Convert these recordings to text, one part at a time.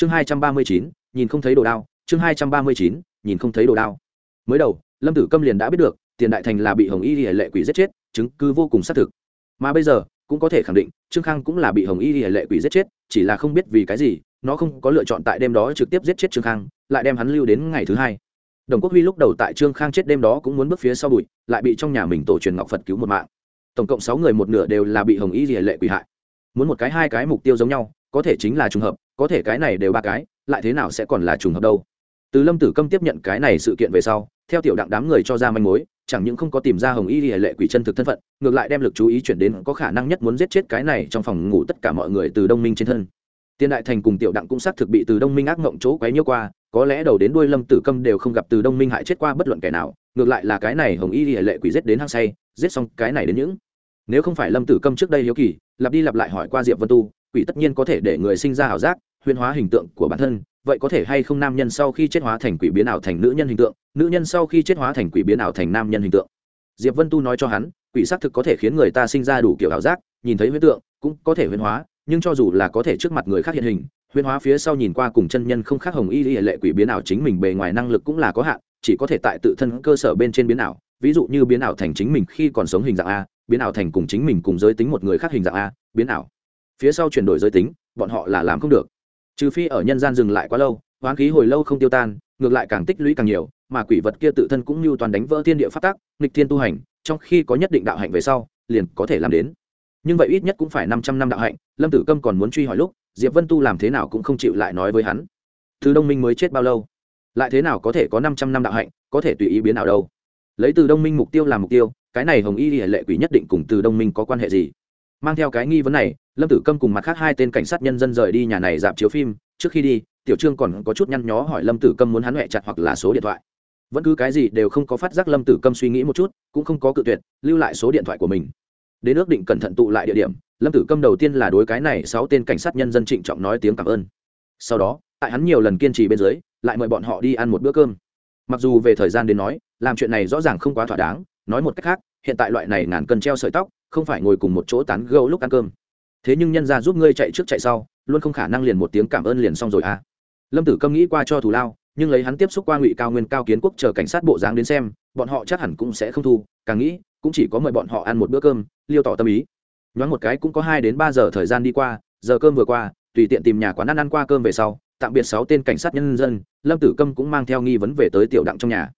chương hai trăm ba mươi chín, nhìn không thấy đồ đao. Chương hai trăm ba mươi chín, nhìn không thấy đồ đao. Mới đầu, lâm tử câm liền đã biết được, tiền đại thành là bị hồng y hệ lệ quỷ giết chết, chứng cứ vô cùng xác thực. Mà bây giờ, cũng có thể khẳng định, trương khang cũng là bị hồng y hệ lệ quỷ giết chết, chỉ là không biết vì cái gì, nó không có lựa chọn tại đêm đó trực tiếp giết chết trương khang, lại đem hắn lưu đến ngày thứ hai. Đồng quốc huy lúc đầu tại trương khang chết đêm đó cũng muốn bước phía sau bụi, lại bị trong nhà mình tổ truyền ngọc phật cứu một mạng. Tổng cộng sáu người một nửa đều là bị hồng y hệ lệ quỷ hại. Muốn một cái hai cái mục tiêu giống nhau, có thể chính là trùng hợp có thể cái này đều ba cái, lại thế nào sẽ còn là trùng hợp đâu? Từ lâm tử câm tiếp nhận cái này sự kiện về sau, theo tiểu đặng đám người cho ra manh mối, chẳng những không có tìm ra hồng y hệ lệ quỷ chân thực thân phận, ngược lại đem lực chú ý chuyển đến có khả năng nhất muốn giết chết cái này trong phòng ngủ tất cả mọi người từ đông minh trên thân. Tiên đại thành cùng tiểu đặng cũng xác thực bị từ đông minh ác mộng chỗ quấy nhiêu qua, có lẽ đầu đến đuôi lâm tử câm đều không gặp từ đông minh hại chết qua bất luận kẻ nào, ngược lại là cái này hồng y hệ lệ quỷ giết đến hăng say, giết xong cái này đến những. Nếu không phải lâm tử câm trước đây hiếu kỳ, lặp đi lặp lại hỏi qua diệp vân tu, quỷ tất nhiên có thể để người sinh ra ảo giác huyên hóa hình tượng của bản thân, vậy có thể hay không nam nhân sau khi chết hóa thành quỷ biến ảo thành nữ nhân hình tượng, nữ nhân sau khi chết hóa thành quỷ biến ảo thành nam nhân hình tượng. Diệp vân tu nói cho hắn, quỷ xác thực có thể khiến người ta sinh ra đủ kiểu ảo giác, nhìn thấy huyễn tượng cũng có thể huyễn hóa, nhưng cho dù là có thể trước mặt người khác hiện hình, huyễn hóa phía sau nhìn qua cùng chân nhân không khác hồng y y lệ quỷ biến ảo chính mình bề ngoài năng lực cũng là có hạn, chỉ có thể tại tự thân cơ sở bên trên biến ảo, ví dụ như biến ảo thành chính mình khi còn sống hình dạng a, biến ảo thành cùng chính mình cùng giới tính một người khác hình dạng a, biến ảo. Phía sau chuyển đổi giới tính, bọn họ là làm không được trừ phi ở nhân gian dừng lại quá lâu, hoán khí hồi lâu không tiêu tan, ngược lại càng tích lũy càng nhiều, mà quỷ vật kia tự thân cũng như toàn đánh vỡ thiên địa phát tác nghịch thiên tu hành, trong khi có nhất định đạo hạnh về sau, liền có thể làm đến. Nhưng vậy ít nhất cũng phải năm trăm năm đạo hạnh, lâm tử câm còn muốn truy hỏi lúc, diệp vân tu làm thế nào cũng không chịu lại nói với hắn. Từ đông minh mới chết bao lâu? Lại thế nào có thể có năm trăm năm đạo hạnh, có thể tùy ý biến nào đâu? Lấy từ đông minh mục tiêu làm mục tiêu, cái này hồng y hệ lệ quỷ nhất định cùng từ đông minh có quan hệ gì? Mang theo cái nghi vấn này, lâm tử câm cùng mặt khác hai tên cảnh sát nhân dân rời đi nhà này dạp chiếu phim. Trước khi đi, tiểu trương còn có chút nhăn nhó hỏi lâm tử câm muốn hắn huệ chặt hoặc là số điện thoại. Vẫn cứ cái gì đều không có phát giác lâm tử câm suy nghĩ một chút, cũng không có cự tuyệt, lưu lại số điện thoại của mình. Đến ước định cẩn thận tụ lại địa điểm, lâm tử câm đầu tiên là đối cái này sáu tên cảnh sát nhân dân trịnh trọng nói tiếng cảm ơn. Sau đó, tại hắn nhiều lần kiên trì bên dưới, lại mời bọn họ đi ăn một bữa cơm. Mặc dù về thời gian đến nói, làm chuyện này rõ ràng không quá thỏa đáng, nói một cách khác, hiện tại loại này ngàn cân treo sợi tóc không phải ngồi cùng một chỗ tán gẫu lúc ăn cơm. Thế nhưng nhân ra giúp ngươi chạy trước chạy sau, luôn không khả năng liền một tiếng cảm ơn liền xong rồi à. Lâm tử câm nghĩ qua cho thù lao, nhưng lấy hắn tiếp xúc qua ngụy cao nguyên cao kiến quốc chờ cảnh sát bộ dáng đến xem, bọn họ chắc hẳn cũng sẽ không thu, càng nghĩ, cũng chỉ có mời bọn họ ăn một bữa cơm, liêu tỏ tâm ý. Nhoáng một cái cũng có hai đến ba giờ thời gian đi qua, giờ cơm vừa qua, tùy tiện tìm nhà quán ăn ăn qua cơm về sau, tạm biệt sáu tên cảnh sát nhân dân, lâm tử câm cũng mang theo nghi vấn về tới tiểu đặng trong nhà.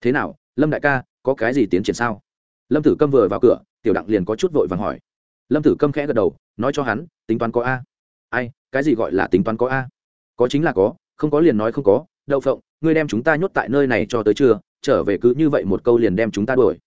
Thế nào, lâm đại ca, có cái gì tiến triển sao? Lâm tử câm vừa vào cửa, tiểu đặng liền có chút vội vàng hỏi. Lâm tử câm khẽ gật đầu, nói cho hắn, tính toán có a. Ai, cái gì gọi là tính toán có a? Có chính là có, không có liền nói không có. Đậu phộng, ngươi đem chúng ta nhốt tại nơi này cho tới trưa, trở về cứ như vậy một câu liền đem chúng ta đuổi.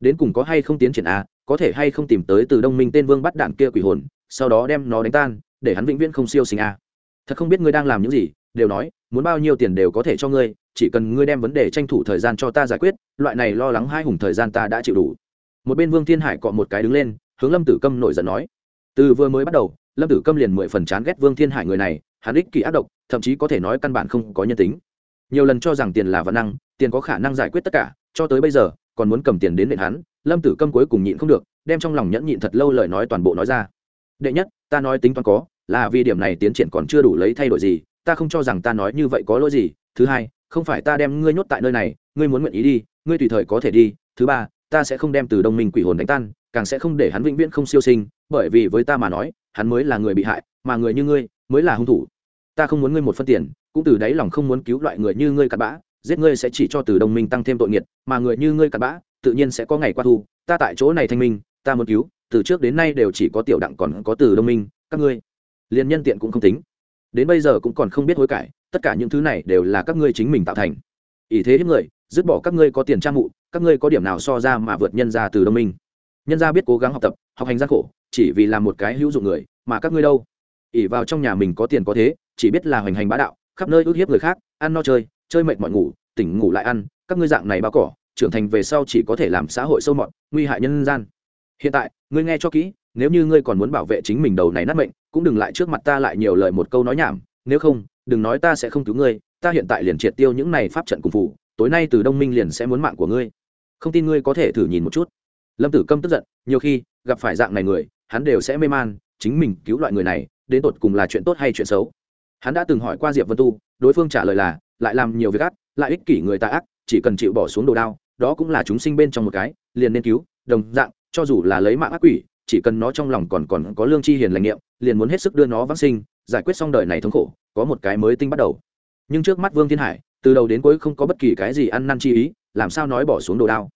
Đến cùng có hay không tiến triển a, có thể hay không tìm tới từ đông minh tên vương bắt đạn kia quỷ hồn, sau đó đem nó đánh tan, để hắn vĩnh viễn không siêu sinh a. Thật không biết ngươi đang làm những gì, đều nói, muốn bao nhiêu tiền đều có thể cho ngươi, chỉ cần ngươi đem vấn đề tranh thủ thời gian cho ta giải quyết, loại này lo lắng hai hùng thời gian ta đã chịu đủ một bên vương thiên hải cọ một cái đứng lên, hướng lâm tử câm nổi giận nói. Từ vừa mới bắt đầu, lâm tử câm liền mười phần chán ghét vương thiên hải người này, hắn ích kỳ ác độc, thậm chí có thể nói căn bản không có nhân tính. Nhiều lần cho rằng tiền là văn năng, tiền có khả năng giải quyết tất cả, cho tới bây giờ, còn muốn cầm tiền đến nện hắn, lâm tử câm cuối cùng nhịn không được, đem trong lòng nhẫn nhịn thật lâu lời nói toàn bộ nói ra. Đệ nhất, ta nói tính toán có, là vì điểm này tiến triển còn chưa đủ lấy thay đổi gì, ta không cho rằng ta nói như vậy có lỗi gì. Thứ hai, không phải ta đem ngươi nhốt tại nơi này, ngươi muốn nguyện ý đi, ngươi tùy thời có thể đi. Thứ ba ta sẽ không đem từ đông minh quỷ hồn đánh tan, càng sẽ không để hắn vĩnh viễn không siêu sinh, bởi vì với ta mà nói, hắn mới là người bị hại, mà người như ngươi, mới là hung thủ. Ta không muốn ngươi một phân tiền, cũng từ đáy lòng không muốn cứu loại người như ngươi cặn bã, giết ngươi sẽ chỉ cho từ đông minh tăng thêm tội nghiệt, mà người như ngươi cặn bã, tự nhiên sẽ có ngày qua thu. Ta tại chỗ này thanh minh, ta muốn cứu, từ trước đến nay đều chỉ có tiểu đặng còn có từ đông minh, các ngươi. Liền nhân tiện cũng không tính. Đến bây giờ cũng còn không biết hối cải, tất cả những thứ này đều là các ngươi chính mình tạo thành. Ý thế những người dứt bỏ các ngươi có tiền trang mụ, các ngươi có điểm nào so ra mà vượt nhân ra từ đông minh. Nhân ra biết cố gắng học tập, học hành gian khổ, chỉ vì làm một cái hữu dụng người, mà các ngươi đâu? Ỉ vào trong nhà mình có tiền có thế, chỉ biết là hoành hành bá đạo, khắp nơi ước hiếp người khác, ăn no chơi chơi mệt mọi ngủ, tỉnh ngủ lại ăn, các ngươi dạng này bao cỏ, trưởng thành về sau chỉ có thể làm xã hội sâu mọt, nguy hại nhân gian. Hiện tại, ngươi nghe cho kỹ, nếu như ngươi còn muốn bảo vệ chính mình đầu này nát mệnh, cũng đừng lại trước mặt ta lại nhiều lời một câu nói nhảm, nếu không, đừng nói ta sẽ không cứu ngươi, ta hiện tại liền triệt tiêu những này pháp trận cùng phủ tối nay từ đông minh liền sẽ muốn mạng của ngươi. Không tin ngươi có thể thử nhìn một chút. Lâm tử câm tức giận, nhiều khi gặp phải dạng này người, hắn đều sẽ mê man, chính mình cứu loại người này, đến tột cùng là chuyện tốt hay chuyện xấu. Hắn đã từng hỏi qua diệp vân tu, đối phương trả lời là, lại làm nhiều việc ác, lại ích kỷ người ta ác, chỉ cần chịu bỏ xuống đồ đao, đó cũng là chúng sinh bên trong một cái, liền nên cứu. Đồng dạng, cho dù là lấy mạng ác quỷ, chỉ cần nó trong lòng còn còn có lương tri hiền lành nghiệm liền muốn hết sức đưa nó vãng sinh, giải quyết xong đời này thống khổ, có một cái mới tinh bắt đầu. Nhưng trước mắt vương thiên hải từ đầu đến cuối không có bất kỳ cái gì ăn năn chi ý, làm sao nói bỏ xuống đồ đao.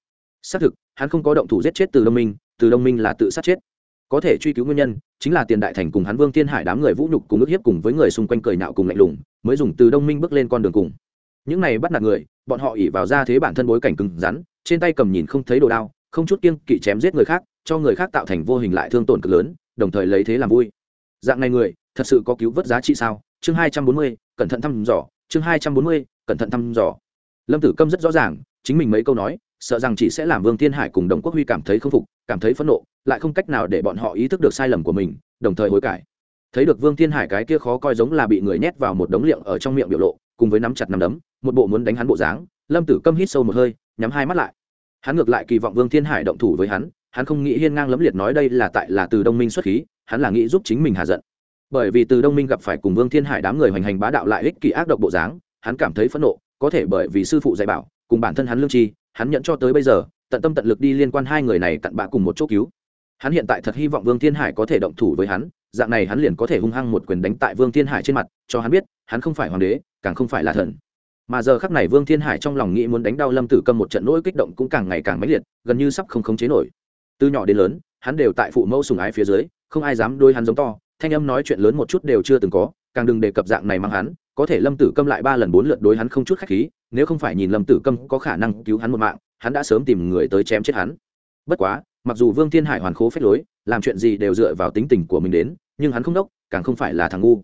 Xác thực, hắn không có động thủ giết chết từ đông minh, từ đông minh là tự sát chết. Có thể truy cứu nguyên nhân, chính là tiền đại thành cùng hắn vương thiên hải đám người vũ nhục cùng ức hiếp cùng với người xung quanh cười nạo cùng lạnh lùng, mới dùng từ đông minh bước lên con đường cùng. Những này bắt nạt người, bọn họ ỉ vào ra thế bản thân bối cảnh cứng rắn, trên tay cầm nhìn không thấy đồ đao, không chút kiêng kỵ chém giết người khác, cho người khác tạo thành vô hình lại thương tổn cực lớn, đồng thời lấy thế làm vui. Dạng này người, thật sự có cứu vớt giá trị sao? Chương hai trăm bốn mươi, cẩn thận thăm dò chương hai trăm bốn mươi, cẩn thận thăm dò. Lâm tử câm rất rõ ràng, chính mình mấy câu nói, sợ rằng chỉ sẽ làm vương thiên hải cùng đồng quốc huy cảm thấy k phục, cảm thấy phẫn nộ, lại không cách nào để bọn họ ý thức được sai lầm của mình, đồng thời hối cải. Thấy được vương thiên hải cái kia khó coi giống là bị người nhét vào một đống liệng ở trong miệng biểu lộ, cùng với nắm chặt nắm đấm, một bộ muốn đánh hắn bộ dáng, lâm tử câm hít sâu một hơi, nhắm hai mắt lại. Hắn ngược lại kỳ vọng vương thiên hải động thủ với hắn hắn không nghĩ hiên ngang lấm liệt nói đây là tại là từ đông minh xuất khí, hắn là nghĩ giúp chính mình hạ giận bởi vì từ đông minh gặp phải cùng vương thiên hải đám người hoành hành bá đạo lại ích kỷ ác độc bộ dáng hắn cảm thấy phẫn nộ có thể bởi vì sư phụ dạy bảo cùng bản thân hắn lương tri, hắn nhận cho tới bây giờ tận tâm tận lực đi liên quan hai người này cặn bạ cùng một chỗ cứu. Hắn hiện tại thật hy vọng vương thiên hải có thể động thủ với hắn dạng này hắn liền có thể hung hăng một quyền đánh tại vương thiên hải trên mặt cho hắn biết hắn không phải hoàng đế càng không phải là thần. Mà giờ khắc này vương thiên hải trong lòng nghĩ muốn đánh đau lâm tử câm một trận nỗi kích động cũng càng ngày càng mãnh liệt gần như sắp không khống chế nổi. Từ nhỏ đến lớn hắn đều tại phụ mẫu sùng ái phía dưới không ai dám đôi hắn giống to thanh âm nói chuyện lớn một chút đều chưa từng có, càng đừng đề cập dạng này mang hắn, có thể lâm tử câm lại ba lần bốn lượt đối hắn không chút khách khí, nếu không phải nhìn lâm tử câm có khả năng cứu hắn một mạng, hắn đã sớm tìm người tới chém chết hắn. Bất quá, mặc dù vương thiên hải hoàn khố phép lối, làm chuyện gì đều dựa vào tính tình của mình đến, nhưng hắn không đốc, càng không phải là thằng ngu.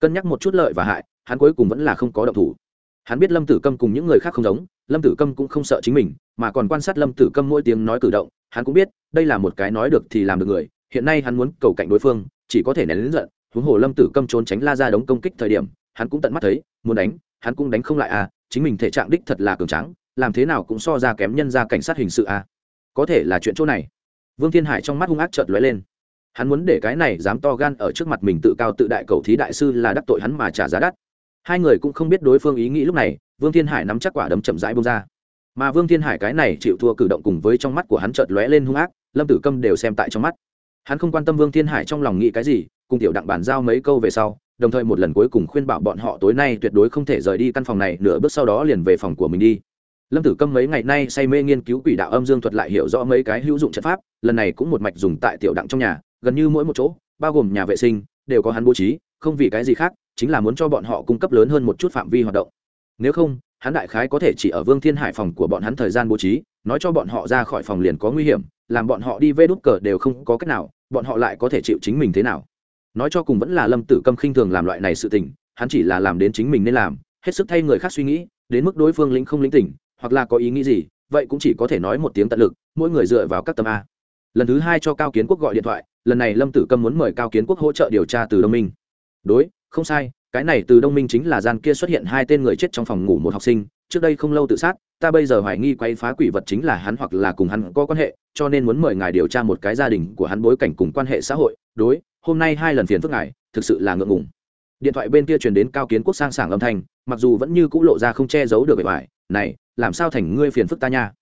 Cân nhắc một chút lợi và hại, hắn cuối cùng vẫn là không có động thủ. Hắn biết lâm tử câm cùng những người khác không giống, lâm tử câm cũng không sợ chính mình, mà còn quan sát lâm tử câm mỗi tiếng nói cử động, hắn cũng biết, đây là một cái nói được thì làm được người, hiện nay hắn muốn cầu cạnh đối phương chỉ có thể nén lớn giận, huống hồ lâm tử câm trốn tránh la ra đống công kích thời điểm, hắn cũng tận mắt thấy, muốn đánh, hắn cũng đánh không lại à chính mình thể trạng đích thật là cường tráng, làm thế nào cũng so ra kém nhân ra cảnh sát hình sự à. Có thể là chuyện chỗ này. Vương thiên hải trong mắt hung ác chợt lóe lên. Hắn muốn để cái này dám to gan ở trước mặt mình tự cao tự đại cầu thí đại sư là đắc tội hắn mà trả giá đắt. Hai người cũng không biết đối phương ý nghĩ lúc này, vương thiên hải nắm chắc quả đấm chậm rãi bông ra. Mà vương thiên hải cái này chịu thua cử động cùng với trong mắt của hắn chợt lóe lên hung ác, lâm tử câm đều xem tại trong mắt hắn không quan tâm vương thiên hải trong lòng nghĩ cái gì, cùng tiểu đặng bàn giao mấy câu về sau, đồng thời một lần cuối cùng khuyên bảo bọn họ tối nay tuyệt đối không thể rời đi căn phòng này, nửa bước sau đó liền về phòng của mình đi. Lâm tử câm mấy ngày nay say mê nghiên cứu quỷ đạo âm dương thuật lại hiểu rõ mấy cái hữu dụng trận pháp, lần này cũng một mạch dùng tại tiểu đặng trong nhà, gần như mỗi một chỗ, bao gồm nhà vệ sinh, đều có hắn bố trí, không vì cái gì khác, chính là muốn cho bọn họ cung cấp lớn hơn một chút phạm vi hoạt động. Nếu không, hắn đại khái có thể chỉ ở vương thiên hải phòng của bọn hắn thời gian bố trí, nói cho bọn họ ra khỏi phòng liền có nguy hiểm làm bọn họ đi vê đút cờ đều không có cách nào, bọn họ lại có thể chịu chính mình thế nào? Nói cho cùng vẫn là lâm tử câm khinh thường làm loại này sự tình, hắn chỉ là làm đến chính mình nên làm, hết sức thay người khác suy nghĩ, đến mức đối phương lĩnh không lĩnh tỉnh, hoặc là có ý nghĩ gì, vậy cũng chỉ có thể nói một tiếng tận lực, mỗi người dựa vào các tâm a. Lần thứ hai cho cao kiến quốc gọi điện thoại, lần này lâm tử câm muốn mời cao kiến quốc hỗ trợ điều tra từ đông minh. Đối, không sai, cái này từ đông minh chính là gian kia xuất hiện hai tên người chết trong phòng ngủ một học sinh trước đây không lâu tự sát, ta bây giờ hoài nghi quay phá quỷ vật chính là hắn hoặc là cùng hắn có quan hệ, cho nên muốn mời ngài điều tra một cái gia đình của hắn bối cảnh cùng quan hệ xã hội. Đối, hôm nay hai lần phiền phức ngài, thực sự là ngượng ngùng. Điện thoại bên kia truyền đến cao kiến quốc sang sảng âm thanh, mặc dù vẫn như c ũ lộ ra không che giấu được bề bài này, làm sao thành ngươi phiền phức ta nha?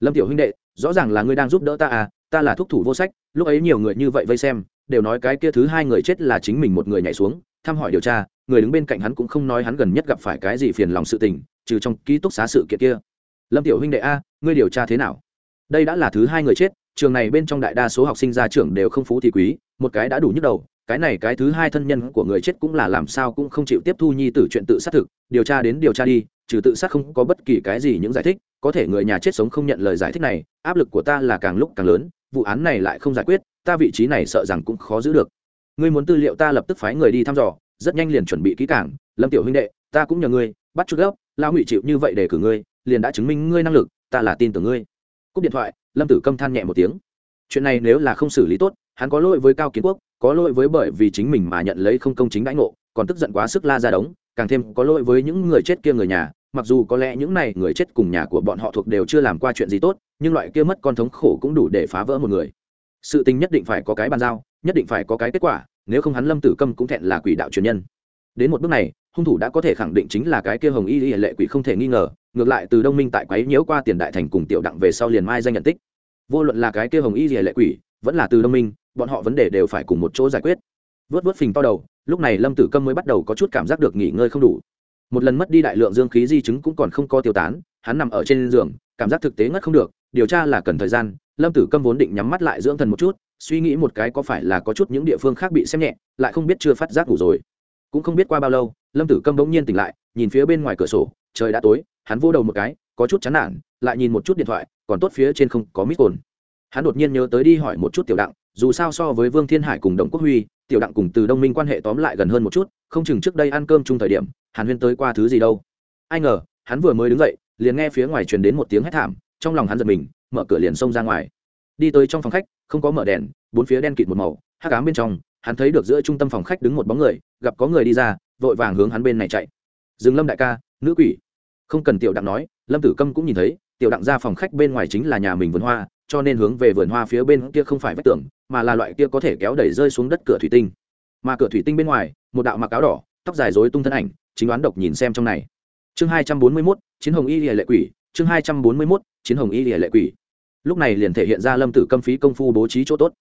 Lâm tiểu huynh đệ, rõ ràng là ngươi đang giúp đỡ ta à ta là thúc thủ vô sách, lúc ấy nhiều người như vậy vây xem, đều nói cái kia thứ hai người chết là chính mình một người nhảy xuống, thăm hỏi điều tra, người đứng bên cạnh hắn cũng không nói hắn gần nhất gặp phải cái gì phiền lòng sự tình trừ trong ký túc xá sự kiện kia. Lâm tiểu huynh đệ a, ngươi điều tra thế nào? Đây đã là thứ hai người chết, trường này bên trong đại đa số học sinh ra trường đều không phú thì quý, một cái đã đủ nhức đầu, cái này cái thứ hai thân nhân của người chết cũng là làm sao cũng không chịu tiếp thu nhi tử chuyện tự sát thực, điều tra đến điều tra đi, trừ tự sát không có bất kỳ cái gì những giải thích, có thể người nhà chết sống không nhận lời giải thích này, áp lực của ta là càng lúc càng lớn, vụ án này lại không giải quyết, ta vị trí này sợ rằng cũng khó giữ được. Ngươi muốn tư liệu ta lập tức phái người đi thăm dò, rất nhanh liền chuẩn bị kỹ cảng lâm tiểu huynh đệ, ta cũng nhờ ngươi, bắt chút gốc lao ngụy chịu như vậy để cử ngươi, liền đã chứng minh ngươi năng lực, ta là tin tưởng ngươi. Cúp điện thoại, lâm tử câm than nhẹ một tiếng. Chuyện này nếu là không xử lý tốt, hắn có lỗi với cao kiến quốc, có lỗi với bởi vì chính mình mà nhận lấy không công chính đãi ngộ, còn tức giận quá sức la ra đống, càng thêm có lỗi với những người chết kia người nhà. Mặc dù có lẽ những này người chết cùng nhà của bọn họ thuộc đều chưa làm qua chuyện gì tốt, nhưng loại kia mất con thống khổ cũng đủ để phá vỡ một người. Sự tình nhất định phải có cái bàn giao, nhất định phải có cái kết quả, nếu không hắn lâm tử câm cũng thẹn là quỷ đạo truyền nhân đến một bước này, hung thủ đã có thể khẳng định chính là cái kia hồng y y lệ quỷ không thể nghi ngờ, ngược lại từ đông minh tại quấy nhiễu qua tiền đại thành cùng tiểu đặng về sau liền mai danh nhận tích. Vô luận là cái kia hồng y y lệ quỷ, vẫn là từ đông minh, bọn họ vấn đề đều phải cùng một chỗ giải quyết. Vớt vớt phình to đầu, lúc này lâm tử câm mới bắt đầu có chút cảm giác được nghỉ ngơi không đủ. Một lần mất đi đại lượng dương khí di chứng cũng còn không có tiêu tán, hắn nằm ở trên giường, cảm giác thực tế ngất không được, điều tra là cần thời gian, lâm tử câm vốn định nhắm mắt lại dưỡng thần một chút, suy nghĩ một cái có phải là có chút những địa phương khác bị xem nhẹ, lại không biết chưa phát giác ngủ rồi cũng không biết qua bao lâu, lâm tử câm bỗng nhiên tỉnh lại, nhìn phía bên ngoài cửa sổ, trời đã tối, hắn vô đầu một cái, có chút chán nản, lại nhìn một chút điện thoại, còn tốt phía trên không có mít cồn. Hắn đột nhiên nhớ tới đi hỏi một chút tiểu đặng, dù sao so với vương thiên hải cùng đồng quốc huy, tiểu đặng cùng từ đông minh quan hệ tóm lại gần hơn một chút, không chừng trước đây ăn cơm chung thời điểm, hàn huyên tới qua thứ gì đâu. Ai ngờ, hắn vừa mới đứng dậy, liền nghe phía ngoài truyền đến một tiếng hét thảm, trong lòng hắn giật mình, mở cửa liền xông ra ngoài. Đi tới trong phòng khách, không có mở đèn, bốn phía đen kịt một màu, hắc ám bên trong hắn thấy được giữa trung tâm phòng khách đứng một bóng người, gặp có người đi ra, vội vàng hướng hắn bên này chạy. Dừng lâm đại ca, nữ quỷ. Không cần tiểu đặng nói, lâm tử câm cũng nhìn thấy, tiểu đặng ra phòng khách bên ngoài chính là nhà mình vườn hoa, cho nên hướng về vườn hoa phía bên kia không phải vách tường, mà là loại kia có thể kéo đẩy rơi xuống đất cửa thủy tinh. Mà cửa thủy tinh bên ngoài, một đạo mặc áo đỏ, tóc dài dối tung thân ảnh, chính đoán độc nhìn xem trong này. Chương hai trăm bốn mươi mốt, chiến hồng y lìa lệ quỷ, chương hai trăm bốn mươi mốt, chiến hồng y lìa lệ quỷ. Lúc này liền thể hiện ra lâm tử câm phí công phu bố trí chỗ tốt.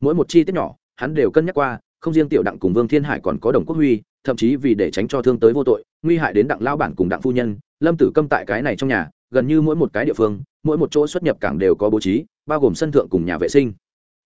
Mỗi một chi tiết nhỏ hắn đều cân nhắc qua, không riêng tiểu đặng cùng vương thiên hải còn có đồng quốc huy, thậm chí vì để tránh cho thương tới vô tội, nguy hại đến đặng lao bản cùng đặng phu nhân, lâm tử câm tại cái này trong nhà, gần như mỗi một cái địa phương, mỗi một chỗ xuất nhập cảng đều có bố trí, bao gồm sân thượng cùng nhà vệ sinh.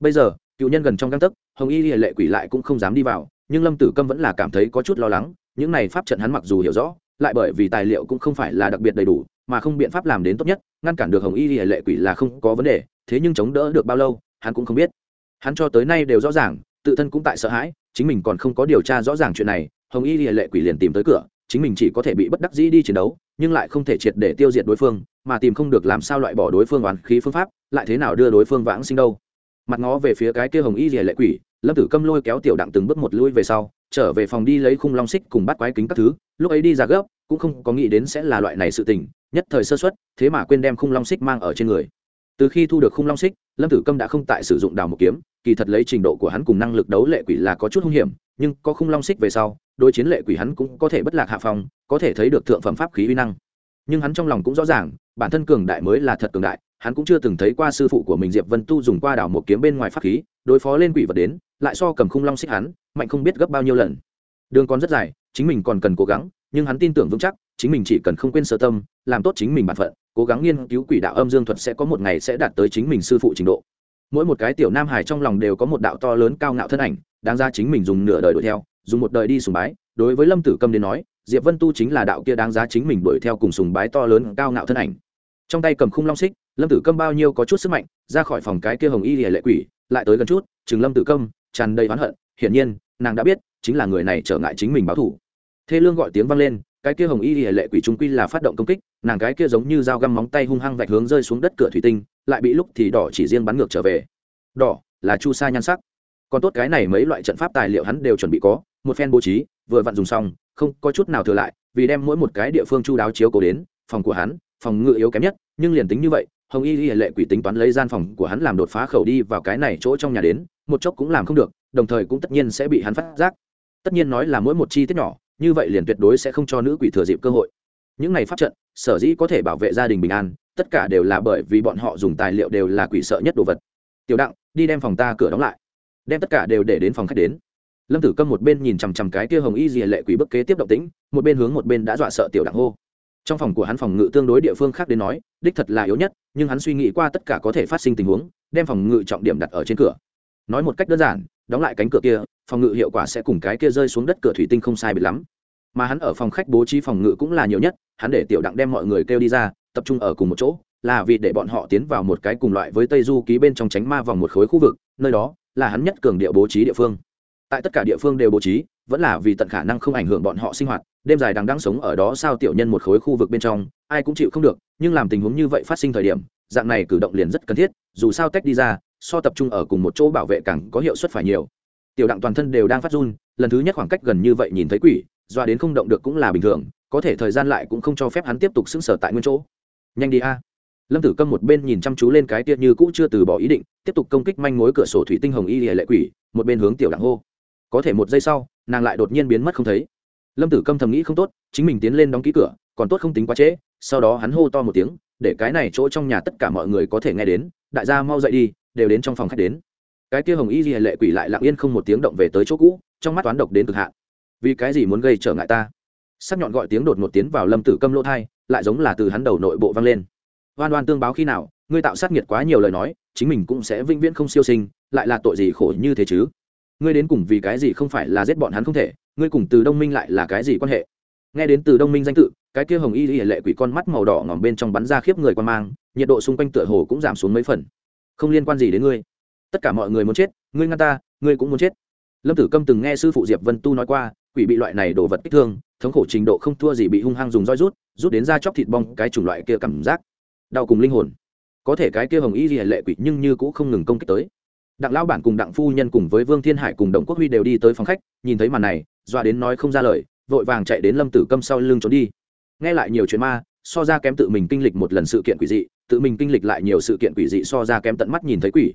Bây giờ, cựu nhân gần trong găng tấc, hồng y hệ lệ quỷ lại cũng không dám đi vào, nhưng lâm tử câm vẫn là cảm thấy có chút lo lắng, những này pháp trận hắn mặc dù hiểu rõ, lại bởi vì tài liệu cũng không phải là đặc biệt đầy đủ, mà không biện pháp làm đến tốt nhất, ngăn cản được hồng y hệ lệ quỷ là không có vấn đề, thế nhưng chống đỡ được bao lâu, hắn cũng không biết hắn cho tới nay đều rõ ràng, tự thân cũng tại sợ hãi, chính mình còn không có điều tra rõ ràng chuyện này, hồng y lìa lệ quỷ liền tìm tới cửa, chính mình chỉ có thể bị bất đắc dĩ đi chiến đấu, nhưng lại không thể triệt để tiêu diệt đối phương, mà tìm không được làm sao loại bỏ đối phương oán khí phương pháp, lại thế nào đưa đối phương vãng sinh đâu. Mặt ngó về phía cái kia hồng y lìa lệ quỷ, lâm tử câm lôi kéo tiểu đặng từng bước một lui về sau, trở về phòng đi lấy khung long xích cùng bắt quái kính các thứ, lúc ấy đi ra gấp, cũng không có nghĩ đến sẽ là loại này sự tình, nhất thời sơ xuất thế mà quên đem khung long xích mang ở trên người từ khi thu được khung long xích, lâm tử câm đã không tại sử dụng đào một kiếm, kỳ thật lấy trình độ của hắn cùng năng lực đấu lệ quỷ là có chút hung hiểm, nhưng có khung long xích về sau, đối chiến lệ quỷ hắn cũng có thể bất lạc hạ phòng có thể thấy được thượng phẩm pháp khí uy năng. Nhưng hắn trong lòng cũng rõ ràng, bản thân cường đại mới là thật cường đại, hắn cũng chưa từng thấy qua sư phụ của mình diệp vân tu dùng qua đảo một kiếm bên ngoài pháp khí, đối phó lên quỷ vật đến, lại so cầm khung long xích hắn, mạnh không biết gấp bao nhiêu lần. Đường còn rất dài, chính mình còn cần cố gắng, nhưng hắn tin tưởng vững chắc, chính mình chỉ cần không quên sơ tâm, làm tốt chính mình bản phận cố gắng nghiên cứu quỷ đạo âm dương thuật sẽ có một ngày sẽ đạt tới chính mình sư phụ trình độ. Mỗi một cái tiểu nam hải trong lòng đều có một đạo to lớn cao ngạo thân ảnh, đáng ra chính mình dùng nửa đời đuổi theo, dùng một đời đi sùng bái. Đối với lâm tử câm đến nói, diệp vân tu chính là đạo kia đáng giá chính mình đuổi theo cùng sùng bái to lớn cao ngạo thân ảnh. Trong tay cầm khung long xích, lâm tử câm bao nhiêu có chút sức mạnh, ra khỏi phòng cái kia hồng y lìa lệ quỷ, lại tới gần chút, chừng lâm tử câm, tràn đầy oán hận. Hiển nhiên, nàng đã biết, chính là người này trở ngại chính mình báo thủ thê lương gọi tiếng vang lên cái kia hồng y hệ lệ quỷ trung quy là phát động công kích, nàng cái kia giống như dao găm móng tay hung hăng vạch hướng rơi xuống đất cửa thủy tinh, lại bị lúc thì đỏ chỉ riêng bắn ngược trở về. Đỏ, là chu sa nhan sắc. Còn tốt cái này mấy loại trận pháp tài liệu hắn đều chuẩn bị có, một phen bố trí, vừa vặn dùng xong, không có chút nào thừa lại, vì đem mỗi một cái địa phương chu đáo chiếu cố đến, phòng của hắn, phòng ngự yếu kém nhất, nhưng liền tính như vậy, hồng y hệ lệ quỷ tính toán lấy gian phòng của hắn làm đột phá khẩu đi vào cái này chỗ trong nhà đến, một chốc cũng làm không được, đồng thời cũng tất nhiên sẽ bị hắn phát giác. Tất nhiên nói là mỗi một chi tiết nhỏ như vậy liền tuyệt đối sẽ không cho nữ quỷ thừa dịp cơ hội. Những này pháp trận, sở dĩ có thể bảo vệ gia đình bình an, tất cả đều là bởi vì bọn họ dùng tài liệu đều là quỷ sợ nhất đồ vật. Tiểu đặng, đi đem phòng ta cửa đóng lại. Đem tất cả đều để đến phòng khách đến. Lâm tử câm một bên nhìn chằm chằm cái kia hồng y dìa lệ quỷ bức kế tiếp động tĩnh, một bên hướng một bên đã dọa sợ tiểu đặng hô. Trong phòng của hắn phòng ngự tương đối địa phương khác đến nói, đích thật là yếu nhất, nhưng hắn suy nghĩ qua tất cả có thể phát sinh tình huống, đem phòng ngự trọng điểm đặt ở trên cửa. Nói một cách đơn giản đóng lại cánh cửa kia, phòng ngự hiệu quả sẽ cùng cái kia rơi xuống đất cửa thủy tinh không sai bị lắm. Mà hắn ở phòng khách bố trí phòng ngự cũng là nhiều nhất, hắn để tiểu đặng đem mọi người kêu đi ra, tập trung ở cùng một chỗ, là vì để bọn họ tiến vào một cái cùng loại với tây du ký bên trong tránh ma vòng một khối khu vực, nơi đó là hắn nhất cường địa bố trí địa phương. Tại tất cả địa phương đều bố trí, vẫn là vì tận khả năng không ảnh hưởng bọn họ sinh hoạt, đêm dài đằng đang sống ở đó sao tiểu nhân một khối khu vực bên trong, ai cũng chịu không được, nhưng làm tình huống như vậy phát sinh thời điểm, dạng này cử động liền rất cần thiết, dù sao tách đi ra so tập trung ở cùng một chỗ bảo vệ càng có hiệu suất phải nhiều. Tiểu đặng toàn thân đều đang phát run, lần thứ nhất khoảng cách gần như vậy nhìn thấy quỷ, doa đến không động được cũng là bình thường, có thể thời gian lại cũng không cho phép hắn tiếp tục xứng sở tại nguyên chỗ. Nhanh đi a. Lâm tử câm một bên nhìn chăm chú lên cái tiết như cũ chưa từ bỏ ý định, tiếp tục công kích manh mối cửa sổ thủy tinh hồng y lệ quỷ, một bên hướng tiểu đặng hô. Có thể một giây sau, nàng lại đột nhiên biến mất không thấy. Lâm tử câm thầm nghĩ không tốt, chính mình tiến lên đóng ký cửa, còn tốt không tính quá trễ, sau đó hắn hô to một tiếng, để cái này chỗ trong nhà tất cả mọi người có thể nghe đến, đại gia mau dậy đi đều đến trong phòng khách đến. Cái kia hồng y ghi lệ quỷ lại lặng yên không một tiếng động về tới chỗ cũ, trong mắt toán độc đến cực hạn. Vì cái gì muốn gây trở ngại ta? Sắc nhọn gọi tiếng đột ngột tiến vào lâm tử câm lỗ thai, lại giống là từ hắn đầu nội bộ vang lên. Oan oan tương báo khi nào, ngươi tạo sát nghiệt quá nhiều lời nói, chính mình cũng sẽ vĩnh viễn không siêu sinh, lại là tội gì khổ như thế chứ? Ngươi đến cùng vì cái gì không phải là giết bọn hắn không thể, ngươi cùng từ đông minh lại là cái gì quan hệ? Nghe đến từ đông minh danh tự, cái kia hồng y y lệ quỷ con mắt màu đỏ ngòm bên trong bắn ra khiếp người quan mang, nhiệt độ xung quanh tựa hồ cũng giảm xuống mấy phần không liên quan gì đến ngươi. Tất cả mọi người muốn chết, ngươi ngăn ta, ngươi cũng muốn chết. Lâm tử câm từng nghe sư phụ diệp vân tu nói qua, quỷ bị loại này đổ vật kích thương, thống khổ trình độ không thua gì bị hung hăng dùng roi rút rút đến da chóc thịt bong, cái chủng loại kia cảm giác. Đau cùng linh hồn. Có thể cái kia hồng y lìa lệ quỷ nhưng như cũng không ngừng công kích tới. Đặng lão bản cùng đặng phu nhân cùng với vương thiên hải cùng đồng quốc huy đều đi tới phòng khách, nhìn thấy màn này doa đến nói không ra lời, vội vàng chạy đến lâm tử câm sau lưng trốn đi. Nghe lại nhiều chuyện ma, so ra kém tự mình kinh lịch một lần sự kiện quỷ dị tự mình kinh lịch lại nhiều sự kiện quỷ dị so ra kém tận mắt nhìn thấy quỷ.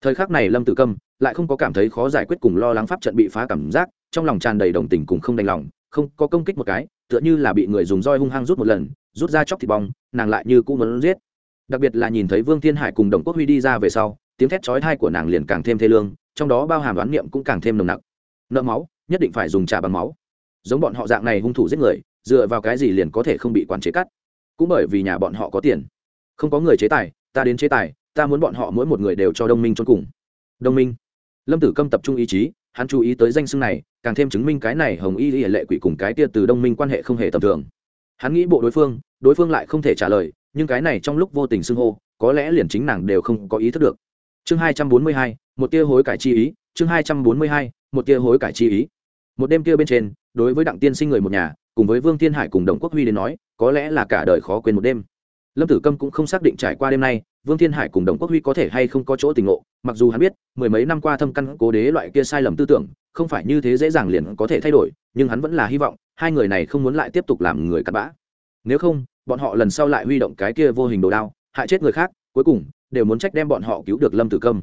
Thời khắc này lâm tử câm lại không có cảm thấy khó giải quyết cùng lo lắng pháp trận bị phá cảm giác, trong lòng tràn đầy đồng tình cùng không đành lòng, không có công kích một cái, tựa như là bị người dùng roi hung hăng rút một lần, rút ra chóc thịt bong, nàng lại như cũng muốn giết. Đặc biệt là nhìn thấy vương thiên hải cùng đồng quốc huy đi ra về sau, tiếng thét chói thai của nàng liền càng thêm thê lương, trong đó bao hàm đoán niệm cũng càng thêm nồng nặc. Nợ máu, nhất định phải dùng trả bằng máu. Giống bọn họ dạng này hung thủ giết người, dựa vào cái gì liền có thể không bị quản chế cắt? Cũng bởi vì nhà bọn họ có tiền không có người chế tài, ta đến chế tài, ta muốn bọn họ mỗi một người đều cho đông minh trốn cùng. Đông minh. Lâm tử câm tập trung ý chí, hắn chú ý tới danh xưng này, càng thêm chứng minh cái này hồng y lệ quỷ cùng cái tia từ đông minh quan hệ không hề tầm thường. Hắn nghĩ bộ đối phương đối phương lại không thể trả lời, nhưng cái này trong lúc vô tình xưng hô, có lẽ liền chính nàng đều không có ý thức được. Chương hai trăm bốn mươi hai, một tia hối cải chi ý, chương hai trăm bốn mươi hai, một tia hối cải chi ý. Một đêm kia bên trên, đối với đặng tiên sinh người một nhà, cùng với vương thiên hải cùng đồng quốc huy đến nói, có lẽ là cả đời khó quên một đêm lâm tử câm cũng không xác định trải qua đêm nay, vương thiên hải cùng đồng quốc huy có thể hay không có chỗ tình ngộ, mặc dù hắn biết, mười mấy năm qua thâm căn cố đế loại kia sai lầm tư tưởng, không phải như thế dễ dàng liền có thể thay đổi, nhưng hắn vẫn là hy vọng, hai người này không muốn lại tiếp tục làm người cặn bã. Nếu không, bọn họ lần sau lại huy động cái kia vô hình đồ đao, hại chết người khác, cuối cùng, đều muốn trách đem bọn họ cứu được lâm tử câm.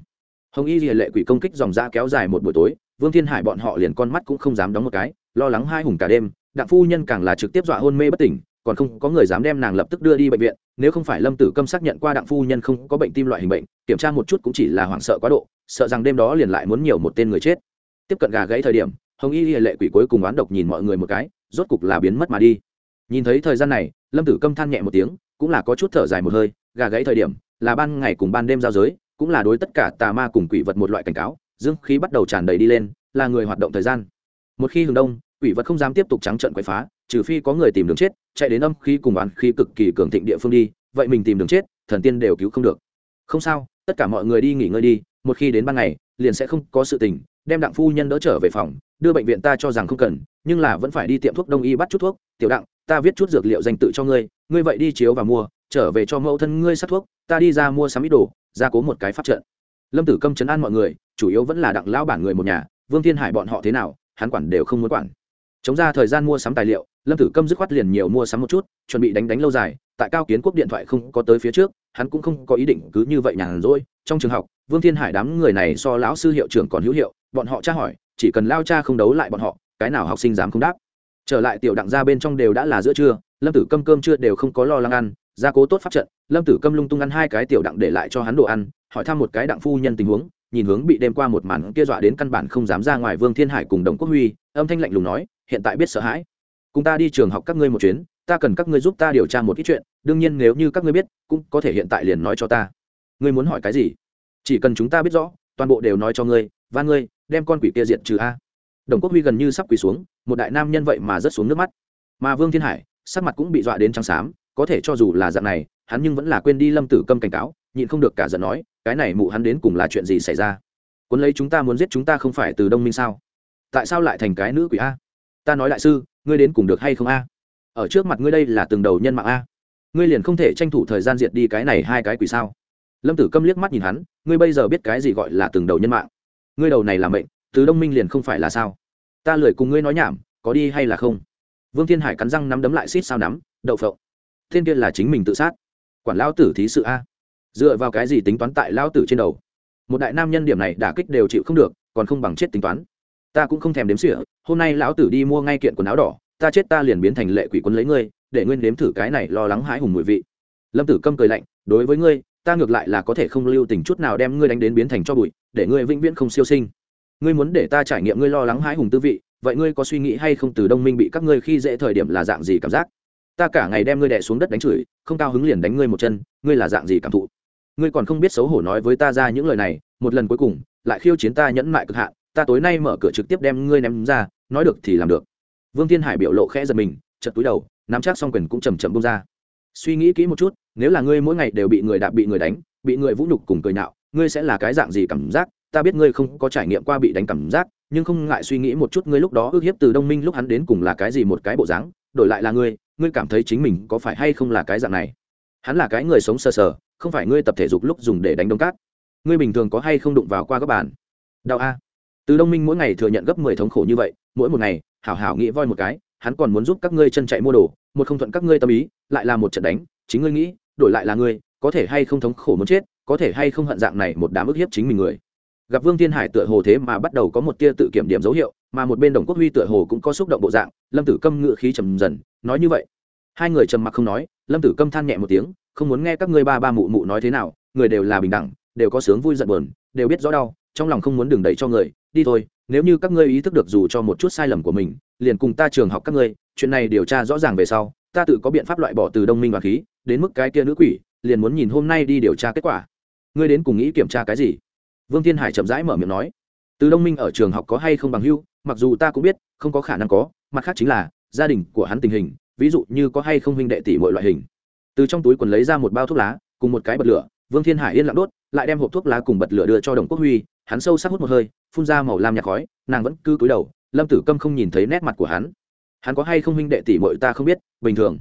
Hồng y lệ quỷ công kích dòng ra kéo dài một buổi tối, vương thiên hải bọn họ liền con mắt cũng không dám đóng một cái, lo lắng hai hùng cả đêm, đặng phu nhân càng là trực tiếp dọa hôn mê bất tỉnh còn không có người dám đem nàng lập tức đưa đi bệnh viện, nếu không phải lâm tử câm xác nhận qua đặng phu nhân không có bệnh tim loại hình bệnh, kiểm tra một chút cũng chỉ là hoảng sợ quá độ, sợ rằng đêm đó liền lại muốn nhiều một tên người chết. Tiếp cận gà gãy thời điểm, hồng y lệ quỷ cuối cùng oán độc nhìn mọi người một cái, rốt cục là biến mất mà đi. Nhìn thấy thời gian này, lâm tử câm than nhẹ một tiếng, cũng là có chút thở dài một hơi, gà gãy thời điểm, là ban ngày cùng ban đêm giao giới, cũng là đối tất cả tà ma cùng quỷ vật một loại cảnh cáo, dương khí bắt đầu tràn đầy đi lên, là người hoạt động thời gian. Một khi hừng đông, quỷ vật không dám tiếp tục trắng trận quậy phá trừ phi có người tìm đường chết, chạy đến âm khí cùng oán khí cực kỳ cường thịnh địa phương đi, vậy mình tìm đường chết, thần tiên đều cứu không được. Không sao, tất cả mọi người đi nghỉ ngơi đi, một khi đến ban ngày, liền sẽ không có sự tình, đem đặng phu nhân đỡ trở về phòng, đưa bệnh viện ta cho rằng không cần, nhưng là vẫn phải đi tiệm thuốc đông y bắt chút thuốc. Tiểu đặng, ta viết chút dược liệu dành tự cho ngươi ngươi vậy đi chiếu và mua, trở về cho mẫu thân ngươi sát thuốc, ta đi ra mua sắm ít đồ, ra cố một cái phát trận. Lâm tử câm chấn an mọi người, chủ yếu vẫn là đặng lão bản người một nhà, vương thiên hải bọn họ thế nào, hắn quản đều không muốn quản chống ra thời gian mua sắm tài liệu, lâm tử câm dứt khoát liền nhiều mua sắm một chút, chuẩn bị đánh đánh lâu dài, tại cao kiến quốc điện thoại không có tới phía trước, hắn cũng không có ý định cứ như vậy nhàn rỗi. Trong trường học, vương thiên hải đám người này so lão sư hiệu trưởng còn hữu hiệu, bọn họ tra hỏi, chỉ cần lao cha không đấu lại bọn họ, cái nào học sinh dám không đáp? Trở lại tiểu đặng ra bên trong đều đã là giữa trưa, lâm tử câm cơm chưa đều không có lo lắng ăn, gia cố tốt pháp trận, lâm tử câm lung tung ăn hai cái tiểu đặng để lại cho hắn đồ ăn, hỏi thăm một cái đặng phu nhân tình huống, nhìn hướng bị đêm qua một màn kia dọa đến căn bản không dám ra ngoài vương thiên hải cùng đồng quốc huy, âm thanh lạnh lùng nói hiện tại biết sợ hãi. Cùng ta đi trường học các ngươi một chuyến, ta cần các ngươi giúp ta điều tra một ít chuyện, đương nhiên nếu như các ngươi biết, cũng có thể hiện tại liền nói cho ta. Ngươi muốn hỏi cái gì? Chỉ cần chúng ta biết rõ, toàn bộ đều nói cho ngươi, và ngươi, đem con quỷ kia diệt trừ a. Đồng quốc huy gần như sắp quỳ xuống, một đại nam nhân vậy mà rớt xuống nước mắt. Mà vương thiên hải, sắc mặt cũng bị dọa đến trắng xám, có thể cho dù là dạng này, hắn nhưng vẫn là quên đi lâm tử câm cảnh cáo, nhịn không được cả giận nói, cái này mụ hắn đến cùng là chuyện gì xảy ra? Cuốn lấy chúng ta muốn giết chúng ta không phải từ đông minh sao? Tại sao lại thành cái nữ quỷ a? Ta nói đại sư, ngươi đến cùng được hay không a? Ở trước mặt ngươi đây là từng đầu nhân mạng a. Ngươi liền không thể tranh thủ thời gian diệt đi cái này hai cái quỷ sao? Lâm tử câm liếc mắt nhìn hắn, ngươi bây giờ biết cái gì gọi là từng đầu nhân mạng? Ngươi đầu này là mệnh, từ đông minh liền không phải là sao? Ta lười cùng ngươi nói nhảm, có đi hay là không? Vương thiên hải cắn răng nắm đấm lại xít sao nắm, đậu phộng. Thiên kia là chính mình tự sát. Quản lão tử thí sự a. Dựa vào cái gì tính toán tại lão tử trên đầu? Một đại nam nhân điểm này đả kích đều chịu không được, còn không bằng chết tính toán ta cũng không thèm đếm xỉa, hôm nay lão tử đi mua ngay kiện quần áo đỏ, ta chết ta liền biến thành lệ quỷ quân lấy ngươi, để ngươi nếm thử cái này lo lắng hãi hùng mùi vị. Lâm tử câm cười lạnh, đối với ngươi, ta ngược lại là có thể không lưu tình chút nào đem ngươi đánh đến biến thành cho bụi, để ngươi vĩnh viễn không siêu sinh. Ngươi muốn để ta trải nghiệm ngươi lo lắng hãi hùng tư vị, vậy ngươi có suy nghĩ hay không từ đông minh bị các ngươi khi dễ thời điểm là dạng gì cảm giác? Ta cả ngày đem ngươi đẻ xuống đất đánh chửi, không cao hứng liền đánh ngươi một chân, ngươi là dạng gì cảm thụ? Ngươi còn không biết xấu hổ nói với ta ra những lời này, một lần cuối cùng, lại khiêu chiến ta nhẫn mại cực hạn ta tối nay mở cửa trực tiếp đem ngươi ném ra, nói được thì làm được. Vương thiên hải biểu lộ khẽ giật mình chật túi đầu, nắm chắc xong quyền cũng chầm chậm bông ra. Suy nghĩ kỹ một chút, nếu là ngươi mỗi ngày đều bị người đạp, bị người đánh, bị người vũ nhục cùng cười nhạo, ngươi sẽ là cái dạng gì cảm giác? Ta biết ngươi không có trải nghiệm qua bị đánh cảm giác, nhưng không ngại suy nghĩ một chút ngươi lúc đó ước hiếp từ đông minh lúc hắn đến cùng là cái gì một cái bộ dáng, đổi lại là ngươi ngươi cảm thấy chính mình có phải hay không là cái dạng này? Hắn là cái người sống sờ sờ, không phải ngươi tập thể dục lúc dùng để đánh đông cát. Ngươi bình thường có hay không đụng vào qua các bàn đau a từ đông minh mỗi ngày thừa nhận gấp mười thống khổ như vậy, mỗi một ngày, hảo hảo nghĩ voi một cái, hắn còn muốn giúp các ngươi chân chạy mua đồ, một không thuận các ngươi tâm ý, lại là một trận đánh, chính ngươi nghĩ, đổi lại là ngươi, có thể hay không thống khổ muốn chết, có thể hay không hận dạng này một đám ức hiếp chính mình người. Gặp vương thiên hải tựa hồ thế mà bắt đầu có một tia tự kiểm điểm dấu hiệu, mà một bên đồng quốc huy tựa hồ cũng có xúc động bộ dạng, lâm tử câm ngự khí trầm dần, nói như vậy. Hai người trầm mặc không nói, lâm tử câm than nhẹ một tiếng, không muốn nghe các ngươi ba ba mụ mụ nói thế nào, người đều là bình đẳng, đều có sướng vui giận buồn, đều biết rõ đau, trong lòng không muốn đừng đẩy cho người đi thôi, nếu như các ngươi ý thức được dù cho một chút sai lầm của mình, liền cùng ta trường học các ngươi, chuyện này điều tra rõ ràng về sau, ta tự có biện pháp loại bỏ từ đông minh và khí, đến mức cái kia nữ quỷ, liền muốn nhìn hôm nay đi điều tra kết quả. Ngươi đến cùng nghĩ kiểm tra cái gì? Vương thiên hải chậm rãi mở miệng nói. Từ đông minh ở trường học có hay không bằng hưu, mặc dù ta cũng biết, không có khả năng có, mặt khác chính là, gia đình của hắn tình hình, ví dụ như có hay không huynh đệ tỷ mọi loại hình. Từ trong túi quần lấy ra một bao thuốc lá, cùng một cái bật lửa, vương thiên hải yên lặng đốt, lại đem hộp thuốc lá cùng bật lửa đưa cho đồng quốc huy hắn sâu sắc hút một hơi, phun ra màu lam nhạt khói, nàng vẫn cứ cúi đầu, lâm tử câm không nhìn thấy nét mặt của hắn. Hắn có hay không huynh đệ tỷ muội ta không biết, bình thường.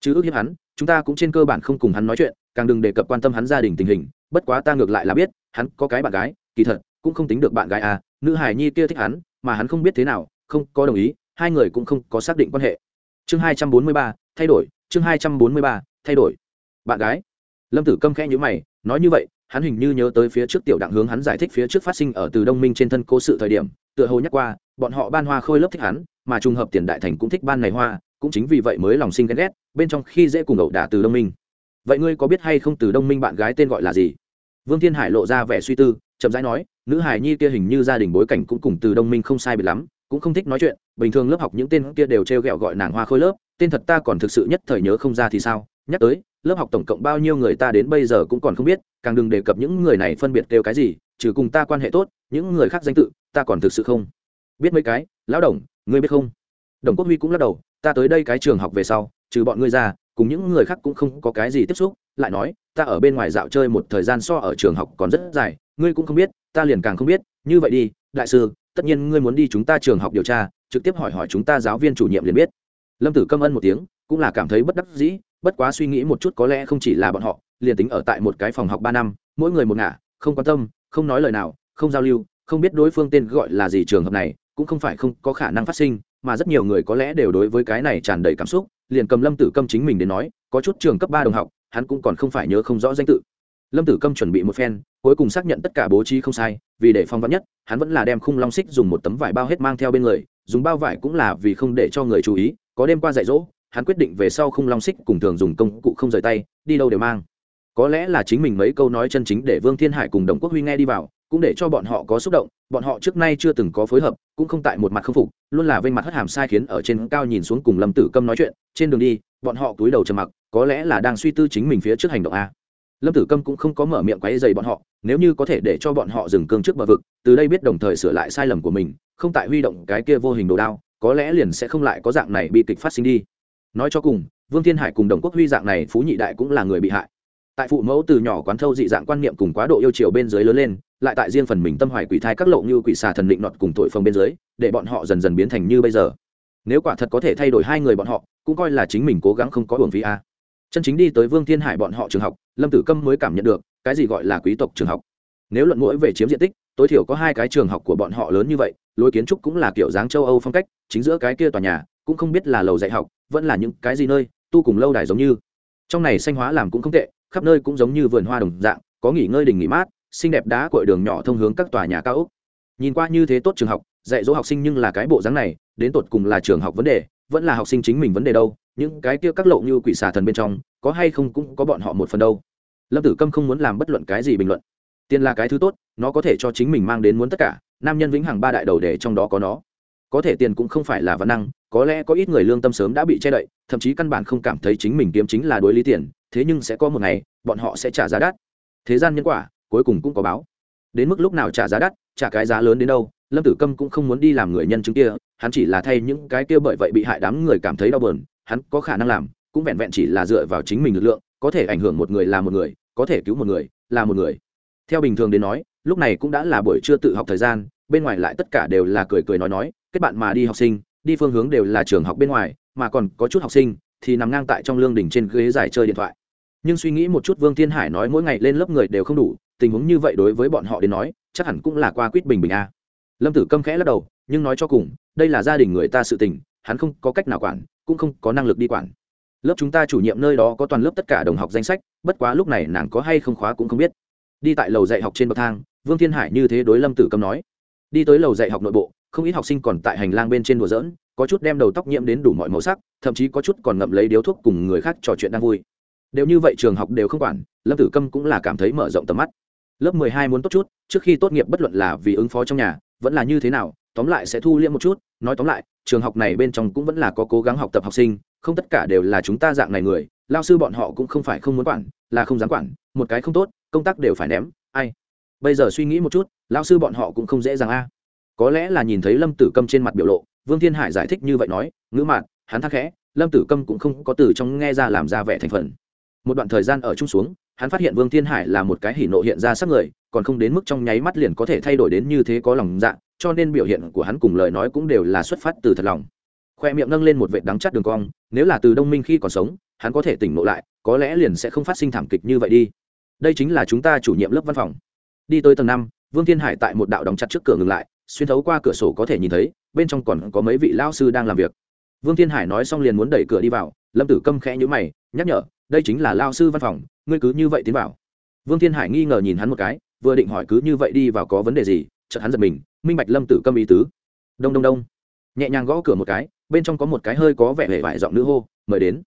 Chứ ước hiếp hắn, chúng ta cũng trên cơ bản không cùng hắn nói chuyện, càng đừng đề cập quan tâm hắn gia đình tình hình, bất quá ta ngược lại là biết, hắn có cái bạn gái, kỳ thật, cũng không tính được bạn gái à nữ hải nhi kia thích hắn, mà hắn không biết thế nào, không có đồng ý, hai người cũng không có xác định quan hệ. Chương hai trăm bốn mươi ba, thay đổi, chương hai trăm bốn mươi ba, thay đổi. Bạn gái. Lâm tử câm khẽ nhữ mày, nói như vậy hắn hình như nhớ tới phía trước tiểu đặng hướng hắn giải thích phía trước phát sinh ở từ đông minh trên thân cố sự thời điểm, tựa hồ nhắc qua, bọn họ ban hoa khôi lớp thích hắn, mà trùng hợp tiền đại thành cũng thích ban này hoa, cũng chính vì vậy mới lòng sinh ghen ghét, bên trong khi dễ cùng ẩu đả từ đông minh. Vậy ngươi có biết hay không từ đông minh bạn gái tên gọi là gì? Vương thiên hải lộ ra vẻ suy tư, chậm rãi nói, nữ hải nhi kia hình như gia đình bối cảnh cũng cùng từ đông minh không sai biệt lắm, cũng không thích nói chuyện, bình thường lớp học những tên kia đều t r e o g ẹ o gọi nàng hoa khôi lớp, tên thật ta còn thực sự nhất thời nhớ không ra thì sao? Nhắc tới, lớp học tổng cộng bao nhiêu người ta đến bây giờ cũng còn không biết càng đừng đề cập những người này phân biệt kêu cái gì, trừ cùng ta quan hệ tốt, những người khác danh tự, ta còn thực sự không biết mấy cái. Lão đồng, ngươi biết không? Đồng quốc huy cũng lắc đầu, ta tới đây cái trường học về sau, trừ bọn ngươi ra, cùng những người khác cũng không có cái gì tiếp xúc. Lại nói, ta ở bên ngoài dạo chơi một thời gian so ở trường học còn rất dài, ngươi cũng không biết, ta liền càng không biết. Như vậy đi, đại sư, tất nhiên ngươi muốn đi chúng ta trường học điều tra, trực tiếp hỏi hỏi chúng ta giáo viên chủ nhiệm liền biết lâm tử câm ân một tiếng, cũng là cảm thấy bất đắc dĩ, bất quá suy nghĩ một chút có lẽ không chỉ là bọn họ, liền tính ở tại một cái phòng học ba năm, mỗi người một ngả, không quan tâm, không nói lời nào, không giao lưu, không biết đối phương tên gọi là gì trường hợp này, cũng không phải không có khả năng phát sinh, mà rất nhiều người có lẽ đều đối với cái này tràn đầy cảm xúc, liền cầm lâm tử câm chính mình đến nói, có chút trường cấp ba đồng học, hắn cũng còn không phải nhớ không rõ danh tự. Lâm tử câm chuẩn bị một phen, cuối cùng xác nhận tất cả bố trí không sai, vì để phong vắn nhất, hắn vẫn là đem khung long xích dùng một tấm vải bao hết mang theo bên người, dùng bao vải cũng là vì không để cho người chú ý có đêm qua dạy dỗ, hắn quyết định về sau không long xích cùng thường dùng công cụ không rời tay, đi đâu đều mang. Có lẽ là chính mình mấy câu nói chân chính để vương thiên hải cùng đồng quốc huy nghe đi vào, cũng để cho bọn họ có xúc động, bọn họ trước nay chưa từng có phối hợp, cũng không tại một mặt khâm phục, luôn là vênh mặt hất hàm sai khiến ở trên cao nhìn xuống cùng lâm tử câm nói chuyện, trên đường đi, bọn họ túi đầu trầm mặc, có lẽ là đang suy tư chính mình phía trước hành động a. Lâm tử câm cũng không có mở miệng quáy dày bọn họ, nếu như có thể để cho bọn họ dừng cương trước bờ vực, từ đây biết đồng thời sửa lại sai lầm của mình, không tại huy động cái kia vô hình đồ đao có lẽ liền sẽ không lại có dạng này bi kịch phát sinh đi. Nói cho cùng, vương thiên hải cùng đồng quốc huy dạng này phú nhị đại cũng là người bị hại. Tại phụ mẫu từ nhỏ quán thâu dị dạng quan niệm cùng quá độ yêu chiều bên dưới lớn lên, lại tại riêng phần mình tâm hoài quỷ thai các lộ như quỷ xà thần định nọt cùng tội phong bên dưới, để bọn họ dần dần biến thành như bây giờ. Nếu quả thật có thể thay đổi hai người bọn họ, cũng coi là chính mình cố gắng không có hưởng phí a. Chân chính đi tới vương thiên hải bọn họ trường học, lâm tử câm mới cảm nhận được, cái gì gọi là quý tộc trường học. Nếu luận mũi về chiếm diện tích tối thiểu có hai cái trường học của bọn họ lớn như vậy, lối kiến trúc cũng là kiểu dáng châu âu phong cách, chính giữa cái kia tòa nhà, cũng không biết là lầu dạy học, vẫn là những cái gì nơi, tu cùng lâu đài giống như. Trong này xanh hóa làm cũng không tệ, khắp nơi cũng giống như vườn hoa đồng dạng, có nghỉ ngơi đình nghỉ mát, xinh đẹp đá cội đường nhỏ thông hướng các tòa nhà cao ốc. Nhìn qua như thế tốt trường học, dạy dỗ học sinh nhưng là cái bộ dáng này, đến tột cùng là trường học vấn đề, vẫn là học sinh chính mình vấn đề đâu, những cái kia các lộ như quỷ xà thần bên trong, có hay không cũng có bọn họ một phần đâu. Lâm tử câm không muốn làm bất luận cái gì bình luận tiền là cái thứ tốt, nó có thể cho chính mình mang đến muốn tất cả, nam nhân vĩnh hằng ba đại đầu để trong đó có nó. Có thể tiền cũng không phải là văn năng, có lẽ có ít người lương tâm sớm đã bị che đậy, thậm chí căn bản không cảm thấy chính mình kiếm chính là đối lý tiền, thế nhưng sẽ có một ngày, bọn họ sẽ trả giá đắt. Thế gian nhân quả, cuối cùng cũng có báo. Đến mức lúc nào trả giá đắt, trả cái giá lớn đến đâu, lâm tử câm cũng không muốn đi làm người nhân chứng kia, hắn chỉ là thay những cái kia bởi vậy bị hại đám người cảm thấy đau bờn hắn có khả năng làm, cũng vẹn vẹn chỉ là dựa vào chính mình lực lượng, có thể ảnh hưởng một người là một người, có thể cứu một người là một người theo bình thường đến nói, lúc này cũng đã là buổi trưa tự học thời gian, bên ngoài lại tất cả đều là cười cười nói nói, kết bạn mà đi học sinh, đi phương hướng đều là trường học bên ngoài, mà còn có chút học sinh thì nằm ngang tại trong lương đỉnh trên ghế dài chơi điện thoại. Nhưng suy nghĩ một chút vương thiên hải nói mỗi ngày lên lớp người đều không đủ, tình huống như vậy đối với bọn họ đến nói, chắc hẳn cũng là qua quýt bình bình a. Lâm tử câm khẽ lắc đầu, nhưng nói cho cùng, đây là gia đình người ta sự tình, hắn không có cách nào quản, cũng không có năng lực đi quản. Lớp chúng ta chủ nhiệm nơi đó có toàn lớp tất cả đồng học danh sách, bất quá lúc này nàng có hay không khóa cũng không biết đi tại lầu dạy học trên bậc thang, vương thiên hải như thế đối lâm tử câm nói. Đi tới lầu dạy học nội bộ, không ít học sinh còn tại hành lang bên trên đùa dỡn có chút đem đầu tóc nhiễm đến đủ mọi màu sắc, thậm chí có chút còn ngậm lấy điếu thuốc cùng người khác trò chuyện đang vui. Đều như vậy trường học đều không quản, lâm tử câm cũng là cảm thấy mở rộng tầm mắt. Lớp mười hai muốn tốt chút, trước khi tốt nghiệp bất luận là vì ứng phó trong nhà, vẫn là như thế nào, tóm lại sẽ thu liễm một chút, nói tóm lại, trường học này bên trong cũng vẫn là có cố gắng học tập học sinh, không tất cả đều là chúng ta dạng này người, lao sư bọn họ cũng không phải không muốn quản, là không dám quản, một cái không tốt công tác đều phải ném, ai? Bây giờ suy nghĩ một chút, lão sư bọn họ cũng không dễ dàng a. Có lẽ là nhìn thấy lâm tử câm trên mặt biểu lộ, vương thiên hải giải thích như vậy nói, ngữ mạn, hắn thắc khẽ, lâm tử câm cũng không có từ trong nghe ra làm ra vẻ thành phần. Một đoạn thời gian ở chung xuống, hắn phát hiện vương thiên hải là một cái hỉ nộ hiện ra sắc người, còn không đến mức trong nháy mắt liền có thể thay đổi đến như thế có lòng dạ cho nên biểu hiện của hắn cùng lời nói cũng đều là xuất phát từ thật lòng. Khoe miệng nâng lên một vệt đắng chắt đường cong, nếu là từ đông minh khi còn sống, hắn có thể tỉnh nộ lại, có lẽ liền sẽ không phát sinh thảm kịch như vậy đi đây chính là chúng ta chủ nhiệm lớp văn phòng. Đi tới tầng năm, vương thiên hải tại một đạo đóng chặt trước cửa ngừng lại, xuyên thấu qua cửa sổ có thể nhìn thấy, bên trong còn có mấy vị lao sư đang làm việc. Vương thiên hải nói xong liền muốn đẩy cửa đi vào, lâm tử câm khẽ nhữ mày, nhắc nhở, đây chính là lao sư văn phòng, ngươi cứ như vậy tiến vào. Vương thiên hải nghi ngờ nhìn hắn một cái, vừa định hỏi cứ như vậy đi vào có vấn đề gì, chợt hắn giật mình, minh bạch lâm tử câm ý tứ. Đông đông đông. Nhẹ nhàng gõ cửa một cái, bên trong có một cái hơi có vẻ hề vải giọng nữ hô, mời đến.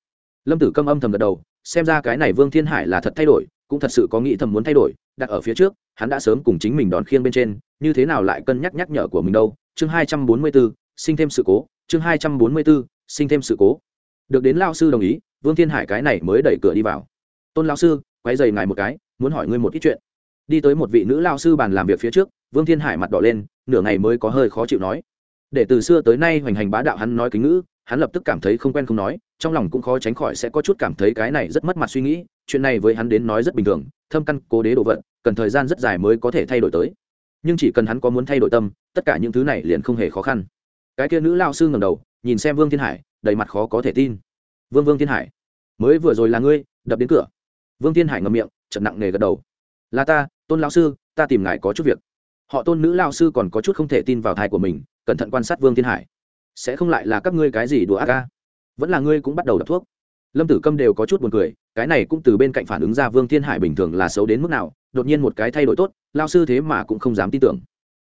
Lâm tử câm âm thầm gật đầu, xem ra cái này vương thiên hải là thật thay đổi cũng thật sự có nghĩ thầm muốn thay đổi, đặt ở phía trước, hắn đã sớm cùng chính mình đón khiêng bên trên, như thế nào lại cân nhắc nhắc nhở của mình đâu? Chương hai trăm bốn mươi b ố sinh thêm sự cố, chương hai trăm bốn mươi b ố sinh thêm sự cố. Được đến lao sư đồng ý, vương thiên hải cái này mới đẩy cửa đi vào. Tôn lao sư quay dày ngài một cái, muốn hỏi ngươi một ít chuyện. Đi tới một vị nữ lao sư bàn làm việc phía trước, vương thiên hải mặt đỏ lên, nửa ngày mới có hơi khó chịu nói. Để từ xưa tới nay hoành hành bá đạo hắn nói kính ngữ, hắn lập tức cảm thấy không quen không nói, trong lòng cũng khó tránh khỏi sẽ có chút cảm thấy cái này rất mất mặt suy nghĩ chuyện này với hắn đến nói rất bình thường, thâm căn, cố đế đồ vật, cần thời gian rất dài mới có thể thay đổi tới. Nhưng chỉ cần hắn có muốn thay đổi tâm, tất cả những thứ này liền không hề khó khăn. Cái kia nữ lao sư ngầm đầu, nhìn xem vương thiên hải, đầy mặt khó có thể tin. Vương vương thiên hải, mới vừa rồi là ngươi, đập đến cửa. Vương thiên hải ngầm miệng chật nặng nề gật đầu. Là ta, tôn lao sư, ta tìm ngài có chút việc. Họ tôn nữ lao sư còn có chút không thể tin vào thai của mình, cẩn thận quan sát vương thiên hải. Sẽ không lại là các ngươi cái gì đùa ác ca? Vẫn là ngươi cũng bắt đầu đập thuốc lâm tử câm đều có chút buồn cười, cái này cũng từ bên cạnh phản ứng ra vương thiên hải bình thường là xấu đến mức nào, đột nhiên một cái thay đổi tốt lao sư thế mà cũng không dám tin tưởng.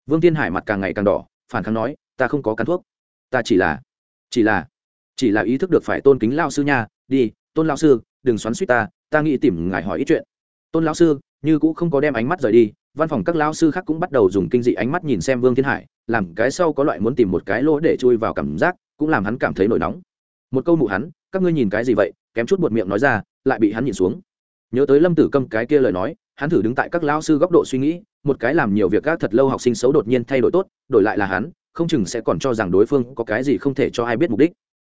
Vương thiên hải mặt càng ngày càng đỏ, phản kháng nói, ta không có cắn thuốc. Ta chỉ là chỉ là chỉ là ý thức được phải tôn kính lao sư nha, đi, tôn lao sư, đừng xoắn suýt ta ta nghĩ tìm ngài hỏi ít chuyện. Tôn lao sư, như cũng không có đem ánh mắt rời đi, văn phòng các lao sư khác cũng bắt đầu dùng kinh dị ánh mắt nhìn xem vương thiên hải, làm cái sau có loại muốn tìm một cái lỗ để chui vào cảm giác, cũng làm hắn cảm thấy nổi nóng. Một câu mụ hắn các ngươi nhìn cái gì vậy? Kém chút buột miệng nói ra, lại bị hắn nhìn xuống. Nhớ tới lâm tử câm cái kia lời nói, hắn thử đứng tại các lao sư góc độ suy nghĩ, một cái làm nhiều việc các thật lâu học sinh xấu đột nhiên thay đổi tốt, đổi lại là hắn, không chừng sẽ còn cho rằng đối phương có cái gì không thể cho ai biết mục đích.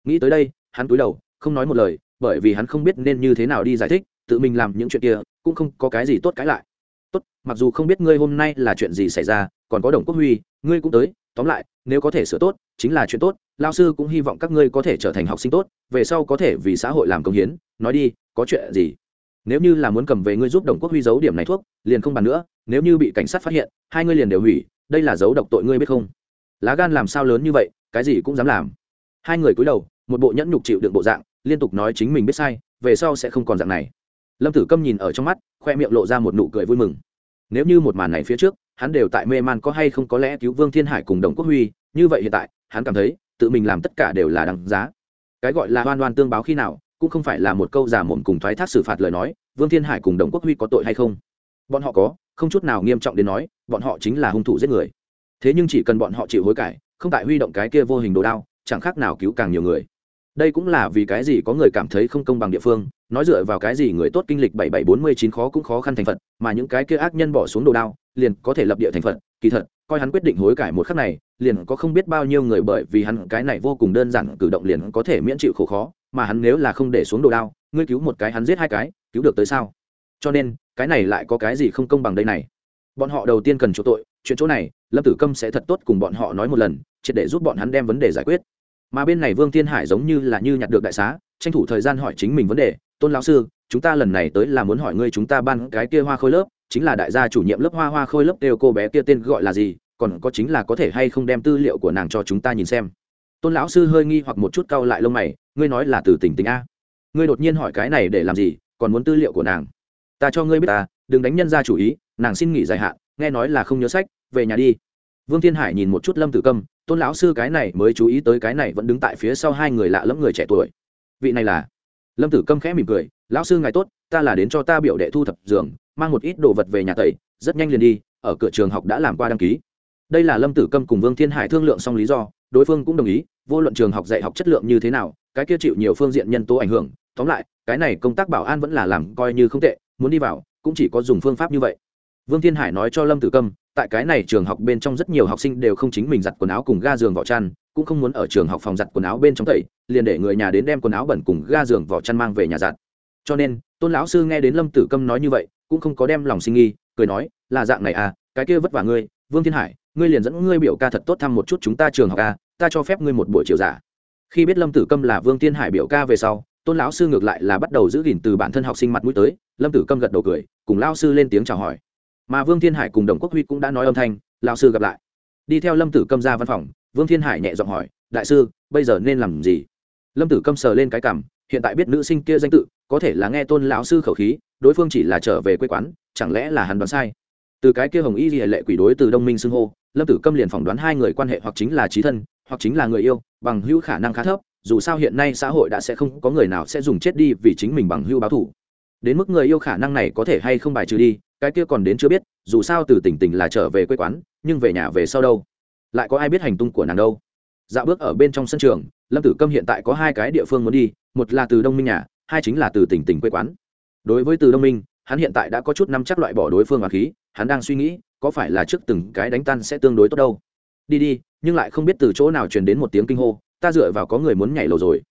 Nghĩ tới đây, hắn cúi đầu, không nói một lời, bởi vì hắn không biết nên như thế nào đi giải thích, tự mình làm những chuyện kia, cũng không có cái gì tốt cãi lại. Tốt, mặc dù không biết ngươi hôm nay là chuyện gì xảy ra, còn có đồng quốc huy, ngươi cũng tới, tóm lại, nếu có thể sửa tốt, chính là chuyện tốt lao sư cũng hy vọng các ngươi có thể trở thành học sinh tốt, về sau có thể vì xã hội làm công hiến. Nói đi, có chuyện gì? Nếu như là muốn cầm về ngươi giúp đồng quốc huy giấu điểm này thuốc, liền không bàn nữa, nếu như bị cảnh sát phát hiện, hai ngươi liền đều hủy, đây là dấu độc tội ngươi biết không? Lá gan làm sao lớn như vậy, cái gì cũng dám làm. Hai người cúi đầu, một bộ nhẫn nhục chịu đựng bộ dạng, liên tục nói chính mình biết sai, về sau sẽ không còn dạng này. Lâm tử câm nhìn ở trong mắt, khoe miệng lộ ra một nụ cười vui mừng. Nếu như một màn này phía trước, hắn đều tại mê man có hay không có lẽ cứu vương thiên hải cùng đồng quốc huy, như vậy hiện tại, hắn cảm thấy tự mình làm tất cả đều là đằng giá. Cái gọi là oan oan tương báo khi nào, cũng không phải là một câu giả mồm cùng thoái thác xử phạt lời nói, vương thiên hải cùng đồng quốc huy có tội hay không? Bọn họ có, không chút nào nghiêm trọng đến nói, bọn họ chính là hung thủ giết người. Thế nhưng chỉ cần bọn họ chịu hối cải, không tại huy động cái kia vô hình đồ đao, chẳng khác nào cứu càng nhiều người. Đây cũng là vì cái gì có người cảm thấy không công bằng địa phương, nói dựa vào cái gì người tốt kinh lịch bảy bảy bốn mươi chín khó cũng khó khăn thành phật, mà những cái kia ác nhân bỏ xuống đồ đao, liền có thể lập địa thành phật, kỳ thật coi hắn quyết định hối cải một khắc này, liền có không biết bao nhiêu người bởi vì hắn cái này vô cùng đơn giản cử động liền có thể miễn chịu khổ khó, mà hắn nếu là không để xuống đồ đao, ngươi cứu một cái hắn giết hai cái, cứu được tới sao? Cho nên, cái này lại có cái gì không công bằng đây này? Bọn họ đầu tiên cần chỗ tội, chuyện chỗ này, lâm tử câm sẽ thật tốt cùng bọn họ nói một lần, triệt để giúp bọn hắn đem vấn đề giải quyết. Mà bên này vương thiên hải giống như là như nhặt được đại xá, tranh thủ thời gian hỏi chính mình vấn đề. Tôn lão sư, chúng ta lần này tới là muốn hỏi ngươi chúng ta ban cái kia hoa khôi lớp chính là đại gia chủ nhiệm lớp hoa hoa khôi lớp đều cô bé kia tên gọi là gì, còn có chính là có thể hay không đem tư liệu của nàng cho chúng ta nhìn xem. Tôn lão sư hơi nghi hoặc một chút cau lại lông mày, ngươi nói là từ tỉnh tỉnh a. Ngươi đột nhiên hỏi cái này để làm gì, còn muốn tư liệu của nàng. Ta cho ngươi biết ta, đừng đánh nhân ra chủ ý, nàng xin nghỉ dài hạn, nghe nói là không nhớ sách, về nhà đi. Vương thiên hải nhìn một chút lâm tử câm, tôn lão sư cái này mới chú ý tới cái này vẫn đứng tại phía sau hai người lạ lẫm người trẻ tuổi. Vị này là? Lâm tử câm khẽ mỉm cười, lão sư ngài tốt, ta là đến cho ta biểu đệ thu thập giường mang một ít đồ vật về nhà tẩy, rất nhanh liền đi, ở cửa trường học đã làm qua đăng ký. Đây là lâm tử câm cùng vương thiên hải thương lượng xong lý do, đối phương cũng đồng ý, vô luận trường học dạy học chất lượng như thế nào, cái kia chịu nhiều phương diện nhân tố ảnh hưởng, tóm lại, cái này công tác bảo an vẫn là làm coi như không tệ, muốn đi vào, cũng chỉ có dùng phương pháp như vậy. Vương thiên hải nói cho lâm tử câm, tại cái này trường học bên trong rất nhiều học sinh đều không chính mình giặt quần áo cùng ga giường vỏ chăn, cũng không muốn ở trường học phòng giặt quần áo bên trong tẩy, liền để người nhà đến đem quần áo bẩn cùng ga giường vỏ chăn mang về nhà giặt. Cho nên, tôn lão sư nghe đến lâm tử câm nói như vậy cũng không có đem lòng sinh nghi cười nói là dạng này à cái kia vất vả ngươi vương thiên hải ngươi liền dẫn ngươi biểu ca thật tốt thăm một chút chúng ta trường học à, ta cho phép ngươi một buổi chiều giả. Khi biết lâm tử câm là vương thiên hải biểu ca về sau tôn lão sư ngược lại là bắt đầu giữ gìn từ bản thân học sinh mặt mũi tới lâm tử câm gật đầu cười cùng lao sư lên tiếng chào hỏi. Mà vương thiên hải cùng đồng quốc huy cũng đã nói âm thanh lao sư gặp lại. Đi theo lâm tử câm ra văn phòng vương thiên hải nhẹ giọng hỏi đại sư bây giờ nên làm gì? Lâm tử câm sờ lên cái cảm hiện tại biết nữ sinh kia danh tự, có thể là nghe tôn lão sư khẩu khí, đối phương chỉ là trở về quê quán, chẳng lẽ là hắn đoán sai? Từ cái kia hồng y lìa lệ quỷ đối từ đông minh xưng hô, lâm tử câm liền phỏng đoán hai người quan hệ hoặc chính là trí thân, hoặc chính là người yêu, bằng hữu khả năng khá thấp, dù sao hiện nay xã hội đã sẽ không có người nào sẽ dùng chết đi vì chính mình bằng hữu báo thủ đến mức người yêu khả năng này có thể hay không bài trừ đi, cái kia còn đến chưa biết, dù sao từ tỉnh tỉnh là trở về quê quán, nhưng về nhà về sau đâu? Lại có ai biết hành tung của nàng đâu? Dạo bước ở bên trong sân trường, lâm tử câm hiện tại có hai cái địa phương muốn đi một là từ đông minh nhà, hai chính là từ tỉnh tỉnh quê quán. Đối với từ đông minh, hắn hiện tại đã có chút năm chắc loại bỏ đối phương và khí, hắn đang suy nghĩ, có phải là trước từng cái đánh tan sẽ tương đối tốt đâu. Đi đi, nhưng lại không biết từ chỗ nào truyền đến một tiếng kinh hô, ta dựa vào có người muốn nhảy lầu rồi.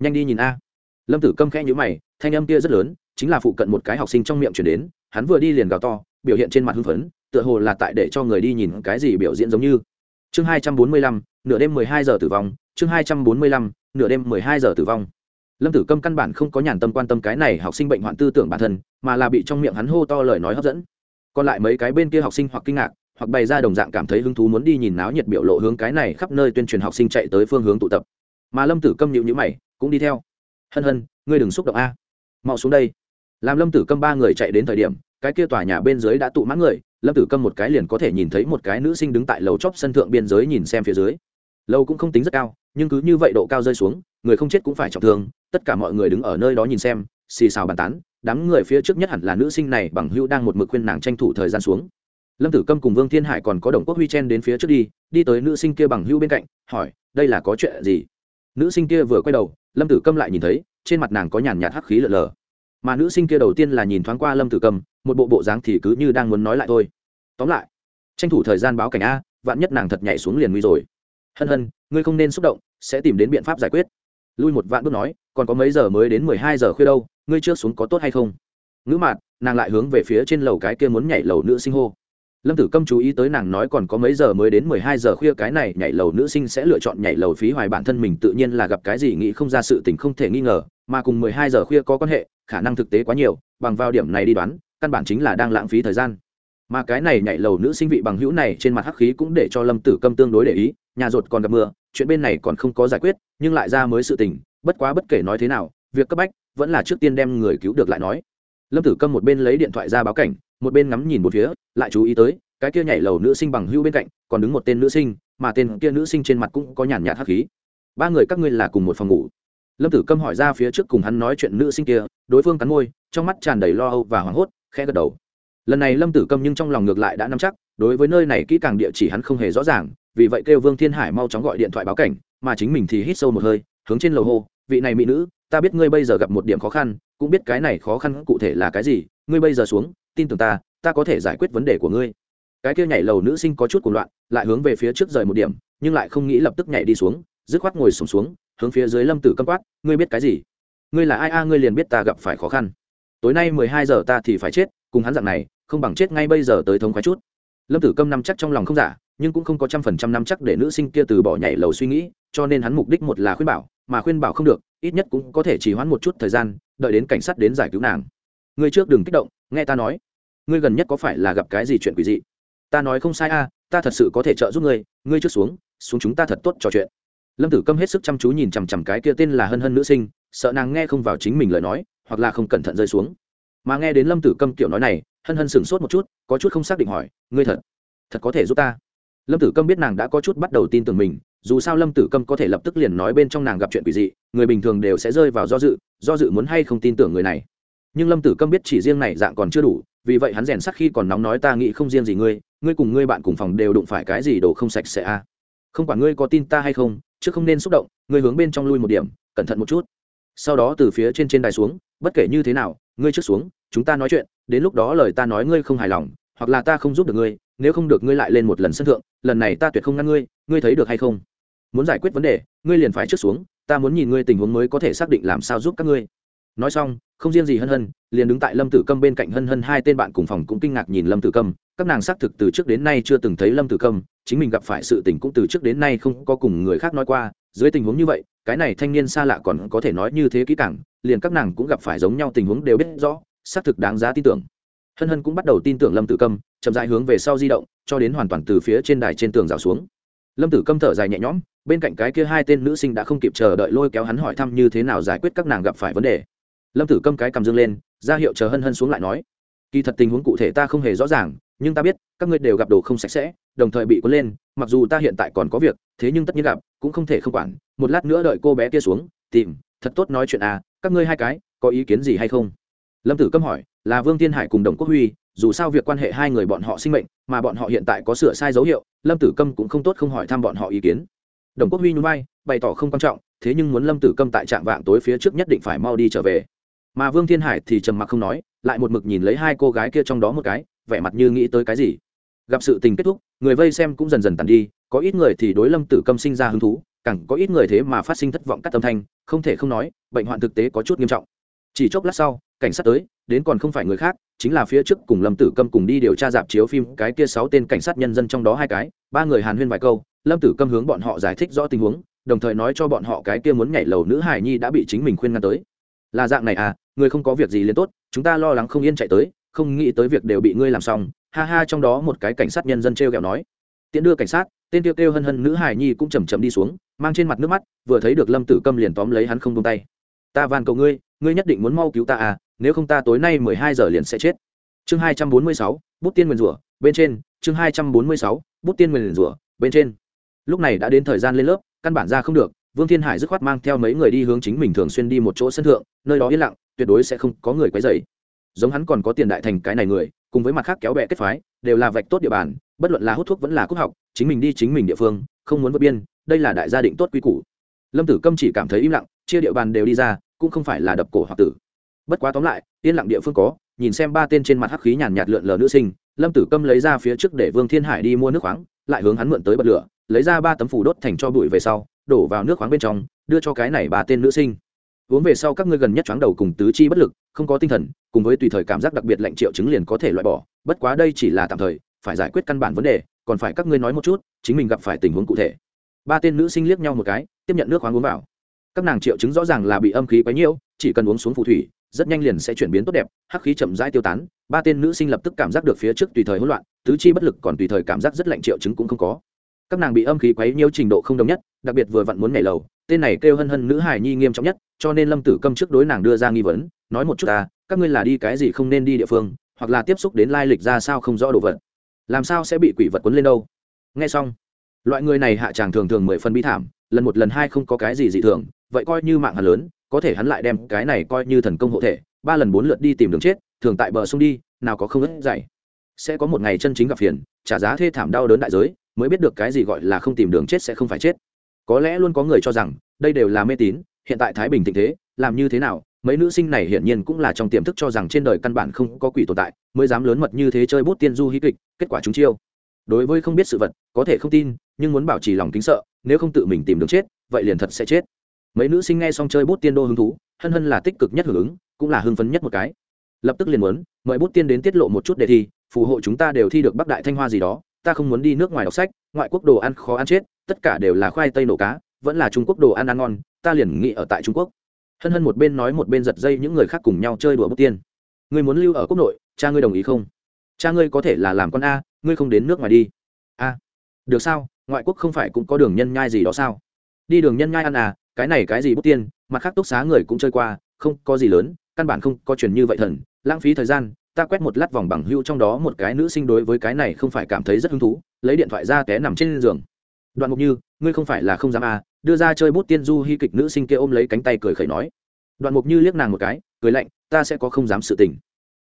Nhanh đi nhìn a. Lâm tử câm khẽ nhữ mày, thanh âm kia rất lớn, chính là phụ cận một cái học sinh trong miệng chuyển đến, hắn vừa đi liền gào to, biểu hiện trên mặt hưng phấn, tựa hồ là tại để cho người đi nhìn cái gì biểu diễn giống như. Chương hai trăm bốn mươi lăm, nửa đêm mười hai giờ tử vong, chương hai trăm bốn mươi lăm, nửa đêm mười hai giờ tử vong lâm tử câm căn bản không có nhàn tâm quan tâm cái này học sinh bệnh hoạn tư tưởng bản thân, mà là bị trong miệng hắn hô to lời nói hấp dẫn. Còn lại mấy cái bên kia học sinh hoặc kinh ngạc, hoặc bày ra đồng dạng cảm thấy hứng thú muốn đi nhìn náo nhiệt biểu lộ hướng cái này khắp nơi tuyên truyền học sinh chạy tới phương hướng tụ tập. Mà lâm tử câm nhịu nhữ mày, cũng đi theo. Hân hân, ngươi đừng xúc động a. Mau xuống đây. Làm lâm tử câm ba người chạy đến thời điểm, cái kia tòa nhà bên dưới đã tụ mãn người, lâm tử câm một cái liền có thể nhìn thấy một cái nữ sinh đứng tại lầu chóp sân thượng biên giới nhìn xem phía dưới. Lâu cũng không tính rất cao, nhưng cứ như vậy độ cao rơi xuống, người không chết cũng phải trọng thương tất cả mọi người đứng ở nơi đó nhìn xem, xì xào bàn tán, đám người phía trước nhất hẳn là nữ sinh này bằng hữu đang một mực khuyên nàng tranh thủ thời gian xuống. Lâm tử câm cùng vương thiên hải còn có đồng quốc huy chen đến phía trước đi đi tới nữ sinh kia bằng hữu bên cạnh, hỏi, đây là có chuyện gì? Nữ sinh kia vừa quay đầu, lâm tử câm lại nhìn thấy, trên mặt nàng có nhàn nhạt hắc khí lợn lờ. Mà nữ sinh kia đầu tiên là nhìn thoáng qua lâm tử câm, một bộ bộ dáng thì cứ như đang muốn nói lại thôi. Tóm lại, tranh thủ thời gian báo cảnh a, vạn nhất nàng thật nhảy xuống liền nguy rồi. Hân hân, ngươi không nên xúc động, sẽ tìm đến biện pháp giải quyết lui một vạn bước nói, còn có mấy giờ mới đến mười hai giờ khuya đâu, ngươi trước xuống có tốt hay không? Ngữ mạn nàng lại hướng về phía trên lầu cái kia muốn nhảy lầu nữ sinh hô. Lâm tử câm chú ý tới nàng nói còn có mấy giờ mới đến mười hai giờ khuya, cái này nhảy lầu nữ sinh sẽ lựa chọn nhảy lầu phí hoài bản thân mình tự nhiên là gặp cái gì nghĩ không ra sự tình không thể nghi ngờ, mà cùng mười hai giờ khuya có quan hệ, khả năng thực tế quá nhiều, bằng vào điểm này đi đoán, căn bản chính là đang lãng phí thời gian mà cái này nhảy lầu nữ sinh vị bằng hữu này trên mặt hắc khí cũng để cho lâm tử câm tương đối để ý, nhà rột còn gặp mưa, chuyện bên này còn không có giải quyết, nhưng lại ra mới sự tình, bất quá bất kể nói thế nào, việc cấp bách vẫn là trước tiên đem người cứu được lại nói. Lâm tử câm một bên lấy điện thoại ra báo cảnh, một bên ngắm nhìn một phía, lại chú ý tới, cái kia nhảy lầu nữ sinh bằng hữu bên cạnh, còn đứng một tên nữ sinh, mà tên kia nữ sinh trên mặt cũng có nhàn nhạt hắc khí. Ba người các ngươi là cùng một phòng ngủ. Lâm tử câm hỏi ra phía trước cùng hắn nói chuyện nữ sinh kia, đối phương cắn môi, trong mắt tràn đầy lo âu và hoảng hốt, khẽ gật đầu lần này lâm tử câm nhưng trong lòng ngược lại đã nắm chắc đối với nơi này kỹ càng địa chỉ hắn không hề rõ ràng vì vậy kêu vương thiên hải mau chóng gọi điện thoại báo cảnh mà chính mình thì hít sâu một hơi hướng trên lầu hô vị này mỹ nữ ta biết ngươi bây giờ gặp một điểm khó khăn cũng biết cái này khó khăn cụ thể là cái gì ngươi bây giờ xuống tin tưởng ta ta có thể giải quyết vấn đề của ngươi. Cái kia nhảy lầu nữ sinh có chút cuồng loạn lại hướng về phía trước rời một điểm nhưng lại không nghĩ lập tức nhảy đi xuống dứt khoát ngồi sùng xuống, xuống hướng phía dưới lâm tử câm quát ngươi biết cái gì? Ngươi là ai a? Ngươi liền biết ta gặp phải khó khăn. Tối nay mười hai giờ ta thì phải chết cùng hắn dạng này không bằng chết ngay bây giờ tới thống khoái chút. Lâm tử câm nắm chắc trong lòng không giả, nhưng cũng không có trăm phần trăm nắm chắc để nữ sinh kia từ bỏ nhảy lầu suy nghĩ, cho nên hắn mục đích một là khuyên bảo, mà khuyên bảo không được, ít nhất cũng có thể chỉ hoãn một chút thời gian, đợi đến cảnh sát đến giải cứu nàng. Ngươi trước đừng kích động, nghe ta nói. Ngươi gần nhất có phải là gặp cái gì chuyện quỷ dị? Ta nói không sai a, ta thật sự có thể trợ giúp ngươi ngươi trước xuống xuống chúng ta thật tốt trò chuyện. Lâm tử câm hết sức chăm chú nhìn chằm chằm cái kia tên là hân hân nữ sinh, sợ nàng nghe không vào chính mình lời nói, hoặc là không cẩn thận rơi xuống. Mà nghe đến lâm tử câm kiểu nói này hân hân sửng sốt một chút, có chút không xác định hỏi, ngươi thật thật có thể giúp ta? Lâm tử câm biết nàng đã có chút bắt đầu tin tưởng mình, dù sao lâm tử câm có thể lập tức liền nói bên trong nàng gặp chuyện quỷ dị, người bình thường đều sẽ rơi vào do dự do dự muốn hay không tin tưởng người này. Nhưng lâm tử câm biết chỉ riêng này dạng còn chưa đủ, vì vậy hắn rèn sắc khi còn nóng nói ta nghĩ không riêng gì ngươi ngươi cùng ngươi bạn cùng phòng đều đụng phải cái gì đồ không sạch sẽ a không quản ngươi có tin ta hay không, chứ không nên xúc động, ngươi hướng bên trong lui một điểm, cẩn thận một chút. Sau đó từ phía trên trên đài xuống, bất kể như thế nào, ngươi trước xuống, chúng ta nói chuyện đến lúc đó lời ta nói ngươi không hài lòng, hoặc là ta không giúp được ngươi, nếu không được ngươi lại lên một lần sân thượng, lần này ta tuyệt không ngăn ngươi ngươi thấy được hay không? Muốn giải quyết vấn đề, ngươi liền phải trước xuống, ta muốn nhìn ngươi tình huống mới có thể xác định làm sao giúp các ngươi. Nói xong, không riêng gì hân hân, liền đứng tại lâm tử câm bên cạnh hân hân, hai tên bạn cùng phòng cũng kinh ngạc nhìn lâm tử câm, các nàng xác thực từ trước đến nay chưa từng thấy lâm tử câm, chính mình gặp phải sự tình cũng từ trước đến nay không có cùng người khác nói qua, dưới tình huống như vậy, cái này thanh niên xa lạ còn có thể nói như thế kỹ càng, liền các nàng cũng gặp phải giống nhau tình huống đều biết rõ xác thực đáng giá tin tưởng. Hân hân cũng bắt đầu tin tưởng lâm tử câm, chậm dại hướng về sau di động, cho đến hoàn toàn từ phía trên đài trên tường rào xuống. Lâm tử câm thở dài nhẹ nhõm, bên cạnh cái kia hai tên nữ sinh đã không kịp chờ đợi lôi kéo hắn hỏi thăm như thế nào giải quyết các nàng gặp phải vấn đề. Lâm tử câm cái cầm dương lên, ra hiệu chờ hân hân xuống lại nói, kỳ thật tình huống cụ thể ta không hề rõ ràng, nhưng ta biết, các ngươi đều gặp đồ không sạch sẽ, đồng thời bị cuốn lên, mặc dù ta hiện tại còn có việc, thế nhưng tất nhiên gặp, cũng không thể không quản, một lát nữa đợi cô bé kia xuống, tìm, thật tốt nói chuyện à các ngươi hai cái, có ý kiến gì hay không? Lâm tử câm hỏi, là vương thiên hải cùng đồng quốc huy, dù sao việc quan hệ hai người bọn họ sinh mệnh, mà bọn họ hiện tại có sửa sai dấu hiệu, lâm tử câm cũng không tốt không hỏi thăm bọn họ ý kiến. Đồng quốc huy núi bay bày tỏ không quan trọng, thế nhưng muốn lâm tử câm tại trạm vạng tối phía trước nhất định phải mau đi trở về. Mà vương thiên hải thì trầm mặc không nói, lại một mực nhìn lấy hai cô gái kia trong đó một cái, vẻ mặt như nghĩ tới cái gì. Gặp sự tình kết thúc, người vây xem cũng dần dần tàn đi, có ít người thì đối lâm tử câm sinh ra hứng thú, càng có ít người thế mà phát sinh thất vọng các tâm thanh, không thể không nói, bệnh hoạn thực tế có chút nghiêm trọng. Chỉ chốc lát sau cảnh sát tới, đến còn không phải người khác, chính là phía trước cùng lâm tử câm cùng đi điều tra dạp chiếu phim, cái kia sáu tên cảnh sát nhân dân trong đó hai cái, ba người hàn huyên vài câu, lâm tử câm hướng bọn họ giải thích rõ tình huống, đồng thời nói cho bọn họ cái kia muốn nhảy lầu nữ hải nhi đã bị chính mình khuyên ngăn tới. Là dạng này à người không có việc gì liền tốt, chúng ta lo lắng không yên chạy tới, không nghĩ tới việc đều bị ngươi làm xong, ha ha trong đó một cái cảnh sát nhân dân t r e o kẹo nói. Tiễn đưa cảnh sát, tên tiêu kêu hân hân nữ hải nhi cũng chầm chậm đi xuống, mang trên mặt nước mắt, vừa thấy được lâm tử câm liền tóm lấy hắn không tung tay. Ta van cầu ngươi ngươi nhất định muốn mau cứu ta à nếu không ta tối nay mười hai giờ liền sẽ chết. Chương hai trăm bốn mươi sáu, bút tiên nguyền rủa, bên trên. Chương hai trăm bốn mươi sáu, bút tiên nguyền rủa, bên trên. Lúc này đã đến thời gian lên lớp, căn bản ra không được, vương thiên hải dứt khoát mang theo mấy người đi hướng chính mình thường xuyên đi một chỗ sân thượng, nơi đó yên lặng, tuyệt đối sẽ không có người quấy dày giống hắn còn có tiền đại thành cái này người, cùng với mặt khác kéo bẹ kết phái, đều là vạch tốt địa bàn, bất luận là hút thuốc vẫn là cúc học, chính mình đi chính mình địa phương, không muốn vượt biên, đây là đại gia định tốt quy củ. Lâm tử câm chỉ cảm thấy im lặng, chia địa bàn đều đi ra, cũng không phải là đập cổ hoặc tử bất quá tóm lại, yên lặng địa phương có, nhìn xem ba tên trên mặt hắc khí nhàn nhạt lượn lờ nữ sinh, lâm tử câm lấy ra phía trước để vương thiên hải đi mua nước khoáng, lại hướng hắn mượn tới bật lửa, lấy ra ba tấm phủ đốt thành cho bụi về sau, đổ vào nước khoáng bên trong, đưa cho cái này ba tên nữ sinh. Uống về sau các ngươi gần nhất chóng đầu cùng tứ chi bất lực, không có tinh thần, cùng với tùy thời cảm giác đặc biệt lạnh triệu chứng liền có thể loại bỏ, bất quá đây chỉ là tạm thời, phải giải quyết căn bản vấn đề, còn phải các ngươi nói một chút, chính mình gặp phải tình huống cụ thể. Ba tên nữ sinh liếc nhau một cái, tiếp nhận nước khoáng uống vào. Các nàng triệu chứng rõ ràng là bị âm khí quấy nhiễu, chỉ cần uống xuống phù thủy rất nhanh liền sẽ chuyển biến tốt đẹp, hắc khí chậm rãi tiêu tán, ba tên nữ sinh lập tức cảm giác được phía trước tùy thời hỗn loạn, tứ chi bất lực còn tùy thời cảm giác rất lạnh triệu chứng cũng không có. Các nàng bị âm khí quấy nhiễu trình độ không đồng nhất, đặc biệt vừa vặn muốn nhảy lầu, tên này kêu hân hân nữ hài nhi nghiêm trọng nhất, cho nên lâm tử câm trước đối nàng đưa ra nghi vấn, nói một chút ta, các ngươi là đi cái gì không nên đi địa phương, hoặc là tiếp xúc đến lai lịch ra sao không rõ đồ vật. Làm sao sẽ bị quỷ vật quấn lên đâu? Nghe xong, loại người này hạ tràng thường thường mười phần bi thảm, lần một lần hai không có cái gì dị thường, vậy coi như mạng hắn lớn có thể hắn lại đem cái này coi như thần công hộ thể, ba lần bốn lượt đi tìm đường chết, thường tại bờ sông đi, nào có không ớt dày. Sẽ có một ngày chân chính gặp phiền, trả giá thê thảm đau đớn đại giới, mới biết được cái gì gọi là không tìm đường chết sẽ không phải chết. Có lẽ luôn có người cho rằng, đây đều là mê tín, hiện tại thái bình tình thế, làm như thế nào, mấy nữ sinh này hiển nhiên cũng là trong tiềm thức cho rằng trên đời căn bản không có quỷ tồn tại, mới dám lớn mật như thế chơi bút tiên du hí kịch, kết quả chúng chiêu. Đối với không biết sự vật, có thể không tin, nhưng muốn bảo trì lòng kính sợ, nếu không tự mình tìm đường chết, vậy liền thật sẽ chết mấy nữ sinh nghe xong chơi bút tiên đô hứng thú, hân hân là tích cực nhất hưởng ứng, cũng là hưng phấn nhất một cái. Lập tức liền muốn, mời bút tiên đến tiết lộ một chút đề thi, phù hộ chúng ta đều thi được bắc đại thanh hoa gì đó, ta không muốn đi nước ngoài đọc sách, ngoại quốc đồ ăn khó ăn chết, tất cả đều là khoai tây nổ cá, vẫn là trung quốc đồ ăn ăn ngon, ta liền nghĩ ở tại trung quốc. Hân hân một bên nói một bên giật dây những người khác cùng nhau chơi đùa bút tiên. Ngươi muốn lưu ở quốc nội, cha ngươi đồng ý không? Cha ngươi có thể là làm con a, ngươi không đến nước ngoài đi. A, được sao? Ngoại quốc không phải cũng có đường nhân nhai gì đó sao? Đi đường nhân nhai ăn à cái này cái gì bút tiên, mặt khác túc xá người cũng chơi qua, không có gì lớn, căn bản không có chuyện như vậy thần, lãng phí thời gian, ta quét một lát vòng bằng hưu trong đó một cái nữ sinh đối với cái này không phải cảm thấy rất hứng thú, lấy điện thoại ra té nằm trên giường. Đoạn mục như, ngươi không phải là không dám à đưa ra chơi bút tiên du hy kịch nữ sinh kia ôm lấy cánh tay cười khẩy nói. Đoạn mục như liếc nàng một cái, cười lạnh, ta sẽ có không dám sự tình.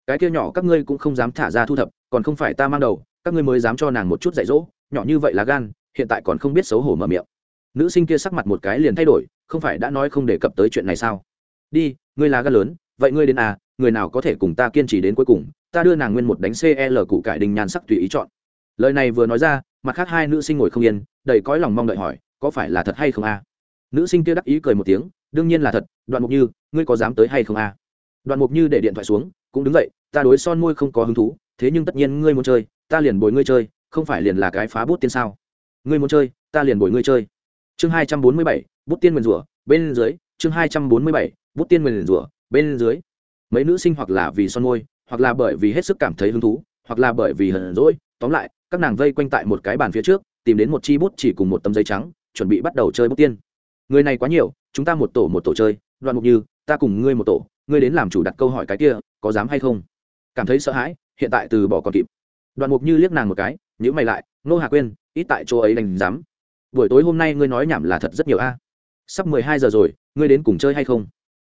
Cái kia nhỏ các ngươi cũng không dám thả ra thu thập, còn không phải ta mang đầu, các ngươi mới dám cho nàng một chút dạy dỗ, nhỏ như vậy là gan, hiện tại còn không biết xấu hổ mở miệng nữ sinh kia sắc mặt một cái liền thay đổi, không phải đã nói không đề cập tới chuyện này sao? Đi, ngươi là ga lớn, vậy ngươi đến à người nào có thể cùng ta kiên trì đến cuối cùng? Ta đưa nàng nguyên một đánh cl cụ cải đình nhàn sắc tùy ý chọn. Lời này vừa nói ra, mặt khác hai nữ sinh ngồi không yên, đầy cõi lòng mong đợi hỏi, có phải là thật hay không a nữ sinh kia đắc ý cười một tiếng, đương nhiên là thật, đoạn mục như, ngươi có dám tới hay không a đoạn mục như để điện thoại xuống, cũng đứng dậy, ta đối son môi không có hứng thú, thế nhưng tất nhiên ngươi muốn chơi, ta liền bồi ngươi chơi, không phải liền là cái phá bút tiên sao? Ngươi muốn chơi, ta liền bồi ngươi chơi chương hai trăm bốn mươi bảy, bút tiên nguyền rủa, bên dưới. Chương hai trăm bốn mươi bảy, bút tiên nguyền rủa, bên dưới. Mấy nữ sinh hoặc là vì son môi, hoặc là bởi vì hết sức cảm thấy hứng thú, hoặc là bởi vì hờn rỗi tóm lại, các nàng vây quanh tại một cái bàn phía trước, tìm đến một chi bút chỉ cùng một tấm giấy trắng, chuẩn bị bắt đầu chơi bút tiên. Người này quá nhiều, chúng ta một tổ một tổ chơi. Đoạn mục như, ta cùng ngươi một tổ, ngươi đến làm chủ đặt câu hỏi cái kia, có dám hay không? Cảm thấy sợ hãi, hiện tại từ bỏ còn kịp. Đoạn mục như liếc nàng một cái nhữ mày lại, nô hà quên ít tại chỗ ấy đành dám buổi tối hôm nay ngươi nói nhảm là thật rất nhiều a. Sắp mười hai giờ rồi, ngươi đến cùng chơi hay không?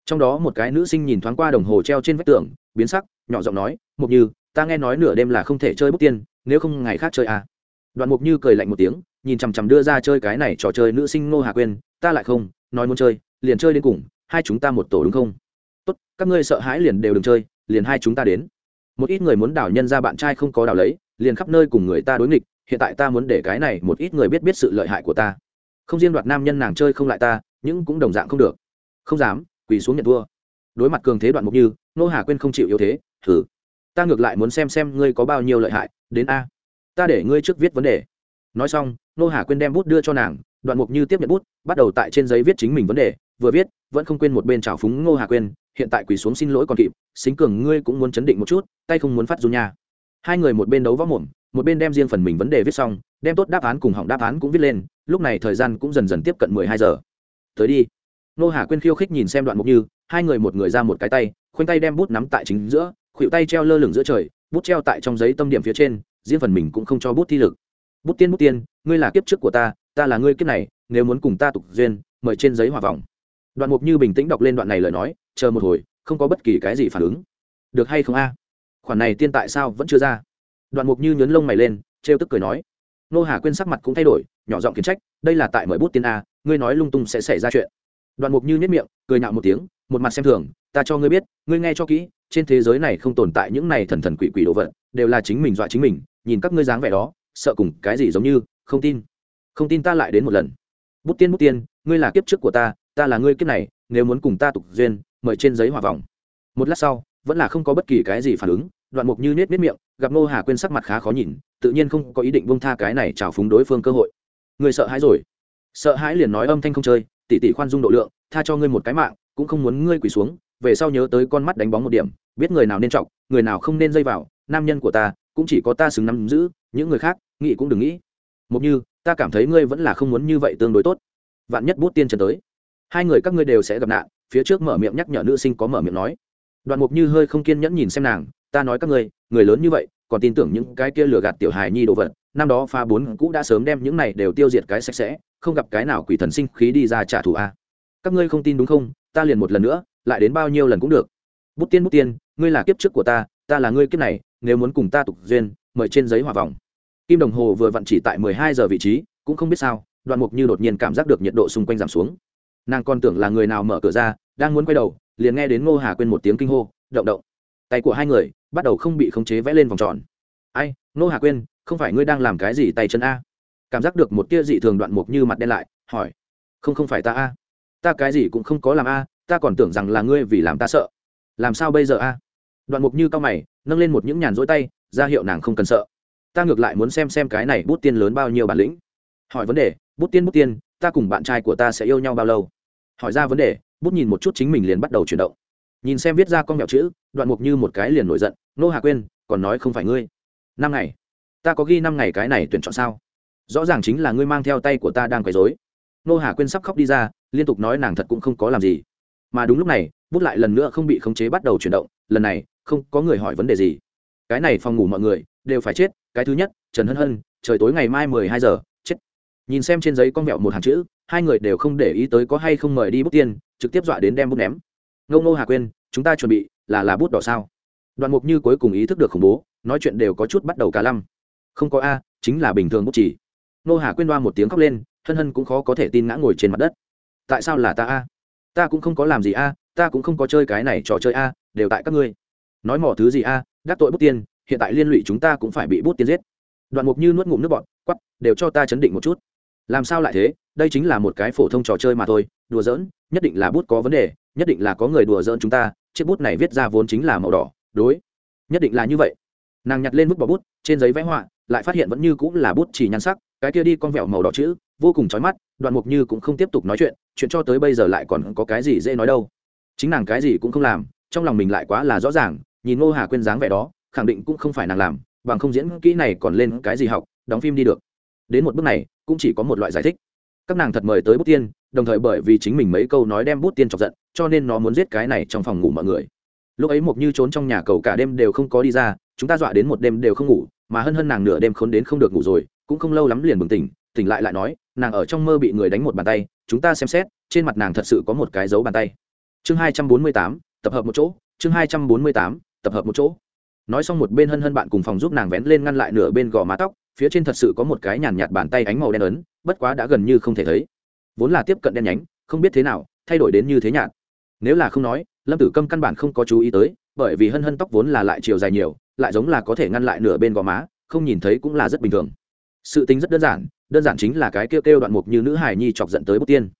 Trong đó một cái nữ sinh nhìn thoáng qua đồng hồ treo trên vách tường, biến sắc, nhỏ giọng nói, mục như, ta nghe nói nửa đêm là không thể chơi bút tiên, nếu không ngày khác chơi à. đoạn mục như cười lạnh một tiếng, nhìn chằm chằm đưa ra chơi cái này trò chơi nữ sinh ngô hà quên ta lại không, nói muốn chơi, liền chơi đến cùng, hai chúng ta một tổ đúng không? Tốt, các ngươi sợ hãi liền đều đừng chơi, liền hai chúng ta đến. Một ít người muốn đảo nhân ra bạn trai không có đảo lấy, liền khắp nơi cùng người ta đối nghịch hiện tại ta muốn để cái này một ít người biết biết sự lợi hại của ta. Không riêng đoạt nam nhân nàng chơi không lại ta nhưng cũng đồng dạng không được. Không dám, quỳ xuống nhận thua. Đối mặt cường thế đoạn mục như, nô hà quên không chịu yếu thế, thử. Ta ngược lại muốn xem xem ngươi có bao nhiêu lợi hại, đến a. Ta để ngươi trước viết vấn đề. Nói xong, nô hà quên đem bút đưa cho nàng, đoạn mục như tiếp nhận bút, bắt đầu tại trên giấy viết chính mình vấn đề, vừa viết, vẫn không quên một bên trào phúng ngô hà quên, hiện tại quỳ xuống xin lỗi còn kịp, xính cường ngươi cũng muốn chấn định một chút, tay không muốn phát run nha. Hai người một bên đấu võ mồm một bên đem riêng phần mình vấn đề viết xong, đem tốt đáp án cùng hỏng đáp án cũng viết lên, lúc này thời gian cũng dần dần tiếp cận mười hai giờ. Tới đi. Nô hà quên khiêu khích nhìn xem đoạn mục như, hai người một người ra một cái tay, khoanh tay đem bút nắm tại chính giữa khuỵu tay treo lơ lửng giữa trời, bút treo tại trong giấy tâm điểm phía trên, riêng phần mình cũng không cho bút thi lực. Bút tiên bút tiên, ngươi là kiếp trước của ta ta là ngươi kiếp này, nếu muốn cùng ta tục duyên, mời trên giấy hòa vòng đoạn mục như bình tĩnh đọc lên đoạn này lời nói, chờ một hồi, không có bất kỳ cái gì phản ứng. Được hay không a? Khoản này tiên tại sao vẫn chưa ra? Đoạn mục như nhấn lông mày lên, trêu tức cười nói. Nô hà quên sắc mặt cũng thay đổi, nhỏ giọng kiến trách, đây là tại mời bút tiên a, ngươi nói lung tung sẽ xảy ra chuyện. Đoạn mục như nhất miệng, cười nhạo một tiếng, một mặt xem thường, ta cho ngươi biết, ngươi nghe cho kỹ, trên thế giới này không tồn tại những này thần thần quỷ quỷ đồ vật, đều là chính mình dọa chính mình, nhìn các ngươi dáng vẻ đó, sợ cùng cái gì giống như, không tin. Không tin ta lại đến một lần. Bút tiên bút tiên, ngươi là kiếp trước của ta ta là ngươi kiếp này, nếu muốn cùng ta tục duyên, mời trên giấy hòa vòng một lát sau, vẫn là không có bất kỳ cái gì phản ứng đoạn mục như nết nết miệng, gặp ngô hà quên sắc mặt khá khó nhìn, tự nhiên không có ý định bông tha cái này trào phúng đối phương cơ hội. Người sợ hãi rồi. Sợ hãi liền nói âm thanh không chơi, tỉ tỉ khoan dung độ lượng, tha cho ngươi một cái mạng, cũng không muốn ngươi quỳ xuống, về sau nhớ tới con mắt đánh bóng một điểm, biết người nào nên trọng, người nào không nên dây vào, nam nhân của ta, cũng chỉ có ta xứng nắm giữ, những người khác, nghĩ cũng đừng nghĩ. Một như, ta cảm thấy ngươi vẫn là không muốn như vậy tương đối tốt. Vạn nhất bút tiên trần tới, hai người các ngươi đều sẽ gặp nạn, phía trước mở miệng nhắc nhở nữ sinh có mở miệng nói. Đoạn mục như hơi không kiên nhẫn nhìn xem nàng ta nói các ngươi, người lớn như vậy, còn tin tưởng những cái kia lừa gạt tiểu hài nhi đồ vật, năm đó pha bốn cũ đã sớm đem những này đều tiêu diệt cái sạch sẽ, không gặp cái nào quỷ thần sinh khí đi ra trả thù a. Các ngươi không tin đúng không? Ta liền một lần nữa, lại đến bao nhiêu lần cũng được. Bút tiên bút tiên, ngươi là kiếp trước của ta ta là ngươi kiếp này, nếu muốn cùng ta tục duyên, mời trên giấy hòa vòng. Kim đồng hồ vừa vặn chỉ tại mười hai giờ vị trí, cũng không biết sao, đoạn mục như đột nhiên cảm giác được nhiệt độ xung quanh giảm xuống. Nàng còn tưởng là người nào mở cửa ra, đang muốn quay đầu, liền nghe đến ngô hà quên một tiếng kinh hô, động động tay của hai người, bắt đầu không bị khống chế vẽ lên vòng tròn. Ai, Nô hà quên không phải ngươi đang làm cái gì tay chân a? Cảm giác được một tia dị thường đoạn mục như mặt đen lại, hỏi. Không không phải ta a. Ta cái gì cũng không có làm a, ta còn tưởng rằng là ngươi vì làm ta sợ. Làm sao bây giờ a? Đoạn mục như cao mày, nâng lên một những nhàn rỗi tay, ra hiệu nàng không cần sợ. Ta ngược lại muốn xem xem cái này bút tiên lớn bao nhiêu bản lĩnh. Hỏi vấn đề, bút tiên bút tiên, ta cùng bạn trai của ta sẽ yêu nhau bao lâu? Hỏi ra vấn đề, bút nhìn một chút chính mình liền bắt đầu chuyển động nhìn xem viết ra con mẹo chữ, đoạn mục như một cái liền nổi giận, nô hà quên còn nói không phải ngươi. Năm ngày, ta có ghi năm ngày cái này tuyển chọn sao? Rõ ràng chính là ngươi mang theo tay của ta đang quấy dối nô hà quên sắp khóc đi ra, liên tục nói nàng thật cũng không có làm gì. Mà đúng lúc này, bút lại lần nữa không bị khống chế bắt đầu chuyển động, lần này, không có người hỏi vấn đề gì. Cái này phòng ngủ mọi người đều phải chết, cái thứ nhất, trần hân hân, trời tối ngày mai mười hai giờ, chết. Nhìn xem trên giấy con mẹo một hàng chữ, hai người đều không để ý tới có hay không mời đi bút tiên, trực tiếp dọa đến đem bút ném ngô ngô hà quên, chúng ta chuẩn bị là là bút đỏ sao? Đoạn mục như cuối cùng ý thức được khủng bố, nói chuyện đều có chút bắt đầu cả lăm. Không có a, chính là bình thường bút chỉ. Ngô hà quên đoa một tiếng khóc lên, hân hân cũng khó có thể tin ngã ngồi trên mặt đất. Tại sao là ta a? Ta cũng không có làm gì a, ta cũng không có chơi cái này trò chơi a, đều tại các ngươi. Nói mỏ thứ gì a, đắc tội bút tiên, hiện tại liên lụy chúng ta cũng phải bị bút tiên giết. Đoạn mục như nuốt ngụm nước bọt quắp đều cho ta chấn định một chút. Làm sao lại thế? Đây chính là một cái phổ thông trò chơi mà thôi, đùa giỡn, nhất định là bút có vấn đề, nhất định là có người đùa giỡn chúng ta, chiếc bút này viết ra vốn chính là màu đỏ, đối. Nhất định là như vậy. Nàng nhặt lên bút bỏ bút, trên giấy vẽ họa, lại phát hiện vẫn như cũng là bút chỉ nhan sắc, cái kia đi con vẹo màu đỏ chữ, vô cùng chói mắt, đoạn mục như cũng không tiếp tục nói chuyện chuyện cho tới bây giờ lại còn có cái gì dễ nói đâu. Chính nàng cái gì cũng không làm, trong lòng mình lại quá là rõ ràng, nhìn ngô hà quên dáng vẻ đó, khẳng định cũng không phải nàng làm, bằng không diễn kỹ này còn lên cái gì học, đóng phim đi được. Đến một bước này, cũng chỉ có một loại giải thích các nàng thật mời tới bút tiên, đồng thời bởi vì chính mình mấy câu nói đem bút tiên chọc giận, cho nên nó muốn giết cái này trong phòng ngủ mọi người. Lúc ấy mộc như trốn trong nhà cầu cả đêm đều không có đi ra, chúng ta dọa đến một đêm đều không ngủ, mà hân hân nàng nửa đêm khốn đến không được ngủ rồi, cũng không lâu lắm liền bừng tỉnh tỉnh lại lại nói, nàng ở trong mơ bị người đánh một bàn tay, chúng ta xem xét, trên mặt nàng thật sự có một cái dấu bàn tay. Chương hai trăm bốn mươi tám, tập hợp một chỗ, chương hai trăm bốn mươi tám, tập hợp một chỗ. Nói xong một bên hân hân bạn cùng phòng giúp nàng vén lên ngăn lại nửa bên gò má tóc phía trên thật sự có một cái nhàn nhạt bàn tay ánh màu đen ấn, bất quá đã gần như không thể thấy. Vốn là tiếp cận đen nhánh, không biết thế nào, thay đổi đến như thế nhạt. Nếu là không nói, lâm tử câm căn bản không có chú ý tới, bởi vì hân hân tóc vốn là lại chiều dài nhiều, lại giống là có thể ngăn lại nửa bên gò má, không nhìn thấy cũng là rất bình thường. Sự tính rất đơn giản đơn giản chính là cái kêu kêu đoạn mục như nữ hài nhi chọc dẫn tới bút tiên.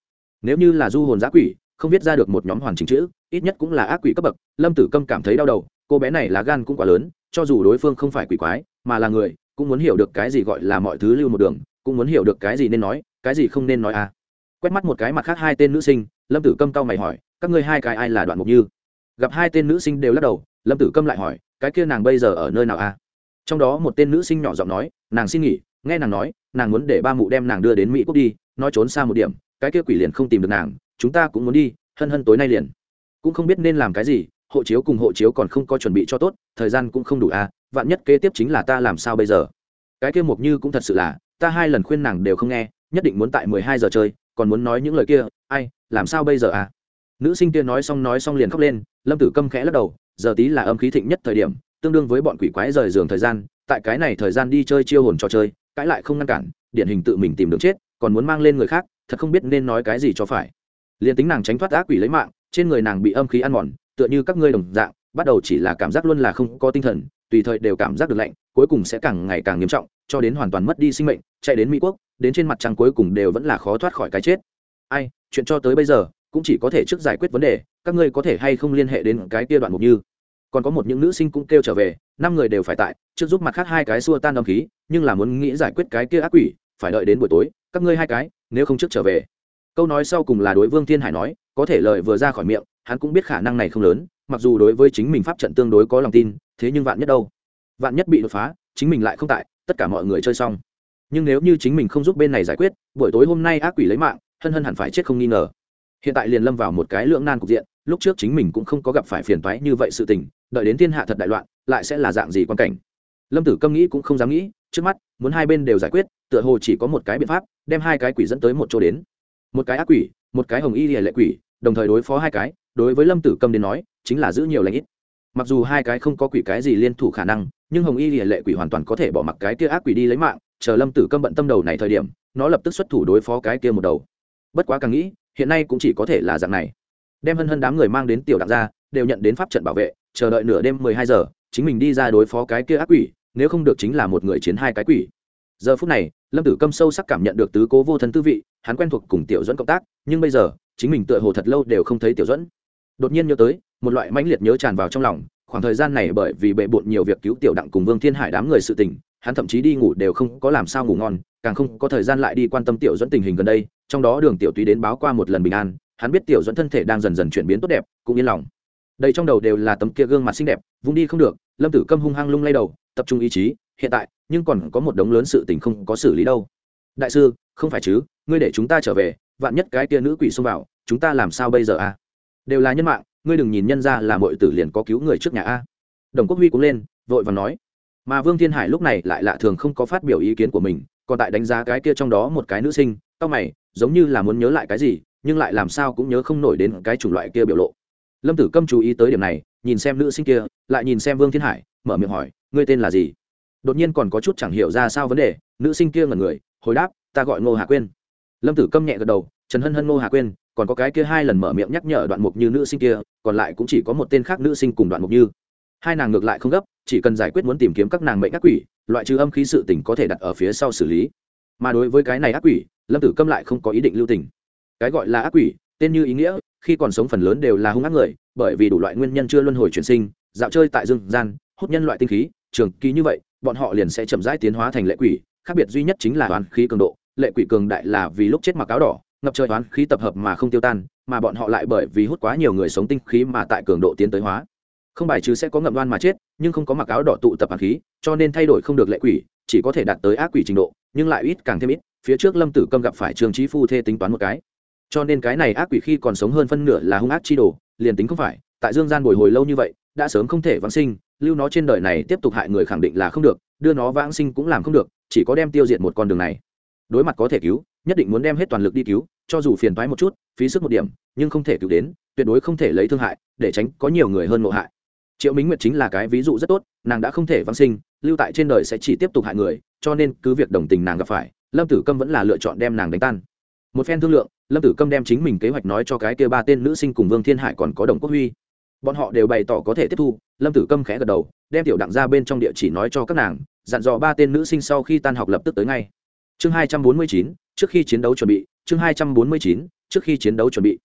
Nếu như là du hồn giã quỷ, không viết ra được một nhóm hoàn chính chữ, ít nhất cũng là ác quỷ cấp bậc, lâm tử câm cảm thấy đau đầu, cô bé này là gan cũng quá lớn, cho dù đối phương không phải quỷ quái, mà là người cũng muốn hiểu được cái gì gọi là mọi thứ lưu một đường, cũng muốn hiểu được cái gì nên nói, cái gì không nên nói à. Quét mắt một cái mặt khác hai tên nữ sinh, lâm tử câm cao mày hỏi, các ngươi hai cái ai là đoạn mục như? Gặp hai tên nữ sinh đều lắc đầu, lâm tử câm lại hỏi, cái kia nàng bây giờ ở nơi nào à? Trong đó một tên nữ sinh nhỏ giọng nói, nàng xin nghỉ, nghe nàng nói, nàng muốn để ba mụ đem nàng đưa đến mỹ quốc đi, nói trốn xa một điểm, cái kia quỷ liền không tìm được nàng, chúng ta cũng muốn đi, hân hân tối nay liền. Cũng không biết nên làm cái gì, hộ chiếu cùng hộ chiếu còn không có chuẩn bị cho tốt, thời gian cũng không đủ à vạn nhất kế tiếp chính là ta làm sao bây giờ? Cái kia mục như cũng thật sự là, ta hai lần khuyên nàng đều không nghe, nhất định muốn tại mười hai giờ chơi, còn muốn nói những lời kia, ai, làm sao bây giờ à? Nữ sinh kia nói xong nói xong liền khóc lên, lâm tử câm khẽ lắc đầu, giờ tí là âm khí thịnh nhất thời điểm, tương đương với bọn quỷ quái rời giường thời gian, tại cái này thời gian đi chơi chiêu hồn trò chơi, cãi lại không ngăn cản, điển hình tự mình tìm đường chết, còn muốn mang lên người khác, thật không biết nên nói cái gì cho phải. Liền tính nàng tránh thoát ác quỷ lấy mạng, trên người nàng bị âm khí ăn mòn, tựa như các ngươi đồng dạng bắt đầu chỉ là cảm giác luôn là không có tinh thần, tùy thời đều cảm giác được lạnh, cuối cùng sẽ càng ngày càng nghiêm trọng, cho đến hoàn toàn mất đi sinh mệnh, chạy đến mỹ quốc, đến trên mặt trăng cuối cùng đều vẫn là khó thoát khỏi cái chết. Ai, chuyện cho tới bây giờ, cũng chỉ có thể trước giải quyết vấn đề, các ngươi có thể hay không liên hệ đến cái kia đoạn mục như? Còn có một những nữ sinh cũng kêu trở về, năm người đều phải tại, trước giúp mặt khác hai cái xua tan âm khí, nhưng là muốn nghĩ giải quyết cái kia ác quỷ, phải đợi đến buổi tối, các ngươi hai cái, nếu không trước trở về. Câu nói sau cùng là đối vương thiên hải nói, có thể lời vừa ra khỏi miệng, hắn cũng biết khả năng này không lớn mặc dù đối với chính mình pháp trận tương đối có lòng tin, thế nhưng vạn nhất đâu? Vạn nhất bị đột phá, chính mình lại không tại, tất cả mọi người chơi xong. Nhưng nếu như chính mình không giúp bên này giải quyết, buổi tối hôm nay ác quỷ lấy mạng, hân hân hẳn phải chết không nghi ngờ. Hiện tại liền lâm vào một cái lưỡng nan cục diện, lúc trước chính mình cũng không có gặp phải phiền toái như vậy sự tình, đợi đến thiên hạ thật đại loạn, lại sẽ là dạng gì quan cảnh? Lâm tử câm nghĩ cũng không dám nghĩ, trước mắt, muốn hai bên đều giải quyết, tựa hồ chỉ có một cái biện pháp, đem hai cái quỷ dẫn tới một chỗ đến. Một cái ác quỷ, một cái hồng y hệ lệ quỷ, đồng thời đối phó hai cái, đối với lâm tử câm đến nói chính là giữ nhiều lãnh ít. Mặc dù hai cái không có quỷ cái gì liên thủ khả năng, nhưng hồng y lìa lệ quỷ hoàn toàn có thể bỏ mặc cái kia ác quỷ đi lấy mạng, chờ lâm tử câm bận tâm đầu này thời điểm, nó lập tức xuất thủ đối phó cái kia một đầu. Bất quá càng nghĩ, hiện nay cũng chỉ có thể là dạng này. Đem hân hân đám người mang đến tiểu đặng ra, đều nhận đến pháp trận bảo vệ, chờ đợi nửa đêm mười hai giờ, chính mình đi ra đối phó cái kia ác quỷ, nếu không được chính là một người chiến hai cái quỷ. Giờ phút này, lâm tử câm sâu sắc cảm nhận được tứ cố vô thân tư vị, hắn quen thuộc cùng tiểu dẫn cộng tác, nhưng bây giờ, chính mình tựa hồ thật lâu đều không thấy tiểu dẫn đột nhiên nhớ tới một loại mãnh liệt nhớ tràn vào trong lòng, khoảng thời gian này bởi vì bệ bộn nhiều việc cứu tiểu đặng cùng vương thiên hải đám người sự tình, hắn thậm chí đi ngủ đều không có làm sao ngủ ngon, càng không có thời gian lại đi quan tâm tiểu dẫn tình hình gần đây, trong đó đường tiểu túy đến báo qua một lần bình an, hắn biết tiểu dẫn thân thể đang dần dần chuyển biến tốt đẹp, cũng yên lòng đây trong đầu đều là tấm kia gương mặt xinh đẹp, vung đi không được, lâm tử câm hung hăng lung lay đầu, tập trung ý chí, hiện tại, nhưng còn có một đống lớn sự tình không có xử lý đâu đại sư, không phải chứ, ngươi để chúng ta trở về, vạn nhất cái kia nữ quỷ xông vào, chúng ta làm sao bây giờ à? đều là nhân mạng ngươi đừng nhìn nhân ra là mọi tử liền có cứu người trước nhà a. Đồng quốc huy cũng lên, vội và nói. Mà vương thiên hải lúc này lại lạ thường không có phát biểu ý kiến của mình, còn tại đánh giá cái kia trong đó một cái nữ sinh tao mày, giống như là muốn nhớ lại cái gì, nhưng lại làm sao cũng nhớ không nổi đến cái chủng loại kia biểu lộ. Lâm tử câm chú ý tới điểm này, nhìn xem nữ sinh kia, lại nhìn xem vương thiên hải, mở miệng hỏi, ngươi tên là gì? Đột nhiên còn có chút chẳng hiểu ra sao vấn đề, nữ sinh kia ngẩn người, hồi đáp, ta gọi ngô hà quyên. Lâm tử câm nhẹ gật đầu, trần hân hân ngô hà quyên còn có cái kia hai lần mở miệng nhắc nhở đoạn mục như nữ sinh kia, còn lại cũng chỉ có một tên khác nữ sinh cùng đoạn mục như. Hai nàng ngược lại không gấp, chỉ cần giải quyết muốn tìm kiếm các nàng mệnh ác quỷ, loại trừ âm khí sự tỉnh có thể đặt ở phía sau xử lý. Mà đối với cái này ác quỷ, lâm tử câm lại không có ý định lưu tình. Cái gọi là ác quỷ, tên như ý nghĩa, khi còn sống phần lớn đều là hung ác người, bởi vì đủ loại nguyên nhân chưa luân hồi chuyển sinh, dạo chơi tại dương gian, hút nhân loại tinh khí, trường kỳ như vậy, bọn họ liền sẽ chậm rãi tiến hóa thành lệ quỷ, khác biệt duy nhất chính là toán khí cường độ, lệ quỷ cường đại là vì lúc chết mặc áo đỏ ngập trời toán khí tập hợp mà không tiêu tan, mà bọn họ lại bởi vì hút quá nhiều người sống tinh khí mà tại cường độ tiến tới hóa. Không bài trừ sẽ có ngậm đoan mà chết, nhưng không có mặc áo đỏ tụ tập hàn khí, cho nên thay đổi không được lệ quỷ, chỉ có thể đạt tới ác quỷ trình độ, nhưng lại ít càng thêm ít, phía trước lâm tử câm gặp phải trường trí phu thê tính toán một cái. Cho nên cái này ác quỷ khi còn sống hơn phân nửa là hung ác chi đồ, liền tính không phải, tại dương gian bồi hồi lâu như vậy, đã sớm không thể vãng sinh, lưu nó trên đời này tiếp tục hại người khẳng định là không được, đưa nó vãng sinh cũng làm không được, chỉ có đem tiêu diệt một con đường này. Đối mặt có thể cứu nhất định muốn đem hết toàn lực đi cứu, cho dù phiền thoái một chút, phí sức một điểm, nhưng không thể cứu đến, tuyệt đối không thể lấy thương hại, để tránh có nhiều người hơn ngộ hại. Triệu minh nguyệt chính là cái ví dụ rất tốt, nàng đã không thể văn sinh, lưu tại trên đời sẽ chỉ tiếp tục hại người, cho nên cứ việc đồng tình nàng gặp phải, lâm tử câm vẫn là lựa chọn đem nàng đánh tan. Một phen thương lượng, lâm tử câm đem chính mình kế hoạch nói cho cái kia ba tên nữ sinh cùng vương thiên hải còn có đồng quốc huy. Bọn họ đều bày tỏ có thể tiếp thu, lâm tử câm khẽ gật đầu, đem tiểu đặng ra bên trong địa chỉ nói cho các nàng, dặn dò ba tên nữ sinh sau khi tan học lập tức tới ngay chương hai trăm bốn mươi chín, trước khi chiến đấu chuẩn bị, chương hai trăm bốn mươi chín, trước khi chiến đấu chuẩn bị.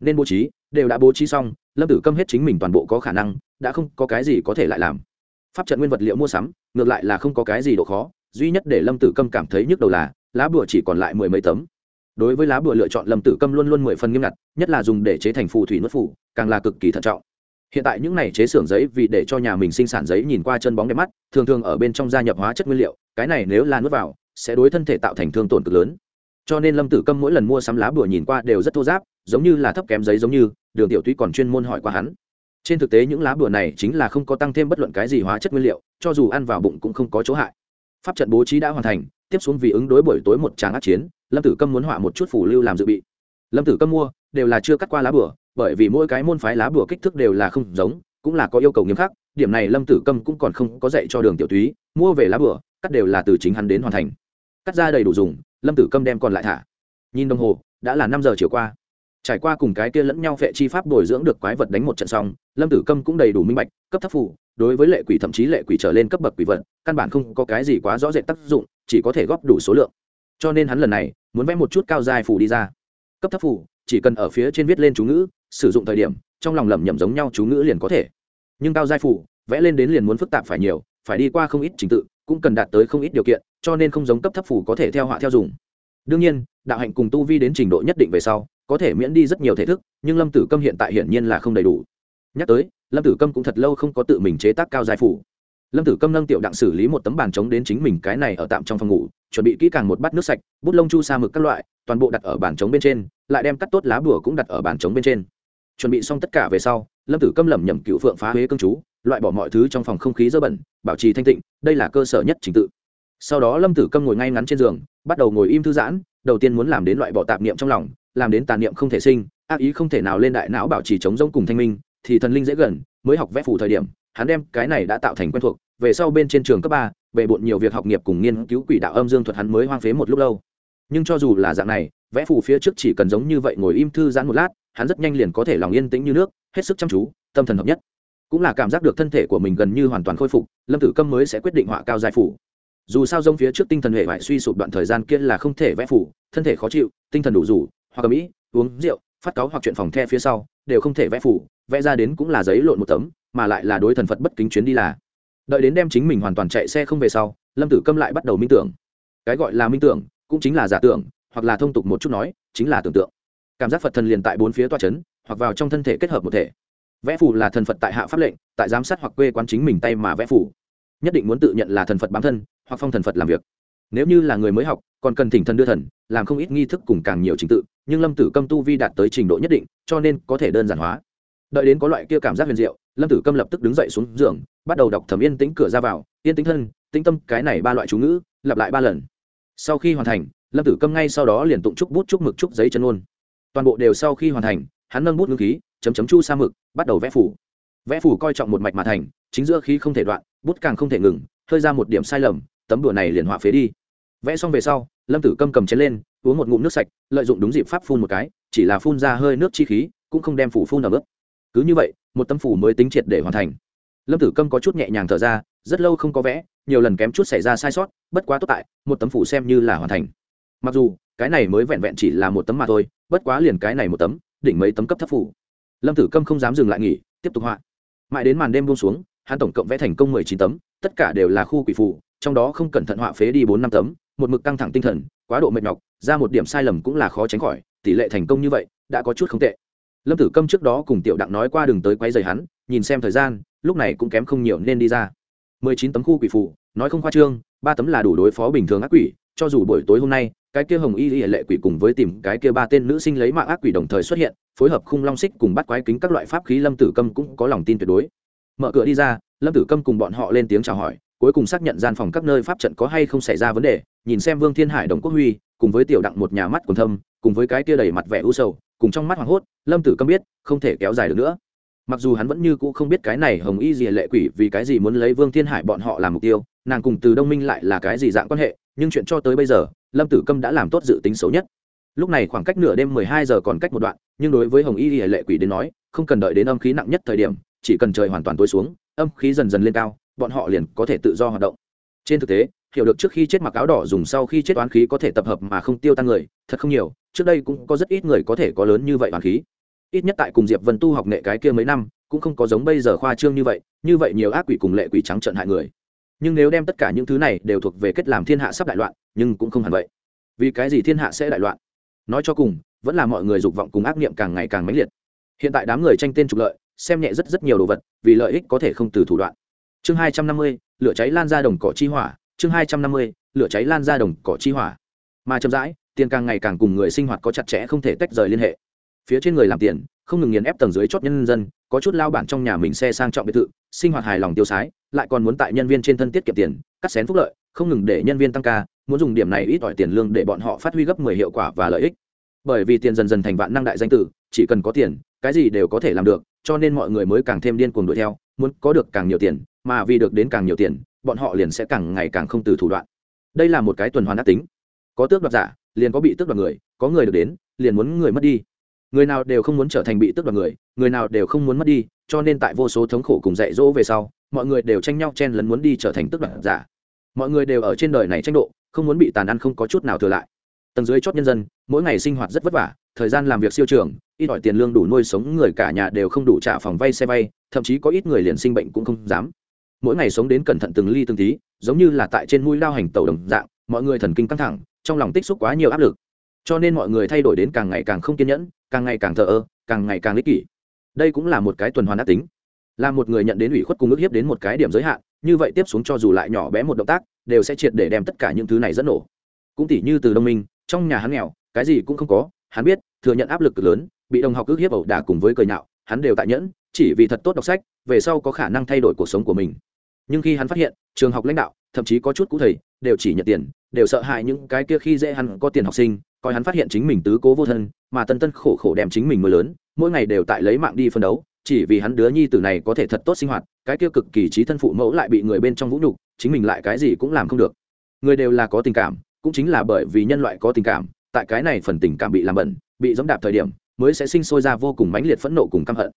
Nên bố trí, đều đã bố trí xong, lâm tử câm hết chính mình toàn bộ có khả năng, đã không có cái gì có thể lại làm. Pháp trận nguyên vật liệu mua sắm, ngược lại là không có cái gì độ khó, duy nhất để lâm tử câm cảm thấy nhức đầu là, lá bùa chỉ còn lại mười mấy tấm. Đối với lá bùa lựa chọn, lâm tử câm luôn luôn mười phần nghiêm ngặt, nhất là dùng để chế thành phù thủy nuốt phủ càng là cực kỳ thận trọng. Hiện tại những này chế xưởng giấy vì để cho nhà mình sinh sản giấy nhìn qua chân bóng đẹp mắt, thường thường ở bên trong gia nhập hóa chất nguyên liệu, cái này nếu là nuốt vào sẽ đối thân thể tạo thành thương tổn cực lớn. Cho nên lâm tử câm mỗi lần mua sắm lá bùa nhìn qua đều rất thô giáp, giống như là thấp kém giấy giống như, đường tiểu túy còn chuyên môn hỏi qua hắn. Trên thực tế những lá bùa này chính là không có tăng thêm bất luận cái gì hóa chất nguyên liệu, cho dù ăn vào bụng cũng không có chỗ hại. Pháp trận bố trí đã hoàn thành, tiếp xuống vì ứng đối buổi tối một tràng ác chiến, lâm tử câm muốn họa một chút phủ lưu làm dự bị. Lâm tử câm mua, đều là chưa cắt qua lá bùa, bởi vì mỗi cái môn phái lá bùa kích thước đều là không giống, cũng là có yêu cầu nghiêm khắc, điểm này lâm tử câm cũng còn không có dạy cho đường tiểu túy mua về lá bùa, cắt đều là từ chính hắn đến hoàn thành cắt ra đầy đủ dùng, lâm tử câm đem còn lại thả. Nhìn đồng hồ, đã là năm giờ chiều qua. Trải qua cùng cái kia lẫn nhau phệ chi pháp bồi dưỡng được quái vật đánh một trận xong, lâm tử câm cũng đầy đủ minh bạch, cấp thấp phủ đối với lệ quỷ thậm chí lệ quỷ trở lên cấp bậc quỷ vật, căn bản không có cái gì quá rõ rệt tác dụng, chỉ có thể góp đủ số lượng. Cho nên hắn lần này, muốn vẽ một chút cao dài phủ đi ra. Cấp thấp phủ chỉ cần ở phía trên viết lên chú ngữ, sử dụng thời điểm, trong lòng lẩm nhẩm giống nhau chú ngữ liền có thể. Nhưng cao giai phủ vẽ lên đến liền muốn phức tạp phải nhiều, phải đi qua không ít trình tự cũng cần đạt tới không ít điều kiện, cho nên không giống cấp thấp phủ có thể theo họa theo dùng. Đương nhiên, đạo hạnh cùng tu vi đến trình độ nhất định về sau, có thể miễn đi rất nhiều thể thức, nhưng lâm tử câm hiện tại hiển nhiên là không đầy đủ. Nhắc tới, lâm tử câm cũng thật lâu không có tự mình chế tác cao giai phủ. Lâm tử câm nâng tiểu đặng xử lý một tấm bàn trống đến chính mình cái này ở tạm trong phòng ngủ, chuẩn bị kỹ càng một bát nước sạch, bút lông chu sa mực các loại, toàn bộ đặt ở bàn trống bên trên, lại đem cắt tốt lá bùa cũng đặt ở bàn trống bên trên. Chuẩn bị xong tất cả về sau, lâm tử câm lẩm nhẩm cựu phượng phá huế cương chú loại bỏ mọi thứ trong phòng không khí dơ bẩn, bảo trì thanh tịnh, đây là cơ sở nhất trình tự. Sau đó lâm tử câm ngồi ngay ngắn trên giường, bắt đầu ngồi im thư giãn, đầu tiên muốn làm đến loại bỏ tạp niệm trong lòng, làm đến tàn niệm không thể sinh, ác ý không thể nào lên đại não bảo trì chống rông cùng thanh minh, thì thần linh dễ gần, mới học vẽ phù thời điểm, hắn đem cái này đã tạo thành quen thuộc, về sau bên trên trường cấp ba về bộn nhiều việc học nghiệp cùng nghiên cứu quỷ đạo âm dương thuật hắn mới hoang phế một lúc lâu. Nhưng cho dù là dạng này, vẽ phù phía trước chỉ cần giống như vậy ngồi im thư giãn một lát, hắn rất nhanh liền có thể lòng yên tĩnh như nước, hết sức chăm chú, tâm thần hợp nhất cũng là cảm giác được thân thể của mình gần như hoàn toàn khôi phục, lâm tử câm mới sẽ quyết định họa cao giải phủ. Dù sao giống phía trước tinh thần hệ vải suy sụp đoạn thời gian kia là không thể vẽ phủ, thân thể khó chịu, tinh thần đủ rủ, hoặc mỹ, uống rượu, phát cáo hoặc chuyện phòng the phía sau, đều không thể vẽ phủ, vẽ ra đến cũng là giấy lộn một tấm, mà lại là đối thần phật bất kính chuyến đi là. Đợi đến đem chính mình hoàn toàn chạy xe không về sau, lâm tử câm lại bắt đầu minh tưởng. Cái gọi là minh tưởng, cũng chính là giả tưởng, hoặc là thông tục một chút nói, chính là tưởng tượng. Cảm giác phật thần liền tại bốn phía toa c h ấ n hoặc vào trong thân thể kết hợp một thể vẽ phủ là thần phật tại hạ pháp lệnh, tại giám sát hoặc quê quán chính mình tay mà vẽ phủ nhất định muốn tự nhận là thần phật bám thân, hoặc phong thần phật làm việc. Nếu như là người mới học, còn cần thỉnh thần đưa thần, làm không ít nghi thức cùng càng nhiều trình tự, nhưng lâm tử câm tu vi đạt tới trình độ nhất định, cho nên có thể đơn giản hóa. Đợi đến có loại kia cảm giác huyền diệu, lâm tử câm lập tức đứng dậy xuống giường, bắt đầu đọc thẩm yên tĩnh cửa ra vào, yên tĩnh thân, tĩnh tâm cái này ba loại chú ngữ, lặp lại ba lần. Sau khi hoàn thành, lâm tử câm ngay sau đó liền tụng trúc bút trúc mực trúc giấy chân ôn toàn bộ đều sau khi hoàn thành hắn nâng bút ngưng khí, chấm chấm chu sa mực, bắt đầu vẽ phủ. Vẽ phủ coi trọng một mạch mà thành, chính giữa khí không thể đoạn, bút càng không thể ngừng, hơi ra một điểm sai lầm, tấm đùa này liền họa phế đi. Vẽ xong về sau, lâm tử câm cầm chén lên, uống một ngụm nước sạch, lợi dụng đúng dịp pháp phun một cái, chỉ là phun ra hơi nước chi khí, cũng không đem phủ phun ở ướp cứ như vậy, một tấm phủ mới tính triệt để hoàn thành. Lâm tử câm có chút nhẹ nhàng thở ra, rất lâu không có vẽ, nhiều lần kém chút xảy ra sai sót, bất quá tốt tại, một tấm phủ xem như là hoàn thành. Mặc dù, cái này mới vẹn vẹn chỉ là một tấm mà thôi, bất quá liền cái này một tấm đỉnh mấy tấm cấp thấp phủ. Lâm tử câm không dám dừng lại nghỉ, tiếp tục họa. Mãi đến màn đêm buông xuống, hắn tổng cộng vẽ thành công mười chín tấm, tất cả đều là khu quỷ phủ trong đó không cẩn thận họa phế đi bốn năm tấm, một mực căng thẳng tinh thần, quá độ mệt nhọc, ra một điểm sai lầm cũng là khó tránh khỏi, tỷ lệ thành công như vậy, đã có chút không tệ. Lâm tử câm trước đó cùng tiểu đặng nói qua đừng tới quấy rầy hắn, nhìn xem thời gian, lúc này cũng kém không nhiều nên đi ra. Mười chín tấm khu quỷ phủ nói không khoa trương, ba tấm là đủ đối phó bình thường ác quỷ cho dù buổi tối hôm nay, cái kia hồng y y lệ quỷ cùng với tìm cái kia ba tên nữ sinh lấy mạng ác quỷ đồng thời xuất hiện, phối hợp khung long xích cùng bắt quái kính các loại pháp khí lâm tử câm cũng có lòng tin tuyệt đối. Mở cửa đi ra, lâm tử câm cùng bọn họ lên tiếng chào hỏi, cuối cùng xác nhận gian phòng các nơi pháp trận có hay không xảy ra vấn đề, nhìn xem vương thiên hải đồng quốc huy, cùng với tiểu đặng một nhà mắt quần thâm, cùng với cái kia đầy mặt vẻ u sầu, cùng trong mắt hoảng hốt, lâm tử câm biết, không thể kéo dài được nữa mặc dù hắn vẫn như cũ không biết cái này hồng y dìa lệ quỷ vì cái gì muốn lấy vương thiên hải bọn họ làm mục tiêu, nàng cùng từ đông minh lại là cái gì dạng quan hệ, nhưng chuyện cho tới bây giờ, lâm tử câm đã làm tốt dự tính xấu nhất. Lúc này khoảng cách nửa đêm mười hai giờ còn cách một đoạn, nhưng đối với hồng y dìa lệ quỷ đến nói, không cần đợi đến âm khí nặng nhất thời điểm, chỉ cần trời hoàn toàn tối xuống, âm khí dần dần lên cao, bọn họ liền có thể tự do hoạt động. Trên thực tế, hiểu được trước khi chết mặc áo đỏ dùng sau khi chết oán khí có thể tập hợp mà không tiêu tan người, thật không nhiều, trước đây cũng có rất ít người có thể có lớn như vậy oán khí ít nhất tại cùng diệp vân tu học nghệ cái kia mấy năm, cũng không có giống bây giờ khoa trương như vậy như vậy nhiều ác quỷ cùng lệ quỷ trắng trận hại người. Nhưng nếu đem tất cả những thứ này đều thuộc về kết làm thiên hạ sắp đại loạn, nhưng cũng không hẳn vậy. Vì cái gì thiên hạ sẽ đại loạn? Nói cho cùng, vẫn là mọi người dục vọng cùng ác niệm càng ngày càng mãnh liệt. Hiện tại đám người tranh tên trục lợi, xem nhẹ rất rất nhiều đồ vật, vì lợi ích có thể không từ thủ đoạn. Chương hai trăm năm mươi, lửa cháy lan ra đồng cỏ chi hỏa. Chương hai trăm năm mươi, lửa cháy lan ra đồng cỏ chi hỏa. Mà chậm rãi, tiền càng ngày càng cùng người sinh hoạt có chặt chẽ không thể tách rời liên hệ phía trên người làm tiền, không ngừng nghiền ép tầng dưới chót nhân dân, có chút lao bản trong nhà mình xe sang trọng biệt thự, sinh hoạt hài lòng tiêu sái, lại còn muốn tại nhân viên trên thân tiết kiệm tiền, cắt xén phúc lợi, không ngừng để nhân viên tăng ca, muốn dùng điểm này ít ỏi tiền lương để bọn họ phát huy gấp mười hiệu quả và lợi ích. Bởi vì tiền dần dần thành vạn năng đại danh tử, chỉ cần có tiền, cái gì đều có thể làm được, cho nên mọi người mới càng thêm điên cuồng đuổi theo, muốn có được càng nhiều tiền, mà vì được đến càng nhiều tiền, bọn họ liền sẽ càng ngày càng không từ thủ đoạn. Đây là một cái tuần hoàn ác tính. Có tước đoạt giả, liền có bị tước đoạt người, có người được đến, liền muốn người mất đi người nào đều không muốn trở thành bị tước đoạt người người nào đều không muốn mất đi, cho nên tại vô số thống khổ cùng dạy dỗ về sau, mọi người đều tranh nhau chen lấn muốn đi trở thành tước đoạt giả. Mọi người đều ở trên đời này tranh độ, không muốn bị tàn ăn không có chút nào thừa lại. Tầng dưới chót nhân dân, mỗi ngày sinh hoạt rất vất vả, thời gian làm việc siêu trường, ít ỏi tiền lương đủ nuôi sống người cả nhà đều không đủ trả phòng vay xe vay, thậm chí có ít người liền sinh bệnh cũng không dám. Mỗi ngày sống đến cẩn thận từng ly từng tí, giống như là tại trên mũi lao hành tàu đồng dạng, mọi người thần kinh căng thẳng, trong lòng tích xúc quá nhiều áp lực cho nên mọi người thay đổi đến càng ngày càng không kiên nhẫn, càng ngày càng thờ ơ, càng ngày càng lý kỷ. Đây cũng là một cái tuần hoàn ác tính. Là một người nhận đến ủy khuất cùng ức hiếp đến một cái điểm giới hạn, như vậy tiếp xuống cho dù lại nhỏ bé một động tác, đều sẽ triệt để đem tất cả những thứ này dẫn nổ. Cũng tỉ như từ đông minh, trong nhà hắn nghèo, cái gì cũng không có, hắn biết, thừa nhận áp lực cực lớn, bị đồng học ức hiếp ẩu đả cùng với cười nhạo, hắn đều tại nhẫn, chỉ vì thật tốt đọc sách, về sau có khả năng thay đổi cuộc sống của mình. Nhưng khi hắn phát hiện, trường học lãnh đạo, thậm chí có chút cũ thầy, đều chỉ nhận tiền, đều sợ hãi những cái kia khi dễ hắn có tiền học sinh coi hắn phát hiện chính mình tứ cố vô thân, mà tân tân khổ khổ đem chính mình mưa lớn, mỗi ngày đều tại lấy mạng đi phân đấu, chỉ vì hắn đứa nhi tử này có thể thật tốt sinh hoạt, cái kia cực kỳ trí thân phụ mẫu lại bị người bên trong vũ nhục, chính mình lại cái gì cũng làm không được. Người đều là có tình cảm, cũng chính là bởi vì nhân loại có tình cảm, tại cái này phần tình cảm bị làm bẩn, bị dẫm đạp thời điểm, mới sẽ sinh sôi ra vô cùng mãnh liệt phẫn nộ cùng căm hận.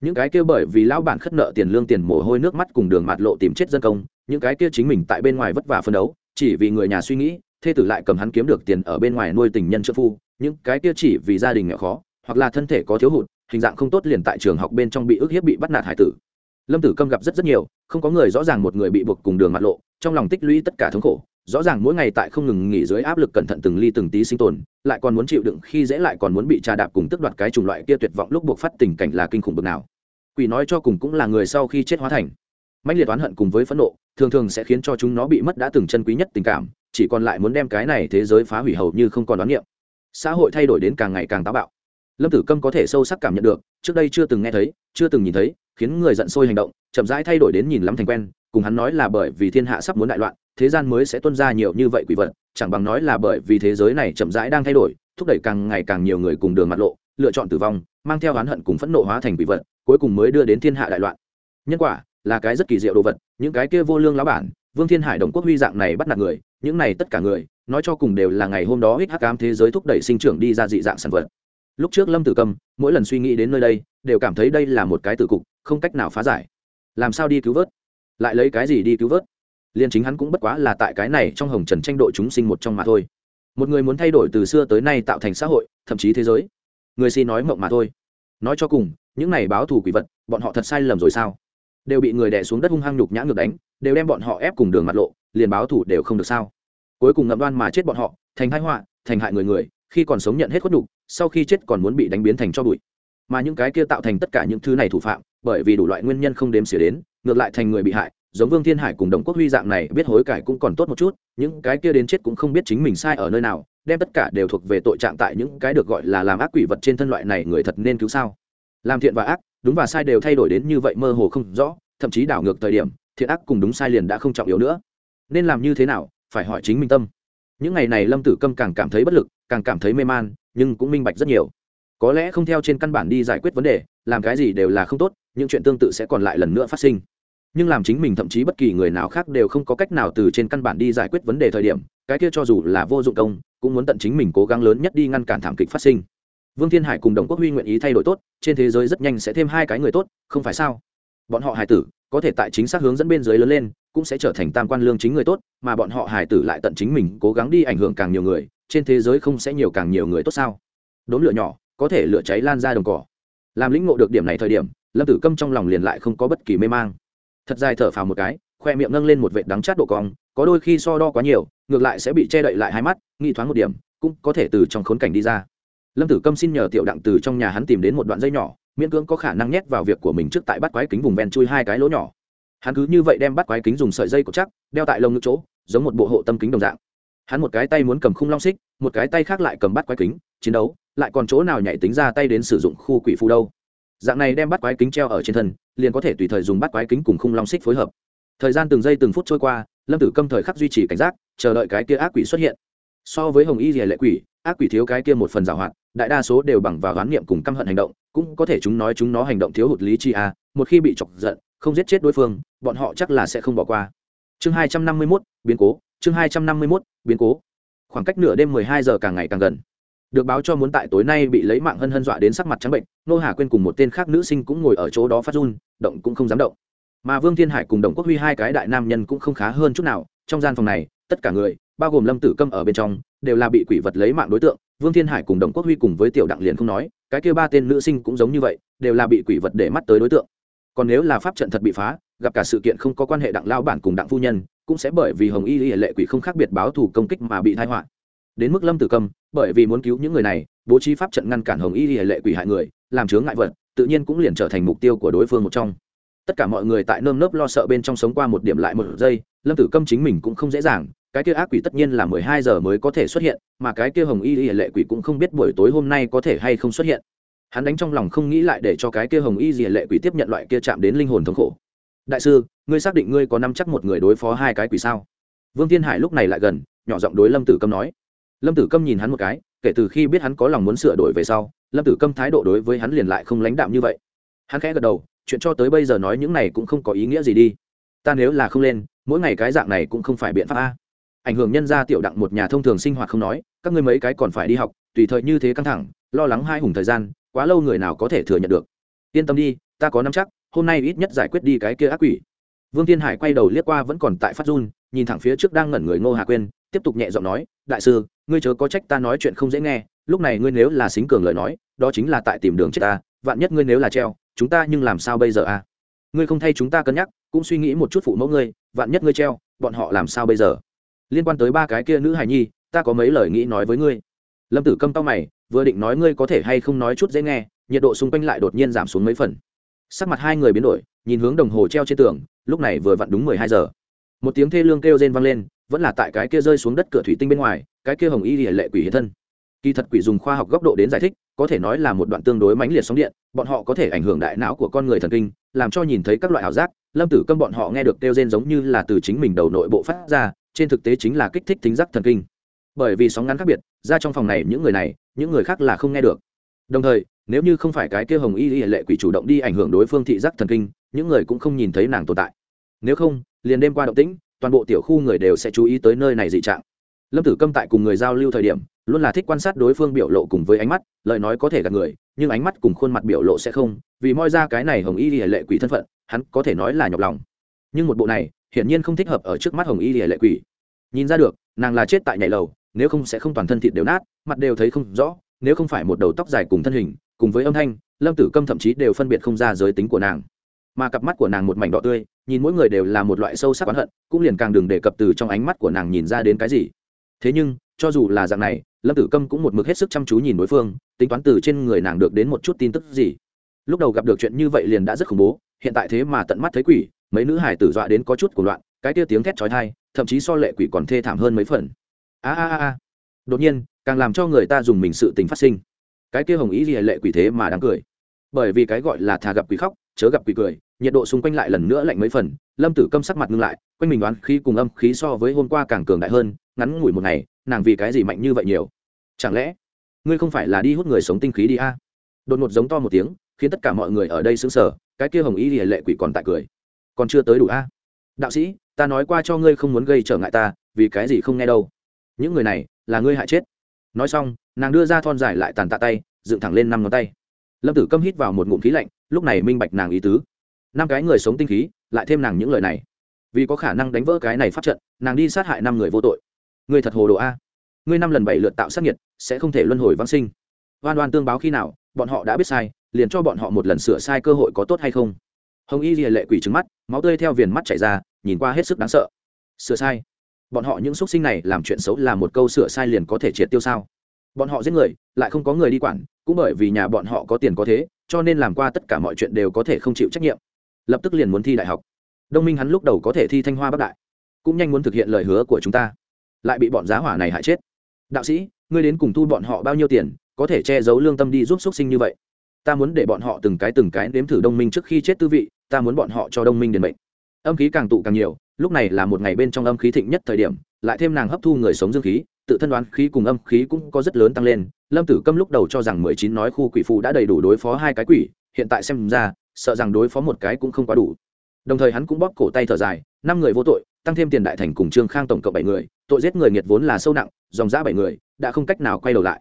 Những cái kia bởi vì lão bản khất nợ tiền lương tiền mồ hôi nước mắt cùng đường mạt lộ tìm chết dân công, những cái kia chính mình tại bên ngoài vất vả phân đấu, chỉ vì người nhà suy nghĩ thê tử lại cầm hắn kiếm được tiền ở bên ngoài nuôi tình nhân trợ phu, những cái kia chỉ vì gia đình nghèo khó, hoặc là thân thể có thiếu hụt, hình dạng không tốt liền tại trường học bên trong bị ức hiếp bị bắt nạt hải tử. Lâm tử câm gặp rất rất nhiều, không có người rõ ràng một người bị buộc cùng đường mặt lộ, trong lòng tích lũy tất cả thống khổ, rõ ràng mỗi ngày tại không ngừng nghỉ dưới áp lực cẩn thận từng ly từng tí sinh tồn, lại còn muốn chịu đựng khi dễ lại còn muốn bị trà đạp cùng tức đoạt cái chủng loại kia tuyệt vọng lúc buộc phát tình cảnh là kinh khủng bực nào. Quỷ nói cho cùng cũng là người sau khi chết hóa thành. Mạnh liệt oán hận cùng với phẫn nộ, thường thường sẽ khiến cho chúng nó bị mất đã từng chân quý nhất tình cảm chỉ còn lại muốn đem cái này thế giới phá hủy hầu như không còn đoán niệm. Xã hội thay đổi đến càng ngày càng táo bạo. Lâm tử câm có thể sâu sắc cảm nhận được, trước đây chưa từng nghe thấy, chưa từng nhìn thấy, khiến người giận sôi hành động, chậm rãi thay đổi đến nhìn lắm thành quen, cùng hắn nói là bởi vì thiên hạ sắp muốn đại loạn, thế gian mới sẽ tuân ra nhiều như vậy quỷ vật, chẳng bằng nói là bởi vì thế giới này chậm rãi đang thay đổi, thúc đẩy càng ngày càng nhiều người cùng đường mặt lộ, lựa chọn tử vong, mang theo oán hận cùng phẫn nộ hóa thành quỷ vật, cuối cùng mới đưa đến thiên hạ đại loạn. Nhân quả là cái rất kỳ diệu đồ vật, những cái kia vô lương lão bản vương thiên hải đồng quốc huy dạng này bắt nạt người, những này tất cả người, nói cho cùng đều là ngày hôm đó hích hắc ám thế giới thúc đẩy sinh trưởng đi ra dị dạng sản vật. Lúc trước lâm tử cầm, mỗi lần suy nghĩ đến nơi đây, đều cảm thấy đây là một cái tử cục, không cách nào phá giải. Làm sao đi cứu vớt? Lại lấy cái gì đi cứu vớt? Liên chính hắn cũng bất quá là tại cái này trong hồng trần tranh đội chúng sinh một trong mà thôi. Một người muốn thay đổi từ xưa tới nay tạo thành xã hội, thậm chí thế giới. Người xin nói mộng mà thôi. Nói cho cùng, những này báo thù quỷ vật, bọn họ thật sai lầm rồi sao? Đều bị người đè xuống đất hung hăng nhục nhã ngược đánh đều đem bọn họ ép cùng đường mặt lộ, liền báo thù đều không được sao. Cuối cùng ngậm đoan mà chết bọn họ, thành thái họa, thành hại người người, khi còn sống nhận hết khuất nhục, sau khi chết còn muốn bị đánh biến thành cho bụi. Mà những cái kia tạo thành tất cả những thứ này thủ phạm, bởi vì đủ loại nguyên nhân không đếm xỉa đến, ngược lại thành người bị hại, giống vương thiên hải cùng đồng quốc huy dạng này, biết hối cải cũng còn tốt một chút, những cái kia đến chết cũng không biết chính mình sai ở nơi nào, đem tất cả đều thuộc về tội trạng tại những cái được gọi là làm ác quỷ vật trên thân loại này người thật nên cứu sao? Làm thiện và ác, đúng và sai đều thay đổi đến như vậy mơ hồ không rõ, thậm chí đảo ngược thời điểm thiện ác cùng đúng sai liền đã không trọng yếu nữa. Nên làm như thế nào, phải hỏi chính minh tâm. Những ngày này lâm tử câm càng cảm thấy bất lực, càng cảm thấy mê man, nhưng cũng minh bạch rất nhiều. Có lẽ không theo trên căn bản đi giải quyết vấn đề, làm cái gì đều là không tốt, những chuyện tương tự sẽ còn lại lần nữa phát sinh. Nhưng làm chính mình thậm chí bất kỳ người nào khác đều không có cách nào từ trên căn bản đi giải quyết vấn đề thời điểm, cái kia cho dù là vô dụng công, cũng muốn tận chính mình cố gắng lớn nhất đi ngăn cản thảm kịch phát sinh. Vương thiên hải cùng đồng quốc huy nguyện ý thay đổi tốt, trên thế giới rất nhanh sẽ thêm hai cái người tốt, không phải sao? Bọn họ hải tử có thể tại chính xác hướng dẫn bên dưới lớn lên, cũng sẽ trở thành tam quan lương chính người tốt, mà bọn họ hải tử lại tận chính mình cố gắng đi ảnh hưởng càng nhiều người, trên thế giới không sẽ nhiều càng nhiều người tốt sao? Đốn lửa nhỏ, có thể lửa cháy lan ra đồng cỏ. Làm lĩnh ngộ được điểm này thời điểm, lâm tử câm trong lòng liền lại không có bất kỳ mê mang. Thật dài thở phào một cái, khoe miệng nâng lên một vệt đắng chát độ cong, có đôi khi so đo quá nhiều, ngược lại sẽ bị che đậy lại hai mắt nghĩ thoáng một điểm, cũng có thể từ trong khốn cảnh đi ra. Lâm tử câm xin nhờ tiểu đặng từ trong nhà hắn tìm đến một đoạn dây nhỏ miễn cưỡng có khả năng nhét vào việc của mình trước tại bắt quái kính vùng ven chui hai cái lỗ nhỏ. Hắn cứ như vậy đem bắt quái kính dùng sợi dây cột chắc, đeo tại lông ngực chỗ, giống một bộ hộ tâm kính đồng dạng. Hắn một cái tay muốn cầm khung long xích, một cái tay khác lại cầm bắt quái kính, chiến đấu, lại còn chỗ nào nhảy tính ra tay đến sử dụng khu quỷ phù đâu. Dạng này đem bắt quái kính treo ở trên thân, liền có thể tùy thời dùng bắt quái kính cùng khung long xích phối hợp. Thời gian từng giây từng phút trôi qua, lâm tử câm thời khắc duy trì cảnh giác, chờ đợi cái kia ác quỷ xuất hiện so với hồng y rìa lệ quỷ, ác quỷ thiếu cái kia một phần giảo hoạt, đại đa số đều bằng vào gán niệm cùng căm hận hành động, cũng có thể chúng nói chúng nó hành động thiếu hụt lý chi a à, một khi bị chọc giận, không giết chết đối phương, bọn họ chắc là sẽ không bỏ qua. Chương hai trăm năm mươi mốt, biến cố, chương hai trăm năm mươi mốt, biến cố. Khoảng cách nửa đêm mười hai giờ càng ngày càng gần. Được báo cho muốn tại tối nay bị lấy mạng hân hân dọa đến sắc mặt trắng bệnh, nô hà quên cùng một tên khác nữ sinh cũng ngồi ở chỗ đó phát run, động cũng không dám động. Mà vương thiên hải cùng đồng quốc huy hai cái đại nam nhân cũng không khá hơn chút nào, trong gian phòng này, tất cả người bao gồm lâm tử câm ở bên trong, đều là bị quỷ vật lấy mạng đối tượng. Vương thiên hải cùng đồng quốc huy cùng với tiểu đặng liền không nói, cái kia ba tên nữ sinh cũng giống như vậy, đều là bị quỷ vật để mắt tới đối tượng. Còn nếu là pháp trận thật bị phá, gặp cả sự kiện không có quan hệ đặng lao bản cùng đặng phu nhân, cũng sẽ bởi vì hồng y hệ lệ quỷ không khác biệt báo thù công kích mà bị thai họa. Đến mức lâm tử câm, bởi vì muốn cứu những người này, bố trí pháp trận ngăn cản hồng y hệ lệ quỷ hại người, làm chướng ngại vật, tự nhiên cũng liền trở thành mục tiêu của đối phương một trong. Tất cả mọi người tại nơm nớp lo sợ bên trong sống qua một điểm lại một giây, lâm tử câm chính mình cũng không dễ dàng cái kia ác quỷ tất nhiên là mười hai giờ mới có thể xuất hiện, mà cái kia hồng y y lệ quỷ cũng không biết buổi tối hôm nay có thể hay không xuất hiện. Hắn đánh trong lòng không nghĩ lại để cho cái kia hồng y y lệ quỷ tiếp nhận loại kia chạm đến linh hồn thống khổ. Đại sư, ngươi xác định ngươi có năm chắc một người đối phó hai cái quỷ sao? Vương thiên hải lúc này lại gần, nhỏ giọng đối lâm tử câm nói. Lâm tử câm nhìn hắn một cái, kể từ khi biết hắn có lòng muốn sửa đổi về sau, lâm tử câm thái độ đối với hắn liền lại không lãnh đạm như vậy. Hắn khẽ gật đầu, chuyện cho tới bây giờ nói những này cũng không có ý nghĩa gì đi. Ta nếu là không lên, mỗi ngày cái dạng này cũng không phải biện pháp a ảnh hưởng nhân gia tiểu đặng một nhà thông thường sinh hoạt không nói, các ngươi mấy cái còn phải đi học, tùy thời như thế căng thẳng, lo lắng hai hùng thời gian, quá lâu người nào có thể thừa nhận được. Yên tâm đi, ta có nắm chắc, hôm nay ít nhất giải quyết đi cái kia ác quỷ. Vương thiên hải quay đầu liếc qua vẫn còn tại phát run, nhìn thẳng phía trước đang ngẩn người ngô hà quên tiếp tục nhẹ giọng nói, đại sư, ngươi chớ có trách ta nói chuyện không dễ nghe, lúc này ngươi nếu là xính cường lời nói, đó chính là tại tìm đường chết ta, vạn nhất ngươi nếu là treo, chúng ta nhưng làm sao bây giờ a ngươi không thay chúng ta cân nhắc, cũng suy nghĩ một chút phụ mẫu ngươi, vạn nhất ngươi treo, bọn họ làm sao bây giờ? Liên quan tới ba cái kia nữ hài nhi, ta có mấy lời nghĩ nói với ngươi. Lâm tử câm tao mày, vừa định nói ngươi có thể hay không nói chút dễ nghe, nhiệt độ xung quanh lại đột nhiên giảm xuống mấy phần. Sắc mặt hai người biến đổi, nhìn hướng đồng hồ treo trên tường, lúc này vừa vặn đúng mười hai giờ. Một tiếng thê lương kêu rên vang lên, vẫn là tại cái kia rơi xuống đất cửa thủy tinh bên ngoài, cái kia hồng y lìa lệ quỷ hiện thân. Kỳ thật quỷ dùng khoa học góc độ đến giải thích, có thể nói là một đoạn tương đối mãnh liệt sóng điện, bọn họ có thể ảnh hưởng đại não của con người thần kinh, làm cho nhìn thấy các loại ảo giác. Lâm tử câm bọn họ nghe được kêu rên giống như là từ chính mình đầu nội bộ phát ra trên thực tế chính là kích thích tính giác thần kinh. Bởi vì sóng ngắn khác biệt, ra trong phòng này những người này, những người khác là không nghe được. Đồng thời, nếu như không phải cái kia hồng y y lệ quỷ chủ động đi ảnh hưởng đối phương thị giác thần kinh, những người cũng không nhìn thấy nàng tồn tại. Nếu không, liền đêm qua động tĩnh, toàn bộ tiểu khu người đều sẽ chú ý tới nơi này dị trạng. Lâm tử câm tại cùng người giao lưu thời điểm, luôn là thích quan sát đối phương biểu lộ cùng với ánh mắt, lời nói có thể gạt người, nhưng ánh mắt cùng khuôn mặt biểu lộ sẽ không, vì moi ra cái này hồng y y lệ quỷ thân phận, hắn có thể nói là nhọc lòng. Nhưng một bộ này hiển nhiên không thích hợp ở trước mắt hồng y lìa lệ quỷ. Nhìn ra được, nàng là chết tại nhảy lầu, nếu không sẽ không toàn thân thịt đều nát, mặt đều thấy không rõ, nếu không phải một đầu tóc dài cùng thân hình, cùng với âm thanh, lâm tử câm thậm chí đều phân biệt không ra giới tính của nàng. Mà cặp mắt của nàng một mảnh đỏ tươi, nhìn mỗi người đều là một loại sâu sắc oán hận, cũng liền càng đừng đề cập từ trong ánh mắt của nàng nhìn ra đến cái gì. Thế nhưng, cho dù là dạng này, lâm tử câm cũng một mực hết sức chăm chú nhìn đối phương, tính toán từ trên người nàng được đến một chút tin tức gì. Lúc đầu gặp được chuyện như vậy liền đã rất khủng bố, hiện tại thế mà tận mắt thấy quỷ mấy nữ hải tử dọa đến có chút của loạn, cái tia tiếng thét trói thai thậm chí so lệ quỷ còn thê thảm hơn mấy phần. A a a đột nhiên, càng làm cho người ta dùng mình sự tình phát sinh. Cái kia hồng ý gì lệ quỷ thế mà đáng cười. Bởi vì cái gọi là thà gặp quỷ khóc, chớ gặp quỷ cười, nhiệt độ xung quanh lại lần nữa lạnh mấy phần, lâm tử câm sắc mặt ngưng lại, quanh mình đoán khí cùng âm khí so với hôm qua càng cường đại hơn, ngắn ngủi một ngày, nàng vì cái gì mạnh như vậy nhiều? Chẳng lẽ, ngươi không phải là đi hút người sống tinh khí đi a? Đột ngột giống to một tiếng, khiến tất cả mọi người ở đây sững sờ, cái kia hồng ý lìa lệ quỷ còn tại cười còn chưa tới đủ a? Đạo sĩ, ta nói qua cho ngươi không muốn gây trở ngại ta, vì cái gì không nghe đâu? Những người này, là ngươi hại chết. Nói xong, nàng đưa ra thon dài lại tàn tạ tay, dựng thẳng lên năm ngón tay. Lâm tử câm hít vào một ngụm khí lạnh, lúc này minh bạch nàng ý tứ. Năm cái người sống tinh khí, lại thêm nàng những lời này. Vì có khả năng đánh vỡ cái này phát trận, nàng đi sát hại năm người vô tội. Người thật hồ đồ a. Ngươi năm lần bảy lượt tạo sát nhiệt sẽ không thể luân hồi vãng sinh. Oan oan tương báo khi nào, bọn họ đã biết sai, liền cho bọn họ một lần sửa sai cơ hội có tốt hay không hồng y rìa lệ quỷ trứng mắt, máu tươi theo viền mắt chảy ra, nhìn qua hết sức đáng sợ. Sửa sai. Bọn họ những x u ấ t sinh này làm chuyện xấu là một câu sửa sai liền có thể triệt tiêu sao? Bọn họ giết người, lại không có người đi quản, cũng bởi vì nhà bọn họ có tiền có thế, cho nên làm qua tất cả mọi chuyện đều có thể không chịu trách nhiệm. Lập tức liền muốn thi đại học. Đông minh hắn lúc đầu có thể thi thanh hoa bắc đại, cũng nhanh muốn thực hiện lời hứa của chúng ta. Lại bị bọn giá hỏa này hại chết. Đạo sĩ, ngươi đến cùng thu bọn họ bao nhiêu tiền, có thể che giấu lương tâm đi giúp x u ấ t sinh như vậy? Ta muốn để bọn họ từng cái từng cái nếm thử đông minh trước khi chết tư vị, ta muốn bọn họ cho đông minh đền mệnh. Âm khí càng tụ càng nhiều, lúc này là một ngày bên trong âm khí thịnh nhất thời điểm, lại thêm nàng hấp thu người sống dương khí, tự thân đoán khí cùng âm khí cũng có rất lớn tăng lên. Lâm tử câm lúc đầu cho rằng mười chín nói khu quỷ phụ đã đầy đủ đối phó hai cái quỷ, hiện tại xem ra, sợ rằng đối phó một cái cũng không quá đủ. Đồng thời hắn cũng bóp cổ tay thở dài, năm người vô tội, tăng thêm tiền đại thành cùng trương khang tổng cộng bảy người, tội giết người nghiệt vốn là sâu nặng, dòng giã bảy người, đã không cách nào quay đầu lại.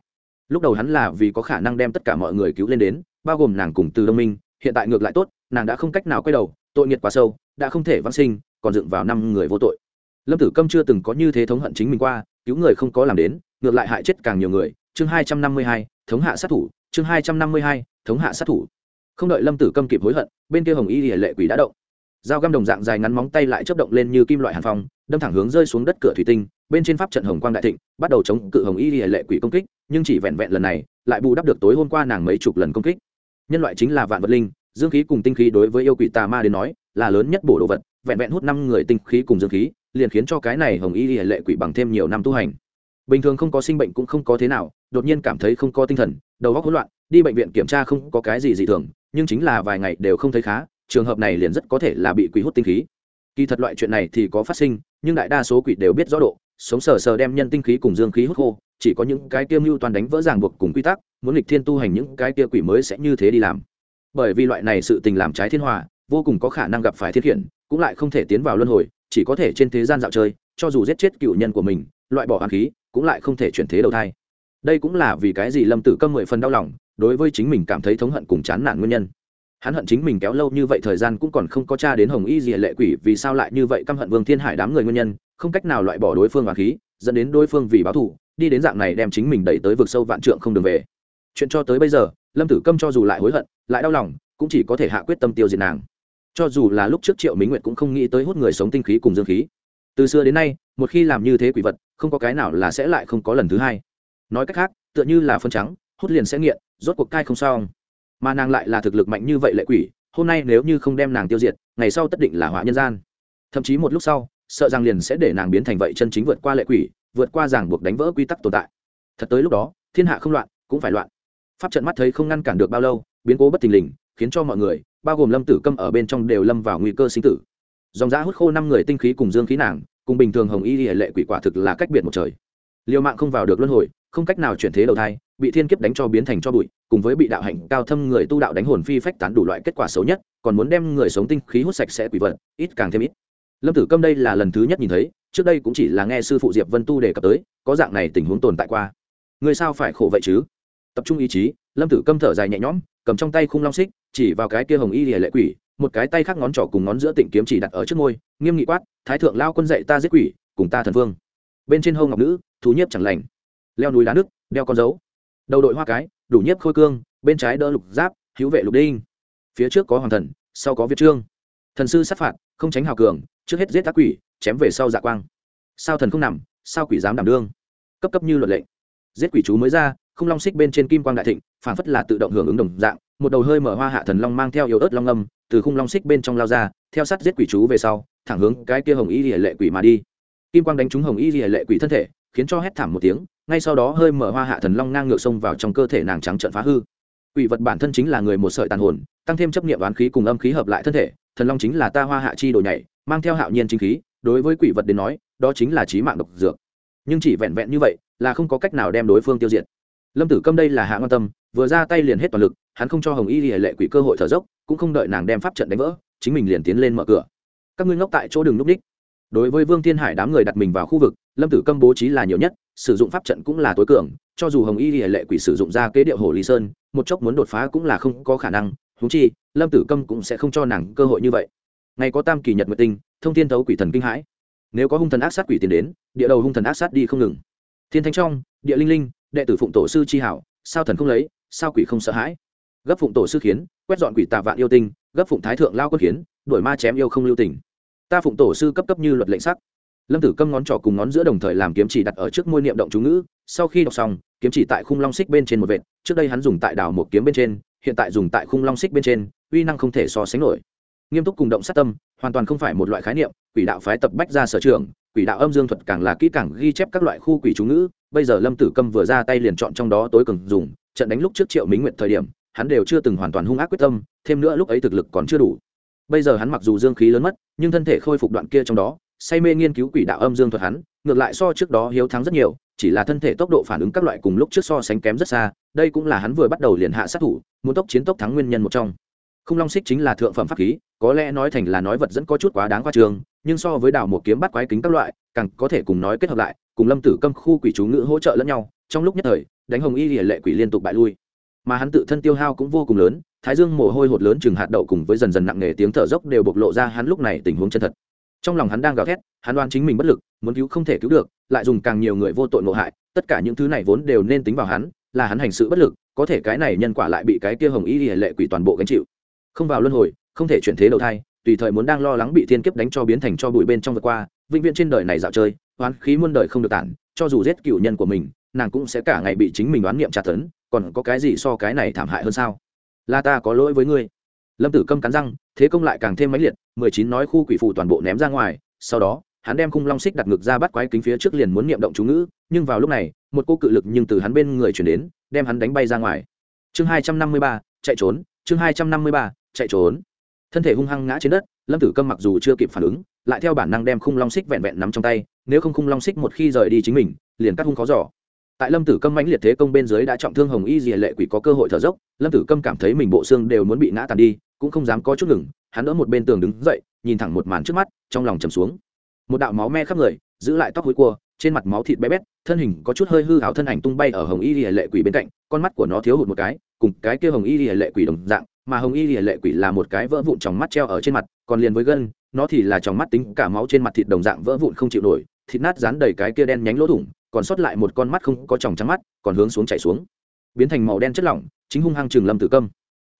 Lúc đầu hắn là vì có khả năng đem tất cả mọi người cứu lên đến bao gồm nàng cùng từ đông minh, hiện tại ngược lại tốt, nàng đã không cách nào quay đầu, tội nghiệt quá sâu, đã không thể văn sinh, còn dựng vào năm người vô tội. Lâm tử câm chưa từng có như thế thống hận chính mình qua, cứu người không có làm đến, ngược lại hại chết càng nhiều người. Chương hai trăm năm mươi hai, thống hạ sát thủ. Chương hai trăm năm mươi hai, thống hạ sát thủ. Không đợi lâm tử câm kịp hối hận, bên kia hồng y hệ lệ quỷ đã động. Dao găm đồng dạng dài ngắn móng tay lại chấp động lên như kim loại hàn phong, đâm thẳng hướng rơi xuống đất cửa thủy tinh, bên trên pháp trận hồng quang đại thịnh, bắt đầu chống cự hồng y hệ lệ quỷ công kích, nhưng chỉ vẹn vẹn lần này, lại bù đắp được tối hôm qua nàng mấy chục lần công kích nhân loại chính là vạn vật linh, dương khí cùng tinh khí đối với yêu quỷ tà ma đến nói, là lớn nhất bổ đồ vật, vẹn vẹn hút năm người tinh khí cùng dương khí, liền khiến cho cái này hồng y hệ lệ quỷ bằng thêm nhiều năm tu hành. Bình thường không có sinh bệnh cũng không có thế nào, đột nhiên cảm thấy không có tinh thần, đầu óc hỗn loạn, đi bệnh viện kiểm tra không có cái gì dị thường, nhưng chính là vài ngày đều không thấy khá, trường hợp này liền rất có thể là bị quỷ hút tinh khí. Kỳ thật loại chuyện này thì có phát sinh, nhưng đại đa số quỷ đều biết rõ độ, sống sờ sờ đem nhân tinh khí cùng dương khí hút khô chỉ có những cái kia mưu toàn đánh vỡ ràng buộc cùng quy tắc, muốn lịch thiên tu hành những cái kia quỷ mới sẽ như thế đi làm. Bởi vì loại này sự tình làm trái thiên hòa, vô cùng có khả năng gặp phải thiết khiển, cũng lại không thể tiến vào luân hồi, chỉ có thể trên thế gian dạo chơi, cho dù giết chết cựu nhân của mình, loại bỏ hoàng khí, cũng lại không thể chuyển thế đầu thai. Đây cũng là vì cái gì lâm tử câm mười phần đau lòng, đối với chính mình cảm thấy thống hận cùng chán nản nguyên nhân. Hắn hận chính mình kéo lâu như vậy thời gian cũng còn không có cha đến hồng y dìa lệ quỷ vì sao lại như vậy căm hận vương thiên hải đám người nguyên nhân, không cách nào loại bỏ đối phương hoàng khí, dẫn đến đối phương vì báo thù đi đến dạng này đem chính mình đẩy tới vực sâu vạn trượng không đường về. Chuyện cho tới bây giờ, lâm tử câm cho dù lại hối hận, lại đau lòng, cũng chỉ có thể hạ quyết tâm tiêu diệt nàng. Cho dù là lúc trước triệu mỹ nguyệt cũng không nghĩ tới hút người sống tinh khí cùng dương khí. Từ xưa đến nay, một khi làm như thế quỷ vật, không có cái nào là sẽ lại không có lần thứ hai. Nói cách khác, tựa như là phân trắng, hút liền sẽ nghiện, rốt cuộc cai không sao mà nàng lại là thực lực mạnh như vậy lệ quỷ, hôm nay nếu như không đem nàng tiêu diệt, ngày sau tất định là họa nhân gian. Thậm chí một lúc sau, sợ rằng liền sẽ để nàng biến thành vậy chân chính vượt qua lệ quỷ vượt qua ràng buộc đánh vỡ quy tắc tồn tại. Thật tới lúc đó, thiên hạ không loạn, cũng phải loạn. Pháp trận mắt thấy không ngăn cản được bao lâu, biến cố bất thình lình, khiến cho mọi người, bao gồm lâm tử câm ở bên trong đều lâm vào nguy cơ sinh tử. Dòng giã hút khô năm người tinh khí cùng dương khí nàng, cùng bình thường hồng y hệ lệ quỷ quả thực là cách biệt một trời. Liều mạng không vào được luân hồi, không cách nào chuyển thế đầu thai, bị thiên kiếp đánh cho biến thành cho bụi, cùng với bị đạo hạnh cao thâm người tu đạo đánh hồn phi phách tán đủ loại kết quả xấu nhất, còn muốn đem người sống tinh khí hút sạch sẽ quỷ vật, ít càng thêm ít. Lâm tử câm đây là lần thứ nhất nhìn thấy trước đây cũng chỉ là nghe sư phụ diệp vân tu đề cập tới, có dạng này tình huống tồn tại qua. Người sao phải khổ vậy chứ? Tập trung ý chí, lâm tử câm thở dài nhẹ nhõm, cầm trong tay khung long xích, chỉ vào cái kia hồng y lìa lệ quỷ, một cái tay khác ngón trỏ cùng ngón giữa tịnh kiếm chỉ đặt ở trước môi, nghiêm nghị quát, thái thượng lao quân dạy ta giết quỷ, cùng ta thần vương. Bên trên hông ngọc nữ, thú nhiếp chẳng lành. Leo núi đá nước đeo con dấu. Đầu đội hoa cái, đủ nhiếp khôi cương, bên trái đỡ lục giáp, hữu vệ lục đinh. Phía trước có hoàng thần, sau có việt trương. Thần sư sát phạt, không tránh hào cường trước hết giết tác quỷ, chém về sau dạ quang. Sao thần không nằm, sao quỷ dám đảm đương? Cấp cấp như luật lệ. Giết quỷ chú mới ra, không long xích bên trên kim quang đại thịnh, phản phất là tự động hưởng ứng đồng dạng, một đầu hơi mở hoa hạ thần long mang theo yếu ớt long âm, từ khung long xích bên trong lao ra, theo sát giết quỷ chú về sau, thẳng hướng cái kia hồng y lìa lệ quỷ mà đi. Kim quang đánh trúng hồng y lìa lệ quỷ thân thể, khiến cho hét thảm một tiếng, ngay sau đó hơi mở hoa hạ thần long ngang ngược xông vào trong cơ thể nàng trắng trợn phá hư. Quỷ vật bản thân chính là người một sợi tàn hồn, tăng thêm chấp nghiệm oán khí cùng âm khí hợp lại thân thể, thần long chính là ta hoa hạ chi đồ nhảy mang theo hạo nhiên chính khí, đối với quỷ vật đến nói, đó chính là trí mạng độc dược. Nhưng chỉ vẹn vẹn như vậy, là không có cách nào đem đối phương tiêu diệt. Lâm tử câm đây là hạ ngon tâm, vừa ra tay liền hết toàn lực, hắn không cho hồng y hệ lệ quỷ cơ hội thở dốc, cũng không đợi nàng đem pháp trận đánh vỡ, chính mình liền tiến lên mở cửa. Các ngươi ngốc tại chỗ đường núp đích. Đối với vương thiên hải đám người đặt mình vào khu vực, lâm tử câm bố trí là nhiều nhất, sử dụng pháp trận cũng là tối cường, cho dù hồng y hệ lệ quỷ sử dụng ra kế điệu hồ lý sơn, một chốc muốn đột phá cũng là không có khả năng húng chi, lâm tử câm cũng sẽ không cho nàng cơ hội như vậy ngày có tam kỳ nhật nguyệt tinh, thông thiên thấu quỷ thần kinh hãi. Nếu có hung thần ác sát quỷ tiến đến, địa đầu hung thần ác sát đi không ngừng. Thiên thanh trong, địa linh linh, đệ tử phụng tổ sư chi hảo, sao thần không lấy, sao quỷ không sợ hãi? Gấp phụng tổ sư khiến quét dọn quỷ tà vạn yêu tinh, gấp phụng thái thượng lao quân khiến đuổi ma chém yêu không lưu tình. Ta phụng tổ sư cấp cấp như luật lệnh sắc. Lâm tử câm ngón trỏ cùng ngón giữa đồng thời làm kiếm chỉ đặt ở trước môi niệm động chú ngữ, sau khi đọc xong, kiếm chỉ tại khung long xích bên trên một vệt, trước đây hắn dùng tại đảo một kiếm bên trên, hiện tại dùng tại khung long xích bên trên, uy năng không thể so sánh nổi nghiêm túc cùng động sát tâm, hoàn toàn không phải một loại khái niệm, quỷ đạo phái tập bách ra sở trường, quỷ đạo âm dương thuật càng là kỹ càng ghi chép các loại khu quỷ chú ngữ, bây giờ lâm tử câm vừa ra tay liền chọn trong đó tối cường dùng, trận đánh lúc trước triệu minh nguyện thời điểm, hắn đều chưa từng hoàn toàn hung ác quyết tâm, thêm nữa lúc ấy thực lực còn chưa đủ. Bây giờ hắn mặc dù dương khí lớn mất, nhưng thân thể khôi phục đoạn kia trong đó, say mê nghiên cứu quỷ đạo âm dương thuật hắn, ngược lại so trước đó hiếu thắng rất nhiều, chỉ là thân thể tốc độ phản ứng các loại cùng lúc trước so sánh kém rất xa, đây cũng là hắn vừa bắt đầu liền hạ sát thủ, muốn tốc chiến tốc thắng nguyên nhân một trong không long xích chính là thượng phẩm pháp khí, có lẽ nói thành là nói vật dẫn có chút quá đáng quá trường nhưng so với đảo một kiếm bắt quái kính các loại, càng có thể cùng nói kết hợp lại, cùng lâm tử câm khu quỷ chú ngữ hỗ trợ lẫn nhau, trong lúc nhất thời, đánh hồng y lìa lệ quỷ liên tục bại lui. Mà hắn tự thân tiêu hao cũng vô cùng lớn, thái dương mồ hôi hột lớn chừng hạt đậu cùng với dần dần nặng nề tiếng thở dốc đều bộc lộ ra hắn lúc này tình huống chân thật. Trong lòng hắn đang gào thét, hắn đoán chính mình bất lực, muốn cứu không thể cứu được, lại dùng càng nhiều người vô tội ngộ hại, tất cả những thứ này vốn đều nên tính vào hắn, là hắn hành sự bất lực, có thể cái này nhân quả lại bị cái kia hồng y lìa lệ quỷ toàn bộ gánh chịu không vào luân hồi, không thể chuyển thế đầu thai, tùy thời muốn đang lo lắng bị thiên kiếp đánh cho biến thành cho bụi bên trong vượt qua, vĩnh viễn trên đời này dạo chơi, oán khí muôn đời không được tản, cho dù giết cựu nhân của mình, nàng cũng sẽ cả ngày bị chính mình oán niệm tra tấn, còn có cái gì so cái này thảm hại hơn sao? Là ta có lỗi với ngươi. Lâm tử câm cắn răng, thế công lại càng thêm mãnh liệt, mười chín nói khu quỷ phù toàn bộ ném ra ngoài, sau đó, hắn đem khung long xích đặt ngực ra bắt quái kính phía trước liền muốn niệm động chú ngữ, nhưng vào lúc này, một cô cự lực nhưng từ hắn bên người chuyển đến, đem hắn đánh bay ra ngoài. Chương hai trăm năm mươi ba, chạy trốn, chương hai trăm năm mươi ba chạy trốn. Thân thể hung hăng ngã trên đất, lâm tử câm mặc dù chưa kịp phản ứng, lại theo bản năng đem khung long xích vẹn vẹn nắm trong tay, nếu không khung long xích một khi rời đi chính mình, liền cắt hung khó giỏ. Tại lâm tử câm mãnh liệt thế công bên dưới đã trọng thương hồng y dìa lệ quỷ có cơ hội thở dốc, lâm tử câm cảm thấy mình bộ xương đều muốn bị ngã tàn đi, cũng không dám có chút ngừng, hắn đỡ một bên tường đứng dậy, nhìn thẳng một màn trước mắt, trong lòng chầm xuống. Một đạo máu me khắp người, giữ lại tóc hối cua, trên mặt máu thịt bé bét, thân hình có chút hơi hư hảo thân ảnh tung bay ở hồng y lệ quỷ bên cạnh, con mắt của nó thiếu hụt một cái, cùng cái kia hồng y lệ quỷ đồng dạng mà hồng y lìa lệ quỷ là một cái vỡ vụn trong mắt treo ở trên mặt, còn liền với gân, nó thì là trong mắt tính cả máu trên mặt thịt đồng dạng vỡ vụn không chịu nổi, thịt nát dán đầy cái kia đen nhánh lỗ thủng, còn sót lại một con mắt không có tròng trắng mắt, còn hướng xuống chảy xuống. Biến thành màu đen chất lỏng, chính hung hăng trường lâm tử câm.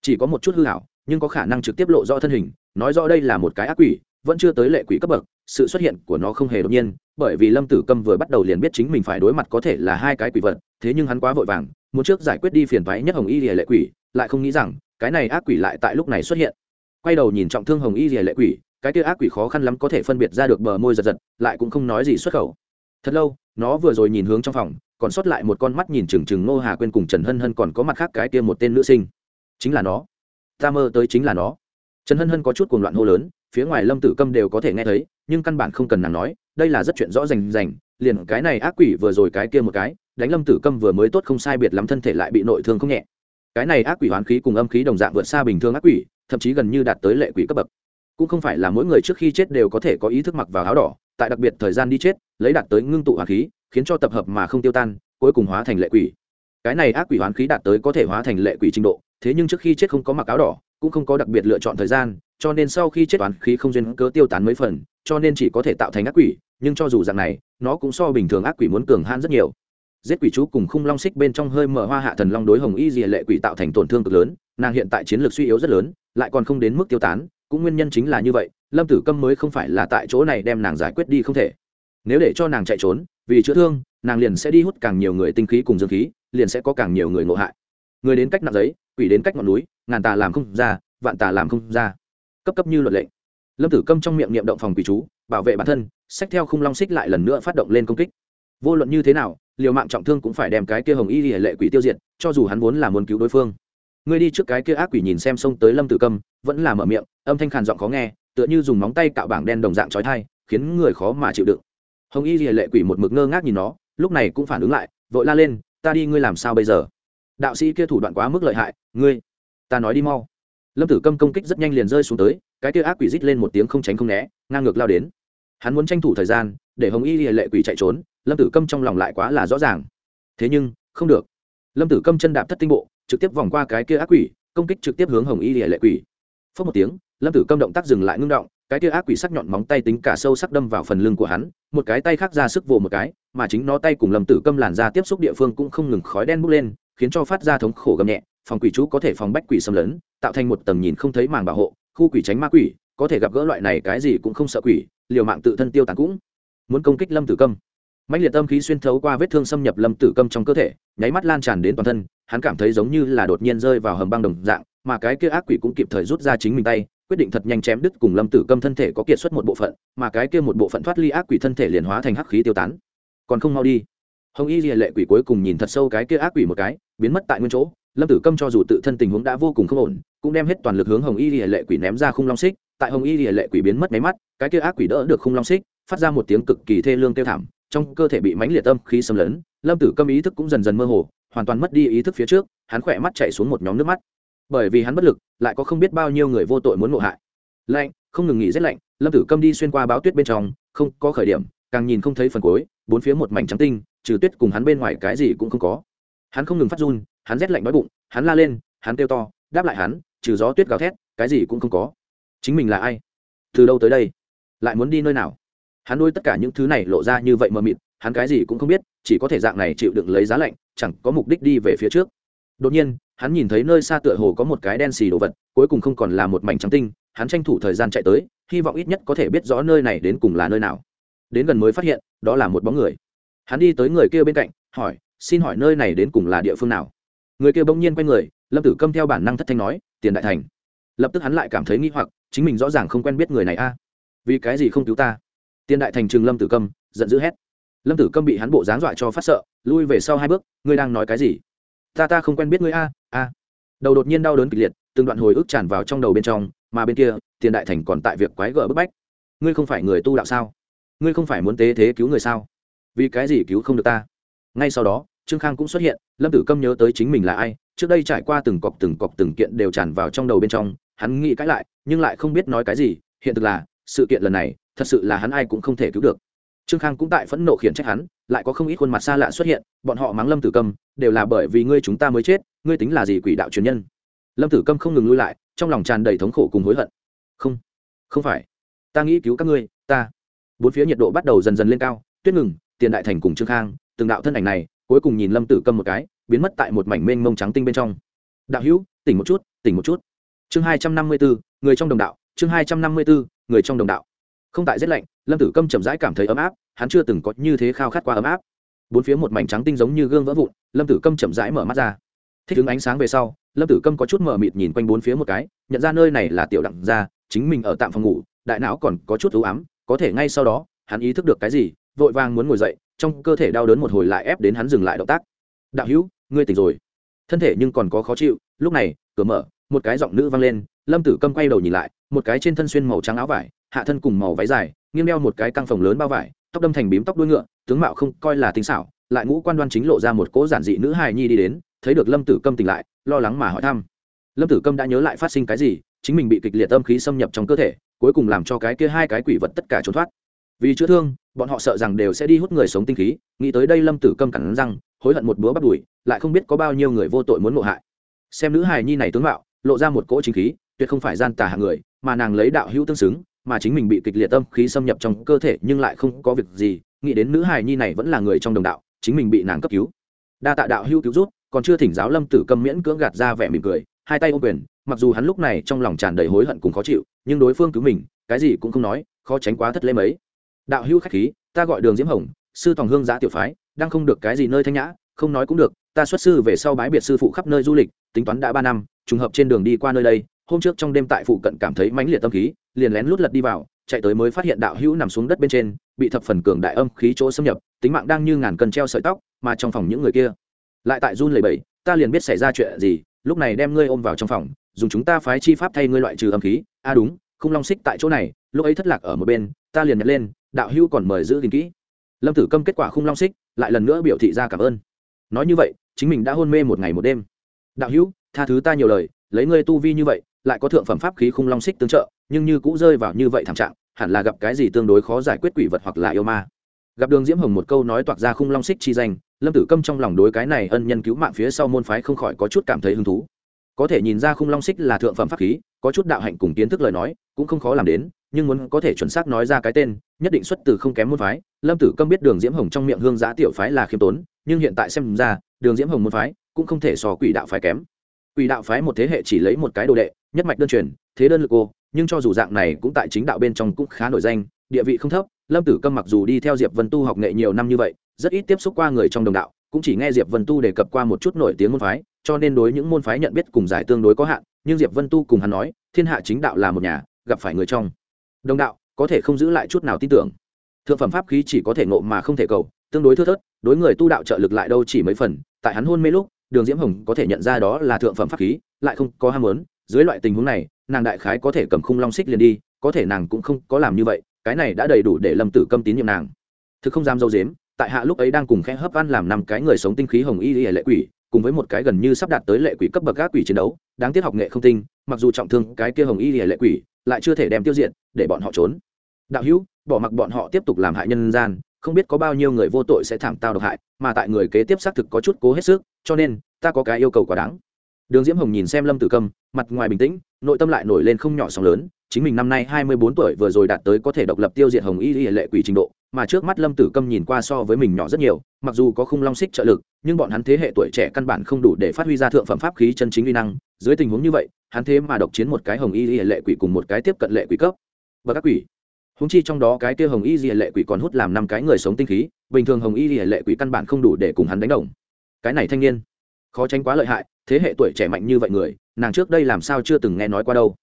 Chỉ có một chút hư hảo nhưng có khả năng trực tiếp lộ rõ thân hình, nói rõ đây là một cái ác quỷ, vẫn chưa tới lệ quỷ cấp bậc, sự xuất hiện của nó không hề đột nhiên, bởi vì lâm tử câm vừa bắt đầu liền biết chính mình phải đối mặt có thể là hai cái quỷ vật, thế nhưng hắn quá vội vàng, muốn trước giải quyết đi phiền váy nhất hồng y lìa lệ quỷ, lại không nghĩ rằng cái này ác quỷ lại tại lúc này xuất hiện. Quay đầu nhìn trọng thương hồng y rìa lệ quỷ, cái kia ác quỷ khó khăn lắm có thể phân biệt ra được bờ môi giật giật, lại cũng không nói gì xuất khẩu. Thật lâu, nó vừa rồi nhìn hướng trong phòng, còn sót lại một con mắt nhìn chừng chừng ngô hà quên cùng trần hân hân còn có mặt khác cái kia một tên nữ sinh. Chính là nó. Ta mơ tới chính là nó. Trần hân hân có chút cuồng loạn hô lớn, phía ngoài lâm tử câm đều có thể nghe thấy, nhưng căn bản không cần nàng nói, đây là rất chuyện rõ rành rành, liền cái này ác quỷ vừa rồi cái kia một cái, đánh lâm tử câm vừa mới tốt không sai biệt lắm thân thể lại bị nội thương không nhẹ cái này ác quỷ hoán khí cùng âm khí đồng dạng vượt xa bình thường ác quỷ, thậm chí gần như đạt tới lệ quỷ cấp bậc. Cũng không phải là mỗi người trước khi chết đều có thể có ý thức mặc vào áo đỏ, tại đặc biệt thời gian đi chết, lấy đạt tới ngưng tụ hoán khí, khiến cho tập hợp mà không tiêu tan, cuối cùng hóa thành lệ quỷ. Cái này ác quỷ hoán khí đạt tới có thể hóa thành lệ quỷ trình độ, thế nhưng trước khi chết không có mặc áo đỏ, cũng không có đặc biệt lựa chọn thời gian, cho nên sau khi chết toán khí không duyên cớ tiêu tán mấy phần, cho nên chỉ có thể tạo thành ác quỷ, nhưng cho dù dạng này, nó cũng so bình thường ác quỷ muốn cường han rất nhiều giết quỷ chú cùng khung long xích bên trong hơi mở hoa hạ thần long đối hồng y dìa lệ quỷ tạo thành tổn thương cực lớn, nàng hiện tại chiến lược suy yếu rất lớn, lại còn không đến mức tiêu tán, cũng nguyên nhân chính là như vậy, lâm tử câm mới không phải là tại chỗ này đem nàng giải quyết đi không thể. Nếu để cho nàng chạy trốn, vì chữa thương, nàng liền sẽ đi hút càng nhiều người tinh khí cùng dương khí, liền sẽ có càng nhiều người ngộ hại. Người đến cách nặng giấy, quỷ đến cách ngọn núi, ngàn tà làm không ra, vạn tà làm không ra. Cấp cấp như luật lệ. Lâm tử câm trong miệng niệm động phòng quỷ chú, bảo vệ bản thân sách theo khung long xích lại lần nữa phát động lên công kích. Vô luận như thế nào liều mạng trọng thương cũng phải đem cái kia hồng y hệ lệ quỷ tiêu diệt, cho dù hắn vốn là muốn cứu đối phương. Ngươi đi trước cái kia ác quỷ nhìn xem xông tới lâm tử câm, vẫn là mở miệng, âm thanh khàn giọng khó nghe, tựa như dùng móng tay cạo bảng đen đồng dạng trói thai, khiến người khó mà chịu đựng. Hồng y hệ lệ quỷ một mực ngơ ngác nhìn nó, lúc này cũng phản ứng lại, vội la lên, ta đi, ngươi làm sao bây giờ? Đạo sĩ kia thủ đoạn quá mức lợi hại, ngươi, ta nói đi mau. Lâm tử câm công kích rất nhanh liền rơi xuống tới, cái kia ác quỷ rít lên một tiếng không tránh không né, ngang ngược lao đến. Hắn muốn tranh thủ thời gian, để hồng y lệ quỷ chạy trốn lâm tử câm trong lòng lại quá là rõ ràng. Thế nhưng, không được. Lâm tử câm chân đạp thất tinh bộ, trực tiếp vòng qua cái kia ác quỷ, công kích trực tiếp hướng hồng y lệ quỷ. Phớt một tiếng, lâm tử câm động tác dừng lại ngưng động, cái kia ác quỷ sắc nhọn móng tay tính cả sâu sắc đâm vào phần lưng của hắn, một cái tay khác ra sức vồ một cái, mà chính nó tay cùng lâm tử câm làn ra tiếp xúc địa phương cũng không ngừng khói đen bốc lên, khiến cho phát ra thống khổ gầm nhẹ, phòng quỷ chú có thể phòng bách quỷ xâm lấn, tạo thành một tầm nhìn không thấy màng bảo hộ, khu quỷ tránh ma quỷ, có thể gặp gỡ loại này cái gì cũng không sợ quỷ, liều mạng tự thân tiêu tàn cũng. Muốn công kích lâm tử câm mãnh liệt tâm khí xuyên thấu qua vết thương xâm nhập lâm tử câm trong cơ thể, nháy mắt lan tràn đến toàn thân, hắn cảm thấy giống như là đột nhiên rơi vào hầm băng đồng dạng, mà cái kia ác quỷ cũng kịp thời rút ra chính mình tay, quyết định thật nhanh chém đứt cùng lâm tử câm thân thể có kiệt xuất một bộ phận, mà cái kia một bộ phận thoát ly ác quỷ thân thể liền hóa thành hắc khí tiêu tán. Còn không mau đi. Hồng y lìa lệ quỷ cuối cùng nhìn thật sâu cái kia ác quỷ một cái, biến mất tại nguyên chỗ, lâm tử câm cho dù tự thân tình huống đã vô cùng không ổn, cũng đem hết toàn lực hướng hồng y lìa lệ quỷ ném ra khung long xích, tại hồng y lìa lệ quỷ biến mất máy mắt, cái kia ác quỷ đỡ được khung long xích, phát ra một tiếng cực kỳ thê lương kêu thảm trong cơ thể bị mãnh liệt âm khí xâm lấn, lâm tử câm ý thức cũng dần dần mơ hồ, hoàn toàn mất đi ý thức phía trước, hắn khỏe mắt chạy xuống một nhóm nước mắt. Bởi vì hắn bất lực, lại có không biết bao nhiêu người vô tội muốn ngộ hại. Lạnh, không ngừng nghỉ rét lạnh, lâm tử câm đi xuyên qua báo tuyết bên trong, không có khởi điểm, càng nhìn không thấy phần cuối, bốn phía một mảnh trắng tinh, trừ tuyết cùng hắn bên ngoài cái gì cũng không có. Hắn không ngừng phát run, hắn rét lạnh đói bụng, hắn la lên, hắn kêu to, đáp lại hắn, trừ gió tuyết gào thét, cái gì cũng không có. Chính mình là ai? Từ đâu tới đây? Lại muốn đi nơi nào? Hắn nuôi tất cả những thứ này lộ ra như vậy mờ mịt, hắn cái gì cũng không biết, chỉ có thể dạng này chịu đựng lấy giá lạnh, chẳng có mục đích đi về phía trước. Đột nhiên, hắn nhìn thấy nơi xa tựa hồ có một cái đen xì đồ vật, cuối cùng không còn là một mảnh trắng tinh, hắn tranh thủ thời gian chạy tới, hy vọng ít nhất có thể biết rõ nơi này đến cùng là nơi nào. Đến gần mới phát hiện, đó là một bóng người. Hắn đi tới người kia bên cạnh, hỏi, xin hỏi nơi này đến cùng là địa phương nào? Người kia bỗng nhiên quay người, lâm tử câm theo bản năng thất thanh nói, tiền đại thành. Lập tức hắn lại cảm thấy nghi hoặc, chính mình rõ ràng không quen biết người này a. Vì cái gì không cứu ta? Tiền đại thành trừng lâm tử câm, giận dữ hét. Lâm tử câm bị hắn bộ dáng dọa cho phát sợ, lui về sau hai bước, ngươi đang nói cái gì? Ta ta không quen biết ngươi a a. Đầu đột nhiên đau đớn kịch liệt, từng đoạn hồi ức tràn vào trong đầu bên trong, mà bên kia tiền đại thành còn tại việc quái gở bức bách. Ngươi không phải người tu đạo sao? Ngươi không phải muốn tế thế cứu người sao? Vì cái gì cứu không được ta? Ngay sau đó, trương khang cũng xuất hiện, lâm tử câm nhớ tới chính mình là ai, trước đây trải qua từng cọc từng cọc từng kiện đều tràn vào trong đầu bên trong, hắn nghĩ cãi lại, nhưng lại không biết nói cái gì, hiện thực là, sự kiện lần này thật sự là hắn ai cũng không thể cứu được. Trương khang cũng tại phẫn nộ khiển trách hắn, lại có không ít khuôn mặt xa lạ xuất hiện, bọn họ mắng lâm tử câm, đều là bởi vì ngươi chúng ta mới chết, ngươi tính là gì quỷ đạo truyền nhân. Lâm tử câm không ngừng lui lại, trong lòng tràn đầy thống khổ cùng hối hận. Không không phải. Ta nghĩ cứu các ngươi, ta. Bốn phía nhiệt độ bắt đầu dần dần lên cao, tuyết ngừng, tiền đại thành cùng trương khang, từng đạo thân ảnh này, cuối cùng nhìn lâm tử câm một cái, biến mất tại một mảnh mênh mông trắng tinh bên trong. Đạo hữu, tỉnh một chút, tỉnh một chút. Chương hai trăm năm mươi bốn người trong đồng đạo, chương hai trăm năm mươi bốn người trong đồng đạo không tại rét lạnh, lâm tử câm chậm rãi cảm thấy ấm áp, hắn chưa từng có như thế khao khát qua ấm áp. Bốn phía một mảnh trắng tinh giống như gương vỡ vụn, lâm tử câm chậm rãi mở mắt ra. Thích ứng ánh sáng về sau, lâm tử câm có chút mở mịt nhìn quanh bốn phía một cái, nhận ra nơi này là tiểu đặng gia, chính mình ở tạm phòng ngủ, đại não còn có chút ưu ám, có thể ngay sau đó, hắn ý thức được cái gì, vội vàng muốn ngồi dậy, trong cơ thể đau đớn một hồi lại ép đến hắn dừng lại động tác. Đạo hữu, ngươi tỉnh rồi. Thân thể nhưng còn có khó chịu, lúc này, cửa mở, một cái giọng nữ vang lên, lâm tử câm quay đầu nhìn lại, một cái trên thân xuyên màu trắng áo vải hạ thân cùng màu váy dài, nghiêng đeo một cái căng phòng lớn bao vải, tóc đâm thành bím tóc đuôi ngựa, tướng mạo không coi là tinh xảo, lại ngũ quan đoan chính lộ ra một cỗ giản dị nữ hài nhi đi đến, thấy được lâm tử câm tỉnh lại, lo lắng mà hỏi thăm. Lâm tử câm đã nhớ lại phát sinh cái gì, chính mình bị kịch liệt âm khí xâm nhập trong cơ thể, cuối cùng làm cho cái kia hai cái quỷ vật tất cả trốn thoát. Vì chữa thương, bọn họ sợ rằng đều sẽ đi hút người sống tinh khí, nghĩ tới đây lâm tử câm cẳng răng, hối hận một búa bắt đùi lại không biết có bao nhiêu người vô tội muốn ngộ hại. Xem nữ hài nhi này tướng mạo, lộ ra một cỗ chính khí, tuyệt không phải gian tà hạng người, mà nàng lấy đạo hữu tương xứng mà chính mình bị kịch liệt tâm khí xâm nhập trong cơ thể nhưng lại không có việc gì, nghĩ đến nữ hài nhi này vẫn là người trong đồng đạo, chính mình bị nàng cấp cứu. Đa tạ đạo hữu cứu rút còn chưa thỉnh giáo lâm tử câm miễn cưỡng gạt ra vẻ mỉm cười, hai tay ô quyền, mặc dù hắn lúc này trong lòng tràn đầy hối hận cùng khó chịu, nhưng đối phương cứu mình, cái gì cũng không nói, khó tránh quá thất lễ mấy. Đạo hữu khách khí, ta gọi đường diễm hồng, sư tòng hương giã tiểu phái, đang không được cái gì nơi thanh nhã, không nói cũng được, ta xuất sư về sau bái biệt sư phụ khắp nơi du lịch, tính toán đã ba năm, trùng hợp trên đường đi qua nơi đây, hôm trước trong đêm tại phụ cận cảm thấy mãnh liệt tâm khí liền lén lút lật đi vào, chạy tới mới phát hiện đạo hữu nằm xuống đất bên trên, bị thập phần cường đại âm khí chỗ xâm nhập, tính mạng đang như ngàn cân treo sợi tóc, mà trong phòng những người kia lại tại run lầy bẫy ta liền biết xảy ra chuyện gì, lúc này đem ngươi ôm vào trong phòng, dùng chúng ta phái chi pháp thay ngươi loại trừ âm khí. A à đúng không long xích tại chỗ này, lúc ấy thất lạc ở một bên, ta liền nhặt lên, đạo hữu còn mời giữ gìn kỹ. Lâm tử câm kết quả không long xích, lại lần nữa biểu thị ra cảm ơn. Nói như vậy, chính mình đã hôn mê một ngày một đêm. Đạo hữu, tha thứ ta nhiều lời, lấy ngươi tu vi như vậy, lại có thượng phẩm pháp khí khung long xích tương trợ nhưng như cũng rơi vào như vậy thảm trạng, hẳn là gặp cái gì tương đối khó giải quyết quỷ vật hoặc là yêu ma. Gặp đường diễm hồng một câu nói toạc ra khung long xích chi danh, lâm tử câm trong lòng đối cái này ân nhân cứu mạng phía sau môn phái không khỏi có chút cảm thấy hứng thú. Có thể nhìn ra khung long xích là thượng phẩm pháp khí, có chút đạo hạnh cùng kiến thức lời nói, cũng không khó làm đến, nhưng muốn có thể chuẩn xác nói ra cái tên, nhất định xuất từ không kém môn phái. Lâm tử câm biết đường diễm hồng trong miệng hương giã tiểu phái là khiêm tốn, nhưng hiện tại xem ra, đường diễm hồng môn phái cũng không thể so quỷ đạo phái kém. Quỷ đạo phái một thế hệ chỉ lấy một cái đồ đệ, nhất mạch đơn truyền, thế đơn lực cô nhưng cho dù dạng này cũng tại chính đạo bên trong cũng khá nổi danh, địa vị không thấp, lâm tử câm mặc dù đi theo diệp vân tu học nghệ nhiều năm như vậy, rất ít tiếp xúc qua người trong đồng đạo, cũng chỉ nghe diệp vân tu đề cập qua một chút nổi tiếng môn phái, cho nên đối những môn phái nhận biết cùng giải tương đối có hạn, nhưng diệp vân tu cùng hắn nói, thiên hạ chính đạo là một nhà, gặp phải người trong đồng đạo, có thể không giữ lại chút nào tin tưởng. Thượng phẩm pháp khí chỉ có thể ngộ mà không thể cầu, tương đối thưa thớt, đối người tu đạo trợ lực lại đâu chỉ mấy phần, tại hắn hôn mê lúc, đường diễm hồng có thể nhận ra đó là thượng phẩm pháp khí, lại không có ham muốn, dưới loại tình huống này nàng đại khái có thể cầm khung long xích liền đi, có thể nàng cũng không có làm như vậy, cái này đã đầy đủ để lâm tử câm tín nhiệm nàng. Thực không dám dâu dếm, tại hạ lúc ấy đang cùng khẽ hấp ăn làm năm cái người sống tinh khí hồng y lệ quỷ, cùng với một cái gần như sắp đạt tới lệ quỷ cấp bậc các quỷ chiến đấu, đáng tiếc học nghệ không tinh, mặc dù trọng thương cái kia hồng y lệ quỷ, lại chưa thể đem tiêu diệt, để bọn họ trốn. Đạo hữu, bỏ mặc bọn họ tiếp tục làm hại nhân gian, không biết có bao nhiêu người vô tội sẽ thảm tao độc hại, mà tại người kế tiếp xác thực có chút cố hết sức, cho nên, ta có cái yêu cầu quá đáng đường diễm hồng nhìn xem lâm tử câm, mặt ngoài bình tĩnh, nội tâm lại nổi lên không nhỏ sóng lớn, chính mình năm nay hai mươi bốn tuổi vừa rồi đạt tới có thể độc lập tiêu diệt hồng y y lệ quỷ trình độ, mà trước mắt lâm tử câm nhìn qua so với mình nhỏ rất nhiều, mặc dù có khung long xích trợ lực, nhưng bọn hắn thế hệ tuổi trẻ căn bản không đủ để phát huy ra thượng phẩm pháp khí chân chính uy năng, dưới tình huống như vậy, hắn thế mà độc chiến một cái hồng y y lệ quỷ cùng một cái tiếp cận lệ quỷ cấp. Và các quỷ. Húng chi trong đó cái kia hồng y y lệ quỷ còn hút làm năm cái người sống tinh khí, bình thường hồng y y lệ quỷ căn bản không đủ để cùng hắn đánh đồng. Cái này thanh niên khó tránh quá lợi hại thế hệ tuổi trẻ mạnh như vậy người nàng trước đây làm sao chưa từng nghe nói qua đâu.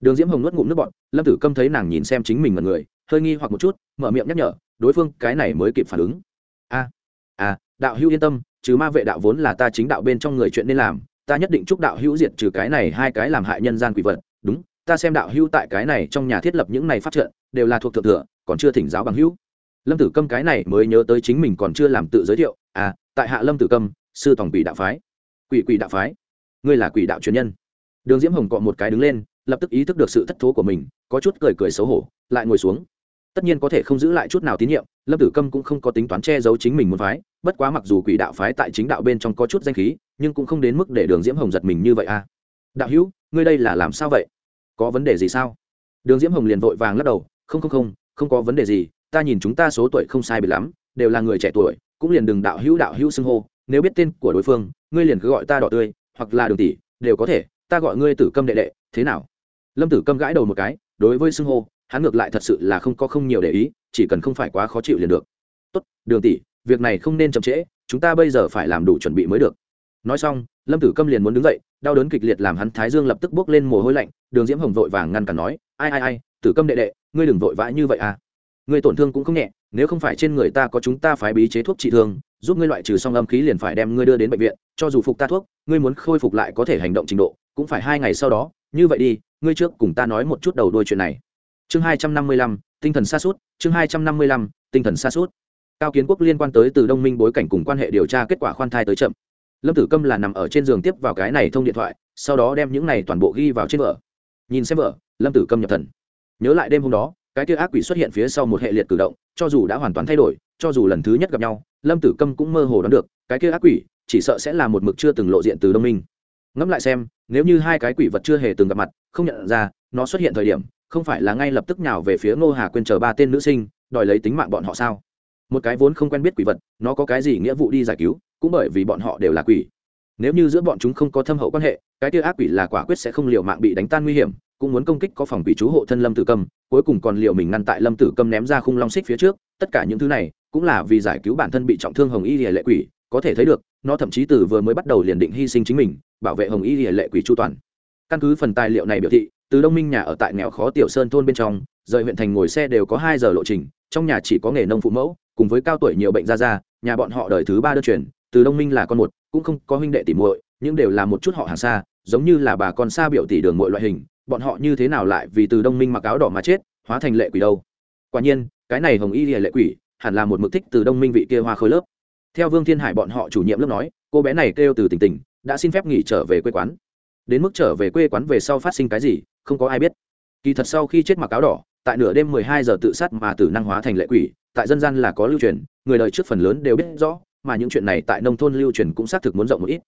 Đường diễm hồng nuốt ngụm nước bọn lâm tử câm thấy nàng nhìn xem chính mình mật người hơi nghi hoặc một chút mở miệng nhắc nhở đối phương cái này mới kịp phản ứng. A à, à đạo hữu yên tâm chứ ma vệ đạo vốn là ta chính đạo bên trong người chuyện nên làm ta nhất định chúc đạo hữu diệt trừ cái này hai cái làm hại nhân gian quỷ vật. Đúng ta xem đạo hữu tại cái này trong nhà thiết lập những này phát trợ đều là thuộc thượng thừa còn chưa thỉnh giáo bằng hữu. Lâm tử câm cái này mới nhớ tới chính mình còn chưa làm tự giới thiệu. À tại hạ lâm tử câm sư tổng bị đạo phái quỷ quỷ đạo phái. Ngươi là quỷ đạo truyền nhân. Đường diễm hồng cọ một cái đứng lên, lập tức ý thức được sự thất thố của mình, có chút cười cười xấu hổ, lại ngồi xuống. Tất nhiên có thể không giữ lại chút nào tín nhiệm, lâm tử câm cũng không có tính toán che giấu chính mình muốn phái, bất quá mặc dù quỷ đạo phái tại chính đạo bên trong có chút danh khí, nhưng cũng không đến mức để đường diễm hồng giật mình như vậy à. Đạo hữu, ngươi đây là làm sao vậy? Có vấn đề gì sao? Đường diễm hồng liền vội vàng lắc đầu, không không không không có vấn đề gì, ta nhìn chúng ta số tuổi không sai bị lắm, đều là người trẻ tuổi, cũng liền đừng đạo hữu đạo hữu xưng hô nếu biết tên của đối phương, ngươi liền cứ gọi ta đỏ tươi, hoặc là đường tỷ, đều có thể, ta gọi ngươi tử câm đệ đệ, thế nào? Lâm tử câm gãi đầu một cái, đối với xưng hô, hắn ngược lại thật sự là không có không nhiều để ý, chỉ cần không phải quá khó chịu liền được. Tốt, đường tỷ, việc này không nên chậm trễ, chúng ta bây giờ phải làm đủ chuẩn bị mới được. Nói xong, lâm tử câm liền muốn đứng dậy, đau đớn kịch liệt làm hắn thái dương lập tức bốc lên mồ hôi lạnh, đường diễm hồng vội vàng ngăn cản nói, ai ai ai, tử câm đệ đệ, ngươi đừng vội vã như vậy à. Ngươi tổn thương cũng không nhẹ, nếu không phải trên người ta có chúng ta phái bí chế thuốc trị thương giúp ngươi loại trừ xong âm khí liền phải đem ngươi đưa đến bệnh viện, cho dù phục ta thuốc, ngươi muốn khôi phục lại có thể hành động trình độ, cũng phải hai ngày sau đó. Như vậy đi, ngươi trước cùng ta nói một chút đầu đuôi chuyện này. Chương hai trăm năm mươi lăm, tinh thần xa suốt chương hai trăm năm mươi lăm, tinh thần xa suốt cao kiến quốc liên quan tới từ đông minh bối cảnh cùng quan hệ điều tra kết quả khoan thai tới chậm. Lâm tử câm là nằm ở trên giường tiếp vào cái này thông điện thoại, sau đó đem những này toàn bộ ghi vào trên vở. Nhìn xem vở, lâm tử câm nhập thần. Nhớ lại đêm hôm đó, cái kia ác quỷ xuất hiện phía sau một hệ liệt cử động, cho dù đã hoàn toàn thay đổi, cho dù lần thứ nhất gặp nhau lâm tử câm cũng mơ hồ đoán được cái kia ác quỷ chỉ sợ sẽ là một mực chưa từng lộ diện từ đông minh. Ngẫm lại xem nếu như hai cái quỷ vật chưa hề từng gặp mặt không nhận ra nó xuất hiện thời điểm không phải là ngay lập tức nhào về phía ngô hà quên chờ ba tên nữ sinh đòi lấy tính mạng bọn họ sao? Một cái vốn không quen biết quỷ vật nó có cái gì nghĩa vụ đi giải cứu cũng bởi vì bọn họ đều là quỷ. Nếu như giữa bọn chúng không có thâm hậu quan hệ cái kia ác quỷ là quả quyết sẽ không liệu mạng bị đánh tan nguy hiểm cũng muốn công kích có phòng quỷ chú hộ thân lâm tử Cầm, cuối cùng còn liệu mình ngăn tại lâm tử Cầm ném ra khung long xích phía trước tất cả những thứ này cũng là vì giải cứu bản thân bị trọng thương hồng y lìa lệ quỷ, có thể thấy được, nó thậm chí từ vừa mới bắt đầu liền định hy sinh chính mình, bảo vệ hồng y lìa lệ quỷ chu toàn. Căn cứ phần tài liệu này biểu thị, từ đông minh nhà ở tại nghèo khó tiểu sơn thôn bên trong, rời huyện thành ngồi xe đều có hai giờ lộ trình, trong nhà chỉ có nghề nông phụ mẫu, cùng với cao tuổi nhiều bệnh ra ra nhà bọn họ đời thứ ba đơn truyền, từ đông minh là con một, cũng không có huynh đệ tỉ muội, nhưng đều là một chút họ hàng xa, giống như là bà con xa biểu tỷ đường muội loại hình, bọn họ như thế nào lại vì từ đông minh mặc áo đỏ mà chết, hóa thành lệ quỷ đâu? Quả nhiên, cái này hồng y lệ quỷ hẳn là một mực thích từ đông minh vị kia hoa khôi lớp. Theo vương thiên hải bọn họ chủ nhiệm lớp nói, cô bé này kêu từ tỉnh tỉnh, đã xin phép nghỉ trở về quê quán. Đến mức trở về quê quán về sau phát sinh cái gì, không có ai biết. Kỳ thật sau khi chết mặc áo đỏ, tại nửa đêm mười hai giờ tự sát mà tử năng hóa thành lệ quỷ, tại dân gian là có lưu truyền, người đời trước phần lớn đều biết rõ, mà những chuyện này tại nông thôn lưu truyền cũng xác thực muốn rộng một ít.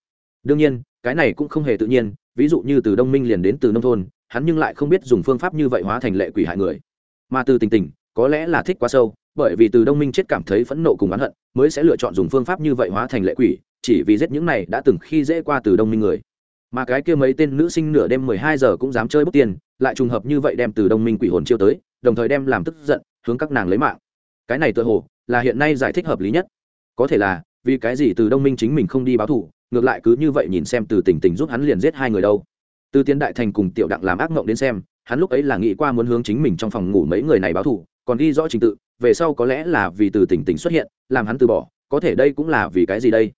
Đương nhiên, cái này cũng không hề tự nhiên, ví dụ như từ đông minh liền đến từ nông thôn, hắn nhưng lại không biết dùng phương pháp như vậy hóa thành lệ quỷ hại người. Mà từ tình tình có lẽ là thích quá sâu bởi vì từ đông minh chết cảm thấy phẫn nộ cùng oán hận, mới sẽ lựa chọn dùng phương pháp như vậy hóa thành lệ quỷ, chỉ vì giết những này đã từng khi dễ qua từ đông minh người. Mà cái kia mấy tên nữ sinh nửa đêm mười hai giờ cũng dám chơi bút tiền, lại trùng hợp như vậy đem từ đông minh quỷ hồn chiêu tới, đồng thời đem làm tức giận, hướng các nàng lấy mạng. Cái này tự hồ là hiện nay giải thích hợp lý nhất. Có thể là vì cái gì từ đông minh chính mình không đi báo thù, ngược lại cứ như vậy nhìn xem từ tình tình giúp hắn liền giết hai người đâu. Từ tiến đại thành cùng tiểu đặng làm ác mộng đến xem hắn lúc ấy là nghĩ qua muốn hướng chính mình trong phòng ngủ mấy người này báo thù, còn ghi rõ trình tự, về sau có lẽ là vì từ tình tình xuất hiện, làm hắn từ bỏ, có thể đây cũng là vì cái gì đây?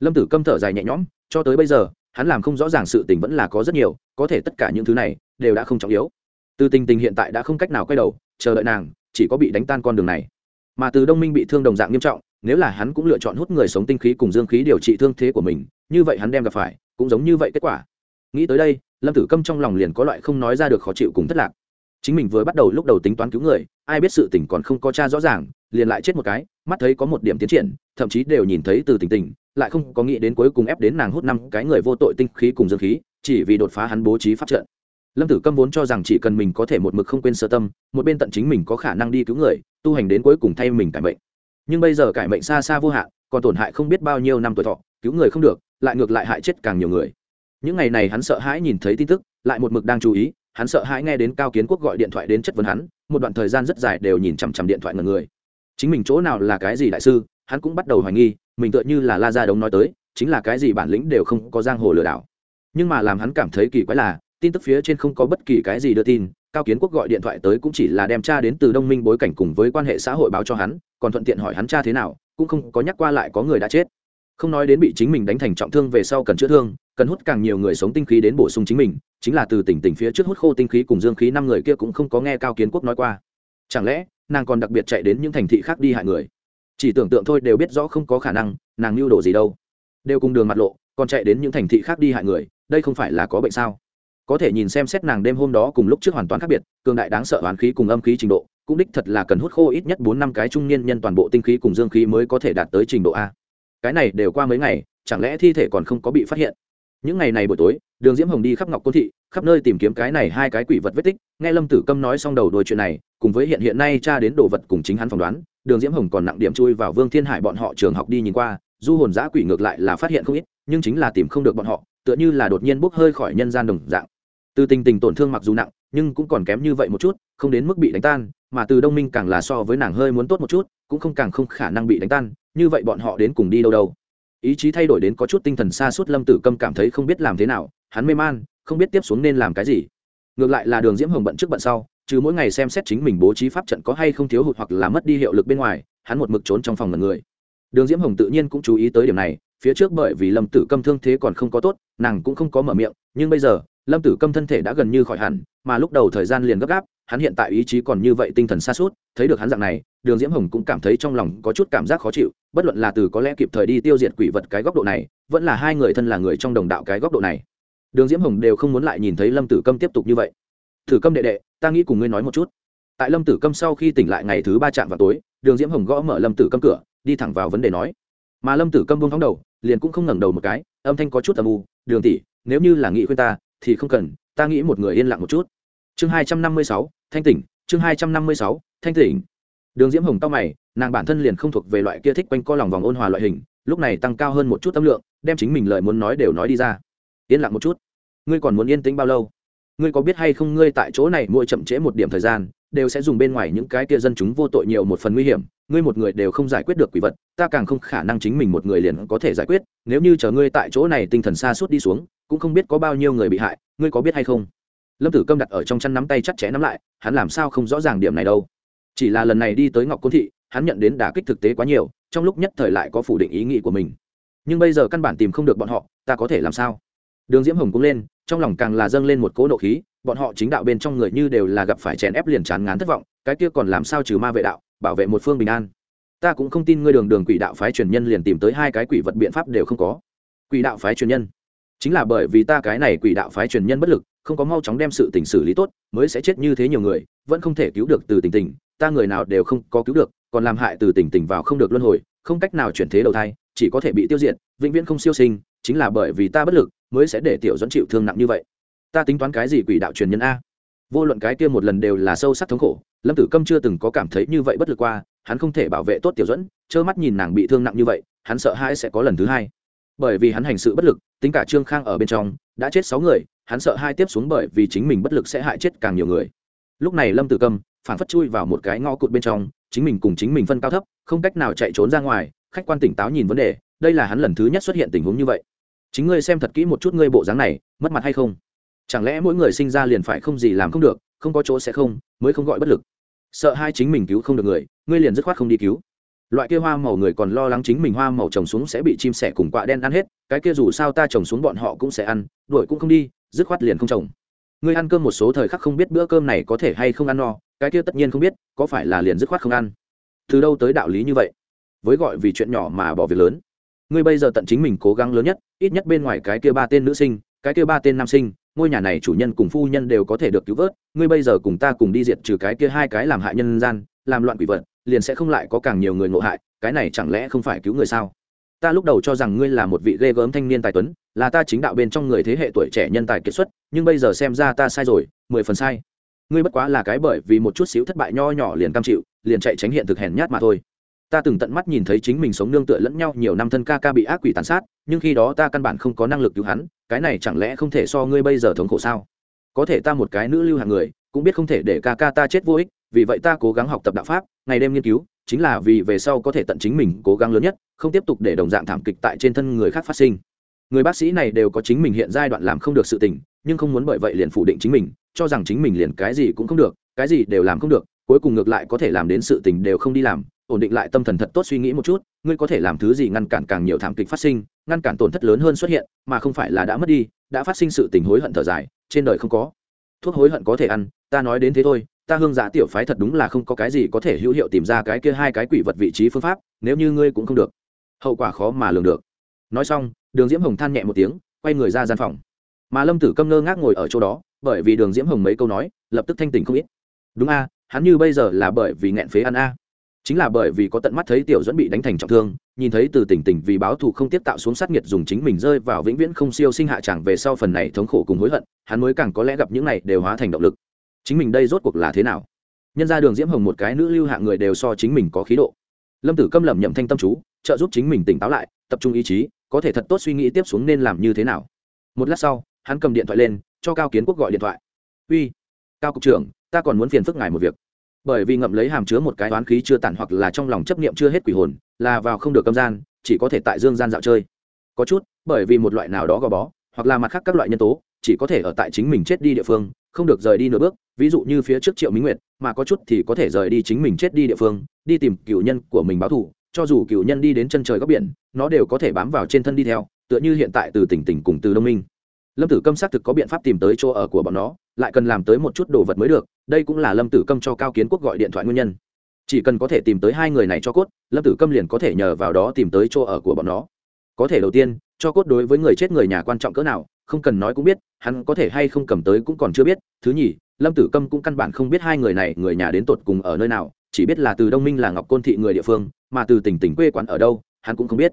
Lâm tử câm thở dài nhẹ nhõm, cho tới bây giờ, hắn làm không rõ ràng sự tình vẫn là có rất nhiều, có thể tất cả những thứ này đều đã không trọng yếu. Từ tình tình hiện tại đã không cách nào quay đầu, chờ đợi nàng, chỉ có bị đánh tan con đường này. Mà từ đông minh bị thương đồng dạng nghiêm trọng, nếu là hắn cũng lựa chọn hút người sống tinh khí cùng dương khí điều trị thương thế của mình, như vậy hắn đem gặp phải, cũng giống như vậy kết quả nghĩ tới đây, lâm tử câm trong lòng liền có loại không nói ra được khó chịu cùng thất lạc. Chính mình vừa bắt đầu lúc đầu tính toán cứu người, ai biết sự tình còn không có cha rõ ràng, liền lại chết một cái, mắt thấy có một điểm tiến triển, thậm chí đều nhìn thấy từ tình tình, lại không có nghĩ đến cuối cùng ép đến nàng hút năm cái người vô tội tinh khí cùng dương khí, chỉ vì đột phá hắn bố trí phát trận. Lâm tử câm vốn cho rằng chỉ cần mình có thể một mực không quên sơ tâm, một bên tận chính mình có khả năng đi cứu người, tu hành đến cuối cùng thay mình cải mệnh. Nhưng bây giờ cải mệnh xa xa vô hạn, còn tổn hại không biết bao nhiêu năm tuổi thọ, cứu người không được, lại ngược lại hại chết càng nhiều người những ngày này hắn sợ hãi nhìn thấy tin tức, lại một mực đang chú ý, hắn sợ hãi nghe đến cao kiến quốc gọi điện thoại đến chất vấn hắn, một đoạn thời gian rất dài đều nhìn chằm chằm điện thoại ngần người. Chính mình chỗ nào là cái gì đại sư, hắn cũng bắt đầu hoài nghi, mình tựa như là la gia đống nói tới, chính là cái gì bản lĩnh đều không có giang hồ lừa đảo. Nhưng mà làm hắn cảm thấy kỳ quái là, tin tức phía trên không có bất kỳ cái gì đưa tin, cao kiến quốc gọi điện thoại tới cũng chỉ là đem cha đến từ đông minh bối cảnh cùng với quan hệ xã hội báo cho hắn, còn thuận tiện hỏi hắn cha thế nào, cũng không có nhắc qua lại có người đã chết. Không nói đến bị chính mình đánh thành trọng thương về sau cần chữa thương cần hút càng nhiều người sống tinh khí đến bổ sung chính mình, chính là từ tỉnh tỉnh phía trước hút khô tinh khí cùng dương khí năm người kia cũng không có nghe cao kiến quốc nói qua. Chẳng lẽ, nàng còn đặc biệt chạy đến những thành thị khác đi hại người? Chỉ tưởng tượng thôi đều biết rõ không có khả năng, nàng mưu đồ gì đâu. Đều cùng đường mặt lộ, còn chạy đến những thành thị khác đi hại người, đây không phải là có bệnh sao? Có thể nhìn xem xét nàng đêm hôm đó cùng lúc trước hoàn toàn khác biệt, cường đại đáng sợ hoàn khí cùng âm khí trình độ, cũng đích thật là cần hút khô ít nhất bốn năm cái trung niên nhân toàn bộ tinh khí cùng dương khí mới có thể đạt tới trình độ a. Cái này đều qua mấy ngày, chẳng lẽ thi thể còn không có bị phát hiện? Những ngày này buổi tối, đường diễm hồng đi khắp ngọc côn thị, khắp nơi tìm kiếm cái này hai cái quỷ vật vết tích. Nghe lâm tử câm nói xong đầu đuôi chuyện này, cùng với hiện hiện nay cha đến đồ vật cùng chính hắn phỏng đoán, đường diễm hồng còn nặng điểm chui vào vương thiên hải bọn họ trường học đi nhìn qua, du hồn giã quỷ ngược lại là phát hiện không ít, nhưng chính là tìm không được bọn họ, tựa như là đột nhiên bốc hơi khỏi nhân gian đồng dạng. Từ tình tình tổn thương mặc dù nặng, nhưng cũng còn kém như vậy một chút, không đến mức bị đánh tan, mà từ đông minh càng là so với nàng hơi muốn tốt một chút, cũng không càng không khả năng bị đánh tan, như vậy bọn họ đến cùng đi đâu đâu ý chí thay đổi đến có chút tinh thần xa suốt, lâm tử câm cảm thấy không biết làm thế nào, hắn mê man, không biết tiếp xuống nên làm cái gì. Ngược lại là đường diễm hồng bận trước bận sau chứ mỗi ngày xem xét chính mình bố trí pháp trận có hay không thiếu hụt hoặc là mất đi hiệu lực bên ngoài, hắn một mực trốn trong phòng lần người. Đường diễm hồng tự nhiên cũng chú ý tới điểm này, phía trước bởi vì lâm tử câm thương thế còn không có tốt, nàng cũng không có mở miệng, nhưng bây giờ, lâm tử câm thân thể đã gần như khỏi hẳn, mà lúc đầu thời gian liền gấp gáp hắn hiện tại ý chí còn như vậy tinh thần xa suốt, thấy được hắn dạng này, đường diễm hồng cũng cảm thấy trong lòng có chút cảm giác khó chịu, bất luận là từ có lẽ kịp thời đi tiêu diệt quỷ vật cái góc độ này, vẫn là hai người thân là người trong đồng đạo cái góc độ này. Đường diễm hồng đều không muốn lại nhìn thấy lâm tử câm tiếp tục như vậy. Tử câm đệ đệ, ta nghĩ cùng ngươi nói một chút. Tại lâm tử câm sau khi tỉnh lại ngày thứ ba chạm vào tối, đường diễm hồng gõ mở lâm tử câm cửa, đi thẳng vào vấn đề nói. Mà lâm tử câm buông thóng đầu, liền cũng không ngẩng đầu một cái, âm thanh có chút âm u, đường tỷ, nếu như là nghĩ khuyên ta, thì không cần, ta nghĩ một người yên lặng một chút chương hai trăm năm mươi sáu, thanh tỉnh, chương hai trăm năm mươi sáu, thanh tỉnh. Đường diễm hồng tao mày, nàng bản thân liền không thuộc về loại kia thích quanh co lòng vòng ôn hòa loại hình, lúc này tăng cao hơn một chút tâm lượng, đem chính mình lời muốn nói đều nói đi ra. Yên lặng một chút. Ngươi còn muốn yên tĩnh bao lâu? Ngươi có biết hay không ngươi tại chỗ này mỗi chậm trễ một điểm thời gian, đều sẽ dùng bên ngoài những cái kia dân chúng vô tội nhiều một phần nguy hiểm, ngươi một người đều không giải quyết được quỷ vật, ta càng không khả năng chính mình một người liền có thể giải quyết, nếu như chờ ngươi tại chỗ này tinh thần xa suốt đi xuống, cũng không biết có bao nhiêu người bị hại, ngươi có biết hay không? Lâm tử câm đặt ở trong chăn nắm tay chắc chẽ nắm lại, hắn làm sao không rõ ràng điểm này đâu. Chỉ là lần này đi tới ngọc côn thị, hắn nhận đến đả kích thực tế quá nhiều, trong lúc nhất thời lại có phủ định ý nghĩ của mình. Nhưng bây giờ căn bản tìm không được bọn họ, ta có thể làm sao? Đường diễm hồng cũng lên, trong lòng càng là dâng lên một cỗ nộ khí, bọn họ chính đạo bên trong người như đều là gặp phải chèn ép liền chán ngán thất vọng, cái kia còn làm sao trừ ma vệ đạo, bảo vệ một phương bình an. Ta cũng không tin ngươi đường đường quỷ đạo phái truyền nhân liền tìm tới hai cái quỷ vật biện pháp đều không có. Quỷ đạo phái truyền nhân chính là bởi vì ta cái này quỷ đạo phái truyền nhân bất lực, không có mau chóng đem sự tình xử lý tốt, mới sẽ chết như thế nhiều người, vẫn không thể cứu được từ tình tình ta người nào đều không có cứu được, còn làm hại từ tình tình vào không được luân hồi, không cách nào chuyển thế đầu thai, chỉ có thể bị tiêu diệt, vĩnh viễn không siêu sinh, chính là bởi vì ta bất lực, mới sẽ để tiểu dẫn chịu thương nặng như vậy. Ta tính toán cái gì quỷ đạo truyền nhân a? Vô luận cái kia một lần đều là sâu sắc thống khổ, lâm tử câm chưa từng có cảm thấy như vậy bất lực qua, hắn không thể bảo vệ tốt tiểu dẫn trơ mắt nhìn nàng bị thương nặng như vậy, hắn sợ hãi sẽ có lần thứ hai bởi vì hắn hành sự bất lực, tính cả trương khang ở bên trong, đã chết sáu người, hắn sợ hai tiếp xuống bởi vì chính mình bất lực sẽ hại chết càng nhiều người. Lúc này lâm tử cầm phản phất chui vào một cái ngõ cụt bên trong, chính mình cùng chính mình phân cao thấp, không cách nào chạy trốn ra ngoài, khách quan tỉnh táo nhìn vấn đề, đây là hắn lần thứ nhất xuất hiện tình huống như vậy. Chính ngươi xem thật kỹ một chút ngươi bộ dáng này, mất mặt hay không? Chẳng lẽ mỗi người sinh ra liền phải không gì làm không được, không có chỗ sẽ không, mới không gọi bất lực? Sợ hai chính mình cứu không được người, ngươi liền dứt khoát không đi cứu loại kia hoa màu người còn lo lắng chính mình hoa màu trồng xuống sẽ bị chim sẻ cùng quạ đen ăn hết, cái kia dù sao ta trồng xuống bọn họ cũng sẽ ăn, đuổi cũng không đi, dứt khoát liền không trồng. Ngươi ăn cơm một số thời khắc không biết bữa cơm này có thể hay không ăn no, cái kia tất nhiên không biết, có phải là liền dứt khoát không ăn? Từ đâu tới đạo lý như vậy? Với gọi vì chuyện nhỏ mà bỏ việc lớn. Ngươi bây giờ tận chính mình cố gắng lớn nhất, ít nhất bên ngoài cái kia ba tên nữ sinh, cái kia ba tên nam sinh, ngôi nhà này chủ nhân cùng phu nhân đều có thể được cứu vớt, ngươi bây giờ cùng ta cùng đi diệt trừ cái kia hai cái làm hại nhân gian, làm loạn quỷ vật liền sẽ không lại có càng nhiều người ngộ hại, cái này chẳng lẽ không phải cứu người sao? Ta lúc đầu cho rằng ngươi là một vị ghê gớm thanh niên tài tuấn, là ta chính đạo bên trong người thế hệ tuổi trẻ nhân tài kiệt xuất, nhưng bây giờ xem ra ta sai rồi, mười phần sai. Ngươi bất quá là cái bởi vì một chút xíu thất bại nho nhỏ liền cam chịu, liền chạy tránh hiện thực hèn nhát mà thôi. Ta từng tận mắt nhìn thấy chính mình sống nương tựa lẫn nhau nhiều năm thân ca ca bị ác quỷ tàn sát, nhưng khi đó ta căn bản không có năng lực cứu hắn, cái này chẳng lẽ không thể so ngươi bây giờ thống khổ sao? Có thể ta một cái nữ lưu hàng người, cũng biết không thể để ca ca ta chết vô ích vì vậy ta cố gắng học tập đạo pháp, ngày đêm nghiên cứu, chính là vì về sau có thể tận chính mình cố gắng lớn nhất, không tiếp tục để đồng dạng thảm kịch tại trên thân người khác phát sinh. Người bác sĩ này đều có chính mình hiện giai đoạn làm không được sự tình, nhưng không muốn bởi vậy liền phủ định chính mình, cho rằng chính mình liền cái gì cũng không được, cái gì đều làm không được, cuối cùng ngược lại có thể làm đến sự tình đều không đi làm, ổn định lại tâm thần thật tốt suy nghĩ một chút, ngươi có thể làm thứ gì ngăn cản càng nhiều thảm kịch phát sinh, ngăn cản tổn thất lớn hơn xuất hiện, mà không phải là đã mất đi, đã phát sinh sự tình hối hận thở dài, trên đời không có. Thuốc hối hận có thể ăn, ta nói đến thế thôi ta hương giả tiểu phái thật đúng là không có cái gì có thể hữu hiệu tìm ra cái kia hai cái quỷ vật vị trí phương pháp, nếu như ngươi cũng không được. Hậu quả khó mà lường được. Nói xong, đường diễm hồng than nhẹ một tiếng, quay người ra gian phòng. Mà lâm tử câm ngơ ngác ngồi ở chỗ đó, bởi vì đường diễm hồng mấy câu nói, lập tức thanh tỉnh không ít. Đúng a, hắn như bây giờ là bởi vì nghẹn phế ăn a. Chính là bởi vì có tận mắt thấy tiểu dẫn bị đánh thành trọng thương, nhìn thấy từ tỉnh tỉnh vì báo thù không tiếp tạo xuống sát nhiệt dùng chính mình rơi vào vĩnh viễn không siêu sinh hạ chẳng về sau phần này thống khổ cùng hối hận, hắn mới càng có lẽ gặp những này đều hóa thành động lực chính mình đây rốt cuộc là thế nào? Nhân ra đường diễm hồng một cái nữ lưu hạng người đều so chính mình có khí độ. Lâm tử câm lẩm nhậm thanh tâm chú, trợ giúp chính mình tỉnh táo lại, tập trung ý chí, có thể thật tốt suy nghĩ tiếp xuống nên làm như thế nào. Một lát sau, hắn cầm điện thoại lên, cho cao kiến quốc gọi điện thoại. Uy, cao cục trưởng, ta còn muốn phiền phức ngài một việc. Bởi vì ngậm lấy hàm chứa một cái toán khí chưa tản hoặc là trong lòng chấp niệm chưa hết quỷ hồn, là vào không được câm gian, chỉ có thể tại dương gian dạo chơi. Có chút, bởi vì một loại nào đó gò bó, hoặc là mặt khác các loại nhân tố, chỉ có thể ở tại chính mình chết đi địa phương, không được rời đi nửa bước ví dụ như phía trước triệu minh nguyệt, mà có chút thì có thể rời đi chính mình chết đi địa phương, đi tìm cựu nhân của mình báo thù. Cho dù cựu nhân đi đến chân trời góc biển, nó đều có thể bám vào trên thân đi theo, tựa như hiện tại từ tỉnh tỉnh cùng từ đông minh. Lâm tử câm xác thực có biện pháp tìm tới chỗ ở của bọn nó, lại cần làm tới một chút đồ vật mới được, đây cũng là lâm tử câm cho cao kiến quốc gọi điện thoại nguyên nhân. Chỉ cần có thể tìm tới hai người này cho cốt, lâm tử câm liền có thể nhờ vào đó tìm tới chỗ ở của bọn nó. Có thể đầu tiên, cho cốt đối với người chết người nhà quan trọng cỡ nào, không cần nói cũng biết, hắn có thể hay không cầm tới cũng còn chưa biết, thứ nhì lâm tử câm cũng căn bản không biết hai người này người nhà đến tột cùng ở nơi nào, chỉ biết là từ đông minh là ngọc côn thị người địa phương, mà từ tỉnh tỉnh quê quán ở đâu, hắn cũng không biết.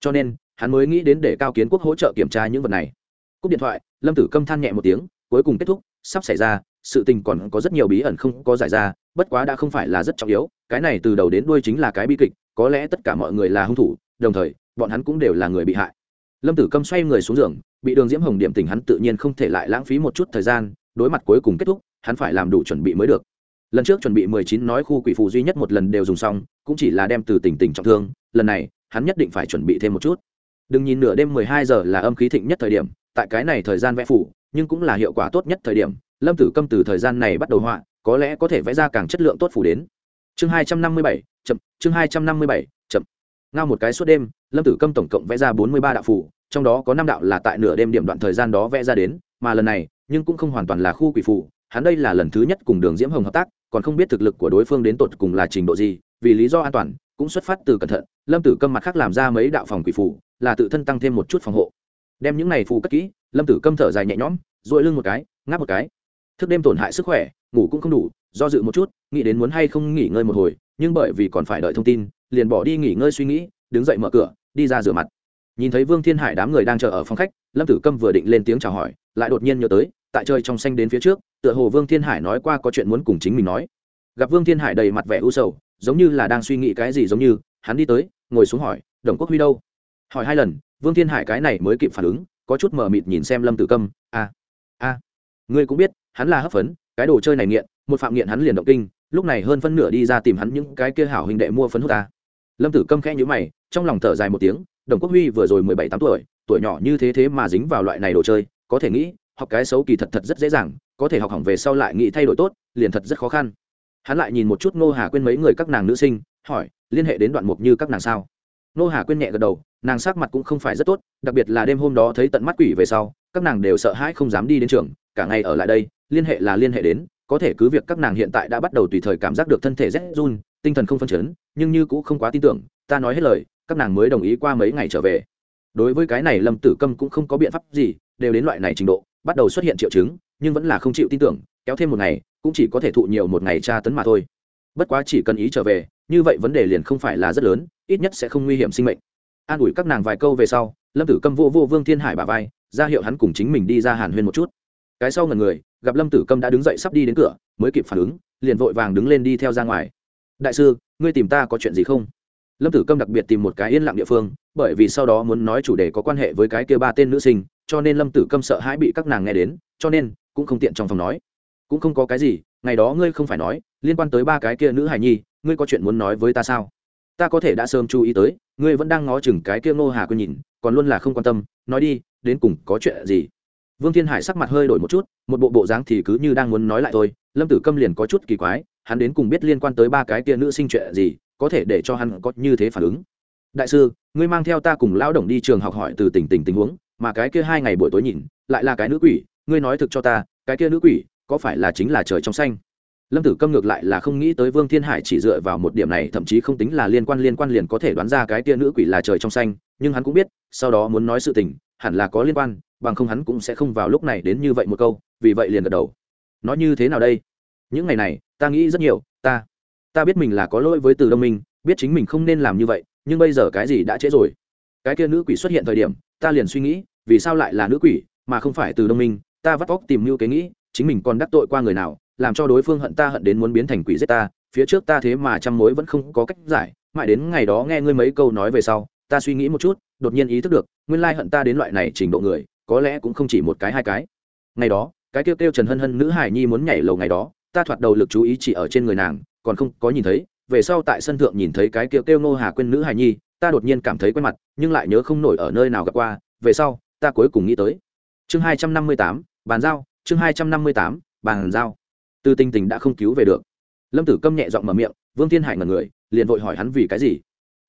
Cho nên, hắn mới nghĩ đến để cao kiến quốc hỗ trợ kiểm tra những vật này. Cúp điện thoại, lâm tử câm than nhẹ một tiếng, cuối cùng kết thúc, sắp xảy ra, sự tình còn có rất nhiều bí ẩn không có giải ra, bất quá đã không phải là rất trọng yếu, cái này từ đầu đến đuôi chính là cái bi kịch, có lẽ tất cả mọi người là hung thủ, đồng thời, bọn hắn cũng đều là người bị hại. Lâm tử câm xoay người xuống giường, bị đường diễm hồng điểm tình hắn tự nhiên không thể lại lãng phí một chút thời gian, đối mặt cuối cùng kết thúc hắn phải làm đủ chuẩn bị mới được. Lần trước chuẩn bị mười chín nói khu quỷ phù duy nhất một lần đều dùng xong, cũng chỉ là đem từ tỉnh tỉnh trọng thương, lần này, hắn nhất định phải chuẩn bị thêm một chút. Đừng nhìn nửa đêm mười hai giờ là âm khí thịnh nhất thời điểm, tại cái này thời gian vẽ phủ, nhưng cũng là hiệu quả tốt nhất thời điểm, lâm tử câm từ thời gian này bắt đầu họa, có lẽ có thể vẽ ra càng chất lượng tốt phủ đến. Chương hai trăm năm mươi bảy, chậm, chương hai trăm năm mươi bảy, chậm. Ngao một cái suốt đêm, lâm tử câm tổng cộng vẽ ra bốn mươi ba đạo phủ trong đó có năm đạo là tại nửa đêm điểm đoạn thời gian đó vẽ ra đến, mà lần này, nhưng cũng không hoàn toàn là khu quỷ phủ hắn đây là lần thứ nhất cùng đường diễm hồng hợp tác, còn không biết thực lực của đối phương đến tột cùng là trình độ gì, vì lý do an toàn, cũng xuất phát từ cẩn thận, lâm tử câm mặt khác làm ra mấy đạo phòng quỷ phủ là tự thân tăng thêm một chút phòng hộ. Đem những này phù cất kỹ, lâm tử câm thở dài nhẹ nhõm dội lưng một cái, ngáp một cái. Thức đêm tổn hại sức khỏe, ngủ cũng không đủ, do dự một chút, nghĩ đến muốn hay không nghỉ ngơi một hồi, nhưng bởi vì còn phải đợi thông tin, liền bỏ đi nghỉ ngơi suy nghĩ, đứng dậy mở cửa, đi ra rửa mặt. Nhìn thấy vương thiên hải đám người đang chờ ở phòng khách, lâm tử câm vừa định lên tiếng chào hỏi, lại đột nhiên nhớ tới tại trời trong xanh đến phía trước, tựa hồ vương thiên hải nói qua có chuyện muốn cùng chính mình nói. Gặp vương thiên hải đầy mặt vẻ u sầu, giống như là đang suy nghĩ cái gì giống như, hắn đi tới, ngồi xuống hỏi, đồng quốc huy đâu? Hỏi hai lần, vương thiên hải cái này mới kịp phản ứng, có chút mờ mịt nhìn xem lâm tử câm a a ngươi cũng biết, hắn là hấp phấn, cái đồ chơi này nghiện, một phạm nghiện hắn liền động kinh, lúc này hơn phân nửa đi ra tìm hắn những cái kia hảo hình đệ mua phấn hút ta. Lâm tử câm khẽ nhữ mày, trong lòng thở dài một tiếng, đồng quốc huy vừa rồi mười bảy tám tuổi tuổi nhỏ như thế thế mà dính vào loại này đồ chơi, có thể nghĩ học cái xấu kỳ thật thật rất dễ dàng, có thể học hỏng về sau lại nghĩ thay đổi tốt, liền thật rất khó khăn. Hắn lại nhìn một chút ngô hà quên mấy người các nàng nữ sinh, hỏi, liên hệ đến đoạn mục như các nàng sao? Ngô hà quên nhẹ gật đầu, nàng sắc mặt cũng không phải rất tốt, đặc biệt là đêm hôm đó thấy tận mắt quỷ về sau, các nàng đều sợ hãi không dám đi đến trường, cả ngày ở lại đây, liên hệ là liên hệ đến, có thể cứ việc các nàng hiện tại đã bắt đầu tùy thời cảm giác được thân thể rét run, tinh thần không phân chấn, nhưng như cũng không quá tin tưởng, ta nói hết lời, các nàng mới đồng ý qua mấy ngày trở về. Đối với cái này lâm tử câm cũng không có biện pháp gì, đều đến loại này trình độ bắt đầu xuất hiện triệu chứng, nhưng vẫn là không chịu tin tưởng, kéo thêm một ngày, cũng chỉ có thể thụ nhiều một ngày tra tấn mà thôi. Bất quá chỉ cần ý trở về, như vậy vấn đề liền không phải là rất lớn, ít nhất sẽ không nguy hiểm sinh mệnh. An ủi các nàng vài câu về sau, lâm tử câm vô vô vương thiên hải bà vai, ra hiệu hắn cùng chính mình đi ra hàn huyên một chút. Cái sau ngần người, gặp lâm tử câm đã đứng dậy sắp đi đến cửa, mới kịp phản ứng, liền vội vàng đứng lên đi theo ra ngoài. Đại sư, ngươi tìm ta có chuyện gì không? Lâm tử câm đặc biệt tìm một cái yên lặng địa phương, bởi vì sau đó muốn nói chủ đề có quan hệ với cái kia ba tên nữ sinh cho nên lâm tử câm sợ hãi bị các nàng nghe đến, cho nên cũng không tiện trong phòng nói. Cũng không có cái gì, ngày đó ngươi không phải nói, liên quan tới ba cái kia nữ hài nhi, ngươi có chuyện muốn nói với ta sao? Ta có thể đã sớm chú ý tới, ngươi vẫn đang ngó chừng cái kia ngô hà quên nhìn, còn luôn là không quan tâm, nói đi, đến cùng có chuyện gì? Vương thiên hải sắc mặt hơi đổi một chút, một bộ bộ dáng thì cứ như đang muốn nói lại thôi, lâm tử câm liền có chút kỳ quái, hắn đến cùng biết liên quan tới ba cái kia nữ sinh chuyện gì, có thể để cho hắn có như thế phản ứng. Đại sư, ngươi mang theo ta cùng lão đồng đi trường học hỏi từ tình tình tình huống mà cái kia hai ngày buổi tối nhìn, lại là cái nữ quỷ, ngươi nói thực cho ta, cái kia nữ quỷ, có phải là chính là trời trong xanh? Lâm tử câm ngược lại là không nghĩ tới vương thiên hải chỉ dựa vào một điểm này, thậm chí không tính là liên quan liên quan liền có thể đoán ra cái tia nữ quỷ là trời trong xanh, nhưng hắn cũng biết, sau đó muốn nói sự tình, hẳn là có liên quan, bằng không hắn cũng sẽ không vào lúc này đến như vậy một câu, vì vậy liền gật đầu. Nói như thế nào đây? Những ngày này, ta nghĩ rất nhiều, ta ta biết mình là có lỗi với từ đông minh, biết chính mình không nên làm như vậy, nhưng bây giờ cái gì đã trễ rồi? Cái kia nữ quỷ xuất hiện thời điểm ta liền suy nghĩ, vì sao lại là nữ quỷ, mà không phải từ đông minh, ta vắt vóc tìm mưu kế nghĩ, chính mình còn đắc tội qua người nào, làm cho đối phương hận ta hận đến muốn biến thành quỷ giết ta, phía trước ta thế mà trăm mối vẫn không có cách giải, mãi đến ngày đó nghe ngươi mấy câu nói về sau, ta suy nghĩ một chút, đột nhiên ý thức được, nguyên lai hận ta đến loại này trình độ người, có lẽ cũng không chỉ một cái hai cái. Ngày đó, cái kêu kêu trần hân hân nữ hải nhi muốn nhảy lầu ngày đó, ta thoạt đầu lực chú ý chỉ ở trên người nàng, còn không có nhìn thấy, về sau tại sân thượng nhìn thấy cái kêu kêu ngô hà quên nữ hải nhi ta đột nhiên cảm thấy quen mặt, nhưng lại nhớ không nổi ở nơi nào gặp qua, về sau, ta cuối cùng nghĩ tới. Chương hai trăm năm mươi tám, bàn giao, chương hai trăm năm mươi tám, bàn giao. Từ tình tình đã không cứu về được. Lâm tử câm nhẹ giọng mở miệng, vương thiên hải ngần người, liền vội hỏi hắn vì cái gì.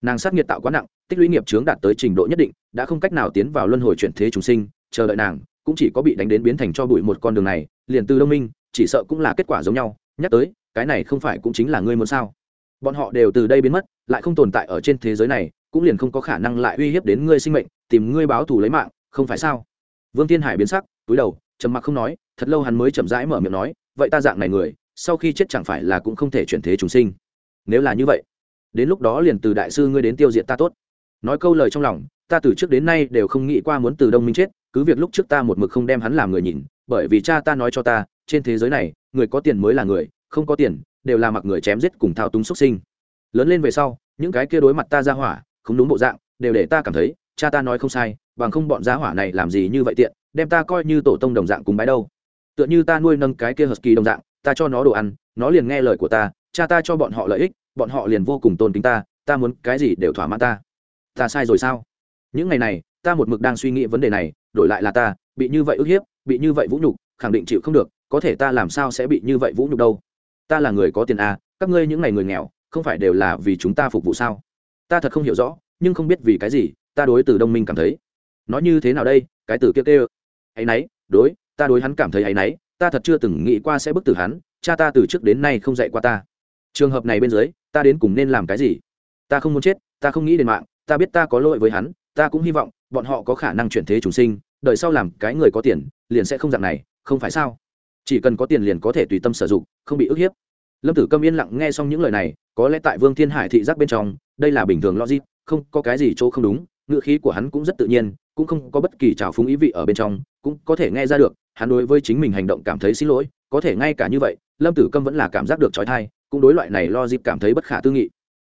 Nàng sát nghiệt tạo quá nặng, tích lũy nghiệp chướng đạt tới trình độ nhất định, đã không cách nào tiến vào luân hồi chuyển thế chúng sinh, chờ đợi nàng, cũng chỉ có bị đánh đến biến thành cho bụi một con đường này, liền từ đông minh, chỉ sợ cũng là kết quả giống nhau, nhắc tới, cái này không phải cũng chính là ngươi muốn sao? Bọn họ đều từ đây biến mất, lại không tồn tại ở trên thế giới này cũng liền không có khả năng lại uy hiếp đến ngươi sinh mệnh, tìm ngươi báo thù lấy mạng, không phải sao? Vương thiên hải biến sắc, túi đầu, trầm mặc không nói, thật lâu hắn mới chậm rãi mở miệng nói, vậy ta dạng này người, sau khi chết chẳng phải là cũng không thể chuyển thế chúng sinh. Nếu là như vậy, đến lúc đó liền từ đại sư ngươi đến tiêu diệt ta tốt. Nói câu lời trong lòng, ta từ trước đến nay đều không nghĩ qua muốn từ đông minh chết, cứ việc lúc trước ta một mực không đem hắn làm người nhìn, bởi vì cha ta nói cho ta, trên thế giới này, người có tiền mới là người, không có tiền, đều là mặc người chém giết cùng thao túng xuất sinh. Lớn lên về sau, những cái kia đối mặt ta ra hỏa không đúng bộ dạng, đều để ta cảm thấy, cha ta nói không sai, bằng không bọn giá hỏa này làm gì như vậy tiện, đem ta coi như tổ tông đồng dạng cùng bái đâu. Tựa như ta nuôi nâng cái kia husky đồng dạng, ta cho nó đồ ăn, nó liền nghe lời của ta, cha ta cho bọn họ lợi ích, bọn họ liền vô cùng tôn kính ta ta muốn cái gì đều thỏa mãn ta. Ta sai rồi sao? Những ngày này, ta một mực đang suy nghĩ vấn đề này, đổi lại là ta, bị như vậy ức hiếp, bị như vậy vũ nhục, khẳng định chịu không được, có thể ta làm sao sẽ bị như vậy vũ nhục đâu? Ta là người có tiền à các ngươi những ngày người nghèo, không phải đều là vì chúng ta phục vụ sao? Ta thật không hiểu rõ, nhưng không biết vì cái gì, ta đối từ đông minh cảm thấy, nó như thế nào đây, cái từ kia kêu, ấy nấy, đối, ta đối hắn cảm thấy ấy nấy, ta thật chưa từng nghĩ qua sẽ bức tử hắn, cha ta từ trước đến nay không dạy qua ta. Trường hợp này bên dưới, ta đến cùng nên làm cái gì? Ta không muốn chết, ta không nghĩ đến mạng, ta biết ta có lỗi với hắn, ta cũng hy vọng, bọn họ có khả năng chuyển thế chủ sinh đợi sau làm cái người có tiền, liền sẽ không dạng này, không phải sao? Chỉ cần có tiền liền có thể tùy tâm sử dụng, không bị ức hiếp lâm tử câm yên lặng nghe xong những lời này, có lẽ tại vương thiên hải thị giác bên trong, đây là bình thường logic, không có cái gì chỗ không đúng ngựa khí của hắn cũng rất tự nhiên, cũng không có bất kỳ trào phúng ý vị ở bên trong, cũng có thể nghe ra được, hắn đối với chính mình hành động cảm thấy xin lỗi, có thể ngay cả như vậy, lâm tử câm vẫn là cảm giác được trói thai, cũng đối loại này lo dịp cảm thấy bất khả tư nghị.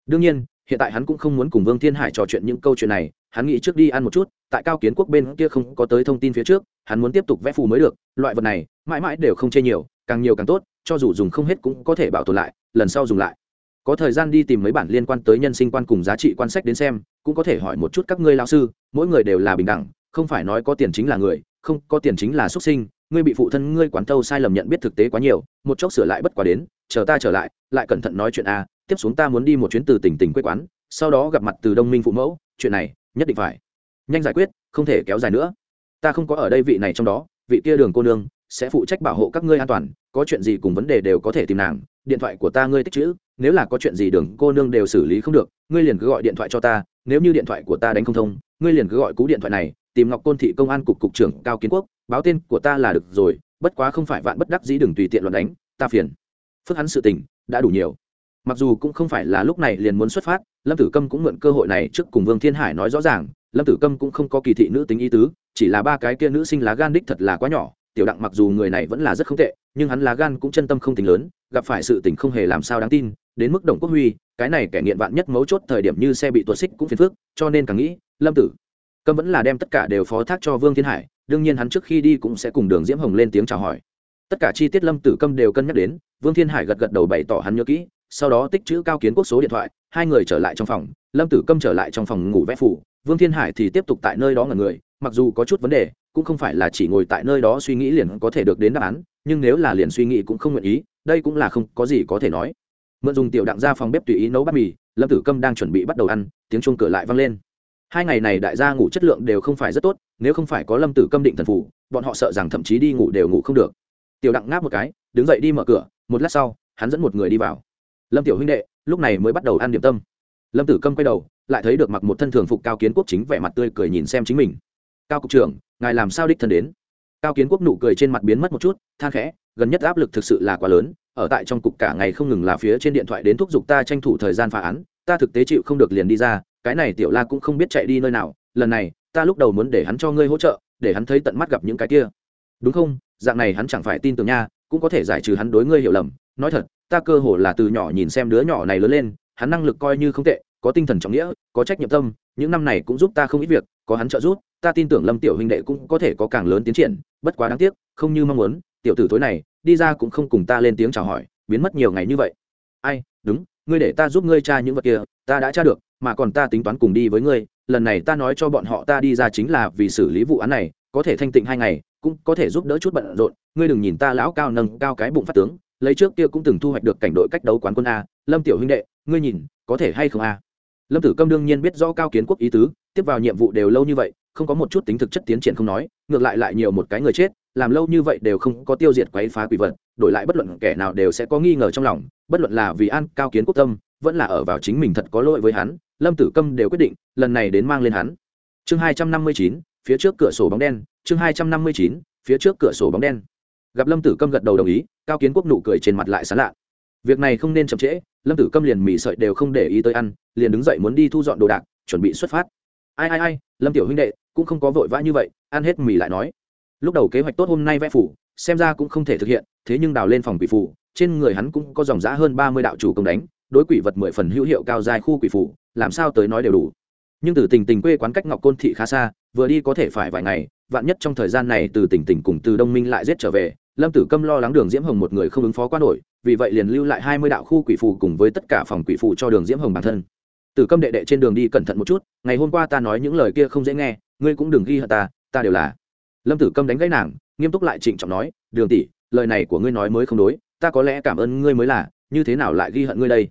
Đương nhiên, hiện tại hắn cũng không muốn cùng vương thiên hải trò chuyện những câu chuyện này, hắn nghĩ trước đi ăn một chút, tại cao kiến quốc bên kia không có tới thông tin phía trước, hắn muốn tiếp tục vẽ phù mới được, loại vật này, mãi mãi đều không chê nhiều, càng nhiều càng tốt cho dù dùng không hết cũng có thể bảo tồn lại, lần sau dùng lại. Có thời gian đi tìm mấy bản liên quan tới nhân sinh quan cùng giá trị quan sách đến xem, cũng có thể hỏi một chút các ngươi lao sư, mỗi người đều là bình đẳng, không phải nói có tiền chính là người, không, có tiền chính là xuất sinh, ngươi bị phụ thân ngươi quán thâu sai lầm nhận biết thực tế quá nhiều, một chốc sửa lại bất quá đến, chờ ta trở lại lại cẩn thận nói chuyện a, tiếp xuống ta muốn đi một chuyến từ tỉnh tỉnh quê quán, sau đó gặp mặt từ đông minh phụ mẫu, chuyện này, nhất định phải. Nhanh giải quyết, không thể kéo dài nữa. Ta không có ở đây vị này trong đó, vị kia đường cô nương sẽ phụ trách bảo hộ các ngươi an toàn, có chuyện gì cùng vấn đề đều có thể tìm nàng, điện thoại của ta ngươi tích chữ, nếu là có chuyện gì đường cô nương đều xử lý không được, ngươi liền cứ gọi điện thoại cho ta, nếu như điện thoại của ta đánh không thông, ngươi liền cứ gọi cú điện thoại này, tìm ngọc côn thị công an cục cục trưởng cao kiến quốc, báo tên của ta là được rồi, bất quá không phải vạn bất đắc dĩ đừng tùy tiện luận đánh, ta phiền. Phức hắn sự tình, đã đủ nhiều. Mặc dù cũng không phải là lúc này liền muốn xuất phát, lâm tử câm cũng mượn cơ hội này trước cùng vương thiên hải nói rõ ràng, lâm tử câm cũng không có kỳ thị nữ tính ý tứ, chỉ là ba cái kia nữ sinh lá gan đích thật là quá nhỏ tiểu đặng mặc dù người này vẫn là rất không tệ, nhưng hắn lá gan cũng chân tâm không tính lớn, gặp phải sự tình không hề làm sao đáng tin, đến mức đồng quốc huy, cái này kẻ nghiện vạn nhất mấu chốt thời điểm như xe bị tuột xích cũng phiền phức, cho nên càng nghĩ, lâm tử câm vẫn là đem tất cả đều phó thác cho vương thiên hải, đương nhiên hắn trước khi đi cũng sẽ cùng đường diễm hồng lên tiếng chào hỏi. Tất cả chi tiết lâm tử câm đều cân nhắc đến, vương thiên hải gật gật đầu bày tỏ hắn nhớ kỹ, sau đó tích chữ cao kiến quốc số điện thoại, hai người trở lại trong phòng, lâm tử câm trở lại trong phòng ngủ vẽ phủ, vương thiên hải thì tiếp tục tại nơi đó ngẩn người, mặc dù có chút vấn đề cũng không phải là chỉ ngồi tại nơi đó suy nghĩ liền có thể được đến đáp án, nhưng nếu là liền suy nghĩ cũng không nguyện ý, đây cũng là không có gì có thể nói. Mượn dùng tiểu đặng ra phòng bếp tùy ý nấu bát mì, lâm tử câm đang chuẩn bị bắt đầu ăn, tiếng chuông cửa lại vang lên. Hai ngày này đại gia ngủ chất lượng đều không phải rất tốt, nếu không phải có lâm tử câm định thần phủ bọn họ sợ rằng thậm chí đi ngủ đều ngủ không được. Tiểu đặng ngáp một cái, đứng dậy đi mở cửa, một lát sau, hắn dẫn một người đi vào. Lâm tiểu huynh đệ, lúc này mới bắt đầu ăn điểm tâm. Lâm tử câm quay đầu, lại thấy được mặc một thân thường phục cao kiến quốc chính vẻ mặt tươi cười nhìn xem chính mình. Cao cục trưởng ngài làm sao đích thân đến? Cao kiến quốc nụ cười trên mặt biến mất một chút, than khẽ, gần nhất áp lực thực sự là quá lớn, ở tại trong cục cả ngày không ngừng là phía trên điện thoại đến thúc giục ta tranh thủ thời gian phá án, ta thực tế chịu không được liền đi ra, cái này tiểu la cũng không biết chạy đi nơi nào, lần này, ta lúc đầu muốn để hắn cho ngươi hỗ trợ, để hắn thấy tận mắt gặp những cái kia. Đúng không? Dạng này hắn chẳng phải tin tưởng nha, cũng có thể giải trừ hắn đối ngươi hiểu lầm. Nói thật, ta cơ hồ là từ nhỏ nhìn xem đứa nhỏ này lớn lên, hắn năng lực coi như không tệ, có tinh thần trọng nghĩa, có trách nhiệm tâm, những năm này cũng giúp ta không ít việc có hắn trợ giúp, ta tin tưởng lâm tiểu huynh đệ cũng có thể có càng lớn tiến triển, bất quá đáng tiếc, không như mong muốn, tiểu tử tối này, đi ra cũng không cùng ta lên tiếng chào hỏi, biến mất nhiều ngày như vậy. Ai, đúng, ngươi để ta giúp ngươi tra những vật kia, ta đã tra được, mà còn ta tính toán cùng đi với ngươi, lần này ta nói cho bọn họ ta đi ra chính là vì xử lý vụ án này, có thể thanh tịnh hai ngày, cũng có thể giúp đỡ chút bận rộn, ngươi đừng nhìn ta lão cao nâng cao cái bụng phát tướng, lấy trước kia cũng từng thu hoạch được cảnh đội cách đấu quán quân a, lâm tiểu huynh đệ, ngươi nhìn, có thể hay không a? Lâm tử câm đương nhiên biết rõ cao kiến quốc ý tứ tiếp vào nhiệm vụ đều lâu như vậy, không có một chút tính thực chất tiến triển không nói, ngược lại lại nhiều một cái người chết, làm lâu như vậy đều không có tiêu diệt quấy phá quỷ vật, đổi lại bất luận kẻ nào đều sẽ có nghi ngờ trong lòng, bất luận là vì an cao kiến quốc tâm, vẫn là ở vào chính mình thật có lỗi với hắn, lâm tử câm đều quyết định, lần này đến mang lên hắn. Chương hai trăm năm mươi chín, phía trước cửa sổ bóng đen, chương hai trăm năm mươi chín, phía trước cửa sổ bóng đen. Gặp lâm tử câm gật đầu đồng ý, cao kiến quốc nụ cười trên mặt lại sán lạ. Việc này không nên chậm trễ, lâm tử câm liền mì sợi đều không để ý tới ăn, liền đứng dậy muốn đi thu dọn đồ đạc, chuẩn bị xuất phát ai ai ai, lâm tiểu huynh đệ, cũng không có vội vã như vậy, ăn hết mì lại nói. Lúc đầu kế hoạch tốt hôm nay vẽ phủ, xem ra cũng không thể thực hiện, thế nhưng đào lên phòng quỷ phủ, trên người hắn cũng có dòng giá hơn ba mươi đạo chủ công đánh, đối quỷ vật mười phần hữu hiệu cao dài khu quỷ phủ, làm sao tới nói đều đủ. Nhưng từ tình tình quê quán cách ngọc côn thị khá xa, vừa đi có thể phải vài ngày, vạn nhất trong thời gian này từ tỉnh tỉnh cùng từ đông minh lại giết trở về, lâm tử câm lo lắng đường diễm hồng một người không ứng phó quá nổi, vì vậy liền lưu lại hai mươi đạo khu quỷ phù cùng với tất cả phòng quỷ phù cho đường diễm hồng bản thân tử câm đệ đệ trên đường đi cẩn thận một chút, ngày hôm qua ta nói những lời kia không dễ nghe, ngươi cũng đừng ghi hận ta ta đều là. Lâm tử câm đánh gãy nàng, nghiêm túc lại trịnh trọng nói, đường tỷ, lời này của ngươi nói mới không đối, ta có lẽ cảm ơn ngươi mới là, như thế nào lại ghi hận ngươi đây?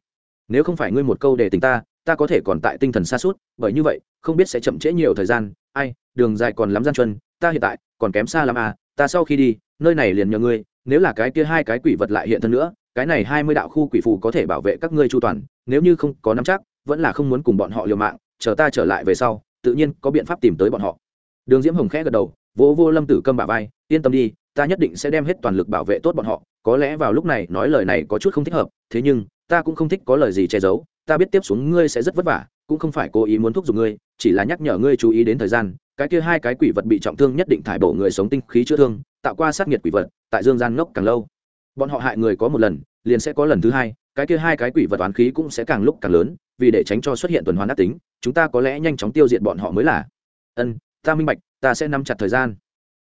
Nếu không phải ngươi một câu để tình ta ta có thể còn tại tinh thần xa suốt bởi như vậy, không biết sẽ chậm trễ nhiều thời gian. Ai, đường dài còn lắm gian chân ta hiện tại còn kém xa lắm à ta sau khi đi, nơi này liền nhờ ngươi, nếu là cái kia hai cái quỷ vật lại hiện thân nữa, cái này hai mươi đạo khu quỷ phù có thể bảo vệ các ngươi chu toàn, nếu như không có nắm chắc vẫn là không muốn cùng bọn họ liều mạng, chờ ta trở lại về sau, tự nhiên có biện pháp tìm tới bọn họ. Đường diễm hồng khẽ gật đầu, vỗ vô lâm tử câm bà vai, yên tâm đi, ta nhất định sẽ đem hết toàn lực bảo vệ tốt bọn họ, có lẽ vào lúc này nói lời này có chút không thích hợp, thế nhưng, ta cũng không thích có lời gì che giấu, ta biết tiếp xuống ngươi sẽ rất vất vả, cũng không phải cố ý muốn thúc giục ngươi, chỉ là nhắc nhở ngươi chú ý đến thời gian, cái kia hai cái quỷ vật bị trọng thương nhất định thải bổ người sống tinh khí chữa thương, tạo qua sát nhiệt quỷ vật, tại dương gian ngốc càng lâu. Bọn họ hại người có một lần, liền sẽ có lần thứ hai, cái kia hai cái quỷ vật toán khí cũng sẽ càng lúc càng lớn vì để tránh cho xuất hiện tuần hoàn ác tính, chúng ta có lẽ nhanh chóng tiêu diệt bọn họ mới là. Ân, ta minh bạch, ta sẽ nắm chặt thời gian.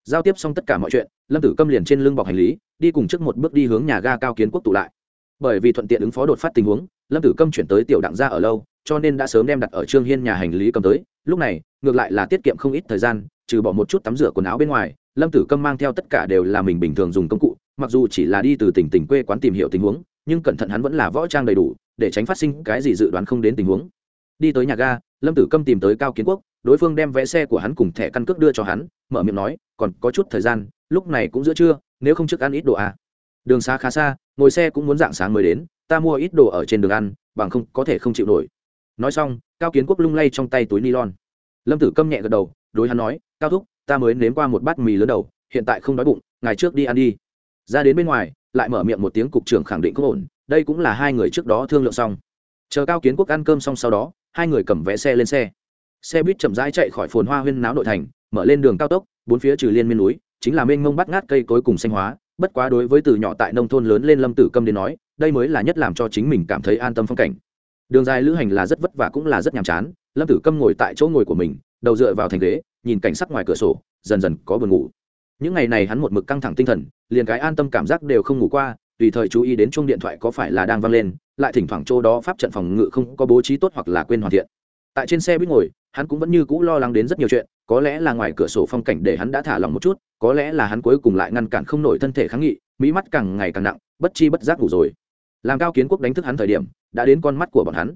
Giao tiếp xong tất cả mọi chuyện, lâm tử câm liền trên lưng bọc hành lý, đi cùng trước một bước đi hướng nhà ga cao kiến quốc tụ lại. Bởi vì thuận tiện ứng phó đột phát tình huống, lâm tử câm chuyển tới tiểu đặng gia ở lâu, cho nên đã sớm đem đặt ở trương hiên nhà hành lý cầm tới. Lúc này, ngược lại là tiết kiệm không ít thời gian, trừ bỏ một chút tắm rửa quần áo bên ngoài, lâm tử câm mang theo tất cả đều là mình bình thường dùng công cụ, mặc dù chỉ là đi từ tỉnh tỉnh quê quán tìm hiểu tình huống nhưng cẩn thận hắn vẫn là võ trang đầy đủ, để tránh phát sinh cái gì dự đoán không đến tình huống. Đi tới nhà ga, lâm tử câm tìm tới cao kiến quốc, đối phương đem vé xe của hắn cùng thẻ căn cước đưa cho hắn, mở miệng nói, còn có chút thời gian, lúc này cũng giữa trưa, nếu không trước ăn ít đồ à. đường xa khá xa, ngồi xe cũng muốn dạng sáng mới đến, ta mua ít đồ ở trên đường ăn, bằng không có thể không chịu nổi. Nói xong, cao kiến quốc lung lay trong tay túi nylon. Lâm tử câm nhẹ gật đầu, đối hắn nói, cao thúc, ta mới nếm qua một bát mì lớn đầu, hiện tại không đói bụng, ngày trước đi ăn đi. Ra đến bên ngoài lại mở miệng một tiếng cục trưởng khẳng định có ổn, đây cũng là hai người trước đó thương lượng xong. Chờ cao kiến quốc ăn cơm xong sau đó, hai người cầm vé xe lên xe. Xe buýt chậm rãi chạy khỏi phồn hoa huyên náo nội thành, mở lên đường cao tốc, bốn phía trừ liên miên núi, chính là mênh mông bắt ngát cây cối cùng xanh hóa, bất quá đối với từ nhỏ tại nông thôn lớn lên lâm tử câm đến nói, đây mới là nhất làm cho chính mình cảm thấy an tâm phong cảnh. Đường dài lữ hành là rất vất vả cũng là rất nhàm chán, lâm tử câm ngồi tại chỗ ngồi của mình, đầu dựa vào thành ghế, nhìn cảnh sắc ngoài cửa sổ, dần dần có buồn ngủ những ngày này hắn một mực căng thẳng tinh thần, liền cái an tâm cảm giác đều không ngủ qua, tùy thời chú ý đến chuông điện thoại có phải là đang vang lên, lại thỉnh thoảng chỗ đó pháp trận phòng ngự không có bố trí tốt hoặc là quên hoàn thiện. Tại trên xe buýt ngồi, hắn cũng vẫn như cũ lo lắng đến rất nhiều chuyện, có lẽ là ngoài cửa sổ phong cảnh để hắn đã thả lòng một chút, có lẽ là hắn cuối cùng lại ngăn cản không nổi thân thể kháng nghị, mỹ mắt càng ngày càng nặng, bất chi bất giác ngủ rồi. Làm cao kiến quốc đánh thức hắn thời điểm, đã đến con mắt của bọn hắn.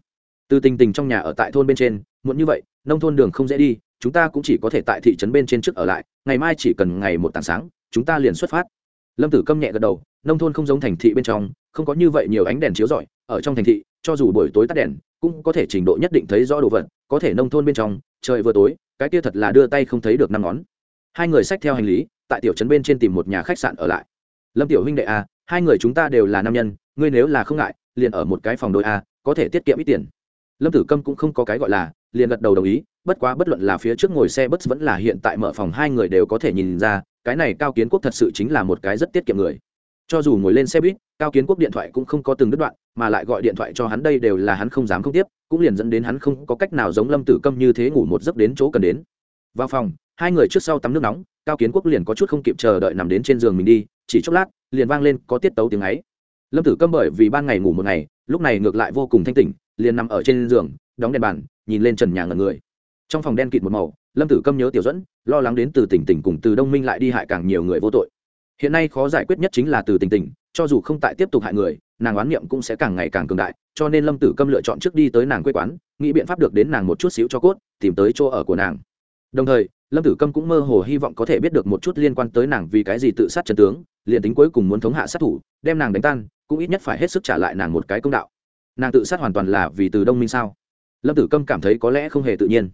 Từ tình tình trong nhà ở tại thôn bên trên, muộn như vậy, nông thôn đường không dễ đi chúng ta cũng chỉ có thể tại thị trấn bên trên trước ở lại, ngày mai chỉ cần ngày một tảng sáng, chúng ta liền xuất phát. Lâm tử câm nhẹ gật đầu, nông thôn không giống thành thị bên trong, không có như vậy nhiều ánh đèn chiếu rọi, ở trong thành thị, cho dù buổi tối tắt đèn, cũng có thể trình độ nhất định thấy rõ đồ vật, có thể nông thôn bên trong, trời vừa tối, cái kia thật là đưa tay không thấy được năm ngón. Hai người xách theo hành lý, tại tiểu trấn bên trên tìm một nhà khách sạn ở lại. Lâm tiểu huynh đệ a hai người chúng ta đều là nam nhân, ngươi nếu là không ngại, liền ở một cái phòng đôi a có thể tiết kiệm ít tiền. Lâm tử câm cũng không có cái gọi là, liền gật đầu đồng ý bất quá bất luận là phía trước ngồi xe bất vẫn là hiện tại mở phòng, hai người đều có thể nhìn ra, cái này cao kiến quốc thật sự chính là một cái rất tiết kiệm người. Cho dù ngồi lên xe buýt, cao kiến quốc điện thoại cũng không có từng đứt đoạn, mà lại gọi điện thoại cho hắn đây đều là hắn không dám không tiếp, cũng liền dẫn đến hắn không có cách nào giống lâm tử câm như thế ngủ một giấc đến chỗ cần đến. Vào phòng, hai người trước sau tắm nước nóng, cao kiến quốc liền có chút không kịp chờ đợi nằm đến trên giường mình đi, chỉ chốc lát, liền vang lên có tiết tấu tiếng ấy. Lâm tử câm bởi vì ban ngày ngủ một ngày, lúc này ngược lại vô cùng thanh tỉnh, liền nằm ở trên giường, đóng đèn bàn, nhìn lên trần nhà ngần người trong phòng đen kịt một màu, lâm tử câm nhớ tiểu dẫn lo lắng đến từ tỉnh tỉnh cùng từ đông minh lại đi hại càng nhiều người vô tội. Hiện nay khó giải quyết nhất chính là từ tỉnh tỉnh, cho dù không tại tiếp tục hại người, nàng oán niệm cũng sẽ càng ngày càng cường đại, cho nên lâm tử câm lựa chọn trước đi tới nàng quê quán, nghĩ biện pháp được đến nàng một chút xíu cho cốt, tìm tới chỗ ở của nàng. Đồng thời, lâm tử câm cũng mơ hồ hy vọng có thể biết được một chút liên quan tới nàng vì cái gì tự sát trần tướng, liền tính cuối cùng muốn thống hạ sát thủ, đem nàng đánh tan, cũng ít nhất phải hết sức trả lại nàng một cái công đạo. Nàng tự sát hoàn toàn là vì từ đông minh sao? Lâm tử câm cảm thấy có lẽ không hề tự nhiên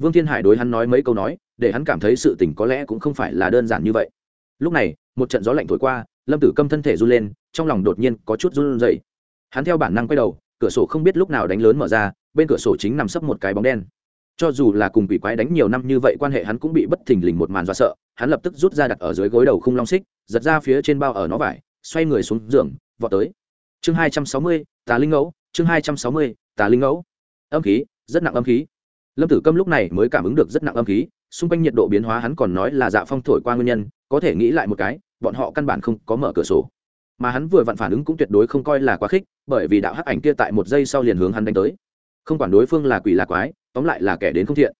vương thiên hải đối hắn nói mấy câu nói, để hắn cảm thấy sự tình có lẽ cũng không phải là đơn giản như vậy. Lúc này, một trận gió lạnh thổi qua, lâm tử câm thân thể run lên, trong lòng đột nhiên có chút run rẩy. Hắn theo bản năng quay đầu, cửa sổ không biết lúc nào đánh lớn mở ra, bên cửa sổ chính nằm sấp một cái bóng đen. Cho dù là cùng quỷ quái đánh nhiều năm như vậy quan hệ hắn cũng bị bất thình lình một màn do sợ, hắn lập tức rút ra đặt ở dưới gối đầu khung long xích, giật ra phía trên bao ở nó vải, xoay người xuống giường, vọt tới. Chương hai trăm sáu mươi, tà linh ngẫu, chương hai trăm sáu mươi, tà linh ngẫu. Âm khí, rất nặng âm khí lâm tử câm lúc này mới cảm ứng được rất nặng âm khí, xung quanh nhiệt độ biến hóa hắn còn nói là dạ phong thổi qua nguyên nhân, có thể nghĩ lại một cái, bọn họ căn bản không có mở cửa sổ. Mà hắn vừa vặn phản ứng cũng tuyệt đối không coi là quá khích, bởi vì đạo hắc ảnh kia tại một giây sau liền hướng hắn đánh tới. Không quản đối phương là quỷ là quái, tóm lại là kẻ đến không thiện.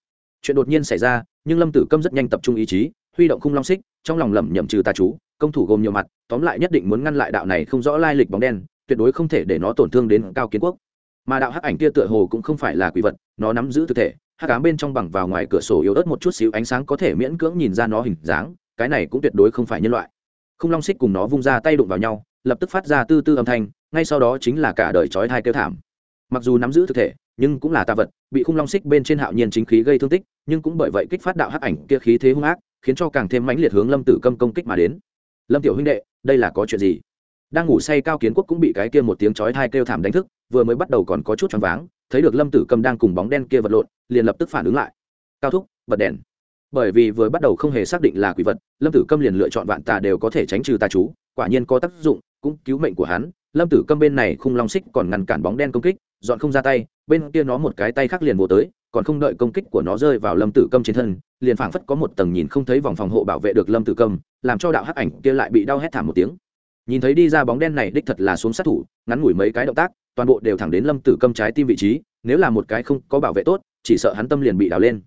Chuyện đột nhiên xảy ra, nhưng lâm tử câm rất nhanh tập trung ý chí, huy động khung long xích, trong lòng lẩm nhẩm trừ tà chú, công thủ gồm nhiều mặt, tóm lại nhất định muốn ngăn lại đạo này không rõ lai lịch bóng đen, tuyệt đối không thể để nó tổn thương đến cao kiến quốc mà đạo hắc ảnh kia tựa hồ cũng không phải là quỷ vật, nó nắm giữ thực thể, hắc ám bên trong bằng vào ngoài cửa sổ yếu ớt một chút xíu ánh sáng có thể miễn cưỡng nhìn ra nó hình dáng, cái này cũng tuyệt đối không phải nhân loại. Không long xích cùng nó vung ra tay đụng vào nhau, lập tức phát ra tư tư âm thanh, ngay sau đó chính là cả đời chói thai kêu thảm. Mặc dù nắm giữ thực thể, nhưng cũng là tà vật, bị khung long xích bên trên hạo nhiên chính khí gây thương tích, nhưng cũng bởi vậy kích phát đạo hắc ảnh kia khí thế hung ác, khiến cho càng thêm mãnh liệt hướng lâm tử câm công kích mà đến. Lâm tiểu huynh đệ, đây là có chuyện gì? Đang ngủ say cao kiến quốc cũng bị cái kia một tiếng chói thai kêu thảm đánh thức vừa mới bắt đầu còn có chút choáng váng, thấy được lâm tử cầm đang cùng bóng đen kia vật lộn, liền lập tức phản ứng lại. Cao thúc bật đèn. Bởi vì vừa bắt đầu không hề xác định là quỷ vật, lâm tử câm liền lựa chọn vạn tà đều có thể tránh trừ tà chú, quả nhiên có tác dụng, cũng cứu mệnh của hắn. Lâm tử câm bên này khung long xích còn ngăn cản bóng đen công kích, dọn không ra tay, bên kia nó một cái tay khác liền vô tới, còn không đợi công kích của nó rơi vào lâm tử câm trên thân, liền phảng phất có một tầng nhìn không thấy vòng phòng hộ bảo vệ được lâm tử câm làm cho đạo hắc ảnh kia lại bị đau hét thảm một tiếng. Nhìn thấy đi ra bóng đen này đích thật là xuống sát thủ, ngắn ngủi mấy cái động tác toàn bộ đều thẳng đến lâm tử câm trái tim vị trí, nếu là một cái không có bảo vệ tốt, chỉ sợ hắn tâm liền bị đào lên.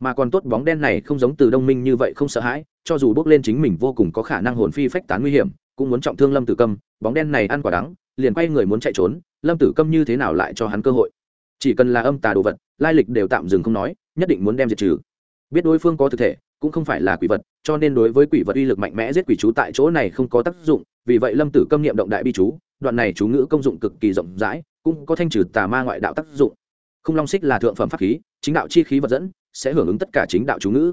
Mà còn tốt bóng đen này không giống từ đông minh như vậy không sợ hãi, cho dù bước lên chính mình vô cùng có khả năng hồn phi phách tán nguy hiểm, cũng muốn trọng thương lâm tử câm, bóng đen này ăn quả đắng, liền quay người muốn chạy trốn, lâm tử câm như thế nào lại cho hắn cơ hội? Chỉ cần là âm tà đồ vật, lai lịch đều tạm dừng không nói, nhất định muốn đem diệt trừ. Biết đối phương có thực thể, cũng không phải là quỷ vật, cho nên đối với quỷ vật uy lực mạnh mẽ giết quỷ chú tại chỗ này không có tác dụng, vì vậy lâm tử câm niệm động đại bi chú đoạn này chú ngữ công dụng cực kỳ rộng rãi, cũng có thanh trừ tà ma ngoại đạo tác dụng. Không long xích là thượng phẩm pháp khí, chính đạo chi khí vật dẫn, sẽ hưởng ứng tất cả chính đạo chú ngữ.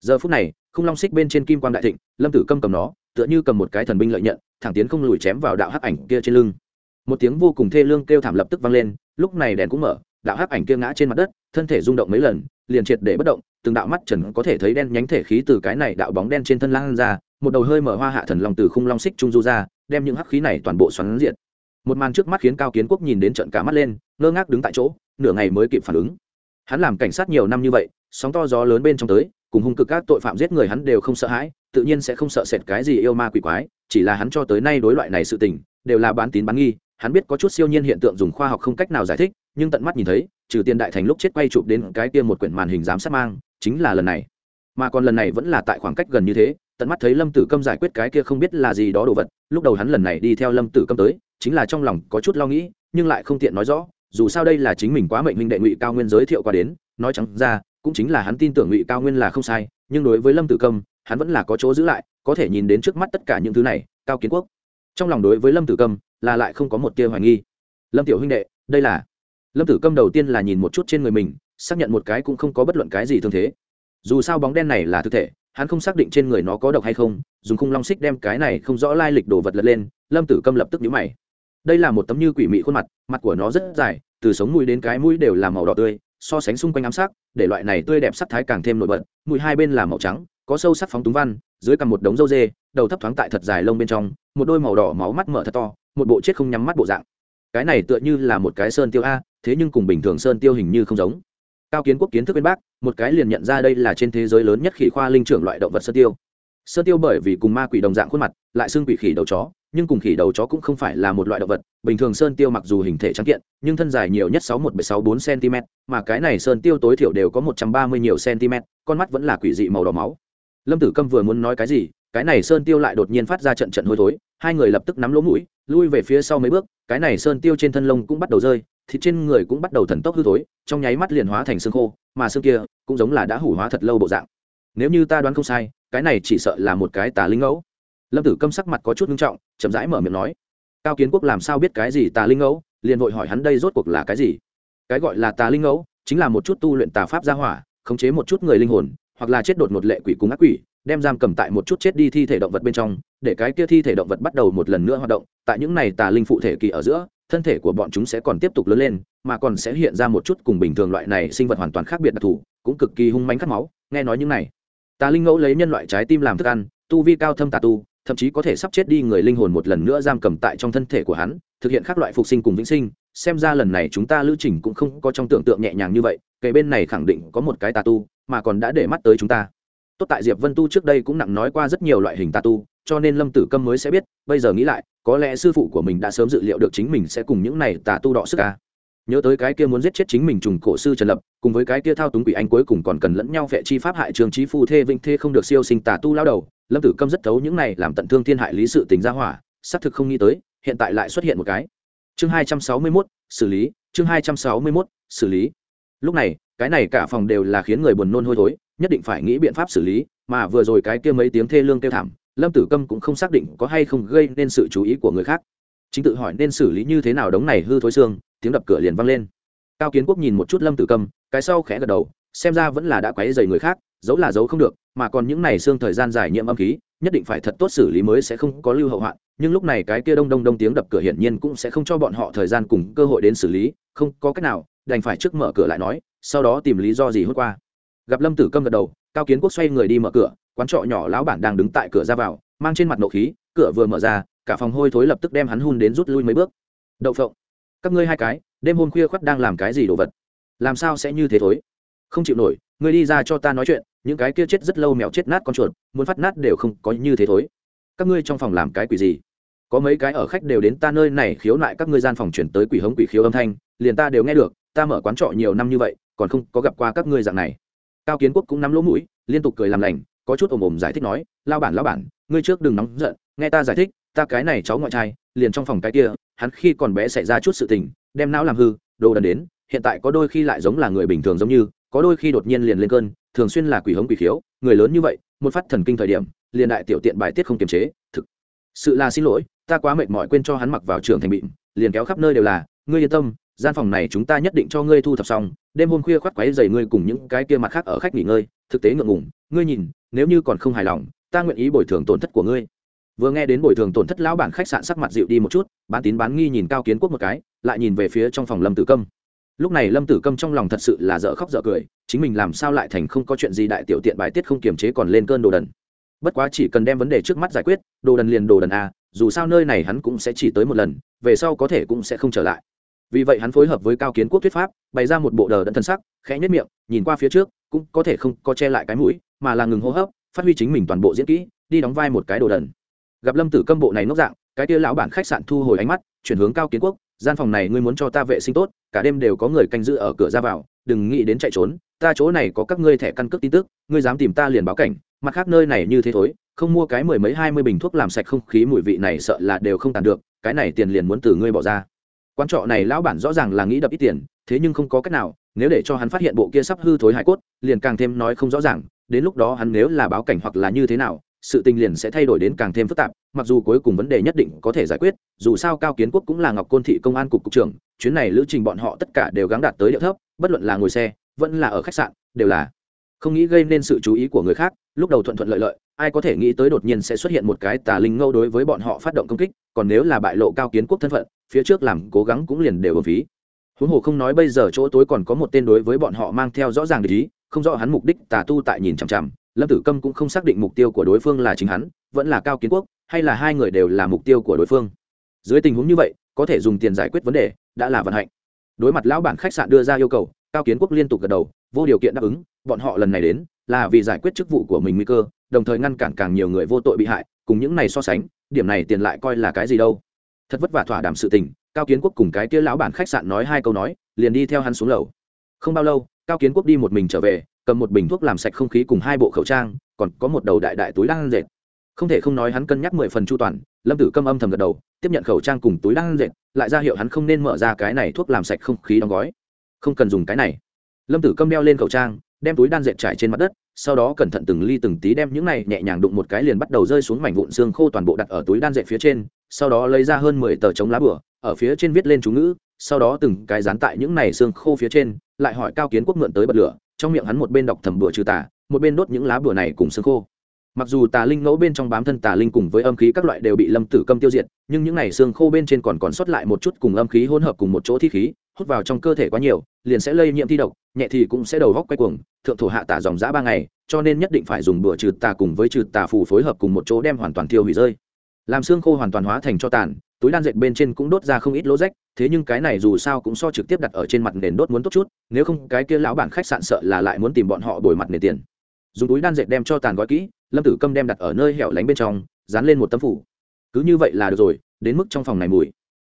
Giờ phút này không long xích bên trên kim quan đại thịnh, lâm tử câm cầm nó, tựa như cầm một cái thần binh lợi nhận, thẳng tiến không lùi chém vào đạo hắc ảnh kia trên lưng. Một tiếng vô cùng thê lương kêu thảm lập tức vang lên, lúc này đèn cũng mở, đạo hắc ảnh kia ngã trên mặt đất, thân thể rung động mấy lần, liền triệt để bất động, từng đạo mắt trần có thể thấy đen nhánh thể khí từ cái này đạo bóng đen trên thân lan ra một đầu hơi mở hoa hạ thần long từ khung long xích trung du ra, đem những hắc khí này toàn bộ xoắn diện một màn trước mắt khiến cao kiến quốc nhìn đến trận cả mắt lên, ngơ ngác đứng tại chỗ, nửa ngày mới kịp phản ứng. Hắn làm cảnh sát nhiều năm như vậy, sóng to gió lớn bên trong tới, cùng hung cực các tội phạm giết người hắn đều không sợ hãi, tự nhiên sẽ không sợ sệt cái gì yêu ma quỷ quái, chỉ là hắn cho tới nay đối loại này sự tình, đều là bán tín bán nghi, hắn biết có chút siêu nhiên hiện tượng dùng khoa học không cách nào giải thích, nhưng tận mắt nhìn thấy, trừ tiền đại thành lúc chết quay chụp đến cái kia một quyển màn hình giám sát mang, chính là lần này. Mà còn lần này vẫn là tại khoảng cách gần như thế tận mắt thấy lâm tử câm giải quyết cái kia không biết là gì đó đồ vật, lúc đầu hắn lần này đi theo lâm tử câm tới, chính là trong lòng có chút lo nghĩ, nhưng lại không tiện nói rõ, dù sao đây là chính mình quá mệnh minh đệ ngụy cao nguyên giới thiệu qua đến, nói chẳng ra, cũng chính là hắn tin tưởng ngụy cao nguyên là không sai, nhưng đối với lâm tử câm, hắn vẫn là có chỗ giữ lại, có thể nhìn đến trước mắt tất cả những thứ này, cao kiến quốc. Trong lòng đối với lâm tử câm, là lại không có một tia hoài nghi. Lâm tiểu huynh đệ, đây là lâm tử câm đầu tiên là nhìn một chút trên người mình, xác nhận một cái cũng không có bất luận cái gì thương thế. Dù sao bóng đen này là thực thể hắn không xác định trên người nó có độc hay không, dùng khung long xích đem cái này không rõ lai lịch đồ vật lật lên, lâm tử câm lập tức nhũ mày. Đây là một tấm như quỷ mị khuôn mặt mặt của nó rất dài, từ sống mũi đến cái mũi đều là màu đỏ tươi, so sánh xung quanh ám sắc, để loại này tươi đẹp sắc thái càng thêm nổi bật, mũi hai bên là màu trắng, có sâu sắc phóng túng văn, dưới cằm một đống râu dê, đầu thấp thoáng tại thật dài lông bên trong, một đôi màu đỏ máu mắt mở thật to, một bộ chết không nhắm mắt bộ dạng. Cái này tựa như là một cái sơn tiêu a, thế nhưng cùng bình thường sơn tiêu hình như không giống. Cao kiến quốc kiến thức bên bác một cái liền nhận ra đây là trên thế giới lớn nhất khỉ khoa linh trưởng loại động vật sơn tiêu. Sơn tiêu bởi vì cùng ma quỷ đồng dạng khuôn mặt, lại xương quỷ khỉ đầu chó, nhưng cùng khỉ đầu chó cũng không phải là một loại động vật. Bình thường sơn tiêu mặc dù hình thể trắng kiện, nhưng thân dài nhiều nhất sáu một sáu bốn cm mà cái này sơn tiêu tối thiểu đều có một trăm ba mươi nhiều cm con mắt vẫn là quỷ dị màu đỏ máu. Lâm tử câm vừa muốn nói cái gì, cái này sơn tiêu lại đột nhiên phát ra trận trận hôi thối, hai người lập tức nắm lỗ mũi lui về phía sau mấy bước, cái này sơn tiêu trên thân lông cũng bắt đầu rơi, thịt trên người cũng bắt đầu thần tốc hư thối, trong nháy mắt liền hóa thành xương khô, mà xương kia cũng giống là đã hủ hóa thật lâu bộ dạng. Nếu như ta đoán không sai, cái này chỉ sợ là một cái tà linh ngẫu. Lâm tử câm sắc mặt có chút nghiêm trọng, chậm rãi mở miệng nói, cao kiến quốc làm sao biết cái gì tà linh ngẫu, liền vội hỏi hắn đây rốt cuộc là cái gì? Cái gọi là tà linh ngẫu chính là một chút tu luyện tà pháp gia hỏa, khống chế một chút người linh hồn, hoặc là chết đột một lệ quỷ cùng ác quỷ đem giam cầm tại một chút chết đi thi thể động vật bên trong, để cái kia thi thể động vật bắt đầu một lần nữa hoạt động, tại những này tà linh phụ thể kỳ ở giữa, thân thể của bọn chúng sẽ còn tiếp tục lớn lên, mà còn sẽ hiện ra một chút cùng bình thường loại này sinh vật hoàn toàn khác biệt đặc thù, cũng cực kỳ hung mánh khát máu, nghe nói những này. Tà linh ngẫu lấy nhân loại trái tim làm thức ăn, tu vi cao thâm tà tu, thậm chí có thể sắp chết đi người linh hồn một lần nữa giam cầm tại trong thân thể của hắn, thực hiện các loại phục sinh cùng vĩnh sinh, xem ra lần này chúng ta lưu trình cũng không có trong tưởng tượng nhẹ nhàng như vậy, kể bên này khẳng định có một cái tà tu, mà còn đã để mắt tới chúng ta tốt tại diệp vân tu trước đây cũng nặng nói qua rất nhiều loại hình tà tu cho nên lâm tử câm mới sẽ biết bây giờ nghĩ lại có lẽ sư phụ của mình đã sớm dự liệu được chính mình sẽ cùng những này tà tu đọ sức ca nhớ tới cái kia muốn giết chết chính mình trùng cổ sư trần lập cùng với cái kia thao túng quỷ anh cuối cùng còn cần lẫn nhau vệ chi pháp hại trường trí phu thê vinh thê không được siêu sinh tà tu lao đầu lâm tử câm rất thấu những này làm tận thương thiên hại lý sự tình ra hỏa xác thực không nghĩ tới hiện tại lại xuất hiện một cái. Chương hai trăm sáu mươi 261, xử lý chương hai trăm sáu mươi 261, xử lý. Lúc này cái này cả phòng đều là khiến người buồn nôn hôi thối, nhất định phải nghĩ biện pháp xử lý, mà vừa rồi cái kia mấy tiếng thê lương kêu thảm, lâm tử câm cũng không xác định có hay không gây nên sự chú ý của người khác. Chính tự hỏi nên xử lý như thế nào đống này hư thối xương, tiếng đập cửa liền vang lên. Cao kiến quốc nhìn một chút lâm tử câm, cái sau khẽ gật đầu, xem ra vẫn là đã quấy dày người khác, giấu là giấu không được, mà còn những này xương thời gian dài nhiễm âm khí, nhất định phải thật tốt xử lý mới sẽ không có lưu hậu hoạn, nhưng lúc này cái kia đông đông đông tiếng đập cửa hiển nhiên cũng sẽ không cho bọn họ thời gian cùng cơ hội đến xử lý, không có cách nào, đành phải trước mở cửa lại nói sau đó tìm lý do gì hốt qua. Gặp lâm tử câm gật đầu, cao kiến quốc xoay người đi mở cửa, quán trọ nhỏ lão bản đang đứng tại cửa ra vào, mang trên mặt nộ khí, cửa vừa mở ra, cả phòng hôi thối lập tức đem hắn hun đến rút lui mấy bước. Đậu phộng. Các ngươi hai cái, đêm hôm khuya khoắt đang làm cái gì đồ vật? Làm sao sẽ như thế thối? Không chịu nổi, ngươi đi ra cho ta nói chuyện, những cái kia chết rất lâu mèo chết nát con chuột, muốn phát nát đều không có như thế thối. Các ngươi trong phòng làm cái quỷ gì? Có mấy cái ở khách đều đến ta nơi này khiếu nại các ngươi gian phòng chuyển tới quỷ hống quỷ khiếu âm thanh, liền ta đều nghe được, ta mở quán trọ nhiều năm như vậy còn không có gặp qua các ngươi dạng này. Cao kiến quốc cũng nắm lỗ mũi, liên tục cười làm lành, có chút ồm ồm giải thích nói, lao bản lao bản, ngươi trước đừng nóng giận, nghe ta giải thích, ta cái này cháu ngoại trai, liền trong phòng cái kia, hắn khi còn bé xảy ra chút sự tình, đem não làm hư, đồ đần đến, hiện tại có đôi khi lại giống là người bình thường giống như, có đôi khi đột nhiên liền lên cơn, thường xuyên là quỷ hống quỷ khiếu, người lớn như vậy, một phát thần kinh thời điểm, liền đại tiểu tiện bài tiết không kiềm chế, thực sự là xin lỗi, ta quá mệt mỏi quên cho hắn mặc vào trường thành bịm, liền kéo khắp nơi đều là, ngươi yên tâm gian phòng này chúng ta nhất định cho ngươi thu thập xong, đêm hôm khuya khoác quáy dày ngươi cùng những cái kia mặt khác ở khách nghỉ ngơi, thực tế ngượng ngùng, ngươi nhìn, nếu như còn không hài lòng, ta nguyện ý bồi thường tổn thất của ngươi. Vừa nghe đến bồi thường tổn thất, lão bản khách sạn sắc mặt dịu đi một chút, bán tín bán nghi nhìn cao kiến quốc một cái, lại nhìn về phía trong phòng lâm tử câm. Lúc này lâm tử câm trong lòng thật sự là dở khóc dở cười, chính mình làm sao lại thành không có chuyện gì đại tiểu tiện bài tiết không kiềm chế còn lên cơn đồ đần. Bất quá chỉ cần đem vấn đề trước mắt giải quyết, đồ đần liền đồ đần a dù sao nơi này hắn cũng sẽ chỉ tới một lần, về sau có thể cũng sẽ không trở lại vì vậy hắn phối hợp với cao kiến quốc thuyết pháp, bày ra một bộ đờ đẫn thân sắc, khẽ nhất miệng, nhìn qua phía trước, cũng có thể không có che lại cái mũi, mà là ngừng hô hấp, phát huy chính mình toàn bộ diễn kỹ, đi đóng vai một cái đồ đần. Gặp lâm tử câm bộ này nốc dạng, cái tia lão bản khách sạn thu hồi ánh mắt, chuyển hướng cao kiến quốc, gian phòng này ngươi muốn cho ta vệ sinh tốt, cả đêm đều có người canh giữ ở cửa ra vào, đừng nghĩ đến chạy trốn, ta chỗ này có các ngươi thẻ căn cước tin tức, ngươi dám tìm ta liền báo cảnh, mặt khác nơi này như thế thối, không mua cái mười mấy hai mươi bình thuốc làm sạch không khí mùi vị này sợ là đều không tàn được, cái này tiền liền muốn từ ngươi bỏ ra quán trọ này lão bản rõ ràng là nghĩ đập ít tiền, thế nhưng không có cách nào, nếu để cho hắn phát hiện bộ kia sắp hư thối hải cốt, liền càng thêm nói không rõ ràng, đến lúc đó hắn nếu là báo cảnh hoặc là như thế nào, sự tình liền sẽ thay đổi đến càng thêm phức tạp, mặc dù cuối cùng vấn đề nhất định có thể giải quyết, dù sao cao kiến quốc cũng là ngọc côn thị công an cục cục trưởng, chuyến này lữ trình bọn họ tất cả đều gắng đạt tới địa thấp, bất luận là ngồi xe, vẫn là ở khách sạn, đều là không nghĩ gây nên sự chú ý của người khác, lúc đầu thuận thuận lợi lợi, ai có thể nghĩ tới đột nhiên sẽ xuất hiện một cái tà linh ngâu đối với bọn họ phát động công kích, còn nếu là bại lộ cao kiến quốc thân phận phía trước làm cố gắng cũng liền đều ở phí. Huống hồ không nói bây giờ chỗ tối còn có một tên đối với bọn họ mang theo rõ ràng ý, không rõ hắn mục đích, tà tu tại nhìn chằm chằm, lâm tử câm cũng không xác định mục tiêu của đối phương là chính hắn, vẫn là cao kiến quốc, hay là hai người đều là mục tiêu của đối phương. Dưới tình huống như vậy, có thể dùng tiền giải quyết vấn đề, đã là vận hạnh. Đối mặt lão bản khách sạn đưa ra yêu cầu, cao kiến quốc liên tục gật đầu, vô điều kiện đáp ứng, bọn họ lần này đến, là vì giải quyết chức vụ của mình nguy cơ, đồng thời ngăn cản càng nhiều người vô tội bị hại, cùng những này so sánh, điểm này tiền lại coi là cái gì đâu thật vất vả thỏa đảm sự tình, cao kiến quốc cùng cái kia lão bản khách sạn nói hai câu nói, liền đi theo hắn xuống lầu. Không bao lâu, cao kiến quốc đi một mình trở về, cầm một bình thuốc làm sạch không khí cùng hai bộ khẩu trang, còn có một đầu đại đại túi đang dệt. Không thể không nói hắn cân nhắc mười phần chu toàn, lâm tử câm âm thầm gật đầu, tiếp nhận khẩu trang cùng túi đang dệt, lại ra hiệu hắn không nên mở ra cái này thuốc làm sạch không khí đóng gói. Không cần dùng cái này. Lâm tử câm đeo lên khẩu trang, đem túi đan dệt trải trên mặt đất sau đó cẩn thận từng ly từng tí đem những này nhẹ nhàng đụng một cái liền bắt đầu rơi xuống mảnh vụn xương khô toàn bộ đặt ở túi đan dệt phía trên, sau đó lấy ra hơn mười tờ chống lá bửa, ở phía trên viết lên chú ngữ, sau đó từng cái dán tại những này xương khô phía trên, lại hỏi cao kiến quốc mượn tới bật lửa, trong miệng hắn một bên đọc thầm bửa trừ tà, một bên đốt những lá bửa này cùng xương khô. Mặc dù tà linh ngẫu bên trong bám thân tà linh cùng với âm khí các loại đều bị lâm tử câm tiêu diệt, nhưng những n à y xương khô bên trên còn còn sót lại một chút cùng âm khí hỗn hợp cùng một chỗ thi khí hút vào trong cơ thể quá nhiều, liền sẽ lây nhiễm thi độc, nhẹ thì cũng sẽ đầu góc quay cuồng, thượng thổ hạ tả dòng giã ba ngày, cho nên nhất định phải dùng bữa trừ tà cùng với trừ tà phù phối hợp cùng một chỗ đem hoàn toàn tiêu hủy rơi. Làm xương khô hoàn toàn hóa thành cho tàn, túi đan dệt bên trên cũng đốt ra không ít lỗ rách, thế nhưng cái này dù sao cũng so trực tiếp đặt ở trên mặt nền đốt muốn tốt chút, nếu không cái kia lão bản khách sạn sợ là lại muốn tìm bọn họ đổi mặt nền tiền. Dùng túi đan dệt đem cho tàn gói kỹ, lâm tử câm đem đặt ở nơi hẻo lánh bên trong, dán lên một tấm phủ. Cứ như vậy là được rồi, đến mức trong phòng này mùi.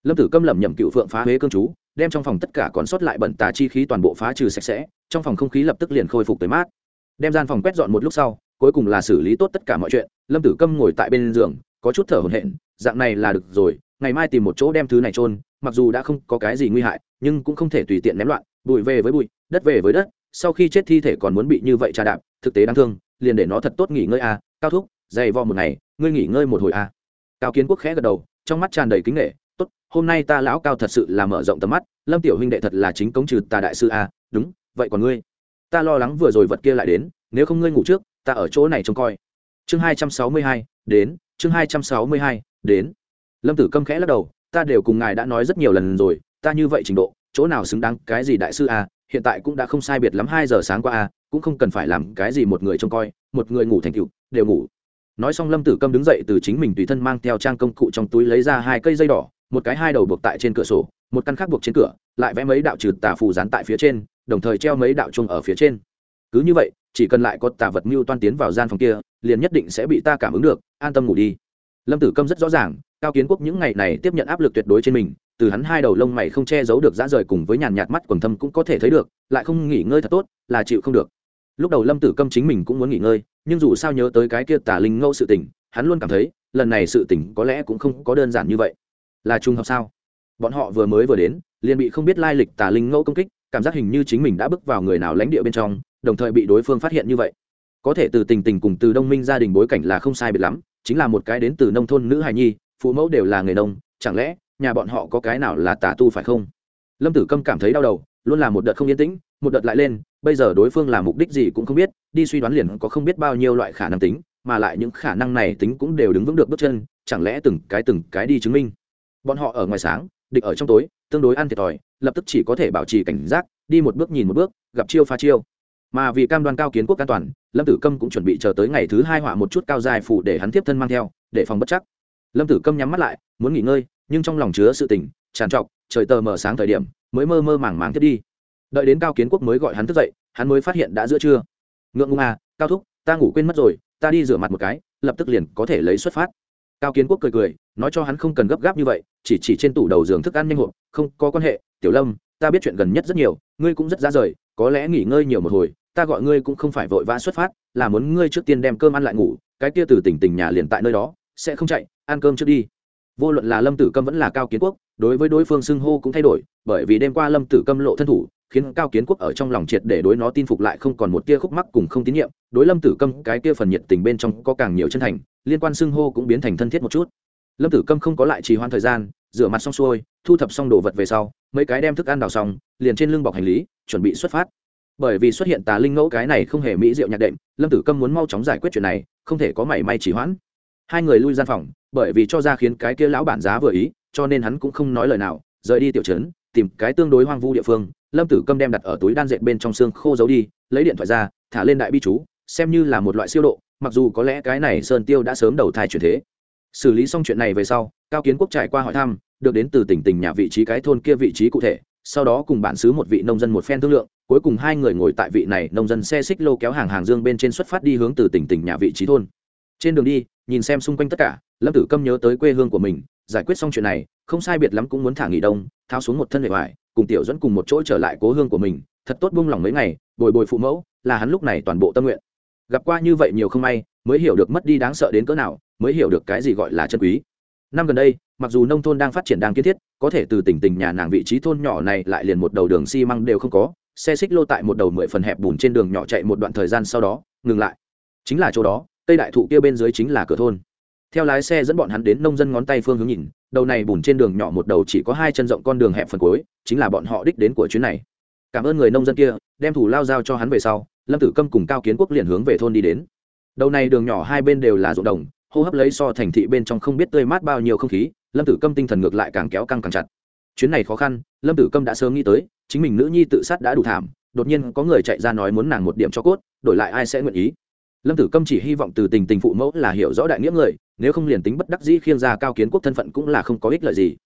Lâm tử câm lẩm nhẩm cựu phượng phá huế cương chú đem trong phòng tất cả còn sót lại bẩn tà chi khí toàn bộ phá trừ sạch sẽ, trong phòng không khí lập tức liền khôi phục tới mát đem gian phòng quét dọn một lúc sau, cuối cùng là xử lý tốt tất cả mọi chuyện, lâm tử câm ngồi tại bên giường, có chút thở hổn hển, dạng này là được rồi, ngày mai tìm một chỗ đem thứ này trôn mặc dù đã không có cái gì nguy hại, nhưng cũng không thể tùy tiện ném loạn, bụi về với bụi, đất về với đất, sau khi chết thi thể còn muốn bị như vậy trà đạp, thực tế đáng thương, liền để nó thật tốt nghỉ ngơi a à. cao thúc, dày vò một ngày, ngươi nghỉ ngơi một hồi a à. cao kiến quốc khẽ gật đầu, trong mắt tràn đầy kính nghệ hôm nay ta lão cao thật sự là mở rộng tầm mắt, lâm tiểu huynh đệ thật là chính cống trừ ta đại sư a à. đúng, vậy còn ngươi? Ta lo lắng vừa rồi vật kia lại đến, nếu không ngươi ngủ trước, ta ở chỗ này trông coi. Chương hai trăm sáu mươi hai, đến, chương hai trăm sáu mươi hai, đến. Lâm tử câm khẽ lắc đầu, ta đều cùng ngài đã nói rất nhiều lần rồi, ta như vậy trình độ, chỗ nào xứng đáng cái gì đại sư a, hiện tại cũng đã không sai biệt lắm hai giờ sáng qua a, cũng không cần phải làm cái gì một người trông coi, một người ngủ thành cựu đều ngủ. Nói xong lâm tử câm đứng dậy từ chính mình tùy thân mang theo trang công cụ trong túi lấy ra hai cây dây đỏ một cái hai đầu buộc tại trên cửa sổ, một căn khác buộc trên cửa, lại vẽ mấy đạo trừ tà phù dán tại phía trên, đồng thời treo mấy đạo chung ở phía trên. Cứ như vậy, chỉ cần lại có tà vật mưu toan tiến vào gian phòng kia, liền nhất định sẽ bị ta cảm ứng được, an tâm ngủ đi. Lâm tử câm rất rõ ràng, cao kiến quốc những ngày này tiếp nhận áp lực tuyệt đối trên mình, từ hắn hai đầu lông mày không che giấu được dã rời cùng với nhàn nhạt mắt quần thâm cũng có thể thấy được, lại không nghỉ ngơi thật tốt, là chịu không được. Lúc đầu lâm tử câm chính mình cũng muốn nghỉ ngơi, nhưng dù sao nhớ tới cái kia tà linh ngâu sự tình, hắn luôn cảm thấy, lần này sự tình có lẽ cũng không có đơn giản như vậy là trùng hợp sao? Bọn họ vừa mới vừa đến, liền bị không biết lai lịch tà linh ngẫu công kích, cảm giác hình như chính mình đã bước vào người nào lãnh địa bên trong, đồng thời bị đối phương phát hiện như vậy. Có thể từ tình tình cùng từ đông minh gia đình bối cảnh là không sai biệt lắm, chính là một cái đến từ nông thôn nữ hài nhi, phụ mẫu đều là người nông, chẳng lẽ nhà bọn họ có cái nào là tà tu phải không? Lâm tử câm cảm thấy đau đầu, luôn là một đợt không yên tĩnh, một đợt lại lên, bây giờ đối phương làm mục đích gì cũng không biết, đi suy đoán liền có không biết bao nhiêu loại khả năng tính, mà lại những khả năng này tính cũng đều đứng vững được bước chân, chẳng lẽ từng cái từng cái đi chứng minh? Bọn họ ở ngoài sáng, địch ở trong tối, tương đối ăn thiệt thòi, lập tức chỉ có thể bảo trì cảnh giác, đi một bước nhìn một bước, gặp chiêu pha chiêu. Mà vì cam đoan cao kiến quốc an toàn, lâm tử câm cũng chuẩn bị chờ tới ngày thứ hai họa một chút cao dài phủ để hắn tiếp thân mang theo, để phòng bất chắc. Lâm tử câm nhắm mắt lại, muốn nghỉ ngơi, nhưng trong lòng chứa sự tình, tràn trọc, trời tờ mờ sáng thời điểm, mới mơ mơ màng màng thiết đi. Đợi đến cao kiến quốc mới gọi hắn thức dậy, hắn mới phát hiện đã giữa trưa. Ngượng ngùng à cao thúc, ta ngủ quên mất rồi, ta đi rửa mặt một cái, lập tức liền có thể lấy xuất phát. Cao kiến quốc cười cười, nói cho hắn không cần gấp gáp như vậy chỉ chỉ trên tủ đầu giường thức ăn nhanh hộp, không có quan hệ, tiểu lâm, ta biết chuyện gần nhất rất nhiều, ngươi cũng rất ra rời, có lẽ nghỉ ngơi nhiều một hồi, ta gọi ngươi cũng không phải vội vã xuất phát, là muốn ngươi trước tiên đem cơm ăn lại ngủ, cái kia từ tỉnh tỉnh nhà liền tại nơi đó, sẽ không chạy, ăn cơm trước đi. Vô luận là lâm tử câm vẫn là cao kiến quốc, đối với đối phương xưng hô cũng thay đổi, bởi vì đêm qua lâm tử câm lộ thân thủ, khiến cao kiến quốc ở trong lòng triệt để đối nó tin phục lại không còn một tia khúc mắc cùng không tín nhiệm, đối lâm tử câm cái kia phần nhiệt tình bên trong có càng nhiều chân thành, liên quan xưng hô cũng biến thành thân thiết một chút lâm tử câm không có lại trì hoãn thời gian, rửa mặt xong xuôi, thu thập xong đồ vật về sau, mấy cái đem thức ăn đào xong, liền trên lưng bọc hành lý, chuẩn bị xuất phát. Bởi vì xuất hiện tà linh ngẫu cái này không hề mỹ diệu nhạc đệm, lâm tử câm muốn mau chóng giải quyết chuyện này, không thể có mảy may chỉ hoãn. Hai người lui gian phòng, bởi vì cho ra khiến cái kia lão bản giá vừa ý, cho nên hắn cũng không nói lời nào, rời đi tiểu trấn, tìm cái tương đối hoang vu địa phương. Lâm tử câm đem đặt ở túi đan dệt bên trong xương khô giấu đi, lấy điện thoại ra, thả lên đại bi chú, xem như là một loại siêu độ, mặc dù có lẽ cái này sơn tiêu đã sớm đầu thai chuyển thế xử lý xong chuyện này về sau, cao kiến quốc trải qua hỏi thăm, được đến từ tỉnh tỉnh nhà vị trí cái thôn kia vị trí cụ thể, sau đó cùng bản xứ một vị nông dân một phen thương lượng, cuối cùng hai người ngồi tại vị này nông dân xe xích lô kéo hàng hàng dương bên trên xuất phát đi hướng từ tỉnh tỉnh nhà vị trí thôn. Trên đường đi, nhìn xem xung quanh tất cả, lâm tử câm nhớ tới quê hương của mình, giải quyết xong chuyện này, không sai biệt lắm cũng muốn thả nghỉ đông, tháo xuống một thân hệ hoài, cùng tiểu dẫn cùng một chỗ trở lại cố hương của mình, thật tốt buông lỏng mấy ngày, bồi bồi phụ mẫu, là hắn lúc này toàn bộ tâm nguyện. Gặp qua như vậy nhiều không may mới hiểu được mất đi đáng sợ đến cỡ nào, mới hiểu được cái gì gọi là chân quý. Năm gần đây, mặc dù nông thôn đang phát triển đang kiến thiết, có thể từ tỉnh tỉnh nhà nàng vị trí thôn nhỏ này lại liền một đầu đường xi măng đều không có, xe xích lô tại một đầu mười phần hẹp bùn trên đường nhỏ chạy một đoạn thời gian sau đó, ngừng lại. Chính là chỗ đó, cây đại thụ kia bên dưới chính là cửa thôn. Theo lái xe dẫn bọn hắn đến nông dân ngón tay phương hướng nhìn, đầu này bùn trên đường nhỏ một đầu chỉ có hai chân rộng con đường hẹp phần cuối, chính là bọn họ đích đến của chuyến này. Cảm ơn người nông dân kia, đem thủ lao giao cho hắn về sau, lâm tử câm cùng cao kiến quốc liền hướng về thôn đi đến đầu này đường nhỏ hai bên đều là ruộng đồng, hô hấp lấy so thành thị bên trong không biết tươi mát bao nhiêu không khí, lâm tử câm tinh thần ngược lại càng kéo căng càng chặt. Chuyến này khó khăn, lâm tử câm đã sớm nghĩ tới, chính mình nữ nhi tự sát đã đủ thảm, đột nhiên có người chạy ra nói muốn nàng một điểm cho cốt, đổi lại ai sẽ nguyện ý. Lâm tử câm chỉ hy vọng từ tình tình phụ mẫu là hiểu rõ đại nghĩa người, nếu không liền tính bất đắc dĩ khiêng ra cao kiến quốc thân phận cũng là không có ích lợi gì.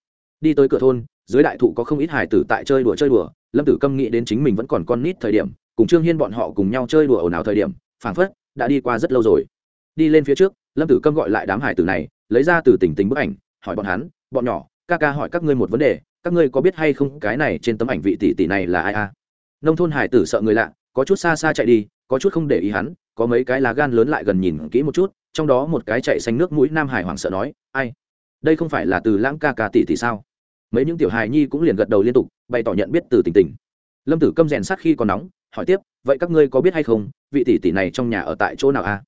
Đi tới cửa thôn, dưới đại thụ có không ít hải tử tại chơi đùa chơi đùa, lâm tử câm nghĩ đến chính mình vẫn còn con nít thời điểm, cùng trương hiên bọn họ cùng nhau chơi đùa ồn ào thời điểm, phảng phất đã đi qua rất lâu rồi. Đi lên phía trước, lâm tử câm gọi lại đám hải tử này, lấy ra từ tình tình bức ảnh, hỏi bọn hắn, bọn nhỏ, ca ca hỏi các ngươi một vấn đề, các ngươi có biết hay không cái này trên tấm ảnh vị tỷ tỷ này là ai a? Nông thôn hải tử sợ người lạ, có chút xa xa chạy đi, có chút không để ý hắn, có mấy cái lá gan lớn lại gần nhìn kỹ một chút, trong đó một cái chạy xanh nước mũi nam hải hoảng sợ nói, ai? Đây không phải là từ lãng ca ca tỷ tỷ sao? Mấy những tiểu hài nhi cũng liền gật đầu liên tục, bày tỏ nhận biết từ tình tình lâm tử câm rèn sát khi còn nóng, hỏi tiếp, vậy các ngươi có biết hay không, vị tỷ tỷ này trong nhà ở tại chỗ nào a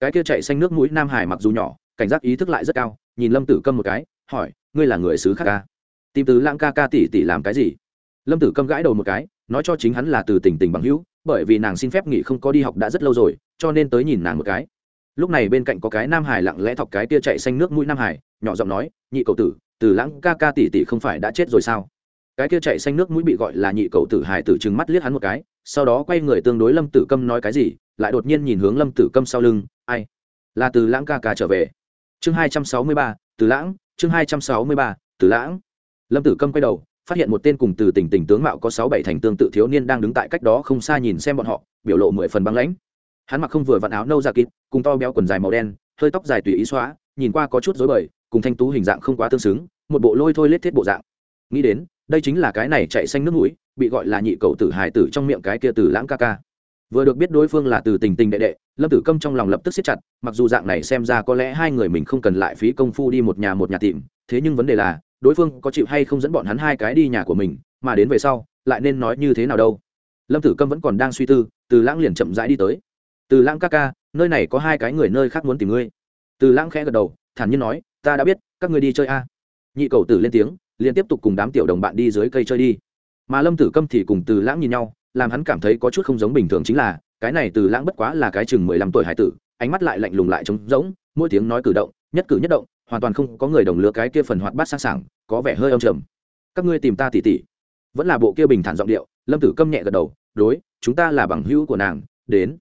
cái kia chạy xanh nước mũi nam hải mặc dù nhỏ, cảnh giác ý thức lại rất cao, nhìn lâm tử câm một cái, hỏi, ngươi là người xứ khác ca tìm từ lãng ca ca tỷ tỷ làm cái gì? Lâm tử câm gãi đầu một cái, nói cho chính hắn là từ tình tình bằng hữu, bởi vì nàng xin phép nghỉ không có đi học đã rất lâu rồi, cho nên tới nhìn nàng một cái. Lúc này bên cạnh có cái nam hải lặng lẽ thọc cái tia chạy xanh nước mũi nam hải, nhỏ giọng nói, nhị cầu tử, từ lãng ca ca tỷ tỷ không phải đã chết rồi sao? Cái kia chạy xanh nước mũi bị gọi là nhị cậu tử hải tử trừng mắt liếc hắn một cái, sau đó quay người tương đối lâm tử câm nói cái gì, lại đột nhiên nhìn hướng lâm tử câm sau lưng, ai? Là từ lãng ca ca trở về. Chương hai trăm sáu mươi ba, từ lãng, chương hai trăm sáu mươi ba, từ lãng. Lâm tử câm quay đầu, phát hiện một tên cùng từ tỉnh tỉnh tướng mạo có sáu bảy thành tương tự thiếu niên đang đứng tại cách đó không xa nhìn xem bọn họ, biểu lộ mười phần băng lãnh. Hắn mặc không vừa vặn áo nâu da kịp cùng to béo quần dài màu đen, hơi tóc dài tùy ý xóa, nhìn qua có chút dối bời, cùng thanh tú hình dạng không quá tương xứng, một bộ lôi thôi lết thiết bộ dạng. Nghĩ đến đây chính là cái này chạy xanh nước mũi, bị gọi là nhị cậu tử hải tử trong miệng cái kia từ lãng ca ca. Vừa được biết đối phương là từ tình tình đệ đệ, lâm tử câm trong lòng lập tức siết chặt, mặc dù dạng này xem ra có lẽ hai người mình không cần lại phí công phu đi một nhà một nhà tìm, thế nhưng vấn đề là, đối phương có chịu hay không dẫn bọn hắn hai cái đi nhà của mình, mà đến về sau, lại nên nói như thế nào đâu. Lâm tử câm vẫn còn đang suy tư, từ lãng liền chậm rãi đi tới. Từ lãng ca ca, nơi này có hai cái người nơi khác muốn tìm ngươi. Từ lãng khẽ gật đầu, thản nhiên nói, ta đã biết, các ngươi đi chơi a. Nhị cầu tử lên tiếng liền tiếp tục cùng đám tiểu đồng bạn đi dưới cây chơi đi. Mà lâm tử câm thì cùng từ lãng nhìn nhau, làm hắn cảm thấy có chút không giống bình thường chính là, cái này từ lãng bất quá là cái chừng mười lăm tuổi hải tử, ánh mắt lại lạnh lùng lại trống rỗng, mỗi tiếng nói cử động, nhất cử nhất động, hoàn toàn không có người đồng lứa cái kia phần hoạt bát sang sảng, có vẻ hơi âm trầm. Các ngươi tìm ta tỉ tỉ. Vẫn là bộ kia bình thản giọng điệu, lâm tử câm nhẹ gật đầu, đối, chúng ta là bằng hữu của nàng, đến.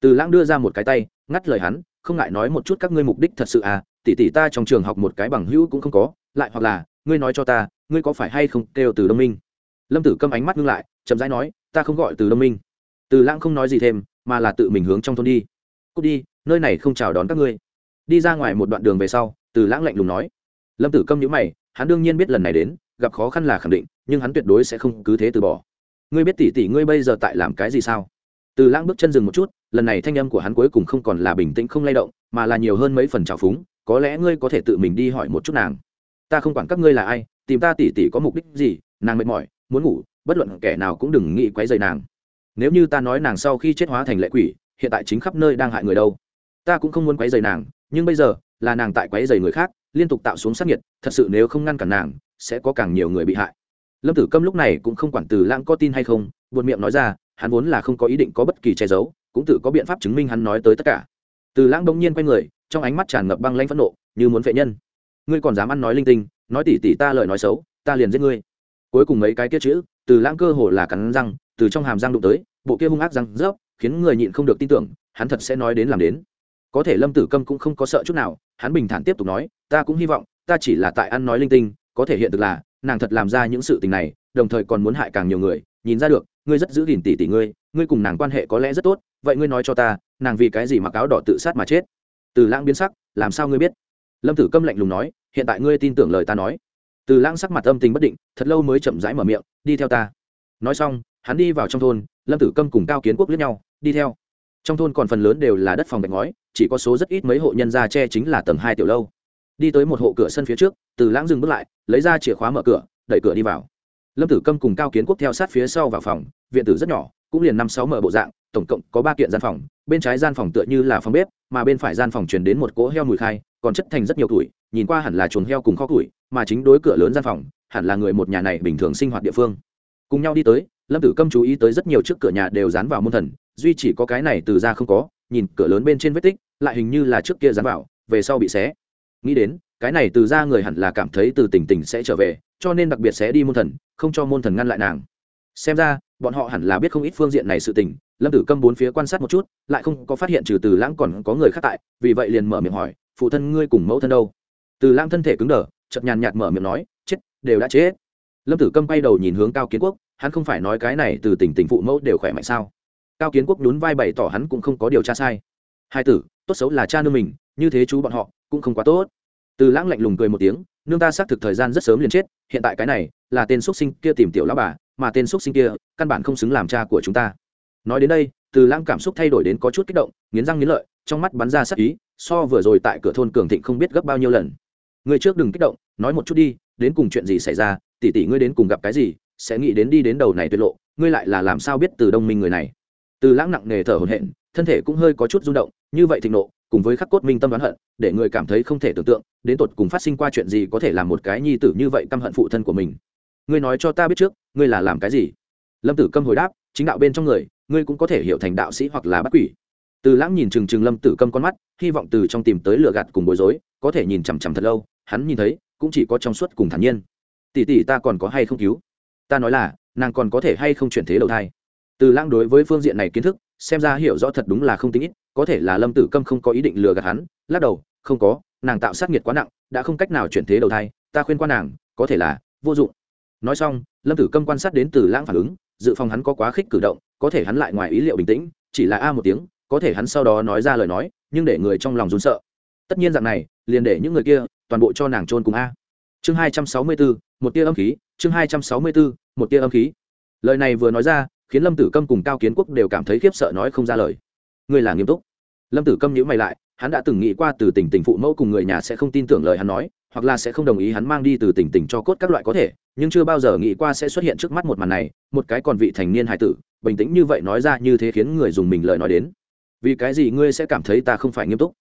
Từ lãng đưa ra một cái tay, ngắt lời hắn, không ngại nói một chút các ngươi mục đích thật sự à tỉ tỉ ta trong trường học một cái bằng hữu cũng không có, lại hoặc là ngươi nói cho ta, ngươi có phải hay không kêu từ đông minh? Lâm tử câm ánh mắt ngưng lại, chậm rãi nói, ta không gọi từ đông minh. Từ lãng không nói gì thêm, mà là tự mình hướng trong thôn đi. Cút đi, nơi này không chào đón các ngươi. Đi ra ngoài một đoạn đường về sau, từ lãng lạnh lùng nói. Lâm tử câm nhữ mày, hắn đương nhiên biết lần này đến, gặp khó khăn là khẳng định, nhưng hắn tuyệt đối sẽ không cứ thế từ bỏ. Ngươi biết tỷ tỷ ngươi bây giờ tại làm cái gì sao? Từ lãng bước chân dừng một chút, lần này thanh âm của hắn cuối cùng không còn là bình tĩnh không lay động, mà là nhiều hơn mấy phần trào phúng, có lẽ ngươi có thể tự mình đi hỏi một chút nàng ta không quản các ngươi là ai, tìm ta tỷ tỷ có mục đích gì, nàng mệt mỏi, muốn ngủ, bất luận kẻ nào cũng đừng nghĩ quấy dày nàng. Nếu như ta nói nàng sau khi chết hóa thành lệ quỷ, hiện tại chính khắp nơi đang hại người đâu. Ta cũng không muốn quấy dày nàng, nhưng bây giờ, là nàng tại quấy dày người khác, liên tục tạo xuống sát nhiệt thật sự nếu không ngăn cản nàng, sẽ có càng nhiều người bị hại. Lâm tử câm lúc này cũng không quản từ lãng có tin hay không, buột miệng nói ra, hắn vốn là không có ý định có bất kỳ che giấu, cũng tự có biện pháp chứng minh hắn nói tới tất cả. Từ lãng bỗng nhiên quay người, trong ánh mắt tràn ngập băng lanh phẫn nộ, như muốn vệ nhân ngươi còn dám ăn nói linh tinh, nói tỉ tỉ ta lời nói xấu, ta liền giết ngươi. Cuối cùng mấy cái kia chữ, từ lãng cơ hồ là cắn răng, từ trong hàm răng đụng tới, bộ kia hung ác răng rớp, khiến người nhịn không được tin tưởng, hắn thật sẽ nói đến làm đến. Có thể lâm tử câm cũng không có sợ chút nào, hắn bình thản tiếp tục nói, ta cũng hy vọng, ta chỉ là tại ăn nói linh tinh, có thể hiện được là, nàng thật làm ra những sự tình này, đồng thời còn muốn hại càng nhiều người, nhìn ra được, ngươi rất giữ gìn tỷ tỷ ngươi ngươi cùng nàng quan hệ có lẽ rất tốt, vậy ngươi nói cho ta, nàng vì cái gì mặc áo đỏ tự sát mà chết? Từ lãng biến sắc, làm sao ngươi biết? Lâm tử câm lạnh lùng nói, hiện tại ngươi tin tưởng lời ta nói. Từ lãng sắc mặt âm tình bất định, thật lâu mới chậm rãi mở miệng, đi theo ta. Nói xong, hắn đi vào trong thôn, lâm tử câm cùng cao kiến quốc lướt nhau, đi theo. Trong thôn còn phần lớn đều là đất phòng gạch ngói, chỉ có số rất ít mấy hộ nhân gia tre chính là tầng hai tiểu lâu. Đi tới một hộ cửa sân phía trước, từ lãng dừng bước lại, lấy ra chìa khóa mở cửa, đẩy cửa đi vào. Lâm tử câm cùng cao kiến quốc theo sát phía sau vào phòng, viện tử rất nhỏ, cũng liền năm sáu mở bộ dạng, tổng cộng có ba kiện gian phòng, bên trái gian phòng tựa như là phòng bếp, mà bên phải gian phòng truyền đến một cỗ heo mùi khai còn chất thành rất nhiều tuổi, nhìn qua hẳn là chuồng heo cùng kho tuổi, mà chính đối cửa lớn gian phòng, hẳn là người một nhà này bình thường sinh hoạt địa phương. Cùng nhau đi tới, lâm tử câm chú ý tới rất nhiều trước cửa nhà đều dán vào môn thần, duy chỉ có cái này từ ra không có, nhìn cửa lớn bên trên vết tích, lại hình như là trước kia dán vào, về sau bị xé. Nghĩ đến, cái này từ ra người hẳn là cảm thấy từ tỉnh tỉnh sẽ trở về, cho nên đặc biệt sẽ đi môn thần, không cho môn thần ngăn lại nàng. Xem ra, bọn họ hẳn là biết không ít phương diện này sự tình, lâm tử câm bốn phía quan sát một chút, lại không có phát hiện trừ từ lãng còn có người khác tại, vì vậy liền mở miệng hỏi phụ thân ngươi cùng mẫu thân đâu? Từ lãng thân thể cứng đờ chậm nhàn nhạt mở miệng nói, chết, đều đã chết. Lâm tử câm bay đầu nhìn hướng cao kiến quốc, hắn không phải nói cái này từ tình tình phụ mẫu đều khỏe mạnh sao? Cao kiến quốc nhún vai bày tỏ hắn cũng không có điều tra sai. Hai tử, tốt xấu là cha nương mình, như thế chú bọn họ, cũng không quá tốt. Từ lãng lạnh lùng cười một tiếng, nương ta xác thực thời gian rất sớm liền chết, hiện tại cái này, là tên x sinh kia tìm tiểu lão bà, mà tên x sinh kia, căn bản không xứng làm cha của chúng ta. Nói đến đây, từ lãng cảm xúc thay đổi đến có chút kích động, nghiến răng nghiến lợi, trong mắt bắn ra sắc ý so vừa rồi tại cửa thôn cường thịnh không biết gấp bao nhiêu lần. Người trước đừng kích động, nói một chút đi, đến cùng chuyện gì xảy ra, tỷ tỷ ngươi đến cùng gặp cái gì, sẽ nghĩ đến đi đến đầu này tuyệt lộ, ngươi lại là làm sao biết từ đông minh người này? Từ lãng nặng nề thở hổn hển, thân thể cũng hơi có chút rung động, như vậy thịnh nộ, cùng với khắc cốt minh tâm đoán hận, để người cảm thấy không thể tưởng tượng, đến tột cùng phát sinh qua chuyện gì có thể làm một cái nhi tử như vậy căm hận phụ thân của mình. Ngươi nói cho ta biết trước, ngươi là làm cái gì? Lâm tử câm hồi đáp, chính đạo bên trong người, ngươi cũng có thể hiểu thành đạo sĩ hoặc là bắt quỷ từ lãng nhìn trừng trừng lâm tử câm con mắt, hy vọng từ trong tìm tới lựa gạt cùng bối rối, có thể nhìn chằm chằm thật lâu, hắn nhìn thấy, cũng chỉ có trong suốt cùng thản nhiên. Tỷ tỷ ta còn có hay không cứu? Ta nói là, nàng còn có thể hay không chuyển thế đầu thai? Từ lãng đối với phương diện này kiến thức, xem ra hiểu rõ thật đúng là không tính ít, có thể là lâm tử câm không có ý định lừa gạt hắn, lắc đầu, không có, nàng tạo sát nghiệt quá nặng, đã không cách nào chuyển thế đầu thai, ta khuyên qua nàng, có thể là vô dụng. Nói xong, lâm tử câm quan sát đến từ lãng phản ứng, dự phòng hắn có quá khích cử động, có thể hắn lại ngoài ý liệu bình tĩnh, chỉ là a một tiếng có thể hắn sau đó nói ra lời nói, nhưng để người trong lòng run sợ. Tất nhiên dạng này, liền để những người kia toàn bộ cho nàng trôn cùng a. Chương hai trăm sáu mươi bốn một tia âm khí, chương hai trăm sáu mươi bốn một tia âm khí. Lời này vừa nói ra, khiến lâm tử câm cùng cao kiến quốc đều cảm thấy khiếp sợ nói không ra lời. Ngươi là nghiêm túc. Lâm tử câm nhữ mày lại, hắn đã từng nghĩ qua từ tình tình phụ mẫu cùng người nhà sẽ không tin tưởng lời hắn nói, hoặc là sẽ không đồng ý hắn mang đi từ tình tình cho cốt các loại có thể, nhưng chưa bao giờ nghĩ qua sẽ xuất hiện trước mắt một màn này, một cái còn vị thành niên hài tử, bình tĩnh như vậy nói ra như thế khiến người dùng mình lời nói đến vì cái gì ngươi sẽ cảm thấy ta không phải nghiêm túc?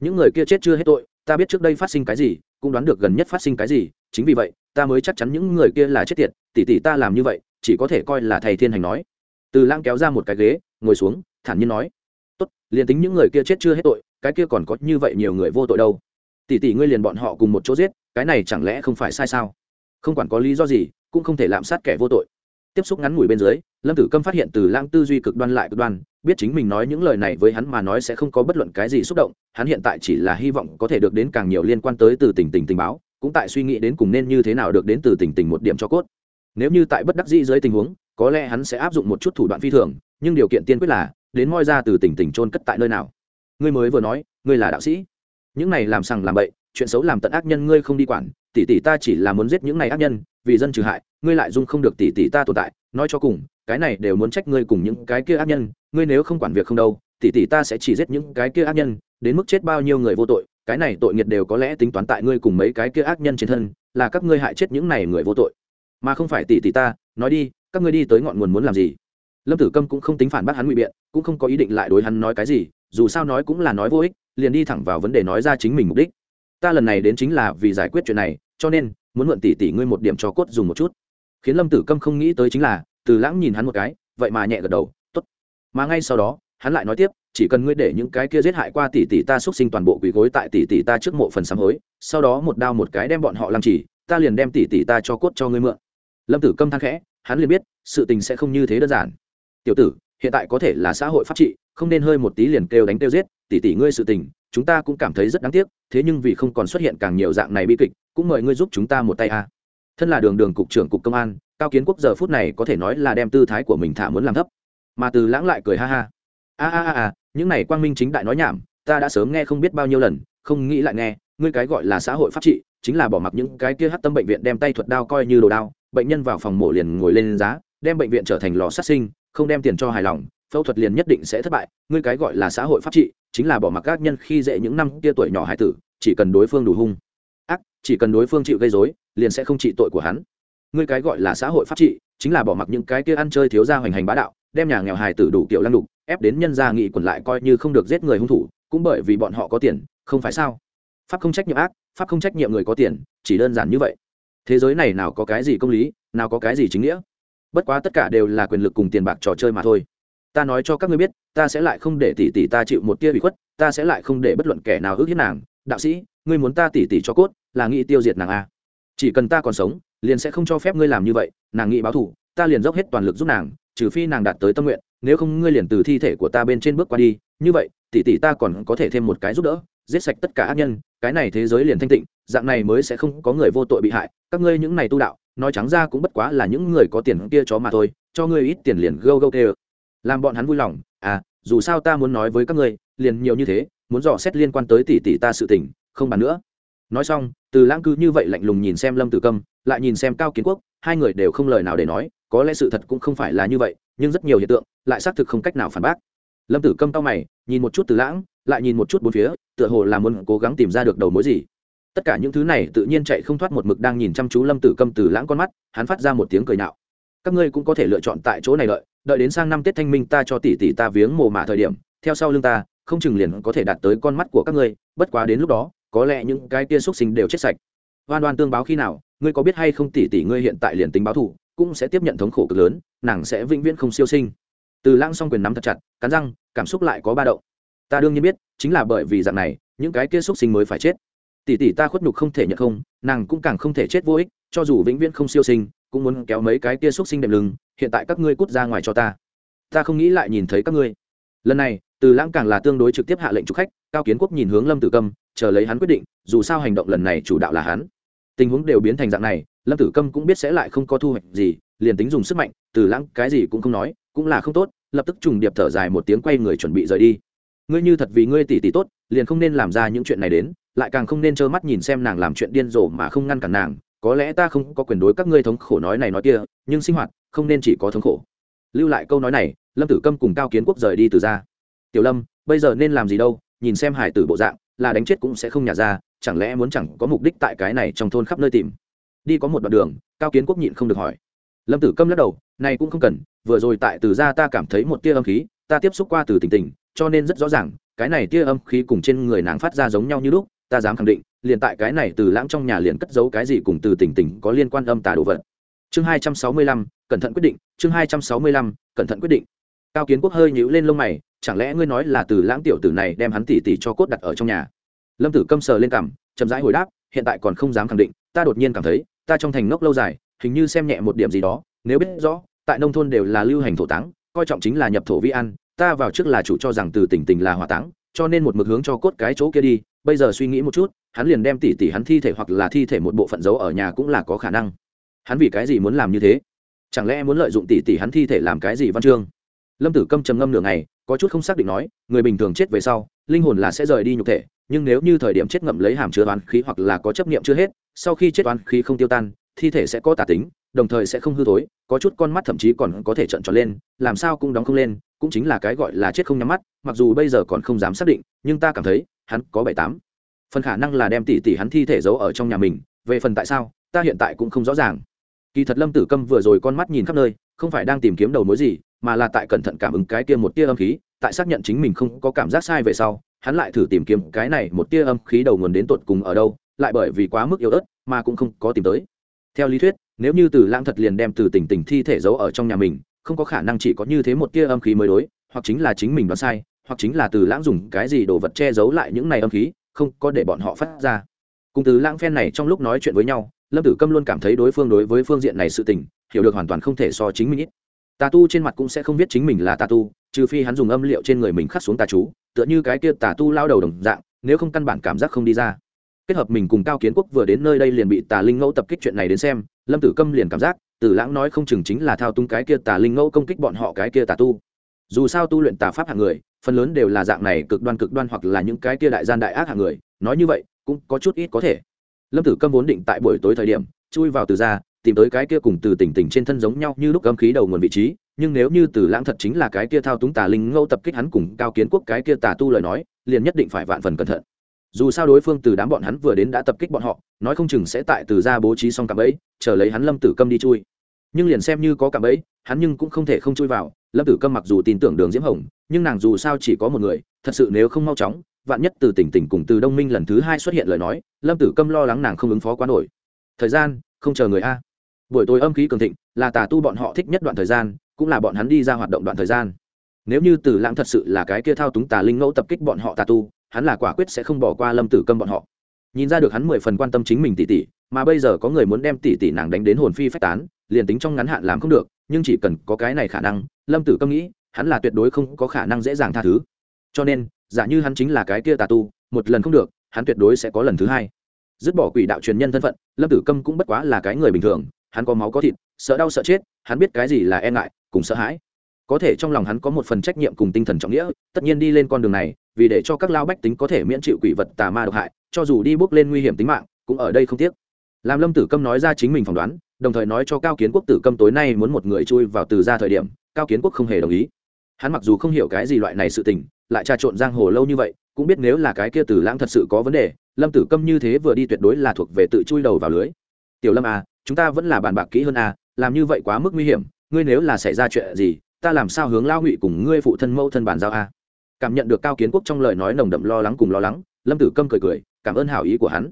Những người kia chết chưa hết tội, ta biết trước đây phát sinh cái gì, cũng đoán được gần nhất phát sinh cái gì, chính vì vậy, ta mới chắc chắn những người kia là chết tiệt tỉ tỉ ta làm như vậy, chỉ có thể coi là thầy thiên hành nói. Từ lãng kéo ra một cái ghế, ngồi xuống, thản nhiên nói, tốt, liền tính những người kia chết chưa hết tội, cái kia còn có như vậy nhiều người vô tội đâu. Tỷ tỷ ngươi liền bọn họ cùng một chỗ giết, cái này chẳng lẽ không phải sai sao? Không quản có lý do gì, cũng không thể lạm sát kẻ vô tội tiếp xúc ngắn ngủi bên dưới, lâm tử câm phát hiện từ lang tư duy cực đoan lại cực đoan, biết chính mình nói những lời này với hắn mà nói sẽ không có bất luận cái gì xúc động, hắn hiện tại chỉ là hy vọng có thể được đến càng nhiều liên quan tới từ tình tình tình báo, cũng tại suy nghĩ đến cùng nên như thế nào được đến từ tình tình một điểm cho cốt. Nếu như tại bất đắc dĩ dưới tình huống, có lẽ hắn sẽ áp dụng một chút thủ đoạn phi thường, nhưng điều kiện tiên quyết là, đến moi ra từ tình tình trôn cất tại nơi nào. Ngươi mới vừa nói, ngươi là đạo sĩ. Những này làm sằng làm bậy, chuyện xấu làm tận ác nhân ngươi không đi quản, tỷ tỷ ta chỉ là muốn giết những này ác nhân vì dân trừ hại, ngươi lại dung không được tỷ tỷ ta tồn tại, nói cho cùng, cái này đều muốn trách ngươi cùng những cái kia ác nhân, ngươi nếu không quản việc không đâu, tỷ tỷ ta sẽ chỉ giết những cái kia ác nhân, đến mức chết bao nhiêu người vô tội, cái này tội nghiệt đều có lẽ tính toán tại ngươi cùng mấy cái kia ác nhân trên thân, là các ngươi hại chết những này người vô tội. Mà không phải tỷ tỷ ta, nói đi, các ngươi đi tới ngọn nguồn muốn làm gì? Lâm tử câm cũng không tính phản bác hắn ngụy biện, cũng không có ý định lại đối hắn nói cái gì, dù sao nói cũng là nói vô ích, liền đi thẳng vào vấn đề nói ra chính mình mục đích. Ta lần này đến chính là vì giải quyết chuyện này, cho nên muốn mượn tỷ tỷ ngươi một điểm cho cốt dùng một chút. Khiến lâm tử câm không nghĩ tới chính là, từ lãng nhìn hắn một cái, vậy mà nhẹ gật đầu t ố t mà ngay sau đó, hắn lại nói tiếp, chỉ cần ngươi để những cái kia giết hại qua tỷ tỷ ta x u ấ t sinh toàn bộ quỳ gối tại tỷ tỷ ta trước mộ phần sám hối, sau đó một đao một cái đem bọn họ làm chỉ ta liền đem tỷ tỷ ta cho cốt cho ngươi mượn. Lâm tử câm thang khẽ, hắn liền biết, sự tình sẽ không như thế đơn giản. Tiểu tử, hiện tại có thể là xã hội pháp trị, không nên hơi một tí liền kêu đánh kêu giết tỷ tỷ ngươi sự tình chúng ta cũng cảm thấy rất đáng tiếc, thế nhưng vì không còn xuất hiện càng nhiều dạng này bi kịch, cũng mời ngươi giúp chúng ta một tay a. Thân là đường đường cục trưởng cục công an, cao kiến quốc giờ phút này có thể nói là đem tư thái của mình thả muốn làm thấp. Mà từ lãng lại cười ha ha. A a a a, những này quang minh chính đại nói nhảm, ta đã sớm nghe không biết bao nhiêu lần, không nghĩ lại nghe, ngươi cái gọi là xã hội pháp trị, chính là bỏ mặc những cái kia hát tâm bệnh viện đem tay thuật đao coi như đồ đao, bệnh nhân vào phòng mổ liền ngồi lên giá, đem bệnh viện trở thành lò sát sinh, không đem tiền cho hài lòng, phẫu thuật liền nhất định sẽ thất bại, ngươi cái gọi là xã hội pháp trị chính là bỏ mặc các nhân khi dễ những năm kia tuổi nhỏ hải tử, chỉ cần đối phương đủ hung. Ác, chỉ cần đối phương chịu gây dối liền sẽ không trị tội của hắn. Ngươi cái gọi là xã hội pháp trị, chính là bỏ mặc những cái kia ăn chơi thiếu gia hoành hành bá đạo, đem nhà nghèo hài tử đủ kiểu lăng đục, ép đến nhân gia nghị quần lại coi như không được giết người hung thủ, cũng bởi vì bọn họ có tiền, không phải sao? Pháp không trách nhiệm ác, pháp không trách nhiệm người có tiền, chỉ đơn giản như vậy. Thế giới này nào có cái gì công lý, nào có cái gì chính nghĩa? Bất quá tất cả đều là quyền lực cùng tiền bạc trò chơi mà thôi ta nói cho các ngươi biết, ta sẽ lại không để tỷ tỷ ta chịu một tia bị khuất, ta sẽ lại không để bất luận kẻ nào ước hiếp nàng. Đạo sĩ, ngươi muốn ta tỷ tỷ cho cốt, là nghĩ tiêu diệt nàng à? chỉ cần ta còn sống, liền sẽ không cho phép ngươi làm như vậy. Nàng nghĩ báo thù, ta liền dốc hết toàn lực giúp nàng, trừ phi nàng đạt tới tâm nguyện, nếu không ngươi liền từ thi thể của ta bên trên bước qua đi. Như vậy tỷ tỷ ta còn có thể thêm một cái giúp đỡ, giết sạch tất cả ác nhân. Cái này thế giới liền thanh tịnh, dạng này mới sẽ không có người vô tội bị hại. Các ngươi những này tu đạo, nói trắng ra cũng bất quá là những người có tiền kia chó mà thôi, cho ngươi ít tiền liền gâu gâu kêu làm bọn hắn vui lòng. À dù sao ta muốn nói với các ngươi, liền nhiều như thế, muốn dò xét liên quan tới tỷ tỷ ta sự tình, không bàn nữa. Nói xong, từ lãng cứ như vậy lạnh lùng nhìn xem lâm tử câm, lại nhìn xem cao kiến quốc, hai người đều không lời nào để nói, có lẽ sự thật cũng không phải là như vậy, nhưng rất nhiều hiện tượng, lại xác thực không cách nào phản bác. Lâm tử câm cao mày, nhìn một chút từ lãng, lại nhìn một chút bốn phía, tựa hồ là muốn cố gắng tìm ra được đầu mối gì. Tất cả những thứ này tự nhiên chạy không thoát một mực đang nhìn chăm chú lâm tử câm từ lãng con mắt, hắn phát ra một tiếng cười nạo các ngươi cũng có thể lựa chọn tại chỗ này đợi đợi đến sang năm tết thanh minh ta cho tỷ tỷ ta viếng mồ mả thời điểm, theo sau lưng ta, không chừng liền có thể đạt tới con mắt của các ngươi, bất quá đến lúc đó, có lẽ những cái kia xúc sinh đều chết sạch. Oan oan tương báo khi nào, ngươi có biết hay không tỷ tỷ ngươi hiện tại liền tính báo thù, cũng sẽ tiếp nhận thống khổ cực lớn, nàng sẽ vĩnh viễn không siêu sinh. Từ lãng song quyền nắm thật chặt, cắn răng, cảm xúc lại có ba động. Ta đương nhiên biết, chính là bởi vì dạng này, những cái kia xúc sinh mới phải chết. Tỷ tỷ ta khuất nhục không thể nhận không, nàng cũng càng không thể chết vô ích, cho dù vĩnh viễn không siêu sinh cũng muốn kéo mấy cái kia xúc sinh đệm lưng, hiện tại các ngươi cút ra ngoài cho ta. Ta không nghĩ lại nhìn thấy các ngươi. Lần này, từ lãng càng là tương đối trực tiếp hạ lệnh trục khách, cao kiến quốc nhìn hướng lâm tử câm, chờ lấy hắn quyết định, dù sao hành động lần này chủ đạo là hắn. Tình huống đều biến thành dạng này, lâm tử câm cũng biết sẽ lại không có thu hoạch gì, liền tính dùng sức mạnh, từ lãng cái gì cũng không nói, cũng là không tốt, lập tức trùng điệp thở dài một tiếng quay người chuẩn bị rời đi. Ngươi như thật vì ngươi tỷ tỷ tốt, liền không nên làm ra những chuyện này đến, lại càng không nên trơ mắt nhìn xem nàng làm chuyện điên rồ mà không ngăn cản nàng có lẽ ta không có quyền đối các ngươi thống khổ nói này nói kia, nhưng sinh hoạt, không nên chỉ có thống khổ. Lưu lại câu nói này, lâm tử câm cùng cao kiến quốc rời đi từ ra. Tiểu lâm, bây giờ nên làm gì đâu, nhìn xem hải tử bộ dạng, là đánh chết cũng sẽ không nhả ra, chẳng lẽ muốn chẳng có mục đích tại cái này trong thôn khắp nơi tìm? Đi có một đoạn đường, cao kiến quốc nhịn không được hỏi. Lâm tử câm lắc đầu, này cũng không cần, vừa rồi tại từ ra ta cảm thấy một tia âm khí, ta tiếp xúc qua từ tình tình, cho nên rất rõ ràng, cái này tia âm khí cùng trên người nàng phát ra giống nhau như lúc ta dám khẳng định, liền tại cái này từ lãng trong nhà liền cất giấu cái gì cùng từ tình tình có liên quan âm tà đồ vật. Chương hai trăm sáu mươi lăm, cẩn thận quyết định, chương hai trăm sáu mươi lăm, cẩn thận quyết định. Cao kiến quốc hơi nhíu lên lông mày, chẳng lẽ ngươi nói là từ lãng tiểu tử này đem hắn tỉ tỉ cho cốt đặt ở trong nhà? Lâm tử câm sờ lên cằm, chậm rãi hồi đáp, hiện tại còn không dám khẳng định, ta đột nhiên cảm thấy, ta trong thành ngốc lâu dài, hình như xem nhẹ một điểm gì đó, nếu biết rõ, tại nông thôn đều là lưu hành thổ táng, coi trọng chính là nhập thổ vi ăn, ta vào trước là chủ cho rằng từ tỉnh tình là hỏa táng cho nên một mực hướng cho cốt cái chỗ kia đi, bây giờ suy nghĩ một chút, hắn liền đem tỉ tỉ hắn thi thể hoặc là thi thể một bộ phận giấu ở nhà cũng là có khả năng. Hắn vì cái gì muốn làm như thế? Chẳng lẽ muốn lợi dụng tỉ tỉ hắn thi thể làm cái gì văn chương? Lâm tử câm trầm ngâm nửa ngày, có chút không xác định nói, người bình thường chết về sau, linh hồn là sẽ rời đi nhục thể, nhưng nếu như thời điểm chết ngậm lấy hàm chứa toán khí hoặc là có chấp nghiệm chưa hết, sau khi chết toán khí không tiêu tan, thi thể sẽ có tà tính, đồng thời sẽ không hư thối, có chút con mắt thậm chí còn có thể trận tròn lên, làm sao cũng đóng không lên cũng chính là cái gọi là chết không nhắm mắt, mặc dù bây giờ còn không dám xác định, nhưng ta cảm thấy, hắn có bảy tám. Phần khả năng là đem tỷ tỷ hắn thi thể giấu ở trong nhà mình, về phần tại sao, ta hiện tại cũng không rõ ràng. Kỳ thật lâm tử câm vừa rồi con mắt nhìn khắp nơi, không phải đang tìm kiếm đầu mối gì, mà là tại cẩn thận cảm ứng cái kia một tia âm khí, tại xác nhận chính mình không có cảm giác sai về sau, hắn lại thử tìm kiếm cái này một tia âm khí đầu nguồn đến tột cùng ở đâu, lại bởi vì quá mức yếu ớt mà cũng không có tìm tới. Theo lý thuyết, nếu như từ lãng thật liền đem từ tỉnh tỉnh thi thể giấu ở trong nhà mình không có khả năng chỉ có như thế một tia âm khí mới đối, hoặc chính là chính mình đoán sai, hoặc chính là từ lãng dùng cái gì đồ vật che giấu lại những này âm khí, không có để bọn họ phát ra. Cùng từ lãng phen này trong lúc nói chuyện với nhau, lâm tử câm luôn cảm thấy đối phương đối với phương diện này sự tình, hiểu được hoàn toàn không thể so chính mình ít. Tà tu trên mặt cũng sẽ không biết chính mình là tà tu, trừ phi hắn dùng âm liệu trên người mình khắc xuống tà chú, tựa như cái kia tà tu lao đầu đồng dạng, nếu không căn bản cảm giác không đi ra. Kết hợp mình cùng cao kiến quốc vừa đến nơi đây liền bị tà linh ngẫu tập kích chuyện này đến xem, lâm tử câm liền cảm giác tử lãng nói không chừng chính là thao túng cái kia tà linh ngẫu công kích bọn họ cái kia tà tu. Dù sao tu luyện tà pháp hạng người, phần lớn đều là dạng này cực đoan cực đoan hoặc là những cái kia đại gian đại ác hạng người, nói như vậy, cũng có chút ít có thể. Lâm tử câm vốn định tại buổi tối thời điểm, chui vào từ ra, tìm tới cái kia cùng từ tỉnh tỉnh trên thân giống nhau như lúc âm khí đầu nguồn vị trí, nhưng nếu như tử lãng thật chính là cái kia thao túng tà linh ngẫu tập kích hắn cùng cao kiến quốc cái kia tà tu lời nói, liền nhất định phải vạn phần cẩn thận dù sao đối phương từ đám bọn hắn vừa đến đã tập kích bọn họ, nói không chừng sẽ tại từ ra bố trí xong cạm ấy chờ lấy hắn lâm tử câm đi chui. Nhưng liền xem như có cạm ấy hắn nhưng cũng không thể không chui vào, lâm tử câm mặc dù tin tưởng đường diễm hồng, nhưng nàng dù sao chỉ có một người, thật sự nếu không mau chóng, vạn nhất từ tỉnh tỉnh cùng từ đông minh lần thứ hai xuất hiện lời nói, lâm tử câm lo lắng nàng không ứng phó quá nổi. Thời gian, không chờ người a. Buổi tối âm khí cường thịnh, là tà tu bọn họ thích nhất đoạn thời gian, cũng là bọn hắn đi ra hoạt động đoạn thời gian. Nếu như từ lãng thật sự là cái kia thao túng tà linh ngẫu tập kích bọn họ tà tu hắn là quả quyết sẽ không bỏ qua lâm tử câm bọn họ. Nhìn ra được hắn mười phần quan tâm chính mình tỷ tỷ, mà bây giờ có người muốn đem tỷ tỷ nàng đánh đến hồn phi phách tán, liền tính trong ngắn hạn làm không được, nhưng chỉ cần có cái này khả năng, lâm tử câm nghĩ, hắn là tuyệt đối không có khả năng dễ dàng tha thứ. Cho nên, giả như hắn chính là cái kia tà tu, một lần không được, hắn tuyệt đối sẽ có lần thứ hai. Dứt bỏ quỷ đạo truyền nhân thân phận, lâm tử câm cũng bất quá là cái người bình thường, hắn có máu có thịt, sợ đau sợ chết, hắn biết cái gì là e ngại, cùng sợ hãi. Có thể trong lòng hắn có một phần trách nhiệm cùng tinh thần trọng nghĩa, tất nhiên đi lên con đường này vì để cho các lao bách tính có thể miễn chịu quỷ vật tà ma độc hại, cho dù đi bước lên nguy hiểm tính mạng, cũng ở đây không tiếc. Làm lâm tử câm nói ra chính mình phỏng đoán, đồng thời nói cho cao kiến quốc tử câm tối nay muốn một người chui vào từ ra thời điểm, cao kiến quốc không hề đồng ý. Hắn mặc dù không hiểu cái gì loại này sự tình, lại trà trộn giang hồ lâu như vậy, cũng biết nếu là cái kia tử lãng thật sự có vấn đề, lâm tử câm như thế vừa đi tuyệt đối là thuộc về tự chui đầu vào lưới. Tiểu lâm à chúng ta vẫn là bàn bạc kỹ hơn à làm như vậy quá mức nguy hiểm, ngươi nếu là xảy ra chuyện gì, ta làm sao hướng lao ngụy cùng ngươi phụ thân mẫu thân bàn giao à? Cảm nhận được cao kiến quốc trong lời nói nồng đậm lo lắng cùng lo lắng, lâm tử câm cười cười, cảm ơn hảo ý của hắn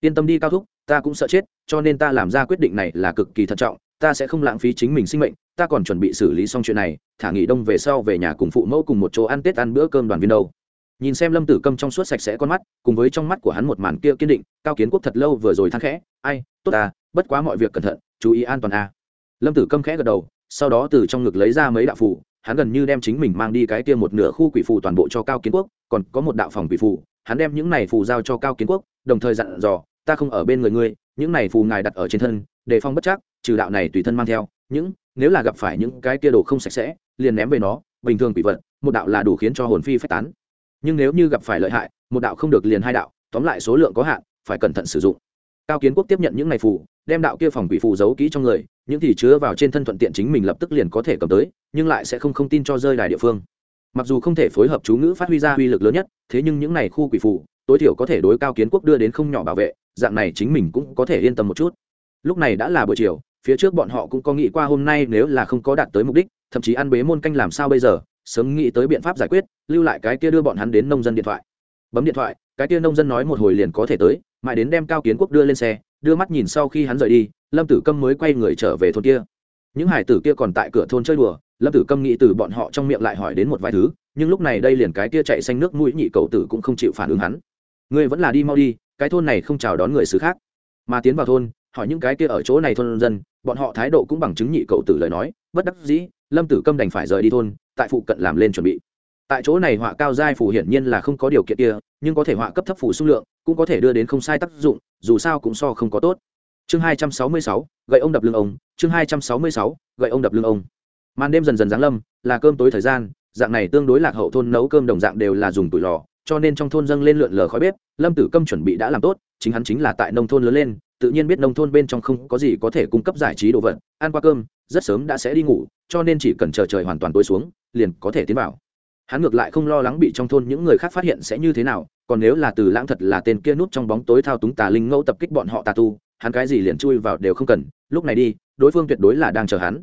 yên tâm đi, cao thúc, ta cũng sợ chết, cho nên ta làm ra quyết định này là cực kỳ thận trọng, ta sẽ không lãng phí chính mình sinh mệnh, ta còn chuẩn bị xử lý xong chuyện này, thả nghỉ đông về sau về nhà cùng phụ mẫu cùng một chỗ ăn tết ăn bữa cơm đoàn viên đâu nhìn xem lâm tử câm trong suốt sạch sẽ con mắt, cùng với trong mắt của hắn một màn kia kiên định, cao kiến quốc thật lâu vừa rồi thang khẽ, ai, tốt à bất quá mọi việc cẩn thận, chú ý an toàn a à. lâm tử câm khẽ gật đầu, sau đó từ trong ngực lấy ra mấy đạo phù hắn gần như đem chính mình mang đi cái kia một nửa khu quỷ phù toàn bộ cho cao kiến quốc, còn có một đạo phòng quỷ phù, hắn đem những này phù giao cho cao kiến quốc, đồng thời dặn dò, ta không ở bên người ngươi, những này phù ngài đặt ở trên thân, đề phòng bất chắc, trừ đạo này tùy thân mang theo, những, nếu là gặp phải những cái kia đồ không sạch sẽ, liền ném về nó, bình thường quỷ vật, một đạo là đủ khiến cho hồn phi phách tán. Nhưng nếu như gặp phải lợi hại, một đạo không được liền hai đạo, tóm lại số lượng có hạn, phải cẩn thận sử dụng. Cao kiến quốc tiếp nhận những ngày phù đem đạo kia phòng quỷ phù giấu kỹ trong người, những thì chứa vào trên thân thuận tiện chính mình lập tức liền có thể cầm tới, nhưng lại sẽ không không tin cho rơi đài địa phương. Mặc dù không thể phối hợp chú ngữ phát huy ra uy lực lớn nhất, thế nhưng những này khu quỷ phù, tối thiểu có thể đối cao kiến quốc đưa đến không nhỏ bảo vệ, dạng này chính mình cũng có thể yên tâm một chút. Lúc này đã là buổi chiều, phía trước bọn họ cũng có nghĩ qua hôm nay nếu là không có đạt tới mục đích, thậm chí ăn bế môn canh làm sao bây giờ, sớm nghĩ tới biện pháp giải quyết, lưu lại cái kia đưa bọn hắn đến nông dân điện thoại. Bấm điện thoại, cái kia nông dân nói một hồi liền có thể tới, mãi đến đem cao kiến quốc đưa lên xe đưa mắt nhìn sau khi hắn rời đi, lâm tử câm mới quay người trở về thôn kia. Những hải tử kia còn tại cửa thôn chơi đùa, lâm tử câm nghĩ từ bọn họ trong miệng lại hỏi đến một vài thứ, nhưng lúc này đây liền cái kia chạy xanh nước mũi nhị cậu tử cũng không chịu phản ứng hắn. Ngươi vẫn là đi mau đi, cái thôn này không chào đón người xứ khác. Mà tiến vào thôn, hỏi những cái kia ở chỗ này thôn dân, bọn họ thái độ cũng bằng chứng nhị cậu tử lời nói, bất đắc dĩ, lâm tử câm đành phải rời đi thôn, tại phụ cận làm lên chuẩn bị. Tại chỗ này họa cao giai phủ hiển nhiên là không có điều kiện kia, nhưng có thể họa cấp thấp phủ xung lượng, cũng có thể đưa đến không sai tác dụng dù sao cũng so không có tốt. Chương hai trăm sáu mươi sáu, gậy ông đập lưng ông, chương hai trăm sáu mươi sáu, gậy ông đập lưng ông. Màn đêm dần dần giáng lâm, là cơm tối thời gian, dạng này tương đối lạc hậu thôn nấu cơm đồng dạng đều là dùng tủi lò, cho nên trong thôn dâng lên lượn lờ khói bếp, lâm tử câm chuẩn bị đã làm tốt, chính hắn chính là tại nông thôn lớn lên, tự nhiên biết nông thôn bên trong không có gì có thể cung cấp giải trí đồ vật, ăn qua cơm, rất sớm đã sẽ đi ngủ, cho nên chỉ cần chờ trời hoàn toàn tối xuống, liền có thể tiến vào. Hắn ngược lại không lo lắng bị trong thôn những người khác phát hiện sẽ như thế nào còn nếu là từ lãng thật là tên kia nút trong bóng tối thao túng tà linh ngẫu tập kích bọn họ tà tu, hắn cái gì liền chui vào đều không cần, lúc này đi, đối phương tuyệt đối là đang chờ hắn.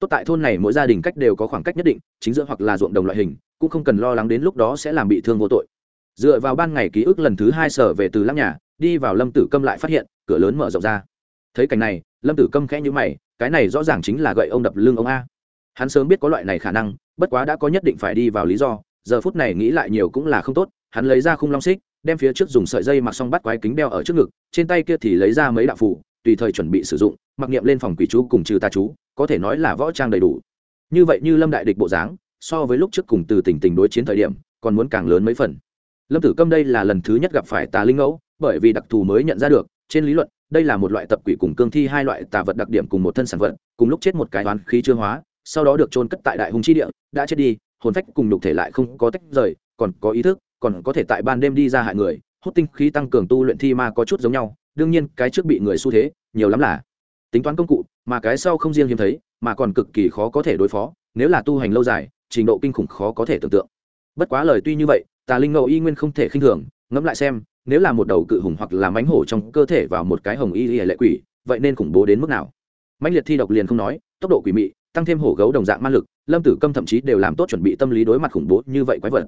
Tốt tại thôn này mỗi gia đình cách đều có khoảng cách nhất định, chính giữa hoặc là ruộng đồng loại hình, cũng không cần lo lắng đến lúc đó sẽ làm bị thương vô tội. Dựa vào ban ngày ký ức lần thứ hai sở về từ lăng nhà, đi vào lâm tử câm lại phát hiện, cửa lớn mở rộng ra. Thấy cảnh này, lâm tử câm khẽ nhữ mày, cái này rõ ràng chính là gậy ông đập lưng ông a. Hắn sớm biết có loại này khả năng, bất quá đã có nhất định phải đi vào lý do, giờ phút này nghĩ lại nhiều cũng là không tốt hắn lấy ra khung long xích, đem phía trước dùng sợi dây mặc xong bắt quái kính đeo ở trước ngực, trên tay kia thì lấy ra mấy đạo phủ, tùy thời chuẩn bị sử dụng, mặc niệm lên phòng quỷ chú cùng trừ tà chú, có thể nói là võ trang đầy đủ. Như vậy như lâm đại địch bộ dáng, so với lúc trước cùng từ tình tình đối chiến thời điểm, còn muốn càng lớn mấy phần. Lâm tử câm đây là lần thứ nhất gặp phải tà linh ngẫu, bởi vì đặc thù mới nhận ra được, trên lý luận, đây là một loại tập quỷ cùng cương thi hai loại tà vật đặc điểm cùng một thân sản vật, cùng lúc chết một cái toán khí chưa hóa, sau đó được trôn cất tại đại hùng chi địa, đã chết đi, hồn phách cùng nhục thể lại không có tách rời, còn có ý thức còn có thể tại ban đêm đi ra hại người, hút tinh khí tăng cường tu luyện thi ma có chút giống nhau, đương nhiên cái trước bị người xu thế, nhiều lắm là tính toán công cụ, mà cái sau không riêng hiếm thấy, mà còn cực kỳ khó có thể đối phó, nếu là tu hành lâu dài, trình độ kinh khủng khó có thể tưởng tượng. Bất quá lời tuy như vậy, tà linh ngẫu y nguyên không thể khinh thường, ngẫm lại xem, nếu là một đầu cự hùng hoặc là mánh hổ trong cơ thể vào một cái hồng y y lệ quỷ, vậy nên khủng bố đến mức nào? Mãnh liệt thi độc liền không nói, tốc độ quỷ mị, tăng thêm hổ gấu đồng dạng ma lực, lâm tử câm thậm chí đều làm tốt chuẩn bị tâm lý đối mặt khủng bố như vậy quái vật.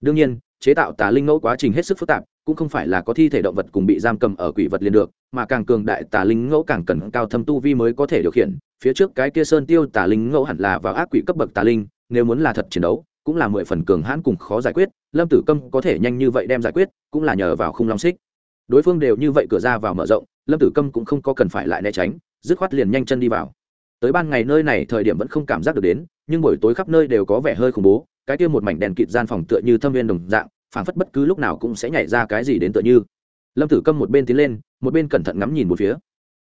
Đương nhiên chế tạo tà linh ngẫu quá trình hết sức phức tạp, cũng không phải là có thi thể động vật cùng bị giam cầm ở quỷ vật liền được, mà càng cường đại tà linh ngẫu càng cần cao thâm tu vi mới có thể điều khiển. Phía trước cái kia sơn tiêu tà linh ngẫu hẳn là vào ác quỷ cấp bậc tà linh, nếu muốn là thật chiến đấu, cũng là mười phần cường hãn cùng khó giải quyết, lâm tử câm có thể nhanh như vậy đem giải quyết, cũng là nhờ vào khung long xích. Đối phương đều như vậy cửa ra vào mở rộng, lâm tử câm cũng không có cần phải lại né tránh, dứt khoát liền nhanh chân đi vào. Tới ban ngày nơi này thời điểm vẫn không cảm giác được đến, nhưng buổi tối khắp nơi đều có vẻ hơi khủng bố cái kia một mảnh đèn kịt gian phòng tựa như thâm viên đồng dạng, phảng phất bất cứ lúc nào cũng sẽ nhảy ra cái gì đến tựa như. Lâm tử câm một bên tiến lên, một bên cẩn thận ngắm nhìn một phía.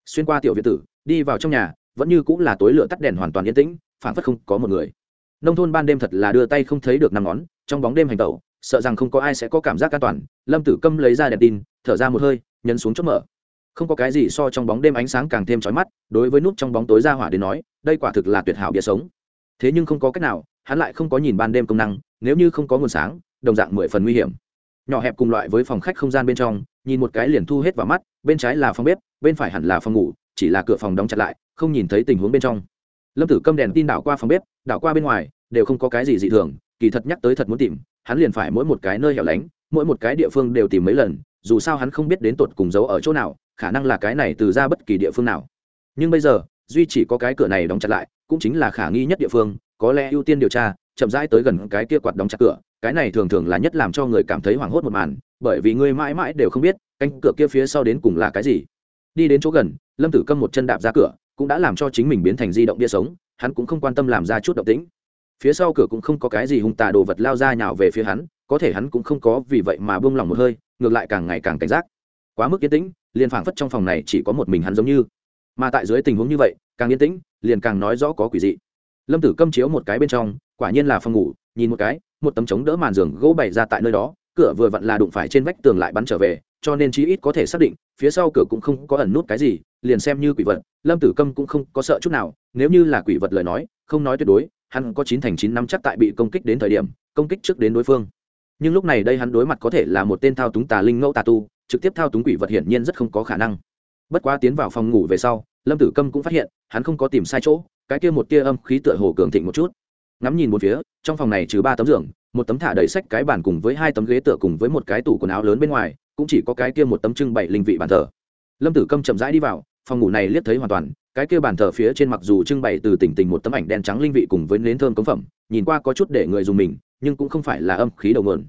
Xuyên qua tiểu viện tử, đi vào trong nhà, vẫn như cũng là tối lửa tắt đèn hoàn toàn yên tĩnh, phảng phất không có một người. Nông thôn ban đêm thật là đưa tay không thấy được năm ngón, trong bóng đêm hành tẩu, sợ rằng không có ai sẽ có cảm giác an toàn. Lâm tử câm lấy ra đèn tin, thở ra một hơi, nhấn xuống chốt mở. Không có cái gì so trong bóng đêm ánh sáng càng thêm trói mắt, đối với nút trong bóng tối ra hỏa đến nói, đây quả thực là tuyệt hảo bia sống. Thế nhưng không có cách nào hắn lại không có nhìn ban đêm công năng, nếu như không có nguồn sáng, đồng dạng mười phần nguy hiểm. Nhỏ hẹp cùng loại với phòng khách không gian bên trong, nhìn một cái liền thu hết vào mắt, bên trái là phòng bếp, bên phải hẳn là phòng ngủ, chỉ là cửa phòng đóng chặt lại, không nhìn thấy tình huống bên trong. Lâm tử câm đèn tin đảo qua phòng bếp, đảo qua bên ngoài, đều không có cái gì dị thường, kỳ thật nhắc tới thật muốn tìm, hắn liền phải mỗi một cái nơi hẻo lánh, mỗi một cái địa phương đều tìm mấy lần, dù sao hắn không biết đến tột cùng giấu ở chỗ nào, khả năng là cái này từ ra bất kỳ địa phương nào. Nhưng bây giờ, duy chỉ có cái cửa này đóng chặt lại, cũng chính là khả nghi nhất địa phương có lẽ ưu tiên điều tra, chậm rãi tới gần cái kia quạt đóng chặt cửa, cái này thường thường là nhất làm cho người cảm thấy hoảng hốt một màn, bởi vì ngươi mãi mãi đều không biết, cánh cửa kia phía sau đến cùng là cái gì. Đi đến chỗ gần, lâm tử câm một chân đạp ra cửa, cũng đã làm cho chính mình biến thành di động bia sống, hắn cũng không quan tâm làm ra chút động tĩnh. Phía sau cửa cũng không có cái gì hung tà đồ vật lao ra nhào về phía hắn, có thể hắn cũng không có vì vậy mà buông lỏng một hơi, ngược lại càng ngày càng cảnh giác. Quá mức yên tĩnh, liền phảng phất trong phòng này chỉ có một mình hắn giống như. Mà tại dưới tình huống như vậy, càng yên tĩnh, liền càng nói rõ có quỷ dị lâm tử câm chiếu một cái bên trong, quả nhiên là phòng ngủ, nhìn một cái, một tấm chống đỡ màn giường gỗ bày ra tại nơi đó, cửa vừa vặn là đụng phải trên vách tường lại bắn trở về, cho nên chí ít có thể xác định, phía sau cửa cũng không có ẩn nút cái gì, liền xem như quỷ vật, lâm tử câm cũng không có sợ chút nào, nếu như là quỷ vật lời nói, không nói tuyệt đối, hắn có chín thành chín năm chắc tại bị công kích đến thời điểm, công kích trước đến đối phương. Nhưng lúc này đây hắn đối mặt có thể là một tên thao túng tà linh ngẫu tà tu, trực tiếp thao túng quỷ vật hiển nhiên rất không có khả năng. Bất quá tiến vào phòng ngủ về sau, lâm tử câm cũng phát hiện, hắn không có tìm sai chỗ cái kia một tia âm khí tựa hồ cường thịnh một chút. Ngắm nhìn một phía, trong phòng này trừ ba tấm giường, một tấm thả đầy sách cái bàn cùng với hai tấm ghế tựa cùng với một cái tủ quần áo lớn bên ngoài, cũng chỉ có cái kia một tấm trưng bày linh vị bàn thờ. Lâm tử câm chậm rãi đi vào, phòng ngủ này liếc thấy hoàn toàn, cái kia bàn thờ phía trên mặc dù trưng bày từ tỉnh tình một tấm ảnh đen trắng linh vị cùng với nến thơm cống phẩm, nhìn qua có chút để người dùng mình, nhưng cũng không phải là âm khí đầu nguồn.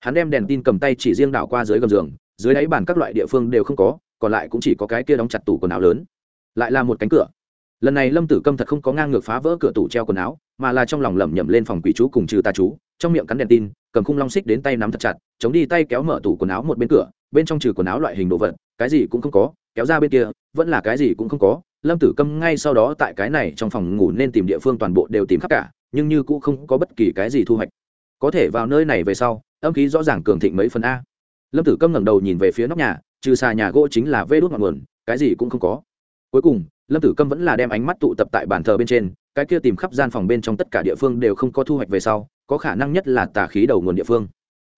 Hắn đem đèn tin cầm tay chỉ riêng đảo qua dưới gầm giường, dưới đáy bàn các loại địa phương đều không có, còn lại cũng chỉ có cái kia đóng chặt tủ quần áo lớn. Lại là một cánh cửa lần này lâm tử câm thật không có ngang ngược phá vỡ cửa tủ treo quần áo, mà là trong lòng lẩm nhẩm lên phòng quỷ chú cùng trừ tà chú, trong miệng cắn đèn tin, cầm khung long xích đến tay nắm thật chặt, chống đi tay kéo mở tủ quần áo một bên cửa, bên trong trừ quần áo loại hình đồ vật, cái gì cũng không có, kéo ra bên kia, vẫn là cái gì cũng không có. Lâm tử câm ngay sau đó tại cái này trong phòng ngủ nên tìm địa phương toàn bộ đều tìm khắp cả, nhưng như cũng không có bất kỳ cái gì thu hoạch. Có thể vào nơi này về sau, âm khí rõ ràng cường thịnh mấy phần a. Lâm tử câm ngẩng đầu nhìn về phía nóc nhà, trừ xà nhà gỗ chính là vê đốt ngọn nguồn, cái gì cũng không có. Cuối cùng lâm tử câm vẫn là đem ánh mắt tụ tập tại bàn thờ bên trên, cái kia tìm khắp gian phòng bên trong tất cả địa phương đều không có thu hoạch về sau, có khả năng nhất là tà khí đầu nguồn địa phương.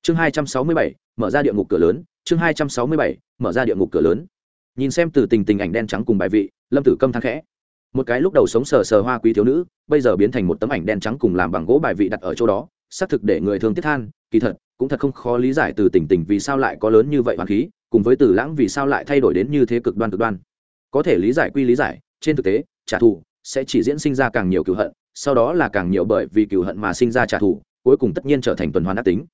Chương hai trăm sáu mươi bảy, mở ra địa ngục cửa lớn, chương hai trăm sáu mươi bảy, mở ra địa ngục cửa lớn. Nhìn xem từ tình tình ảnh đen trắng cùng bài vị, lâm tử câm thang khẽ. Một cái lúc đầu sống sờ sờ hoa quý thiếu nữ, bây giờ biến thành một tấm ảnh đen trắng cùng làm bằng gỗ bài vị đặt ở chỗ đó, xác thực để người thường tiết than, kỳ thật, cũng thật không khó lý giải từ tình tình vì sao lại có lớn như vậy hoàng khí, cùng với từ lãng vì sao lại thay đổi đến như thế cực đoan cực đoan có thể lý giải quy lý giải, trên thực tế, trả thù sẽ chỉ diễn sinh ra càng nhiều cựu hận, sau đó là càng nhiều bởi vì cựu hận mà sinh ra trả thù, cuối cùng tất nhiên trở thành tuần hoàn ác tính.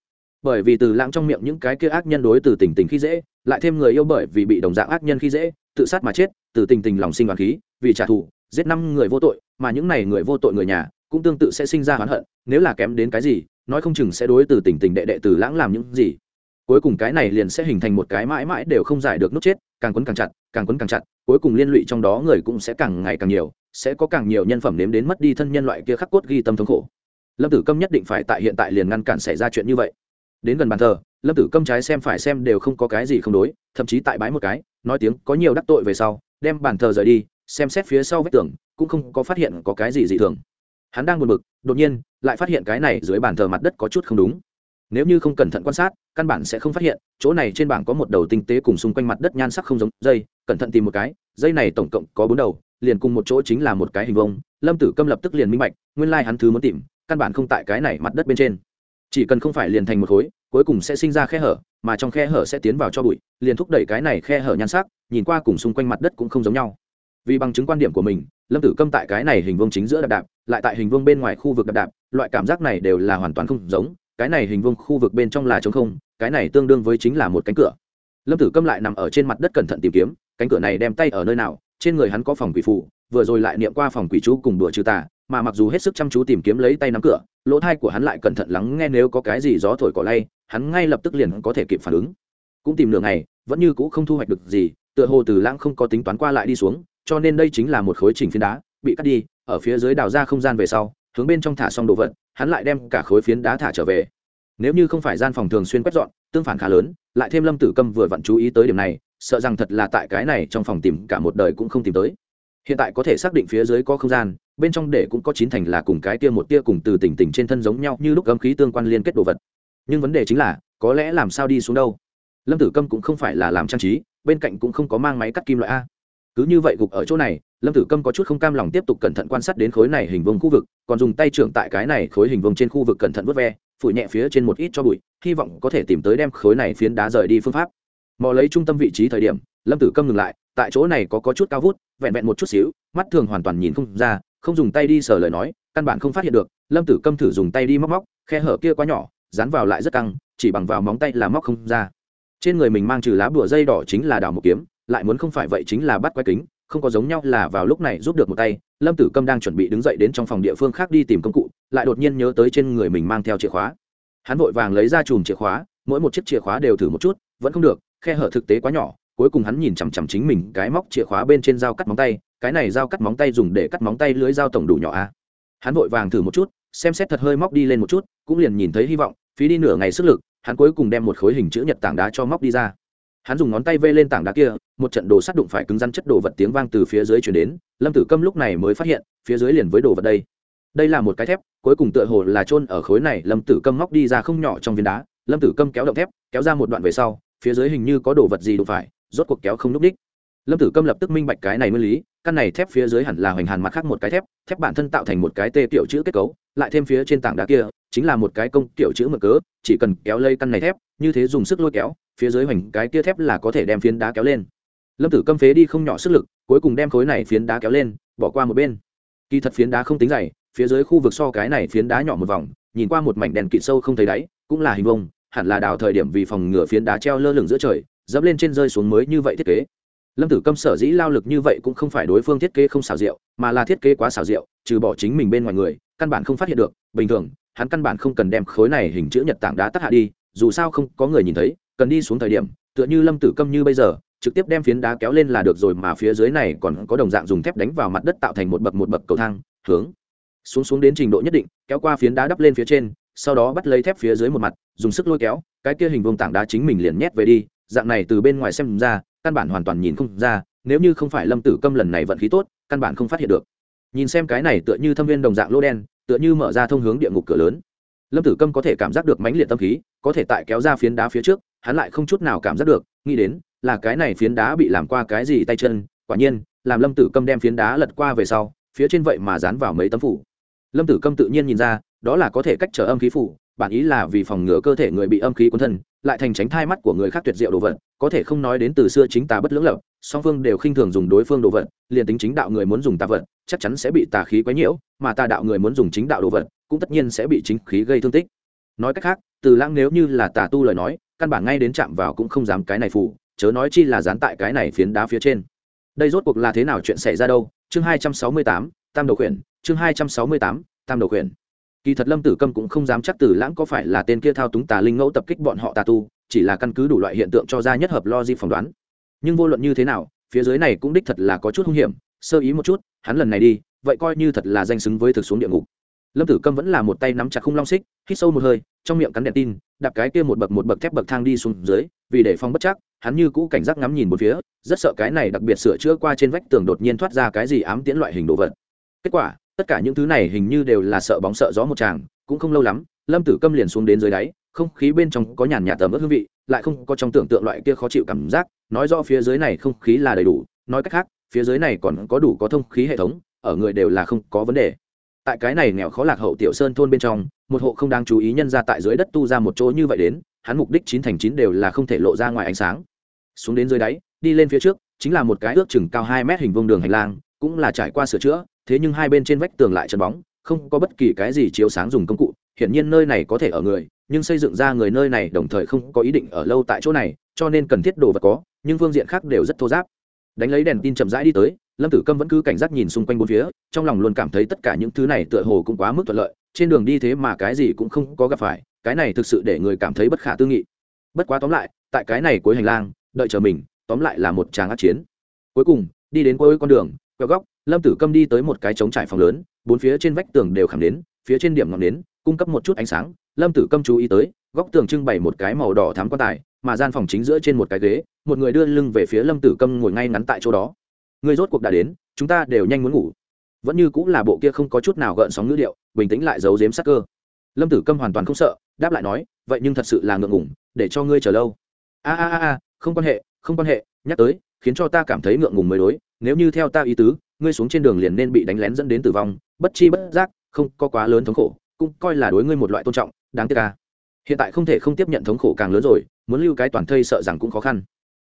Bởi vì từ lãng trong miệng những cái kia ác nhân đối từ tình tình khi dễ, lại thêm người yêu bởi vì bị đồng dạng ác nhân khi dễ, tự sát mà chết, từ tình tình lòng sinh hoàng khí, vì trả thù, giết năm người vô tội, mà những này người vô tội người nhà cũng tương tự sẽ sinh ra oán hận, nếu là kém đến cái gì, nói không chừng sẽ đối từ tình tình đệ đệ từ lãng làm những gì cuối cùng cái này liền sẽ hình thành một cái mãi mãi đều không giải được nút chết, càng quấn càng chặt, càng quấn càng chặt, cuối cùng liên lụy trong đó người cũng sẽ càng ngày càng nhiều, sẽ có càng nhiều nhân phẩm nếm đến mất đi thân nhân loại kia khắc cốt ghi tâm thống khổ. Lâm tử câm nhất định phải tại hiện tại liền ngăn cản xảy ra chuyện như vậy. Đến gần bàn thờ, lâm tử câm trái xem phải xem đều không có cái gì không đối, thậm chí tại bái một cái, nói tiếng có nhiều đắc tội về sau, đem bàn thờ rời đi, xem xét phía sau vách tường, cũng không có phát hiện có cái gì dị thường. Hắn đang buồn bực, đột nhiên, lại phát hiện cái này dưới bàn thờ mặt đất có chút không đúng nếu như không cẩn thận quan sát, căn bản sẽ không phát hiện, chỗ này trên bảng có một đầu tinh tế cùng xung quanh mặt đất nhan sắc không giống dây, cẩn thận tìm một cái, dây này tổng cộng có bốn đầu, liền cùng một chỗ chính là một cái hình vông lâm tử câm lập tức liền minh bạch, nguyên lai、like、hắn thứ muốn tìm, căn bản không tại cái này mặt đất bên trên. Chỉ cần không phải liền thành một khối, cuối cùng sẽ sinh ra khe hở, mà trong khe hở sẽ tiến vào cho bụi, liền thúc đẩy cái này khe hở nhan sắc, nhìn qua cùng xung quanh mặt đất cũng không giống nhau. Vì bằng chứng quan điểm của mình, lâm tử câm tại cái này hình vuông chính giữa đạp đạp, lại tại hình vuông bên ngoài khu vực đạp đạp, loại cảm giác này đều là hoàn toàn không giống cái này hình vuông khu vực bên trong là trống không, cái này tương đương với chính là một cánh cửa. Lâm tử câm lại nằm ở trên mặt đất cẩn thận tìm kiếm, cánh cửa này đem tay ở nơi nào, trên người hắn có phòng quỷ phụ, vừa rồi lại niệm qua phòng quỷ chú cùng đùa trừ tà, mà mặc dù hết sức chăm chú tìm kiếm lấy tay nắm cửa, lỗ thai của hắn lại cẩn thận lắng nghe nếu có cái gì gió thổi cỏ lay, hắn ngay lập tức liền có thể kịp phản ứng. Cũng tìm nửa ngày, vẫn như cũ không thu hoạch được gì, tựa hồ từ lãng không có tính toán qua lại đi xuống, cho nên đây chính là một khối trình phiến đá, bị cắt đi, ở phía dưới đào ra không gian về sau hướng bên trong thả xong đồ vật, hắn lại đem cả khối phiến đá thả trở về. Nếu như không phải gian phòng thường xuyên quét dọn, tương phản khá lớn, lại thêm lâm tử câm vừa vặn chú ý tới điểm này, sợ rằng thật là tại cái này trong phòng tìm cả một đời cũng không tìm tới. Hiện tại có thể xác định phía dưới có không gian, bên trong để cũng có chín thành là cùng cái tia một tia cùng từ tỉnh tỉnh trên thân giống nhau như lúc gấm khí tương quan liên kết đồ vật. Nhưng vấn đề chính là, có lẽ làm sao đi xuống đâu? Lâm tử câm cũng không phải là làm trang trí, bên cạnh cũng không có mang máy cắt kim loại a. Cứ như vậy gục ở chỗ này lâm tử câm có chút không cam lòng tiếp tục cẩn thận quan sát đến khối này hình vông khu vực, còn dùng tay trưởng tại cái này khối hình vông trên khu vực cẩn thận vớt ve phủ nhẹ phía trên một ít cho bụi, hy vọng có thể tìm tới đem khối này phiến đá rời đi phương pháp. Mò lấy trung tâm vị trí thời điểm, lâm tử câm ngừng lại, tại chỗ này có có chút cao vút, vẹn vẹn một chút xíu, mắt thường hoàn toàn nhìn không ra, không dùng tay đi sờ lời nói, căn bản không phát hiện được, lâm tử câm thử dùng tay đi móc móc, khe hở kia quá nhỏ, dán vào lại rất căng, chỉ bằng vào móng tay là móc không ra. Trên người mình mang trừ lá bùa dây đỏ chính là đào một kiếm, lại muốn không phải vậy chính là bắt quay kính không có giống nhau là vào lúc này giúp được một tay, lâm tử câm đang chuẩn bị đứng dậy đến trong phòng địa phương khác đi tìm công cụ, lại đột nhiên nhớ tới trên người mình mang theo chìa khóa. Hắn vội vàng lấy ra chùm chìa khóa, mỗi một chiếc chìa khóa đều thử một chút, vẫn không được, khe hở thực tế quá nhỏ, cuối cùng hắn nhìn chằm chằm chính mình, cái móc chìa khóa bên trên dao cắt móng tay, cái này dao cắt móng tay dùng để cắt móng tay lưới dao tổng đủ nhỏ a hắn vội vàng thử một chút, xem xét thật hơi móc đi lên một chút, cũng liền nhìn thấy hy vọng, phí đi nửa ngày sức lực, hắn cuối cùng đem một khối hình chữ nhật tảng đá cho móc đi ra hắn dùng ngón tay vê lên tảng đá kia, một trận đồ sắt đụng phải cứng rắn chất đồ vật tiếng vang từ phía dưới chuyển đến, lâm tử câm lúc này mới phát hiện, phía dưới liền với đồ vật đây. Đây là một cái thép, cuối cùng tựa hồ là trôn ở khối này, lâm tử câm móc đi ra không nhỏ trong viên đá. Lâm tử câm kéo động thép, kéo ra một đoạn về sau, phía dưới hình như có đồ vật gì đụng phải, rốt cuộc kéo không n ú c đích. Lâm tử câm lập tức minh bạch cái này nguyên lý, căn này thép phía dưới hẳn là hoành hàn mặt khác một cái thép thép bản thân tạo thành một cái tê kiểu chữ kết cấu, lại thêm phía trên tảng đá kia, chính là một cái công kiểu chữ mở cớ, chỉ cần kéo lây căn này thép, như thế dùng sức lôi kéo phía dưới hoành cái kia thép là có thể đem phiến đá kéo lên. Lâm tử câm phế đi không nhỏ sức lực, cuối cùng đem khối này phiến đá kéo lên, bỏ qua một bên. Kỳ thật phiến đá không tính dày, phía dưới khu vực so cái này phiến đá nhỏ một vòng, nhìn qua một mảnh đèn kịt sâu không thấy đáy, cũng là hình vông hẳn là đào thời điểm vì phòng ngừa phiến đá treo lơ lửng giữa trời, dẫm lên trên rơi xuống mới như vậy thiết kế. Lâm tử câm sở dĩ lao lực như vậy cũng không phải đối phương thiết kế không xảo diệu, mà là thiết kế quá xảo diệu, trừ bỏ chính mình bên ngoài người, căn bản không phát hiện được. Bình thường, hắn căn bản không cần đem khối này hình chữ nhật tảng đá tắt hạ đi, dù sao không có người nhìn thấy cần đi xuống thời điểm, tựa như lâm tử câm như bây giờ, trực tiếp đem phiến đá kéo lên là được rồi mà phía dưới này còn có đồng dạng dùng thép đánh vào mặt đất tạo thành một bậc một bậc cầu thang, hướng xuống xuống đến trình độ nhất định, kéo qua phiến đá đắp lên phía trên, sau đó bắt lấy thép phía dưới một mặt, dùng sức lôi kéo, cái kia hình vuông tảng đá chính mình liền nhét về đi, dạng này từ bên ngoài xem ra, căn bản hoàn toàn nhìn không ra, nếu như không phải lâm tử câm lần này vận khí tốt, căn bản không phát hiện được. Nhìn xem cái này tựa như thâm viên đồng dạng lô đen, tựa như mở ra thông hướng địa ngục cửa lớn, lâm tử câm có thể cảm giác được mãnh liệt tâm khí, có thể tại kéo ra phiến đá phía trước hắn lại không chút nào cảm giác được, nghĩ đến, là cái này phiến đá bị làm qua cái gì tay chân, quả nhiên, làm lâm tử câm đem phiến đá lật qua về sau, phía trên vậy mà dán vào mấy tấm phủ. Lâm tử câm tự nhiên nhìn ra, đó là có thể cách trở âm khí phủ, bản ý là vì phòng ngừa cơ thể người bị âm khí cuốn thân, lại thành tránh thai mắt của người khác tuyệt diệu đồ vật, có thể không nói đến từ xưa chính tà bất lưỡng lập, song phương đều khinh thường dùng đối phương đồ vật, liền tính chính đạo người muốn dùng tà vật, chắc chắn sẽ bị tà khí quấy nhiễu, mà tà đạo người muốn dùng chính đạo đồ vật, cũng tất nhiên sẽ bị chính khí gây thương tích. Nói cách khác, từ lãng nếu như là tà tu lời nói căn bản ngay đến chạm vào cũng không dám cái này phủ chớ nói chi là dán tại cái này phiến đá phía trên. Đây rốt cuộc là thế nào chuyện xảy ra đâu? Chương hai trăm sáu mươi tám, tam đầu khuyển. Chương hai trăm sáu mươi tám, tam đầu khuyển. Kỳ thật lâm tử câm cũng không dám chắc tử lãng có phải là tên kia thao túng tà linh ngẫu tập kích bọn họ tà tu, chỉ là căn cứ đủ loại hiện tượng cho ra nhất hợp lo di phỏng đoán. Nhưng vô luận như thế nào, phía dưới này cũng đích thật là có chút hung hiểm, sơ ý một chút, hắn lần này đi, vậy coi như thật là danh xứng với thực xuống địa ngục lâm tử câm vẫn là một tay nắm chặt khung long xích, hít sâu một hơi, trong miệng cắn đèn tin, đạp cái kia một bậc một bậc thép bậc thang đi xuống dưới, vì để phong bất chắc, hắn như cũ cảnh giác ngắm nhìn một phía, rất sợ cái này đặc biệt sửa chữa qua trên vách tường đột nhiên thoát ra cái gì ám tiễn loại hình đồ vật. Kết quả, tất cả những thứ này hình như đều là sợ bóng sợ gió một chàng cũng không lâu lắm, lâm tử câm liền xuống đến dưới đáy, không khí bên trong có nhàn nhạt tầm ớt hương vị, lại không có trong tưởng tượng loại kia khó chịu cảm giác, nói rõ phía dưới này không khí là đầy đủ, nói cách khác, phía dưới này còn có đủ có thông khí hệ thống, ở người đều là không có vấn đề tại cái này nghèo khó lạc hậu tiểu sơn thôn bên trong, một hộ không đáng chú ý nhân ra tại dưới đất tu ra một chỗ như vậy đến, hắn mục đích chín thành chín đều là không thể lộ ra ngoài ánh sáng. Xuống đến dưới đáy, đi lên phía trước, chính là một cái ước chừng cao hai mét hình vuông đường hành lang, cũng là trải qua sửa chữa, thế nhưng hai bên trên vách tường lại chân bóng, không có bất kỳ cái gì chiếu sáng dùng công cụ, hiển nhiên nơi này có thể ở người, nhưng xây dựng ra người nơi này đồng thời không có ý định ở lâu tại chỗ này, cho nên cần thiết đồ vật có, nhưng phương diện khác đều rất thô giáp. Đánh lấy đèn tin chậm rãi đi tới lâm tử câm vẫn cứ cảnh giác nhìn xung quanh bốn phía, trong lòng luôn cảm thấy tất cả những thứ này tựa hồ cũng quá mức thuận lợi, trên đường đi thế mà cái gì cũng không có gặp phải, cái này thực sự để người cảm thấy bất khả tư nghị. Bất quá tóm lại, tại cái này cuối hành lang, đợi chờ mình, tóm lại là một tràng át chiến. Cuối cùng, đi đến cuối con đường, quẹo góc, lâm tử câm đi tới một cái trống trải phòng lớn, bốn phía trên vách tường đều khảm đến phía trên điểm ngọn đến cung cấp một chút ánh sáng, lâm tử câm chú ý tới, góc tường trưng bày một cái màu đỏ thám quan tài, mà gian phòng chính giữa trên một cái ghế, một người đưa lưng về phía lâm tử câm ngồi ngay ngắn tại chỗ đó người rốt cuộc đã đến, chúng ta đều nhanh muốn ngủ. Vẫn như cũng là bộ kia không có chút nào gợn sóng ngữ điệu, bình tĩnh lại giấu giếm sắc cơ. Lâm tử câm hoàn toàn không sợ, đáp lại nói, vậy nhưng thật sự là ngượng ngủng để cho ngươi chờ lâu. A a a a, không quan hệ, không quan hệ, nhắc tới, khiến cho ta cảm thấy ngượng ngùng mới đối. Nếu như theo ta ý tứ, ngươi xuống trên đường liền nên bị đánh lén dẫn đến tử vong, bất chi bất giác, không có quá lớn thống khổ, cũng coi là đối ngươi một loại tôn trọng, đáng tiếc ca hiện tại không thể không tiếp nhận thống khổ càng lớn rồi, muốn lưu cái toàn thây sợ rằng cũng khó khăn.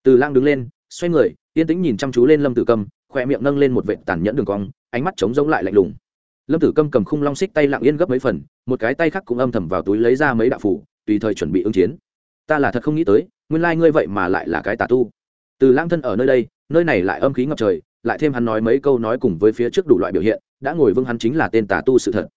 Từ lang đứng lên, xoay người yên tĩnh nhìn chăm chú lên lâm tử câm khoe miệng nâng lên một vệ tàn nhẫn đường cong, ánh mắt trống rỗng lại lạnh lùng. Lâm tử câm cầm khung long xích tay lặng yên gấp mấy phần, một cái tay khác cũng âm thầm vào túi lấy ra mấy đạo phủ tùy thời chuẩn bị ứng chiến. Ta là thật không nghĩ tới, nguyên lai ngươi vậy mà lại là cái tà tu. Từ lang thân ở nơi đây, nơi này lại âm khí ngập trời, lại thêm hắn nói mấy câu nói cùng với phía trước đủ loại biểu hiện, đã ngồi vương hắn chính là tên tà tu sự thật.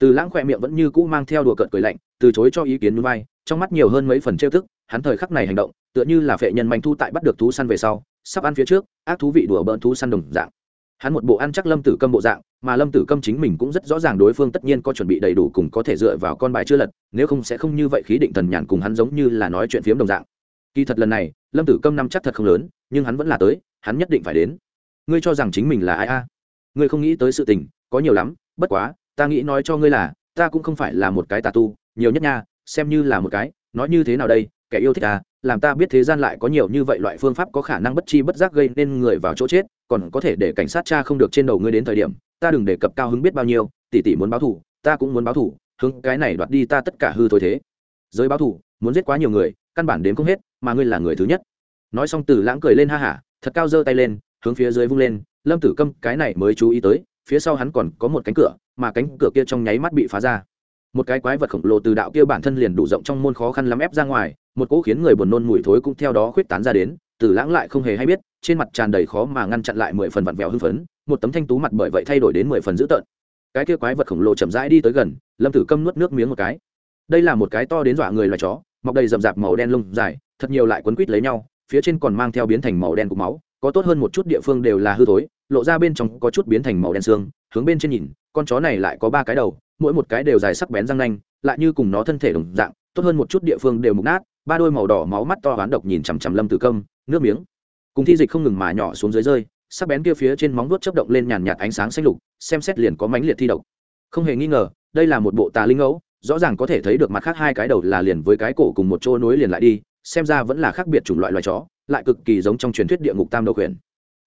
Từ lãng khoe miệng vẫn như cũ mang theo đùa cợt cười lạnh, từ chối cho ý kiến núi bay trong mắt nhiều hơn mấy phần trêu thức hắn thời khắc này hành động, tựa như là phệ nhân manh thu tại bắt được thú săn về sau sắp ăn phía trước, ác thú vị đùa bỡn thú săn đồng dạng. Hắn một bộ ăn chắc lâm tử câm bộ dạng, mà lâm tử câm chính mình cũng rất rõ ràng đối phương tất nhiên có chuẩn bị đầy đủ cùng có thể dựa vào con bài chưa lật, nếu không sẽ không như vậy khí định thần nhàn cùng hắn giống như là nói chuyện phiếm đồng dạng. Kỳ thật lần này, lâm tử câm năm chắc thật không lớn, nhưng hắn vẫn là tới, hắn nhất định phải đến. Ngươi cho rằng chính mình là ai a? Ngươi không nghĩ tới sự tình, có nhiều lắm, bất quá, ta nghĩ nói cho ngươi là, ta cũng không phải là một cái tà tu, nhiều nhất nha, xem như là một cái, nói như thế nào đây, kẻ yêu thích ta làm ta biết thế gian lại có nhiều như vậy loại phương pháp có khả năng bất chi bất giác gây nên người vào chỗ chết, còn có thể để cảnh sát cha không được trên đầu ngươi đến thời điểm, ta đừng đề cập cao hứng biết bao nhiêu, tỷ tỷ muốn báo thủ ta cũng muốn báo thủ hứng cái này đoạt đi ta tất cả hư thôi thế. Giới báo thủ muốn giết quá nhiều người, căn bản đến không hết, mà ngươi là người thứ nhất. Nói xong từ lãng cười lên ha hả, thật cao giơ tay lên, hướng phía dưới vung lên, lâm tử câm, cái này mới chú ý tới, phía sau hắn còn có một cánh cửa, mà cánh cửa kia trong nháy mắt bị phá ra. Một cái quái vật khổng lồ từ đạo kia bản thân liền đủ rộng trong môn khó khăn lắm ép ra ngoài một cỗ khiến người buồn nôn mùi thối cũng theo đó khuyết tán ra đến tử lãng lại không hề hay biết, trên mặt tràn đầy khó mà ngăn chặn lại mười phần vặn vẹo hưng phấn, một tấm thanh tú mặt bởi vậy thay đổi đến mười phần dữ tợn. Cái kia quái vật khổng lồ chậm rãi đi tới gần, lâm tử câm nuốt nước miếng một cái. Đây là một cái to đến dọa người loài chó, mọc đầy rậm rạp màu đen lông dài, thật nhiều lại quấn quít lấy nhau, phía trên còn mang theo biến thành màu đen cục máu, có tốt hơn một chút địa phương đều là hư thối, lộ ra bên trong có chút biến thành màu đen xương, hướng bên trên nhìn, con chó này lại có ba cái đầu, mỗi một cái đều dài sắc bén răng nanh, lại như cùng nó thân thể đồng dạng, tốt hơn một chút địa phương đều mục nát ba đôi màu đỏ máu mắt to hoán độc nhìn chằm chằm lâm tử công nước miếng. Cùng thi dịch không ngừng mà nhỏ xuống dưới rơi, sắc bén kia phía trên móng vuốt chớp động lên nhàn nhạt ánh sáng xanh lục, xem xét liền có mánh liệt thi độc. Không hề nghi ngờ, đây là một bộ tà linh ngẫu, rõ ràng có thể thấy được mặt khác hai cái đầu là liền với cái cổ cùng một chỗ nối liền lại đi, xem ra vẫn là khác biệt chủng loại loài chó, lại cực kỳ giống trong truyền thuyết địa ngục tam đầu khuyển.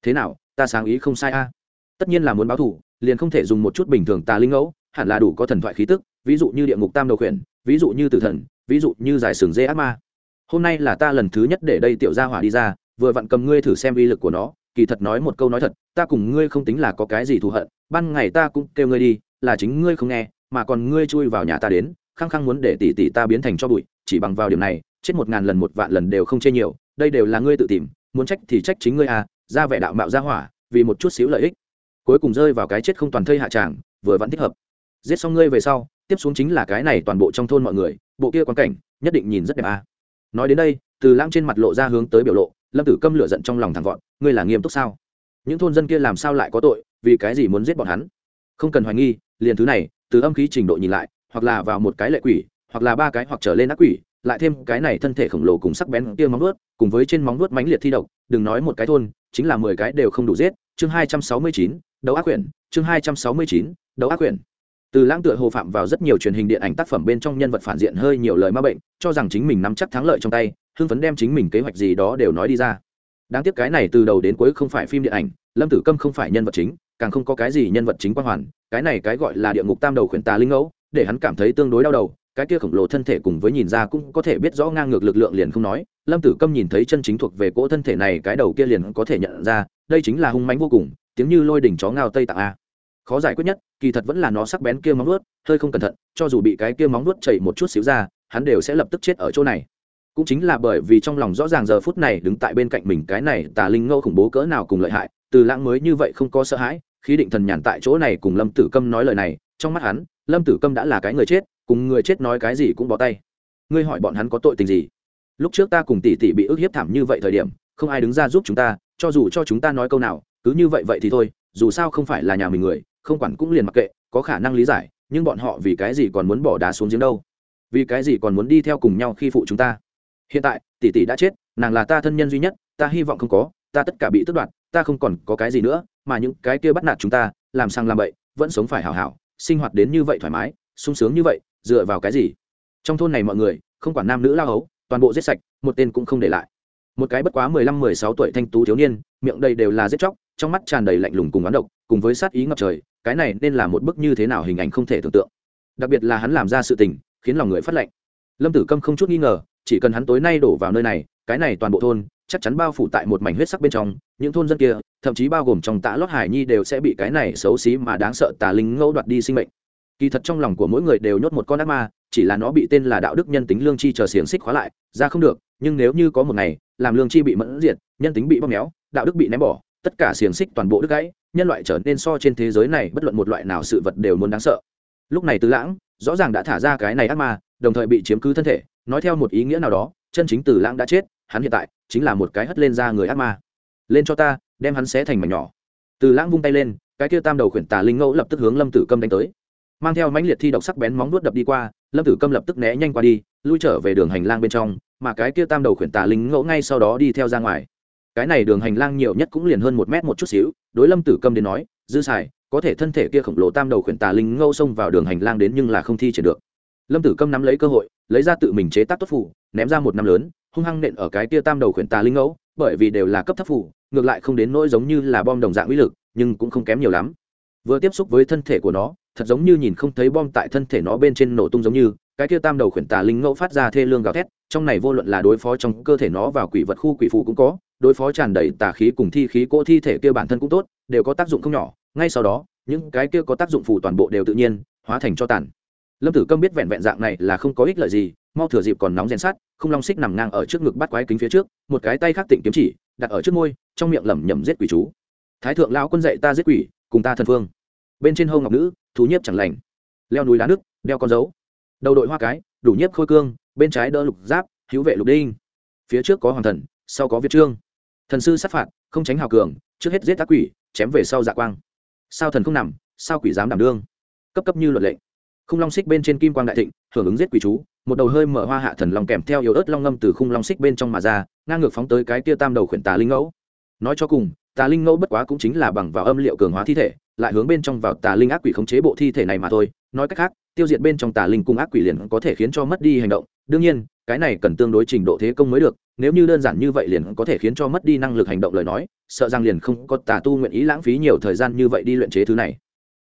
Thế nào, ta sáng ý không sai a? Tất nhiên là muốn báo thủ liền không thể dùng một chút bình thường tà linh ngẫu, hẳn là đủ có thần thoại khí tức, ví dụ như địa ngục tam đầu khuyển, ví dụ như tử thần, ví dụ như giải sừng dê ác ma hôm nay là ta lần thứ nhất để đây tiểu gia hỏa đi ra, vừa vặn cầm ngươi thử xem uy lực của nó, kỳ thật nói một câu nói thật, ta cùng ngươi không tính là có cái gì thù hận, ban ngày ta cũng kêu ngươi đi, là chính ngươi không nghe, mà còn ngươi chui vào nhà ta đến, khăng khăng muốn để tỷ tỷ ta biến thành cho bụi, chỉ bằng vào điểm này, chết một ngàn lần một vạn lần đều không chê nhiều, đây đều là ngươi tự tìm, muốn trách thì trách chính ngươi à ra vẻ đạo mạo ra hỏa, vì một chút xíu lợi ích cuối cùng rơi vào cái chết không toàn thây hạ tràng, vừa vẫn thích hợp giết xong ngươi về sau, tiếp xuống chính là cái này toàn bộ trong thôn mọi người, bộ kia quan cảnh, nhất định nhìn rất đẹp à nói đến đây, từ lãng trên mặt lộ ra hướng tới biểu lộ, lâm tử câm lửa giận trong lòng thẳng vọn ngươi là nghiêm túc sao? Những thôn dân kia làm sao lại có tội, vì cái gì muốn giết bọn hắn? Không cần hoài nghi, liền thứ này, từ âm khí trình độ nhìn lại, hoặc là vào một cái lệ quỷ, hoặc là ba cái hoặc trở lên ác quỷ, lại thêm cái này thân thể khổng lồ cùng sắc bén kia móng vuốt, cùng với trên móng vuốt mãnh liệt thi độc, đừng nói một cái thôn, chính là mười cái đều không đủ giết. Chương hai trăm sáu mươi chín, đấu ác quyển, chương hai trăm sáu mươi chín, đấu ác quyển từ lãng tựa hồ phạm vào rất nhiều truyền hình điện ảnh tác phẩm bên trong nhân vật phản diện hơi nhiều lời ma bệnh, cho rằng chính mình nắm chắc thắng lợi trong tay, hưng phấn đem chính mình kế hoạch gì đó đều nói đi ra. Đáng tiếc cái này từ đầu đến cuối không phải phim điện ảnh, lâm tử câm không phải nhân vật chính, càng không có cái gì nhân vật chính quang hoàn, cái này cái gọi là địa ngục tam đầu khuyển tà linh ngẫu, để hắn cảm thấy tương đối đau đầu, cái kia khổng lồ thân thể cùng với nhìn ra cũng có thể biết rõ ngang ngược lực lượng liền không nói, lâm tử câm nhìn thấy chân chính thuộc về cỗ thân thể này, cái đầu kia liền có thể nhận ra, đây chính là hung mánh vô cùng, tiếng như lôi đỉnh chó ngao tây tạng a khó giải quyết nhất, kỳ thật vẫn là nó sắc bén kia móng nuốt hơi không cẩn thận, cho dù bị cái kia móng nuốt chảy một chút xíu ra, hắn đều sẽ lập tức chết ở chỗ này. Cũng chính là bởi vì trong lòng rõ ràng giờ phút này đứng tại bên cạnh mình cái này tà linh ngô khủng bố cỡ nào cùng lợi hại, từ lãng mới như vậy không có sợ hãi khi định thần nhàn tại chỗ này cùng lâm tử câm nói lời này, trong mắt hắn, lâm tử câm đã là cái người chết, cùng người chết nói cái gì cũng bỏ tay. Ngươi hỏi bọn hắn có tội tình gì? Lúc trước ta cùng tỷ tỷ bị ức hiếp thảm như vậy thời điểm, không ai đứng ra giúp chúng ta, cho dù cho chúng ta nói câu nào, cứ như vậy vậy thì thôi, dù sao không phải là nhà mình người không quản cũng liền mặc kệ, có khả năng lý giải, nhưng bọn họ vì cái gì còn muốn bỏ đá xuống giếng đâu? Vì cái gì còn muốn đi theo cùng nhau khi phụ chúng ta? Hiện tại, tỷ tỷ đã chết, nàng là ta thân nhân duy nhất, ta hy vọng không có, ta tất cả bị tước đoạt, ta không còn có cái gì nữa, mà những cái kia bắt nạt chúng ta, làm sang làm bậy, vẫn sống phải hảo hảo, sinh hoạt đến như vậy thoải mái, sung sướng như vậy, dựa vào cái gì? Trong thôn này mọi người, không quản nam nữ lao hấu, toàn bộ giết sạch, một tên cũng không để lại. Một cái bất quá mười lăm, mười sáu tuổi thanh tú thiếu niên, miệng đầy đều là giết chóc trong mắt tràn đầy lạnh lùng cùng oán độc, cùng với sát ý ngập trời, cái này nên là một bức như thế nào hình ảnh không thể tưởng tượng. Đặc biệt là hắn làm ra sự tình, khiến lòng người phát lạnh. Lâm tử câm không chút nghi ngờ, chỉ cần hắn tối nay đổ vào nơi này, cái này toàn bộ thôn, chắc chắn bao phủ tại một mảnh huyết sắc bên trong, những thôn dân kia, thậm chí bao gồm trong Tạ lót hải nhi đều sẽ bị cái này xấu xí mà đáng sợ tà linh ngẫu đoạt đi sinh mệnh. Kỳ thật trong lòng của mỗi người đều nhốt một con ác ma, chỉ là nó bị tên là đạo đức nhân tính lương chi chờ xiềng xích khóa lại, ra không được, nhưng nếu như có một ngày, làm lương chi bị mẫn diệt, nhân tính bị bóp méo, đạo đức bị ném bỏ tất cả xiềng xích toàn bộ đứt gãy, nhân loại trở nên so trên thế giới này bất luận một loại nào sự vật đều muốn đáng sợ. Lúc này tứ lãng rõ ràng đã thả ra cái này ác ma, đồng thời bị chiếm cứ thân thể, nói theo một ý nghĩa nào đó, chân chính từ lãng đã chết, hắn hiện tại chính là một cái hất lên ra người ác ma. Lên cho ta, đem hắn xé thành mảnh nhỏ. Từ lãng vung tay lên, cái kia tam đầu khuyển tà linh ngẫu lập tức hướng lâm tử câm đánh tới. Mang theo mãnh liệt thi độc sắc bén móng nuốt đập đi qua, lâm tử câm lập tức né nhanh qua đi, lui trở về đường hành lang bên trong, mà cái kia tam đầu khuyển tà linh ngẫu ngay sau đó đi theo ra ngoài cái này đường hành lang nhiều nhất cũng liền hơn một mét một chút xíu, đối lâm tử câm đến nói, dư xài có thể thân thể kia khổng lồ tam đầu khuyển tà linh ngâu xông vào đường hành lang đến nhưng là không thi triển được. Lâm tử câm nắm lấy cơ hội, lấy ra tự mình chế tác tốt phủ ném ra một năm lớn, hung hăng nện ở cái kia tam đầu khuyển tà linh ngẫu bởi vì đều là cấp thấp phủ ngược lại không đến nỗi giống như là bom đồng dạng uy lực, nhưng cũng không kém nhiều lắm. Vừa tiếp xúc với thân thể của nó, thật giống như nhìn không thấy bom tại thân thể nó bên trên nổ tung giống như, cái kia tam đầu khuyển tà linh ngẫu phát ra thê lương gào thét, trong này vô luận là đối phó trong cơ thể nó vào quỷ vật khu quỷ phụ cũng có đối phó tràn đầy tà khí cùng thi khí, cỗ thi thể kia bản thân cũng tốt, đều có tác dụng không nhỏ. Ngay sau đó, những cái kia có tác dụng phù toàn bộ đều tự nhiên, hóa thành cho tàn. Lâm tử câm biết vẹn vẹn dạng này là không có ích lợi gì, mau thừa dịp còn nóng rèn sát không long xích nằm ngang ở trước ngực bắt quái kính phía trước, một cái tay khác tịnh kiếm chỉ, đặt ở trước môi, trong miệng lẩm nhẩm giết quỷ chú. Thái thượng lão quân dạy ta giết quỷ, cùng ta thần phương. Bên trên hâu ngọc nữ, thú nhiếp chẳng lành. Leo núi đá nước đeo con dấu. Đầu đội hoa cái, đủ nhiếp khôi cương, bên trái đỡ lục giáp, hữu vệ lục đinh. Phía trước có hoàng thần, sau có việt trương thần sư sát phạt, không tránh hào cường, trước hết giết tác quỷ, chém về sau dạ quang. Sao thần không nằm, sao quỷ dám đảm đương? Cấp cấp như luật lệnh. Khung long xích bên trên kim quang đại thịnh, hưởng ứng giết quỷ chú, một đầu hơi mở hoa hạ thần long kèm theo yếu ớt long ngâm từ khung long xích bên trong mà ra, ngang ngược phóng tới cái tia tam đầu khuyển tà linh ngẫu. Nói cho cùng, tà linh ngẫu bất quá cũng chính là bằng vào âm liệu cường hóa thi thể, lại hướng bên trong vào tà linh ác quỷ khống chế bộ thi thể này mà thôi. Nói cách khác, tiêu diệt bên trong tà linh cung ác quỷ liền có thể khiến cho mất đi hành động. Đương nhiên cái này cần tương đối trình độ thế công mới được, nếu như đơn giản như vậy liền có thể khiến cho mất đi năng lực hành động lời nói, sợ rằng liền không có tà tu nguyện ý lãng phí nhiều thời gian như vậy đi luyện chế thứ này.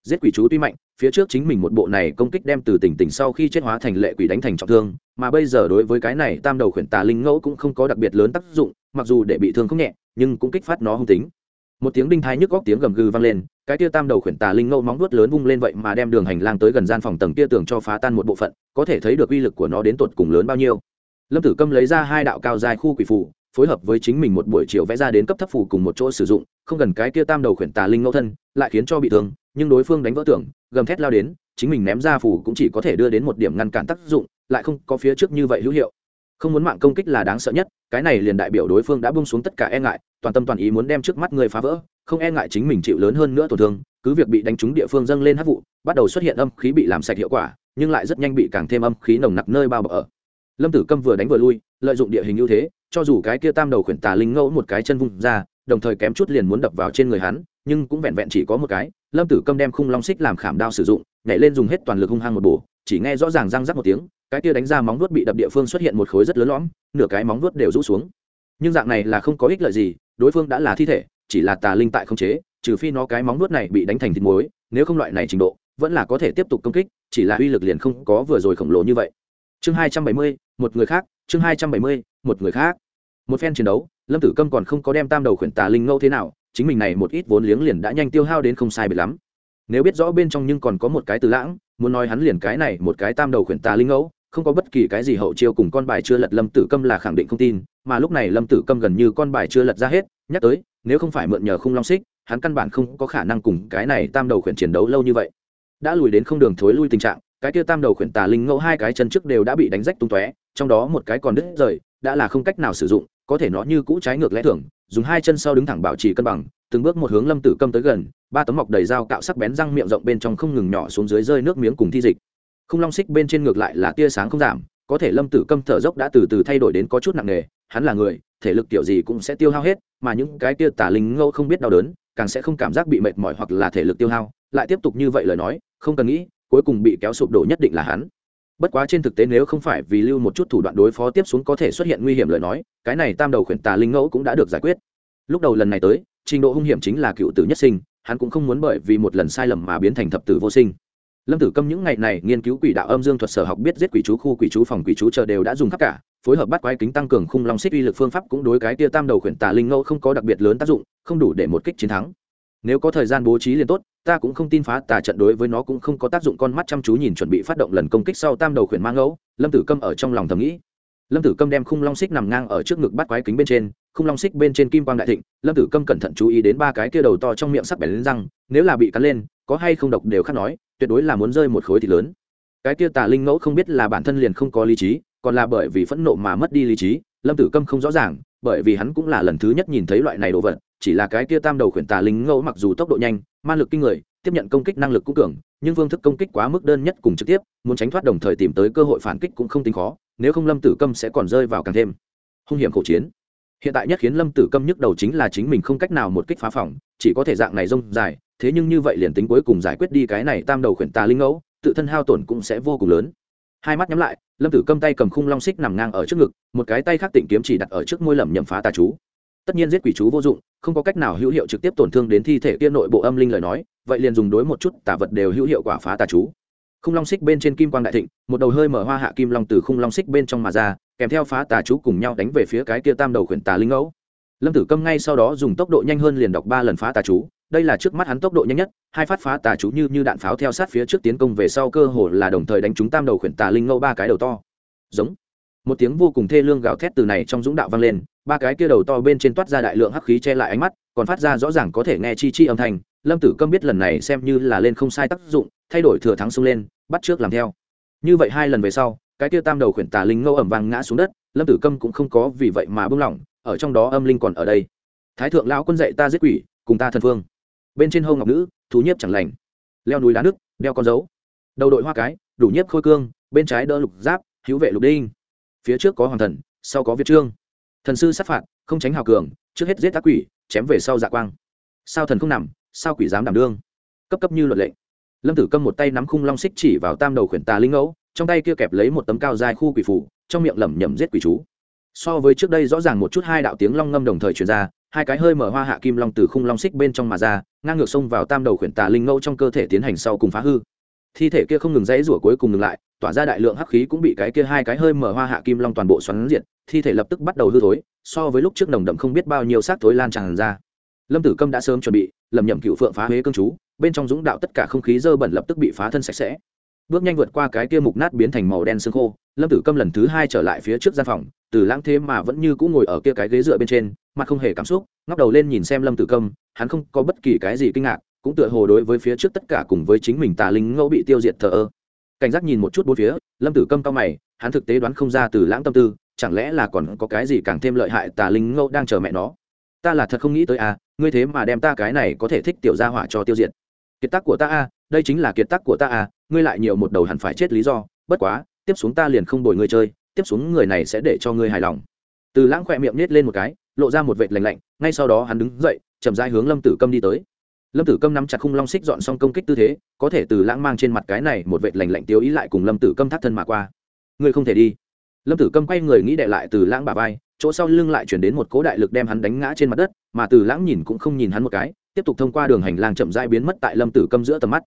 Giết quỷ chú tuy mạnh, phía trước chính mình một bộ này công kích đem từ tỉnh tỉnh sau khi chết hóa thành lệ quỷ đánh thành trọng thương, mà bây giờ đối với cái này tam đầu khuyển tà linh ngẫu cũng không có đặc biệt lớn tác dụng, mặc dù để bị thương không nhẹ, nhưng cũng kích phát nó hung tính. Một tiếng đinh thai nhức góc tiếng gầm gừ vang lên, cái tia tam đầu khuyển tà linh ngẫu móng vuốt lớn vung lên vậy mà đem đường hành lang tới gần gian phòng tầng kia tường cho phá tan một bộ phận, có thể thấy được uy lực của nó đến tột cùng lớn bao nhiêu lâm tử câm lấy ra hai đạo cao dài khu quỷ phủ phối hợp với chính mình một buổi chiều vẽ ra đến cấp thấp phủ cùng một chỗ sử dụng, không gần cái kia tam đầu khuyển tà linh ngẫu thân, lại khiến cho bị thương, nhưng đối phương đánh vỡ tưởng, gầm thét lao đến, chính mình ném ra phủ cũng chỉ có thể đưa đến một điểm ngăn cản tác dụng, lại không có phía trước như vậy hữu hiệu. Không muốn mạng công kích là đáng sợ nhất, cái này liền đại biểu đối phương đã bung xuống tất cả e ngại, toàn tâm toàn ý muốn đem trước mắt người phá vỡ, không e ngại chính mình chịu lớn hơn nữa tổn thương, cứ việc bị đánh trúng địa phương dâng lên hát vụ, bắt đầu xuất hiện âm khí bị làm sạch hiệu quả, nhưng lại rất nhanh bị càng thêm âm khí nồng nặc nơi bao bọc ở lâm tử câm vừa đánh vừa lui, lợi dụng địa hình ưu thế, cho dù cái kia tam đầu khuyển tà linh ngẫu một cái chân vung ra, đồng thời kém chút liền muốn đập vào trên người hắn, nhưng cũng vẹn vẹn chỉ có một cái, lâm tử câm đem khung long xích làm khảm đao sử dụng, nhảy lên dùng hết toàn lực hung hăng một bổ, chỉ nghe rõ ràng răng rắc một tiếng, cái kia đánh ra móng vuốt bị đập địa phương xuất hiện một khối rất lớn lõm, nửa cái móng vuốt đều rũ xuống. Nhưng dạng này là không có ích lợi gì, đối phương đã là thi thể, chỉ là tà linh tại không chế, trừ phi nó cái móng vuốt này bị đánh thành thịt muối, nếu không loại này trình độ, vẫn là có thể tiếp tục công kích, chỉ là uy lực liền không có vừa rồi khổng lồ như vậy. Chương hai trăm bảy mươi một người khác, chương hai trăm bảy mươi, một người khác. Một phen chiến đấu, lâm tử câm còn không có đem tam đầu khuyển tà linh ngâu thế nào, chính mình này một ít vốn liếng liền đã nhanh tiêu hao đến không sai biệt lắm. Nếu biết rõ bên trong nhưng còn có một cái từ lãng, muốn nói hắn liền cái này một cái tam đầu khuyển tà linh ngẫu, không có bất kỳ cái gì hậu chiêu cùng con bài chưa lật lâm tử câm là khẳng định không tin, mà lúc này lâm tử câm gần như con bài chưa lật ra hết, nhắc tới, nếu không phải mượn nhờ khung long xích, hắn căn bản không có khả năng cùng cái này tam đầu khuyển chiến đấu lâu như vậy đã lùi đến không đường thối lui tình trạng, cái kia tam đầu khuyển tà linh ngẫu hai cái chân trước đều đã bị đánh rách tung tóe, trong đó một cái còn đứt rời, đã là không cách nào sử dụng, có thể nó như cũ trái ngược lẽ thường, dùng hai chân sau đứng thẳng bảo trì cân bằng, từng bước một hướng lâm tử câm tới gần, ba tấm mọc đầy dao cạo sắc bén răng miệng rộng bên trong không ngừng nhỏ xuống dưới rơi nước miếng cùng thi dịch. Không long xích bên trên ngược lại là tia sáng không giảm, có thể lâm tử câm thở dốc đã từ từ thay đổi đến có chút nặng nề, hắn là người, thể lực kiểu gì cũng sẽ tiêu hao hết, mà những cái tia tả linh ngâu không biết đau đớn, càng sẽ không cảm giác bị mệt mỏi hoặc là thể lực tiêu hao, lại tiếp tục như vậy lời nói không cần nghĩ, cuối cùng bị kéo sụp đổ nhất định là hắn. Bất quá trên thực tế nếu không phải vì lưu một chút thủ đoạn đối phó tiếp xuống có thể xuất hiện nguy hiểm lời nói, cái này tam đầu khuyển tà linh ngẫu cũng đã được giải quyết. Lúc đầu lần này tới, trình độ hung hiểm chính là cựu tử nhất sinh, hắn cũng không muốn bởi vì một lần sai lầm mà biến thành thập tử vô sinh. Lâm tử câm những ngày này nghiên cứu quỷ đạo âm dương thuật sở học biết giết quỷ chú khu, quỷ chú phòng, quỷ chú chờ đều đã dùng khắp cả, phối hợp bắt quái kính tăng cường khung long xích uy lực phương pháp cũng đối cái tia tam đầu khuyển tà linh ngẫu không có đặc biệt lớn tác dụng, không đủ để một kích chiến thắng. Nếu có thời gian bố trí liền tốt ta cũng không tin phá tà trận đối với nó cũng không có tác dụng. Con mắt chăm chú nhìn chuẩn bị phát động lần công kích sau tam đầu khuyển mang ngẫu, lâm tử câm ở trong lòng thầm nghĩ. Lâm tử câm đem khung long xích nằm ngang ở trước ngực bắt quái kính bên trên, khung long xích bên trên kim quang đại thịnh, lâm tử câm cẩn thận chú ý đến ba cái kia đầu to trong miệng sắc bén lên răng, nếu là bị cắn lên, có hay không độc đều khác nói, tuyệt đối là muốn rơi một khối thịt lớn. Cái kia tà linh ngẫu không biết là bản thân liền không có lý trí, còn là bởi vì phẫn nộ mà mất đi lý trí, lâm tử câm không rõ ràng, bởi vì hắn cũng là lần thứ nhất nhìn thấy loại này đồ vật, chỉ là cái kia tam đầu khuyển tà linh ngẫu mặc dù tốc độ nhanh Ma lực kinh người, tiếp nhận công kích năng lực cũng cường, nhưng phương thức công kích quá mức đơn nhất cùng trực tiếp, muốn tránh thoát đồng thời tìm tới cơ hội phản kích cũng không tính khó, nếu không lâm tử câm sẽ còn rơi vào càng thêm hung hiểm khẩu chiến. Hiện tại nhất khiến lâm tử câm nhức đầu chính là chính mình không cách nào một kích phá phòng, chỉ có thể dạng này rông dài, thế nhưng như vậy liền tính cuối cùng giải quyết đi cái này tam đầu khuyển tà linh ngẫu, tự thân hao tổn cũng sẽ vô cùng lớn. Hai mắt nhắm lại, lâm tử câm tay cầm khung long xích nằm ngang ở trước ngực, một cái tay khác tịnh kiếm chỉ đặt ở trước môi lẩm nhầm phá tà chú tất nhiên giết quỷ chú vô dụng, không có cách nào hữu hiệu trực tiếp tổn thương đến thi thể kia nội bộ âm linh lời nói, vậy liền dùng đối một chút tả vật đều hữu hiệu quả phá tà chú. Khung long xích bên trên kim quang đại thịnh, một đầu hơi mở hoa hạ kim long từ khung long xích bên trong mà ra, kèm theo phá tà chú cùng nhau đánh về phía cái kia tam đầu khuyển tà linh ngẫu. Lâm tử câm ngay sau đó dùng tốc độ nhanh hơn liền đọc ba lần phá tà chú, đây là trước mắt hắn tốc độ nhanh nhất, hai phát phá tà chú như như đạn pháo theo sát phía trước tiến công về sau cơ hồ là đồng thời đánh trúng tam đầu khuyển tà linh ngẫu ba cái đầu to. Giống. Một tiếng vô cùng thê lương gào thét từ này trong dũng đạo vang lên ba cái kia đầu to bên trên toát ra đại lượng hắc khí che lại ánh mắt, còn phát ra rõ ràng có thể nghe chi chi âm thanh. Lâm tử câm biết lần này xem như là lên không sai tác dụng, thay đổi thừa thắng xông lên, bắt trước làm theo. Như vậy hai lần về sau, cái kia tam đầu khuyển tà linh ngâu ẩm vàng ngã xuống đất, lâm tử câm cũng không có vì vậy mà bưng lỏng, ở trong đó âm linh còn ở đây. Thái thượng lão quân dạy ta giết quỷ, cùng ta thần phương. Bên trên hâu ngọc nữ, thú nhiếp chẳng lành. Leo núi đá nước, đeo con dấu. Đầu đội hoa cái, đủ nhiếp khôi cương, bên trái đỡ lục giáp, hữu vệ lục đinh. Phía trước có hoàng thần, sau có việt trương thần sư sát phạt, không tránh hào cường, trước hết giết tác quỷ, chém về sau dạ quang. Sao thần không nằm, sao quỷ dám đảm đương? Cấp cấp như luật lệ. Lâm tử câm một tay nắm khung long xích chỉ vào tam đầu khuyển tà linh ngẫu, trong tay kia kẹp lấy một tấm cao dài khu quỷ phủ, trong miệng lẩm nhẩm giết quỷ chú. So với trước đây rõ ràng một chút hai đạo tiếng long ngâm đồng thời truyền ra, hai cái hơi mở hoa hạ kim long từ khung long xích bên trong mà ra, ngang ngược xông vào tam đầu khuyển tà linh ngẫu trong cơ thể tiến hành sau cùng phá hư. Thi thể kia không ngừng dãy rủa cuối cùng ngừng lại tỏa ra đại lượng hắc khí cũng bị cái kia hai cái hơi mở hoa hạ kim long toàn bộ xoắn diệt, thi thể lập tức bắt đầu hư thối, so với lúc trước nồng đậm không biết bao nhiêu xác thối lan tràn ra. Lâm tử câm đã sớm chuẩn bị lầm nhậm cựu phượng phá huế cương chú, bên trong dũng đạo tất cả không khí dơ bẩn lập tức bị phá thân sạch sẽ. Bước nhanh vượt qua cái kia mục nát biến thành màu đen xương khô, lâm tử câm lần thứ hai trở lại phía trước gian phòng, từ lãng thế mà vẫn như cũng ngồi ở kia cái ghế dựa bên trên, mặt không hề cảm xúc, ngóc đầu lên nhìn xem lâm tử câm, hắn không có bất kỳ cái gì kinh ngạc, cũng tựa hồ đối với phía trước tất cả cùng với chính mình tà linh ngẫu bị tiêu diệt thờ ơ cảnh giác nhìn một chút bốn phía, lâm tử câm cao mày, hắn thực tế đoán không ra từ lãng tâm tư, chẳng lẽ là còn có cái gì càng thêm lợi hại tà linh ngẫu đang chờ mẹ nó? Ta là thật không nghĩ tới à ngươi thế mà đem ta cái này có thể thích tiểu gia hỏa cho tiêu diệt. Kiệt tác của ta à đây chính là kiệt tác của ta à ngươi lại nhiều một đầu hẳn phải chết lý do, bất quá, tiếp xuống ta liền không bồi ngươi chơi, tiếp xuống người này sẽ để cho ngươi hài lòng. Từ lãng khỏe miệng nết lên một cái, lộ ra một vệt lành lạnh, ngay sau đó hắn đứng dậy, chậm rãi hướng lâm tử câm đi tới lâm tử câm nắm chặt khung long xích dọn xong công kích tư thế, có thể từ lãng mang trên mặt cái này một vệt lành lạnh tiêu ý lại cùng lâm tử câm thắt thân mà qua. Ngươi không thể đi. Lâm tử câm quay người nghĩ đệ lại từ lãng bà vai, chỗ sau lưng lại chuyển đến một cố đại lực đem hắn đánh ngã trên mặt đất, mà từ lãng nhìn cũng không nhìn hắn một cái, tiếp tục thông qua đường hành lang chậm rãi biến mất tại lâm tử câm giữa tầm mắt.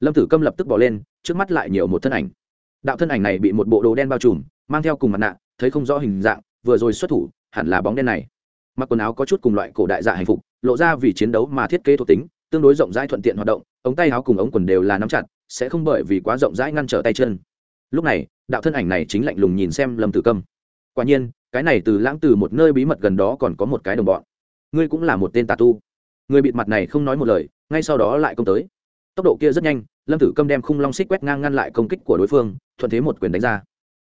Lâm tử câm lập tức bỏ lên, trước mắt lại nhiều một thân ảnh. Đạo thân ảnh này bị một bộ đồ đen bao trùm, mang theo cùng mặt nạ, thấy không rõ hình dạng, vừa rồi xuất thủ, hẳn là bóng đen này. Mặc quần áo có chút cùng loại cổ đại dạ hành phục, lộ ra vì chiến đấu mà thiết kế thuộc tính tương đối rộng rãi thuận tiện hoạt động, ống tay áo cùng ống quần đều là nắm chặt, sẽ không bởi vì quá rộng rãi ngăn trở tay chân. Lúc này, đạo thân ảnh này chính lạnh lùng nhìn xem lâm tử câm. Quả nhiên, cái này từ lãng từ một nơi bí mật gần đó còn có một cái đồng bọn. Ngươi cũng là một tên tà tu. Người bịt mặt này không nói một lời, ngay sau đó lại công tới. Tốc độ kia rất nhanh, lâm tử câm đem khung long xích quét ngang ngăn lại công kích của đối phương, thuận thế một quyền đánh ra.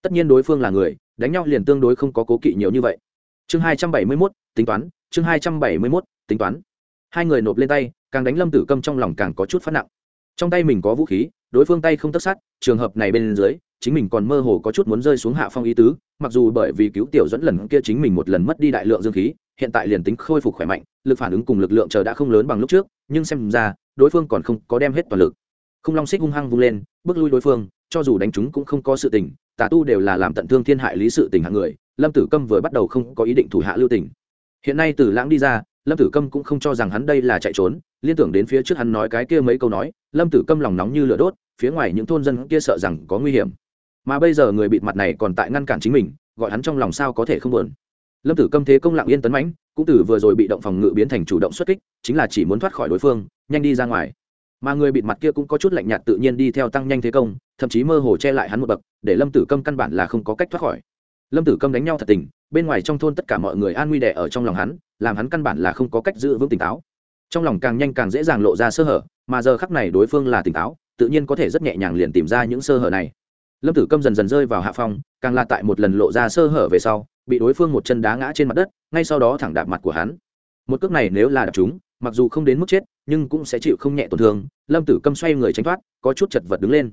Tất nhiên đối phương là người, đánh nhau liền tương đối không có cố kỵ nhiều như vậy. Chương hai trăm bảy mươi mốt, tính toán, chương hai trăm bảy mươi mốt, tính toán. Hai người nộp lên tay càng đánh lâm tử câm trong lòng càng có chút phát nặng. Trong tay mình có vũ khí, đối phương tay không tất sát, trường hợp này bên dưới, chính mình còn mơ hồ có chút muốn rơi xuống hạ phong ý tứ, mặc dù bởi vì cứu tiểu dẫn lần kia chính mình một lần mất đi đại lượng dương khí, hiện tại liền tính khôi phục khỏe mạnh, lực phản ứng cùng lực lượng chờ đã không lớn bằng lúc trước, nhưng xem ra, đối phương còn không có đem hết toàn lực. Không long xích hung hăng vung lên, bước lui đối phương, cho dù đánh chúng cũng không có sự tình, tà tu đều là làm tận thương thiên hại lý sự tình hạng người, lâm tử câm vừa bắt đầu không có ý định thủ hạ lưu tình. Hiện nay từ lãng đi ra lâm tử câm cũng không cho rằng hắn đây là chạy trốn, liên tưởng đến phía trước hắn nói cái kia mấy câu nói, lâm tử câm lòng nóng như lửa đốt, phía ngoài những thôn dân kia sợ rằng có nguy hiểm. Mà bây giờ người bịt mặt này còn tại ngăn cản chính mình, gọi hắn trong lòng sao có thể không buồn. Lâm tử câm thế công lặng yên tấn mãnh, cũng từ vừa rồi bị động phòng ngự biến thành chủ động xuất kích, chính là chỉ muốn thoát khỏi đối phương, nhanh đi ra ngoài. Mà người bịt mặt kia cũng có chút lạnh nhạt tự nhiên đi theo tăng nhanh thế công, thậm chí mơ hồ che lại hắn một bậc, để lâm tử câm căn bản là không có cách thoát khỏi. Lâm tử câm đánh nhau thật tình bên ngoài trong thôn tất cả mọi người an nguy đẻ ở trong lòng hắn, làm hắn căn bản là không có cách giữ vững tỉnh táo. Trong lòng càng nhanh càng dễ dàng lộ ra sơ hở, mà giờ khắc này đối phương là tỉnh táo, tự nhiên có thể rất nhẹ nhàng liền tìm ra những sơ hở này. Lâm tử câm dần dần rơi vào hạ phong, càng là tại một lần lộ ra sơ hở về sau, bị đối phương một chân đá ngã trên mặt đất, ngay sau đó thẳng đạp mặt của hắn. Một cước này nếu là đạp chúng mặc dù không đến mức chết, nhưng cũng sẽ chịu không nhẹ tổn thương. Lâm tử câm xoay người tránh thoát, có chút chật vật đứng lên.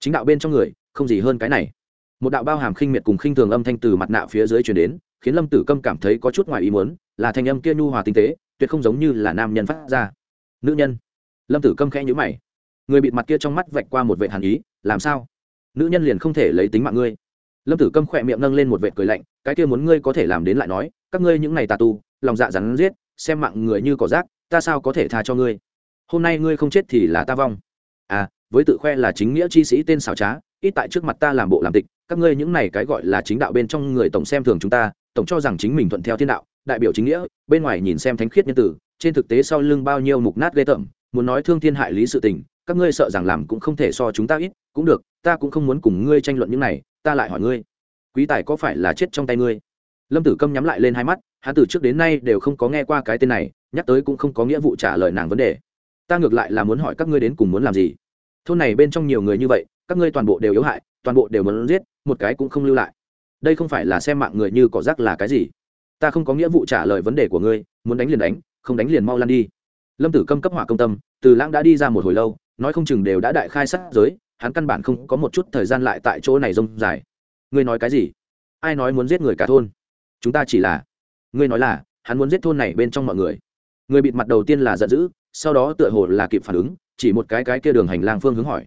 Chính đạo bên trong người, không gì hơn cái này một đạo bao hàm khinh miệt cùng khinh thường âm thanh từ mặt nạ phía dưới chuyển đến, khiến lâm tử câm cảm thấy có chút ngoài ý muốn, là thanh âm kia nhu hòa tinh tế, tuyệt không giống như là nam nhân phát ra. Nữ nhân? Lâm tử câm khẽ nhữ mày. Người bịt mặt kia trong mắt vạch qua một vệ hàn ý, làm sao? Nữ nhân liền không thể lấy tính mạng ngươi. Lâm tử câm khỏe miệng nâng lên một vệ cười lạnh, cái kia muốn ngươi có thể làm đến lại nói, các ngươi những ngày tà tu, lòng dạ rắn giết, xem mạng người như cỏ rác, ta sao có thể tha cho ngươi? Hôm nay ngươi không chết thì là ta vong. À với tự khoe là chính nghĩa chi sĩ tên xảo trá ít tại trước mặt ta làm bộ làm tịch, các ngươi những này cái gọi là chính đạo bên trong người tổng xem thường chúng ta, tổng cho rằng chính mình thuận theo thiên đạo, đại biểu chính nghĩa, bên ngoài nhìn xem thánh khiết nhân tử, trên thực tế sau lưng bao nhiêu mục nát ghê tởm, muốn nói thương thiên hại lý sự tình, các ngươi sợ rằng làm cũng không thể so chúng ta ít, cũng được, ta cũng không muốn cùng ngươi tranh luận những này, ta lại hỏi ngươi, quý tài có phải là chết trong tay ngươi? Lâm tử câm nhắm lại lên hai mắt, hắn từ trước đến nay đều không có nghe qua cái tên này, nhắc tới cũng không có nghĩa vụ trả lời nàng vấn đề. Ta ngược lại là muốn hỏi các ngươi đến cùng muốn làm gì? Thôn này bên trong nhiều người như vậy các ngươi toàn bộ đều yếu hại, toàn bộ đều muốn giết, một cái cũng không lưu lại. Đây không phải là xem mạng người như cỏ rác là cái gì? Ta không có nghĩa vụ trả lời vấn đề của ngươi, muốn đánh liền đánh, không đánh liền mau lan đi. Lâm tử câm cấp hỏa công tâm, từ lãng đã đi ra một hồi lâu, nói không chừng đều đã đại khai sát giới, hắn căn bản không có một chút thời gian lại tại chỗ này rông dài. Ngươi nói cái gì? Ai nói muốn giết người cả thôn? Chúng ta chỉ là. Ngươi nói là, hắn muốn giết thôn này bên trong mọi người. Người bịt mặt đầu tiên là giận dữ, sau đó tựa hồ là kịp phản ứng, chỉ một cái cái kia đường hành lang phương hướng hỏi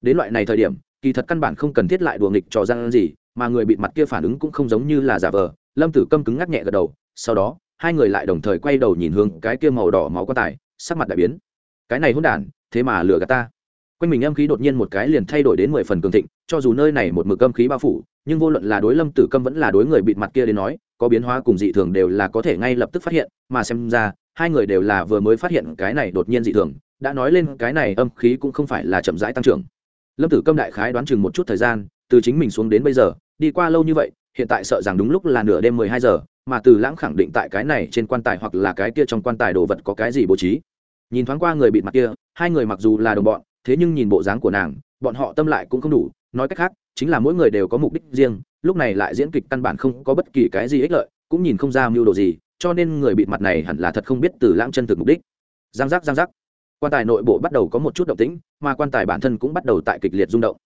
đến loại này thời điểm, kỳ thật căn bản không cần thiết lại đùa nghịch trò gian gì, mà người bịt mặt kia phản ứng cũng không giống như là giả vờ. Lâm tử câm cứng ngắc nhẹ gật đầu, sau đó, hai người lại đồng thời quay đầu nhìn hướng cái kia màu đỏ máu quan tài, sắc mặt đại biến. Cái này hôn đản, thế mà lừa gạt ta. Quanh mình âm khí đột nhiên một cái liền thay đổi đến mười phần cường thịnh, cho dù nơi này một mực âm khí bao phủ, nhưng vô luận là đối lâm tử câm vẫn là đối người bịt mặt kia đến nói, có biến hóa cùng dị thường đều là có thể ngay lập tức phát hiện, mà xem ra, hai người đều là vừa mới phát hiện cái này đột nhiên dị thường, đã nói lên cái này âm khí cũng không phải là chậm rãi tăng trưởng lâm tử câm đại khái đoán chừng một chút thời gian, từ chính mình xuống đến bây giờ, đi qua lâu như vậy, hiện tại sợ rằng đúng lúc là nửa đêm mười hai giờ, mà từ lãng khẳng định tại cái này trên quan tài hoặc là cái kia trong quan tài đồ vật có cái gì bố trí. Nhìn thoáng qua người bịt mặt kia, hai người mặc dù là đồng bọn, thế nhưng nhìn bộ dáng của nàng, bọn họ tâm lại cũng không đủ, nói cách khác, chính là mỗi người đều có mục đích riêng, lúc này lại diễn kịch căn bản không có bất kỳ cái gì ích lợi, cũng nhìn không ra mưu đồ gì, cho nên người bịt mặt này hẳn là thật không biết từ lãng chân thực mục đích. Giang giác giang giác quan tài nội bộ bắt đầu có một chút động tĩnh, mà quan tài bản thân cũng bắt đầu tại kịch liệt rung động.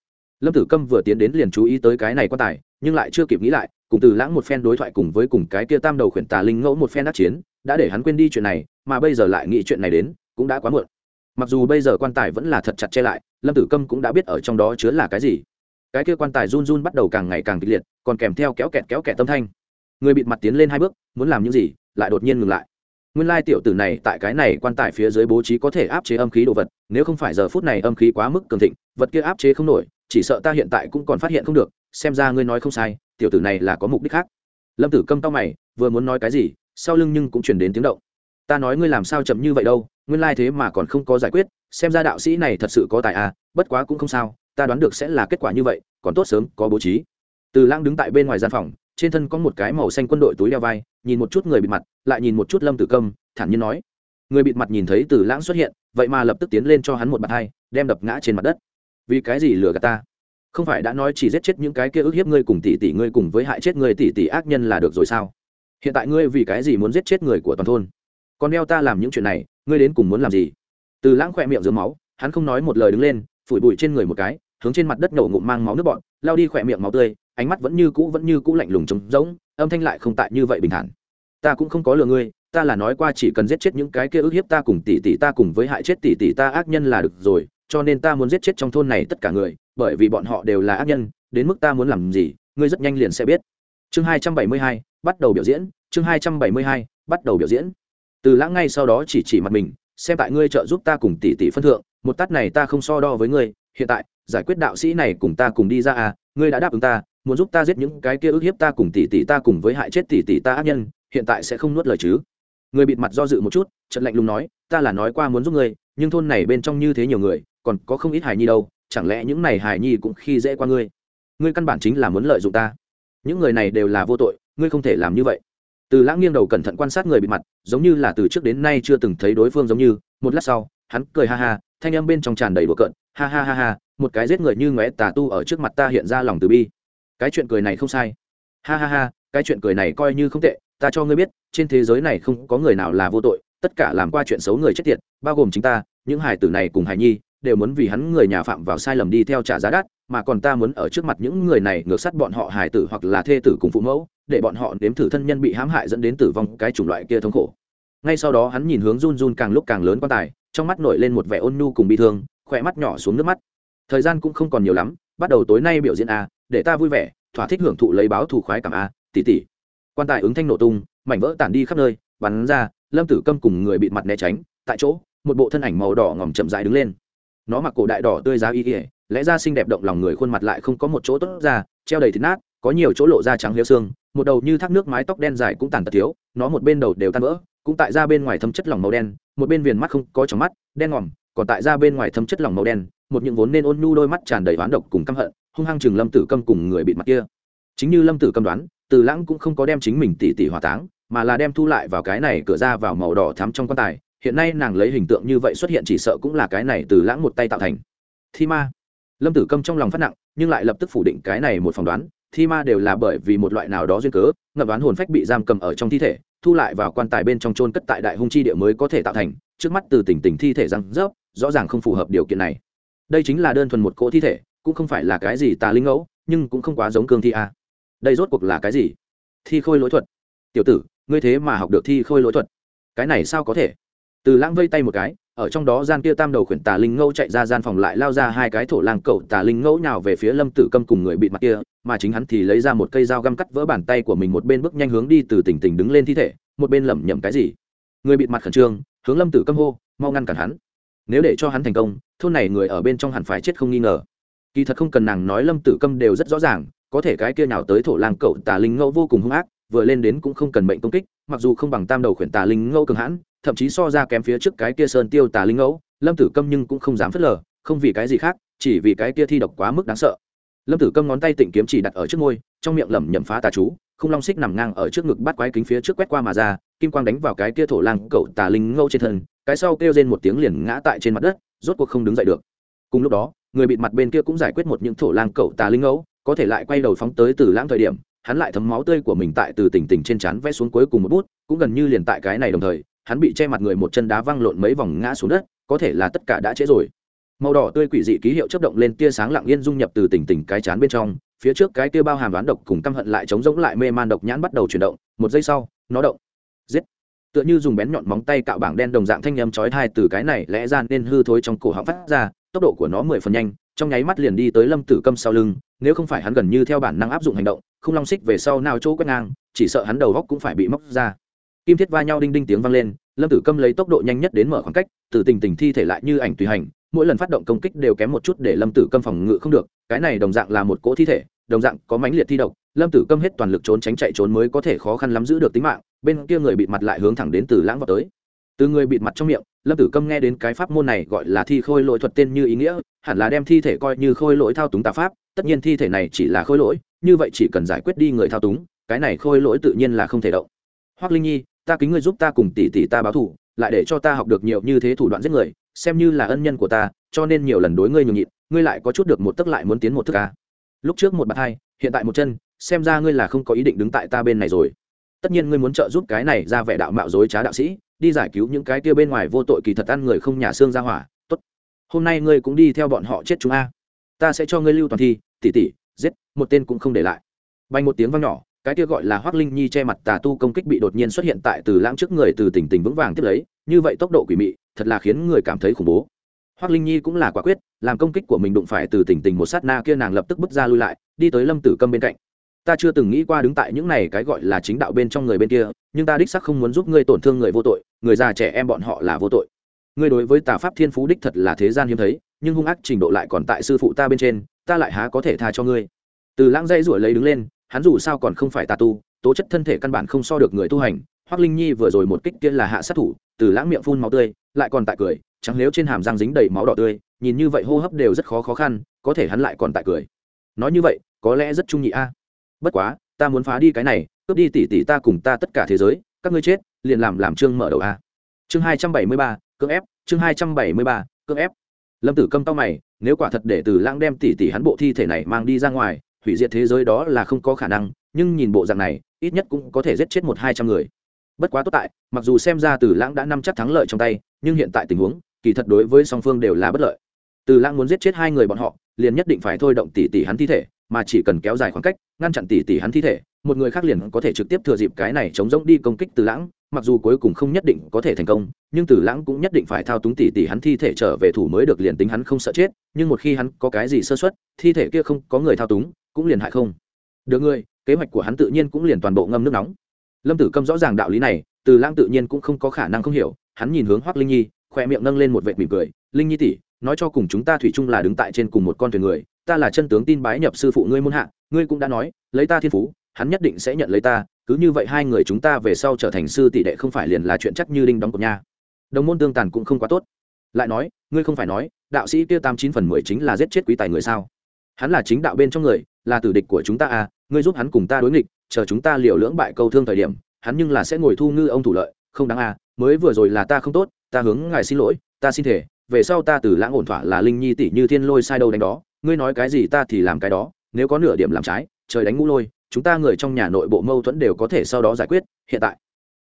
Lâm tử câm vừa tiến đến liền chú ý tới cái này quan tài, nhưng lại chưa kịp nghĩ lại, cùng từ lãng một phen đối thoại cùng với cùng cái kia tam đầu khuyển tà linh ngẫu một phen đắc chiến, đã để hắn quên đi chuyện này, mà bây giờ lại nghĩ chuyện này đến, cũng đã quá muộn. Mặc dù bây giờ quan tài vẫn là thật chặt che lại, lâm tử câm cũng đã biết ở trong đó chứa là cái gì. Cái kia quan tài run run bắt đầu càng ngày càng kịch liệt, còn kèm theo kéo kẹt kéo kẹt tâm thanh. Người bịt mặt tiến lên hai bước, muốn làm những gì, lại đột nhiên ngừng lại nguyên lai tiểu tử này tại cái này quan tài phía dưới bố trí có thể áp chế âm khí đồ vật, nếu không phải giờ phút này âm khí quá mức cường thịnh, vật kia áp chế không nổi, chỉ sợ ta hiện tại cũng còn phát hiện không được, xem ra ngươi nói không sai, tiểu tử này là có mục đích khác. Lâm tử câm tao mày, vừa muốn nói cái gì, sau lưng nhưng cũng chuyển đến tiếng động. Ta nói ngươi làm sao chậm như vậy đâu, nguyên lai thế mà còn không có giải quyết, xem ra đạo sĩ này thật sự có tài à bất quá cũng không sao, ta đoán được sẽ là kết quả như vậy, còn tốt sớm có bố trí. Từ lãng đứng tại bên ngoài gian phòng trên thân có một cái màu xanh quân đội túi đeo vai, nhìn một chút người bịt mặt, lại nhìn một chút lâm tử câm, thản nhiên nói. Người bịt mặt nhìn thấy từ lãng xuất hiện, vậy mà lập tức tiến lên cho hắn một bàn hai đem đập ngã trên mặt đất. Vì cái gì lừa gạt ta? Không phải đã nói chỉ giết chết những cái kia ức hiếp ngươi cùng tỷ tỷ ngươi cùng với hại chết ngươi tỷ tỷ ác nhân là được rồi sao? Hiện tại ngươi vì cái gì muốn giết chết người của toàn thôn? Còn đeo ta làm những chuyện này, ngươi đến cùng muốn làm gì? Từ lãng khỏe miệng dưới máu, hắn không nói một lời đứng lên, phủi bụi trên người một cái, hướng trên mặt đất nổ ngụm mang máu nước bọn lao đi khỏe miệng máu tươi ánh mắt vẫn như cũ vẫn như cũ lạnh lùng trống rỗng, âm thanh lại không tại như vậy bình thản. Ta cũng không có lừa ngươi, ta là nói qua chỉ cần giết chết những cái kia ức hiếp ta cùng tỷ tỷ ta cùng với hại chết tỷ tỷ ta ác nhân là được rồi, cho nên ta muốn giết chết trong thôn này tất cả người, bởi vì bọn họ đều là ác nhân, đến mức ta muốn làm gì, ngươi rất nhanh liền sẽ biết. Chương hai trăm bảy mươi hai, bắt đầu biểu diễn, chương hai trăm bảy mươi hai, bắt đầu biểu diễn. Từ lãng ngay sau đó chỉ chỉ mặt mình, xem tại ngươi trợ giúp ta cùng tỷ tỷ phân thượng, một tát này ta không so đo với ngươi, hiện tại, giải quyết đạo sĩ này cùng ta cùng đi ra à ngươi đã đáp ứng ta muốn giúp ta giết những cái kia ức hiếp ta cùng tỷ tỷ ta cùng với hại chết tỷ tỷ ta ác nhân, hiện tại sẽ không nuốt lời chứ. Người bịt mặt do dự một chút trận lạnh lùng nói, ta là nói qua muốn giúp ngươi, nhưng thôn này bên trong như thế nhiều người, còn có không ít hài nhi đâu, chẳng lẽ những này hài nhi cũng khi dễ qua ngươi? Ngươi căn bản chính là muốn lợi dụng ta. Những người này đều là vô tội, ngươi không thể làm như vậy. Từ lãng nghiêng đầu cẩn thận quan sát người bị mặt, giống như là từ trước đến nay chưa từng thấy đối phương giống như, một lát sau, hắn cười ha ha, thanh âm bên trong tràn đầy đùa cợt, ha ha ha ha, một cái giết người như ngóe tà tu ở trước mặt ta hiện ra lòng từ bi cái chuyện cười này không sai. Ha ha ha, cái chuyện cười này coi như không tệ, ta cho ngươi biết, trên thế giới này không có người nào là vô tội, tất cả làm qua chuyện xấu người chết tiệt, bao gồm chính ta, những hải tử này cùng hải nhi, đều muốn vì hắn người nhà phạm vào sai lầm đi theo trả giá đắt, mà còn ta muốn ở trước mặt những người này ngược sát bọn họ hải tử hoặc là thê tử cùng phụ mẫu, để bọn họ nếm thử thân nhân bị hãm hại dẫn đến tử vong, cái chủng loại kia thống khổ. Ngay sau đó hắn nhìn hướng run run càng lúc càng lớn quan tài, trong mắt nổi lên một vẻ ôn nhu cùng bi thương, khỏe mắt nhỏ xuống nước mắt. Thời gian cũng không còn nhiều lắm, bắt đầu tối nay biểu diễn a để ta vui vẻ, thỏa thích hưởng thụ lấy báo thù khoái cảm a, tỉ tỉ. Quan tài ứng thanh nổ tung, mảnh vỡ tản đi khắp nơi, bắn ra, lâm tử câm cùng người bị mặt né tránh, tại chỗ, một bộ thân ảnh màu đỏ ngòm chậm dại đứng lên. Nó mặc cổ đại đỏ tươi giá y ỉa lẽ ra xinh đẹp động lòng người khuôn mặt lại không có một chỗ tốt ra, treo đầy thịt nát, có nhiều chỗ lộ da trắng liêu xương, một đầu như thác nước mái tóc đen dài cũng tàn tật thiếu, nó một bên đầu đều tan vỡ, cũng tại ra bên ngoài thâm chất lỏng màu đen, một bên viền mắt không có trong mắt, đen ngòm, còn tại ra bên ngoài thâm chất lỏng màu đen, một những vốn nên ôn nhu đôi mắt tràn đầy oán độc cùng căm hận hung hăng chừng lâm tử câm cùng người bị mặt kia. Chính như lâm tử câm đoán, từ lãng cũng không có đem chính mình tỉ tỉ hỏa táng, mà là đem thu lại vào cái này cửa ra vào màu đỏ thắm trong quan tài. Hiện nay nàng lấy hình tượng như vậy xuất hiện chỉ sợ cũng là cái này từ lãng một tay tạo thành. Thi ma. Lâm tử câm trong lòng phát nặng, nhưng lại lập tức phủ định cái này một phỏng đoán. Thi ma đều là bởi vì một loại nào đó duyên cớ, ngập đoán hồn phách bị giam cầm ở trong thi thể, thu lại vào quan tài bên trong trôn cất tại đại hung chi địa mới có thể tạo thành. Trước mắt từ tỉnh tỉnh thi thể răng rớp, rõ ràng không phù hợp điều kiện này. Đây chính là đơn thuần một cỗ thi thể cũng không phải là cái gì tà linh ngẫu, nhưng cũng không quá giống cương thi a. Đây rốt cuộc là cái gì? Thi khôi lỗi thuật. Tiểu tử, ngươi thế mà học được thi khôi lỗi thuật. Cái này sao có thể? Từ lãng vây tay một cái, ở trong đó gian kia tam đầu khuyển tà linh ngẫu chạy ra gian phòng lại lao ra hai cái thổ lang cậu tà linh ngẫu nhào về phía lâm tử câm cùng người bị mặt kia, mà chính hắn thì lấy ra một cây dao găm cắt vỡ bàn tay của mình một bên bước nhanh hướng đi từ tỉnh tỉnh đứng lên thi thể, một bên lẩm nhẩm cái gì. Người bị mặt khẩn trương, hướng lâm tử câm hô, mau ngăn cản hắn. Nếu để cho hắn thành công, thôn này người ở bên trong hẳn phải chết không nghi ngờ kỳ thật không cần nàng nói lâm tử câm đều rất rõ ràng, có thể cái kia nào tới thổ lang cậu tà linh ngẫu vô cùng hung ác, vừa lên đến cũng không cần mệnh công kích, mặc dù không bằng tam đầu khuyển tà linh ngẫu cường hãn, thậm chí so ra kém phía trước cái kia sơn tiêu tà linh ngẫu, lâm tử câm nhưng cũng không dám phớt lờ, không vì cái gì khác, chỉ vì cái kia thi độc quá mức đáng sợ. Lâm tử câm ngón tay tịnh kiếm chỉ đặt ở trước môi, trong miệng lẩm nhẩm phá tà chú, không long xích nằm ngang ở trước ngực bắt quái kính phía trước quét qua mà ra, kim quang đánh vào cái kia thổ lang cậu tà linh ngẫu trên thân, cái sau kêu rên một tiếng liền ngã tại trên mặt đất, rốt cuộc không đứng dậy được cùng lúc đó, người bịt mặt bên kia cũng giải quyết một những thổ lang cậu tà linh ngẫu, có thể lại quay đầu phóng tới từ lãng thời điểm, hắn lại thấm máu tươi của mình tại từ tỉnh tỉnh trên trán vẽ xuống cuối cùng một bút, cũng gần như liền tại cái này đồng thời, hắn bị che mặt người một chân đá văng lộn mấy vòng ngã xuống đất, có thể là tất cả đã trễ rồi. Màu đỏ tươi quỷ dị ký hiệu chấp động lên tia sáng lặng yên dung nhập từ tỉnh tỉnh cái chán bên trong, phía trước cái tia bao hàm đoán độc cùng căm hận lại chống rỗng lại mê man độc nhãn bắt đầu chuyển động, một giây sau, nó động. Giết. Tựa như dùng bén nhọn móng tay cạo bảng đen đồng dạng thanh nhâm chói thai từ cái này lẽ ra nên hư thối trong cổ họng phát ra tốc độ của nó mười phần nhanh, trong nháy mắt liền đi tới lâm tử câm sau lưng, nếu không phải hắn gần như theo bản năng áp dụng hành động, không long xích về sau nào chỗ quét ngang, chỉ sợ hắn đầu góc cũng phải bị móc ra. Kim thiết va nhau đinh đinh tiếng vang lên, lâm tử câm lấy tốc độ nhanh nhất đến mở khoảng cách, từ tình tình thi thể lại như ảnh tùy hành, mỗi lần phát động công kích đều kém một chút để lâm tử câm phòng ngự không được, cái này đồng dạng là một cỗ thi thể, đồng dạng có mãnh liệt thi độc, lâm tử câm hết toàn lực trốn tránh chạy trốn mới có thể khó khăn lắm giữ được tính mạng, bên kia người bị mặt lại hướng thẳng đến từ lãng vào tới. Từ người bịt mặt trong miệng lâm tử câm nghe đến cái pháp môn này gọi là thi khôi lỗi thuật tên như ý nghĩa, hẳn là đem thi thể coi như khôi lỗi thao túng tà pháp, tất nhiên thi thể này chỉ là khôi lỗi, như vậy chỉ cần giải quyết đi người thao túng, cái này khôi lỗi tự nhiên là không thể động. Hoác linh nhi, ta kính ngươi giúp ta cùng tỷ tỷ ta báo thủ lại để cho ta học được nhiều như thế thủ đoạn giết người, xem như là ân nhân của ta, cho nên nhiều lần đối ngươi nhường nhịn, ngươi lại có chút được một tức lại muốn tiến một thức ca lúc trước một bạt hai, hiện tại một chân, xem ra ngươi là không có ý định đứng tại ta bên này rồi. Tất nhiên ngươi muốn trợ giúp cái này ra vẻ đạo mạo dối trá đạo sĩ đi giải cứu những cái kia bên ngoài vô tội kỳ thật ăn người không nhà xương ra hỏa, tốt. Hôm nay ngươi cũng đi theo bọn họ chết chúng a. Ta sẽ cho ngươi lưu toàn thi tỉ tỉ giết, một tên cũng không để lại. Bay một tiếng vang nhỏ, cái kia gọi là hoác linh nhi che mặt tà tu công kích bị đột nhiên xuất hiện tại từ lãng trước người từ tỉnh tỉnh vững vàng tiếp lấy, như vậy tốc độ quỷ mị, thật là khiến người cảm thấy khủng bố. Hoác linh nhi cũng là quả quyết, làm công kích của mình đụng phải từ tỉnh tỉnh một sát na kia nàng lập tức bước ra lui lại, đi tới lâm tử câm bên cạnh. Ta chưa từng nghĩ qua đứng tại những này cái gọi là chính đạo bên trong người bên kia, nhưng ta đích sắc không muốn giúp ngươi tổn thương người vô tội người già trẻ em bọn họ là vô tội. Ngươi đối với tà pháp thiên phú đích thật là thế gian hiếm thấy, nhưng hung ác trình độ lại còn tại sư phụ ta bên trên, ta lại há có thể tha cho ngươi. Từ lãng dây ruổi lấy đứng lên, hắn dù sao còn không phải tà tu, tố chất thân thể căn bản không so được người tu hành hoác linh nhi vừa rồi một kích kia là hạ sát thủ, từ lãng miệng phun máu tươi, lại còn tại cười chẳng nếu trên hàm răng dính đầy máu đỏ tươi, nhìn như vậy hô hấp đều rất khó khó khăn, có thể hắn lại còn tại cười. Nói như vậy, có lẽ rất trung nhị a. Bất quá, ta muốn phá đi cái này, cướp đi tỷ tỷ ta cùng ta tất cả thế giới các ngươi chết, liền làm làm chương mở đầu a. Chương hai trăm bảy mươi ba, cưỡng ép, chương hai trăm bảy mươi ba, cưỡng ép. Lâm tử câm tao mày, nếu quả thật để từ lãng đem tỷ tỷ hắn bộ thi thể này mang đi ra ngoài, hủy diệt thế giới đó là không có khả năng, nhưng nhìn bộ dạng này, ít nhất cũng có thể giết chết một hai trăm người. Bất quá tốt tại, mặc dù xem ra từ lãng đã nắm chắc thắng lợi trong tay, nhưng hiện tại tình huống, kỳ thật đối với song phương đều là bất lợi. Từ lãng muốn giết chết hai người bọn họ, liền nhất định phải thôi động tỷ tỷ hắn thi thể, mà chỉ cần kéo dài khoảng cách, ngăn chặn tỷ tỷ hắn thi thể một người khác liền có thể trực tiếp thừa dịp cái này chống rỗng đi công kích từ lãng, mặc dù cuối cùng không nhất định có thể thành công, nhưng từ lãng cũng nhất định phải thao túng tỷ tỷ hắn thi thể trở về thủ mới được liền tính hắn không sợ chết, nhưng một khi hắn có cái gì sơ xuất thi thể kia không có người thao túng, cũng liền hại không. Được người kế hoạch của hắn tự nhiên cũng liền toàn bộ ngâm nước nóng. Lâm tử câm rõ ràng đạo lý này, từ lãng tự nhiên cũng không có khả năng không hiểu, hắn nhìn hướng hoác linh nhi, khoe miệng nâng lên một vệt mỉm cười, linh nhi tỷ, nói cho cùng chúng ta thủy chung là đứng tại trên cùng một con thuyền người, ta là chân tướng tin bái nhập sư phụ ngươi muôn hạ, ngươi cũng đã nói, lấy ta thiên phú hắn nhất định sẽ nhận lấy ta, cứ như vậy hai người chúng ta về sau trở thành sư tỷ đệ không phải liền là chuyện chắc như đinh đóng cột nha. Đồng môn tương tàn cũng không quá tốt. Lại nói, ngươi không phải nói, đạo sĩ kia tam chín phần mười chính là giết chết quý tài người sao? Hắn là chính đạo bên trong người, là tử địch của chúng ta à ngươi giúp hắn cùng ta đối nghịch, chờ chúng ta liều lưỡng bại câu thương thời điểm, hắn nhưng là sẽ ngồi thu ngư ông thủ lợi, không đáng à mới vừa rồi là ta không tốt, ta hướng ngài xin lỗi, ta xin thể về sau ta từ lãng ổn thỏa là linh nhi tỷ như thiên lôi sai đâu đánh đó, ngươi nói cái gì ta thì làm cái đó, nếu có nửa điểm làm trái, trời đánh ngũ lôi chúng ta người trong nhà nội bộ mâu thuẫn đều có thể sau đó giải quyết, hiện tại.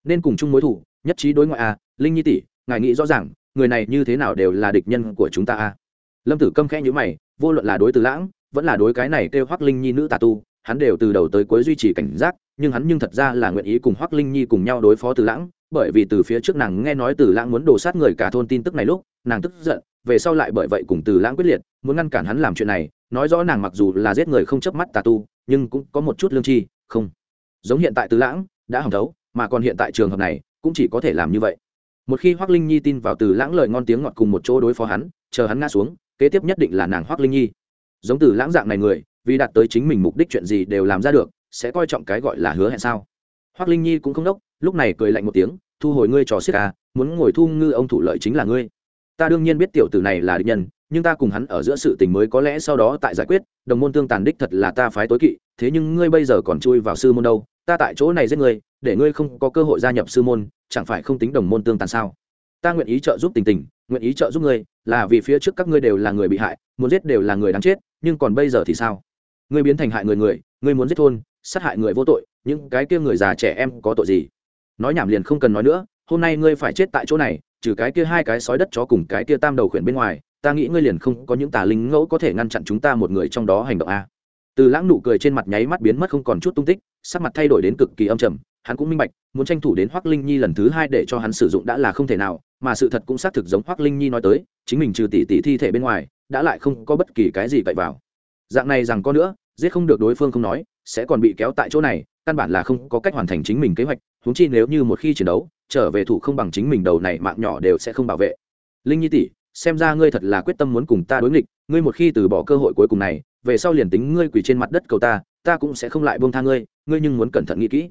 Nên cùng chung mối thủ nhất trí đối ngoại à linh nhi tỷ, ngài nghĩ rõ ràng, người này như thế nào đều là địch nhân của chúng ta à. Lâm tử câm khẽ nhữ mày, vô luận là đối từ lãng, vẫn là đối cái này kêu hoắc linh nhi nữ tà tu, hắn đều từ đầu tới cuối duy trì cảnh giác, nhưng hắn nhưng thật ra là nguyện ý cùng hoắc linh nhi cùng nhau đối phó từ lãng, bởi vì từ phía trước nàng nghe nói từ lãng muốn đổ sát người cả thôn tin tức này lúc, nàng tức giận, về sau lại bởi vậy cùng từ lãng quyết liệt, muốn ngăn cản hắn làm chuyện này, nói rõ nàng mặc dù là giết người không chớp mắt tà tu nhưng cũng có một chút lương tri không. Giống hiện tại tứ lãng đã hỏng thấu, mà còn hiện tại trường hợp này cũng chỉ có thể làm như vậy. Một khi hoác linh nhi tin vào từ lãng lời ngon tiếng ngọt cùng một chỗ đối phó hắn, chờ hắn ngã xuống, kế tiếp nhất định là nàng hoác linh nhi. Giống từ lãng dạng này người, vì đạt tới chính mình mục đích chuyện gì đều làm ra được, sẽ coi trọng cái gọi là hứa hẹn sao? Hoác linh nhi cũng không đốc, lúc này cười lạnh một tiếng, thu hồi ngươi trò xiết ca muốn ngồi thu ngư ông thủ lợi chính là ngươi. Ta đương nhiên biết tiểu tử này là địch nhân nhưng ta cùng hắn ở giữa sự tình mới có lẽ sau đó tại giải quyết, đồng môn tương tàn đích thật là ta phái tối kỵ, thế nhưng ngươi bây giờ còn chui vào sư môn đâu, ta tại chỗ này giết ngươi, để ngươi không có cơ hội gia nhập sư môn, chẳng phải không tính đồng môn tương tàn sao? Ta nguyện ý trợ giúp tình tình, nguyện ý trợ giúp ngươi, là vì phía trước các ngươi đều là người bị hại, muốn giết đều là người đáng chết, nhưng còn bây giờ thì sao? Ngươi biến thành hại người người, ngươi muốn giết thôn, sát hại người vô tội, những cái kia người già trẻ em có tội gì? Nói nhảm liền không cần nói nữa, hôm nay ngươi phải chết tại chỗ này, trừ cái kia hai cái sói đất chó cùng cái kia tam đầu khuyển bên ngoài ta nghĩ ngươi liền không có những tà linh ngẫu có thể ngăn chặn chúng ta một người trong đó hành động a. Từ lãng nụ cười trên mặt nháy mắt biến mất không còn chút tung tích, sắc mặt thay đổi đến cực kỳ âm trầm, hắn cũng minh bạch, muốn tranh thủ đến hoác linh nhi lần thứ hai để cho hắn sử dụng đã là không thể nào, mà sự thật cũng xác thực giống hoác linh nhi nói tới, chính mình trừ tỷ tỷ thi thể bên ngoài, đã lại không có bất kỳ cái gì cậy vào. Dạng này rằng có nữa, giết không được đối phương không nói, sẽ còn bị kéo tại chỗ này, căn bản là không có cách hoàn thành chính mình kế hoạch, huống chi nếu như một khi chiến đấu, trở về thủ không bằng chính mình đầu này mạng nhỏ đều sẽ không bảo vệ. Linh nhi tỷ xem ra ngươi thật là quyết tâm muốn cùng ta đối nghịch, ngươi một khi từ bỏ cơ hội cuối cùng này, về sau liền tính ngươi quỳ trên mặt đất cầu ta ta cũng sẽ không lại buông tha ngươi ngươi nhưng muốn cẩn thận nghĩ kỹ.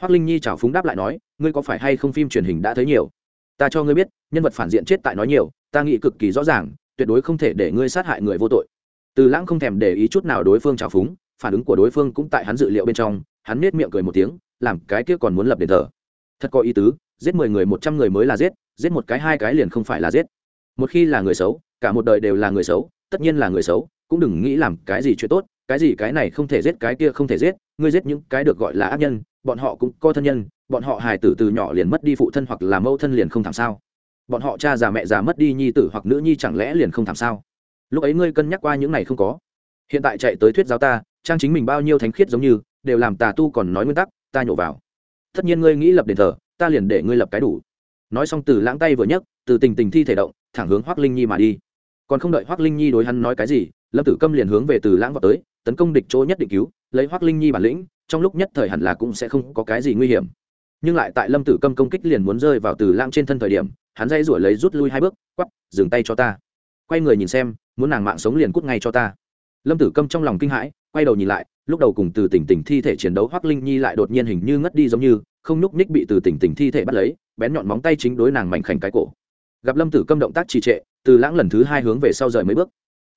Hoác linh nhi chào phúng đáp lại nói, ngươi có phải hay không phim truyền hình đã thấy nhiều? Ta cho ngươi biết, nhân vật phản diện chết tại nói nhiều, ta nghĩ cực kỳ rõ ràng, tuyệt đối không thể để ngươi sát hại người vô tội. Từ lãng không thèm để ý chút nào đối phương chào phúng, phản ứng của đối phương cũng tại hắn dự liệu bên trong, hắn nết miệng cười một tiếng, làm cái kia còn muốn lập đền thờ. Thật có ý tứ, giết mười người, một trăm người mới là giết giết một cái, hai cái liền không phải là giết một khi là người xấu, cả một đời đều là người xấu, tất nhiên là người xấu, cũng đừng nghĩ làm cái gì chuyện tốt, cái gì cái này không thể giết, cái kia không thể giết, ngươi giết những cái được gọi là ác nhân, bọn họ cũng có thân nhân, bọn họ hài tử từ nhỏ liền mất đi phụ thân hoặc là mẫu thân liền không thảm sao. Bọn họ cha già mẹ già mất đi nhi tử hoặc nữ nhi chẳng lẽ liền không thảm sao? Lúc ấy ngươi cân nhắc qua những này không có? Hiện tại chạy tới thuyết giáo ta, trang chính mình bao nhiêu thánh khiết giống như, đều làm tà tu còn nói nguyên tắc, ta nhổ vào. Tất nhiên ngươi nghĩ lập đền thờ, ta liền để ngươi lập cái đủ. Nói xong từ lãng tay vừa nhấc, từ tình tình thi thể động thẳng hướng hoác linh nhi mà đi. Còn không đợi hoác linh nhi đối hắn nói cái gì, lâm tử câm liền hướng về từ lãng vào tới, tấn công địch chỗ nhất định cứu, lấy hoác linh nhi bản lĩnh, trong lúc nhất thời hẳn là cũng sẽ không có cái gì nguy hiểm. Nhưng lại tại lâm tử câm công kích liền muốn rơi vào từ lãng trên thân thời điểm, hắn dây rủi lấy rút lui hai bước, quắp, dừng tay cho ta. Quay người nhìn xem, muốn nàng mạng sống liền cút ngay cho ta. Lâm tử câm trong lòng kinh hãi, quay đầu nhìn lại, lúc đầu cùng từ tỉnh tỉnh thi thể chiến đấu hoác linh nhi lại đột nhiên hình như ngất đi giống như, không nhúc ních bị từ tỉnh tỉnh thi thể bắt lấy, bén nhọn móng tay chính đối nàng mảnh khảnh cái cổ gặp lâm tử câm động tác trì trệ, từ lãng lần thứ hai hướng về sau rời mấy bước.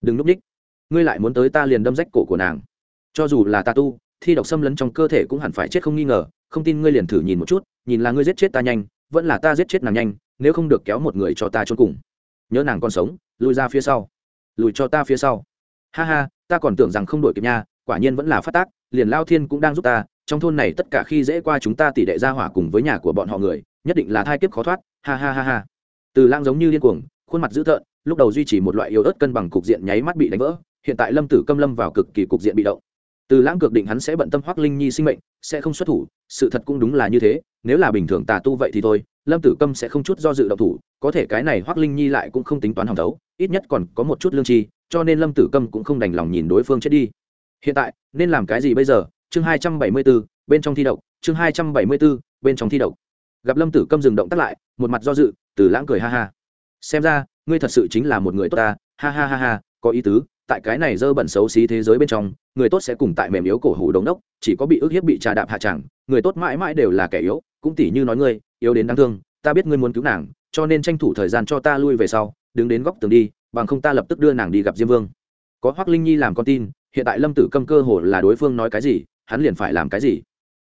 Đừng núp ních ngươi lại muốn tới ta liền đâm rách cổ của nàng. Cho dù là ta tu, thi độc xâm lấn trong cơ thể cũng hẳn phải chết không nghi ngờ, không tin ngươi liền thử nhìn một chút, nhìn là ngươi giết chết ta nhanh, vẫn là ta giết chết nàng nhanh, nếu không được kéo một người cho ta trốn cùng. Nhớ nàng còn sống lùi ra phía sau. Lùi cho ta phía sau. Ha ha, ta còn tưởng rằng không đổi kịp nha, quả nhiên vẫn là phát tác, liền lao thiên cũng đang giúp ta, trong thôn này tất cả khi dễ qua chúng ta tỷ đệ ra hỏa cùng với nhà của bọn họ người, nhất định là thai kiếp khó thoát, ha ha ha ha từ lang giống như điên cuồng, khuôn mặt dữ tợn, lúc đầu duy trì một loại yếu ớt cân bằng cục diện nháy mắt bị đánh vỡ, hiện tại lâm tử câm lâm vào cực kỳ cục diện bị động. Từ lãng cực định hắn sẽ bận tâm hoác linh nhi sinh mệnh, sẽ không xuất thủ, sự thật cũng đúng là như thế, nếu là bình thường tà tu vậy thì thôi, lâm tử câm sẽ không chút do dự động thủ, có thể cái này hoác linh nhi lại cũng không tính toán hỏng thấu, ít nhất còn có một chút lương tri, cho nên lâm tử câm cũng không đành lòng nhìn đối phương chết đi. Hiện tại, nên làm cái gì bây giờ? Chương hai trăm bảy mươi b ố bên trong thi độc, chương hai trăm bảy mươi b ố bên trong thi độc gặp lâm tử câm dừng động tắt lại, một mặt do dự, từ lãng cười ha ha. Xem ra, ngươi thật sự chính là một người tốt ta, ha ha ha ha, có ý tứ, tại cái này dơ bẩn xấu xí thế giới bên trong, người tốt sẽ cùng tại mềm yếu cổ hủ đống đốc, chỉ có bị ức hiếp bị trà đạp hạ chẳng, người tốt mãi mãi đều là kẻ yếu, cũng tỉ như nói ngươi, yếu đến đáng thương, ta biết ngươi muốn cứu nàng, cho nên tranh thủ thời gian cho ta lui về sau, đứng đến góc tường đi, bằng không ta lập tức đưa nàng đi gặp diêm vương. Có hoác linh nhi làm con tin, hiện tại lâm tử câm cơ hồ là đối phương nói cái gì, hắn liền phải làm cái gì.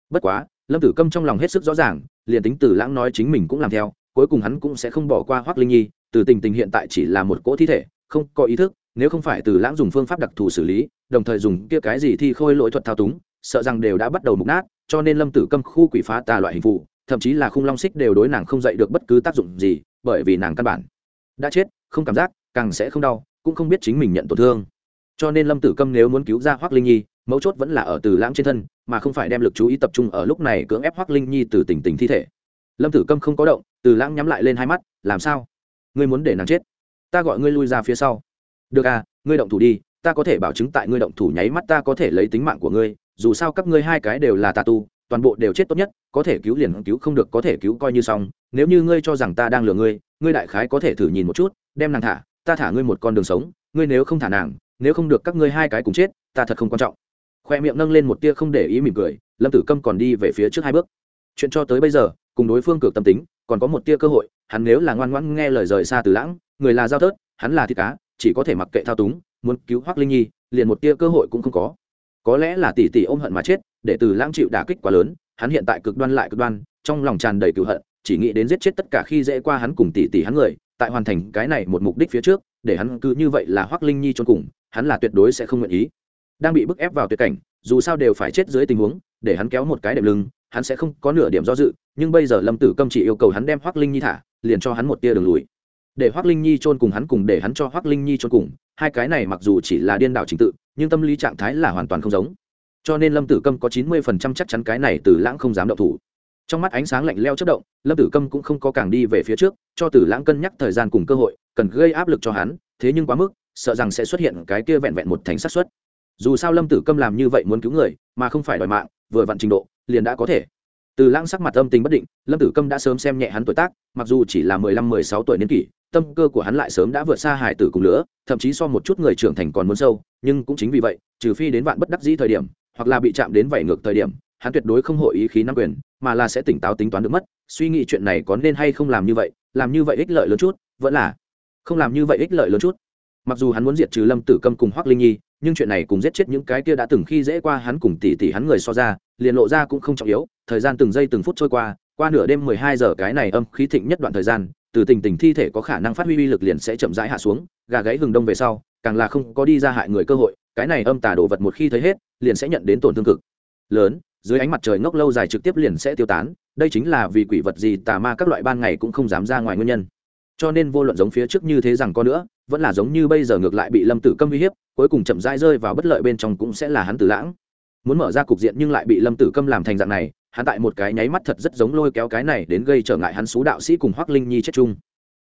Bất quá lâm tử câm trong lòng hết sức rõ ràng, liền tính tử lãng nói chính mình cũng làm theo, cuối cùng hắn cũng sẽ không bỏ qua hoác linh nhi, từ tình tình hiện tại chỉ là một cỗ thi thể, không có ý thức, nếu không phải từ lãng dùng phương pháp đặc thù xử lý, đồng thời dùng kia cái gì thi khôi lỗi thuật thao túng, sợ rằng đều đã bắt đầu mục nát, cho nên lâm tử câm khu quỷ phá tà loại hình phụ thậm chí là khung long xích đều đối nàng không dạy được bất cứ tác dụng gì, bởi vì nàng căn bản đã chết, không cảm giác, càng sẽ không đau, cũng không biết chính mình nhận tổn thương. Cho nên lâm tử câm nếu muốn cứu ra hoác linh nhi, mấu chốt vẫn là ở từ lãng trên thân mà không phải đem lực chú ý tập trung ở lúc này cưỡng ép Hoắc linh nhi từ tình tình thi thể. Lâm tử câm không có động, từ lãng nhắm lại lên hai mắt, làm sao? Ngươi muốn để nàng chết? Ta gọi ngươi lui ra phía sau. Được à ngươi động thủ đi, ta có thể bảo chứng tại ngươi động thủ nháy mắt ta có thể lấy tính mạng của ngươi, dù sao các ngươi hai cái đều là tà tu, toàn bộ đều chết tốt nhất, có thể cứu liền cứu, không được có thể cứu coi như xong. Nếu như ngươi cho rằng ta đang lừa ngươi ngươi đại khái có thể thử nhìn một chút, đem nàng thả, ta thả ngươi một con đường sống, ngươi nếu không thả nàng, nếu không được các ngươi hai cái cùng chết, ta thật không quan trọng khoe miệng nâng lên một tia không để ý mỉm cười, lâm tử câm còn đi về phía trước hai bước. Chuyện cho tới bây giờ, cùng đối phương cực tâm tính, còn có một tia cơ hội, hắn nếu là ngoan ngoãn nghe lời rời xa từ lãng, người là giao thớt, hắn là thịt cá, chỉ có thể mặc kệ thao túng, muốn cứu hoác linh nhi, liền một tia cơ hội cũng không có. Có lẽ là tỷ tỷ ôm hận mà chết, để từ lãng chịu đả kích quá lớn, hắn hiện tại cực đoan lại cực đoan, trong lòng tràn đầy cựu hận, chỉ nghĩ đến giết chết tất cả khi dễ qua hắn cùng tỷ tỷ hắn người, tại hoàn thành cái này một mục đích phía trước, để hắn cứ như vậy là hoác linh nhi trốn cùng, hắn là tuyệt đối sẽ không nguyện ý đang bị bức ép vào tuyệt cảnh, dù sao đều phải chết dưới tình huống, để hắn kéo một cái đệm lưng, hắn sẽ không có nửa điểm do dự, nhưng bây giờ lâm tử câm chỉ yêu cầu hắn đem hoác linh nhi thả, liền cho hắn một tia đường lùi. Để hoác linh nhi trôn cùng hắn cùng, để hắn cho hoác linh nhi trôn cùng, hai cái này mặc dù chỉ là điên đảo trình tự, nhưng tâm lý trạng thái là hoàn toàn không giống. Cho nên lâm tử câm có chín mươi phần trăm chắc chắn cái này từ lãng không dám động thủ. Trong mắt ánh sáng lạnh leo chất động, lâm tử câm cũng không có càng đi về phía trước, cho tử lãng cân nhắc thời gian cùng cơ hội, cần gây áp lực cho hắn, thế nhưng quá mức, sợ rằng sẽ xuất hiện cái kia vẹn vẹn một thành xác suất dù sao lâm tử câm làm như vậy muốn cứu người, mà không phải đòi mạng, vừa vặn trình độ, liền đã có thể. Từ lãng sắc mặt âm tình bất định, lâm tử câm đã sớm xem nhẹ hắn tuổi tác, mặc dù chỉ là mười lăm, mười sáu tuổi niên kỷ, tâm cơ của hắn lại sớm đã vượt xa hải tử cùng nữa thậm chí so một chút người trưởng thành còn muốn sâu, nhưng cũng chính vì vậy, trừ phi đến vạn bất đắc dĩ thời điểm, hoặc là bị chạm đến vảy ngược thời điểm, hắn tuyệt đối không hội ý khí nắm quyền, mà là sẽ tỉnh táo tính toán được mất. Suy nghĩ chuyện này có nên hay không làm như vậy, làm như vậy ích lợi lớn chút, vẫn là không làm như vậy ích lợi lớn chút. Mặc dù hắn muốn diệt trừ lâm tử câm cùng hoác linh nhi nhưng chuyện này cùng giết chết những cái kia đã từng khi dễ qua hắn cùng tỷ tỷ hắn người so ra, liền lộ ra cũng không trọng yếu, thời gian từng giây từng phút trôi qua qua nửa đêm mười hai giờ cái này âm khí thịnh nhất đoạn thời gian, từ tình tình thi thể có khả năng phát huy uy lực liền sẽ chậm rãi hạ xuống, gà gáy hừng đông về sau, càng là không có đi ra hại người cơ hội, cái này âm tà đồ vật một khi thấy hết, liền sẽ nhận đến tổn thương cực lớn, dưới ánh mặt trời ngốc lâu dài trực tiếp liền sẽ tiêu tán, đây chính là vì quỷ vật gì tà ma các loại ban ngày cũng không dám ra ngoài nguyên nhân cho nên vô luận giống phía trước như thế rằng có nữa, vẫn là giống như bây giờ ngược lại bị lâm tử câm uy hiếp, cuối cùng chậm rãi rơi vào bất lợi bên trong cũng sẽ là hắn tử lãng. Muốn mở ra cục diện nhưng lại bị lâm tử câm làm thành dạng này, hắn tại một cái nháy mắt thật rất giống lôi kéo cái này đến gây trở ngại hắn xú đạo sĩ cùng hoác linh nhi chết chung.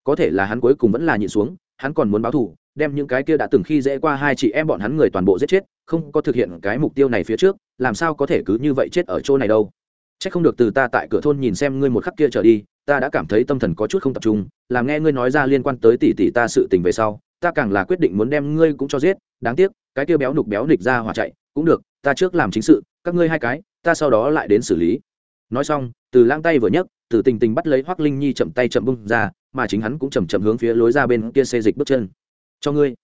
Có thể là hắn cuối cùng vẫn là nhịn xuống, hắn còn muốn báo thù, đem những cái kia đã từng khi dễ qua hai chị em bọn hắn người toàn bộ giết chết, không có thực hiện cái mục tiêu này phía trước, làm sao có thể cứ như vậy chết ở chỗ này đâu. C h ắ c không được từ ta tại cửa thôn nhìn xem ngươi một khắc kia trở đi ta đã cảm thấy tâm thần có chút không tập trung làm nghe ngươi nói ra liên quan tới tỷ tỷ ta sự tình về sau, ta càng là quyết định muốn đem ngươi cũng cho giết, đáng tiếc, cái kia béo nục béo nịch ra hỏa chạy, cũng được, ta trước làm chính sự, các ngươi hai cái, ta sau đó lại đến xử lý. Nói xong, từ lang tay vừa nhấc, từ tình tình bắt lấy hoác linh nhi chậm tay chậm bung ra, mà chính hắn cũng chầm chậm hướng phía lối ra bên kia xê dịch bước chân. Cho ngươi.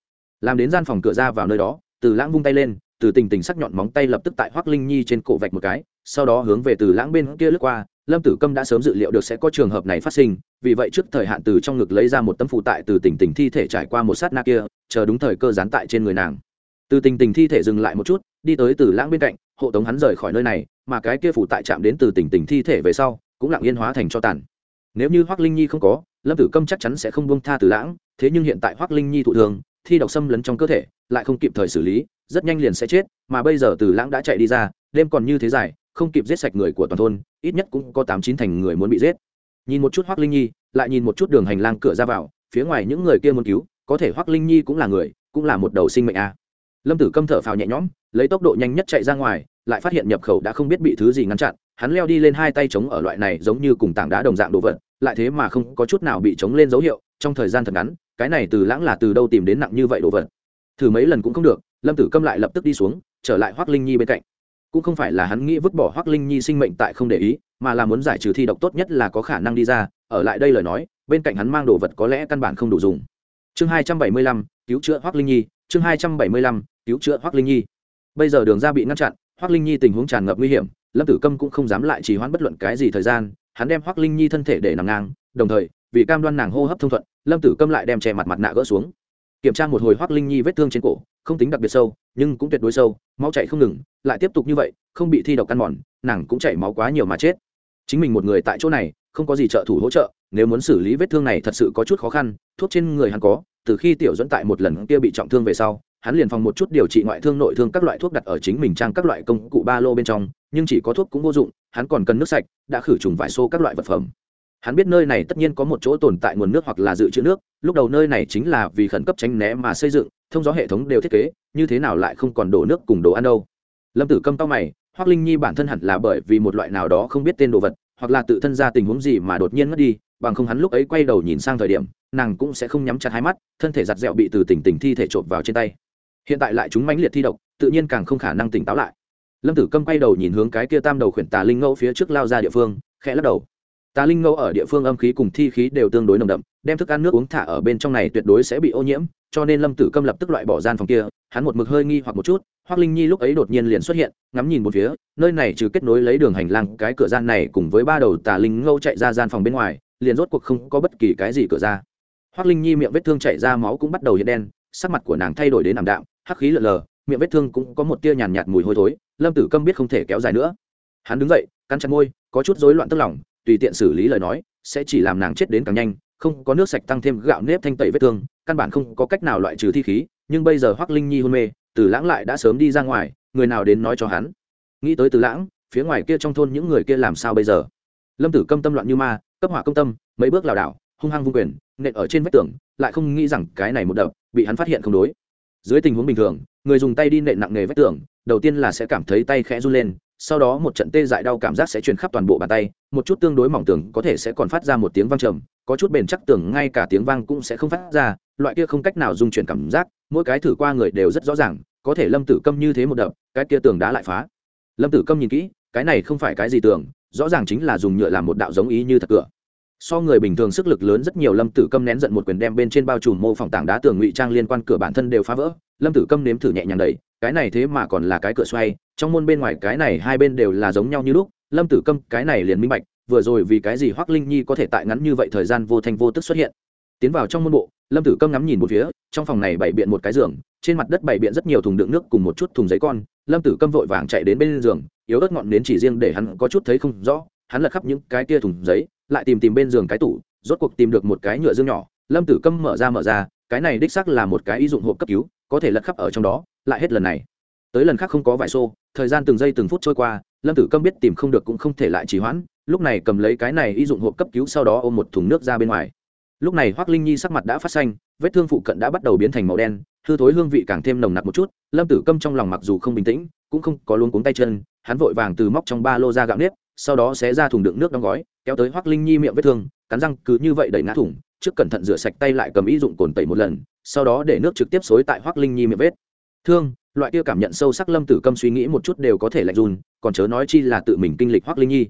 Làm đến gian phòng cửa ra vào nơi đó, từ lãng vung tay lên, từ tình tình sắc nhọn móng tay lập tức tại hoác linh nhi trên cổ vạch một cái, sau đó hướng về từ lãng bên kia lướt qua lâm tử câm đã sớm dự liệu được sẽ có trường hợp này phát sinh, vì vậy trước thời hạn từ trong ngực lấy ra một tấm phụ tại từ tình tình thi thể trải qua một sát na kia, chờ đúng thời cơ dán tại trên người nàng. Từ tình tình thi thể dừng lại một chút, đi tới từ lãng bên cạnh, hộ tống hắn rời khỏi nơi này, mà cái kia phụ tại chạm đến từ tình tình thi thể về sau, cũng lặng yên hóa thành cho tàn. Nếu như hoác linh nhi không có, lâm tử câm chắc chắn sẽ không buông tha từ lãng, thế nhưng hiện tại hoác linh nhi thụ thường thi độc xâm lấn trong cơ thể, lại không kịp thời xử lý, rất nhanh liền sẽ chết, mà bây giờ từ lãng đã chạy đi ra, đêm còn như thế dài không kịp giết sạch người của toàn thôn, ít nhất cũng có tám chín thành người muốn bị giết. Nhìn một chút hoác linh nhi, lại nhìn một chút đường hành lang cửa ra vào, phía ngoài những người kia muốn cứu, có thể hoác linh nhi cũng là người, cũng là một đầu sinh mệnh a. À. lâm tử câm thở phào nhẹ nhõm, lấy tốc độ nhanh nhất chạy ra ngoài, lại phát hiện nhập khẩu đã không biết bị thứ gì ngăn chặn, hắn leo đi lên hai tay chống ở loại này giống như cùng tảng đá đồng dạng đồ vật, lại thế mà không có chút nào bị chống lên dấu hiệu, trong thời gian thật ngắn, cái này từ lãng là từ đâu tìm đến nặng như vậy đồ vật? Thử mấy lần cũng không được, lâm tử câm lại lập tức đi xuống, trở lại hoác linh nhi bên cạnh cũng không phải là hắn nghĩ vứt bỏ Hoắc linh nhi sinh mệnh tại không để ý, mà là muốn giải trừ thi độc tốt nhất là có khả năng đi ra. Ở lại đây lời nói, bên cạnh hắn mang đồ vật có lẽ căn bản không đủ dùng. Chương hai trăm bảy mươi lăm, cứu chữa Hoắc linh nhi. Chương hai trăm bảy mươi lăm, cứu chữa Hoắc linh nhi. Bây giờ đường ra bị ngăn chặn, Hoắc linh nhi tình huống tràn ngập nguy hiểm, lâm tử câm cũng không dám lại trì hoãn bất luận cái gì thời gian, hắn đem Hoắc linh nhi thân thể để nằm ngang, đồng thời, vì cam đoan nàng hô hấp thông thuận, lâm tử câm lại đem che mặt mặt nạ gỡ xuống kiểm tra một hồi hoác linh nhi vết thương trên cổ, không tính đặc biệt sâu, nhưng cũng tuyệt đối sâu, máu chạy không ngừng, lại tiếp tục như vậy, không bị thi độc ăn mòn, nàng cũng chảy máu quá nhiều mà chết. Chính mình một người tại chỗ này, không có gì trợ thủ hỗ trợ, nếu muốn xử lý vết thương này thật sự có chút khó khăn, thuốc trên người hắn có, từ khi tiểu dẫn tại một lần kia bị trọng thương về sau, hắn liền phòng một chút điều trị ngoại thương nội thương các loại thuốc đặt ở chính mình trang các loại công cụ ba lô bên trong, nhưng chỉ có thuốc cũng vô dụng, hắn còn cần nước sạch, đã khử trùng vải xô các loại vật phẩm hắn biết nơi này tất nhiên có một chỗ tồn tại nguồn nước hoặc là dự trữ nước, lúc đầu nơi này chính là vì khẩn cấp tránh né mà xây dựng, thông gió hệ thống đều thiết kế, như thế nào lại không còn đổ nước cùng đồ ăn đâu. Lâm tử câm tao mày hoác linh nhi bản thân hẳn là bởi vì một loại nào đó không biết tên đồ vật, hoặc là tự thân ra tình huống gì mà đột nhiên mất đi, bằng không hắn lúc ấy quay đầu nhìn sang thời điểm, nàng cũng sẽ không nhắm chặt hai mắt, thân thể giặt dẹo bị từ tỉnh tỉnh thi thể trộm vào trên tay. Hiện tại lại chúng mãnh liệt thi độc, tự nhiên càng không khả năng tỉnh táo lại. Lâm tử câm quay đầu nhìn hướng cái kia tam đầu khuyển tà linh ngẫu phía trước lao ra địa phương, khẽ lắc đầu tà linh ngẫu ở địa phương âm khí cùng thi khí đều tương đối nồng đậm đem thức ăn nước uống thả ở bên trong này tuyệt đối sẽ bị ô nhiễm cho nên lâm tử câm lập tức loại bỏ gian phòng kia hắn một mực hơi nghi hoặc một chút Hoắc linh nhi lúc ấy đột nhiên liền xuất hiện ngắm nhìn một phía nơi này trừ kết nối lấy đường hành lang cái cửa gian này cùng với ba đầu tà linh ngâu chạy ra gian phòng bên ngoài liền rốt cuộc không có bất kỳ cái gì cửa ra. Hoắc linh nhi miệng vết thương chảy ra máu cũng bắt đầu hiện đen sắc mặt của nàng thay đổi đến ảm đạm hắc khí lờ lờ miệng vết thương cũng có một tia nhàn nhạt, mùi hôi thối lâm tử câm biết không thể kéo dài nữa. Hắn đứng dậy cắn chặt môi có chút rối loạn tức lòng tùy tiện xử lý lời nói, sẽ chỉ làm nàng chết đến càng nhanh, không có nước sạch tăng thêm gạo nếp thanh tẩy vết thương, căn bản không có cách nào loại trừ thi khí, nhưng bây giờ hoác linh nhi hôn mê, từ lãng lại đã sớm đi ra ngoài, người nào đến nói cho hắn? Nghĩ tới từ lãng, phía ngoài kia trong thôn những người kia làm sao bây giờ? Lâm tử câm tâm loạn như ma, cấp hỏa công tâm, mấy bước lảo đảo, hung hăng vung quyền, nện ở trên vách tường, lại không nghĩ rằng cái này một đập, bị hắn phát hiện không đối. Dưới tình huống bình thường, người dùng tay đi nện nặng nghề vách tường, đầu tiên là sẽ cảm thấy tay khẽ run lên sau đó một trận tê dại đau cảm giác sẽ truyền khắp toàn bộ bàn tay, một chút tương đối mỏng tường có thể sẽ còn phát ra một tiếng vang trầm, có chút bền chắc tường ngay cả tiếng vang cũng sẽ không phát ra, loại kia không cách nào dung chuyển cảm giác, mỗi cái thử qua người đều rất rõ ràng, có thể lâm tử câm như thế một đập, cái kia tường đá lại phá. Lâm tử câm nhìn kỹ, cái này không phải cái gì tường, rõ ràng chính là dùng nhựa làm một đạo giống ý như thật cửa. So người bình thường sức lực lớn rất nhiều, lâm tử câm nén giận một quyền đem bên trên bao trùm mô phỏng tảng đá tường ngụy trang liên quan cửa bản thân đều phá vỡ, lâm tử câm nếm thử nhẹ nhàng đầy cái này thế mà còn là cái cửa xoay, trong môn bên ngoài cái này hai bên đều là giống nhau như lúc, lâm tử câm, cái này liền minh bạch, vừa rồi vì cái gì hoác linh nhi có thể tại ngắn như vậy thời gian vô thanh vô tức xuất hiện. Tiến vào trong môn bộ, lâm tử câm ngắm nhìn một phía, trong phòng này bày biện một cái giường, trên mặt đất bày biện rất nhiều thùng đựng nước cùng một chút thùng giấy con. Lâm tử câm vội vàng chạy đến bên giường, yếu ớt ngọn nến chỉ riêng để hắn có chút thấy không rõ, hắn lật khắp những cái kia thùng giấy, lại tìm tìm bên giường cái tủ, rốt cuộc tìm được một cái nhựa dương nhỏ. Lâm tử câm mở ra mở ra cái này đích xác là một cái ý dụng hộp cấp cứu, có thể lật khắp ở trong đó, lại hết lần này. Tới lần khác không có vải xô, thời gian từng giây từng phút trôi qua, lâm tử câm biết tìm không được cũng không thể lại trì hoãn, lúc này cầm lấy cái này ý dụng hộp cấp cứu sau đó ôm một thùng nước ra bên ngoài. Lúc này hoác linh nhi sắc mặt đã phát xanh, vết thương phụ cận đã bắt đầu biến thành màu đen, hư thối hương vị càng thêm nồng nặc một chút, lâm tử câm trong lòng mặc dù không bình tĩnh, cũng không có luôn cuống tay chân, hắn vội vàng từ móc trong ba lô ra gạo nếp, sau đó xé ra thùng đựng nước đóng gói, kéo tới hoác linh nhi miệng vết thương, cắn răng cứ như vậy đẩy ngã thủng trước cẩn thận rửa sạch tay lại cầm ý dụng cồn tẩy một lần, sau đó để nước trực tiếp xối tại hoác linh nhi miệng vết. Thương, loại kia cảm nhận sâu sắc lâm tử câm suy nghĩ một chút đều có thể lạnh run, còn chớ nói chi là tự mình kinh lịch hoác linh nhi.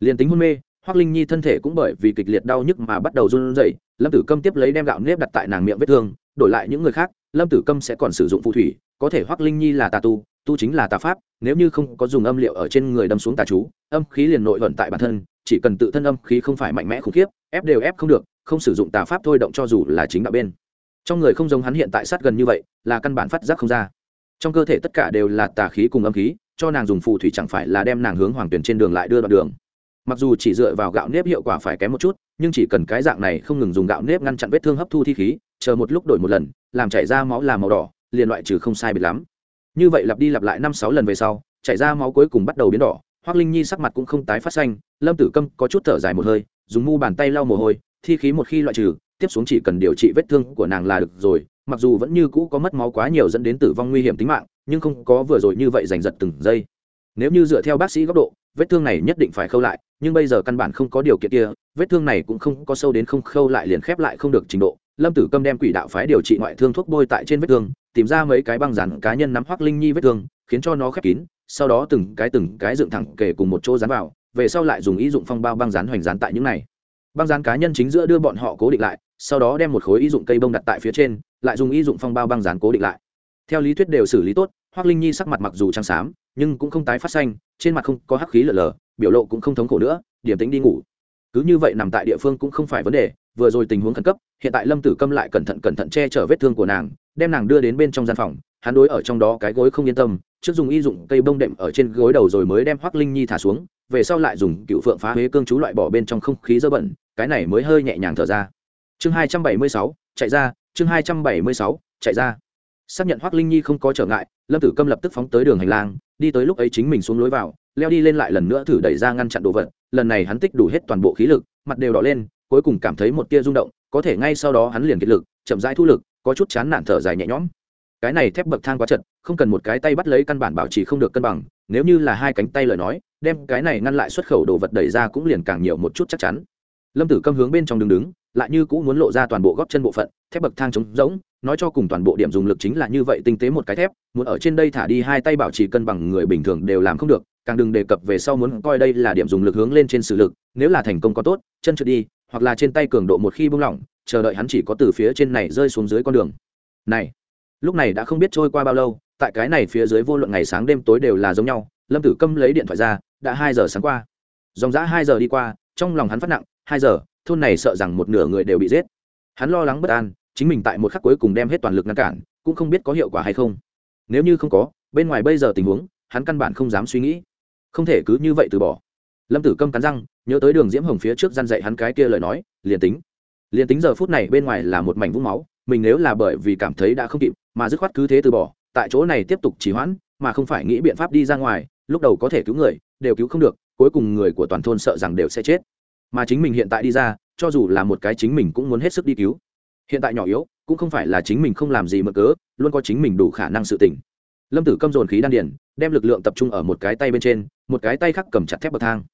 Liền tính hôn mê hoác linh nhi thân thể cũng bởi vì kịch liệt đau nhức mà bắt đầu run rẩy, lâm tử câm tiếp lấy đem gạo nếp đặt tại nàng miệng vết thương, đổi lại những người khác, lâm tử câm sẽ còn sử dụng phù thủy, có thể hoác linh nhi là tà tu tu chính là tà pháp, nếu như không có dùng âm liệu ở trên người đâm xuống tà chú, âm khí liền nội vận tại bản thân, chỉ cần tự thân âm khí không phải mạnh mẽ khủng khiếp, ép đều ép không được không sử dụng tà pháp thôi động cho dù là chính đạo bên. Trong người không giống hắn hiện tại sát gần như vậy, là căn bản phát giác không ra. Trong cơ thể tất cả đều là tà khí cùng âm khí, cho nàng dùng phù thủy chẳng phải là đem nàng hướng hoàng tuyển trên đường lại đưa đoạn đường. Mặc dù chỉ dựa vào gạo nếp hiệu quả phải kém một chút, nhưng chỉ cần cái dạng này không ngừng dùng gạo nếp ngăn chặn vết thương hấp thu thi khí, chờ một lúc đổi một lần, làm chảy ra máu là màu đỏ, liền loại trừ không sai biệt lắm. Như vậy lặp đi lặp lại năm sáu lần về sau, chảy ra máu cuối cùng bắt đầu biến đỏ hoác linh nhi sắc mặt cũng không tái phát xanh, lâm tử câm có chút thở dài một hơi, dùng mu bàn tay lau mồ hôi thi khí một khi loại trừ, tiếp xuống chỉ cần điều trị vết thương của nàng là được rồi, mặc dù vẫn như cũ có mất máu quá nhiều dẫn đến tử vong nguy hiểm tính mạng, nhưng không có vừa rồi như vậy giành giật từng giây. Nếu như dựa theo bác sĩ góc độ, vết thương này nhất định phải khâu lại, nhưng bây giờ căn bản không có điều kiện kia, vết thương này cũng không có sâu đến không khâu lại liền khép lại không được trình độ. Lâm tử câm đem quỷ đạo phái điều trị ngoại thương thuốc bôi tại trên vết thương, tìm ra mấy cái băng rắn cá nhân nắm hoác linh nhi vết thương, khiến cho nó khép kín, sau đó từng cái từng cái dựng thẳng kể cùng một chỗ dán vào, về sau lại dùng ý dụng phong bao băng rán hoành rán tại những này băng dán cá nhân chính giữa đưa bọn họ cố định lại, sau đó đem một khối y dụng cây bông đặt tại phía trên, lại dùng y dụng phong bao băng dán cố định lại. Theo lý thuyết đều xử lý tốt hoác linh nhi sắc mặt mặc dù trắng xám, nhưng cũng không tái phát xanh, trên mặt không có hắc khí lở lở biểu lộ cũng không thống khổ nữa, điểm tính đi ngủ. Cứ như vậy nằm tại địa phương cũng không phải vấn đề, vừa rồi tình huống khẩn cấp, hiện tại lâm tử câm lại cẩn thận cẩn thận che chở vết thương của nàng, đem nàng đưa đến bên trong gian phòng, hắn đối ở trong đó cái gối không yên tâm, trước dùng y dụng cây bông đệm ở trên gối đầu rồi mới đem hoác linh nhi thả xuống, về sau lại dùng cựu phượng phá huế cương chú loại bỏ bên trong không khí dơ bẩn cái này mới hơi nhẹ nhàng thở ra. Chương hai trăm bảy mươi sáu, chạy ra, chương hai trăm bảy mươi sáu, chạy ra. Xác nhận hoác linh nhi không có trở ngại, lâm tử câm lập tức phóng tới đường hành lang, đi tới lúc ấy chính mình xuống lối vào, leo đi lên lại lần nữa thử đẩy ra ngăn chặn đồ vật, lần này hắn tích đủ hết toàn bộ khí lực, mặt đều đỏ lên, cuối cùng cảm thấy một tia rung động, có thể ngay sau đó hắn liền kiệt lực, chậm rãi thu lực, có chút chán nản thở dài nhẹ nhõm. Cái này thép bậc thang quá chật, không cần một cái tay bắt lấy căn bản bảo trì không được cân bằng, nếu như là hai cánh tay lời nói, đem cái này ngăn lại xuất khẩu đồ vật đẩy ra cũng liền càng nhiều một chút chắc chắn lâm tử câm hướng bên trong đứng đứng, lại như cũng muốn lộ ra toàn bộ góp chân bộ phận, thép bậc thang trống rỗng, nói cho cùng toàn bộ điểm dùng lực chính là như vậy tinh tế một cái thép, muốn ở trên đây thả đi hai tay bảo trì cân bằng người bình thường đều làm không được, càng đừng đề cập về sau muốn coi đây là điểm dùng lực hướng lên trên sự lực, nếu là thành công có tốt, chân trượt đi, hoặc là trên tay cường độ một khi buông lỏng, chờ đợi hắn chỉ có từ phía trên này rơi xuống dưới con đường. Này, lúc này đã không biết trôi qua bao lâu, tại cái này phía dưới vô luận ngày sáng đêm tối đều là giống nhau, lâm tử câm lấy điện thoại ra, đã hai giờ sáng qua. Dòng dã hai giờ đi qua, trong lòng hắn phát nặng hai giờ, thôn này sợ rằng một nửa người đều bị giết. Hắn lo lắng bất an, chính mình tại một khắc cuối cùng đem hết toàn lực ngăn cản, cũng không biết có hiệu quả hay không. Nếu như không có, bên ngoài bây giờ tình huống, hắn căn bản không dám suy nghĩ. Không thể cứ như vậy từ bỏ. Lâm tử câm cắn răng, nhớ tới đường diễm hồng phía trước g i a n dạy hắn cái kia lời nói, liền tính. Liền tính giờ phút này bên ngoài là một mảnh vũng máu, mình nếu là bởi vì cảm thấy đã không kịp, mà dứt khoát cứ thế từ bỏ, tại chỗ này tiếp tục trì hoãn, mà không phải nghĩ biện pháp đi ra ngoài, lúc đầu có thể cứu người, đều cứu không được, cuối cùng người của toàn thôn sợ rằng đều sẽ chết mà chính mình hiện tại đi ra, cho dù là một cái chính mình cũng muốn hết sức đi cứu. Hiện tại nhỏ yếu, cũng không phải là chính mình không làm gì mà cớ, luôn có chính mình đủ khả năng sự tỉnh lâm tử câm dồn khí đan điển đem lực lượng tập trung ở một cái tay bên trên, một cái tay khác cầm chặt thép bậc thang.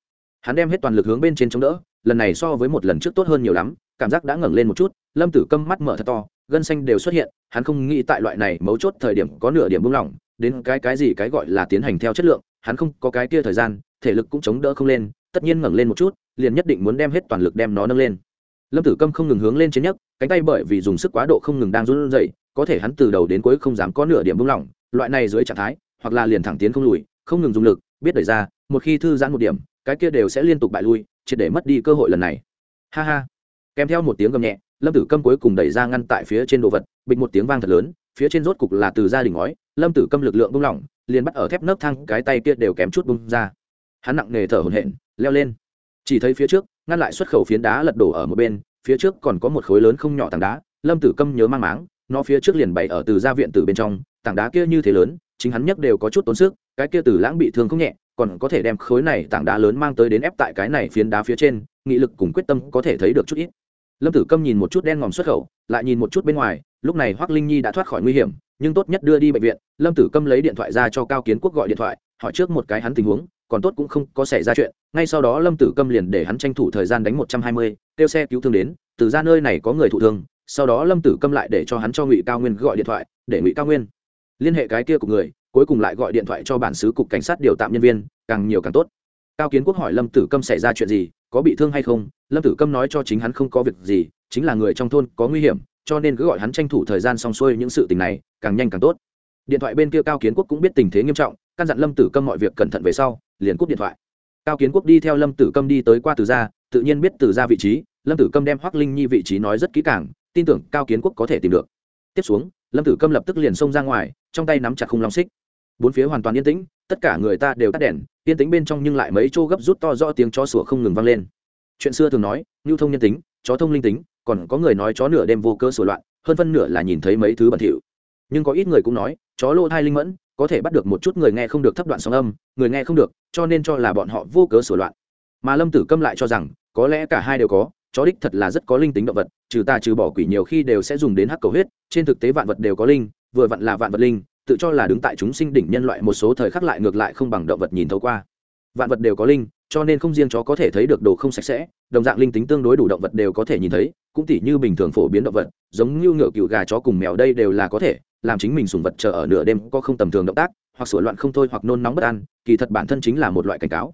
Hắn đem hết toàn lực hướng bên trên chống đỡ, lần này so với một lần trước tốt hơn nhiều lắm, cảm giác đã ngẩng lên một chút, lâm tử câm mắt mở thật to, gân xanh đều xuất hiện, hắn không nghĩ tại loại này mấu chốt thời điểm có nửa điểm buông lỏng, đến cái cái gì cái gọi là tiến hành theo chất lượng, hắn không có cái kia thời gian, thể lực cũng chống đỡ không lên tất nhiên ngẩng lên một chút, liền nhất định muốn đem hết toàn lực đem nó nâng lên. Lâm tử câm không ngừng hướng lên trên nhấc, cánh tay bởi vì dùng sức quá độ không ngừng đang run rẩy, có thể hắn từ đầu đến cuối không dám có nửa điểm buông lỏng, loại này dưới trạng thái, hoặc là liền thẳng tiến không lùi, không ngừng dùng lực, biết đẩy ra, một khi thư giãn một điểm, cái kia đều sẽ liên tục bại lui, triệt để mất đi cơ hội lần này. Ha ha. Kèm theo một tiếng gầm nhẹ, lâm tử câm cuối cùng đẩy ra ngăn tại phía trên đồ vật, bịch một tiếng vang thật lớn, phía trên rốt cục là từ gia đình ngói, lâm tử câm lực lượng bung lỏng, liền bắt ở thép nấc thang, cái tay kia đều kém chút bung ra hắn nặng nề thở hổn hển, leo lên. Chỉ thấy phía trước, ngăn lại xuất khẩu phiến đá lật đổ ở một bên, phía trước còn có một khối lớn không nhỏ tảng đá, lâm tử câm nhớ mang máng, nó phía trước liền bày ở từ gia viện từ bên trong, tảng đá kia như thế lớn, chính hắn nhấc đều có chút tốn sức, cái kia từ lãng bị thương không nhẹ, còn có thể đem khối này tảng đá lớn mang tới đến ép tại cái này phiến đá phía trên, nghị lực cùng quyết tâm có thể thấy được chút ít. Lâm tử câm nhìn một chút đen ngòm xuất khẩu, lại nhìn một chút bên ngoài, lúc này hoác linh nhi đã thoát khỏi nguy hiểm, nhưng tốt nhất đưa đi bệnh viện, lâm tử câm lấy điện thoại ra cho cao kiến quốc gọi điện thoại, hỏi trước một cái hắn tình huống còn tốt cũng không có xảy ra chuyện, ngay sau đó lâm tử câm liền để hắn tranh thủ thời gian đánh một trăm hai mươi, kêu xe cứu thương đến, từ ra nơi này có người thụ thương, sau đó lâm tử câm lại để cho hắn cho ngụy cao nguyên gọi điện thoại, để ngụy cao nguyên liên hệ cái kia của người, cuối cùng lại gọi điện thoại cho bản xứ cục cảnh sát điều tạm nhân viên, càng nhiều càng tốt. Cao kiến quốc hỏi lâm tử câm xảy ra chuyện gì, có bị thương hay không, lâm tử câm nói cho chính hắn không có việc gì, chính là người trong thôn có nguy hiểm, cho nên cứ gọi hắn tranh thủ thời gian xong xuôi những sự tình này, càng nhanh càng tốt. Điện thoại bên kia cao kiến quốc cũng biết tình thế nghiêm trọng, căn dặn lâm tử câm mọi việc cẩn thận về sau liền cúp điện thoại. Cao kiến quốc đi theo lâm tử câm đi tới qua từ gia, tự nhiên biết từ gia vị trí, lâm tử câm đem hoác linh nhi vị trí nói rất kỹ càng, tin tưởng cao kiến quốc có thể tìm được. Tiếp xuống, lâm tử câm lập tức liền xông ra ngoài, trong tay nắm chặt khung long xích. Bốn phía hoàn toàn yên tĩnh, tất cả người ta đều tắt đèn, yên tĩnh bên trong nhưng lại mấy chỗ gấp rút to rõ tiếng chó sủa không ngừng vang lên. Chuyện xưa thường nói lưu thông nhân tính, chó thông linh tính, còn có người nói chó nửa đêm vô cơ sủa loạn, hơn phân nửa là nhìn thấy mấy thứ bẩn thỉu. Nhưng có ít người cũng nói, chó lô thai linh mẫn có thể bắt được một chút người nghe không được thấp đoạn sóng âm, người nghe không được, cho nên cho là bọn họ vô cớ sửa loạn. Mà lâm tử câm lại cho rằng, có lẽ cả hai đều có, chó đích thật là rất có linh tính động vật, trừ ta trừ bỏ quỷ nhiều khi đều sẽ dùng đến hắc cầu huyết, trên thực tế vạn vật đều có linh, vừa vặn là vạn vật linh, tự cho là đứng tại chúng sinh đỉnh nhân loại một số thời khắc lại ngược lại không bằng động vật nhìn thấu qua. Vạn vật đều có linh, cho nên không riêng chó có thể thấy được đồ không sạch sẽ, đồng dạng linh tính tương đối đủ động vật đều có thể nhìn thấy, cũng tỉ như bình thường phổ biến động vật, giống như ngựa cựu gà chó cùng mèo đây đều là có thể làm chính mình sùng vật chờ ở nửa đêm có không tầm thường động tác, hoặc sửa loạn không thôi hoặc nôn nóng bất an, kỳ thật bản thân chính là một loại cảnh cáo.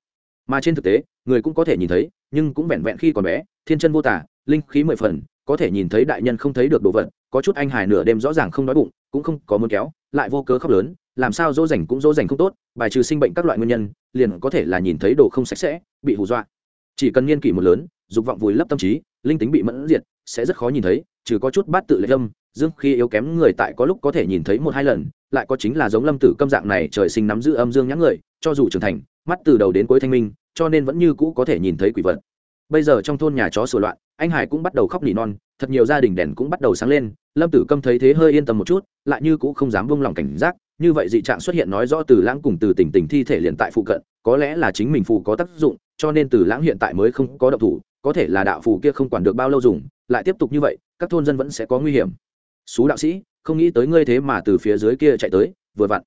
Mà trên thực tế, người cũng có thể nhìn thấy, nhưng cũng vẹn vẹn khi còn bé, thiên chân vô tả linh khí mười phần, có thể nhìn thấy đại nhân không thấy được đồ vật, có chút anh hài nửa đêm rõ ràng không đói bụng, cũng không có muốn kéo, lại vô cớ khóc lớn, làm sao dỗ dành cũng dỗ dành không tốt, bài trừ sinh bệnh các loại nguyên nhân, liền có thể là nhìn thấy đồ không sạch sẽ, bị hù dọa. Chỉ cần niên kỷ một lớn, dục vọng vùi lấp tâm trí, linh tính bị mẫn diệt, sẽ rất khó nhìn thấy, trừ có chút bát tự lệ âm dương khi yếu kém người tại có lúc có thể nhìn thấy một hai lần, lại có chính là giống lâm tử câm dạng này trời sinh nắm giữ âm dương nhãn người, cho dù trưởng thành, mắt từ đầu đến cuối thanh minh, cho nên vẫn như cũ có thể nhìn thấy quỷ vật. Bây giờ trong thôn nhà chó sửa loạn, anh hải cũng bắt đầu khóc nỉ non, thật nhiều gia đình đèn cũng bắt đầu sáng lên, lâm tử câm thấy thế hơi yên tâm một chút, lại như cũng không dám vung lòng cảnh giác, như vậy dị trạng xuất hiện nói rõ từ lãng cùng từ tỉnh tỉnh thi thể liền tại phụ cận, có lẽ là chính mình phù có tác dụng, cho nên từ lãng hiện tại mới không có động thủ, có thể là đạo phù kia không quản được bao lâu dùng, lại tiếp tục như vậy, các thôn dân vẫn sẽ có nguy hiểm xú đạo sĩ, không nghĩ tới ngươi thế mà từ phía dưới kia chạy tới, vừa vặn.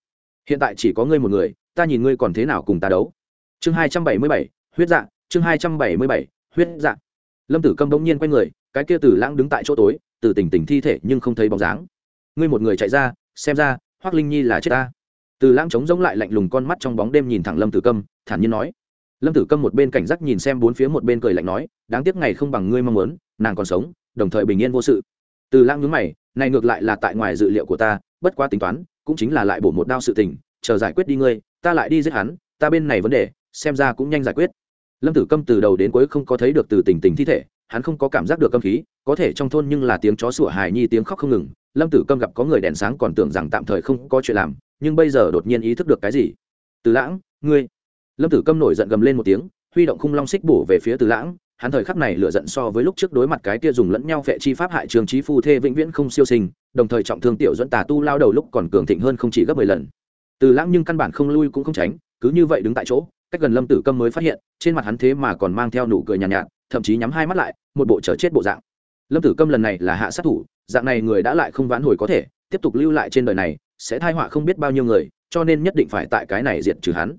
Hiện tại chỉ có ngươi một người, ta nhìn ngươi còn thế nào cùng ta đấu. Chương hai trăm bảy mươi bảy, huyết dạ chương hai trăm bảy mươi bảy, huyết dạ. Lâm tử câm bỗng nhiên quay người, cái kia từ lãng đứng tại chỗ tối, từ tỉnh tỉnh thi thể nhưng không thấy bóng dáng. Ngươi một người chạy ra, xem ra hoác linh nhi là chết ta. Từ lãng trống giống lại lạnh lùng con mắt trong bóng đêm nhìn thẳng lâm tử câm, thản nhiên nói. Lâm tử câm một bên cảnh giác nhìn xem bốn phía một bên cười lạnh nói, đáng tiếc ngày không bằng ngươi mong muốn, nàng còn sống, đồng thời bình yên vô sự từ lãng nhướng mày, này ngược lại là tại ngoài dự liệu của ta, bất quá tính toán, cũng chính là lại bổ một đao sự tình, chờ giải quyết đi ngươi, ta lại đi giết hắn, ta bên này vấn đề, xem ra cũng nhanh giải quyết. Lâm tử câm từ đầu đến cuối không có thấy được từ tình tình thi thể, hắn không có cảm giác được câm khí, có thể trong thôn nhưng là tiếng chó sủa hài nhi, tiếng khóc không ngừng. Lâm tử câm gặp có người đèn sáng còn tưởng rằng tạm thời không có chuyện làm, nhưng bây giờ đột nhiên ý thức được cái gì? Từ lãng, ngươi. Lâm tử câm nổi giận gầm lên một tiếng, huy động khung long xích bổ về phía từ lãng hắn thời khắc này lựa giận so với lúc trước đối mặt cái kia dùng lẫn nhau phệ chi pháp hại trường trí phu thê vĩnh viễn không siêu sinh đồng thời trọng thương tiểu dẫn tà tu lao đầu lúc còn cường thịnh hơn không chỉ gấp mười lần. Từ lãng nhưng căn bản không lui cũng không tránh cứ như vậy đứng tại chỗ cách gần lâm tử câm mới phát hiện trên mặt hắn thế mà còn mang theo nụ cười nhàn nhạt, nhạt thậm chí nhắm hai mắt lại một bộ chờ chết bộ dạng. Lâm tử câm lần này là hạ sát thủ dạng này người đã lại không vãn hồi có thể tiếp tục lưu lại trên đời này sẽ thai họa không biết bao nhiêu người cho nên nhất định phải tại cái này diệt trừ hắn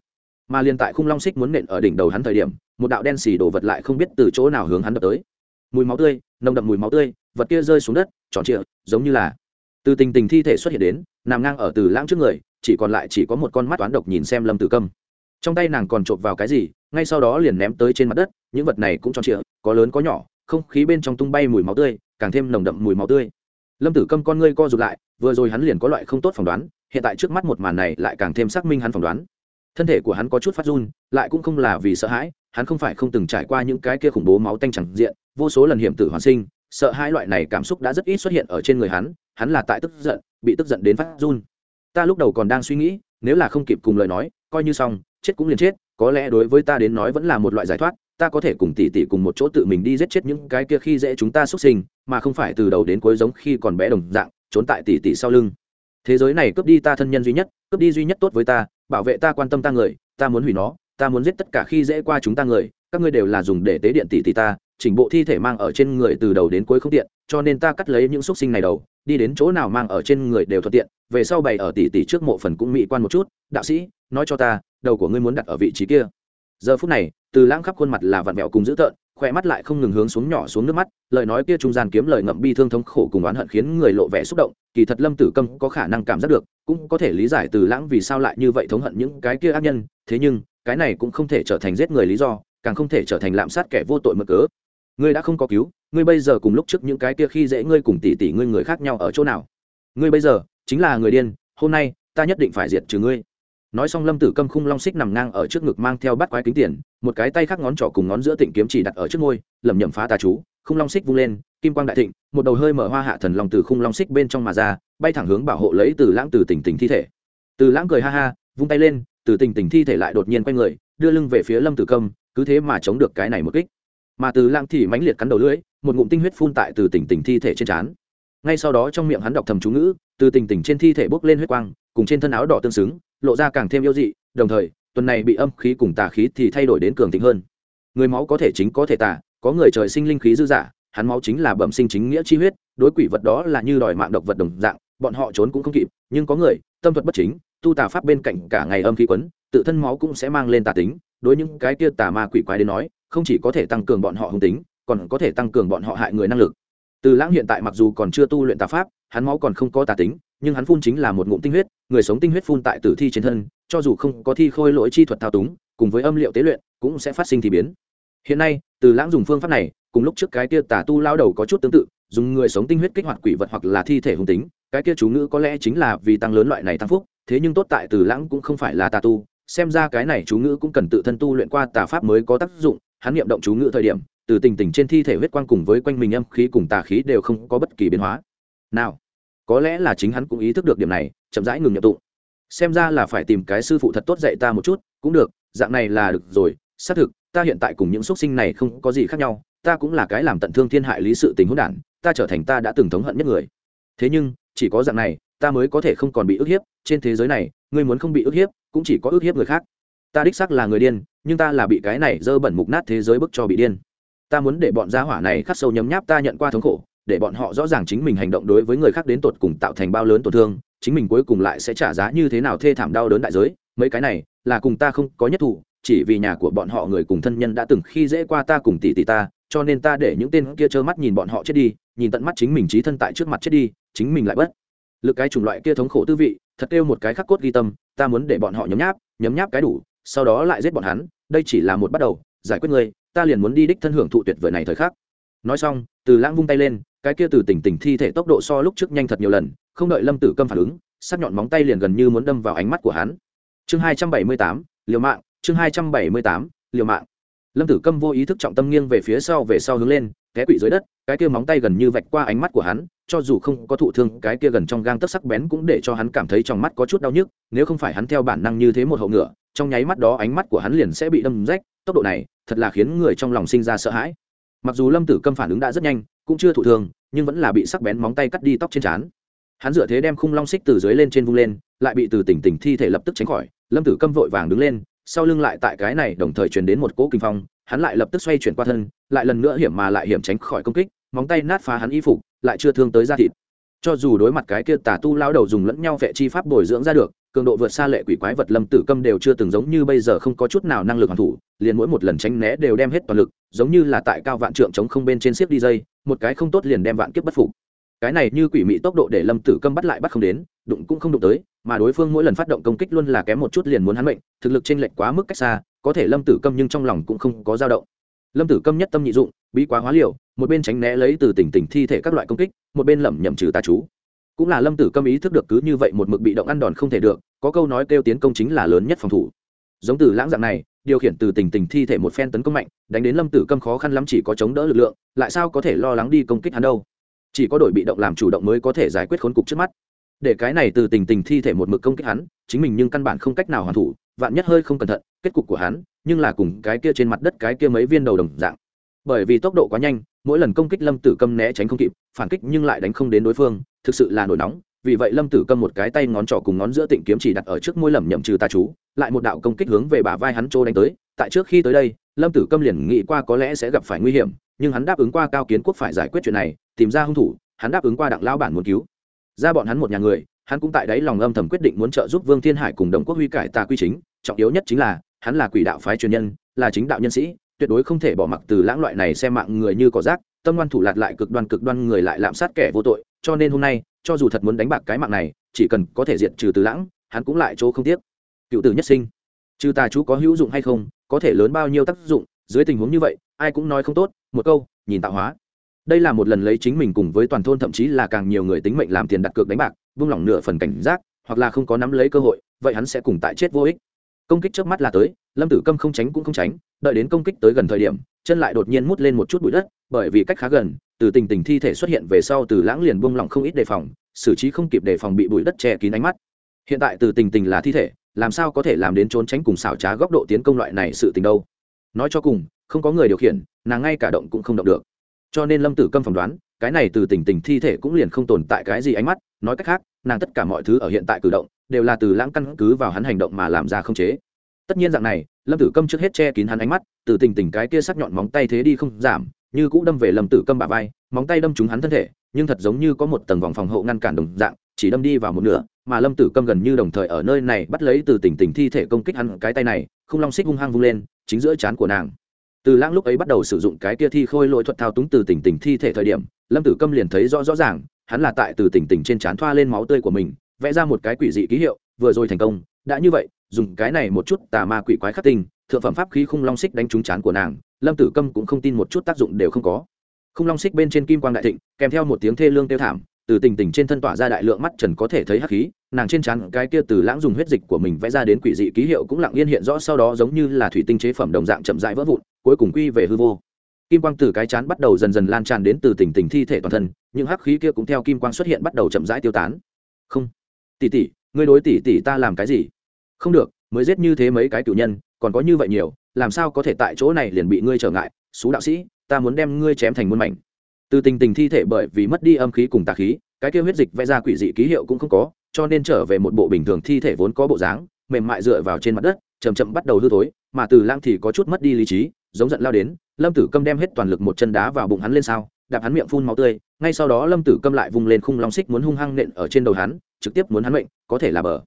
mà liền tại khung long xích muốn nện ở đỉnh đầu hắn thời điểm, một đạo đen xì đổ vật lại không biết từ chỗ nào hướng hắn đập tới. Mùi máu tươi, nồng đậm mùi máu tươi, vật kia rơi xuống đất, tròn trịa, giống như là từ tình tình thi thể xuất hiện đến, nằm ngang ở từ lãng trước người, chỉ còn lại chỉ có một con mắt toán độc nhìn xem lâm tử câm. Trong tay nàng còn chộp vào cái gì, ngay sau đó liền ném tới trên mặt đất, những vật này cũng tròn trịa, có lớn có nhỏ, không khí bên trong tung bay mùi máu tươi, càng thêm nồng đậm mùi máu tươi. Lâm tử câm con ngươi co rụt lại, vừa rồi hắn liền có loại không tốt phỏng đoán, hiện tại trước mắt một màn này lại càng thêm xác minh hắn phỏng đoán thân thể của hắn có chút phát run, lại cũng không là vì sợ hãi, hắn không phải không từng trải qua những cái kia khủng bố máu tanh chẳng diện, vô số lần hiểm tử hoàn sinh, sợ hãi loại này cảm xúc đã rất ít xuất hiện ở trên người hắn hắn là tại tức giận, bị tức giận đến phát run. Ta lúc đầu còn đang suy nghĩ, nếu là không kịp cùng lời nói, coi như xong, chết cũng liền chết, có lẽ đối với ta đến nói vẫn là một loại giải thoát, ta có thể cùng tỷ tỷ cùng một chỗ tự mình đi giết chết những cái kia khi dễ chúng ta xuất sinh, mà không phải từ đầu đến cuối giống khi còn bé đồng dạng, trốn tại tỷ tỷ sau lưng thế giới này cướp đi ta thân nhân duy nhất, cướp đi duy nhất tốt với ta, bảo vệ ta quan tâm ta người, ta muốn hủy nó, ta muốn giết tất cả khi dễ qua chúng ta người, các ngươi đều là dùng để tế điện tỷ tỷ ta, chỉnh bộ thi thể mang ở trên người từ đầu đến cuối không tiện, cho nên ta cắt lấy những xúc sinh này đầu, đi đến chỗ nào mang ở trên người đều thuận tiện, về sau bày ở tỷ tỷ trước mộ phần cũng mỹ quan một chút, đạo sĩ, nói cho ta, đầu của ngươi muốn đặt ở vị trí kia. Giờ phút này, từ lãng khắp khuôn mặt là vặn vẹo cùng dữ tợn khỏe mắt lại không ngừng hướng xuống nhỏ xuống nước mắt, lời nói kia trung gian kiếm lời ngậm bi thương thống khổ cùng oán hận khiến người lộ vẻ xúc động, kỳ thật lâm tử câm có khả năng cảm giác được, cũng có thể lý giải từ lãng vì sao lại như vậy thống hận những cái kia ác nhân, thế nhưng, cái này cũng không thể trở thành giết người lý do, càng không thể trở thành lạm sát kẻ vô tội mực cớ. Ngươi đã không có cứu, ngươi bây giờ cùng lúc trước những cái kia khi dễ ngươi cùng tỷ tỷ ngươi người khác nhau ở chỗ nào? Ngươi bây giờ chính là người điên, hôm nay, ta nhất định phải diệt trừ ngươi nói xong lâm tử câm khung long xích nằm ngang ở trước ngực mang theo bắt quái kính tiền, một cái tay khác ngón trỏ cùng ngón giữa tịnh kiếm chỉ đặt ở trước môi, lẩm nhẩm phá tà chú, khung long xích vung lên, kim quang đại thịnh, một đầu hơi mở hoa hạ thần lòng từ khung long xích bên trong mà ra, bay thẳng hướng bảo hộ lấy từ lãng từ tỉnh tỉnh thi thể. Từ lãng cười ha ha, vung tay lên, từ tỉnh tỉnh thi thể lại đột nhiên quay người, đưa lưng về phía lâm tử câm, cứ thế mà chống được cái này một kích. Mà từ lãng thì mãnh liệt cắn đầu lưỡi, một ngụm tinh huyết phun tại từ tỉnh tỉnh thi thể trên trán. Ngay sau đó trong miệng hắn đọc thầm chú ngữ, từ tỉnh tỉnh trên thi thể bốc lên huyết quang, cùng trên thân áo đỏ tương xứng lộ ra càng thêm yêu dị, đồng thời, tuần này bị âm khí cùng tà khí thì thay đổi đến cường thịnh hơn. Người máu có thể chính có thể tà, có người trời sinh linh khí dư dả, hắn máu chính là bẩm sinh chính nghĩa chi huyết, đối quỷ vật đó là như đòi mạng độc vật đồng dạng, bọn họ trốn cũng không kịp, nhưng có người, tâm thuật bất chính, tu tà pháp bên cạnh cả ngày âm khí quấn, tự thân máu cũng sẽ mang lên tà tính, đối những cái kia tà ma quỷ quái đến nói, không chỉ có thể tăng cường bọn họ hung tính, còn có thể tăng cường bọn họ hại người năng lực. Từ lãng hiện tại mặc dù còn chưa tu luyện tà pháp, hắn máu còn không có tà tính nhưng hắn phun chính là một ngụm tinh huyết, người sống tinh huyết phun tại tử thi trên thân, cho dù không có thi khôi lỗi chi thuật thao túng, cùng với âm liệu tế luyện, cũng sẽ phát sinh thì biến. Hiện nay, từ lãng dùng phương pháp này, cùng lúc trước cái kia tà tu lao đầu có chút tương tự, dùng người sống tinh huyết kích hoạt quỷ vật hoặc là thi thể hung tính, cái kia chú ngữ có lẽ chính là vì tăng lớn loại này tăng phúc, thế nhưng tốt tại từ lãng cũng không phải là tà tu, xem ra cái này chú ngữ cũng cần tự thân tu luyện qua tà pháp mới có tác dụng, hắn niệm động chú ngữ thời điểm, từ tình tình trên thi thể huyết quang cùng với quanh mình âm khí cùng tà khí đều không có bất kỳ biến hóa. Nào có lẽ là chính hắn cũng ý thức được điểm này, chậm rãi ngừng nhập tụng. Xem ra là phải tìm cái sư phụ thật tốt dạy ta một chút, cũng được, dạng này là được rồi, xác thực, ta hiện tại cùng những x u ấ t sinh này không có gì khác nhau, ta cũng là cái làm tận thương thiên hại lý sự tình hỗn đản, ta trở thành ta đã từng thống hận nhất người. Thế nhưng, chỉ có dạng này, ta mới có thể không còn bị ức hiếp, trên thế giới này, ngươi muốn không bị ức hiếp, cũng chỉ có ức hiếp người khác. Ta đích xác là người điên, nhưng ta là bị cái này dơ bẩn mục nát thế giới bức cho bị điên. Ta muốn để bọn gia hỏa này khắc sâu nhấm nháp ta nhận qua thống khổ để bọn họ rõ ràng chính mình hành động đối với người khác đến tột cùng tạo thành bao lớn tổn thương, chính mình cuối cùng lại sẽ trả giá như thế nào thê thảm đau đớn đại giới, mấy cái này là cùng ta không có nhất thủ, chỉ vì nhà của bọn họ người cùng thân nhân đã từng khi dễ qua ta cùng tỷ tỷ ta, cho nên ta để những tên kia trơ mắt nhìn bọn họ chết đi, nhìn tận mắt chính mình trí thân tại trước mặt chết đi, chính mình lại bất. Lực cái chủng loại kia thống khổ tư vị, thật kêu một cái khắc cốt ghi tâm, ta muốn để bọn họ nhấm nháp nhấm nháp cái đủ, sau đó lại giết bọn hắn, đây chỉ là một bắt đầu, giải quyết ngươi, ta liền muốn đi đích thân hưởng thụ tuyệt vời này thời khắc. Nói xong, từ lãng vung tay lên cái kia từ tỉnh tỉnh thi thể tốc độ so lúc trước nhanh thật nhiều lần, không đợi lâm tử câm phản ứng, sắc nhọn móng tay liền gần như muốn đâm vào ánh mắt của hắn. Chương hai trăm bảy mươi tám, liều mạng, chương hai trăm bảy mươi tám, liều mạng. Lâm tử câm vô ý thức trọng tâm nghiêng về phía sau về sau hướng lên, té quỵ dưới đất, cái kia móng tay gần như vạch qua ánh mắt của hắn, cho dù không có thụ thương, cái kia gần trong gang tấc sắc bén cũng để cho hắn cảm thấy trong mắt có chút đau nhức, nếu không phải hắn theo bản năng như thế một hậu ngựa, trong nháy mắt đó ánh mắt của hắn liền sẽ bị đâm rách, tốc độ này thật là khiến người trong lòng sinh ra sợ hãi. Mặc dù lâm tử câm phản ứng đã rất nhanh cũng chưa thụ thương, nhưng vẫn là bị sắc bén móng tay cắt đi tóc trên trán. Hắn dựa thế đem khung long xích từ dưới lên trên vung lên, lại bị từ tỉnh tỉnh thi thể lập tức tránh khỏi, lâm tử câm vội vàng đứng lên, sau lưng lại tại cái này đồng thời truyền đến một cỗ kinh phong, hắn lại lập tức xoay chuyển qua thân, lại lần nữa hiểm mà lại hiểm tránh khỏi công kích, móng tay nát phá hắn y phục, lại chưa thương tới da thịt cho dù đối mặt cái kia tà tu lao đầu dùng lẫn nhau vệ chi pháp bồi dưỡng ra được, cường độ vượt xa lệ quỷ quái vật lâm tử câm đều chưa từng giống như bây giờ không có chút nào năng lực hoàn thủ, liền mỗi một lần tránh né đều đem hết toàn lực, giống như là tại cao vạn trượng chống không bên trên xiếp đi dây, một cái không tốt liền đem vạn kiếp bất phục. Cái này như quỷ mị tốc độ để lâm tử câm bắt lại bắt không đến, đụng cũng không đụng tới, mà đối phương mỗi lần phát động công kích luôn là kém một chút liền muốn hắn mệnh, thực lực trên lệch quá mức cách xa, có thể lâm tử câm nhưng trong lòng cũng không có dao động. Lâm tử câm nhất tâm nhị dụng, bí quá hóa liều một bên tránh né lấy từ tỉnh tỉnh thi thể các loại công kích, một bên lẩm nhẩm trừ tà chú. Cũng là lâm tử câm ý thức được cứ như vậy một mực bị động ăn đòn không thể được, có câu nói kêu tiến công chính là lớn nhất phòng thủ. Giống từ lãng dạng này, điều khiển từ tình tình thi thể một phen tấn công mạnh, đánh đến lâm tử câm khó khăn lắm chỉ có chống đỡ lực lượng, lại sao có thể lo lắng đi công kích hắn đâu? Chỉ có đổi bị động làm chủ động mới có thể giải quyết khốn cục trước mắt. Để cái này từ tình tình thi thể một mực công kích hắn, chính mình nhưng căn bản không cách nào hoàn thủ, vạn nhất hơi không cẩn thận, kết cục của hắn, nhưng là cùng cái kia trên mặt đất cái kia mấy viên đầu đồng dạng bởi vì tốc độ quá nhanh, mỗi lần công kích lâm tử câm né tránh không kịp, phản kích nhưng lại đánh không đến đối phương, thực sự là nổi nóng. Vì vậy lâm tử câm một cái tay ngón trỏ cùng ngón giữa tịnh kiếm chỉ đặt ở trước môi lẩm nhậm trừ tà chú, lại một đạo công kích hướng về bả vai hắn trô đánh tới. Tại trước khi tới đây, lâm tử câm liền nghĩ qua có lẽ sẽ gặp phải nguy hiểm, nhưng hắn đáp ứng qua cao kiến quốc phải giải quyết chuyện này, tìm ra hung thủ, hắn đáp ứng qua đặng lao bản muốn cứu. Ra bọn hắn một nhà người, hắn cũng tại đấy lòng âm thầm quyết định muốn trợ giúp vương thiên hải cùng đồng quốc huy cải tà quy chính, trọng yếu nhất chính là, hắn là quỷ đạo phái truyền nhân, là chính đạo nhân sĩ tuyệt đối không thể bỏ mặc từ lãng loại này xem mạng người như cỏ rác, tâm ngoan thủ lạt lại cực đoan cực đoan người lại lạm sát kẻ vô tội, cho nên hôm nay, cho dù thật muốn đánh bạc cái mạng này, chỉ cần có thể diệt trừ từ lãng, hắn cũng lại chỗ không tiếc. Cựu tử nhất sinh trừ tà chú có hữu dụng hay không, có thể lớn bao nhiêu tác dụng, dưới tình huống như vậy, ai cũng nói không tốt, một câu, nhìn tạo hóa. Đây là một lần lấy chính mình cùng với toàn thôn thậm chí là càng nhiều người tính mệnh làm tiền đặt cược đánh bạc, vung lòng nửa phần cảnh giác, hoặc là không có nắm lấy cơ hội, vậy hắn sẽ cùng tại chết vô ích công kích trước mắt là tới, lâm tử câm không tránh cũng không tránh, đợi đến công kích tới gần thời điểm, chân lại đột nhiên mút lên một chút bụi đất, bởi vì cách khá gần, từ tình tình thi thể xuất hiện về sau từ lãng liền buông lỏng không ít đề phòng, xử trí không kịp đề phòng bị bụi đất che kín ánh mắt. Hiện tại từ tình tình là thi thể, làm sao có thể làm đến trốn tránh cùng xảo trá góc độ tiến công loại này sự tình đâu? Nói cho cùng, không có người điều khiển, nàng ngay cả động cũng không động được. Cho nên lâm tử câm phỏng đoán, cái này từ tình tình thi thể cũng liền không tồn tại cái gì ánh mắt, nói cách khác nàng tất cả mọi thứ ở hiện tại cử động, đều là từ lãng căn cứ vào hắn hành động mà làm ra không chế. Tất nhiên dạng này, lâm tử câm trước hết che kín hắn ánh mắt, từ tình tình cái kia sắc nhọn móng tay thế đi không giảm, như cũ đâm về lâm tử câm bà vai, móng tay đâm trúng hắn thân thể, nhưng thật giống như có một tầng vòng phòng hộ ngăn cản đồng dạng, chỉ đâm đi vào một nửa, mà lâm tử câm gần như đồng thời ở nơi này bắt lấy từ tình tình thi thể công kích hắn cái tay này, không long xích hung hăng vung lên, chính giữa trán của nàng. Từ lãng lúc ấy bắt đầu sử dụng cái kia thi khôi lỗi thuật thao túng từ tình tình thi thể thời điểm, lâm tử câm liền thấy rõ rõ ràng hắn là tại từ tình tình trên trán thoa lên máu tươi của mình, vẽ ra một cái quỷ dị ký hiệu, vừa rồi thành công, đã như vậy, dùng cái này một chút tà ma quỷ quái khắc tinh, thượng phẩm pháp khí khung long xích đánh trúng chán của nàng, lâm tử câm cũng không tin một chút tác dụng đều không có. Khung long xích bên trên kim quang đại thịnh, kèm theo một tiếng thê lương tiêu thảm, từ tình tình trên thân tỏa ra đại lượng mắt trần có thể thấy hắc khí, nàng trên trán cái kia từ lãng dùng huyết dịch của mình vẽ ra đến quỷ dị ký hiệu cũng lặng yên hiện rõ sau đó giống như là thủy tinh chế phẩm đồng dạng chậm rãi vỡ vụn, cuối cùng quy về hư vô kim quang từ cái chán bắt đầu dần dần lan tràn đến từ tình tình thi thể toàn thân, những hắc khí kia cũng theo kim quang xuất hiện bắt đầu chậm rãi tiêu tán. Không. Tỷ tỷ, ngươi đối tỷ tỷ ta làm cái gì? Không được, mới giết như thế mấy cái cựu nhân, còn có như vậy nhiều, làm sao có thể tại chỗ này liền bị ngươi trở ngại? Xú đạo sĩ, ta muốn đem ngươi chém thành muôn mảnh. Từ tình tình thi thể bởi vì mất đi âm khí cùng tà khí, cái kia huyết dịch vẽ ra quỷ dị ký hiệu cũng không có, cho nên trở về một bộ bình thường thi thể vốn có bộ dáng, mềm mại dựa vào trên mặt đất chầm chậm bắt đầu hư thối, mà từ lang thì có chút mất đi lý trí, giống giận lao đến lâm tử câm đem hết toàn lực một chân đá vào bụng hắn lên sao, đạp hắn miệng phun máu tươi, ngay sau đó lâm tử câm lại vung lên khung long xích muốn hung hăng nện ở trên đầu hắn, trực tiếp muốn hắn mệnh, có thể là bờ.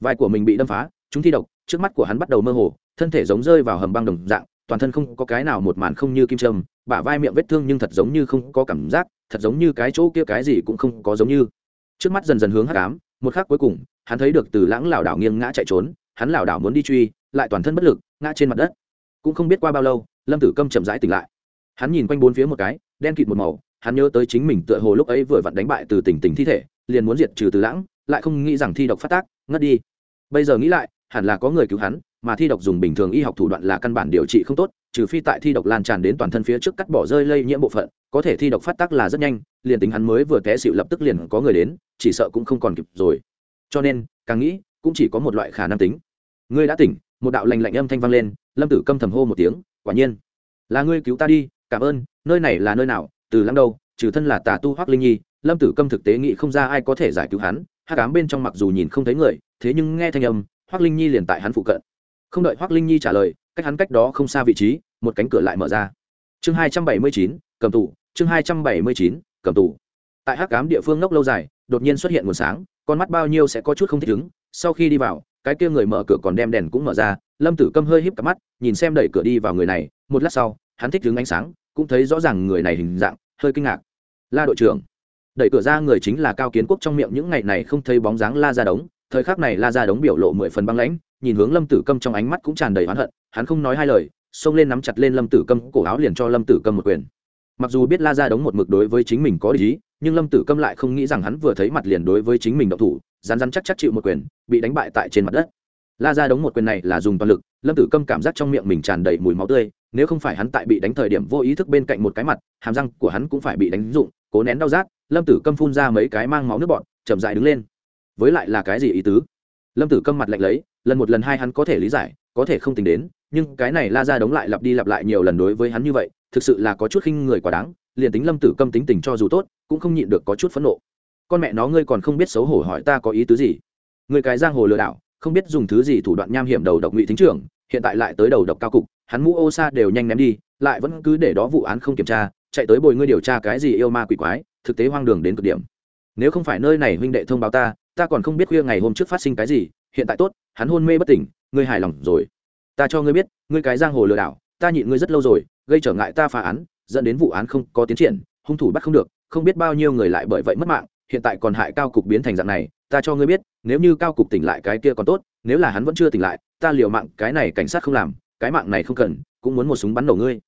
Vai của mình bị đâm phá, chúng thi độc, trước mắt của hắn bắt đầu mơ hồ, thân thể giống rơi vào hầm băng đồng dạng, toàn thân không có cái nào một màn không như kim trâm bả vai miệng vết thương nhưng thật giống như không có cảm giác, thật giống như cái chỗ kia cái gì cũng không có giống như. Trước mắt dần dần hướng hắc ám, một khắc cuối cùng, hắn thấy được từ lãng lảo đảo nghiêng ngã chạy trốn, hắn lảo đảo muốn đi truy, lại toàn thân bất lực, ngã trên mặt đất cũng không biết qua bao lâu, lâm tử câm chậm rãi tỉnh lại. Hắn nhìn quanh bốn phía một cái, đen kịt một màu, hắn nhớ tới chính mình tựa hồ lúc ấy vừa vặn đánh bại từ tỉnh tỉnh thi thể, liền muốn diệt trừ từ lãng, lại không nghĩ rằng thi độc phát tác, ngất đi. Bây giờ nghĩ lại, hẳn là có người cứu hắn, mà thi độc dùng bình thường y học thủ đoạn là căn bản điều trị không tốt, trừ phi tại thi độc lan tràn đến toàn thân phía trước cắt bỏ rơi lây nhiễm bộ phận, có thể thi độc phát tác là rất nhanh, liền tính hắn mới vừa té xịu lập tức liền có người đến, chỉ sợ cũng không còn kịp rồi. Cho nên, càng nghĩ, cũng chỉ có một loại khả năng tính. Ngươi đã tỉnh một đạo lành lạnh âm thanh vang lên, lâm tử câm thầm hô một tiếng, quả nhiên, là ngươi cứu ta đi, cảm ơn, nơi này là nơi nào, từ lắm đâu, trừ thân là tà tu hoác linh nhi. Lâm tử câm thực tế nghĩ không ra ai có thể giải cứu hắn hát cám bên trong mặc dù nhìn không thấy người, thế nhưng nghe thanh âm hoác linh nhi liền tại hắn phụ cận. Không đợi hoác linh nhi trả lời, cách hắn cách đó không xa vị trí, một cánh cửa lại mở ra. Chương hai trăm bảy mươi chín, cầm tủ chương hai trăm bảy mươi chín, cầm tủ tại hắc cám địa phương ngốc lâu dài, đột nhiên xuất hiện nguồn sáng, con mắt bao nhiêu sẽ có chút không thích ứng, sau khi đi vào cái kia người mở cửa còn đem đèn cũng mở ra, lâm tử câm hơi híp cặp mắt, nhìn xem đẩy cửa đi vào người này, một lát sau, hắn thích đứng ánh sáng, cũng thấy rõ ràng người này hình dạng, hơi kinh ngạc. La đội trưởng. Đẩy cửa ra người chính là cao kiến quốc trong miệng những ngày này không thấy bóng dáng la ra đống, thời khắc này la ra đống biểu lộ mười phần băng lãnh, nhìn hướng lâm tử câm trong ánh mắt cũng tràn đầy oán hận, hắn không nói hai lời, xông lên nắm chặt lên lâm tử câm cổ áo liền cho lâm tử câm một quyền. Mặc dù biết la ra đống một mực đối với chính mình có lý nhưng lâm tử câm lại không nghĩ rằng hắn vừa thấy mặt liền đối với chính mình động thủ rán rán chắc chắc chịu một quyền, bị đánh bại tại trên mặt đất. La ra đống một quyền này là dùng toàn lực, lâm tử câm cảm giác trong miệng mình tràn đầy mùi máu tươi, nếu không phải hắn tại bị đánh thời điểm vô ý thức bên cạnh một cái mặt, hàm răng của hắn cũng phải bị đánh rụng, cố nén đau rát, lâm tử câm phun ra mấy cái mang máu nước bọt, chậm dại đứng lên. Với lại là cái gì ý tứ? Lâm tử câm mặt lạnh lấy, lần một lần hai hắn có thể lý giải, có thể không tính đến, nhưng cái này la ra đống lại lặp đi lặp lại nhiều lần đối với hắn như vậy, thực sự là có chút khinh người quá đáng, liền tính lâm tử câm tính tình cho dù tốt, cũng không nhịn được có chút phẫn nộ con mẹ nó ngươi còn không biết xấu hổ hỏi ta có ý tứ gì? Người cái giang hồ lừa đảo, không biết dùng thứ gì thủ đoạn nham hiểm đầu độc ngụy thính trưởng, hiện tại lại tới đầu độc cao cục, hắn mũ ô sa đều nhanh ném đi, lại vẫn cứ để đó vụ án không kiểm tra, chạy tới bồi ngươi điều tra cái gì yêu ma quỷ quái, thực tế hoang đường đến cực điểm. Nếu không phải nơi này huynh đệ thông báo ta ta còn không biết khuya ngày hôm trước phát sinh cái gì, hiện tại tốt, hắn hôn mê bất tỉnh, ngươi hài lòng rồi. Ta cho ngươi biết, ngươi cái giang hồ lừa đảo, ta nhịn ngươi rất lâu rồi, gây trở ngại ta phá án, dẫn đến vụ án không có tiến triển, hung thủ bắt không được, không biết bao nhiêu người lại bởi vậy mất mạng hiện tại còn hại cao cục biến thành dạng này, ta cho ngươi biết, nếu như cao cục tỉnh lại cái kia còn tốt, nếu là hắn vẫn chưa tỉnh lại, ta liều mạng, cái này cảnh sát không làm, cái mạng này không cần, cũng muốn một súng bắn nổ ngươi.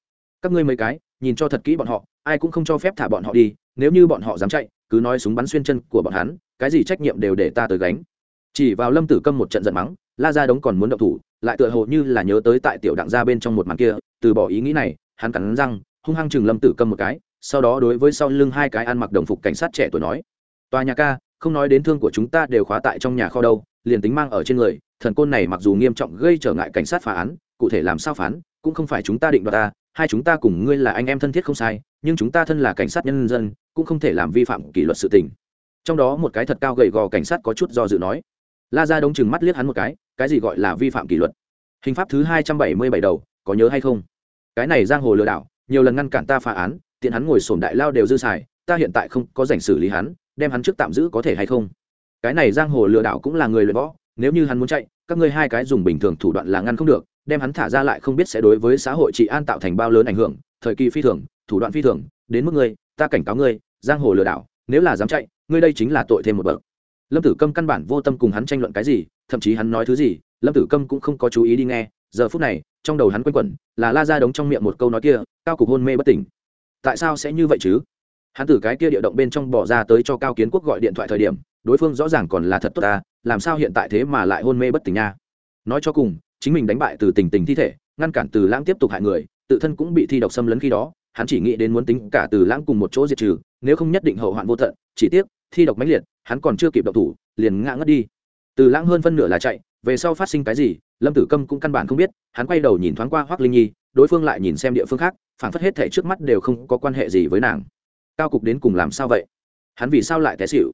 Các ngươi mấy cái, nhìn cho thật kỹ bọn họ, ai cũng không cho phép thả bọn họ đi, nếu như bọn họ dám chạy, cứ nói súng bắn xuyên chân của bọn hắn, cái gì trách nhiệm đều để ta tới gánh. Chỉ vào lâm tử câm một trận giận mắng, la ra đống còn muốn động thủ, lại tựa hồ như là nhớ tới tại tiểu đặng ra bên trong một màn kia, từ bỏ ý nghĩ này, hắn cắn răng, hung hăng chừng lâm tử câm một cái, sau đó đối với sau lưng hai cái ăn mặc đồng phục cảnh sát trẻ tuổi nói tòa nhà ca, không nói đến thương của chúng ta đều khóa tại trong nhà kho đâu, liền tính mang ở trên người, thần côn này mặc dù nghiêm trọng gây trở ngại cảnh sát phá án, cụ thể làm sao phán, cũng không phải chúng ta định đoạt ta, hai chúng ta cùng ngươi là anh em thân thiết không sai, nhưng chúng ta thân là cảnh sát nhân dân, cũng không thể làm vi phạm kỷ luật sự tình. Trong đó một cái thật cao gầy gò cảnh sát có chút do dự nói. La ra đống chừng mắt liếc hắn một cái cái gì gọi là vi phạm kỷ luật? Hình pháp thứ hai trăm bảy mươi bảy đầu, có nhớ hay không? Cái này giang hồ lừa đảo, nhiều lần ngăn cản ta phá án, tiện hắn ngồi sổm đại lao đều dư xài, ta hiện tại không có dành xử lý hắn đem hắn trước tạm giữ có thể hay không? Cái này giang hồ lừa đảo cũng là người luyện võ, nếu như hắn muốn chạy, các ngươi hai cái dùng bình thường thủ đoạn là ngăn không được, đem hắn thả ra lại không biết sẽ đối với xã hội trị an tạo thành bao lớn ảnh hưởng, thời kỳ phi thường, thủ đoạn phi thường, đến mức ngươi, ta cảnh cáo ngươi, giang hồ lừa đảo, nếu là dám chạy, ngươi đây chính là tội thêm một bậc. Lâm tử câm căn bản vô tâm cùng hắn tranh luận cái gì, thậm chí hắn nói thứ gì, lâm tử câm cũng không có chú ý đi nghe, giờ phút này, trong đầu hắn quanh quẩn, là la ra đống trong miệng một câu nói kia, cao cục hôn mê bất tỉnh. Tại sao sẽ như vậy chứ? Hắn từ cái kia địa động bên trong bỏ ra tới cho cao kiến quốc gọi điện thoại thời điểm, đối phương rõ ràng còn là thật tốt ta, làm sao hiện tại thế mà lại hôn mê bất tỉnh nha. Nói cho cùng, chính mình đánh bại từ tình tình thi thể, ngăn cản từ lãng tiếp tục hại người, tự thân cũng bị thi độc xâm lấn khi đó, hắn chỉ nghĩ đến muốn tính cả từ lãng cùng một chỗ diệt trừ, nếu không nhất định hậu hoạn vô tận, chỉ tiếc, thi độc mãnh liệt, hắn còn chưa kịp độc thủ, liền ngã ngất đi. Từ lãng hơn phân nửa là chạy, về sau phát sinh cái gì, lâm tử câm cũng căn bản không biết, hắn quay đầu nhìn thoáng qua hoác linh nhi, đối phương lại nhìn xem địa phương khác phản phất hết thể trước mắt đều không có quan hệ gì với nàng cao cục đến cùng làm sao vậy? Hắn vì sao lại té xịu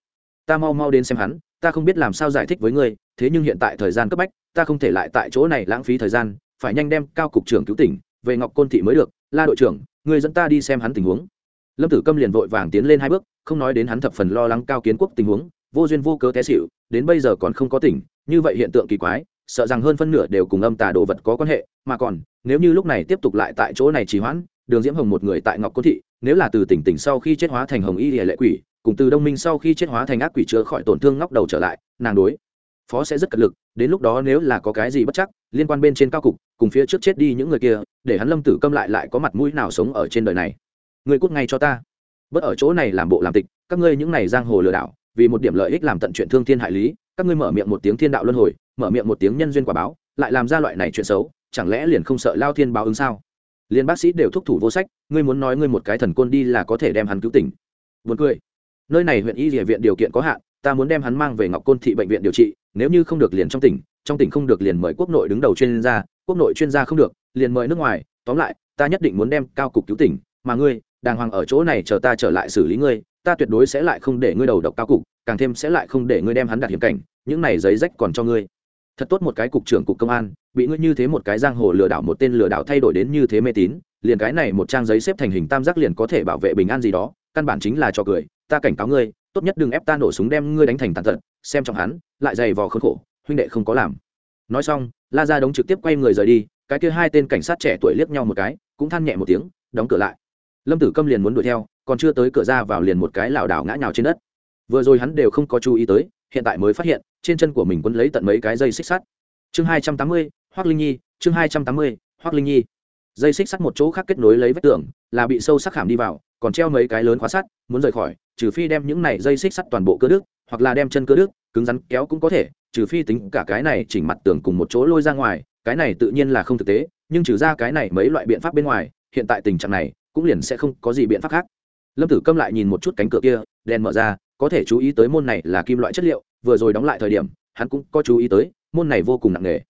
ta mau mau đến xem hắn, ta không biết làm sao giải thích với ngươi, thế nhưng hiện tại thời gian cấp bách, ta không thể lại tại chỗ này lãng phí thời gian, phải nhanh đem cao cục trưởng cứu tỉnh, về ngọc côn thị mới được. La đội trưởng, ngươi dẫn ta đi xem hắn tình huống. Lâm tử câm liền vội vàng tiến lên hai bước, không nói đến hắn thập phần lo lắng cao kiến quốc tình huống, vô duyên vô cớ té xịu đến bây giờ còn không có tỉnh, như vậy hiện tượng kỳ quái, sợ rằng hơn phân nửa đều cùng âm tà đồ vật có quan hệ, mà còn, nếu như lúc này tiếp tục lại tại chỗ này trì hoãn đường diễm hồng một người tại ngọc côn thị, nếu là từ tỉnh tỉnh sau khi chết hóa thành hồng y hệ lệ quỷ, cùng từ đông minh sau khi chết hóa thành ác quỷ chữa khỏi tổn thương ngóc đầu trở lại, nàng đối phó sẽ rất cật lực, đến lúc đó nếu là có cái gì bất chắc, liên quan bên trên cao cục, cùng phía trước chết đi những người kia, để hắn lâm tử câm lại lại có mặt mũi nào sống ở trên đời này. Người cút ngay cho ta. Bớt ở chỗ này làm bộ làm tịch, các ngươi những này giang hồ lừa đảo, vì một điểm lợi ích làm tận chuyện thương thiên hại lý, các ngươi mở miệng một tiếng thiên đạo luân hồi, mở miệng một tiếng nhân duyên quả báo, lại làm ra loại này chuyện xấu, chẳng lẽ liền không sợ lao thiên báo ứng sao? Liền bác sĩ đều thúc thủ vô sách, ngươi muốn nói ngươi một cái thần côn đi là có thể đem hắn cứu tỉnh. Buồn cười. Nơi này huyện y địa viện điều kiện có hạn, ta muốn đem hắn mang về ngọc côn thị bệnh viện điều trị, nếu như không được liền trong tỉnh trong tỉnh không được liền mời quốc nội đứng đầu chuyên gia, quốc nội chuyên gia không được, liền mời nước ngoài. Tóm lại, ta nhất định muốn đem cao cục cứu tỉnh, mà ngươi, đàng hoàng ở chỗ này chờ ta trở lại xử lý ngươi, ta tuyệt đối sẽ lại không để ngươi đầu độc cao cục, càng thêm sẽ lại không để ngươi đem hắn đặt hiểm cảnh, những này giấy rách còn cho ngươi thật tốt một cái cục trưởng cục công an, bị ngươi như thế một cái giang hồ lừa đảo một tên lừa đảo thay đổi đến như thế mê tín, liền cái này một trang giấy xếp thành hình tam giác liền có thể bảo vệ bình an gì đó, căn bản chính là trò cười, ta cảnh cáo ngươi, tốt nhất đừng ép ta nổ súng đem ngươi đánh thành tàn tật, xem trong hắn, lại dày vò khốn khổ, huynh đệ không có làm. Nói xong, la ra đống trực tiếp quay người rời đi, cái kia hai tên cảnh sát trẻ tuổi liếc nhau một cái, cũng than nhẹ một tiếng, đóng cửa lại. Lâm tử câm liền muốn đuổi theo, còn chưa tới cửa ra vào liền một cái lảo đảo ngã nhào trên đất. Vừa rồi hắn đều không có chú ý tới hiện tại mới phát hiện, trên chân của mình quấn lấy tận mấy cái dây xích sắt. Chương hai trăm tám mươi hoác linh nhi, chương hai trăm tám mươi hoác linh nhi. Dây xích sắt một chỗ khác kết nối lấy vách tường, là bị sâu sắc khảm đi vào, còn treo mấy cái lớn khóa sắt, muốn rời khỏi, trừ phi đem những này dây xích sắt toàn bộ cơ đức hoặc là đem chân cơ đức cứng rắn kéo cũng có thể, trừ phi tính cả cái này chỉnh mặt tường cùng một chỗ lôi ra ngoài, cái này tự nhiên là không thực tế, nhưng trừ ra cái này mấy loại biện pháp bên ngoài, hiện tại tình trạng này cũng liền sẽ không có gì biện pháp khác. Lâm tử câm lại nhìn một chút cánh cửa kia, đèn mở ra có thể chú ý tới môn này là kim loại chất liệu, vừa rồi đóng lại thời điểm, hắn cũng có chú ý tới, môn này vô cùng nặng nề.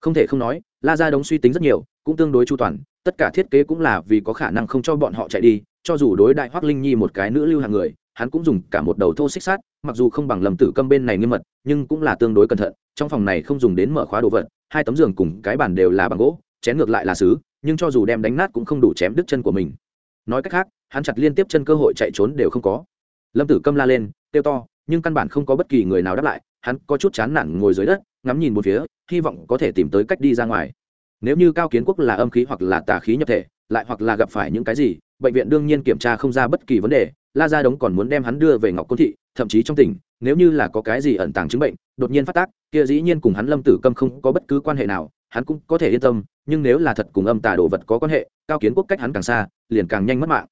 Không thể không nói, la ra đống suy tính rất nhiều, cũng tương đối chu toàn, tất cả thiết kế cũng là vì có khả năng không cho bọn họ chạy đi, cho dù đối đại hoác linh nhi một cái nữ lưu hàng người, hắn cũng dùng cả một đầu thô xích sát mặc dù không bằng lầm tử câm bên này nghiêm mật, nhưng cũng là tương đối cẩn thận, trong phòng này không dùng đến mở khóa đồ vật, hai tấm giường cùng cái bàn đều là bằng gỗ, chén ngược lại là xứ nhưng cho dù đem đánh nát cũng không đủ chém đứt chân của mình. Nói cách khác, hắn chặt liên tiếp chân cơ hội chạy trốn đều không có. Lâm tử câm la lên kêu to, nhưng căn bản không có bất kỳ người nào đáp lại, hắn có chút chán nản ngồi dưới đất, ngắm nhìn một phía, hy vọng có thể tìm tới cách đi ra ngoài. Nếu như cao kiến quốc là âm khí hoặc là tà khí nhập thể, lại hoặc là gặp phải những cái gì, bệnh viện đương nhiên kiểm tra không ra bất kỳ vấn đề, la gia đống còn muốn đem hắn đưa về ngọc côn thị, thậm chí trong tỉnh, nếu như là có cái gì ẩn tàng chứng bệnh, đột nhiên phát tác, kia dĩ nhiên cùng hắn lâm tử câm không có bất cứ quan hệ nào, hắn cũng có thể yên tâm, nhưng nếu là thật cùng âm tà đồ vật có quan hệ, cao kiến quốc cách hắn càng xa, liền càng nhanh mất mạng.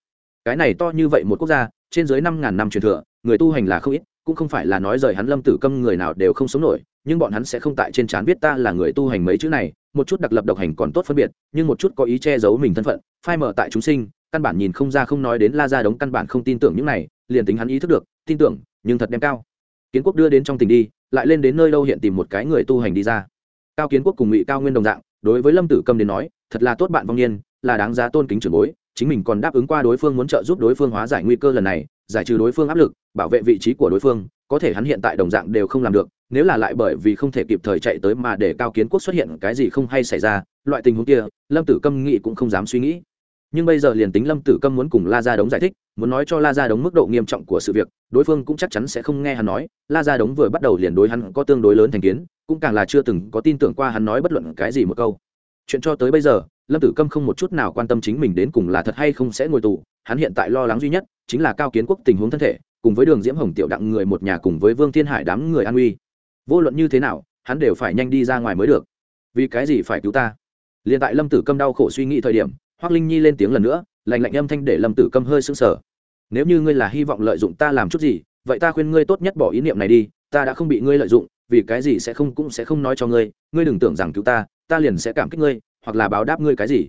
Cái này to như vậy một quốc gia, trên dưới năm ngàn năm truyền thừa người tu hành là không ít, cũng không phải là nói rời hắn lâm tử câm người nào đều không sống nổi, nhưng bọn hắn sẽ không tại trên trán viết ta là người tu hành mấy chữ này, một chút đặc lập độc hành còn tốt phân biệt, nhưng một chút có ý che giấu mình thân phận, phai mở tại chúng sinh, căn bản nhìn không ra không nói đến la ra đống căn bản không tin tưởng những này, liền tính hắn ý thức được, tin tưởng, nhưng thật đem cao. Kiến quốc đưa đến trong tình đi, lại lên đến nơi đâu hiện tìm một cái người tu hành đi ra. Cao kiến quốc cùng ngụy cao nguyên đồng dạng, đối với lâm tử câm đến nói, thật là tốt bạn vong niên, là đáng giá tôn kính trưởng bối, chính mình còn đáp ứng qua đối phương muốn trợ giúp đối phương hóa giải nguy cơ lần này giải trừ đối phương áp lực, bảo vệ vị trí của đối phương, có thể hắn hiện tại đồng dạng đều không làm được, nếu là lại bởi vì không thể kịp thời chạy tới mà để cao kiến quốc xuất hiện cái gì không hay xảy ra, loại tình huống kia, lâm tử câm nghĩ cũng không dám suy nghĩ. Nhưng bây giờ liền tính lâm tử câm muốn cùng la ra đống giải thích, muốn nói cho la ra đống mức độ nghiêm trọng của sự việc, đối phương cũng chắc chắn sẽ không nghe hắn nói. La ra đống vừa bắt đầu liền đối hắn có tương đối lớn thành kiến, cũng càng là chưa từng có tin tưởng qua hắn nói bất luận cái gì một câu. Chuyện cho tới bây giờ lâm tử câm không một chút nào quan tâm chính mình đến cùng là thật hay không sẽ ngồi tù, hắn hiện tại lo lắng duy nhất chính là cao kiến quốc tình huống thân thể, cùng với đường diễm hồng tiểu đặng người một nhà cùng với vương thiên hải đám người an uy. Vô luận như thế nào, hắn đều phải nhanh đi ra ngoài mới được. Vì cái gì phải cứu ta? Liền tại lâm tử câm đau khổ suy nghĩ thời điểm hoác linh nhi lên tiếng lần nữa, lạnh lạnh âm thanh để lâm tử câm hơi sưng sở nếu như ngươi là hy vọng lợi dụng ta làm chút gì, vậy ta khuyên ngươi tốt nhất bỏ ý niệm này đi, ta đã không bị ngươi lợi dụng, vì cái gì sẽ không cũng sẽ không nói cho ngươi ngươi đừng tưởng rằng cứu ta ta liền sẽ cảm kích ngươi hoặc là báo đáp ngươi cái gì?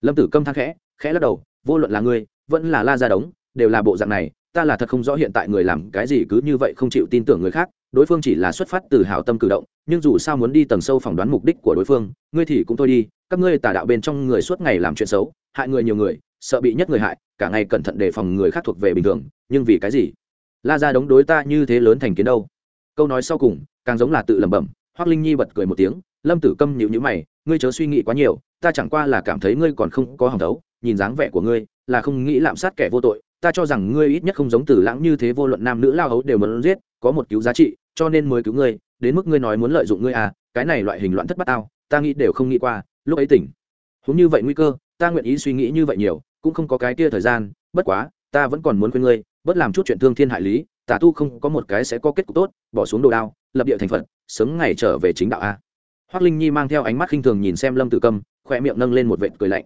Lâm tử câm thang khẽ khẽ lắc đầu, vô luận là ngươi, vẫn là la ra đống, đều là bộ dạng này, ta là thật không rõ hiện tại người làm cái gì cứ như vậy không chịu tin tưởng người khác, đối phương chỉ là xuất phát từ hảo tâm cử động, nhưng dù sao muốn đi tầng sâu phỏng đoán mục đích của đối phương, ngươi thì cũng thôi đi, các ngươi tà đạo bên trong người suốt ngày làm chuyện xấu, hại người nhiều người, sợ bị nhất người hại, cả ngày cẩn thận đề phòng người khác thuộc về bình thường, nhưng vì cái gì? La ra đống đối ta như thế lớn thành kiến đâu? Câu nói sau cùng, càng giống là tự lẩm bẩm hoác linh nhi bật cười một tiếng lâm tử câm nhịu nhữ mày, ngươi chớ suy nghĩ quá nhiều, ta chẳng qua là cảm thấy ngươi còn không có hỏng đấu, nhìn dáng vẻ của ngươi là không nghĩ lạm sát kẻ vô tội, ta cho rằng ngươi ít nhất không giống tử lãng như thế vô luận nam nữ lao hấu đều muốn giết, có một cứu giá trị, cho nên mới cứu ngươi, đến mức ngươi nói muốn lợi dụng ngươi à cái này loại hình loạn thất bát tao, ta nghĩ đều không nghĩ qua, lúc ấy tỉnh húng như vậy nguy cơ, ta nguyện ý suy nghĩ như vậy nhiều, cũng không có cái kia thời gian, bất quá, ta vẫn còn muốn khuyên ngươi, bớt làm chút chuyện thương thiên hại lý tả tu không có một cái sẽ có kết cục tốt, bỏ xuống đồ đao, lập địa thành phật, sớm ngày trở về chính đạo a. Hoắc linh nhi mang theo ánh mắt khinh thường nhìn xem lâm tử câm khoe miệng nâng lên một vệt cười lạnh.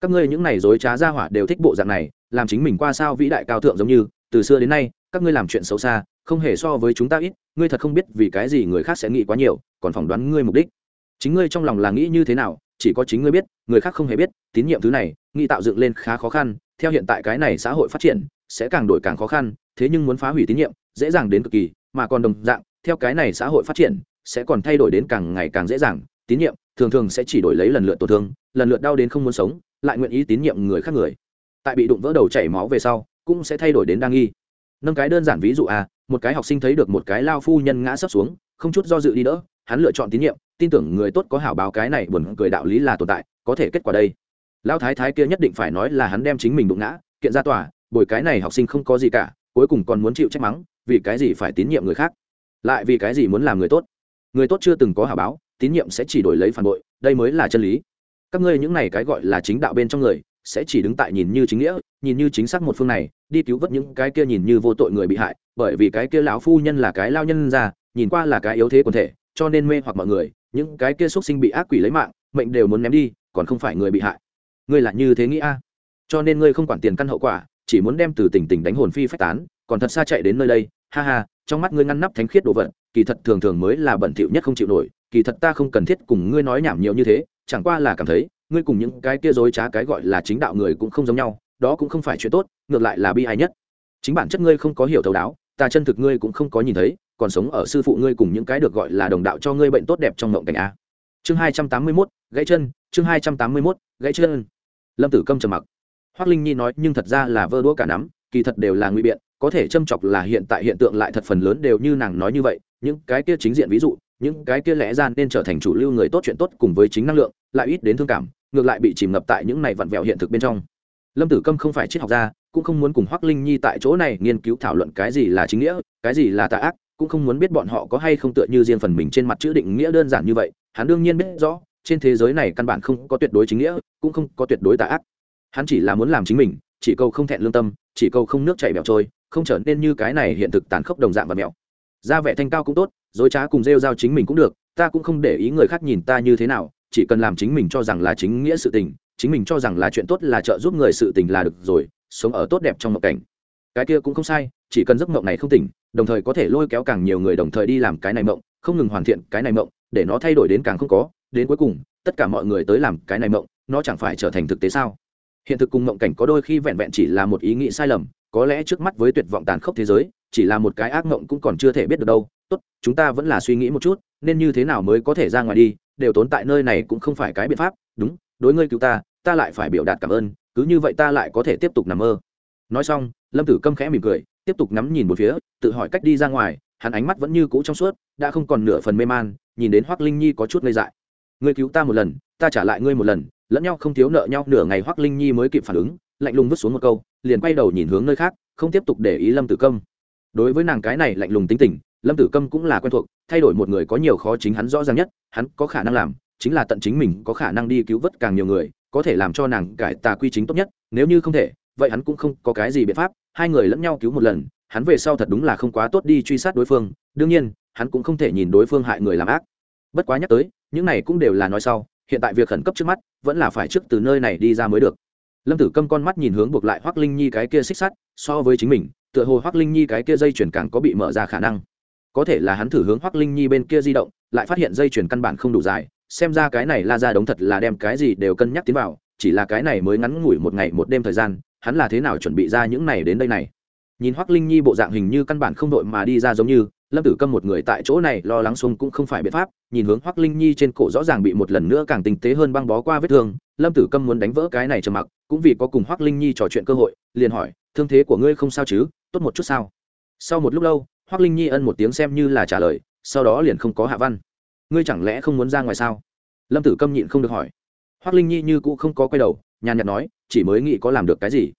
Các ngươi những này dối trá ra hỏa đều thích bộ dạng này, làm chính mình qua sao vĩ đại cao thượng giống như, từ xưa đến nay, các ngươi làm chuyện xấu xa, không hề so với chúng ta ít, ngươi thật không biết vì cái gì người khác sẽ nghĩ quá nhiều, còn phỏng đoán ngươi mục đích. Chính ngươi trong lòng là nghĩ như thế nào, chỉ có chính ngươi biết, người khác không hề biết, tín nhiệm thứ này, nghĩ tạo dựng lên khá khó khăn, theo hiện tại cái này xã hội phát triển, sẽ càng đổi càng khó khăn, thế nhưng muốn phá hủy tín nhiệm, dễ dàng đến cực kỳ, mà còn đồng dạng, theo cái này xã hội phát triển sẽ còn thay đổi đến càng ngày càng dễ dàng, tín nhiệm thường thường sẽ chỉ đổi lấy lần lượt tổn thương, lần lượt đau đến không muốn sống, lại nguyện ý tín nhiệm người khác người. Tại bị đụng vỡ đầu chảy máu về sau, cũng sẽ thay đổi đến đa nghi. Nâng cái đơn giản ví dụ à một cái học sinh thấy được một cái lao phu nhân ngã sấp xuống, không chút do dự đi đỡ, hắn lựa chọn tín nhiệm, tin tưởng người tốt có hảo báo cái này buồn cười đạo lý là tồn tại, có thể kết quả đây. Lao thái thái kia nhất định phải nói là hắn đem chính mình đụng ngã, kiện ra tòa, bồi cái này học sinh không có gì cả, cuối cùng còn muốn chịu trách mắng, vì cái gì phải tín nhiệm người khác? Lại vì cái gì muốn làm người tốt? Người tốt chưa từng có hảo báo, tín nhiệm sẽ chỉ đổi lấy phản bội, đây mới là chân lý. Các ngươi những này cái gọi là chính đạo bên trong người, sẽ chỉ đứng tại nhìn như chính nghĩa, nhìn như chính xác một phương này, đi cứu vớt những cái kia nhìn như vô tội người bị hại, bởi vì cái kia lão phu nhân là cái lao nhân ra, nhìn qua là cái yếu thế quần thể, cho nên mê hoặc mọi người, những cái kia xuất sinh bị ác quỷ lấy mạng, mệnh đều muốn ném đi, còn không phải người bị hại. Ngươi là như thế nghĩ a? Cho nên ngươi không quản tiền căn hậu quả, chỉ muốn đem từ tỉnh tỉnh đánh hồn phi phách tán, còn thật xa chạy đến nơi đây, ha ha trong mắt ngươi ngăn nắp thánh khiết đồ vật, kỳ thật thường thường mới là bẩn thỉu nhất không chịu nổi, kỳ thật ta không cần thiết cùng ngươi nói nhảm nhiều như thế, chẳng qua là cảm thấy, ngươi cùng những cái kia dối trá cái gọi là chính đạo người cũng không giống nhau, đó cũng không phải chuyện tốt, ngược lại là bi ai nhất. Chính bản chất ngươi không có hiểu thấu đáo, ta chân thực ngươi cũng không có nhìn thấy, còn sống ở sư phụ ngươi cùng những cái được gọi là đồng đạo cho ngươi bệnh tốt đẹp trong mộng cảnh a. Chương hai trăm tám mươi mốt, gãy chân, chương hai trăm tám mươi mốt, gãy chân. Lâm tử câm trầm mặc. Hoác linh nhi nói, nhưng thật ra là vơ đũa cả nắm, kỳ thật đều là nguy biện có thể châm chọc là hiện tại hiện tượng lại thật phần lớn đều như nàng nói như vậy, những cái kia chính diện ví dụ, những cái kia lẽ ra nên trở thành chủ lưu người tốt chuyện tốt cùng với chính năng lượng, lại ít đến thương cảm, ngược lại bị chìm ngập tại những này vặn vẹo hiện thực bên trong. Lâm tử câm không phải triết học gia, cũng không muốn cùng hoác linh nhi tại chỗ này nghiên cứu thảo luận cái gì là chính nghĩa, cái gì là tà ác, cũng không muốn biết bọn họ có hay không tựa như riêng phần mình trên mặt chữ định nghĩa đơn giản như vậy, hắn đương nhiên biết rõ, trên thế giới này căn bản không có tuyệt đối chính nghĩa, cũng không có tuyệt đối tà ác. Hắn chỉ là muốn làm chính mình, chỉ câu không thẹn lương tâm, chỉ câu không nước chảy bẻo trôi không trở nên như cái này hiện thực tàn khốc đồng dạng và mẹo. Ra vẻ thanh cao cũng tốt, dối trá cùng rêu giao chính mình cũng được, ta cũng không để ý người khác nhìn ta như thế nào, chỉ cần làm chính mình cho rằng là chính nghĩa sự tình, chính mình cho rằng là chuyện tốt là trợ giúp người sự tình là được rồi, sống ở tốt đẹp trong mộng cảnh. Cái kia cũng không sai, chỉ cần giấc mộng này không tỉnh, đồng thời có thể lôi kéo càng nhiều người đồng thời đi làm cái này mộng, không ngừng hoàn thiện cái này mộng, để nó thay đổi đến càng không có, đến cuối cùng, tất cả mọi người tới làm cái này mộng, nó chẳng phải trở thành thực tế sao? Hiện thực cùng mộng cảnh có đôi khi vẹn vẹn chỉ là một ý nghĩ sai lầm có lẽ trước mắt với tuyệt vọng tàn khốc thế giới, chỉ là một cái ác mộng cũng còn chưa thể biết được đâu. Tốt, chúng ta vẫn là suy nghĩ một chút, nên như thế nào mới có thể ra ngoài đi, đều tốn tại nơi này cũng không phải cái biện pháp. Đúng, đối ngươi cứu ta ta lại phải biểu đạt cảm ơn, cứ như vậy ta lại có thể tiếp tục nằm mơ. Nói xong, lâm tử câm khẽ mỉm cười, tiếp tục ngắm nhìn một phía, tự hỏi cách đi ra ngoài, hắn ánh mắt vẫn như cũ trong suốt, đã không còn nửa phần mê man, nhìn đến hoác linh nhi có chút ngây dại. Ngươi cứu ta một lần, ta trả lại ngươi một lần, lẫn nhau không thiếu nợ nhau, nửa ngày hoác linh nhi mới kịp phản ứng, lạnh lùng vứt xuống một câu liền quay đầu nhìn hướng nơi khác, không tiếp tục để ý lâm tử câm. Đối với nàng cái này lạnh lùng tính tình, lâm tử câm cũng là quen thuộc, thay đổi một người có nhiều khó chính hắn rõ ràng nhất, hắn có khả năng làm, chính là tận chính mình có khả năng đi cứu vớt càng nhiều người, có thể làm cho nàng cải tà quy chính tốt nhất, nếu như không thể, vậy hắn cũng không có cái gì biện pháp, hai người lẫn nhau cứu một lần, hắn về sau thật đúng là không quá tốt đi truy sát đối phương, đương nhiên, hắn cũng không thể nhìn đối phương hại người làm ác. Bất quá nhắc tới, những này cũng đều là nói sau, hiện tại việc khẩn cấp trước mắt, vẫn là phải trước từ nơi này đi ra mới được lâm tử câm con mắt nhìn hướng buộc lại hoác linh nhi cái kia xích sắt, so với chính mình, tựa hồ hoác linh nhi cái kia dây chuyển càng có bị mở ra khả năng. Có thể là hắn thử hướng hoác linh nhi bên kia di động, lại phát hiện dây chuyển căn bản không đủ dài, xem ra cái này la ra đống thật là đem cái gì đều cân nhắc tiến vào, chỉ là cái này mới ngắn ngủi một ngày một đêm thời gian, hắn là thế nào chuẩn bị ra những này đến đây này? Nhìn hoác linh nhi bộ dạng hình như căn bản không đội mà đi ra giống như, lâm tử câm một người tại chỗ này lo lắng xuống cũng không phải biện pháp, nhìn hướng hoác linh nhi trên cổ rõ ràng bị một lần nữa càng tinh tế hơn băng bó qua vết thương, lâm tử câm muốn đánh vỡ cái này trầm mặc cũng vì có cùng hoác linh nhi trò chuyện cơ hội, liền hỏi, thương thế của ngươi không sao chứ? Tốt một chút sao? Sau một lúc lâu hoác linh nhi ân một tiếng xem như là trả lời, sau đó liền không có hạ văn. Ngươi chẳng lẽ không muốn ra ngoài sao? Lâm tử câm nhịn không được hỏi. Hoác linh nhi như cũ không có quay đầu, nhàn nhạt nói, chỉ mới nghĩ có làm được cái gì.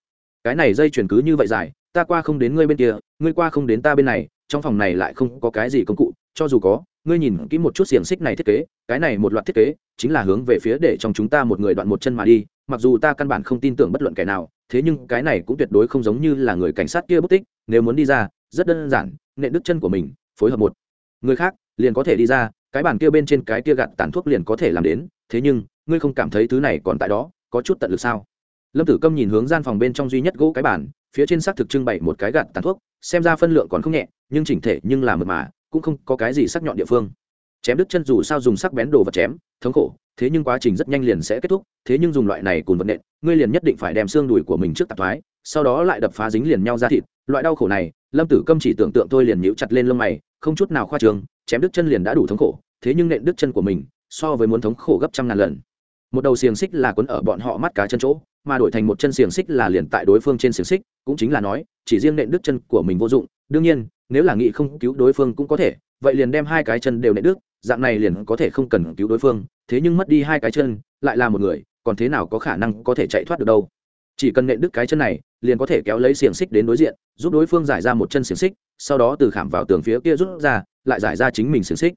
Cái này dây chuyển cứ như vậy dài, ta qua không đến ngươi bên kia, ngươi qua không đến ta bên này, trong phòng này lại không có cái gì công cụ, cho dù có, ngươi nhìn kỹ một chút xiềng xích này thiết kế, cái này một loạt thiết kế, chính là hướng về phía để trong chúng ta một người đoạn một chân mà đi mặc dù ta căn bản không tin tưởng bất luận kẻ nào, thế nhưng cái này cũng tuyệt đối không giống như là người cảnh sát kia bất tích, nếu muốn đi ra, rất đơn giản, nện đứt chân của mình, phối hợp một. Người khác, liền có thể đi ra, cái bàn kia bên trên cái kia gạt tàn thuốc liền có thể làm đến, thế nhưng, ngươi không cảm thấy thứ này còn tại đó, có chút tận lực sao? Lâm tử câm nhìn hướng gian phòng bên trong duy nhất gỗ cái bàn, phía trên xác thực trưng bày một cái gạt tàn thuốc, xem ra phân lượng còn không nhẹ, nhưng chỉnh thể nhưng là mật mà, cũng không có cái gì sắc nhọn địa phương chém đứt chân dù sao dùng sắc bén đồ vật chém, thống khổ, thế nhưng quá trình rất nhanh liền sẽ kết thúc, thế nhưng dùng loại này cùng vật nện, ngươi liền nhất định phải đem xương đùi của mình trước tạp thoái, sau đó lại đập phá dính liền nhau ra thịt, loại đau khổ này, lâm tử câm chỉ tưởng tượng tôi liền nhíu chặt lên lông mày, không chút nào khoa trường, chém đứt chân liền đã đủ thống khổ, thế nhưng nện đứt chân của mình, so với muốn thống khổ gấp trăm ngàn lần. Một đầu xiềng xích là quấn ở bọn họ mắt cá chân chỗ, mà đổi thành một chân xiềng xích là liền tại đối phương trên xiềng xích, cũng chính là nói, chỉ riêng nện đứt chân của mình vô dụng, đương nhiên, nếu là nghị không cứu đối phương cũng có thể, vậy liền đem hai cái chân đều nện đứt dạng này liền có thể không cần cứu đối phương, thế nhưng mất đi hai cái chân, lại là một người, còn thế nào có khả năng có thể chạy thoát được đâu? Chỉ cần nện đứt cái chân này, liền có thể kéo lấy xiềng xích đến đối diện, giúp đối phương giải ra một chân xiềng xích, sau đó từ khảm vào tường phía kia rút ra, lại giải ra chính mình xiềng xích.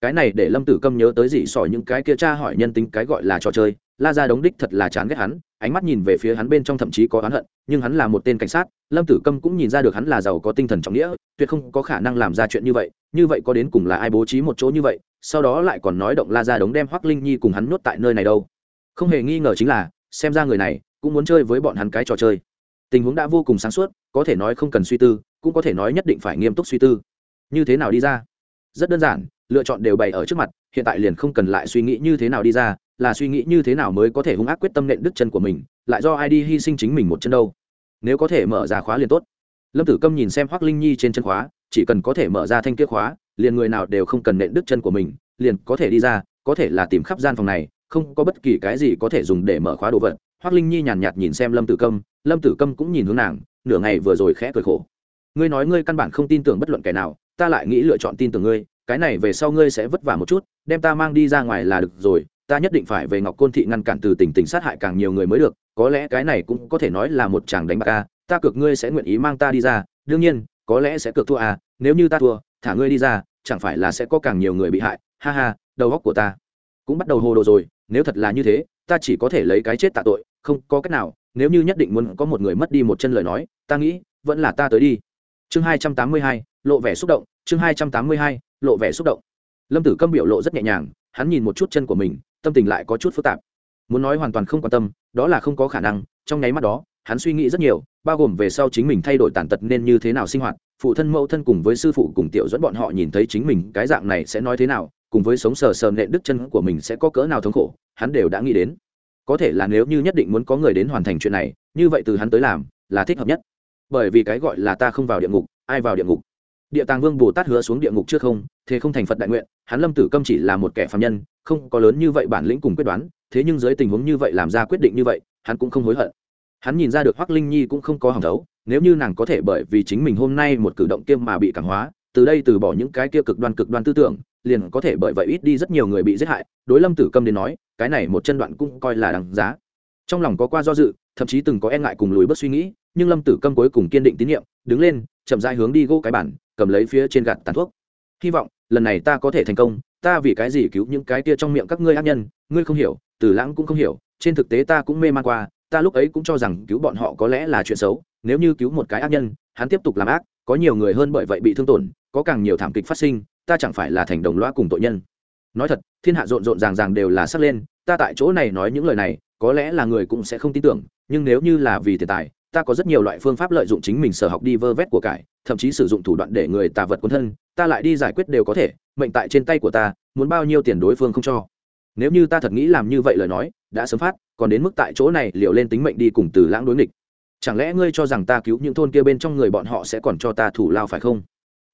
Cái này để lâm tử câm nhớ tới dị sỏi những cái kia cha hỏi nhân tính cái gọi là trò chơi, la ra đống đích thật là chán ghét hắn ánh mắt nhìn về phía hắn bên trong thậm chí có oán hận, nhưng hắn là một tên cảnh sát, lâm tử câm cũng nhìn ra được hắn là giàu có tinh thần trọng nghĩa, tuyệt không có khả năng làm ra chuyện như vậy như vậy có đến cùng là ai bố trí một chỗ như vậy, sau đó lại còn nói động la ra đống đem hoắc linh nhi cùng hắn nuốt tại nơi này đâu. Không hề nghi ngờ chính là, xem ra người này cũng muốn chơi với bọn hắn cái trò chơi. Tình huống đã vô cùng sáng suốt, có thể nói không cần suy tư, cũng có thể nói nhất định phải nghiêm túc suy tư. Như thế nào đi ra? Rất đơn giản, lựa chọn đều bày ở trước mặt, hiện tại liền không cần lại suy nghĩ như thế nào đi ra là suy nghĩ như thế nào mới có thể hung ác quyết tâm nện đứt chân của mình lại do ai đi hy sinh chính mình một chân đâu. Nếu có thể mở ra khóa liền tốt. Lâm tử câm nhìn xem hoác linh nhi trên chân khóa chỉ cần có thể mở ra thanh kia khóa liền người nào đều không cần nện đứt chân của mình liền có thể đi ra có thể là tìm khắp gian phòng này không có bất kỳ cái gì có thể dùng để mở khóa đồ vật. Hoác linh nhi nhàn nhạt, nhìn xem lâm tử câm lâm tử câm cũng nhìn hướng nàng nửa ngày vừa rồi khẽ cười khổ. Ngươi nói ngươi căn bản không tin tưởng bất luận kẻ nào ta lại nghĩ lựa chọn tin tưởng ngươi cái này về sau ngươi sẽ vất vả một chút đem ta mang đi ra ngoài là được rồi ta nhất định phải về ngọc côn thị ngăn cản từ tình tình sát hại càng nhiều người mới được, có lẽ cái này cũng có thể nói là một chàng đánh bạc a, ta cược ngươi sẽ nguyện ý mang ta đi ra, đương nhiên, có lẽ sẽ cược thua à nếu như ta thua, thả ngươi đi ra, chẳng phải là sẽ có càng nhiều người bị hại, ha ha, đầu góc của ta cũng bắt đầu hồ đồ rồi, nếu thật là như thế, ta chỉ có thể lấy cái chết tạ tội, không có cách nào, nếu như nhất định muốn có một người mất đi một chân lời nói, ta nghĩ, vẫn là ta tới đi. Chương hai trăm tám mươi hai, lộ vẻ xúc động, chương hai trăm tám mươi hai, lộ vẻ xúc động. Lâm tử câm biểu lộ rất nhẹ nhàng, hắn nhìn một chút chân của mình tâm tình lại có chút phức tạp. Muốn nói hoàn toàn không quan tâm, đó là không có khả năng, trong nháy mắt đó, hắn suy nghĩ rất nhiều, bao gồm về sau chính mình thay đổi tàn tật nên như thế nào sinh hoạt, phụ thân mẫu thân cùng với sư phụ cùng tiểu dẫn bọn họ nhìn thấy chính mình cái dạng này sẽ nói thế nào, cùng với sống sờ sờ nện đứt chân của mình sẽ có cỡ nào thống khổ, hắn đều đã nghĩ đến. Có thể là nếu như nhất định muốn có người đến hoàn thành chuyện này, như vậy từ hắn tới làm, là thích hợp nhất. Bởi vì cái gọi là ta không vào địa ngục, ai vào địa ngục? Địa tàng vương bồ tát hứa xuống địa ngục trước không, thế không thành phật đại nguyện, hắn lâm tử câm chỉ là một kẻ phạm nhân không có lớn như vậy bản lĩnh cùng quyết đoán, thế nhưng dưới tình huống như vậy làm ra quyết định như vậy, hắn cũng không hối hận. Hắn nhìn ra được hoác linh nhi cũng không có hỏng thấu, nếu như nàng có thể bởi vì chính mình hôm nay một cử động kiêm mà bị cảm hóa, từ đây từ bỏ những cái kia cực đoan cực đoan tư tưởng, liền có thể bởi vậy ít đi rất nhiều người bị giết hại, đối lâm tử câm đến nói, cái này một chân đoạn cũng coi là đằng giá. Trong lòng có qua do dự, thậm chí từng có e ngại cùng lùi bước suy nghĩ, nhưng lâm tử câm cuối cùng kiên định tín nhiệm, đứng lên, chậm dai hướng đi gỗ cái bản cầm lấy phía trên gạt tàn thuốc. Hy vọng lần này ta có thể thành công ta vì cái gì cứu những cái kia trong miệng các ngươi ác nhân, ngươi không hiểu từ lãng cũng không hiểu, trên thực tế ta cũng mê man qua, ta lúc ấy cũng cho rằng cứu bọn họ có lẽ là chuyện xấu, nếu như cứu một cái ác nhân, hắn tiếp tục làm ác, có nhiều người hơn bởi vậy bị thương tổn, có càng nhiều thảm kịch phát sinh, ta chẳng phải là thành đồng loa cùng tội nhân. Nói thật, thiên hạ rộn rộn ràng ràng đều là sắc lên, ta tại chỗ này nói những lời này, có lẽ là người cũng sẽ không tin tưởng, nhưng nếu như là vì tiền tài ta có rất nhiều loại phương pháp lợi dụng chính mình sở học đi vơ vét của cải, thậm chí sử dụng thủ đoạn để người tà vật quân thân, ta lại đi giải quyết đều có thể, mệnh tại trên tay của ta, muốn bao nhiêu tiền đối phương không cho. Nếu như ta thật nghĩ làm như vậy lời nói, đã sớm phát, còn đến mức tại chỗ này liệu lên tính mệnh đi cùng từ lãng đối nghịch. Chẳng lẽ ngươi cho rằng ta cứu những thôn kia bên trong người bọn họ sẽ còn cho ta thủ lao phải không?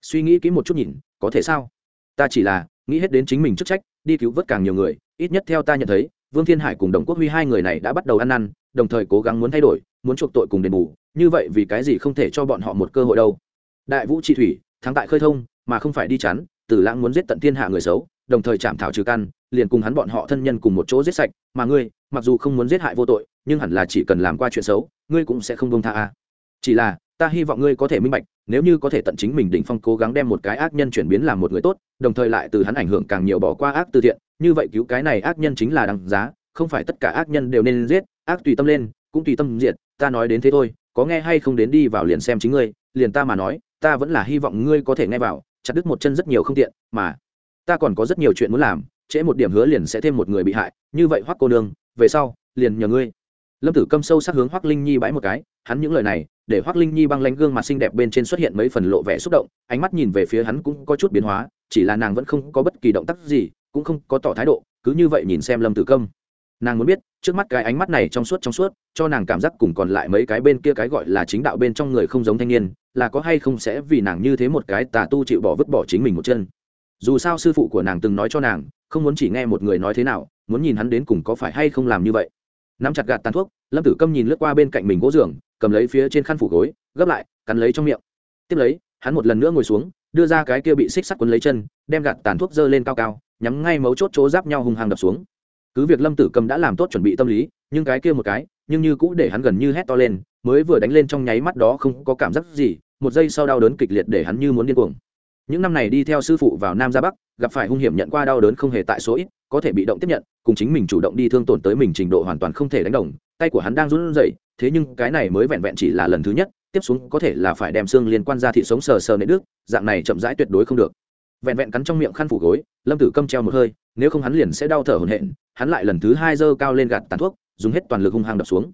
Suy nghĩ kỹ một chút nhìn, có thể sao? Ta chỉ là nghĩ hết đến chính mình chức trách, đi cứu vớt càng nhiều người, ít nhất theo ta nhận thấy, vương thiên hải cùng đồng quốc huy hai người này đã bắt đầu ăn năn, đồng thời cố gắng muốn thay đổi muốn chuộc tội cùng đền bù, như vậy vì cái gì không thể cho bọn họ một cơ hội đâu? Đại vũ trị thủy, thắng tại khơi thông, mà không phải đi chắn, tử lãng muốn giết tận thiên hạ người xấu, đồng thời chạm thảo trừ căn, liền cùng hắn bọn họ thân nhân cùng một chỗ giết sạch, mà ngươi, mặc dù không muốn giết hại vô tội, nhưng hẳn là chỉ cần làm qua chuyện xấu, ngươi cũng sẽ không bông tha a. Chỉ là, ta hy vọng ngươi có thể minh bạch, nếu như có thể tận chính mình đỉnh phong cố gắng đem một cái ác nhân chuyển biến làm một người tốt, đồng thời lại từ hắn ảnh hưởng càng nhiều bỏ qua ác từ thiện, như vậy cứu cái này ác nhân chính là đằng giá, không phải tất cả ác nhân đều nên giết, ác tùy tâm lên, cũng tùy tâm diệt ta nói đến thế thôi, có nghe hay không đến đi vào liền xem chính ngươi, liền ta mà nói, ta vẫn là hy vọng ngươi có thể nghe vào, chặt đứt một chân rất nhiều không tiện, mà ta còn có rất nhiều chuyện muốn làm, trễ một điểm hứa liền sẽ thêm một người bị hại, như vậy hoắc cô nương, về sau, liền nhờ ngươi. Lâm tử câm sâu sắc hướng hoắc linh nhi bãi một cái, hắn những lời này, để hoắc linh nhi băng lánh gương mặt xinh đẹp bên trên xuất hiện mấy phần lộ vẻ xúc động, ánh mắt nhìn về phía hắn cũng có chút biến hóa, chỉ là nàng vẫn không có bất kỳ động tác gì, cũng không có tỏ thái độ, cứ như vậy nhìn xem lâm tử câm nàng muốn biết, trước mắt cái ánh mắt này trong suốt trong suốt, cho nàng cảm giác cùng còn lại mấy cái bên kia cái gọi là chính đạo bên trong người không giống thanh niên, là có hay không sẽ vì nàng như thế một cái tà tu chịu bỏ vứt bỏ chính mình một chân. Dù sao sư phụ của nàng từng nói cho nàng, không muốn chỉ nghe một người nói thế nào, muốn nhìn hắn đến cùng có phải hay không làm như vậy. Nắm chặt gạt tàn thuốc, lâm tử câm nhìn lướt qua bên cạnh mình gỗ giường, cầm lấy phía trên khăn phủ gối, gấp lại, cắn lấy trong miệng. Tiếp lấy, hắn một lần nữa ngồi xuống, đưa ra cái kia bị xích sắt quấn lấy chân, đem gạt tàn thuốc dơ lên cao cao, nhắm ngay mấu chốt chỗ giáp nhau hung hăng đập xuống cứ việc lâm tử cầm đã làm tốt chuẩn bị tâm lý, nhưng cái kia một cái, nhưng như cũ để hắn gần như hét to lên, mới vừa đánh lên trong nháy mắt đó không có cảm giác gì, một giây sau đau đớn kịch liệt để hắn như muốn điên cuồng. Những năm này đi theo sư phụ vào nam ra bắc, gặp phải hung hiểm nhận qua đau đớn không hề tại số ít, có thể bị động tiếp nhận, cùng chính mình chủ động đi thương tổn tới mình trình độ hoàn toàn không thể đánh đồng, tay của hắn đang run rẩy, thế nhưng cái này mới vẹn vẹn chỉ là lần thứ nhất, tiếp xuống có thể là phải đem xương liên quan ra thị sống sờ sờ nệ đức, dạng này chậm rãi tuyệt đối không được vẹn vẹn cắn trong miệng khăn phủ gối, lâm tử câm treo một hơi, nếu không hắn liền sẽ đau thở hổn hển, hắn lại lần thứ hai giơ cao lên gạt tàn thuốc, dùng hết toàn lực hung hăng đập xuống.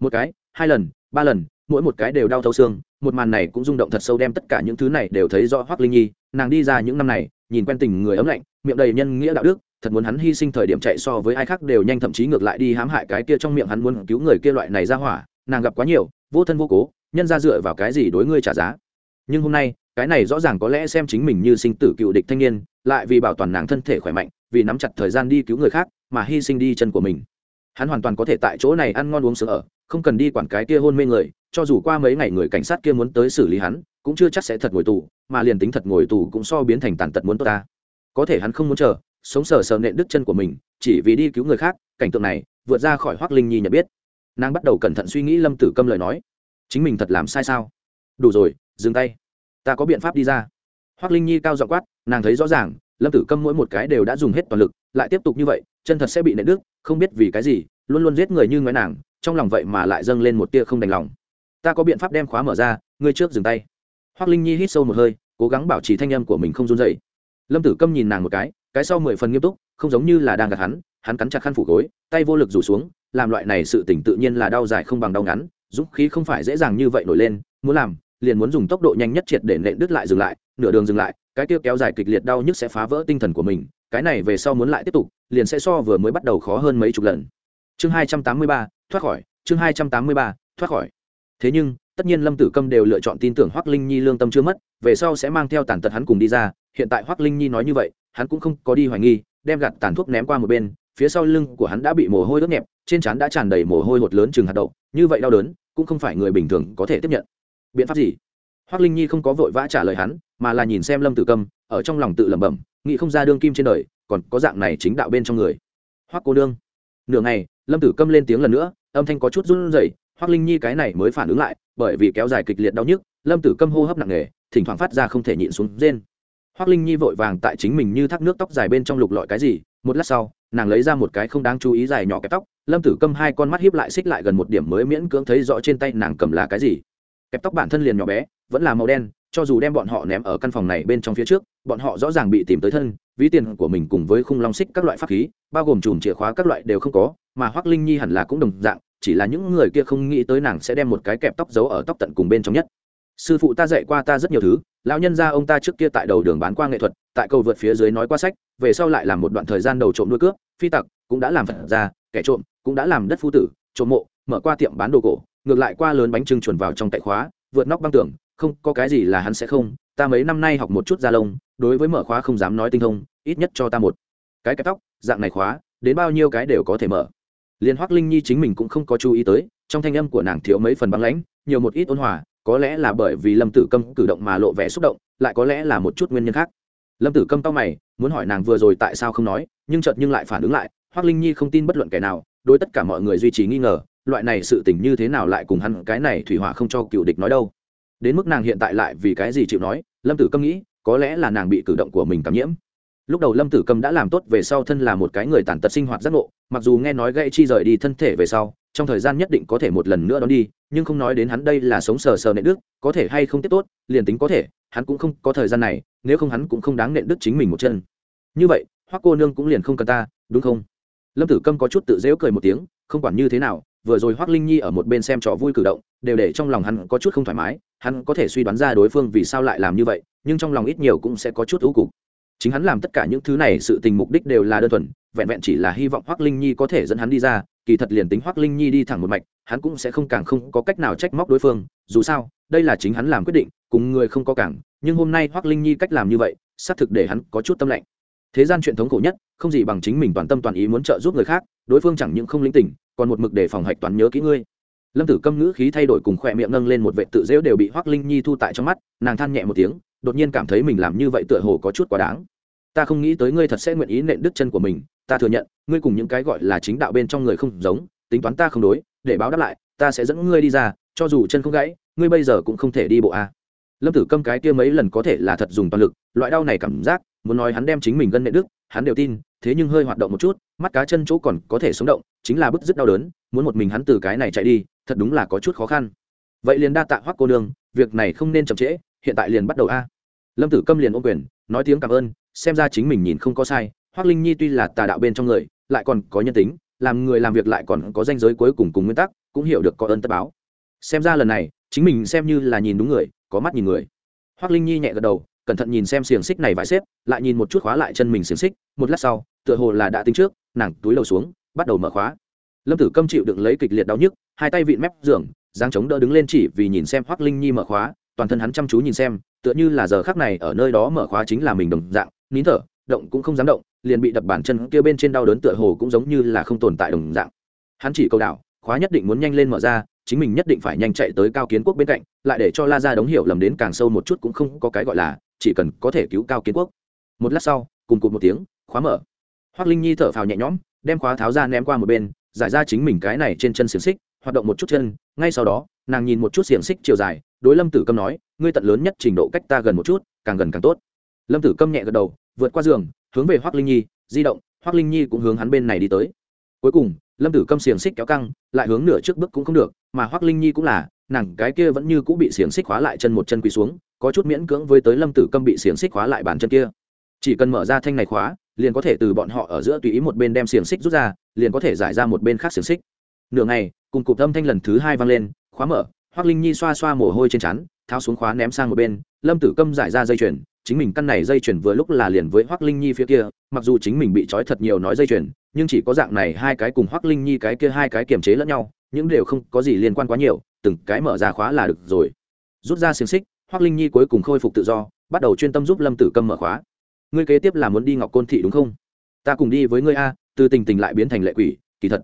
Một cái, hai lần, ba lần, mỗi một cái đều đau thấu xương, một màn này cũng rung động thật sâu đem tất cả những thứ này đều thấy rõ hoắc linh nhi, nàng đi ra những năm này, nhìn quen tình người ấm lạnh, miệng đầy nhân nghĩa đạo đức, thật muốn hắn hy sinh thời điểm chạy so với ai khác đều nhanh thậm chí ngược lại đi hãm hại cái kia trong miệng hắn muốn cứu người kia loại này ra hỏa, nàng gặp quá nhiều, vô thân vô cố, nhân ra dựa vào cái gì đối ngươi trả giá? Nhưng hôm nay cái này rõ ràng có lẽ xem chính mình như sinh tử cựu địch thanh niên, lại vì bảo toàn nàng thân thể khỏe mạnh, vì nắm chặt thời gian đi cứu người khác, mà hy sinh đi chân của mình. Hắn hoàn toàn có thể tại chỗ này ăn ngon uống sữa ở, không cần đi quản cái kia hôn mê người, cho dù qua mấy ngày người cảnh sát kia muốn tới xử lý hắn, cũng chưa chắc sẽ thật ngồi tù, mà liền tính thật ngồi tù cũng so biến thành tàn tật muốn tốt ta. Có thể hắn không muốn chờ, sống sờ sờ nện đứt chân của mình, chỉ vì đi cứu người khác, cảnh tượng này vượt ra khỏi hoác linh nhi nhận biết. Nàng bắt đầu cẩn thận suy nghĩ lâm tử câm lời nói. Chính mình thật làm sai sao? Đủ rồi, dừng tay ta có biện pháp đi ra. Hoác linh nhi cao dọ quát, nàng thấy rõ ràng, lâm tử câm mỗi một cái đều đã dùng hết toàn lực, lại tiếp tục như vậy, chân thật sẽ bị nện đứt, không biết vì cái gì, luôn luôn giết người như ngoái nàng, trong lòng vậy mà lại dâng lên một tia không đành lòng. Ta có biện pháp đem khóa mở ra, ngươi trước dừng tay. Hoác linh nhi hít sâu một hơi, cố gắng bảo trì thanh âm của mình không run dậy lâm tử câm nhìn nàng một cái cái sau mười phần nghiêm túc, không giống như là đang gạt hắn hắn cắn chặt khăn phủ gối, tay vô lực rủ xuống, làm loại này sự tỉnh tự nhiên là đau dài không bằng đau ngắn, dũng khí không phải dễ dàng như vậy nổi lên, muốn làm liền muốn dùng tốc độ nhanh nhất triệt để nện đứt lại dừng lại, nửa đường dừng lại, cái kia kéo dài kịch liệt đau nhức sẽ phá vỡ tinh thần của mình, cái này về sau muốn lại tiếp tục, liền sẽ so vừa mới bắt đầu khó hơn mấy chục lần. Chương hai trăm tám mươi ba, thoát khỏi, chương hai trăm tám mươi ba, thoát khỏi. Thế nhưng, tất nhiên lâm tử câm đều lựa chọn tin tưởng hoác linh nhi lương tâm chưa mất, về sau sẽ mang theo tàn tật hắn cùng đi ra, hiện tại hoác linh nhi nói như vậy, hắn cũng không có đi hoài nghi, đem gạt tàn thuốc ném qua một bên, phía sau lưng của hắn đã bị mồ hôi đốt nhẹp, trên trán đã tràn đầy mồ hôi hột lớn chừng hạt đậu, như vậy đau đớn, cũng không phải người bình thường có thể tiếp nhận biện pháp gì? Hoác linh nhi không có vội vã trả lời hắn, mà là nhìn xem lâm tử câm, ở trong lòng tự lẩm bẩm, nghĩ không ra đương kim trên đời, còn có dạng này chính đạo bên trong người. Hoác cô đương nửa ngày, lâm tử câm lên tiếng lần nữa, âm thanh có chút run rẩy hoác linh nhi cái này mới phản ứng lại, bởi vì kéo dài kịch liệt đau nhức, lâm tử câm hô hấp nặng nề, thỉnh thoảng phát ra không thể nhịn xuống rên. Hoác linh nhi vội vàng tại chính mình như thác nước tóc dài bên trong lục lọi cái gì, một lát sau, nàng lấy ra một cái không đáng chú ý dài nhỏ kẹp tóc, lâm tử câm hai con mắt hiếp lại xích lại gần một điểm mới miễn cưỡng thấy rõ trên tay nàng cầm là cái gì kẹp tóc bản thân liền nhỏ bé, vẫn là màu đen, cho dù đem bọn họ ném ở căn phòng này bên trong phía trước, bọn họ rõ ràng bị tìm tới thân, ví tiền của mình cùng với khung long xích các loại pháp khí, bao gồm chùm chìa khóa các loại đều không có, mà hoác linh nhi hẳn là cũng đồng dạng, chỉ là những người kia không nghĩ tới nàng sẽ đem một cái kẹp tóc giấu ở tóc tận cùng bên trong nhất. Sư phụ ta dạy qua ta rất nhiều thứ, lão nhân gia ông ta trước kia tại đầu đường bán qua nghệ thuật, tại cầu vượt phía dưới nói qua sách, về sau lại làm một đoạn thời gian đầu trộm nuôi cướp, phi tặc, cũng đã làm phật ra kẻ trộm, cũng đã làm đất phu tử, trộm mộ, mở qua tiệm bán đồ cổ ngược lại qua lớn bánh trưng chuẩn vào trong tại khóa, vượt nóc băng tường, không, có cái gì là hắn sẽ không, ta mấy năm nay học một chút da lông, đối với mở khóa không dám nói tinh thông, ít nhất cho ta một cái cái tóc, dạng này khóa, đến bao nhiêu cái đều có thể mở. Liên hoắc linh nhi chính mình cũng không có chú ý tới, trong thanh âm của nàng thiếu mấy phần băng lãnh, nhiều một ít ôn hòa, có lẽ là bởi vì lâm tử câm cử động mà lộ vẻ xúc động, lại có lẽ là một chút nguyên nhân khác. Lâm tử câm tao mày, muốn hỏi nàng vừa rồi tại sao không nói, nhưng chợt nhưng lại phản ứng lại hoác linh nhi không tin bất luận kẻ nào, đối tất cả mọi người duy trì nghi ngờ loại này sự tình như thế nào lại cùng hắn cái này thủy hỏa không cho cựu địch nói đâu. Đến mức nàng hiện tại lại vì cái gì chịu nói, lâm tử câm nghĩ, có lẽ là nàng bị cử động của mình cảm nhiễm. Lúc đầu lâm tử cầm đã làm tốt về sau thân là một cái người tàn tật sinh hoạt giác ngộ, mặc dù nghe nói gãy chi rời đi thân thể về sau, trong thời gian nhất định có thể một lần nữa đón đi, nhưng không nói đến hắn đây là sống sờ sờ nện đức, có thể hay không tiếp tốt, liền tính có thể, hắn cũng không có thời gian này, nếu không hắn cũng không đáng nện đức chính mình một chân. Như vậy, hoắc cô nương cũng liền không cần ta, đúng không? Lâm tử câm có chút tự dễu cười một tiếng, không quản như thế nào vừa rồi hoắc linh nhi ở một bên xem trò vui cử động, đều để trong lòng hắn có chút không thoải mái, hắn có thể suy đoán ra đối phương vì sao lại làm như vậy, nhưng trong lòng ít nhiều cũng sẽ có chút ưu cục. Chính hắn làm tất cả những thứ này sự tình mục đích đều là đơn thuần, vẹn vẹn chỉ là hy vọng hoắc linh nhi có thể dẫn hắn đi ra, kỳ thật liền tính hoắc linh nhi đi thẳng một mạch, hắn cũng sẽ không càng không có cách nào trách móc đối phương, dù sao, đây là chính hắn làm quyết định, cùng người không có cảng, nhưng hôm nay hoắc linh nhi cách làm như vậy, xác thực để hắn có chút tâm lạnh. Thế gian chuyện thống khổ nhất, không gì bằng chính mình toàn tâm toàn ý muốn trợ giúp người khác, đối phương chẳng những không linh tỉnh còn một mực để phòng hạch toán nhớ kỹ ngươi. Lâm tử câm ngữ khí thay đổi cùng khỏe miệng nâng lên một vệ tự dễu đều bị hoắc linh nhi thu tại trong mắt, nàng than nhẹ một tiếng, đột nhiên cảm thấy mình làm như vậy tựa hồ có chút quá đáng. Ta không nghĩ tới ngươi thật sẽ nguyện ý nện đứt chân của mình, ta thừa nhận, ngươi cùng những cái gọi là chính đạo bên trong người không giống, tính toán ta không đối, để báo đáp lại, ta sẽ dẫn ngươi đi ra, cho dù chân không gãy, ngươi bây giờ cũng không thể đi bộ a. Lâm tử câm cái kia mấy lần có thể là thật dùng toàn lực, loại đau này cảm giác, muốn nói hắn đem chính mình gân nện đức hắn đều tin, thế nhưng hơi hoạt động một chút, mắt cá chân chỗ còn có thể sống động, chính là bức rứt đau đớn, muốn một mình hắn từ cái này chạy đi, thật đúng là có chút khó khăn. Vậy liền đa tạ hoắc cô nương, việc này không nên chậm trễ, hiện tại liền bắt đầu a. Lâm tử câm liền ôm quyền, nói tiếng cảm ơn, xem ra chính mình nhìn không có sai, hoắc linh nhi tuy là tà đạo bên trong người, lại còn có nhân tính, làm người làm việc lại còn có danh giới cuối cùng cùng nguyên tắc, cũng hiểu được có ơn tất báo. Xem ra lần này, chính mình xem như là nhìn đúng người, có mắt nhìn người. Hoắc linh nhi nhẹ gật đầu cẩn thận nhìn xem xiềng xích này vải xếp, lại nhìn một chút khóa lại chân mình xiềng xích, một lát sau, tựa hồ là đã tính trước, nàng túi đầu xuống, bắt đầu mở khóa. Lâm tử câm chịu đựng lấy kịch liệt đau nhức, hai tay vịn mép giường giang chống đỡ đứng lên chỉ vì nhìn xem hoắc linh nhi mở khóa, toàn thân hắn chăm chú nhìn xem, tựa như là giờ khắc này ở nơi đó mở khóa chính là mình đồng dạng, nín thở, động cũng không dám động, liền bị đập bàn chân kia bên trên đau đớn tựa hồ cũng giống như là không tồn tại đồng dạng. Hắn chỉ cầu đạo, khóa nhất định muốn nhanh lên mở ra, chính mình nhất định phải nhanh chạy tới cao kiến quốc bên cạnh, lại để cho la ra đống hiểu lầm đến càng sâu một chút cũng không có cái gọi là chỉ cần có thể cứu cao kiến quốc. Một lát sau, cùng cụt một tiếng, khóa mở. Hoác linh nhi thở phào nhẹ nhõm, đem khóa tháo ra ném qua một bên, giải ra chính mình cái này trên chân xiềng xích, hoạt động một chút chân, ngay sau đó, nàng nhìn một chút xiềng xích chiều dài, đối lâm tử câm nói, ngươi tận lớn nhất trình độ cách ta gần một chút, càng gần càng tốt. Lâm tử câm nhẹ gật đầu, vượt qua giường, hướng về hoác linh nhi, di động, hoác linh nhi cũng hướng hắn bên này đi tới. Cuối cùng, lâm tử câm xiềng xích kéo căng, lại hướng nửa trước bước cũng không được, mà hoác linh nhi cũng là, nàng cái kia vẫn như cũng bị xiềng xích khóa lại chân một chân quỳ xuống có chút miễn cưỡng với tới lâm tử câm bị xiềng xích khóa lại bàn chân kia. Chỉ cần mở ra thanh này khóa, liền có thể từ bọn họ ở giữa tùy ý một bên đem xiềng xích rút ra, liền có thể giải ra một bên khác xiềng xích. Nửa ngày, cùng cụp âm thanh lần thứ hai vang lên, khóa mở hoác linh nhi xoa xoa mồ hôi trên chắn tháo xuống khóa ném sang một bên, lâm tử câm giải ra dây chuyền, chính mình căn này dây chuyền vừa lúc là liền với hoác linh nhi phía kia, mặc dù chính mình bị trói thật nhiều nói dây chuyền, nhưng chỉ có dạng này hai cái cùng hoác linh nhi cái kia hai cái kiềm chế lẫn nhau, những đều không có gì liên quan quá nhiều, từng cái mở ra khóa là được rồi. Rút ra xiềng xích hoác linh nhi cuối cùng khôi phục tự do, bắt đầu chuyên tâm giúp lâm tử câm mở khóa. Ngươi kế tiếp là muốn đi ngọc côn thị đúng không? Ta cùng đi với ngươi a, từ tình tình lại biến thành lệ quỷ, kỳ thật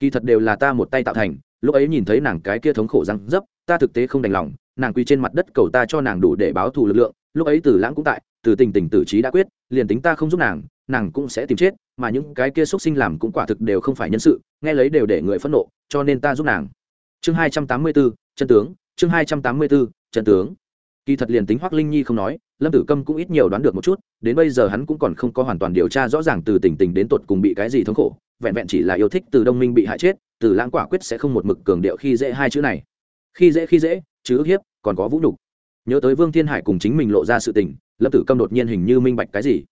kỳ thật đều là ta một tay tạo thành, lúc ấy nhìn thấy nàng cái kia thống khổ răng dấp, ta thực tế không đành lòng, nàng quy trên mặt đất cầu ta cho nàng đủ để báo thù lực lượng, lúc ấy từ lãng cũng tại, từ tình tình tử trí đã quyết, liền tính ta không giúp nàng nàng cũng sẽ tìm chết, mà những cái kia xúc sinh làm cũng quả thực đều không phải nhân sự, nghe lấy đều để người phẫn nộ, cho nên ta giúp nàng. Chương hai trăm tám mươi bốn chân tướng, chương hai trăm tám mươi bốn chân tướng kỳ thật liền tính hoắc linh nhi không nói, lâm tử câm cũng ít nhiều đoán được một chút, đến bây giờ hắn cũng còn không có hoàn toàn điều tra rõ ràng từ tình tình đến tột cùng bị cái gì thống khổ, vẹn vẹn chỉ là yêu thích từ đông minh bị hại chết, từ lãng quả quyết sẽ không một mực cường điệu khi dễ hai chữ này. Khi dễ khi dễ, chứ ức hiếp, còn có vũ nhục. Nhớ tới vương thiên hải cùng chính mình lộ ra sự tình, lâm tử câm đột nhiên hình như minh bạch cái gì.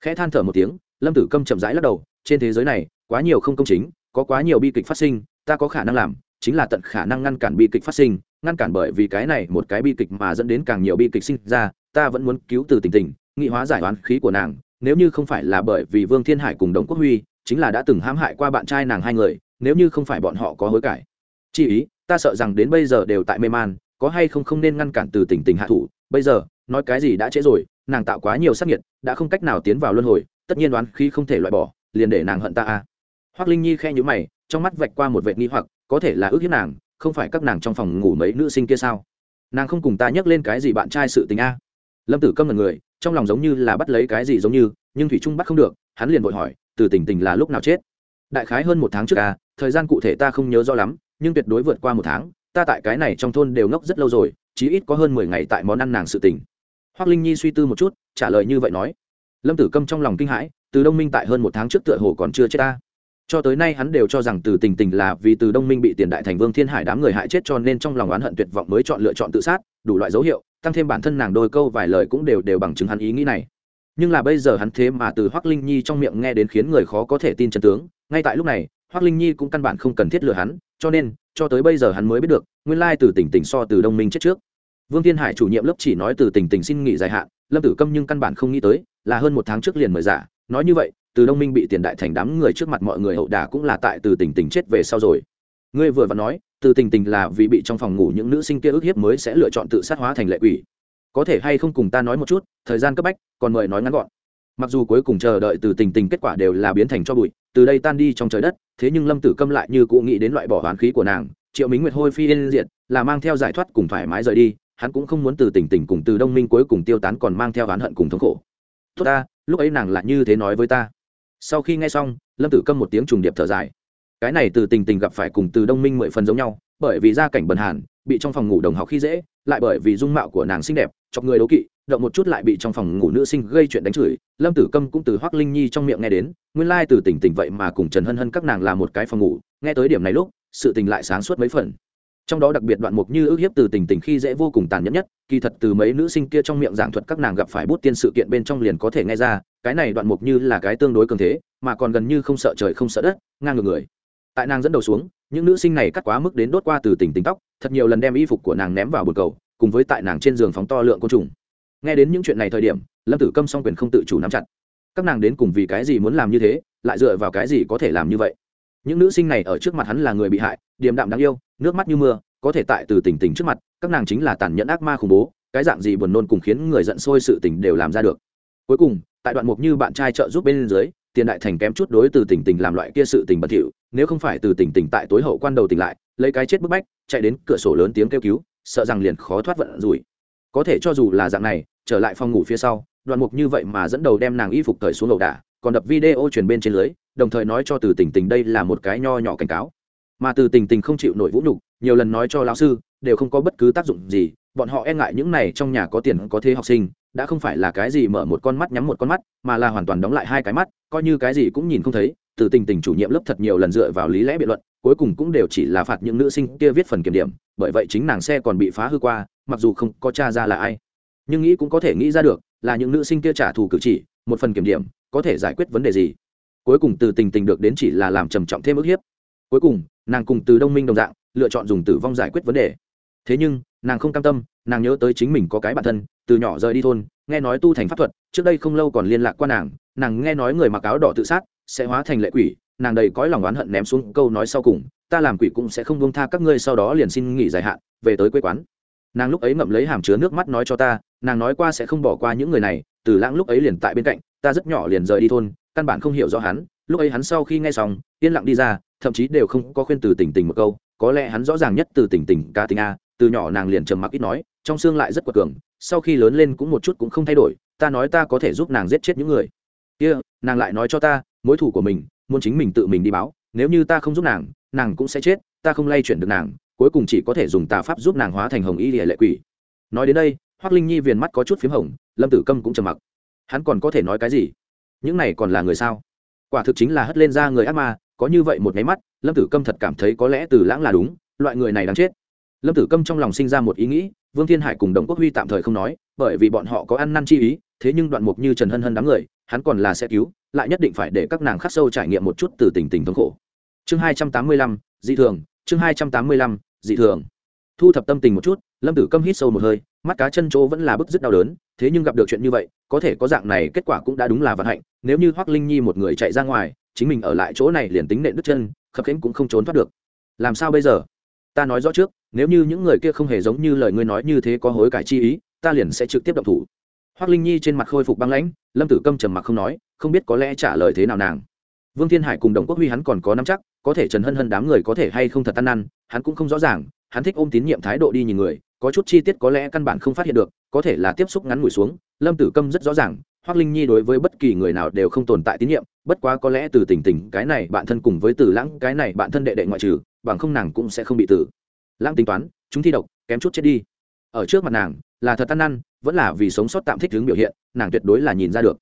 Khẽ than thở một tiếng, lâm tử câm chậm rãi lắc đầu, trên thế giới này, quá nhiều không công chính, có quá nhiều bi kịch phát sinh, ta có khả năng làm, chính là tận khả năng ngăn cản bi kịch phát sinh ngăn cản bởi vì cái này một cái bi kịch mà dẫn đến càng nhiều bi kịch sinh ra, ta vẫn muốn cứu từ tình tình, nghị hóa giải oán khí của nàng, nếu như không phải là bởi vì vương thiên hải cùng đồng quốc huy, chính là đã từng hãm hại qua bạn trai nàng hai người, nếu như không phải bọn họ có hối cải chi ý, ta sợ rằng đến bây giờ đều tại mê man, có hay không không nên ngăn cản từ tình tình hạ thủ, bây giờ, nói cái gì đã trễ rồi, nàng tạo quá nhiều sắc nhiệt đã không cách nào tiến vào luân hồi, tất nhiên đoán khi không thể loại bỏ, liền để nàng hận ta a à. linh nhi khe nhữ mày, trong mắt vạch qua một vệ nghi hoặc, có thể là ước hiếp nàng không phải các nàng trong phòng ngủ mấy nữ sinh kia sao? Nàng không cùng ta nhắc lên cái gì bạn trai sự tình a. Lâm tử câm là người, trong lòng giống như là bắt lấy cái gì giống như, nhưng thủy trung bắt không được, hắn liền vội hỏi, từ tình tình là lúc nào chết? Đại khái hơn một tháng trước à thời gian cụ thể ta không nhớ rõ lắm, nhưng tuyệt đối vượt qua một tháng, ta tại cái này trong thôn đều ngốc rất lâu rồi, chí ít có hơn mười ngày tại món ăn nàng sự tình. Hoác linh nhi suy tư một chút, trả lời như vậy nói. Lâm tử câm trong lòng kinh hãi, từ đông minh tại hơn một tháng trước tựa hồ còn chưa chết ta cho tới nay hắn đều cho rằng từ tình tình là vì từ đông minh bị tiền đại thành vương thiên hải đám người hại chết cho nên trong lòng oán hận tuyệt vọng mới chọn lựa chọn tự sát, đủ loại dấu hiệu, tăng thêm bản thân nàng đôi câu vài lời cũng đều đều bằng chứng hắn ý nghĩ này. Nhưng là bây giờ hắn thế mà từ hoác linh nhi trong miệng nghe đến khiến người khó có thể tin chân tướng, ngay tại lúc này hoác linh nhi cũng căn bản không cần thiết lừa hắn, cho nên, cho tới bây giờ hắn mới biết được, nguyên lai từ tỉnh tỉnh so từ đông minh chết trước. Vương thiên hải chủ nhiệm lớp chỉ nói từ tỉnh tỉnh xin nghỉ dài hạn, lâm tử câm nhưng căn bản không nghĩ tới, là hơn một tháng trước liền mời giả, nói như vậy từ đông minh bị tiền đại thành đám người trước mặt mọi người hậu đả cũng là tại từ tỉnh tỉnh chết về sau rồi. Ngươi vừa và nói, từ tình tình là vì bị trong phòng ngủ những nữ sinh kia ức hiếp mới sẽ lựa chọn tự sát hóa thành lệ quỷ. Có thể hay không cùng ta nói một chút, thời gian cấp bách, còn mời nói ngắn gọn. Mặc dù cuối cùng chờ đợi từ tình tình kết quả đều là biến thành cho bụi, từ đây tan đi trong trời đất, thế nhưng lâm tử câm lại như cụ nghĩ đến loại bỏ hoán khí của nàng, triệu minh nguyệt hôi phi yên diện là mang theo giải thoát cùng thoải mái rời đi, hắn cũng không muốn từ tình tình cùng từ đông minh cuối cùng tiêu tán còn mang theo oán hận cùng thống khổ. Tốt ta, lúc ấy nàng lại như thế nói với ta sau khi nghe xong, lâm tử câm một tiếng trùng điệp thở dài. Cái này từ tình tình gặp phải cùng từ đông minh mười phần giống nhau, bởi vì gia cảnh bần hàn, bị trong phòng ngủ đồng học khi dễ, lại bởi vì dung mạo của nàng xinh đẹp, chọc người đấu kỵ, động một chút lại bị trong phòng ngủ nữ sinh gây chuyện đánh chửi. Lâm tử câm cũng từ hoác linh nhi trong miệng nghe đến, nguyên lai từ tỉnh tỉnh vậy mà cùng trần hân hân các nàng là một cái phòng ngủ, nghe tới điểm này lúc, sự tình lại sáng suốt mấy phần trong đó đặc biệt đoạn mục như ước hiếp từ tình tình khi dễ vô cùng tàn nhẫn nhất, kỳ thật từ mấy nữ sinh kia trong miệng giảng thuật các nàng gặp phải bút tiên sự kiện bên trong liền có thể nghe ra, cái này đoạn mục như là cái tương đối cường thế, mà còn gần như không sợ trời không sợ đất, ngang ngược người. Tại nàng dẫn đầu xuống, những nữ sinh này cắt quá mức đến đốt qua từ tình tình tóc, thật nhiều lần đem y phục của nàng ném vào bồn cầu, cùng với tại nàng trên giường phóng to lượng côn trùng. Nghe đến những chuyện này thời điểm, lâm tử câm song quyền không tự chủ nắm chặt. Các nàng đến cùng vì cái gì muốn làm như thế, lại dựa vào cái gì có thể làm như vậy? Những nữ sinh này ở trước mặt hắn là người bị hại, điềm đạm đáng yêu nước mắt như mưa, có thể tại từ tình tình trước mặt, các nàng chính là tàn nhẫn ác ma khủng bố, cái dạng gì buồn nôn cùng khiến người giận sôi sự tình đều làm ra được. Cuối cùng, tại đoạn mục như bạn trai trợ giúp bên dưới, tiền đại thành kém chút đối từ tình tình làm loại kia sự tình bẩn thỉu, nếu không phải từ tình tình tại tối hậu quan đầu tỉnh lại, lấy cái chết bức bách, chạy đến cửa sổ lớn tiếng kêu cứu, sợ rằng liền khó thoát vận rủi. Có thể cho dù là dạng này, trở lại phòng ngủ phía sau, đoạn mục như vậy mà dẫn đầu đem nàng y phục cởi xuống lầu đả còn đập video truyền bên trên lưới, đồng thời nói cho từ tình tình đây là một cái nho nhỏ cảnh cáo mà từ tình tình không chịu nổi vũ nhục, nhiều lần nói cho lão sư, đều không có bất cứ tác dụng gì, bọn họ e ngại những này trong nhà có tiền có thế học sinh, đã không phải là cái gì mở một con mắt nhắm một con mắt, mà là hoàn toàn đóng lại hai cái mắt, coi như cái gì cũng nhìn không thấy, từ tình tình chủ nhiệm lớp thật nhiều lần dựa vào lý lẽ biện luận, cuối cùng cũng đều chỉ là phạt những nữ sinh kia viết phần kiểm điểm, bởi vậy chính nàng xe còn bị phá hư qua, mặc dù không có cha ra là ai. Nhưng nghĩ cũng có thể nghĩ ra được, là những nữ sinh kia trả thù cử chỉ, một phần kiểm điểm, có thể giải quyết vấn đề gì. Cuối cùng từ tình tình được đến chỉ là làm trầm trọng thêm ức hiếp cuối cùng, nàng cùng từ đông minh đồng dạng, lựa chọn dùng tử vong giải quyết vấn đề. Thế nhưng, nàng không cam tâm, nàng nhớ tới chính mình có cái bản thân, từ nhỏ rời đi thôn, nghe nói tu thành pháp thuật, trước đây không lâu còn liên lạc qua nàng nàng nghe nói người mặc áo đỏ tự sát, sẽ hóa thành lệ quỷ, nàng đầy cõi lòng oán hận ném xuống câu nói sau cùng, ta làm quỷ cũng sẽ không buông tha các ngươi, sau đó liền xin nghỉ dài hạn, về tới quê quán. Nàng lúc ấy ngậm lấy hàm chứa nước mắt nói cho ta, nàng nói qua sẽ không bỏ qua những người này, từ lãng lúc ấy liền tại bên cạnh, ta rất nhỏ liền rời đi thôn, căn bản không hiểu rõ hắn lúc ấy hắn sau khi nghe xong yên lặng đi ra thậm chí đều không có khuyên từ tình tình một câu có lẽ hắn rõ ràng nhất từ tình tình ca tình a từ nhỏ nàng liền trầm mặc ít nói trong xương lại rất quật cường sau khi lớn lên cũng một chút cũng không thay đổi ta nói ta có thể giúp nàng giết chết những người. Kia、yeah, nàng lại nói cho ta mối thủ của mình muốn chính mình tự mình đi báo nếu như ta không giúp nàng nàng cũng sẽ chết ta không lay chuyển được nàng cuối cùng chỉ có thể dùng tà pháp giúp nàng hóa thành hồng y lìa lệ quỷ. Nói đến đây hoác linh nhi viền mắt có chút p h í m hồng lâm tử câm cũng trầm mặc. Hắn còn có thể nói cái gì? Những này còn là người sao? Quả thực chính là hất lên ra người ác ma, có như vậy một nháy mắt, lâm tử câm thật cảm thấy có lẽ từ lãng là đúng, loại người này đáng chết. Lâm tử câm trong lòng sinh ra một ý nghĩ, vương thiên hải cùng đồng quốc huy tạm thời không nói, bởi vì bọn họ có ăn năn chi ý, thế nhưng đoạn mục như trần hân hân đám người, hắn còn là sẽ cứu, lại nhất định phải để các nàng khắc sâu trải nghiệm một chút từ tình tình thống khổ. Chương hai trăm tám mươi lăm, dị thường, chương hai trăm tám mươi lăm, dị thường. Thu thập tâm tình một chút, lâm tử câm hít sâu một hơi mắt cá chân chỗ vẫn là bức rất đau đớn, thế nhưng gặp được chuyện như vậy, có thể có dạng này kết quả cũng đã đúng là vận hạnh, nếu như hoác linh nhi một người chạy ra ngoài, chính mình ở lại chỗ này liền tính nện đứt chân, khập khiễng cũng không trốn thoát được. Làm sao bây giờ? Ta nói rõ trước, nếu như những người kia không hề giống như lời ngươi nói như thế có hối cải chi ý, ta liền sẽ trực tiếp động thủ. Hoác linh nhi trên mặt khôi phục băng lãnh, lâm tử câm trầm mặc không nói, không biết có lẽ trả lời thế nào nàng. Vương thiên hải cùng đồng quốc huy hắn còn có nắm chắc, có thể trần hân hân đám người có thể hay không thật tan năn, hắn cũng không rõ ràng, hắn thích ôm tín nhiệm thái độ đi nhìn người có chút chi tiết có lẽ căn bản không phát hiện được, có thể là tiếp xúc ngắn ngủi xuống, lâm tử câm rất rõ ràng hoác linh nhi đối với bất kỳ người nào đều không tồn tại tín nhiệm, bất quá có lẽ từ tình tình cái này bạn thân cùng với từ lãng, cái này bạn thân đệ đệ ngoại trừ, bằng không nàng cũng sẽ không bị tử lãng tính toán, chúng thi độc, kém chút chết đi. Ở trước mặt nàng, là thật ăn năn, vẫn là vì sống sót tạm thích hướng biểu hiện, nàng tuyệt đối là nhìn ra được.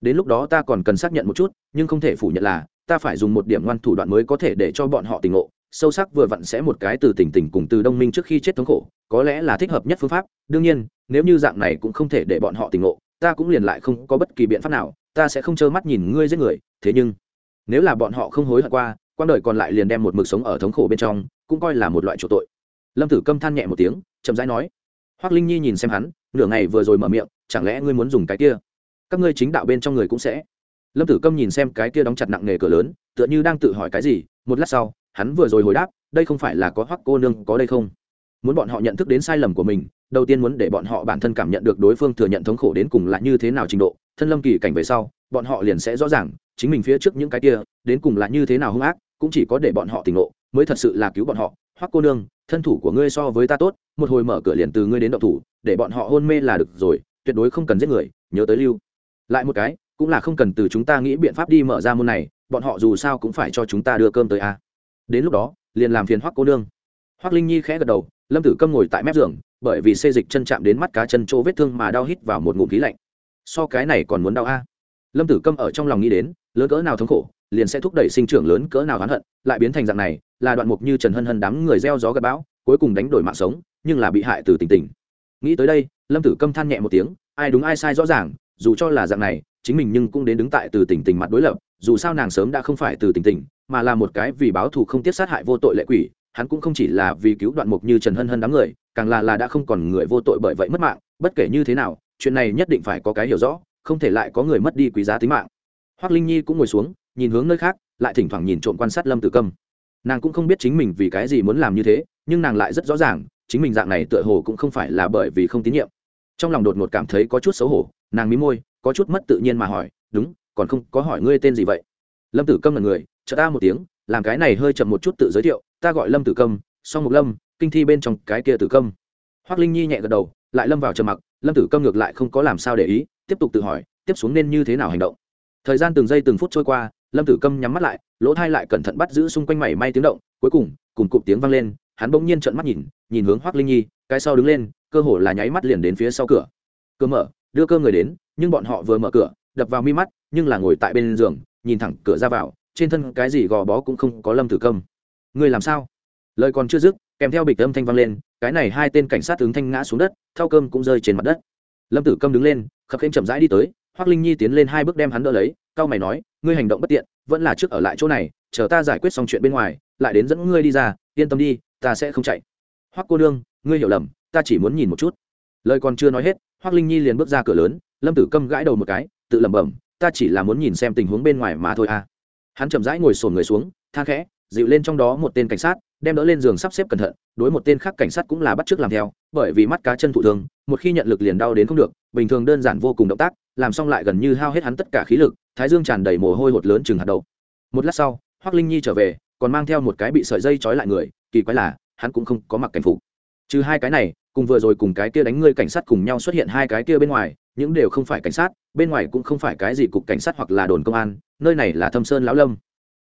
Đến lúc đó ta còn cần xác nhận một chút, nhưng không thể phủ nhận là, ta phải dùng một điểm ngoan thủ đoạn mới có thể để cho bọn họ tỉnh ngộ sâu sắc vừa vặn sẽ một cái từ tỉnh tỉnh cùng từ đông minh trước khi chết thống khổ, có lẽ là thích hợp nhất phương pháp. Đương nhiên, nếu như dạng này cũng không thể để bọn họ tỉnh ngộ, ta cũng liền lại không có bất kỳ biện pháp nào, ta sẽ không trơ mắt nhìn ngươi giết người. Thế nhưng, nếu là bọn họ không hối hận qua quan đời còn lại liền đem một mực sống ở thống khổ bên trong, cũng coi là một loại chỗ tội. Lâm tử câm than nhẹ một tiếng, chậm rãi nói hoác linh nhi nhìn xem hắn, nửa ngày vừa rồi mở miệng, chẳng lẽ ngươi muốn dùng cái kia? Các ngươi chính đạo bên trong người cũng sẽ. Lâm tử câm nhìn xem cái kia đóng chặt nặng nề cửa lớn, tựa như đang tự hỏi cái gì, một lát sau hắn vừa rồi hồi đáp, đây không phải là có hoắc cô nương có đây không? Muốn bọn họ nhận thức đến sai lầm của mình, đầu tiên muốn để bọn họ bản thân cảm nhận được đối phương thừa nhận thống khổ đến cùng là như thế nào trình độ, thân lâm kỳ cảnh về sau, bọn họ liền sẽ rõ ràng, chính mình phía trước những cái kia, đến cùng là như thế nào hung ác, cũng chỉ có để bọn họ tỉnh ngộ, mới thật sự là cứu bọn họ. Hoắc cô nương, thân thủ của ngươi so với ta tốt, một hồi mở cửa liền từ ngươi đến động thủ, để bọn họ hôn mê là được rồi, tuyệt đối không cần giết người, nhớ tới lưu. Lại một cái, cũng là không cần từ chúng ta nghĩ biện pháp đi mở ra môn này, bọn họ dù sao cũng phải cho chúng ta đưa cơm tới a đến lúc đó, liền làm phiền hoắc cô nương. Hoắc linh nhi khẽ gật đầu, lâm tử câm ngồi tại mép giường, bởi vì xê dịch chân chạm đến mắt cá chân chỗ vết thương mà đau hít vào một ngụm khí lạnh. So cái này còn muốn đau a. Lâm tử câm ở trong lòng nghĩ đến, lớn cỡ nào thống khổ, liền sẽ thúc đẩy sinh trưởng lớn cỡ nào oán hận, lại biến thành dạng này, là đoạn mục như trần hân hân đám người gieo gió gặp bão, cuối cùng đánh đổi mạng sống, nhưng là bị hại từ tình tình nghĩ tới đây, lâm tử câm than nhẹ một tiếng, ai đúng ai sai rõ ràng, dù cho là dạng này, chính mình nhưng cũng đến đứng tại từ tình tình mặt đối lập, dù sao nàng sớm đã không phải từ tình tình mà là một cái vì báo thù không tiếc sát hại vô tội lệ quỷ, hắn cũng không chỉ là vì cứu đoạn mục như trần hân hân đám người, càng là là đã không còn người vô tội bởi vậy mất mạng, bất kể như thế nào, chuyện này nhất định phải có cái hiểu rõ, không thể lại có người mất đi quý giá tính mạng. Hoác linh nhi cũng ngồi xuống, nhìn hướng nơi khác, lại thỉnh thoảng nhìn trộm quan sát lâm tử câm. Nàng cũng không biết chính mình vì cái gì muốn làm như thế, nhưng nàng lại rất rõ ràng, chính mình dạng này tựa hồ cũng không phải là bởi vì không tín nhiệm. Trong lòng đột ngột cảm thấy có chút xấu hổ, nàng mí môi, có chút mất tự nhiên mà hỏi, đúng, còn không có hỏi ngươi tên gì vậy? Lâm tử câm là người chờ ta một tiếng, làm cái này hơi chậm một chút tự giới thiệu, ta gọi lâm tử câm, song mục lâm, kinh thi bên trong cái kia tử câm. Hoắc linh nhi nhẹ gật đầu, lại lâm vào trầm mặc, lâm tử câm ngược lại không có làm sao để ý, tiếp tục tự hỏi, tiếp xuống nên như thế nào hành động. Thời gian từng giây từng phút trôi qua, lâm tử câm nhắm mắt lại, lỗ thai lại cẩn thận bắt giữ xung quanh mảy may tiếng động, cuối cùng cùng cụp tiếng vang lên, hắn bỗng nhiên trợn mắt nhìn nhìn hướng Hoắc linh nhi, cái sau đứng lên, cơ hồ là nháy mắt liền đến phía sau cửa. Cơ mở, đưa cơ người đến, nhưng bọn họ vừa mở cửa, đập vào mi mắt, nhưng là ngồi tại bên giường, nhìn thẳng cửa ra vào trên thân cái gì gò bó cũng không có lâm tử câm. Người làm sao? Lời còn chưa dứt, kèm theo bịch âm thanh vang lên, cái này hai tên cảnh sát ứng thanh ngã xuống đất thau cơm cũng rơi trên mặt đất. Lâm tử câm đứng lên, khập khênh chậm rãi đi tới hoác linh nhi tiến lên hai bước đem hắn đỡ lấy, cao mày nói, ngươi hành động bất tiện, vẫn là trước ở lại chỗ này, chờ ta giải quyết xong chuyện bên ngoài, lại đến dẫn ngươi đi ra, yên tâm đi, ta sẽ không chạy. Hoác cô nương, ngươi hiểu lầm, ta chỉ muốn nhìn một chút. Lời còn chưa nói hết hoác linh nhi liền bước ra cửa lớn, lâm tử câm gãi đầu một cái, tự lẩm bẩm, ta chỉ là muốn nhìn xem tình huống bên ngoài mà thôi à hắn chậm rãi ngồi sồn người xuống tha khẽ, dịu lên trong đó một tên cảnh sát, đem đỡ lên giường sắp xếp cẩn thận, đối một tên khác cảnh sát cũng là bắt chước làm theo, bởi vì mắt cá chân thụ thường một khi nhận lực liền đau đến không được, bình thường đơn giản vô cùng động tác, làm xong lại gần như hao hết hắn tất cả khí lực, thái dương tràn đầy mồ hôi hột lớn chừng hạt đầu một lát sau hoác linh nhi trở về, còn mang theo một cái bị sợi dây trói lại người, kỳ quái là, hắn cũng không có mặc cảnh phục. Trừ hai cái này, cùng vừa rồi cùng cái kia đánh ngươi cảnh sát cùng nhau xuất hiện hai cái kia bên ngoài những đều không phải cảnh sát, bên ngoài cũng không phải cái gì cục cảnh sát hoặc là đồn công an, nơi này là thâm sơn lão lâm.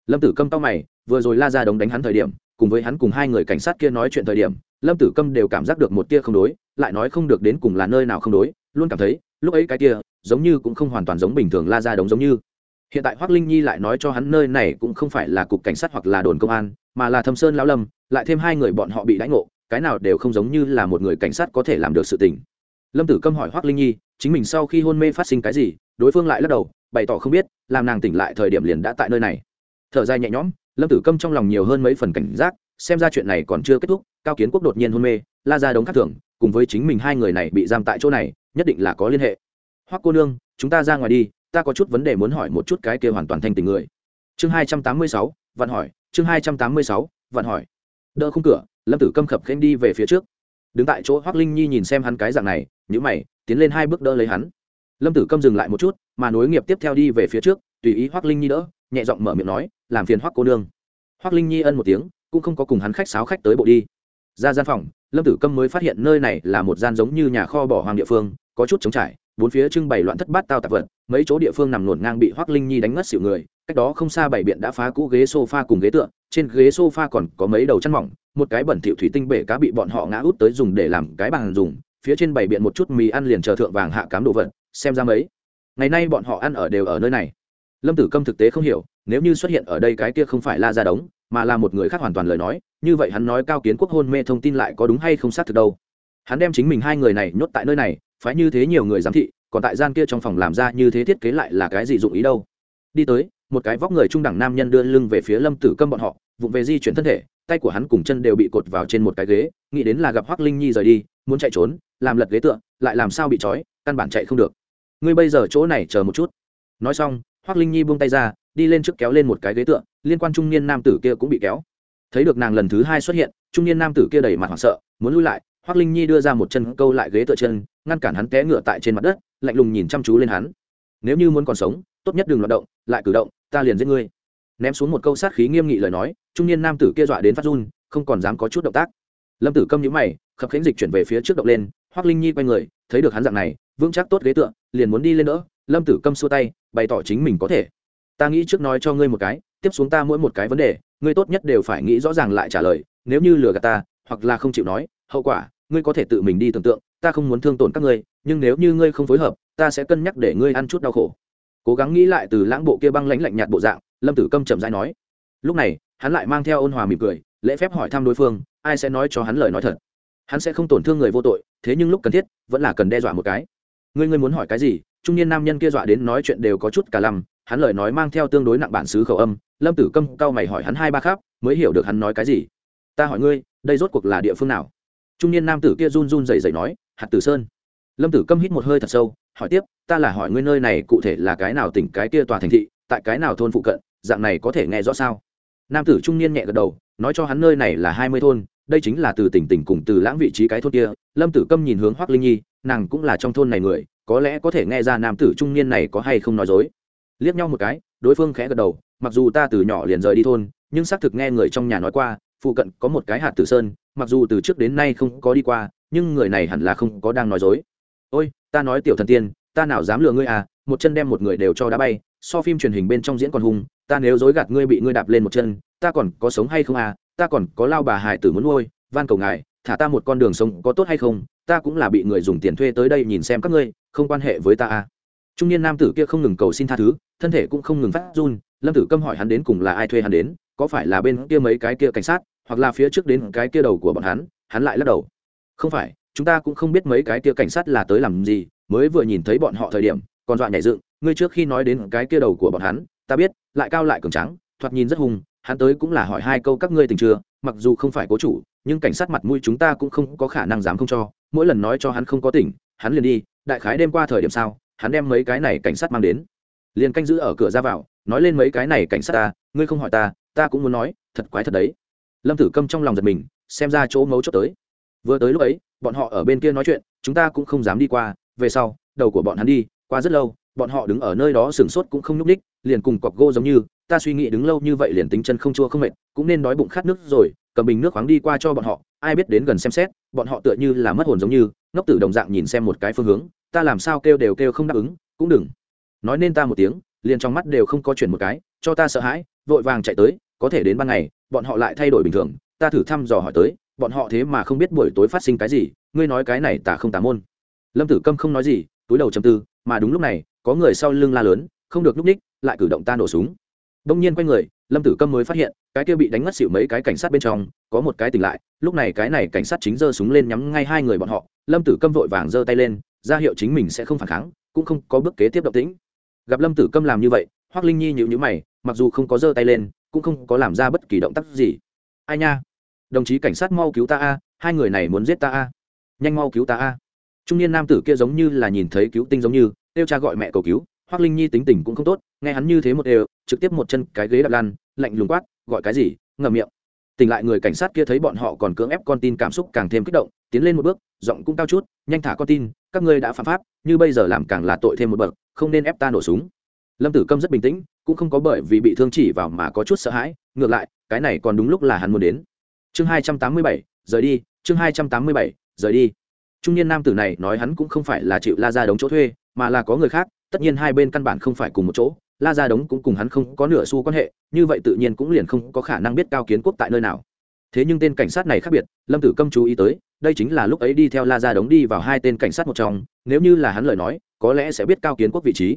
Lâm tử câm tao mày, vừa rồi la ra đống đánh hắn thời điểm, cùng với hắn cùng hai người cảnh sát kia nói chuyện thời điểm, lâm tử câm đều cảm giác được một tia không đối, lại nói không được đến cùng là nơi nào không đối, luôn cảm thấy, lúc ấy cái kia, giống như cũng không hoàn toàn giống bình thường la ra đống giống như. Hiện tại hoác linh nhi lại nói cho hắn nơi này cũng không phải là cục cảnh sát hoặc là đồn công an, mà là thâm sơn lão lâm, lại thêm hai người bọn họ bị đánh ngộ, cái nào đều không giống như là một người cảnh sát có thể làm được sự tình lâm tử câm hỏi hoác linh nhi, chính mình sau khi hôn mê phát sinh cái gì, đối phương lại lắc đầu, bày tỏ không biết, làm nàng tỉnh lại thời điểm liền đã tại nơi này. Thở dài nhẹ nhõm, lâm tử câm trong lòng nhiều hơn mấy phần cảnh giác, xem ra chuyện này còn chưa kết thúc, cao kiến quốc đột nhiên hôn mê, la ra đống khắc thưởng, cùng với chính mình hai người này bị giam tại chỗ này, nhất định là có liên hệ. Hoắc cô nương, chúng ta ra ngoài đi, ta có chút vấn đề muốn hỏi một chút cái kia hoàn toàn thanh tình người. Chương hai trăm tám mươi sáu, vạn hỏi, chương hai trăm tám mươi sáu, vạn hỏi. Đỡ khung cửa, lâm tử câm khập khanh đi về phía trước. Đứng tại chỗ hoác linh nhi nhìn xem hắn cái dạng này nhữ mày, tiến lên hai bước đỡ lấy hắn. Lâm tử câm dừng lại một chút, mà nối nghiệp tiếp theo đi về phía trước, tùy ý hoác linh nhi đỡ, nhẹ giọng mở miệng nói, làm phiền hoác cô nương. Hoác linh nhi ân một tiếng, cũng không có cùng hắn khách sáo khách tới bộ đi. Ra gian phòng, lâm tử câm mới phát hiện nơi này là một gian giống như nhà kho bỏ hoang địa phương, có chút trống trải, bốn phía trưng bày loạn thất bát tao tạp vật, mấy chỗ địa phương nằm luồn ngang bị hoác linh nhi đánh ngất xỉu người, cách đó không xa bảy biện đã phá cũ ghế sofa cùng ghế tựa, trên ghế sofa còn có mấy đầu chăn mỏng, một cái bẩn thỉu thủy tinh bể cá bị bọn họ ngã út tới dùng để làm cái bàn dùng phía trên bảy biện một chút mì ăn liền chờ thượng vàng hạ cám đồ vật, xem ra mấy. Ngày nay bọn họ ăn ở đều ở nơi này. Lâm tử câm thực tế không hiểu, nếu như xuất hiện ở đây cái kia không phải la ra đống, mà là một người khác hoàn toàn lời nói, như vậy hắn nói cao kiến quốc hôn mê thông tin lại có đúng hay không xác thực đâu. Hắn đem chính mình hai người này nhốt tại nơi này phải như thế nhiều người giám thị, còn tại gian kia trong phòng làm ra như thế thiết kế lại là cái gì dụng ý đâu. Đi tới, một cái vóc người trung đẳng nam nhân đưa lưng về phía lâm tử câm bọn họ, vụng về di chuyển thân thể tay của hắn cùng chân đều bị cột vào trên một cái ghế, nghĩ đến là gặp hoác linh nhi rời đi, muốn chạy trốn, làm lật ghế tựa, lại làm sao bị trói, căn bản chạy không được. Ngươi bây giờ chỗ này chờ một chút. Nói xong hoác linh nhi buông tay ra, đi lên trước kéo lên một cái ghế tựa, liên quan trung niên nam tử kia cũng bị kéo. Thấy được nàng lần thứ hai xuất hiện, trung niên nam tử kia đầy mặt hoảng sợ, muốn lui lại hoác linh nhi đưa ra một chân câu lại ghế tựa chân, ngăn cản hắn té ngựa tại trên mặt đất, lạnh lùng nhìn chăm chú lên hắn. Nếu như muốn còn sống, tốt nhất đừng loạt động, lại cử động, ta liền giết ngươi ném xuống một câu sát khí nghiêm nghị lời nói, trung niên nam tử kia dọa đến phát run, không còn dám có chút động tác. Lâm tử câm nhíu mày, khập khánh dịch chuyển về phía trước động lên hoác linh nhi quay người, thấy được hắn dạng này, vững chắc tốt ghế tựa, liền muốn đi lên nữa lâm tử câm xua tay, bày tỏ chính mình có thể. Ta nghĩ trước nói cho ngươi một cái, tiếp xuống ta mỗi một cái vấn đề, ngươi tốt nhất đều phải nghĩ rõ ràng lại trả lời, nếu như lừa gạt ta, hoặc là không chịu nói, hậu quả, ngươi có thể tự mình đi tưởng tượng, ta không muốn thương tổn các ngươi, nhưng nếu như ngươi không phối hợp, ta sẽ cân nhắc để ngươi ăn chút đau khổ. Cố gắng nghĩ lại từ lãng bộ kia băng lãnh lạnh nhạt bộ dạng lâm tử câm chậm dãi nói. Lúc này, hắn lại mang theo ôn hòa mỉm cười, lễ phép hỏi thăm đối phương, ai sẽ nói cho hắn lời nói thật. Hắn sẽ không tổn thương người vô tội, thế nhưng lúc cần thiết, vẫn là cần đe dọa một cái. Ngươi ngươi muốn hỏi cái gì? Trung niên nam nhân kia dọa đến nói chuyện đều có chút cả lầm hắn lời nói mang theo tương đối nặng bản xứ khẩu âm. Lâm tử câm cau mày hỏi hắn hai ba khác mới hiểu được hắn nói cái gì. Ta hỏi ngươi, đây rốt cuộc là địa phương nào? Trung niên nam tử kia run run dày dày nói, hạt tử sơn. Lâm tử câm hít một hơi thật sâu, hỏi tiếp, ta là hỏi ngươi nơi này cụ thể là cái nào tỉnh cái kia tòa thành thị, tại cái nào thôn phụ cận dạng này có thể nghe rõ sao? Nam tử trung niên nhẹ gật đầu, nói cho hắn nơi này là hai mươi thôn, đây chính là từ tỉnh tỉnh cùng từ lãng vị trí cái thôn kia. Lâm tử câm nhìn hướng hoác linh nhi, nàng cũng là trong thôn này người, có lẽ có thể nghe ra nam tử trung niên này có hay không nói dối. Liếc nhau một cái, đối phương khẽ gật đầu, mặc dù ta từ nhỏ liền rời đi thôn, nhưng xác thực nghe người trong nhà nói qua, phụ cận có một cái hạt tử sơn, mặc dù từ trước đến nay không có đi qua, nhưng người này hẳn là không có đang nói dối. Ôi, ta nói tiểu thần tiên, ta nào dám lừa ngươi à một chân đem một người đều cho đá bay, so phim truyền hình bên trong diễn còn hung ta nếu dối gạt ngươi bị ngươi đạp lên một chân, ta còn có sống hay không à? Ta còn có lao bà hải tử muốn nuôi, van cầu ngài, thả ta một con đường sống có tốt hay không? Ta cũng là bị người dùng tiền thuê tới đây nhìn xem các ngươi, không quan hệ với ta à? Trung niên nam tử kia không ngừng cầu xin tha thứ, thân thể cũng không ngừng phát run, lâm tử câm hỏi hắn đến cùng là ai thuê hắn đến, có phải là bên kia mấy cái kia cảnh sát, hoặc là phía trước đến cái kia đầu của bọn hắn? Hắn lại lắc đầu. Không phải, chúng ta cũng không biết mấy cái kia cảnh sát là tới làm gì, mới vừa nhìn thấy bọn họ thời điểm, còn dọa nhảy dựng, ngươi trước khi nói đến cái kia đầu của bọn hắn ta biết, lại cao lại cường trắng thoạt nhìn rất hùng, hắn tới cũng là hỏi hai câu các ngươi tình chưa, mặc dù không phải cố chủ, nhưng cảnh sát mặt mũi chúng ta cũng không có khả năng dám không cho, mỗi lần nói cho hắn không có tỉnh, hắn liền đi, đại khái đêm qua thời điểm sao, hắn đem mấy cái này cảnh sát mang đến. Liền canh giữ ở cửa ra vào, nói lên mấy cái này cảnh sát ta, ngươi không hỏi ta ta cũng muốn nói, thật quái thật đấy. Lâm tử câm trong lòng giật mình, xem ra chỗ mấu chốt tới. Vừa tới lúc ấy, bọn họ ở bên kia nói chuyện, chúng ta cũng không dám đi qua, về sau, đầu của bọn hắn đi, qua rất lâu, bọn họ đứng ở nơi đó sửng sốt cũng không nhúc ních liền cùng cọc gô giống như, ta suy nghĩ đứng lâu như vậy liền tính chân không chua không mệt, cũng nên đói bụng khát nước rồi, cầm bình nước khoáng đi qua cho bọn họ, ai biết đến gần xem xét, bọn họ tựa như là mất hồn giống như, ngốc tử đồng dạng nhìn xem một cái phương hướng, ta làm sao kêu đều kêu không đáp ứng, cũng đừng. Nói nên ta một tiếng, liền trong mắt đều không có chuyển một cái, cho ta sợ hãi, vội vàng chạy tới, có thể đến ban ngày, bọn họ lại thay đổi bình thường, ta thử thăm dò hỏi tới, bọn họ thế mà không biết buổi tối phát sinh cái gì, ngươi nói cái này tả không tả môn. Lâm tử câm không nói gì, túi đầu chầm tư, mà đúng lúc này, có người sau lưng la lớn không được núp ních, lại cử động ta nổ súng. Đông nhiên quay người, lâm tử câm mới phát hiện, cái kia bị đánh ngất xỉu mấy cái cảnh sát bên trong, có một cái tỉnh lại, lúc này cái này cảnh sát chính giơ súng lên nhắm ngay hai người bọn họ, lâm tử câm vội vàng giơ tay lên, ra hiệu chính mình sẽ không phản kháng, cũng không có bước kế tiếp động tĩnh. Gặp lâm tử câm làm như vậy hoác linh nhi nhịu nhữ mày, mặc dù không có giơ tay lên, cũng không có làm ra bất kỳ động tác gì. Ai nha? Đồng chí cảnh sát mau cứu ta a, hai người này muốn giết ta a. Nhanh mau cứu ta a. Trung niên nam tử kia giống như là nhìn thấy cứu tinh giống như, kêu cha gọi mẹ cầu cứu hoác linh nhi tính tình cũng không tốt, nghe hắn như thế một đều, trực tiếp một chân cái ghế đạp lăn, lạnh lùng quát, gọi cái gì? Ngậm miệng. Tỉnh lại người cảnh sát kia thấy bọn họ còn cưỡng ép con tin cảm xúc càng thêm kích động, tiến lên một bước, giọng cũng cao chút, nhanh thả con tin, các ngươi đã phạm pháp, như bây giờ làm càng là tội thêm một bậc, không nên ép ta nổ súng. Lâm tử câm rất bình tĩnh, cũng không có bởi vì bị thương chỉ vào mà có chút sợ hãi, ngược lại, cái này còn đúng lúc là hắn muốn đến. Chương hai trăm tám mươi bảy, rời đi, chương hai trăm tám mươi bảy, rời đi. Trung niên nam tử này nói hắn cũng không phải là chịu la ra đống chỗ thuê, mà là có người khác tất nhiên hai bên căn bản không phải cùng một chỗ, la gia đống cũng cùng hắn không có nửa xu quan hệ, như vậy tự nhiên cũng liền không có khả năng biết cao kiến quốc tại nơi nào. Thế nhưng tên cảnh sát này khác biệt, lâm tử câm chú ý tới, đây chính là lúc ấy đi theo la gia đống đi vào hai tên cảnh sát một trong, nếu như là hắn lời nói, có lẽ sẽ biết cao kiến quốc vị trí.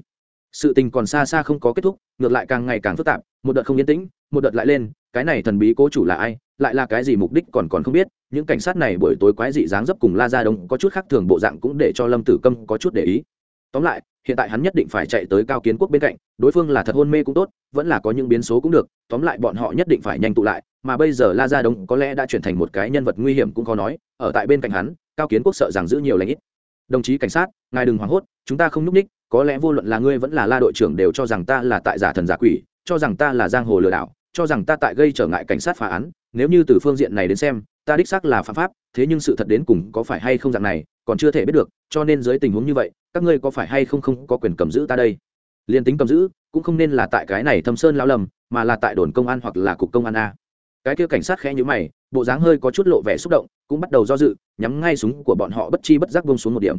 Sự tình còn xa xa không có kết thúc, ngược lại càng ngày càng phức tạp, một đợt không yên tĩnh, một đợt lại lên, cái này thần bí cố chủ là ai, lại là cái gì mục đích còn còn không biết, những cảnh sát này buổi tối quái dị dáng dấp cùng la gia đống có chút khác thường bộ dạng cũng để cho lâm tử câm có chút để ý. Tóm lại hiện tại hắn nhất định phải chạy tới cao kiến quốc bên cạnh, đối phương là thật hôn mê cũng tốt, vẫn là có những biến số cũng được, tóm lại bọn họ nhất định phải nhanh tụ lại, mà bây giờ la gia đông có lẽ đã chuyển thành một cái nhân vật nguy hiểm cũng khó nói, ở tại bên cạnh hắn, cao kiến quốc sợ rằng giữ nhiều lãnh ít. Đồng chí cảnh sát, ngài đừng hoảng hốt, chúng ta không nhúc ních có lẽ vô luận là ngươi vẫn là la đội trưởng đều cho rằng ta là tại giả thần giả quỷ, cho rằng ta là giang hồ lừa đảo, cho rằng ta tại gây trở ngại cảnh sát phá án, nếu như từ phương diện này đến xem, ta đích xác là phạm pháp, thế nhưng sự thật đến cùng có phải hay không dạng này còn chưa thể biết được, cho nên dưới tình huống như vậy, các ngươi có phải hay không không có quyền cầm giữ ta đây? Liên tính cầm giữ, cũng không nên là tại cái này thâm sơn lao lầm, mà là tại đồn công an hoặc là cục công an a. Cái kia cảnh sát khẽ nhíu mày, bộ dáng hơi có chút lộ vẻ xúc động, cũng bắt đầu do dự, nhắm ngay súng của bọn họ bất chi bất giác bông xuống một điểm.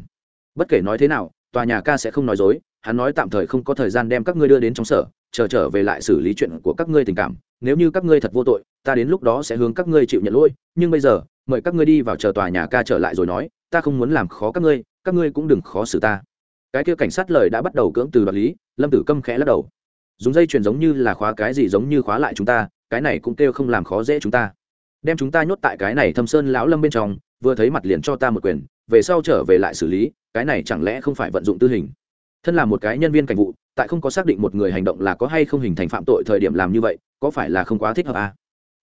Bất kể nói thế nào, tòa nhà ca sẽ không nói dối, hắn nói tạm thời không có thời gian đem các ngươi đưa đến trong sở, chờ trở về lại xử lý chuyện của các ngươi tình cảm. Nếu như các ngươi thật vô tội, ta đến lúc đó sẽ hướng các ngươi chịu nhận lỗi, nhưng bây giờ, mời các ngươi đi vào chờ tòa nhà ca trở lại rồi nói ta không muốn làm khó các ngươi các ngươi cũng đừng khó xử ta. Cái kia cảnh sát lời đã bắt đầu cưỡng từ đoạt lý, lâm tử câm khẽ lắc đầu. Dùng dây chuyền giống như là khóa cái gì giống như khóa lại chúng ta, cái này cũng kêu không làm khó dễ chúng ta. Đem chúng ta nhốt tại cái này thâm sơn lão lâm bên trong, vừa thấy mặt liền cho ta một quyền, về sau trở về lại xử lý, cái này chẳng lẽ không phải vận dụng tư hình? Thân là một cái nhân viên cảnh vụ, tại không có xác định một người hành động là có hay không hình thành phạm tội thời điểm làm như vậy, có phải là không quá thích hợp à?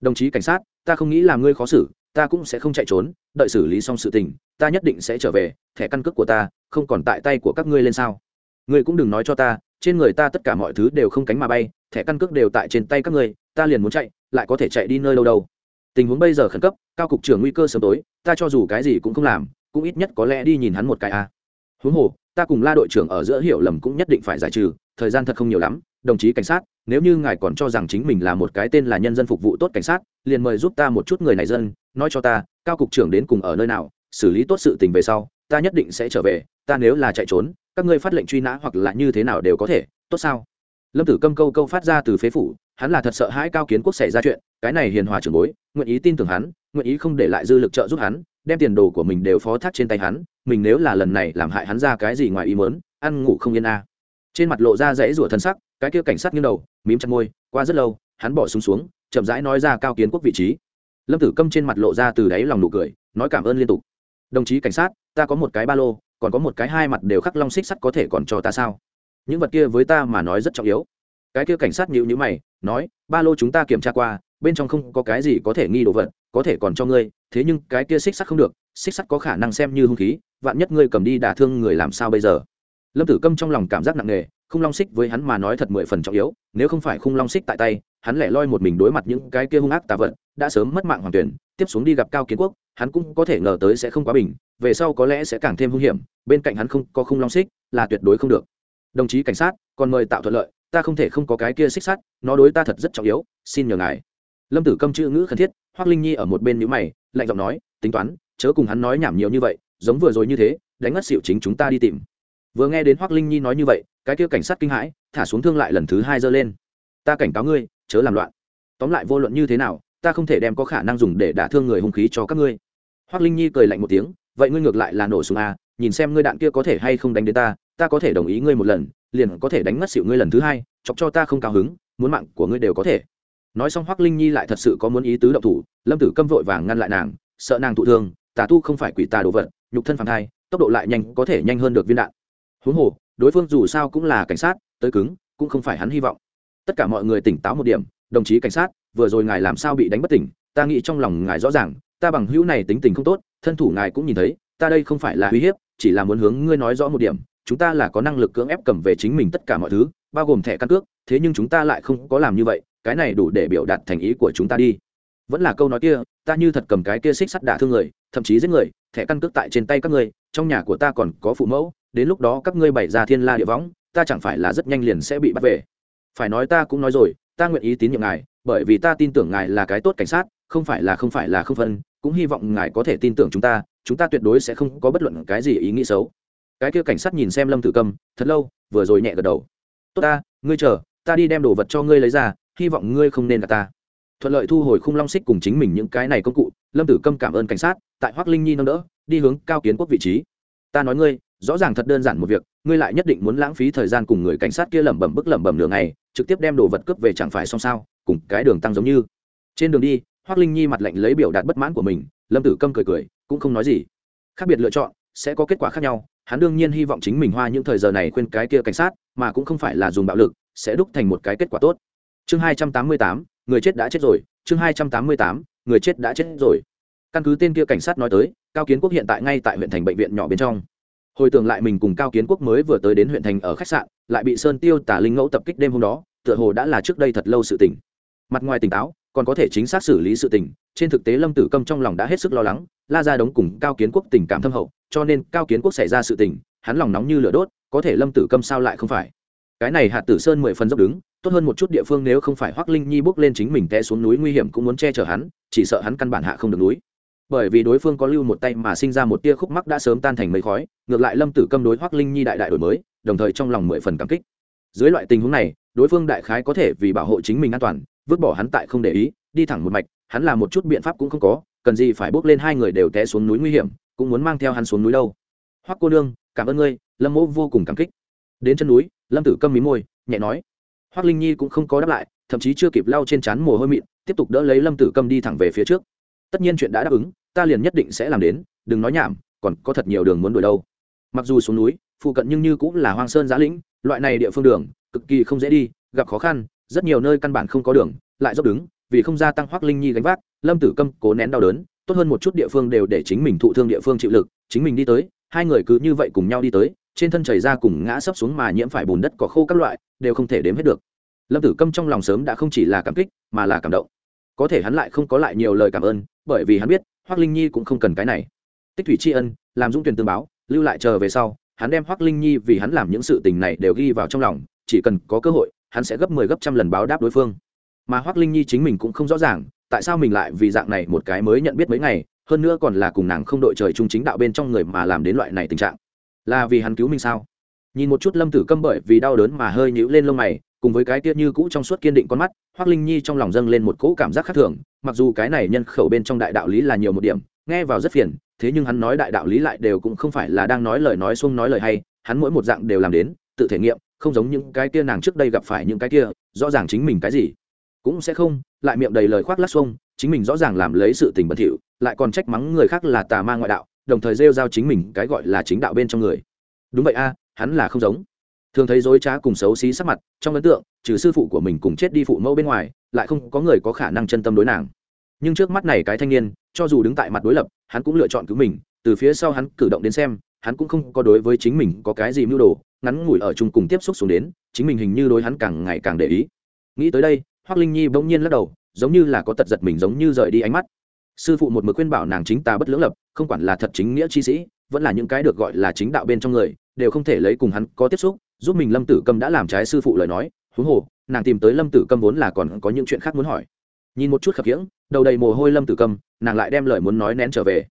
đồng chí cảnh sát, ta không nghĩ làm ngươi khó xử ta cũng sẽ không chạy trốn, đợi xử lý xong sự tình, ta nhất định sẽ trở về, thẻ căn cước của ta không còn tại tay của các ngươi lên sao ngươi cũng đừng nói cho ta, trên người ta tất cả mọi thứ đều không cánh mà bay, thẻ căn cước đều tại trên tay các ngươi, ta liền muốn chạy, lại có thể chạy đi nơi đâu đâu tình huống bây giờ khẩn cấp, cao cục trưởng nguy cơ sớm tối, ta cho dù cái gì cũng không làm, cũng ít nhất có lẽ đi nhìn hắn một cái a à. huống hồ, ta cùng la đội trưởng ở giữa hiểu lầm cũng nhất định phải giải trừ, thời gian thật không nhiều lắm, đồng chí cảnh sát, nếu như ngài còn cho rằng chính mình là một cái tên là nhân dân phục vụ tốt cảnh sát, liền mời giúp ta một chút người này dân nói cho ta cao cục trưởng đến cùng ở nơi nào xử lý tốt sự tình về sau ta nhất định sẽ trở về ta nếu là chạy trốn các ngươi phát lệnh truy nã hoặc là như thế nào đều có thể tốt sao? Lâm tử câm câu câu phát ra từ phế phủ hắn là thật sợ hãi cao kiến quốc xảy ra chuyện cái này hiền hòa trưởng bối nguyện ý tin tưởng hắn nguyện ý không để lại dư lực trợ giúp hắn đem tiền đồ của mình đều phó thác trên tay hắn mình nếu là lần này làm hại hắn ra cái gì ngoài ý mớn ăn ngủ không yên a. Trên mặt lộ ra dãy rủa thân sắc cái kia cảnh sát nghiêng đầu mím chặt môi qua rất lâu hắn bỏ súng xuống, xuống chậm rãi nói ra cao kiến quốc vị trí lâm tử câm trên mặt lộ ra từ đáy lòng nụ cười, nói cảm ơn liên tục. Đồng chí cảnh sát, ta có một cái ba lô, còn có một cái hai mặt đều khắc long xích sắt có thể còn cho ta sao? Những vật kia với ta mà nói rất trọng yếu. Cái kia cảnh sát nhịu nhữ mày, nói, ba lô chúng ta kiểm tra qua, bên trong không có cái gì có thể nghi đồ vật, có thể còn cho ngươi, thế nhưng cái kia xích sắt không được, xích sắt có khả năng xem như hung khí, vạn nhất ngươi cầm đi đả thương người làm sao bây giờ? Lâm tử câm trong lòng cảm giác nặng nề, khung long xích với hắn mà nói thật mười phần trọng yếu, nếu không phải khung long xích tại tay, hắn lẻ loi một mình đối mặt những cái kia hung ác tà vật, đã sớm mất mạng hoàng tuyển, tiếp xuống đi gặp cao kiến quốc, hắn cũng có thể ngờ tới sẽ không quá bình, về sau có lẽ sẽ càng thêm hung hiểm, bên cạnh hắn không có khung long xích, là tuyệt đối không được. Đồng chí cảnh sát, còn mời tạo thuận lợi, ta không thể không có cái kia xích sắt, nó đối ta thật rất trọng yếu, xin nhờ ngài. Lâm tử câm chữ ngữ khẩn thiết hoác linh nhi ở một bên nhữ mày, lạnh giọng nói, tính toán, chớ cùng hắn nói nhảm nhiều như vậy, giống vừa rồi như thế, đánh ngất xịu chính chúng ta đi tìm vừa nghe đến hoác linh nhi nói như vậy, cái kia cảnh sát kinh hãi, thả xuống thương lại lần thứ hai giơ lên. Ta cảnh cáo ngươi, chớ làm loạn. Tóm lại vô luận như thế nào, ta không thể đem có khả năng dùng để đả thương người hung khí cho các ngươi. Hoác linh nhi cười lạnh một tiếng, vậy ngươi ngược lại là nổ súng à? nhìn xem ngươi đạn kia có thể hay không đánh đến ta ta có thể đồng ý ngươi một lần, liền có thể đánh ngất xịu ngươi lần thứ hai, chọc cho ta không cao hứng, muốn mạng của ngươi đều có thể. Nói xong hoác linh nhi lại thật sự có muốn ý tứ động thủ, lâm tử câm vội vàng ngăn lại nàng, sợ nàng thụ thương, tà tu không phải quỷ tà đồ vật, nhục thân phản thai, tốc độ lại nhanh, có thể nhanh hơn được viên đạn huống hồ, đối phương dù sao cũng là cảnh sát, tới cứng, cũng không phải hắn hy vọng. Tất cả mọi người tỉnh táo một điểm, đồng chí cảnh sát, vừa rồi ngài làm sao bị đánh bất tỉnh? Ta nghĩ trong lòng ngài rõ ràng, ta bằng hữu này tính tình không tốt, thân thủ ngài cũng nhìn thấy, ta đây không phải là uy hiếp, chỉ là muốn hướng ngươi nói rõ một điểm, chúng ta là có năng lực cưỡng ép cầm về chính mình tất cả mọi thứ, bao gồm thẻ căn cước, thế nhưng chúng ta lại không có làm như vậy, cái này đủ để biểu đạt thành ý của chúng ta đi. Vẫn là câu nói kia, ta như thật cầm cái kia xích sắt đả thương người, thậm chí giết người, thẻ căn cước tại trên tay các ngươi trong nhà của ta còn có phụ mẫu đến lúc đó các ngươi bày ra thiên la địa võng, ta chẳng phải là rất nhanh liền sẽ bị bắt về. Phải nói ta cũng nói rồi, ta nguyện ý tín nhiệm ngài, bởi vì ta tin tưởng ngài là cái tốt cảnh sát, không phải là không phải là không phân, cũng hy vọng ngài có thể tin tưởng chúng ta chúng ta tuyệt đối sẽ không có bất luận cái gì ý nghĩ xấu. Cái kia cảnh sát nhìn xem lâm tử câm thật lâu, vừa rồi nhẹ gật đầu. Tốt ta, ngươi chờ, ta đi đem đồ vật cho ngươi lấy ra, hy vọng ngươi không nên gặp ta. Thuận lợi thu hồi khung long xích cùng chính mình những cái này công cụ, lâm tử câm cảm ơn cảnh sát, tại hoác linh nhi nâng đỡ, đi hướng cao kiến quốc vị trí. Ta nói ngươi rõ ràng thật đơn giản một việc ngươi lại nhất định muốn lãng phí thời gian cùng người cảnh sát kia lẩm bẩm bức lẩm bẩm nửa ngày, trực tiếp đem đồ vật cướp về chẳng phải xong sao cùng cái đường tăng giống như. Trên đường đi hoác linh nhi mặt lạnh lấy biểu đạt bất mãn của mình lâm tử câm cười cười cũng không nói gì. Khác biệt lựa chọn sẽ có kết quả khác nhau hắn đương nhiên hy vọng chính mình hoa những thời giờ này khuyên cái kia cảnh sát mà cũng không phải là dùng bạo lực sẽ đúc thành một cái kết quả tốt. Chương hai trăm tám mươi tám người chết đã chết rồi chương hai trăm tám mươi tám người chết đã chết rồi. Căn cứ tên kia cảnh sát nói tới cao kiến quốc hiện tại ngay tại huyện thành bệnh viện nhỏ bên trong hồi tưởng lại mình cùng cao kiến quốc mới vừa tới đến huyện thành ở khách sạn, lại bị sơn tiêu tả linh ngẫu tập kích đêm hôm đó, tựa hồ đã là trước đây thật lâu sự tỉnh mặt ngoài tỉnh táo, còn có thể chính xác xử lý sự tình, trên thực tế lâm tử câm trong lòng đã hết sức lo lắng, la ra đống cùng cao kiến quốc tình cảm thâm hậu, cho nên cao kiến quốc xảy ra sự tình, hắn lòng nóng như lửa đốt, có thể lâm tử câm sao lại không phải? Cái này hạt tử sơn mười phần dốc đứng, tốt hơn một chút địa phương nếu không phải hoác linh nhi bước lên chính mình té xuống núi nguy hiểm cũng muốn che chở hắn, chỉ sợ hắn căn bản hạ không được núi bởi vì đối phương có lưu một tay mà sinh ra một tia khúc mắc đã sớm tan thành mấy khói, ngược lại lâm tử câm đối hoác linh nhi đại đại đổi mới, đồng thời trong lòng mười phần cảm kích. Dưới loại tình huống này, đối phương đại khái có thể vì bảo hộ chính mình an toàn, vứt bỏ hắn tại không để ý, đi thẳng một mạch, hắn làm một chút biện pháp cũng không có, cần gì phải bước lên hai người đều té xuống núi nguy hiểm, cũng muốn mang theo hắn xuống núi đâu. Hoắc cô nương, cảm ơn ngươi, lâm mỗ vô cùng cảm kích. Đến chân núi, lâm tử câm mí môi, nhẹ nói. Hoắc linh nhi cũng không có đáp lại, thậm chí chưa kịp lau trên trán mồ hôi mịn, tiếp tục đỡ lấy lâm tử câm đi thẳng về phía trước. Tất nhiên chuyện đã đáp ứng ta liền nhất định sẽ làm đến, đừng nói nhảm, còn có thật nhiều đường muốn đuổi đâu. Mặc dù xuống núi, phụ cận nhưng như cũng là hoang sơn giã lĩnh, loại này địa phương đường, cực kỳ không dễ đi, gặp khó khăn, rất nhiều nơi căn bản không có đường, lại dốc đứng, vì không gia tăng hoác linh nhi gánh vác, lâm tử câm cố nén đau đớn, tốt hơn một chút địa phương đều để chính mình thụ thương địa phương chịu lực, chính mình đi tới, hai người cứ như vậy cùng nhau đi tới, trên thân chảy ra cùng ngã sấp xuống mà nhiễm phải bùn đất cỏ khô các loại, đều không thể đếm hết được. Lâm tử câm trong lòng sớm đã không chỉ là cảm kích, mà là cảm động. Có thể hắn lại không có lại nhiều lời cảm ơn, bởi vì hắn biết hoác linh nhi cũng không cần cái này. Tích thủy tri ân, làm dũng tuyển tương báo, lưu lại chờ về sau, hắn đem hoác linh nhi vì hắn làm những sự tình này đều ghi vào trong lòng, chỉ cần có cơ hội, hắn sẽ gấp mười 10 gấp trăm lần báo đáp đối phương. Mà hoác linh nhi chính mình cũng không rõ ràng, tại sao mình lại vì dạng này một cái mới nhận biết mấy ngày, hơn nữa còn là cùng nàng không đội trời chung chính đạo bên trong người mà làm đến loại này tình trạng. Là vì hắn cứu mình sao? Nhìn một chút lâm tử câm bởi vì đau đớn mà hơi nhíu lên lông mày cùng với cái tiết như cũ trong suốt kiên định con mắt hoác linh nhi trong lòng dâng lên một cỗ cảm giác khác thường, mặc dù cái này nhân khẩu bên trong đại đạo lý là nhiều một điểm, nghe vào rất phiền, thế nhưng hắn nói đại đạo lý lại đều cũng không phải là đang nói lời nói xuông nói lời hay, hắn mỗi một dạng đều làm đến, tự thể nghiệm, không giống những cái kia nàng trước đây gặp phải những cái kia, rõ ràng chính mình cái gì. Cũng sẽ không, lại miệng đầy lời khoác lát xuông, chính mình rõ ràng làm lấy sự tình bẩn thỉu, lại còn trách mắng người khác là tà ma ngoại đạo, đồng thời rêu giao chính mình cái gọi là chính đạo bên trong người. Đúng vậy a, hắn là không giống thường thấy dối trá cùng xấu xí sắc mặt, trong ấn tượng, trừ sư phụ của mình cùng chết đi phụ mẫu bên ngoài, lại không có người có khả năng chân tâm đối nàng. Nhưng trước mắt này cái thanh niên, cho dù đứng tại mặt đối lập, hắn cũng lựa chọn cứu mình, từ phía sau hắn cử động đến xem, hắn cũng không có đối với chính mình có cái gì mưu đồ, ngắn ngủi ở chung cùng tiếp xúc xuống đến, chính mình hình như đối hắn càng ngày càng để ý. Nghĩ tới đây hoác linh nhi bỗng nhiên lắc đầu, giống như là có tật giật mình giống như rời đi ánh mắt. Sư phụ một mực khuyên bảo nàng chính ta bất lưỡng lập, không quản là thật chính nghĩa chi sĩ, vẫn là những cái được gọi là chính đạo bên trong người, đều không thể lấy cùng hắn có tiếp xúc giúp mình lâm tử câm đã làm trái sư phụ lời nói, huống hồ, nàng tìm tới lâm tử câm vốn là còn có những chuyện khác muốn hỏi. Nhìn một chút khập khiễng, đầu đầy mồ hôi lâm tử câm, nàng lại đem lời muốn nói nén trở về.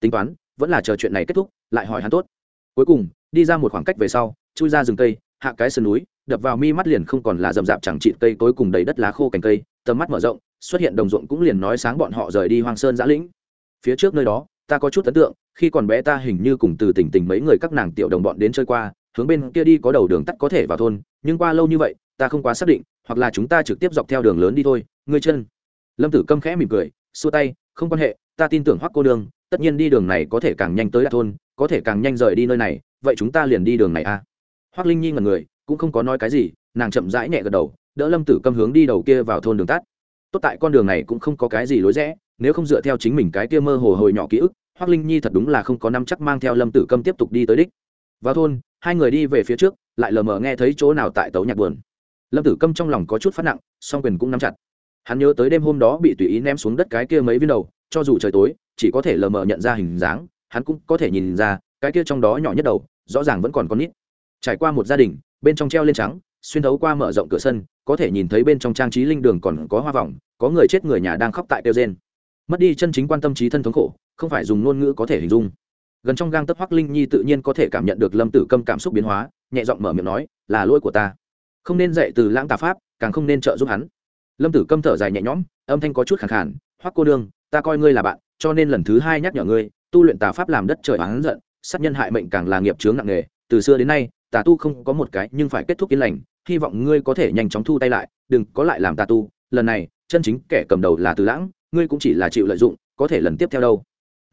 Tính toán, vẫn là chờ chuyện này kết thúc, lại hỏi hắn tốt. Cuối cùng, đi ra một khoảng cách về sau, chui ra rừng cây, hạ cái sườn núi, đập vào mi mắt liền không còn là rậm rạp chẳng trị cây tối cùng đầy đất lá khô cành cây, tầm mắt mở rộng, xuất hiện đồng ruộng cũng liền nói sáng bọn họ rời đi hoang sơn giã lĩnh. Phía trước nơi đó, ta có chút ấn tượng, khi còn bé ta hình như cùng từ tỉnh tỉnh mấy người các nàng tiểu đồng bọn đến chơi qua hướng bên kia đi có đầu đường tắt có thể vào thôn, nhưng qua lâu như vậy, ta không quá xác định, hoặc là chúng ta trực tiếp dọc theo đường lớn đi thôi. Ngươi chân. Lâm tử câm khẽ mỉm cười, xua tay, không quan hệ, ta tin tưởng hoắc cô đường tất nhiên đi đường này có thể càng nhanh tới đạt thôn, có thể càng nhanh rời đi nơi này, vậy chúng ta liền đi đường này a à? hoắc linh nhi ngần người, cũng không có nói cái gì, nàng chậm rãi nhẹ gật đầu, đỡ lâm tử câm hướng đi đầu kia vào thôn đường tắt. Tốt tại con đường này cũng không có cái gì lối rẽ, nếu không dựa theo chính mình cái kia mơ hồ hồi nhỏ ký ức, hoắc linh nhi thật đúng là không có năm chắc mang theo lâm tử câm tiếp tục đi tới đích. Vào thôn hai người đi về phía trước, lại lờ mờ nghe thấy chỗ nào tại tấu nhạc buồn. Lâm tử câm trong lòng có chút phát nặng, song quyền cũng nắm chặt. Hắn nhớ tới đêm hôm đó bị tùy ý ném xuống đất cái kia mấy viên đầu, cho dù trời tối, chỉ có thể lờ mờ nhận ra hình dáng, hắn cũng có thể nhìn ra, cái kia trong đó nhỏ nhất đầu, rõ ràng vẫn còn con nít. Trải qua một gia đình, bên trong treo lên trắng, xuyên thấu qua mở rộng cửa sân, có thể nhìn thấy bên trong trang trí linh đường còn có hoa vòng, có người chết người nhà đang khóc tại tiêu gen mất đi chân chính quan tâm trí thân thống khổ, không phải dùng ngôn ngữ có thể hình dung gần trong gang tấc hoắc linh nhi tự nhiên có thể cảm nhận được lâm tử câm cảm xúc biến hóa, nhẹ giọng mở miệng nói, là lỗi của ta. Không nên dạy từ lãng tà pháp, càng không nên trợ giúp hắn. Lâm tử câm thở dài nhẹ nhõm, âm thanh có chút khẳng khản hoắc cô đương ta coi ngươi là bạn, cho nên lần thứ hai nhắc nhở ngươi, tu luyện tà pháp làm đất trời oán giận, sát nhân hại mệnh càng là nghiệp chướng nặng nề, từ xưa đến nay, tà tu không có một cái nhưng phải kết thúc yên lành, hy vọng ngươi có thể nhanh chóng thu tay lại, đừng có lại làm tà tu, lần này, chân chính kẻ cầm đầu là từ lãng, ngươi cũng chỉ là chịu lợi dụng, có thể lần tiếp theo đâu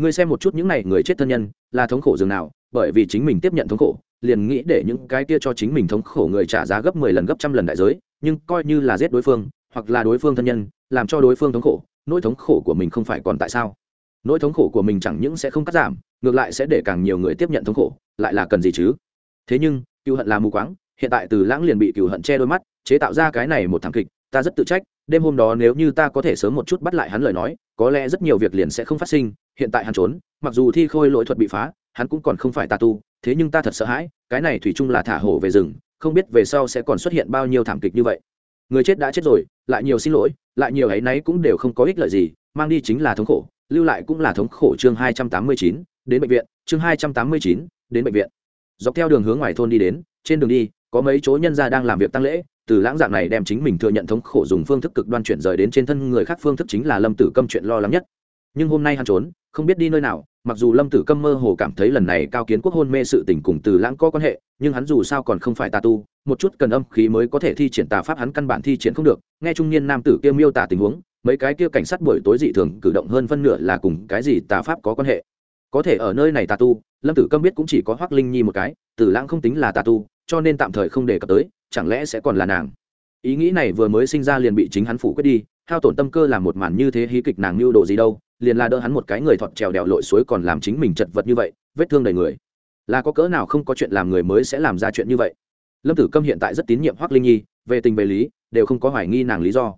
ngươi xem một chút những này người chết thân nhân, là thống khổ dường nào, bởi vì chính mình tiếp nhận thống khổ, liền nghĩ để những cái kia cho chính mình thống khổ người trả giá gấp mười lần, gấp trăm lần đại giới, nhưng coi như là giết đối phương, hoặc là đối phương thân nhân, làm cho đối phương thống khổ, nỗi thống khổ của mình không phải còn tại sao? Nỗi thống khổ của mình chẳng những sẽ không cắt giảm, ngược lại sẽ để càng nhiều người tiếp nhận thống khổ, lại là cần gì chứ? Thế nhưng cựu hận là mù quáng, hiện tại từ lãng liền bị cựu hận che đôi mắt, chế tạo ra cái này một thảm kịch, ta rất tự trách, đêm hôm đó nếu như ta có thể sớm một chút bắt lại hắn lời nói có lẽ rất nhiều việc liền sẽ không phát sinh, hiện tại hắn trốn, mặc dù thi khôi lỗi thuật bị phá, hắn cũng còn không phải tà tu, thế nhưng ta thật sợ hãi, cái này thủy chung là thả hổ về rừng, không biết về sau sẽ còn xuất hiện bao nhiêu thảm kịch như vậy. Người chết đã chết rồi, lại nhiều xin lỗi, lại nhiều ấy nấy cũng đều không có ích lợi gì, mang đi chính là thống khổ, lưu lại cũng là thống khổ chương hai trăm tám mươi chín, đến bệnh viện, chương hai trăm tám mươi chín, đến bệnh viện. Dọc theo đường hướng ngoài thôn đi đến, trên đường đi có mấy chỗ nhân gia đang làm việc tăng lễ, từ lãng dạng này đem chính mình thừa nhận thống khổ dùng phương thức cực đoan chuyển rời đến trên thân người khác phương thức chính là lâm tử câm chuyện lo lắng nhất. Nhưng hôm nay hắn trốn, không biết đi nơi nào, mặc dù lâm tử câm mơ hồ cảm thấy lần này cao kiến quốc hôn mê sự tình cùng từ lãng có quan hệ, nhưng hắn dù sao còn không phải tà tu, một chút cần âm khí mới có thể thi triển tà pháp hắn căn bản thi triển không được. Nghe trung niên nam tử kia miêu tả tình huống, mấy cái kia cảnh sát buổi tối dị thường cử động hơn phân nửa là cùng cái gì tà pháp có quan hệ. Có thể ở nơi này tà tu, lâm tử câm biết cũng chỉ có hoác linh nhi một cái tử lãng không tính là tà tu cho nên tạm thời không đề cập tới, chẳng lẽ sẽ còn là nàng? Ý nghĩ này vừa mới sinh ra liền bị chính hắn phủ quyết đi, hao tổn tâm cơ làm một màn như thế hí kịch nàng mưu đồ gì đâu, liền là đỡ hắn một cái người thọt trèo đèo lội suối còn làm chính mình chật vật như vậy, vết thương đầy người. Là có cỡ nào không có chuyện làm người mới sẽ làm ra chuyện như vậy? Lâm tử câm hiện tại rất tín nhiệm hoác linh nhi, về tình về lý, đều không có hoài nghi nàng lý do.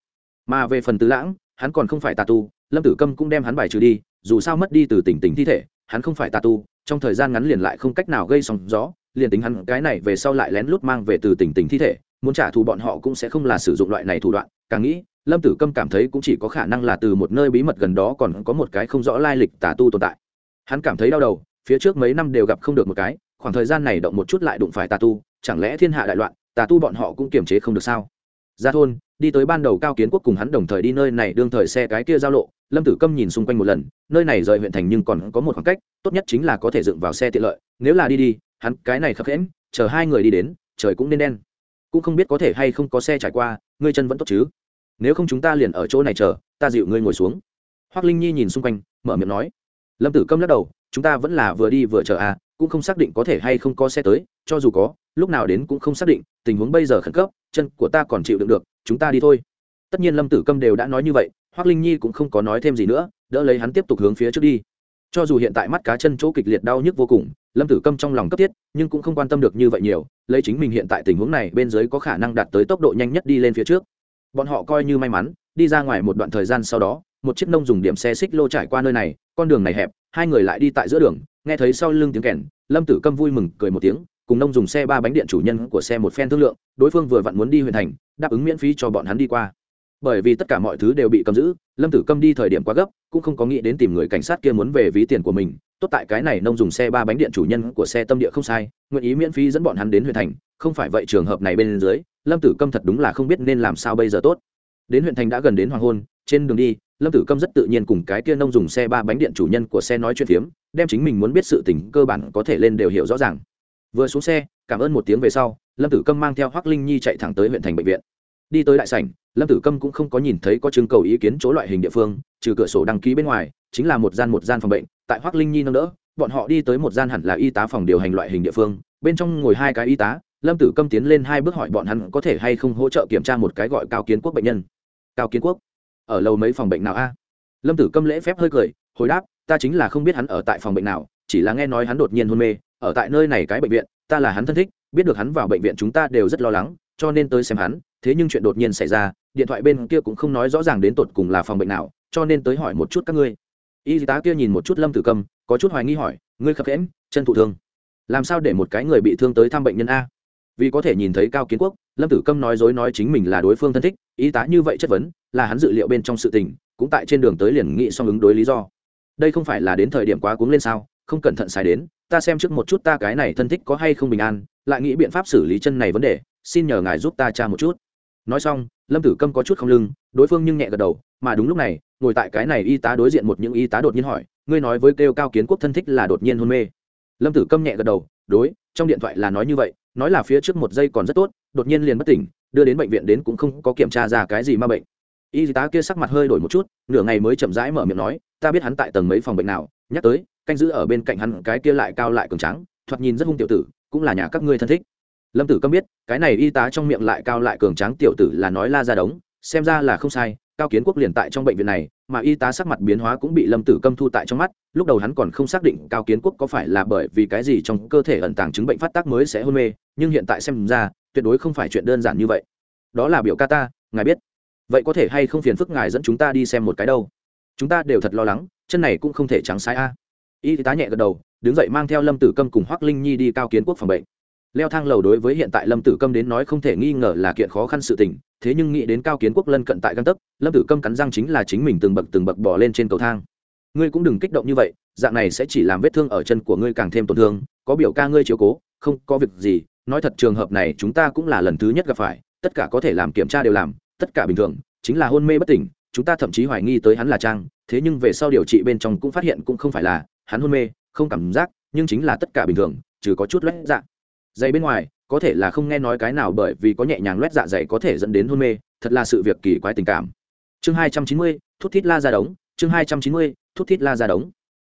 Mà về phần tứ lãng, hắn còn không phải tà tu, lâm tử câm cũng đem hắn bài trừ đi, dù sao mất đi từ tỉnh tỉnh thi thể, hắn không phải tà tu trong thời gian ngắn liền lại không cách nào gây sóng gió, liền tính hắn cái này về sau lại lén lút mang về từ tỉnh tỉnh thi thể, muốn trả thù bọn họ cũng sẽ không là sử dụng loại này thủ đoạn, càng nghĩ, lâm tử câm cảm thấy cũng chỉ có khả năng là từ một nơi bí mật gần đó còn có một cái không rõ lai lịch tà tu tồn tại. Hắn cảm thấy đau đầu, phía trước mấy năm đều gặp không được một cái, khoảng thời gian này động một chút lại đụng phải tà tu, chẳng lẽ thiên hạ đại loạn, tà tu bọn họ cũng kiềm chế không được sao? Ra thôn đi tới ban đầu cao kiến quốc cùng hắn đồng thời đi nơi này đương thời xe cái kia giao lộ, lâm tử câm nhìn xung quanh một lần, nơi này rời huyện thành nhưng còn có một khoảng cách, tốt nhất chính là có thể dựng vào xe tiện lợi, nếu là đi đi, hắn cái này khập khẽm chờ hai người đi đến, trời cũng nên đen. Cũng không biết có thể hay không có xe trải qua, ngươi chân vẫn tốt chứ? Nếu không chúng ta liền ở chỗ này chờ, ta dịu ngươi ngồi xuống. Hoác linh nhi nhìn xung quanh, mở miệng nói. Lâm tử câm lắc đầu, chúng ta vẫn là vừa đi vừa chờ à cũng không xác định có thể hay không có xe tới, cho dù có, lúc nào đến cũng không xác định, tình huống bây giờ khẩn cấp, chân của ta còn chịu đựng được chúng ta đi thôi. Tất nhiên lâm tử câm đều đã nói như vậy hoác linh nhi cũng không có nói thêm gì nữa, đỡ lấy hắn tiếp tục hướng phía trước đi. Cho dù hiện tại mắt cá chân chỗ kịch liệt đau nhức vô cùng, lâm tử câm trong lòng cấp thiết, nhưng cũng không quan tâm được như vậy nhiều, lấy chính mình hiện tại tình huống này bên dưới có khả năng đạt tới tốc độ nhanh nhất đi lên phía trước. Bọn họ coi như may mắn, đi ra ngoài một đoạn thời gian sau đó, một chiếc nông dùng điểm xe xích lô trải qua nơi này, con đường này hẹp, hai người lại đi tại giữa đường, nghe thấy sau lưng tiếng kèn, lâm tử câm vui mừng cười một tiếng cùng nông dùng xe ba bánh điện chủ nhân của xe một phen thương lượng, đối phương vừa vặn muốn đi huyện thành, đáp ứng miễn phí cho bọn hắn đi qua. Bởi vì tất cả mọi thứ đều bị cầm giữ, lâm tử câm đi thời điểm quá gấp, cũng không có nghĩ đến tìm người cảnh sát kia muốn về ví tiền của mình. Tốt tại cái này nông dùng xe ba bánh điện chủ nhân của xe tâm địa không sai, nguyện ý miễn phí dẫn bọn hắn đến huyện thành, không phải vậy trường hợp này bên dưới, lâm tử câm thật đúng là không biết nên làm sao bây giờ tốt. Đến huyện thành đã gần đến hoàng hôn, trên đường đi, lâm tử câm rất tự nhiên cùng cái kia nông dùng xe ba bánh điện chủ nhân của xe nói chuyện phiếm, đem chính mình muốn biết sự tình cơ bản có thể lên đều hiểu rõ ràng vừa xuống xe, cảm ơn một tiếng về sau, lâm tử câm mang theo hoác linh nhi chạy thẳng tới huyện thành bệnh viện. Đi tới đại sảnh, lâm tử câm cũng không có nhìn thấy có trưng cầu ý kiến chỗ loại hình địa phương, trừ cửa sổ đăng ký bên ngoài, chính là một gian một gian phòng bệnh, tại hoác linh nhi nâng đỡ, bọn họ đi tới một gian hẳn là y tá phòng điều hành loại hình địa phương, bên trong ngồi hai cái y tá, lâm tử câm tiến lên hai bước hỏi bọn hắn có thể hay không hỗ trợ kiểm tra một cái gọi cao kiến quốc bệnh nhân. Cao kiến quốc? Ở lâu mấy phòng bệnh nào a? Lâm tử câm lễ phép hơi cười, hồi đáp, ta chính là không biết hắn ở tại phòng bệnh nào, chỉ là nghe nói hắn đột nhiên hôn mê ở tại nơi này cái bệnh viện, ta là hắn thân thích, biết được hắn vào bệnh viện chúng ta đều rất lo lắng, cho nên tới xem hắn, thế nhưng chuyện đột nhiên xảy ra, điện thoại bên kia cũng không nói rõ ràng đến tột cùng là phòng bệnh nào, cho nên tới hỏi một chút các ngươi. Y tá kia nhìn một chút lâm tử cầm có chút hoài nghi hỏi, ngươi khập khẽm, chân thụ thương. Làm sao để một cái người bị thương tới thăm bệnh nhân a? Vì có thể nhìn thấy cao kiến quốc, lâm tử câm nói dối nói chính mình là đối phương thân thích, y tá như vậy chất vấn, là hắn dự liệu bên trong sự tình, cũng tại trên đường tới liền nghị song ứng đối lý do. Đây không phải là đến thời điểm quá cuống lên sao, không cẩn thận xài đến ta xem trước một chút ta cái này thân thích có hay không bình an, lại nghĩ biện pháp xử lý chân này vấn đề, xin nhờ ngài giúp ta tra một chút. Nói xong, lâm tử câm có chút không lưng, đối phương nhưng nhẹ gật đầu, mà đúng lúc này, ngồi tại cái này y tá đối diện một những y tá đột nhiên hỏi, ngươi nói với kêu cao kiến quốc thân thích là đột nhiên hôn mê? Lâm tử câm nhẹ gật đầu, đối, trong điện thoại là nói như vậy, nói là phía trước một giây còn rất tốt, đột nhiên liền bất tỉnh, đưa đến bệnh viện đến cũng không có kiểm tra ra cái gì ma bệnh. Y tá kia sắc mặt hơi đổi một chút, nửa ngày mới chậm rãi mở miệng nói, ta biết hắn tại tầng mấy phòng bệnh nào, nhắc tới canh giữ ở bên cạnh hắn cái kia lại cao lại cường trắng thoạt nhìn rất hung tiểu tử, cũng là nhà các ngươi thân thích. Lâm tử câm biết, cái này y tá trong miệng lại cao lại cường tráng tiểu tử là nói la ra đống, xem ra là không sai, cao kiến quốc liền tại trong bệnh viện này, mà y tá sắc mặt biến hóa cũng bị lâm tử câm thu tại trong mắt, lúc đầu hắn còn không xác định cao kiến quốc có phải là bởi vì cái gì trong cơ thể ẩn tàng chứng bệnh phát tác mới sẽ hôn mê, nhưng hiện tại xem ra, tuyệt đối không phải chuyện đơn giản như vậy. Đó là biểu ca ta, ngài biết. Vậy có thể hay không phiền phức ngài dẫn chúng ta đi xem một cái đâu? Chúng ta đều thật lo lắng, chân này cũng không thể trắng sai a y tá nhẹ gật đầu, đứng dậy mang theo lâm tử câm cùng hoác linh nhi đi cao kiến quốc phòng bệnh. Leo thang lầu đối với hiện tại lâm tử câm đến nói không thể nghi ngờ là kiện khó khăn sự tình, thế nhưng nghĩ đến cao kiến quốc lân cận tại găng tấc, lâm tử câm cắn răng chính là chính mình từng bậc từng bậc bỏ lên trên cầu thang. Ngươi cũng đừng kích động như vậy, dạng này sẽ chỉ làm vết thương ở chân của ngươi càng thêm tổn thương, có biểu ca ngươi chiếu cố, không có việc gì, nói thật trường hợp này chúng ta cũng là lần thứ nhất gặp phải, tất cả có thể làm kiểm tra đều làm, tất cả bình thường, chính là hôn mê bất tỉnh, chúng ta thậm chí hoài nghi tới hắn là trang, thế nhưng về sau điều trị bên trong cũng phát hiện cũng không phải là hắn hôn mê, không cảm giác, nhưng chính là tất cả bình thường, trừ có chút loét dạ. Dày bên ngoài, có thể là không nghe nói cái nào bởi vì có nhẹ nhàng loét dạ dày có thể dẫn đến hôn mê, thật là sự việc kỳ quái tình cảm. Chương hai trăm chín mươi thuốc thít la ra đống, chương hai trăm chín mươi thuốc thít la ra đống.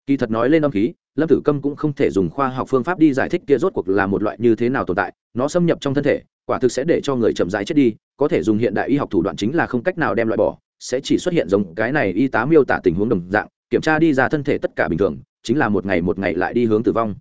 Kỳ thật nói lên âm khí, lâm tử câm cũng không thể dùng khoa học phương pháp đi giải thích kia rốt cuộc là một loại như thế nào tồn tại, nó xâm nhập trong thân thể, quả thực sẽ để cho người chậm rãi chết đi, có thể dùng hiện đại y học thủ đoạn chính là không cách nào đem loại bỏ, sẽ chỉ xuất hiện giống cái này y tá miêu tả tình huống đồng dạng, kiểm tra đi ra thân thể tất cả bình thường chính là một ngày một ngày lại đi hướng tử vong.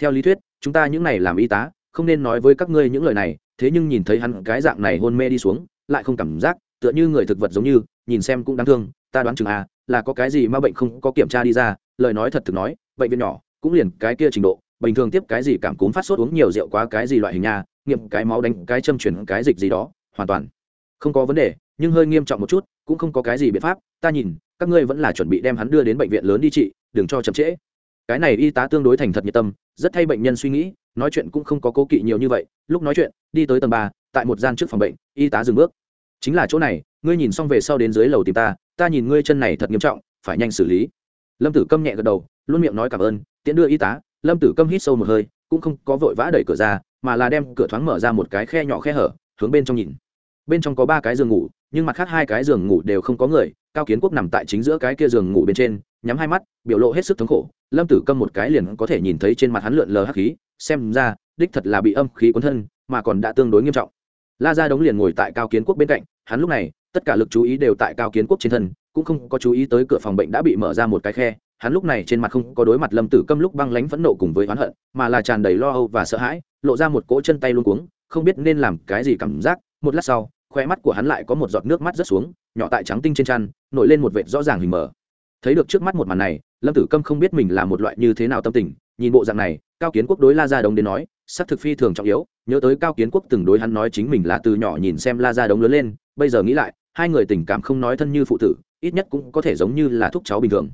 Theo lý thuyết, chúng ta những này làm y tá, không nên nói với các ngươi những lời này, thế nhưng nhìn thấy hắn cái dạng này hôn mê đi xuống, lại không cảm giác, tựa như người thực vật giống như, nhìn xem cũng đáng thương, ta đoán chừng à là có cái gì mà bệnh không có kiểm tra đi ra, lời nói thật thực nói, bệnh viện nhỏ, cũng liền cái kia trình độ, bình thường tiếp cái gì cảm cúm phát sốt uống nhiều rượu quá cái gì loại hình nha, nghiệm cái máu đánh cái châm chuyển cái dịch gì đó, hoàn toàn không có vấn đề, nhưng hơi nghiêm trọng một chút, cũng không có cái gì biện pháp, ta nhìn, các ngươi vẫn là chuẩn bị đem hắn đưa đến bệnh viện lớn đi trị đừng cho chậm trễ. Cái này y tá tương đối thành thật nhiệt tâm, rất thay bệnh nhân suy nghĩ, nói chuyện cũng không có cố kỵ nhiều như vậy. Lúc nói chuyện, đi tới tầng ba, tại một gian trước phòng bệnh, y tá dừng bước. Chính là chỗ này, ngươi nhìn xong về sau đến dưới lầu tìm ta ta nhìn ngươi chân này thật nghiêm trọng, phải nhanh xử lý. Lâm tử câm nhẹ gật đầu, luôn miệng nói cảm ơn tiễn đưa y tá. Lâm tử câm hít sâu một hơi, cũng không có vội vã đẩy cửa ra, mà là đem cửa thoáng mở ra một cái khe nhỏ khe hở, hướng bên trong nhìn. Bên trong có ba cái giường ngủ nhưng mặt khác hai cái giường ngủ đều không có người, cao kiến quốc nằm tại chính giữa cái kia giường ngủ bên trên, nhắm hai mắt, biểu lộ hết sức thống khổ. Lâm tử câm một cái liền có thể nhìn thấy trên mặt hắn lượn lờ hắc khí, xem ra, đích thật là bị âm khí cuốn thân, mà còn đã tương đối nghiêm trọng. La ra đống liền ngồi tại cao kiến quốc bên cạnh, hắn lúc này, tất cả lực chú ý đều tại cao kiến quốc trên thân, cũng không có chú ý tới cửa phòng bệnh đã bị mở ra một cái khe. Hắn lúc này trên mặt không có đối mặt lâm tử câm lúc băng lánh phẫn nộ cùng với oán hận, mà là tràn đầy lo âu và sợ hãi, lộ ra một cỗ chân tay luôn cuống, không biết nên làm cái gì cảm giác. Một lát sau khoe mắt của hắn lại có một giọt nước mắt rớt xuống, nhỏ tại trắng tinh trên chăn nổi lên một vệt rõ ràng hình mở thấy được trước mắt một màn này, lâm tử câm không biết mình là một loại như thế nào tâm tình, nhìn bộ dạng này, cao kiến quốc đối la gia đống đến nói, sắc thực phi thường trọng yếu, nhớ tới cao kiến quốc từng đối hắn nói chính mình là từ nhỏ nhìn xem la gia đống lớn lên, bây giờ nghĩ lại, hai người tình cảm không nói thân như phụ tử, ít nhất cũng có thể giống như là thúc cháu bình thường.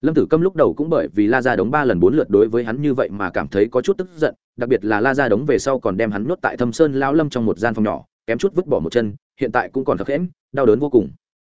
Lâm tử câm lúc đầu cũng bởi vì la gia đống ba lần bốn lượt đối với hắn như vậy mà cảm thấy có chút tức giận, đặc biệt là la gia đống về sau còn đem hắn nuốt tại thâm sơn lao lâm trong một gian phòng nhỏ kém chút vứt bỏ một chân, hiện tại cũng còn khập khẽm đau đớn vô cùng.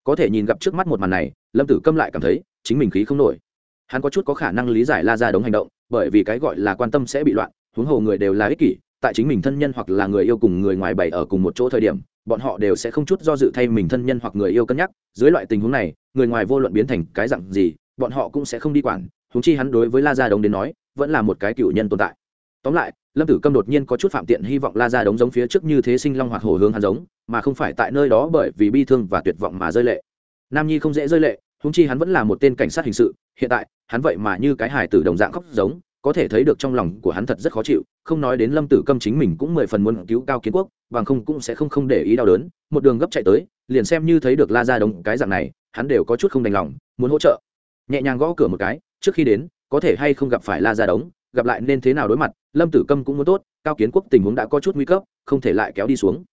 Có thể nhìn gặp trước mắt một màn này, lâm tử câm lại cảm thấy chính mình khí không nổi. Hắn có chút có khả năng lý giải la gia đống hành động, bởi vì cái gọi là quan tâm sẽ bị loạn, huống hồ người đều là ích kỷ, tại chính mình thân nhân hoặc là người yêu cùng người ngoài bày ở cùng một chỗ thời điểm, bọn họ đều sẽ không chút do dự thay mình thân nhân hoặc người yêu cân nhắc. Dưới loại tình huống này, người ngoài vô luận biến thành cái dặn gì, bọn họ cũng sẽ không đi quản. Húng chi hắn đối với la gia đống đến nói, vẫn là một cái cựu nhân tồn tại. Tóm lại lâm tử câm đột nhiên có chút phạm tiện hy vọng la gia đống giống phía trước như thế sinh long hoặc hổ hướng hắn giống, mà không phải tại nơi đó bởi vì bi thương và tuyệt vọng mà rơi lệ. Nam nhi không dễ rơi lệ húng chi hắn vẫn là một tên cảnh sát hình sự, hiện tại, hắn vậy mà như cái hải tử đồng dạng khóc giống, có thể thấy được trong lòng của hắn thật rất khó chịu, không nói đến lâm tử câm chính mình cũng mười phần muốn cứu cao kiến quốc, bằng không cũng sẽ không không để ý đau đớn, một đường gấp chạy tới, liền xem như thấy được la ra đống cái dạng này, hắn đều có chút không đành lòng, muốn hỗ trợ. Nhẹ nhàng gõ cửa một cái, trước khi đến, có thể hay không gặp phải la ra đống gặp lại nên thế nào đối mặt, lâm tử câm cũng muốn tốt, cao kiến quốc tình huống đã có chút nguy cấp, không thể lại kéo đi xuống.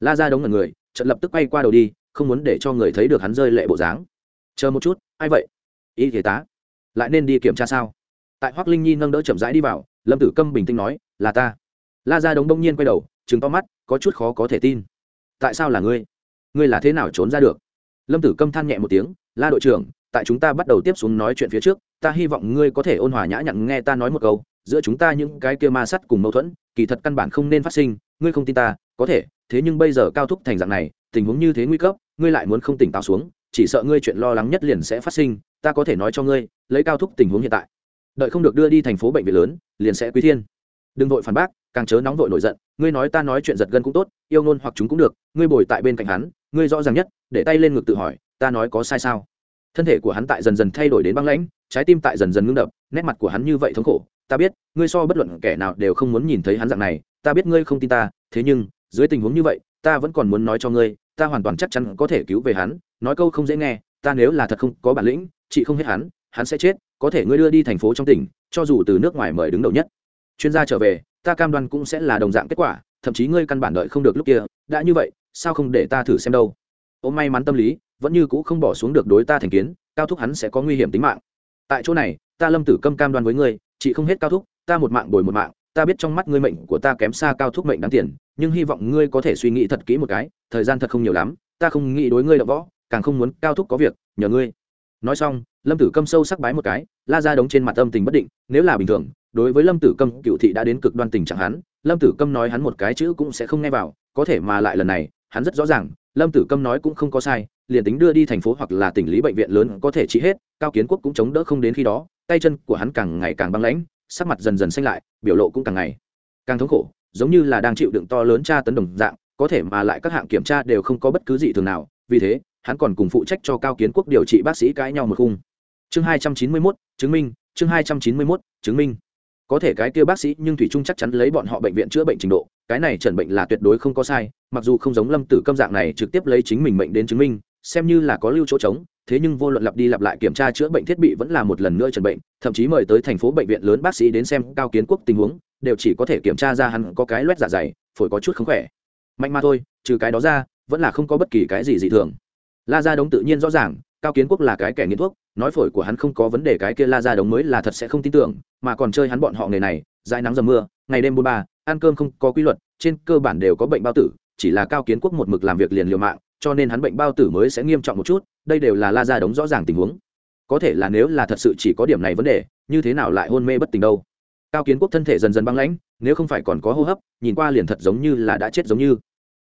La ra đống ngần người trận lập tức bay qua đầu đi, không muốn để cho người thấy được hắn rơi lệ bộ dáng. Chờ một chút, ai vậy? Y thế tá. Lại nên đi kiểm tra sao? Tại hoác linh nhi nâng đỡ chậm rãi đi vào, lâm tử câm bình tĩnh nói, là ta. La ra đống đông nhiên quay đầu chứng to mắt, có chút khó có thể tin. Tại sao là ngươi? Ngươi là thế nào trốn ra được? Lâm tử câm than nhẹ một tiếng, la đội trưởng, tại chúng ta bắt đầu tiếp xuống nói chuyện phía trước, ta hy vọng ngươi có thể ôn hòa nhã nhặn nghe ta nói một câu giữa chúng ta những cái kia ma sắt cùng mâu thuẫn, kỳ thật căn bản không nên phát sinh, ngươi không tin ta, có thể, thế nhưng bây giờ cao thúc thành dạng này, tình huống như thế nguy cấp, ngươi lại muốn không tỉnh táo xuống, chỉ sợ ngươi chuyện lo lắng nhất liền sẽ phát sinh, ta có thể nói cho ngươi, lấy cao thúc tình huống hiện tại, đợi không được đưa đi thành phố bệnh viện lớn, liền sẽ quý thiên. Đừng vội phản bác, càng chớ nóng vội nổi giận, ngươi nói ta nói chuyện giật gân cũng tốt, yêu ngôn hoặc chúng cũng được, ngươi bồi tại bên cạnh hắn, ngươi rõ ràng nhất, để tay lên ngực tự hỏi, ta nói có sai sao? Thân thể của hắn tại dần dần thay đổi đến băng lãnh, trái tim tại dần dần ngưng đập, nét mặt của hắn như vậy thống khổ ta biết, ngươi so bất luận kẻ nào đều không muốn nhìn thấy hắn dạng này, ta biết ngươi không tin ta, thế nhưng, dưới tình huống như vậy, ta vẫn còn muốn nói cho ngươi, ta hoàn toàn chắc chắn có thể cứu về hắn, nói câu không dễ nghe, ta nếu là thật không có bản lĩnh, chị không hết hắn hắn sẽ chết, có thể ngươi đưa đi thành phố trong tỉnh, cho dù từ nước ngoài mời đứng đầu nhất. Chuyên gia trở về, ta cam đoan cũng sẽ là đồng dạng kết quả, thậm chí ngươi căn bản đợi không được lúc kia, đã như vậy, sao không để ta thử xem đâu? Ô may mắn tâm lý, vẫn như cũ không bỏ xuống được đối ta thành kiến, cao thúc hắn sẽ có nguy hiểm tính mạng. Tại chỗ này, ta lâm tử câm cam đoan với ngươi chị không hết cao thúc, ta một mạng bồi một mạng, ta biết trong mắt ngươi mệnh của ta kém xa cao thúc mệnh đáng tiền, nhưng hy vọng ngươi có thể suy nghĩ thật kỹ một cái, thời gian thật không nhiều lắm, ta không nghĩ đối ngươi đ võ, càng không muốn cao thúc có việc, nhờ ngươi. Nói xong, lâm tử câm sâu sắc bái một cái, la ra đống trên mặt âm tình bất định, nếu là bình thường, đối với lâm tử câm, cựu thị đã đến cực đoan tình trạng hắn, lâm tử câm nói hắn một cái chữ cũng sẽ không nghe vào, có thể mà lại lần này, hắn rất rõ ràng, lâm tử câm nói cũng không có sai, liền tính đưa đi thành phố hoặc là tỉnh lý bệnh viện lớn có thể trị hết, cao kiến quốc cũng chống đỡ không đến khi đó tay chân của hắn càng ngày càng băng lãnh, sắc mặt dần dần xanh lại, biểu lộ cũng càng ngày càng thống khổ, giống như là đang chịu đựng to lớn tra tấn đồng dạng, có thể mà lại các hạng kiểm tra đều không có bất cứ gì thường nào, vì thế, hắn còn cùng phụ trách cho cao kiến quốc điều trị bác sĩ cãi nhau một khung. Chương hai trăm chín mươi mốt, chứng minh, chương hai trăm chín mươi mốt, chứng minh. Có thể cái kia bác sĩ nhưng thủy trung chắc chắn lấy bọn họ bệnh viện chữa bệnh trình độ, cái này chẩn bệnh là tuyệt đối không có sai, mặc dù không giống lâm tử câm dạng này trực tiếp lấy chính mình bệnh đến chứng minh xem như là có lưu chỗ trống, thế nhưng vô luận lặp đi lặp lại kiểm tra chữa bệnh thiết bị vẫn là một lần nữa trần bệnh, thậm chí mời tới thành phố bệnh viện lớn bác sĩ đến xem cao kiến quốc tình huống, đều chỉ có thể kiểm tra ra hắn có cái loét dạ dày, phổi có chút không khỏe. Mạnh mà thôi, trừ cái đó ra, vẫn là không có bất kỳ cái gì dị thường. La ra đống tự nhiên rõ ràng, cao kiến quốc là cái kẻ nghiện thuốc, nói phổi của hắn không có vấn đề cái kia la ra đống mới là thật sẽ không tin tưởng, mà còn chơi hắn bọn họ nghề này dài nắng dầm mưa, ngày đêm bôn ba, ăn cơm không có quy luật, trên cơ bản đều có bệnh bao tử, chỉ là cao kiến quốc một mực làm việc liền liều mạng cho nên hắn bệnh bao tử mới sẽ nghiêm trọng một chút, đây đều là la ra đống rõ ràng tình huống. Có thể là nếu là thật sự chỉ có điểm này vấn đề, như thế nào lại hôn mê bất tỉnh đâu? Cao kiến quốc thân thể dần dần băng lãnh, nếu không phải còn có hô hấp, nhìn qua liền thật giống như là đã chết giống như.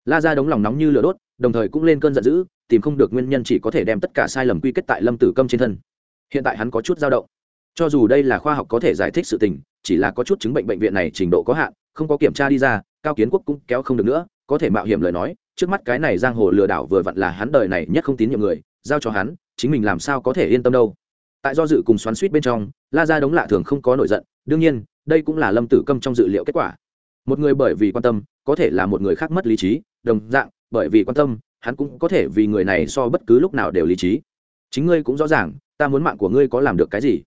La ra đống lòng nóng như lửa đốt, đồng thời cũng lên cơn giận dữ, tìm không được nguyên nhân chỉ có thể đem tất cả sai lầm quy kết tại lâm tử câm trên thân. Hiện tại hắn có chút dao động. Cho dù đây là khoa học có thể giải thích sự tình, chỉ là có chút chứng bệnh bệnh viện này trình độ có hạn, không có kiểm tra đi ra, cao kiến quốc cũng kéo không được nữa có thể mạo hiểm lời nói, trước mắt cái này giang hồ lừa đảo vừa vặn là hắn đời này nhất không tín nhiệm người, giao cho hắn, chính mình làm sao có thể yên tâm đâu. Tại do dự cùng xoắn suýt bên trong, la ra đống lạ thường không có nổi giận, đương nhiên, đây cũng là lâm tử câm trong dự liệu kết quả. Một người bởi vì quan tâm, có thể là một người khác mất lý trí, đồng dạng, bởi vì quan tâm, hắn cũng có thể vì người này so bất cứ lúc nào đều lý trí. Chính ngươi cũng rõ ràng, ta muốn mạng của ngươi có làm được cái gì?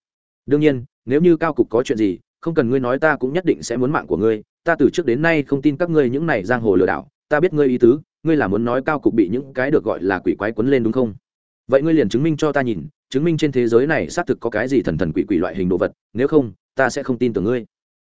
Đương nhiên, nếu như cao cục có chuyện gì, không cần ngươi nói ta cũng nhất định sẽ muốn mạng của ngươi ta từ trước đến nay không tin các ngươi những này giang hồ lừa đảo, ta biết ngươi ý tứ, ngươi là muốn nói cao cục bị những cái được gọi là quỷ quái quấn lên đúng không? Vậy ngươi liền chứng minh cho ta nhìn, chứng minh trên thế giới này xác thực có cái gì thần thần quỷ quỷ loại hình đồ vật, nếu không, ta sẽ không tin tưởng ngươi.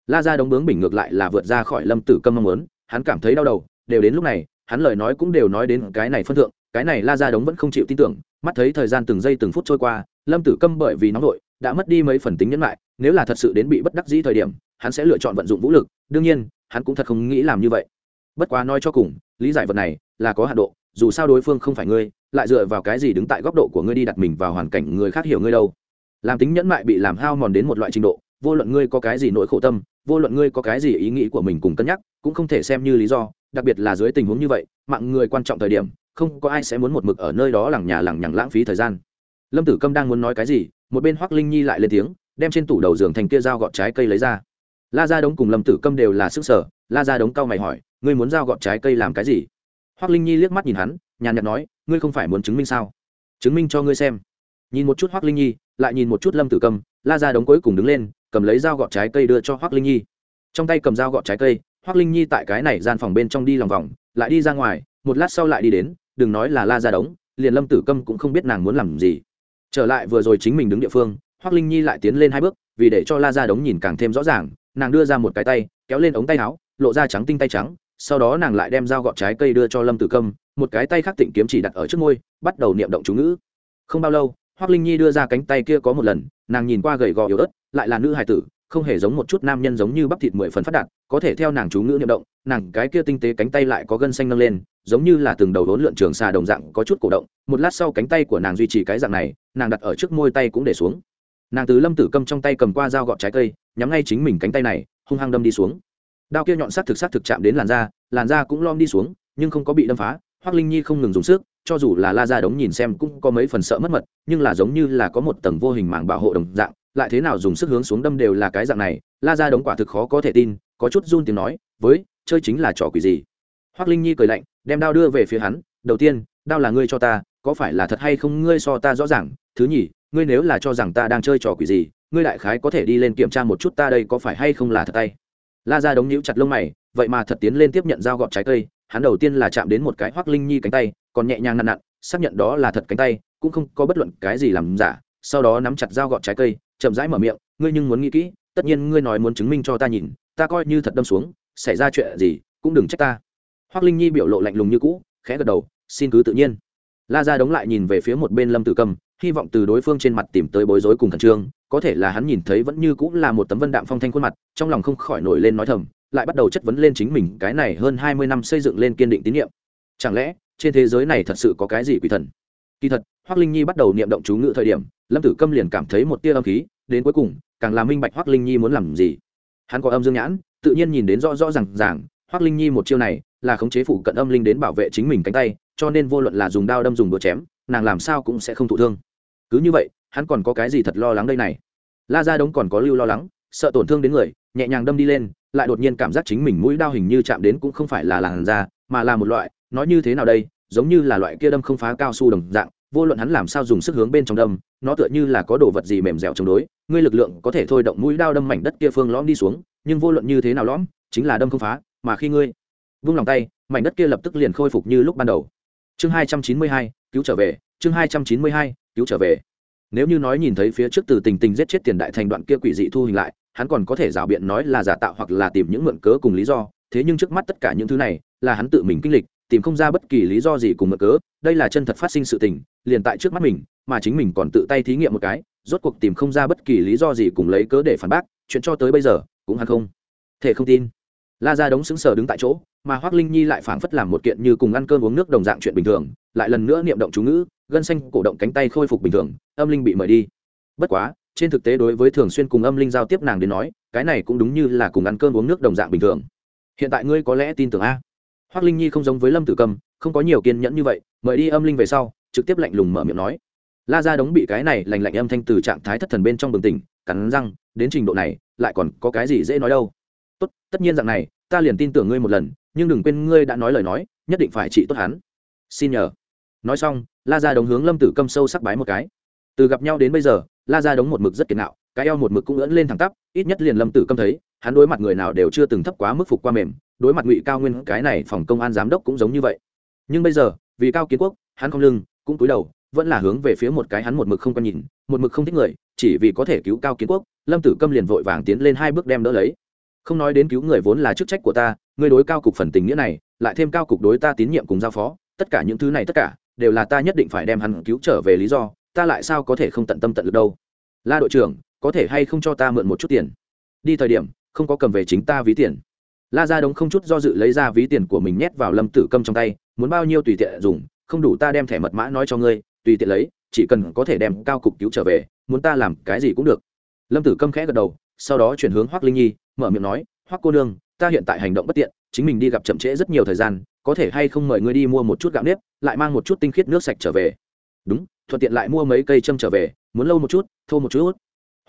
La ra đống bướng bình ngược lại là vượt ra khỏi lâm tử câm mong muốn, hắn cảm thấy đau đầu, đều đến lúc này, hắn lời nói cũng đều nói đến cái này phân thượng, cái này la ra đống vẫn không chịu tin tưởng, mắt thấy thời gian từng giây từng phút trôi qua, lâm tử câm bởi vì nóng vội, đã mất đi mấy phần tính nhẫn lại nếu là thật sự đến bị bất đắc dĩ thời điểm hắn sẽ lựa chọn vận dụng vũ lực, đương nhiên, hắn cũng thật không nghĩ làm như vậy. Bất quá nói cho cùng, lý giải vật này là có hạ độ, dù sao đối phương không phải ngươi, lại dựa vào cái gì đứng tại góc độ của ngươi đi đặt mình vào hoàn cảnh người khác hiểu ngươi đâu. Làm tính nhẫn mại bị làm hao mòn đến một loại trình độ, vô luận ngươi có cái gì nỗi khổ tâm, vô luận ngươi có cái gì ý nghĩ của mình cùng cân nhắc, cũng không thể xem như lý do, đặc biệt là dưới tình huống như vậy, mạng người quan trọng thời điểm, không có ai sẽ muốn một mực ở nơi đó lằng nhà lằng nhằng lãng phí thời gian. Lâm tử câm đang muốn nói cái gì, một bên hoắc linh nhi lại lên tiếng, đem trên tủ đầu giường thành kia dao gọt trái cây lấy ra la gia đống cùng lâm tử câm đều là sức sở. La gia đống cao mày hỏi, ngươi muốn dao gọt trái cây làm cái gì? Hoắc linh nhi liếc mắt nhìn hắn, nhàn nhạt nói, ngươi không phải muốn chứng minh sao? Chứng minh cho ngươi xem. Nhìn một chút hoắc linh nhi, lại nhìn một chút lâm tử câm, la gia đống cuối cùng đứng lên, cầm lấy dao gọt trái cây đưa cho hoắc linh nhi. Trong tay cầm dao gọt trái cây, hoắc linh nhi tại cái này gian phòng bên trong đi lòng vòng, lại đi ra ngoài, một lát sau lại đi đến, đừng nói là la gia đống, liền lâm tử câm cũng không biết nàng muốn làm gì. Trở lại vừa rồi chính mình đứng địa phương, hoắc linh nhi lại tiến lên hai bước, vì để cho la gia đống nhìn càng thêm rõ ràng nàng đưa ra một cái tay, kéo lên ống tay áo, lộ ra trắng tinh tay trắng, sau đó nàng lại đem dao gọt trái cây đưa cho lâm tử câm, một cái tay khác tịnh kiếm chỉ đặt ở trước môi, bắt đầu niệm động chú ngữ. Không bao lâu hoác linh nhi đưa ra cánh tay kia có một lần, nàng nhìn qua gầy gò yếu ớt, lại là nữ hài tử, không hề giống một chút nam nhân giống như bắp thịt mười phần phát đạt, có thể theo nàng chú ngữ niệm động, nàng cái kia tinh tế cánh tay lại có gân xanh nâng lên, giống như là từng đầu đốn lượn trường xà đồng dạng, có chút cổ động, một lát sau cánh tay của nàng duy trì cái dạng này, nàng đặt ở trước môi tay cũng để xuống. Nàng từ lâm tử câm trong tay cầm qua dao gọt trái cây nhắm ngay chính mình cánh tay này, hung hăng đâm đi xuống. Đao kia nhọn sắc thực sắc thực chạm đến làn da làn da cũng lom đi xuống, nhưng không có bị đâm phá hoác linh nhi không ngừng dùng sức, cho dù là la ra đống nhìn xem cũng có mấy phần sợ mất mật, nhưng là giống như là có một tầng vô hình mạng bảo hộ đồng dạng, lại thế nào dùng sức hướng xuống đâm đều là cái dạng này, la ra đống quả thực khó có thể tin, có chút run tiếng nói, với, chơi chính là trò quỷ gì? Hoác linh nhi cười lạnh, đem đao đưa về phía hắn, đầu tiên, đao là ngươi cho ta, có phải là thật hay không ngươi so ta rõ ràng? Thứ nhì, ngươi nếu là cho rằng ta đang chơi trò quỷ gì ngươi đại khái có thể đi lên kiểm tra một chút ta đây có phải hay không là thật tay. La ra đống nhíu chặt lông mày, vậy mà thật tiến lên tiếp nhận dao gọt trái cây, hắn đầu tiên là chạm đến một cái hoác linh nhi cánh tay, còn nhẹ nhàng nặn nặn, xác nhận đó là thật cánh tay, cũng không có bất luận cái gì làm giả, sau đó nắm chặt dao gọt trái cây, chậm rãi mở miệng, ngươi nhưng muốn nghĩ kỹ, tất nhiên ngươi nói muốn chứng minh cho ta nhìn, ta coi như thật đâm xuống, xảy ra chuyện gì, cũng đừng trách ta. Hoác linh nhi biểu lộ lạnh lùng như cũ, khẽ gật đầu, xin cứ tự nhiên. La ra đống lại nhìn về phía một bên lâm tử cầm hy vọng từ đối phương trên mặt tìm tới bối rối cùng khẩn trương, có thể là hắn nhìn thấy vẫn như cũng là một tấm vân đạm phong thanh khuôn mặt, trong lòng không khỏi nổi lên nói thầm, lại bắt đầu chất vấn lên chính mình cái này hơn hai mươi năm xây dựng lên kiên định tín nhiệm. Chẳng lẽ, trên thế giới này thật sự có cái gì quỷ thần? Kỳ thật hoác linh nhi bắt đầu niệm động chú ngự thời điểm, lâm tử câm liền cảm thấy một tia âm khí, đến cuối cùng, càng làm minh bạch hoác linh nhi muốn làm gì. Hắn có âm dương nhãn, tự nhiên nhìn đến rõ rõ r à n g ràng hoác linh nhi một chiêu này, là khống chế phụ cận âm linh đến bảo vệ chính mình cánh tay, cho nên vô luận là dùng đao đâm dùng đũa chém, nàng làm sao cũng sẽ không thụ thương cứ như vậy, hắn còn có cái gì thật lo lắng đây này? La ra đống còn có lưu lo lắng, sợ tổn thương đến người, nhẹ nhàng đâm đi lên, lại đột nhiên cảm giác chính mình mũi đao hình như chạm đến cũng không phải là làn da, mà là một loại, nói như thế nào đây, giống như là loại kia đâm không phá cao su đồng dạng, vô luận hắn làm sao dùng sức hướng bên trong đâm, nó tựa như là có đồ vật gì mềm dẻo chống đối, ngươi lực lượng có thể thôi động mũi đao đâm mảnh đất kia phương lõm đi xuống, nhưng vô luận như thế nào lõm, chính là đâm không phá, mà khi ngươi vung lòng tay, mảnh đất kia lập tức liền khôi phục như lúc ban đầu. Chương hai trăm chín mươi hai, cứu trở về, chương hai trăm chín mươi hai cứu trở về. Nếu như nói nhìn thấy phía trước từ tình tình giết chết tiền đại thành đoạn kia quỷ dị thu hình lại, hắn còn có thể rảo biện nói là giả tạo hoặc là tìm những mượn cớ cùng lý do, thế nhưng trước mắt tất cả những thứ này, là hắn tự mình kinh lịch, tìm không ra bất kỳ lý do gì cùng mượn cớ, đây là chân thật phát sinh sự tình, liền tại trước mắt mình, mà chính mình còn tự tay thí nghiệm một cái, rốt cuộc tìm không ra bất kỳ lý do gì cùng lấy cớ để phản bác, chuyện cho tới bây giờ, cũng hắn không thể không tin. La ra đống xứng sờ đứng tại chỗ, mà hoác linh nhi lại phảng phất làm một kiện như cùng ăn cơm uống nước đồng dạng chuyện bình thường, lại lần nữa niệm động chú ngữ gân xanh cổ động cánh tay khôi phục bình thường, âm linh bị mời đi. Bất quá, trên thực tế đối với thường xuyên cùng âm linh giao tiếp nàng đến nói, cái này cũng đúng như là cùng ăn cơm uống nước đồng dạng bình thường. Hiện tại ngươi có lẽ tin tưởng a. Hoác linh nhi không giống với lâm tử cầm, không có nhiều kiên nhẫn như vậy, mời đi âm linh về sau, trực tiếp lạnh lùng mở miệng nói. La ra đống bị cái này lành lạnh âm thanh từ trạng thái thất thần bên trong bừng tỉnh, cắn răng, đến trình độ này, lại còn có cái gì dễ nói đâu. Tốt, tất nhiên dạng này, ta liền tin tưởng ngươi một lần, nhưng đừng quên ngươi đã nói lời nói, nhất định phải trị tốt hắn. Xin nhờ. Nói xong la ra đống hướng lâm tử câm sâu sắc bái một cái. Từ gặp nhau đến bây giờ, la ra đống một mực rất kiệt nạo, cái eo một mực cũng ưỡn lên thẳng tắp, ít nhất liền lâm tử câm thấy, hắn đối mặt người nào đều chưa từng thấp quá mức phục qua mềm, đối mặt ngụy cao nguyên, cái này phòng công an giám đốc cũng giống như vậy. Nhưng bây giờ, vì cao kiến quốc, hắn không lưng, cũng cúi đầu, vẫn là hướng về phía một cái hắn một mực không quan nhìn, một mực không thích người, chỉ vì có thể cứu cao kiến quốc, lâm tử câm liền vội vàng tiến lên hai bước đem đỡ lấy. Không nói đến cứu người vốn là chức trách của ta ngươi đối cao cục phần tình nghĩa này, lại thêm cao cục đối ta tín nhiệm cùng giao phó, tất cả những thứ này tất cả đều là ta nhất định phải đem hắn cứu trở về lý do, ta lại sao có thể không tận tâm tận lực đâu? La đội trưởng, có thể hay không cho ta mượn một chút tiền? Đi thời điểm, không có cầm về chính ta ví tiền. La ra đống không chút do dự lấy ra ví tiền của mình nhét vào lâm tử câm trong tay, muốn bao nhiêu tùy tiện dùng, không đủ ta đem thẻ mật mã nói cho ngươi, tùy tiện lấy, chỉ cần có thể đem cao cục cứu trở về, muốn ta làm cái gì cũng được. Lâm tử câm khẽ gật đầu, sau đó chuyển hướng hoác linh nhi, mở miệng nói hoác cô nương, ta hiện tại hành động bất tiện chính mình đi gặp chậm trễ rất nhiều thời gian, có thể hay không mời ngươi đi mua một chút gạo nếp, lại mang một chút tinh khiết nước sạch trở về. Đúng, thuận tiện lại mua mấy cây châm trở về, muốn lâu một chút, thô một chút.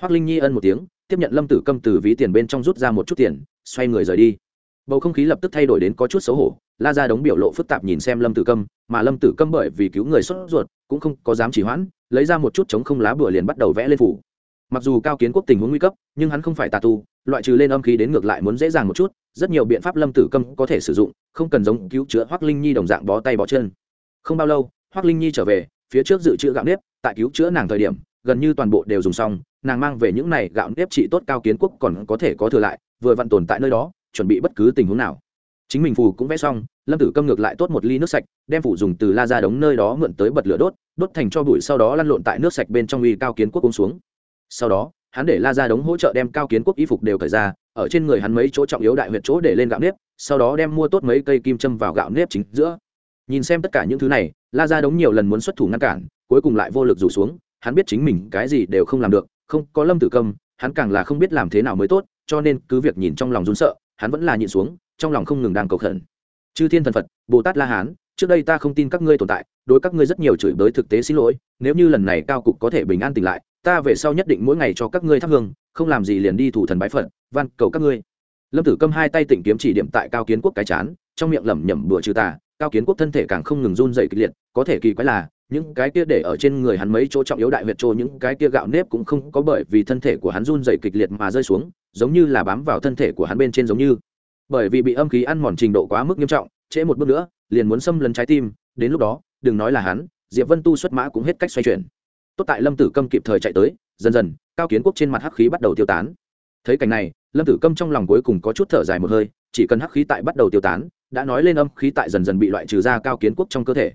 Hoác linh nhi ân một tiếng, tiếp nhận lâm tử câm từ ví tiền bên trong rút ra một chút tiền, xoay người rời đi. Bầu không khí lập tức thay đổi đến có chút xấu hổ, la ra đống biểu lộ phức tạp nhìn xem lâm tử câm, mà lâm tử câm bởi vì cứu người xuất ruột, cũng không có dám chỉ hoãn, lấy ra một chút chống không lá bửa liền bắt đầu vẽ lên phủ. Mặc dù cao kiến quốc tình huống nguy cấp, nhưng hắn không phải tà tu, loại trừ lên âm khí đến ngược lại muốn dễ dàng một chút rất nhiều biện pháp lâm tử câm có thể sử dụng, không cần giống cứu chữa hoác linh nhi đồng dạng bó tay bó chân. Không bao lâu hoác linh nhi trở về, phía trước dự trữ gạo nếp, tại cứu chữa nàng thời điểm, gần như toàn bộ đều dùng xong, nàng mang về những này gạo nếp trị tốt cao kiến quốc còn có thể có thừa lại, vừa vặn tồn tại nơi đó, chuẩn bị bất cứ tình huống nào. Chính mình phù cũng vẽ xong, lâm tử câm ngược lại tốt một ly nước sạch, đem phủ dùng từ la ra đống nơi đó mượn tới bật lửa đốt đốt thành cho bụi sau đó lăn lộn tại nước sạch bên trong uy cao kiến quốc uống xuống. Sau đó, hắn để la ra đống hỗ trợ đem cao kiến quốc y phục đều cởi ra ở trên người hắn mấy chỗ trọng yếu đại huyệt chỗ để lên gạo nếp, sau đó đem mua tốt mấy cây kim châm vào gạo nếp chính giữa. Nhìn xem tất cả những thứ này, la ra đống nhiều lần muốn xuất thủ ngăn cản, cuối cùng lại vô lực rủ xuống, hắn biết chính mình cái gì đều không làm được, không có lâm tử công hắn càng là không biết làm thế nào mới tốt, cho nên cứ việc nhìn trong lòng run sợ, hắn vẫn là nhịn xuống, trong lòng không ngừng đang cầu khẩn. Chư thiên thần phật, bồ tát la hán, trước đây ta không tin các ngươi tồn tại, đối các ngươi rất nhiều chửi bới thực tế xin lỗi, nếu như lần này cao cục có thể bình an tỉnh lại, ta về sau nhất định mỗi ngày cho các ngươi thắp hương không làm gì liền đi thủ thần bái phận van cầu các ngươi. Lâm tử câm hai tay tỉnh kiếm chỉ điểm tại cao kiến quốc cái chán, trong miệng lẩm nhẩm bừa trừ tà, cao kiến quốc thân thể càng không ngừng run dày kịch liệt, có thể kỳ quái là, những cái kia để ở trên người hắn mấy chỗ trọng yếu đại huyệt trô, những cái kia gạo nếp cũng không có bởi vì thân thể của hắn run dày kịch liệt mà rơi xuống, giống như là bám vào thân thể của hắn bên trên giống như. Bởi vì bị âm khí ăn mòn trình độ quá mức nghiêm trọng, trễ một bước nữa, liền muốn xâm lấn trái tim, đến lúc đó, đừng nói là hắn, diệp vân tu xuất mã cũng hết cách xoay chuyển. Tốt tại lâm tử câm kịp thời chạy tới dần dần, cao kiến quốc trên mặt hắc khí bắt đầu tiêu tán. Thấy cảnh này, lâm tử câm trong lòng cuối cùng có chút thở dài một hơi, chỉ cần hắc khí tại bắt đầu tiêu tán, đã nói lên âm khí tại dần dần bị loại trừ ra cao kiến quốc trong cơ thể.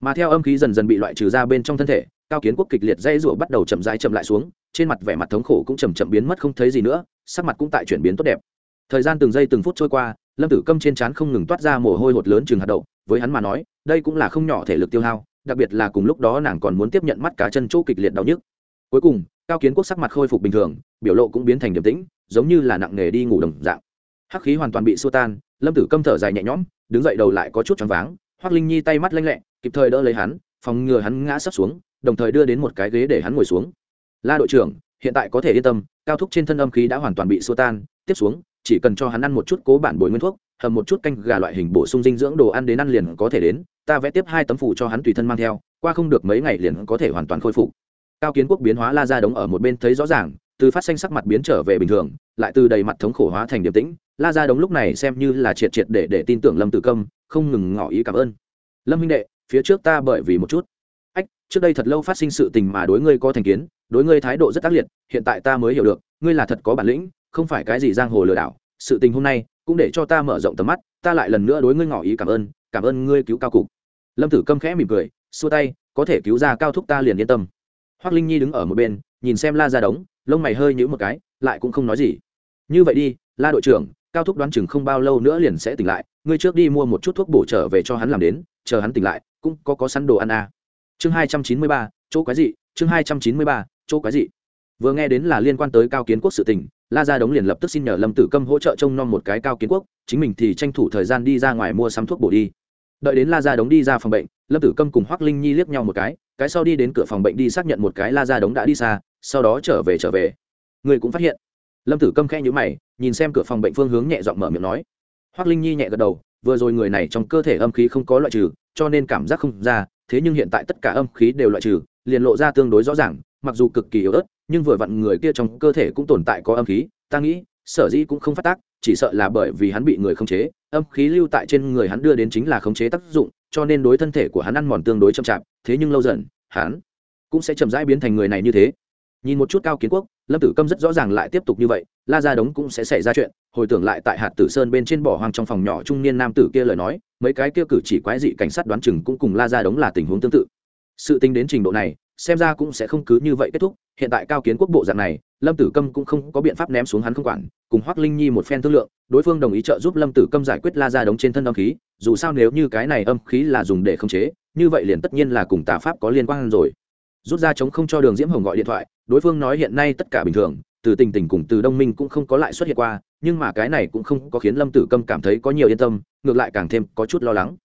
Mà theo âm khí dần dần bị loại trừ ra bên trong thân thể, cao kiến quốc kịch liệt dây rụa bắt đầu chậm rãi chậm lại xuống, trên mặt vẻ mặt thống khổ cũng chầm chậm biến mất không thấy gì nữa, sắc mặt cũng tại chuyển biến tốt đẹp. Thời gian từng giây từng phút trôi qua, lâm tử câm trên trán không ngừng toát ra mồ hôi hột lớn chừng hạt đậu, với hắn mà nói, đây cũng là không nhỏ thể lực tiêu hao, đặc biệt là cùng lúc đó nàng còn muốn tiếp nhận mắt cá chân chỗ kịch liệt đau nhức cuối cùng, cao kiến quốc sắc mặt khôi phục bình thường, biểu lộ cũng biến thành điềm tĩnh, giống như là nặng nề đi ngủ đồng dạng. Hắc khí hoàn toàn bị xua tan, lâm tử câm thở dài nhẹ nhõm, đứng dậy đầu lại có chút choáng váng hoác linh nhi tay mắt lanh lẹ, kịp thời đỡ lấy hắn, phòng ngừa hắn ngã sấp xuống, đồng thời đưa đến một cái ghế để hắn ngồi xuống. La đội trưởng, hiện tại có thể yên tâm, cao thúc trên thân âm khí đã hoàn toàn bị xua tan, tiếp xuống, chỉ cần cho hắn ăn một chút cố bản bồi nguyên thuốc, hầm một chút canh gà loại hình bổ sung dinh dưỡng đồ ăn đến ăn liền có thể đến, ta vẽ tiếp hai tấm phủ cho hắn tùy thân mang theo, qua không được mấy ngày liền có thể hoàn toàn khôi phục cao kiến quốc biến hóa la ra đống ở một bên thấy rõ ràng, từ phát xanh sắc mặt biến trở về bình thường, lại từ đầy mặt thống khổ hóa thành điềm tĩnh, la ra đống lúc này xem như là triệt triệt để để tin tưởng lâm tử câm không ngừng ngỏ ý cảm ơn. Lâm huynh đệ, phía trước ta bởi vì một chút. Ách, trước đây thật lâu phát sinh sự tình mà đối ngươi có thành kiến, đối ngươi thái độ rất ác liệt, hiện tại ta mới hiểu được, ngươi là thật có bản lĩnh, không phải cái gì giang hồ lừa đảo, sự tình hôm nay cũng để cho ta mở rộng tầm mắt, ta lại lần nữa đối ngươi ngỏ ý cảm ơn cảm ơn ngươi cứu cao cục. Lâm tử câm khẽ mỉm cười, xua tay, có thể cứu ra cao thúc ta liền yên tâm hoác linh nhi đứng ở một bên, nhìn xem la ra đống, lông mày hơi nhữ một cái, lại cũng không nói gì. Như vậy đi, la đội trưởng, cao thúc đoán chừng không bao lâu nữa liền sẽ tỉnh lại, ngươi trước đi mua một chút thuốc bổ trở về cho hắn làm đến, chờ hắn tỉnh lại, cũng có có sẵn đồ ăn à. chương hai trăm chín mươi ba, chỗ quái dị, chương hai trăm chín mươi ba, chỗ quái dị. Vừa nghe đến là liên quan tới cao kiến quốc sự tình, la gia đống liền lập tức xin nhờ lâm tử câm hỗ trợ trông nom một cái cao kiến quốc, chính mình thì tranh thủ thời gian đi ra ngoài mua sắm thuốc bổ đi. Đợi đến la gia đống đi ra phòng bệnh lâm tử câm cùng hoác linh nhi liếc nhau một cái cái sau đi đến cửa phòng bệnh đi xác nhận một cái la gia đống đã đi xa, sau đó trở về trở về. Người cũng phát hiện. Lâm tử câm khẽ nhữ mày, nhìn xem cửa phòng bệnh phương hướng nhẹ giọng mở miệng nói. Hoác linh nhi nhẹ gật đầu, vừa rồi người này trong cơ thể âm khí không có loại trừ, cho nên cảm giác không ra, thế nhưng hiện tại tất cả âm khí đều loại trừ, liền lộ ra tương đối rõ ràng, mặc dù cực kỳ yếu ớt, nhưng vừa vặn người kia trong cơ thể cũng tồn tại có âm khí, ta nghĩ, sở dĩ cũng không phát tác, chỉ sợ là bởi vì hắn bị người khống chế, âm khí lưu tại trên người hắn đưa đến chính là khống chế tác dụng cho nên đối thân thể của hắn ăn mòn tương đối chậm chạp, thế nhưng lâu dần, hắn cũng sẽ chậm rãi biến thành người này như thế. Nhìn một chút cao kiến quốc, lâm tử câm rất rõ ràng lại tiếp tục như vậy, la ra đống cũng sẽ xảy ra chuyện. Hồi tưởng lại tại hạt tử sơn bên trên bỏ hoang trong phòng nhỏ trung niên nam tử kia lời nói, mấy cái kia cử chỉ quái dị cảnh sát đoán chừng cũng cùng la ra đống là tình huống tương tự. Sự tính đến trình độ này, xem ra cũng sẽ không cứ như vậy kết thúc. Hiện tại cao kiến quốc bộ dạng này, lâm tử câm cũng không có biện pháp ném xuống hắn không quản, cùng hoác linh nhi một phen thương lượng, đối phương đồng ý trợ giúp lâm tử câm giải quyết la ra đống trên thân âm khí dù sao nếu như cái này âm khí là dùng để khống chế, như vậy liền tất nhiên là cùng tà pháp có liên quan rồi. Rút ra chống không cho đường diễm hồng gọi điện thoại, đối phương nói hiện nay tất cả bình thường, từ tình tình cùng từ đông minh cũng không có lại xuất hiện qua, nhưng mà cái này cũng không có khiến lâm tử câm cảm thấy có nhiều yên tâm, ngược lại càng thêm có chút lo lắng.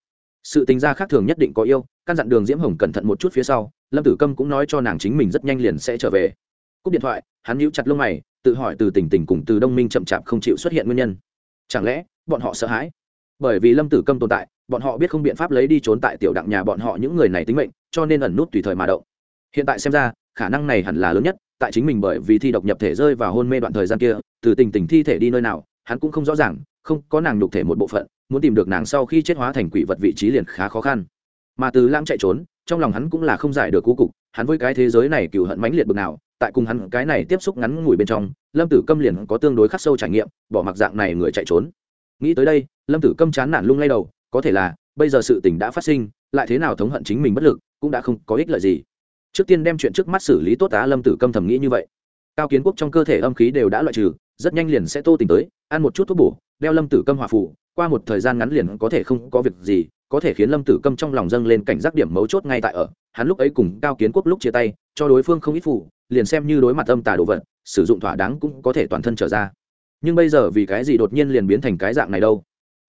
Sự tình gia khác thường nhất định có yêu, căn dặn đường diễm hồng cẩn thận một chút phía sau, lâm tử câm cũng nói cho nàng chính mình rất nhanh liền sẽ trở về. Cúp điện thoại, hắn nhíu chặt lông mày, tự hỏi từ tình tình cùng từ đông minh chậm chạp không chịu xuất hiện nguyên nhân. Chẳng lẽ, bọn họ sợ hãi? Bởi vì lâm tử câm tồn tại, bọn họ biết không biện pháp lấy đi trốn tại tiểu đặng nhà bọn họ những người này tính mệnh, cho nên ẩn nút tùy thời mà động. Hiện tại xem ra, khả năng này hẳn là lớn nhất, tại chính mình bởi vì thi độc nhập thể rơi vào hôn mê đoạn thời gian kia, từ tình tình thi thể đi nơi nào, hắn cũng không rõ ràng, không có nàng nhục thể một bộ phận, muốn tìm được nàng sau khi chết hóa thành quỷ vật vị trí liền khá khó khăn. Mà từ lãng chạy trốn, trong lòng hắn cũng là không giải được cú cục, hắn với cái thế giới này cựu hận mãnh liệt bực nào, tại cùng hắn cái này tiếp xúc ngắn ngủi bên trong, lâm tử câm liền có tương đối khắc sâu trải nghiệm, bỏ mặc dạng này người chạy trốn. Nghĩ tới đây lâm tử câm chán nản lung lay đầu, có thể là, bây giờ sự tình đã phát sinh, lại thế nào thống hận chính mình bất lực, cũng đã không có ích lợi gì. Trước tiên đem chuyện trước mắt xử lý tốt tá lâm tử câm thầm nghĩ như vậy. Cao kiến quốc trong cơ thể âm khí đều đã loại trừ, rất nhanh liền sẽ tô tình tới, ăn một chút thuốc bổ, đeo lâm tử câm hòa phủ qua một thời gian ngắn liền có thể không có việc gì, có thể khiến lâm tử câm trong lòng dâng lên cảnh giác điểm mấu chốt ngay tại ở. Hắn lúc ấy cùng cao kiến quốc lúc chia tay, cho đối phương không ít phủ liền xem như đối mặt âm tà đồ vật, sử dụng thỏa đáng cũng có thể toàn thân trở ra. Nhưng bây giờ vì cái gì đột nhiên liền biến thành cái dạng này đâu?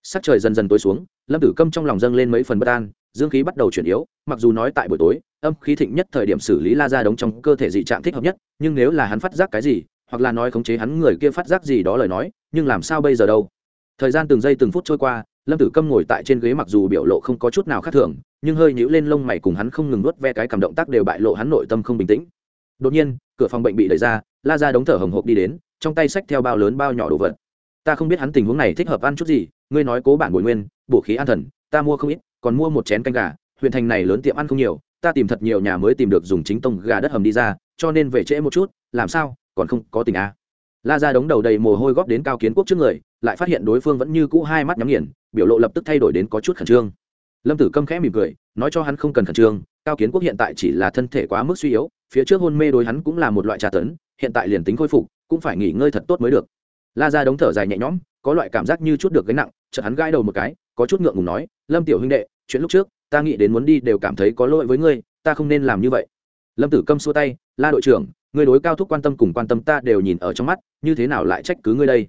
Sắc trời dần dần tối xuống, lâm tử câm trong lòng dâng lên mấy phần bất an, dương khí bắt đầu chuyển yếu, mặc dù nói tại buổi tối, âm khí thịnh nhất thời điểm xử lý la ra đống trong cơ thể dị trạng thích hợp nhất, nhưng nếu là hắn phát giác cái gì, hoặc là nói khống chế hắn người kia phát giác gì đó lời nói, nhưng làm sao bây giờ đâu? Thời gian từng giây từng phút trôi qua, lâm tử câm ngồi tại trên ghế mặc dù biểu lộ không có chút nào khác thường, nhưng hơi nhíu lên lông mày cùng hắn không ngừng nuốt ve cái cảm động tác đều bại lộ hắn nội tâm không bình tĩnh. Đột nhiên, cửa phòng bệnh bị đẩy ra, la ra đống thở hồng hộc đi đến, trong tay xách theo bao lớn bao nhỏ đồ vật. Ta không biết hắn tình huống này thích hợp ăn chút gì ngươi nói cố bản bồi nguyên, bổ khí an thần, ta mua không ít, còn mua một chén canh gà, huyện thành này lớn tiệm ăn không nhiều, ta tìm thật nhiều nhà mới tìm được dùng chính tông gà đất hầm đi ra, cho nên về trễ một chút, làm sao, còn không có tình a à. la ra đống đầu đầy mồ hôi góp đến cao kiến quốc trước người, lại phát hiện đối phương vẫn như cũ hai mắt nhắm nghiền, biểu lộ lập tức thay đổi đến có chút khẩn trương lâm tử câm khẽ mỉm cười, nói cho hắn không cần khẩn trương, cao kiến quốc hiện tại chỉ là thân thể quá mức suy yếu, phía trước hôn mê đối hắn cũng là một loại trà tấn, hiện tại liền tính khôi phục, cũng phải nghỉ ngơi thật tốt mới được la ra đống thở dài nhẹ nhõm có loại cảm giác như chút được gánh nặng, chợt hắn gãi đầu một cái, có chút ngượng ngùng nói, lâm tiểu huynh đệ, chuyện lúc trước, ta nghĩ đến muốn đi đều cảm thấy có lỗi với ngươi, ta không nên làm như vậy. Lâm tử câm xua tay, la đội trưởng, ngươi đối cao thúc quan tâm cùng quan tâm ta đều nhìn ở trong mắt, như thế nào lại trách cứ ngươi đây?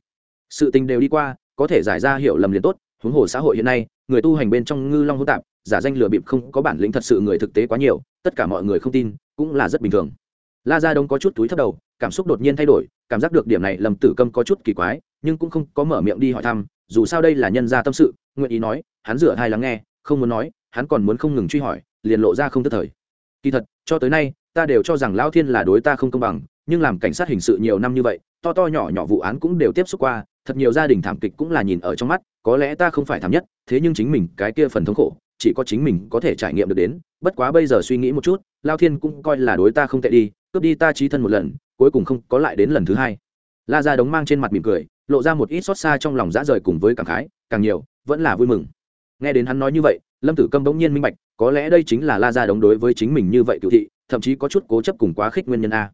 Sự tình đều đi qua, có thể giải ra hiểu lầm liền tốt, huống hồ xã hội hiện nay, người tu hành bên trong ngư long hô tạp, giả danh lừa bịp không có bản lĩnh thật sự người thực tế quá nhiều, tất cả mọi người không tin, cũng là rất bình thường. La gia đông có chút túi thấp đầu, cảm xúc đột nhiên thay đổi, cảm giác được điểm này lâm tử câm có chút kỳ quái nhưng cũng không có mở miệng đi hỏi thăm, dù sao đây là nhân gia tâm sự, nguyện ý nói, hắn rửa hai lắng nghe, không muốn nói, hắn còn muốn không ngừng truy hỏi, liền lộ ra không tức thời. Kỳ thật, cho tới nay, ta đều cho rằng lão thiên là đối ta không công bằng, nhưng làm cảnh sát hình sự nhiều năm như vậy, to to nhỏ nhỏ vụ án cũng đều tiếp xúc qua, thật nhiều gia đình thảm kịch cũng là nhìn ở trong mắt, có lẽ ta không phải thảm nhất, thế nhưng chính mình, cái kia phần thống khổ, chỉ có chính mình có thể trải nghiệm được đến, bất quá bây giờ suy nghĩ một chút lao thiên cũng coi là đối ta không tệ đi, cướp đi ta trí thân một lần, cuối cùng không có lại đến lần thứ hai. La ra đống mang trên mặt mỉm cười lộ ra một ít xót xa trong lòng dã rời cùng với cảm khái, càng nhiều, vẫn là vui mừng. Nghe đến hắn nói như vậy, lâm tử câm bỗng nhiên minh bạch, có lẽ đây chính là la Gia đống đối với chính mình như vậy cựu thị, thậm chí có chút cố chấp cùng quá khích nguyên nhân a.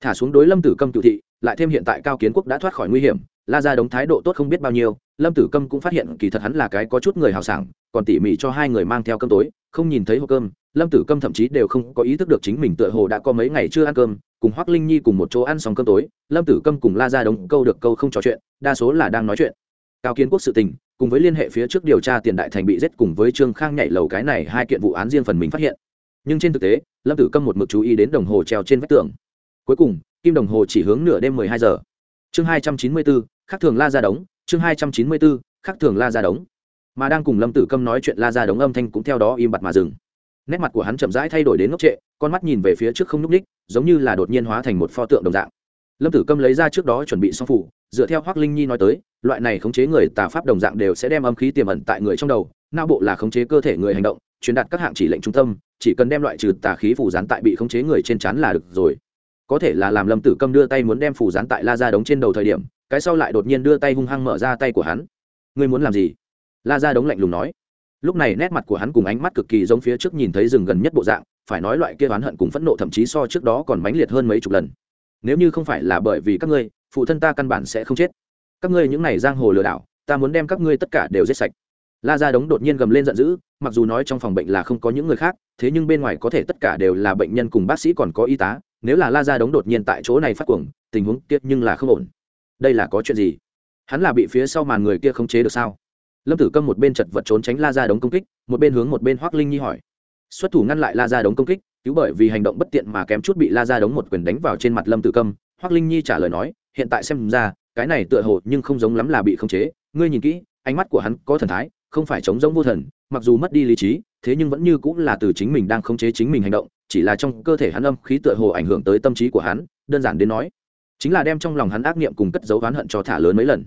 Thả xuống đối lâm tử câm cựu thị, lại thêm hiện tại cao kiến quốc đã thoát khỏi nguy hiểm, la Gia đống thái độ tốt không biết bao nhiêu, lâm tử câm cũng phát hiện kỳ thật hắn là cái có chút người hào sảng, còn tỉ mỉ cho hai người mang theo cơm tối, không nhìn thấy hộp cơm lâm tử câm thậm chí đều không có ý thức được chính mình tựa hồ đã có mấy ngày chưa ăn cơm, cùng hoác linh nhi cùng một chỗ ăn xong cơm tối, lâm tử câm cùng la ra đống câu được câu không trò chuyện, đa số là đang nói chuyện. Cao kiến quốc sự tình, cùng với liên hệ phía trước điều tra tiền đại thành bị giết cùng với trương khang nhảy lầu cái này hai kiện vụ án riêng phần mình phát hiện. Nhưng trên thực tế, lâm tử câm một mực chú ý đến đồng hồ treo trên vách tường. Cuối cùng, kim đồng hồ chỉ hướng nửa đêm mười hai giờ. Chương hai trăm chín mươi bốn, khắc thường la ra đống, chương hai trăm chín mươi bốn, khắc thường la ra đống. Mà đang cùng lâm tử câm nói chuyện la ra đống âm thanh cũng theo đó im bặt mà dừng nét mặt của hắn chậm rãi thay đổi đến ngốc trệ, con mắt nhìn về phía trước không nhúc ních giống như là đột nhiên hóa thành một pho tượng đồng dạng. Lâm tử câm lấy ra trước đó chuẩn bị xong phủ, dựa theo hoác linh nhi nói tới, loại này khống chế người tà pháp đồng dạng đều sẽ đem âm khí tiềm ẩn tại người trong đầu, não bộ là khống chế cơ thể người hành động, truyền đạt các hạng chỉ lệnh trung tâm, chỉ cần đem loại trừ tà khí phủ dán tại bị khống chế người trên chắn là được rồi. Có thể là làm lâm tử câm đưa tay muốn đem phủ dán tại la ra đống trên đầu thời điểm, cái sau lại đột nhiên đưa tay hung hăng mở ra tay của hắn. Ngươi muốn làm gì? La ra đống lạnh lùng nói lúc này nét mặt của hắn cùng ánh mắt cực kỳ giống phía trước nhìn thấy rừng gần nhất bộ dạng, phải nói loại kia oán hận cùng phẫn nộ thậm chí so trước đó còn mãnh liệt hơn mấy chục lần. Nếu như không phải là bởi vì các ngươi, phụ thân ta căn bản sẽ không chết. Các ngươi những này giang hồ lừa đảo, ta muốn đem các ngươi tất cả đều giết sạch. La ra đống đột nhiên gầm lên giận dữ, mặc dù nói trong phòng bệnh là không có những người khác, thế nhưng bên ngoài có thể tất cả đều là bệnh nhân cùng bác sĩ còn có y tá, nếu là la ra đống đột nhiên tại chỗ này phát cuồng, tình huống kiệt nhưng là không ổn. Đây là có chuyện gì? Hắn là bị phía sau màn người kia khống chế được sao? Lâm tử câm một bên chật vật trốn tránh la ra đống công kích, một bên hướng một bên hoác linh nhi hỏi. Xuất thủ ngăn lại la ra đống công kích, cứu bởi vì hành động bất tiện mà kém chút bị la ra đống một quyền đánh vào trên mặt lâm tử câm hoác linh nhi trả lời nói, hiện tại xem ra, cái này tựa hồ nhưng không giống lắm là bị khống chế, ngươi nhìn kỹ, ánh mắt của hắn có thần thái, không phải chống giống vô thần, mặc dù mất đi lý trí, thế nhưng vẫn như cũng là từ chính mình đang khống chế chính mình hành động, chỉ là trong cơ thể hắn âm khí tựa hồ ảnh hưởng tới tâm trí của hắn, đơn giản đến nói, chính là đem trong lòng hắn ác niệm cùng cất dấu oán hận cho thả lớn mấy lần.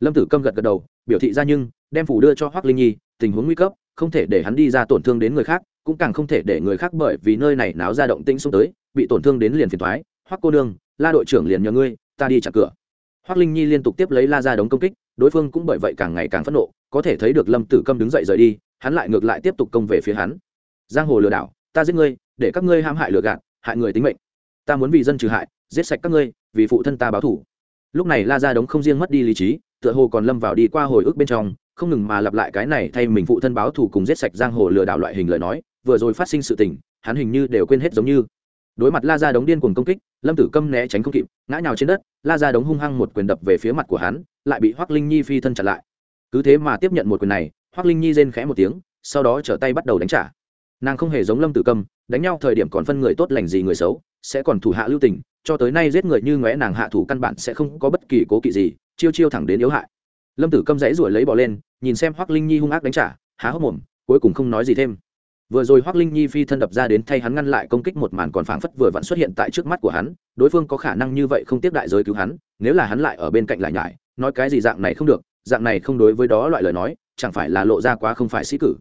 Lâm tử câm gật gật đầu biểu thị ra nhưng, đem phủ đưa cho hoác linh nhi, tình huống nguy cấp, không thể để hắn đi ra tổn thương đến người khác, cũng càng không thể để người khác bởi vì nơi này náo ra động tĩnh xuống tới, bị tổn thương đến liền phiền thoái hoắc cô nương, la đội trưởng liền nhờ ngươi, ta đi chặn cửa. Hoắc linh nhi liên tục tiếp lấy la ra đống công kích, đối phương cũng bởi vậy càng ngày càng phẫn nộ, có thể thấy được lâm tử câm đứng dậy rời đi, hắn lại ngược lại tiếp tục công về phía hắn. Giang hồ lừa đảo, ta giết ngươi, để các ngươi ham hại lừa gạt, hại người tính mệnh. Ta muốn vì dân trừ hại, giết sạch các ngươi, vì phụ thân ta báo thủ lúc này la ra đống không riêng mất đi lý trí tựa hồ còn lâm vào đi qua hồi ức bên trong, không ngừng mà lặp lại cái này thay mình phụ thân báo thù cùng giết sạch giang hồ lừa đảo loại hình lời nói, vừa rồi phát sinh sự tình, hắn hình như đều quên hết giống như. Đối mặt la ra đống điên cuồng công kích, lâm tử câm né tránh không kịp, ngã nhào trên đất, la ra đống hung hăng một quyền đập về phía mặt của hắn, lại bị hoác linh nhi phi thân chặn lại. Cứ thế mà tiếp nhận một quyền này hoác linh nhi rên khẽ một tiếng, sau đó trở tay bắt đầu đánh trả. Nàng không hề giống lâm tử câm, đánh nhau thời điểm còn phân người tốt lành gì người xấu, sẽ còn thủ hạ lưu tình, cho tới nay giết người như ngóe nàng hạ thủ căn bản sẽ không có bất kỳ cố kỵ gì chiêu chiêu thẳng đến yếu hại. Lâm tử câm dãy ruổi lấy bỏ lên, nhìn xem hoác linh nhi hung ác đánh trả, há hốc mồm, cuối cùng không nói gì thêm. Vừa rồi hoác linh nhi phi thân đập ra đến thay hắn ngăn lại công kích một màn còn phảng phất vừa vặn xuất hiện tại trước mắt của hắn, đối phương có khả năng như vậy không tiếp đại giới cứu hắn, nếu là hắn lại ở bên cạnh lại nhải, nói cái gì dạng này không được, dạng này không đối với đó loại lời nói, chẳng phải là lộ ra quá không phải sĩ cử.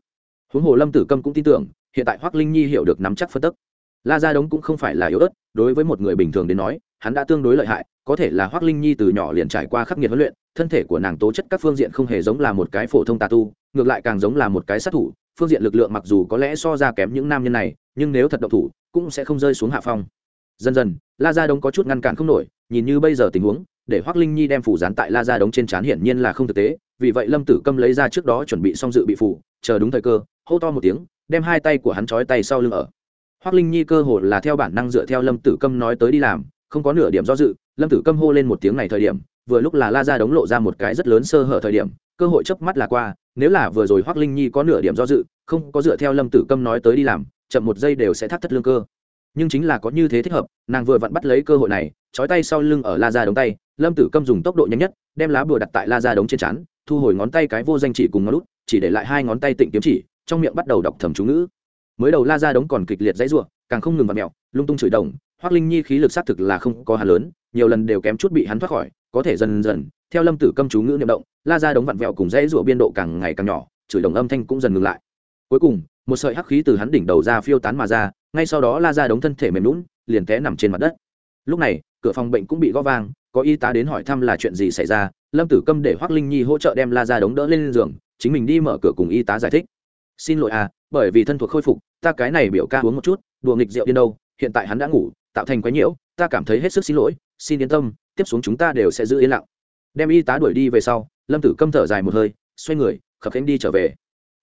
Huống hồ lâm tử câm cũng tin tưởng, hiện tại hoác linh nhi hiểu được nắm chắc phân tức. La gia đống cũng không phải là yếu ớt, đối với một người bình thường đến nói hắn đã tương đối lợi hại, có thể là hoác linh nhi từ nhỏ liền trải qua khắc nghiệt huấn luyện, thân thể của nàng tố chất các phương diện không hề giống là một cái phổ thông tà tu, ngược lại càng giống là một cái sát thủ, phương diện lực lượng mặc dù có lẽ so ra kém những nam nhân này, nhưng nếu thật độc thủ, cũng sẽ không rơi xuống hạ phong. Dần dần, la gia đống có chút ngăn cản không nổi, nhìn như bây giờ tình huống, để hoác linh nhi đem phủ dán tại la gia đống trên trán hiển nhiên là không thực tế, vì vậy lâm tử câm lấy ra trước đó chuẩn bị xong dự bị phủ, chờ đúng thời cơ, hô to một tiếng, đem hai tay của hắn trói tay sau lưng ở. Hoác linh nhi cơ hồ là theo bản năng dựa theo lâm tử câm nói tới đi làm không có nửa điểm do dự lâm tử câm hô lên một tiếng này thời điểm vừa lúc là la ra đống lộ ra một cái rất lớn sơ hở thời điểm cơ hội chớp mắt là qua nếu là vừa rồi hoác linh nhi có nửa điểm do dự không có dựa theo lâm tử câm nói tới đi làm chậm một giây đều sẽ thắt thất lương cơ. Nhưng chính là có như thế thích hợp nàng vừa vặn bắt lấy cơ hội này trói tay sau lưng ở la ra đống tay lâm tử câm dùng tốc độ nhanh nhất đem lá bùa đặt tại la ra đống trên chắn thu hồi ngón tay cái vô danh chỉ cùng ngón út, chỉ để lại hai ngón tay tịnh kiếm chỉ trong miệng bắt đầu đọc thầm chú ngữ. Mới đầu la ra đống còn kịch liệt dãy ruộng càng không ngừng vặt mẹo lung tung chửi đồng Hoắc linh nhi khí lực xác thực là không có hà lớn, nhiều lần đều kém chút bị hắn thoát khỏi, có thể dần dần, theo lâm tử câm chú ngữ niệm động, la ra đống vặn vẹo cùng dãy rủa biên độ càng ngày càng nhỏ, chửi đồng âm thanh cũng dần ngừng lại. Cuối cùng, một sợi hắc khí từ hắn đỉnh đầu ra phiêu tán mà ra, ngay sau đó la ra đống thân thể mềm lún liền té nằm trên mặt đất. Lúc này, cửa phòng bệnh cũng bị gõ vang, có y tá đến hỏi thăm là chuyện gì xảy ra, lâm tử câm để Hoắc linh nhi hỗ trợ đem la ra đống đỡ lên giường, chính mình đi mở cửa cùng y tá giải thích. Xin lỗi à bởi vì thân thuộc khôi phục, ta cái này biểu ca uống một chút, đùa nghịch rượu điên đâu, hiện tại hắn đã ngủ tạo thành quái nhiễu, ta cảm thấy hết sức xin lỗi, xin yên tâm, tiếp xuống chúng ta đều sẽ giữ yên lặng. Đem y tá đuổi đi về sau, lâm tử câm thở dài một hơi, xoay người, khập khánh đi trở về.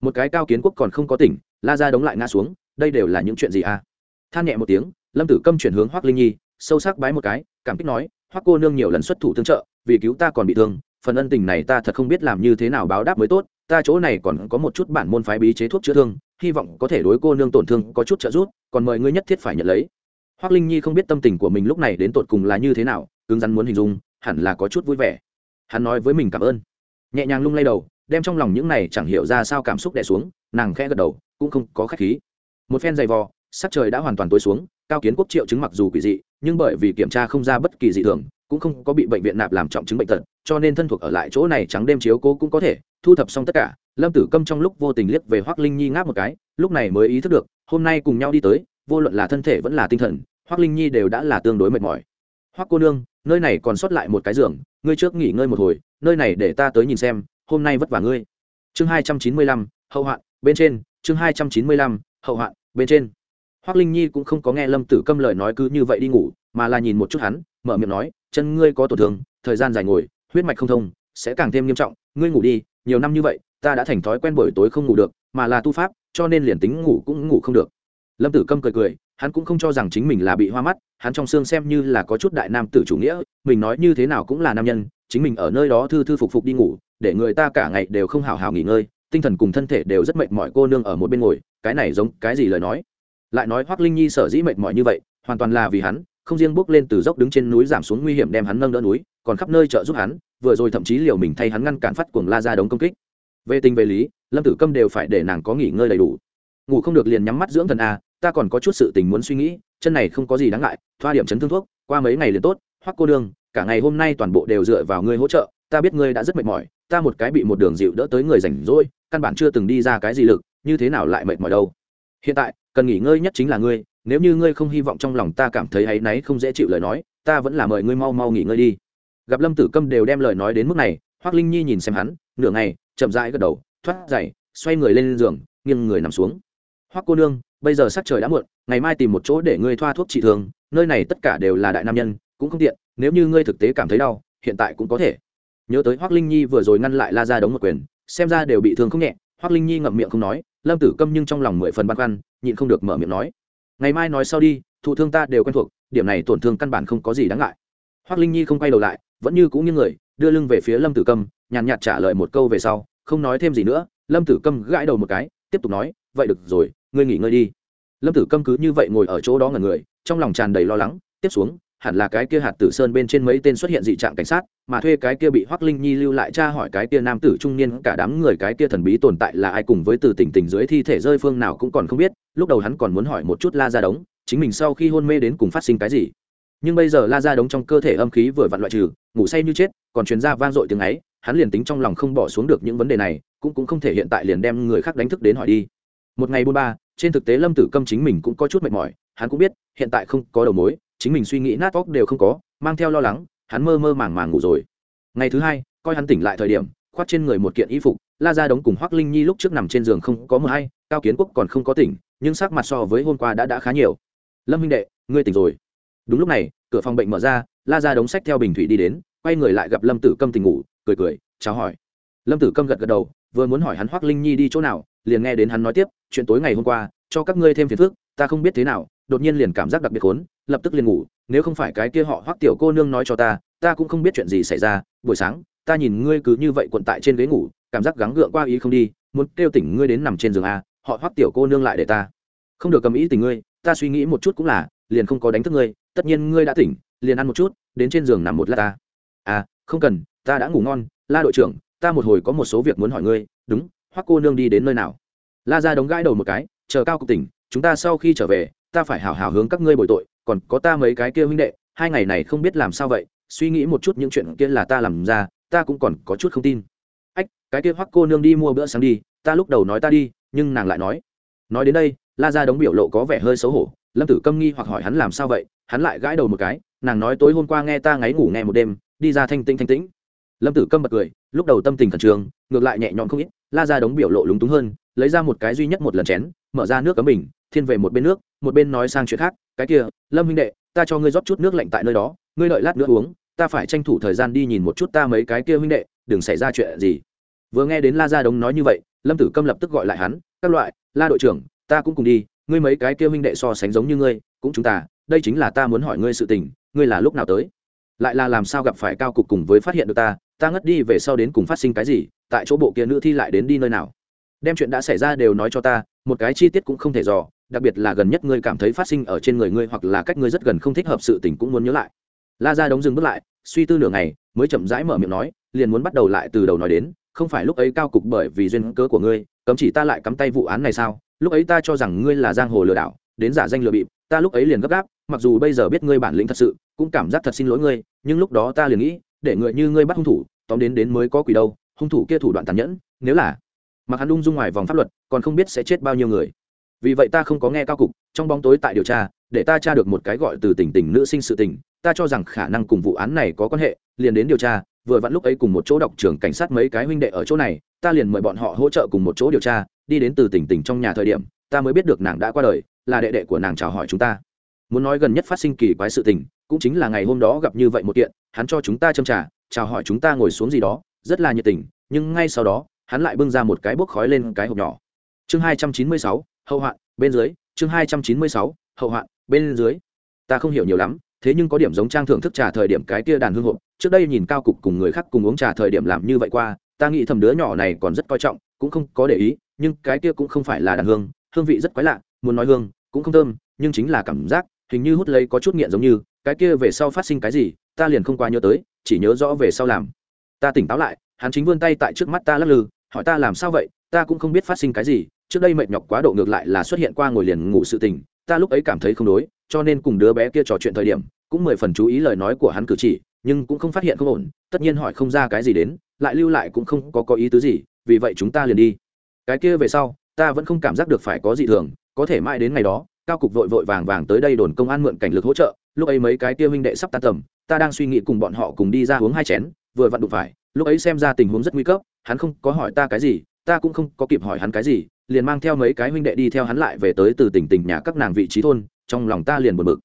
Một cái cao kiến quốc còn không có tỉnh, la ra đống lại ngã xuống, đây đều là những chuyện gì à? Than nhẹ một tiếng, lâm tử câm chuyển hướng hoác linh nhi, sâu sắc bái một cái, cảm kích nói hoác cô nương nhiều lần xuất thủ tương trợ, vì cứu ta còn bị thương, phần ân tình này ta thật không biết làm như thế nào báo đáp mới tốt, ta chỗ này còn có một chút bản môn phái bí chế thuốc chữa thương, hy vọng có thể đối cô nương tổn thương có chút trợ giúp, còn mời ngươi nhất thiết phải nhận lấy hoác linh nhi không biết tâm tình của mình lúc này đến tột cùng là như thế nào, cứng rắn muốn hình dung, hẳn là có chút vui vẻ. Hắn nói với mình cảm ơn. Nhẹ nhàng lung lay đầu, đem trong lòng những này chẳng hiểu ra sao cảm xúc đẻ xuống, nàng khẽ gật đầu, cũng không có khách khí. Một phen dày vò, sắc trời đã hoàn toàn tối xuống, cao kiến quốc triệu chứng mặc dù quỷ dị, nhưng bởi vì kiểm tra không ra bất kỳ dị thường, cũng không có bị bệnh viện nạp làm trọng chứng bệnh tật, cho nên thân thuộc ở lại chỗ này trắng đêm chiếu cố cũng có thể, thu thập xong tất cả, lâm tử câm trong lúc vô tình liếc về hoác linh nhi ngáp một cái, lúc này mới ý thức được, hôm nay cùng nhau đi tới vô luận là thân thể vẫn là tinh thần hoác linh nhi đều đã là tương đối mệt mỏi. Hoác cô nương, nơi này còn sót lại một cái giường, ngươi trước nghỉ ngơi một hồi, nơi này để ta tới nhìn xem, hôm nay vất vả ngươi. Chương hai trăm chín mươi lăm, hậu hoạn, bên trên. Chương hai trăm chín mươi lăm, hậu hoạn, bên trên. Hoác linh nhi cũng không có nghe lâm tử câm lời nói cứ như vậy đi ngủ, mà là nhìn một chút hắn, mở miệng nói, chân ngươi có tổn thương, thời gian dài ngồi, huyết mạch không thông, sẽ càng thêm nghiêm trọng, ngươi ngủ đi, nhiều năm như vậy, ta đã thành thói quen buổi tối không ngủ được, mà là tu pháp, cho nên liền tính ngủ cũng ngủ không được lâm tử câm cười cười, hắn cũng không cho rằng chính mình là bị hoa mắt, hắn trong xương xem như là có chút đại nam tử chủ nghĩa, mình nói như thế nào cũng là nam nhân, chính mình ở nơi đó thư thư phục phục đi ngủ, để người ta cả ngày đều không hào hào nghỉ ngơi, tinh thần cùng thân thể đều rất mệt mỏi cô nương ở một bên ngồi, cái này giống cái gì lời nói? Lại nói hoác linh nhi sở dĩ mệt mỏi như vậy, hoàn toàn là vì hắn, không riêng bước lên từ dốc đứng trên núi giảm xuống nguy hiểm đem hắn nâng đỡ núi, còn khắp nơi trợ giúp hắn, vừa rồi thậm chí liều mình thay hắn ngăn cản phát cuồng la ra đống công kích. Về tình về lý, lâm tử câm đều phải để nàng có nghỉ ngơi đầy đủ ngủ không được liền nhắm mắt dưỡng thần à? ta còn có chút sự tình muốn suy nghĩ, chân này không có gì đáng ngại, thoa điểm chấn thương thuốc, qua mấy ngày liền tốt, hoắc cô đương cả ngày hôm nay toàn bộ đều dựa vào ngươi hỗ trợ, ta biết ngươi đã rất mệt mỏi, ta một cái bị một đường dịu đỡ tới người rảnh rỗi, căn bản chưa từng đi ra cái gì lực, như thế nào lại mệt mỏi đâu hiện tại, cần nghỉ ngơi nhất chính là ngươi, nếu như ngươi không hy vọng trong lòng ta cảm thấy áy náy không dễ chịu lời nói, ta vẫn là mời ngươi mau mau nghỉ ngơi đi gặp lâm tử câm đều đem lời nói đến mức này hoác linh nhi nhìn xem hắn, nửa ngày, chậm rãi gật đầu, thoát dậy xoay người lên giường, nghiêng người nằm xuống hoắc cô nương, bây giờ sắc trời đã muộn, ngày mai tìm một chỗ để ngươi thoa thuốc trị thương, nơi này tất cả đều là đại nam nhân, cũng không tiện, nếu như ngươi thực tế cảm thấy đau, hiện tại cũng có thể. Nhớ tới hoắc linh nhi vừa rồi ngăn lại la ra đống một quyền, xem ra đều bị thương không nhẹ, hoắc linh nhi ngậm miệng không nói, lâm tử câm nhưng trong lòng mười phần băn khoăn, nhịn không được mở miệng nói. Ngày mai nói sau đi, thụ thương ta đều quen thuộc, điểm này tổn thương căn bản không có gì đáng ngại. Hoắc linh nhi không quay đầu lại, vẫn như cũng như người, đưa lưng về phía lâm tử câm, nhàn nhạt trả lời một câu về sau, không nói thêm gì nữa, lâm tử câm gãi đầu một cái, tiếp tục nói vậy được rồi, ngươi nghỉ ngơi đi. Lâm tử câm cứ như vậy ngồi ở chỗ đó ngần người, trong lòng tràn đầy lo lắng. Tiếp xuống, hẳn là cái kia hạt tử sơn bên trên mấy tên xuất hiện dị trạng cảnh sát, mà thuê cái kia bị hoắc linh nhi lưu lại tra hỏi cái kia nam tử trung niên, cả đám người cái kia thần bí tồn tại là ai cùng với từ tỉnh tỉnh dưới thi thể rơi phương nào cũng còn không biết. Lúc đầu hắn còn muốn hỏi một chút la ra đống, chính mình sau khi hôn mê đến cùng phát sinh cái gì. Nhưng bây giờ la ra đống trong cơ thể âm khí vừa vặn loại trừ, ngủ say như chết, còn chuyên gia vang dội tiếng ấy, hắn liền tính trong lòng không bỏ xuống được những vấn đề này, cũng cũng không thể hiện tại liền đem người khác đánh thức đến hỏi đi một ngày buôn ba, trên thực tế lâm tử câm chính mình cũng có chút mệt mỏi, hắn cũng biết, hiện tại không có đầu mối, chính mình suy nghĩ nát óc đều không có, mang theo lo lắng, hắn mơ mơ màng màng ngủ rồi. Ngày thứ hai, coi hắn tỉnh lại thời điểm, khoác trên người một kiện y phục, la ra đống cùng hoác linh nhi lúc trước nằm trên giường không có mờ hay, cao kiến quốc còn không có tỉnh, nhưng sắc mặt so với hôm qua đã đã khá nhiều. Lâm Minh đệ, ngươi tỉnh rồi. Đúng lúc này, cửa phòng bệnh mở ra, la ra đống sách theo bình thủy đi đến, quay người lại gặp lâm tử câm tỉnh ngủ, cười cười, chào hỏi. Lâm tử câm gật gật đầu, vừa muốn hỏi hắn hoác linh nhi đi chỗ nào, liền nghe đến hắn nói tiếp chuyện tối ngày hôm qua, cho các ngươi thêm phiền phức, ta không biết thế nào, đột nhiên liền cảm giác đặc biệt khốn, lập tức liền ngủ, nếu không phải cái kia họ hoắc tiểu cô nương nói cho ta ta cũng không biết chuyện gì xảy ra, buổi sáng, ta nhìn ngươi cứ như vậy quận tại trên ghế ngủ, cảm giác gắng gượng qua ý không đi, muốn kêu tỉnh ngươi đến nằm trên giường a, họ hoắc tiểu cô nương lại để ta. Không được cầm ý tình ngươi, ta suy nghĩ một chút cũng là, liền không có đánh thức ngươi, tất nhiên ngươi đã tỉnh, liền ăn một chút, đến trên giường nằm một lát ta. À không cần, ta đã ngủ ngon, la đội trưởng, ta một hồi có một số việc muốn hỏi ngươi, đúng, hoắc cô nương đi đến nơi nào? La ra đống gãi đầu một cái, chờ cao cục tỉnh, chúng ta sau khi trở về, ta phải hào hào hướng các ngươi bồi tội, còn có ta mấy cái kia huynh đệ, hai ngày này không biết làm sao vậy, suy nghĩ một chút những chuyện kia là ta làm ra, ta cũng còn có chút không tin. Ách, cái kia hoắc cô nương đi mua bữa sáng đi, ta lúc đầu nói ta đi, nhưng nàng lại nói. Nói đến đây, la ra đống biểu lộ có vẻ hơi xấu hổ, lâm tử câm nghi hoặc hỏi hắn làm sao vậy, hắn lại gãi đầu một cái, nàng nói tối hôm qua nghe ta ngáy ngủ nghe một đêm, đi ra thanh tinh thanh tĩnh. Lâm tử câm bật cười, lúc đầu tâm tình khẩn trương, ngược lại nhẹ nhõm không ít, la ra đống biểu lộ lúng túng hơn lấy ra một cái duy nhất một lần chén, mở ra nước cấm bình, thiên về một bên nước, một bên nói sang chuyện khác, cái kia, lâm huynh đệ, ta cho ngươi rót chút nước lạnh tại nơi đó, ngươi đợi lát nữa uống, ta phải tranh thủ thời gian đi nhìn một chút ta mấy cái kia huynh đệ, đừng xảy ra chuyện gì. Vừa nghe đến la gia đống nói như vậy, lâm tử câm lập tức gọi lại hắn, các loại, la đội trưởng, ta cũng cùng đi, ngươi mấy cái kia huynh đệ so sánh giống như ngươi, cũng chúng ta, đây chính là ta muốn hỏi ngươi sự tình, ngươi là lúc nào tới? Lại là làm sao gặp phải cao cục cùng với phát hiện được ta ta ngất đi về sau đến cùng phát sinh cái gì, tại chỗ bộ kia nữ thi lại đến đi nơi nào? Đem chuyện đã xảy ra đều nói cho ta, một cái chi tiết cũng không thể dò, đặc biệt là gần nhất ngươi cảm thấy phát sinh ở trên người ngươi hoặc là cách ngươi rất gần không thích hợp sự tình cũng muốn nhớ lại. La ra đống dừng bước lại, suy tư nửa ngày, mới chậm rãi mở miệng nói, liền muốn bắt đầu lại từ đầu nói đến, không phải lúc ấy cao cục bởi vì duyên cớ của ngươi, cấm chỉ ta lại cắm tay vụ án này sao? Lúc ấy ta cho rằng ngươi là giang hồ lừa đảo, đến giả danh lừa bịp, ta lúc ấy liền gấp gáp, mặc dù bây giờ biết ngươi bản lĩnh thật sự, cũng cảm giác thật xin lỗi ngươi, nhưng lúc đó ta liền nghĩ, để người như ngươi bắt hung thủ, tóm đến đến mới có quỷ đâu, hung thủ kia thủ đoạn tàn nhẫn, nếu là mặc hắn ung dung ngoài vòng pháp luật, còn không biết sẽ chết bao nhiêu người. Vì vậy ta không có nghe cao cục, trong bóng tối tại điều tra, để ta tra được một cái gọi từ tình tình nữ sinh sự tình, ta cho rằng khả năng cùng vụ án này có quan hệ, liền đến điều tra, vừa vặn lúc ấy cùng một chỗ đọc trưởng cảnh sát mấy cái huynh đệ ở chỗ này, ta liền mời bọn họ hỗ trợ cùng một chỗ điều tra, đi đến từ tỉnh tỉnh trong nhà thời điểm, ta mới biết được nàng đã qua đời, là đệ đệ của nàng chào hỏi chúng ta. Muốn nói gần nhất phát sinh kỳ quái sự tình, cũng chính là ngày hôm đó gặp như vậy một kiện, hắn cho chúng ta châm trả chào hỏi chúng ta ngồi xuống gì đó, rất là nhiệt tình, nhưng ngay sau đó hắn lại bưng ra một cái bốc khói lên cái hộp nhỏ. Chương hai trăm chín mươi sáu, hậu hoạn, bên dưới. Chương hai trăm chín mươi sáu, hậu hoạn, bên dưới. Ta không hiểu nhiều lắm, thế nhưng có điểm giống trang thưởng thức trà thời điểm cái kia đàn hương hộp. Trước đây nhìn cao cục cùng người khác cùng uống trà thời điểm làm như vậy qua, ta nghĩ thầm đứa nhỏ này còn rất coi trọng, cũng không có để ý, nhưng cái kia cũng không phải là đàn hương. Hương vị rất quái lạ, muốn nói hương, cũng không thơm, nhưng chính là cảm giác, hình như hút lấy có chút nghiện giống như, cái kia về sau phát sinh cái gì, ta liền không qua nhớ tới, chỉ nhớ rõ về sau làm. Ta tỉnh táo lại, hắn chính vươn tay tại trước mắt ta lắc lư hỏi ta làm sao vậy, ta cũng không biết phát sinh cái gì, trước đây mệt nhọc quá độ ngược lại là xuất hiện qua ngồi liền ngủ sự tình, ta lúc ấy cảm thấy không đối, cho nên cùng đứa bé kia trò chuyện thời điểm, cũng mười phần chú ý lời nói của hắn cử chỉ, nhưng cũng không phát hiện không ổn, tất nhiên hỏi không ra cái gì đến, lại lưu lại cũng không có có ý tứ gì, vì vậy chúng ta liền đi. Cái kia về sau, ta vẫn không cảm giác được phải có gì thường, có thể mãi đến ngày đó, cao cục vội vội vàng vàng tới đây đồn công an mượn cảnh lực hỗ trợ, lúc ấy mấy cái kia huynh đệ sắp tan tầm, ta đang suy nghĩ cùng bọn họ cùng đi ra uống hai chén, vừa vặn đụng phải, lúc ấy xem ra tình huống rất nguy cấp hắn không có hỏi ta cái gì, ta cũng không có kịp hỏi hắn cái gì, liền mang theo mấy cái huynh đệ đi theo hắn lại về tới từ tỉnh tỉnh nhà các nàng vị trí thôn, trong lòng ta liền buồn bực.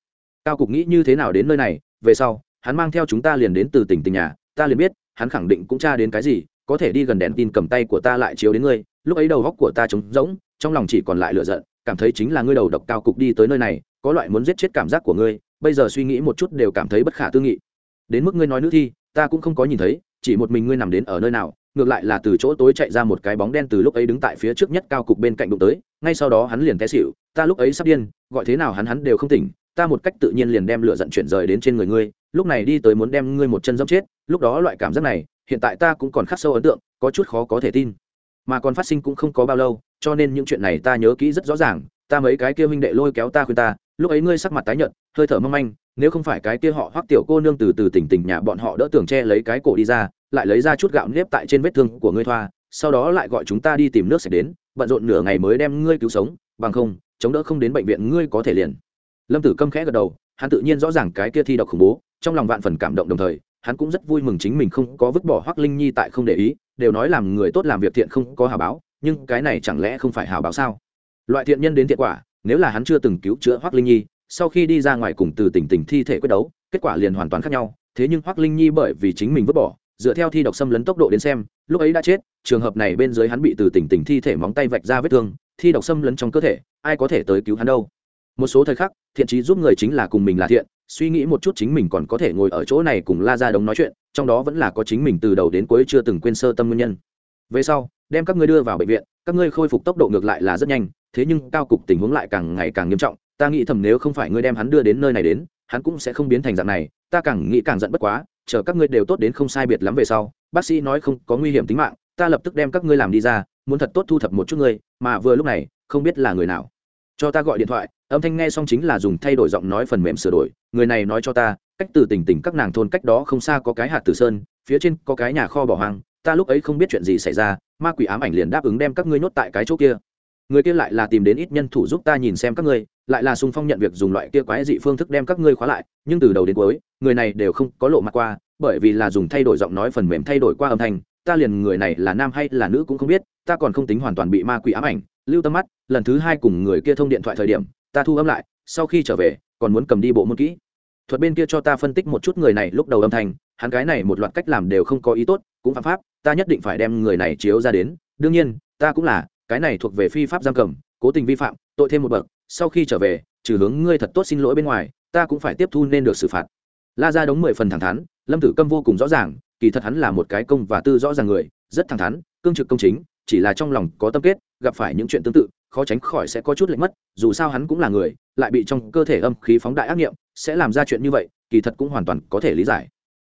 Cao cục nghĩ như thế nào đến nơi này, về sau, hắn mang theo chúng ta liền đến từ tỉnh tỉnh nhà, ta liền biết, hắn khẳng định cũng tra đến cái gì, có thể đi gần đèn tin cầm tay của ta lại chiếu đến ngươi, lúc ấy đầu góc của ta trống rỗng, trong lòng chỉ còn lại lựa giận, cảm thấy chính là ngươi đầu độc cao cục đi tới nơi này, có loại muốn giết chết cảm giác của ngươi, bây giờ suy nghĩ một chút đều cảm thấy bất khả tư nghị. Đến mức ngươi nói nữ thi, ta cũng không có nhìn thấy, chỉ một mình ngươi nằm đến ở nơi nào ngược lại là từ chỗ tối chạy ra một cái bóng đen từ lúc ấy đứng tại phía trước nhất cao cục bên cạnh đụng tới, ngay sau đó hắn liền té xịu ta lúc ấy sắp điên, gọi thế nào hắn hắn đều không tỉnh, ta một cách tự nhiên liền đem lửa giận chuyển rời đến trên người ngươi, lúc này đi tới muốn đem ngươi một chân dẫm chết, lúc đó loại cảm giác này, hiện tại ta cũng còn khắc sâu ấn tượng, có chút khó có thể tin. Mà còn phát sinh cũng không có bao lâu, cho nên những chuyện này ta nhớ kỹ rất rõ ràng, ta mấy cái kia huynh đệ lôi kéo ta khuyên ta, lúc ấy ngươi sắc mặt tái nhợt, hơi thở mong manh nếu không phải cái kia họ hoắc tiểu cô nương từ từ tỉnh tỉnh nhà bọn họ đỡ tưởng che lấy cái cổ đi ra, lại lấy ra chút gạo nếp tại trên vết thương của ngươi thoa, sau đó lại gọi chúng ta đi tìm nước sạch đến, bận rộn nửa ngày mới đem ngươi cứu sống, bằng không, chống đỡ không đến bệnh viện ngươi có thể liền. Lâm tử câm khẽ gật đầu, hắn tự nhiên rõ ràng cái kia thi độc khủng bố, trong lòng vạn phần cảm động đồng thời, hắn cũng rất vui mừng chính mình không có vứt bỏ hoắc linh nhi tại không để ý, đều nói làm người tốt làm việc thiện không có hào báo, nhưng cái này chẳng lẽ không phải hào báo sao? Loại thiện nhân đến thiện quả, nếu là hắn chưa từng cứu chữa hoắc linh nhi sau khi đi ra ngoài cùng từ tỉnh tỉnh thi thể quyết đấu, kết quả liền hoàn toàn khác nhau. Thế nhưng hoắc linh nhi bởi vì chính mình vứt bỏ, dựa theo thi độc xâm lấn tốc độ đến xem, lúc ấy đã chết, trường hợp này bên dưới hắn bị từ tỉnh tỉnh thi thể móng tay vạch ra vết thương, thi độc xâm lấn trong cơ thể, ai có thể tới cứu hắn đâu? Một số thời khắc, thiện trí giúp người chính là cùng mình là thiện, suy nghĩ một chút chính mình còn có thể ngồi ở chỗ này cùng la ra đống nói chuyện, trong đó vẫn là có chính mình từ đầu đến cuối chưa từng quên sơ tâm nguyên nhân. Về sau, đem các ngươi đưa vào bệnh viện, các ngươi khôi phục tốc độ ngược lại là rất nhanh, thế nhưng cao cục tình huống lại càng ngày càng nghiêm trọng ta nghĩ thầm nếu không phải ngươi đem hắn đưa đến nơi này đến, hắn cũng sẽ không biến thành dạng này, ta càng nghĩ càng giận bất quá, chờ các ngươi đều tốt đến không sai biệt lắm về sau, bác sĩ nói không có nguy hiểm tính mạng, ta lập tức đem các ngươi làm đi ra, muốn thật tốt thu thập một chút ngươi, mà vừa lúc này, không biết là người nào. Cho ta gọi điện thoại, âm thanh nghe xong chính là dùng thay đổi giọng nói phần mềm sửa đổi, người này nói cho ta, cách từ tỉnh tỉnh các nàng thôn cách đó không xa có cái hạt tử sơn, phía trên có cái nhà kho bỏ hoang, ta lúc ấy không biết chuyện gì xảy ra, ma quỷ ám ảnh liền đáp ứng đem các ngươi nhốt tại cái chỗ kia. Người kia lại là tìm đến ít nhân thủ giúp ta nhìn xem các ngươi lại là sung phong nhận việc dùng loại kia quái dị phương thức đem các ngươi khóa lại, nhưng từ đầu đến cuối, người này đều không có lộ mặt qua, bởi vì là dùng thay đổi giọng nói phần mềm thay đổi qua âm thanh, ta liền người này là nam hay là nữ cũng không biết, ta còn không tính hoàn toàn bị ma quỷ ám ảnh, lưu tâm mắt, lần thứ hai cùng người kia thông điện thoại thời điểm, ta thu âm lại, sau khi trở về, còn muốn cầm đi bộ môn kỹ. Thuật bên kia cho ta phân tích một chút người này lúc đầu âm thanh, hắn cái này một loạt cách làm đều không có ý tốt, cũng phạm pháp, ta nhất định phải đem người này chiếu ra đến, đương nhiên, ta cũng là, cái này thuộc về phi pháp giam cầm, cố tình vi phạm, tội thêm một bậc sau khi trở về, trừ hướng ngươi thật tốt xin lỗi bên ngoài, ta cũng phải tiếp thu nên được xử phạt. La ra đống mười phần thẳng thắn, lâm tử câm vô cùng rõ ràng, kỳ thật hắn là một cái công và tư rõ ràng người, rất thẳng thắn, cương trực công chính, chỉ là trong lòng có tâm kết, gặp phải những chuyện tương tự, khó tránh khỏi sẽ có chút lệch mất, dù sao hắn cũng là người, lại bị trong cơ thể âm khí phóng đại ác nghiệm, sẽ làm ra chuyện như vậy, kỳ thật cũng hoàn toàn có thể lý giải.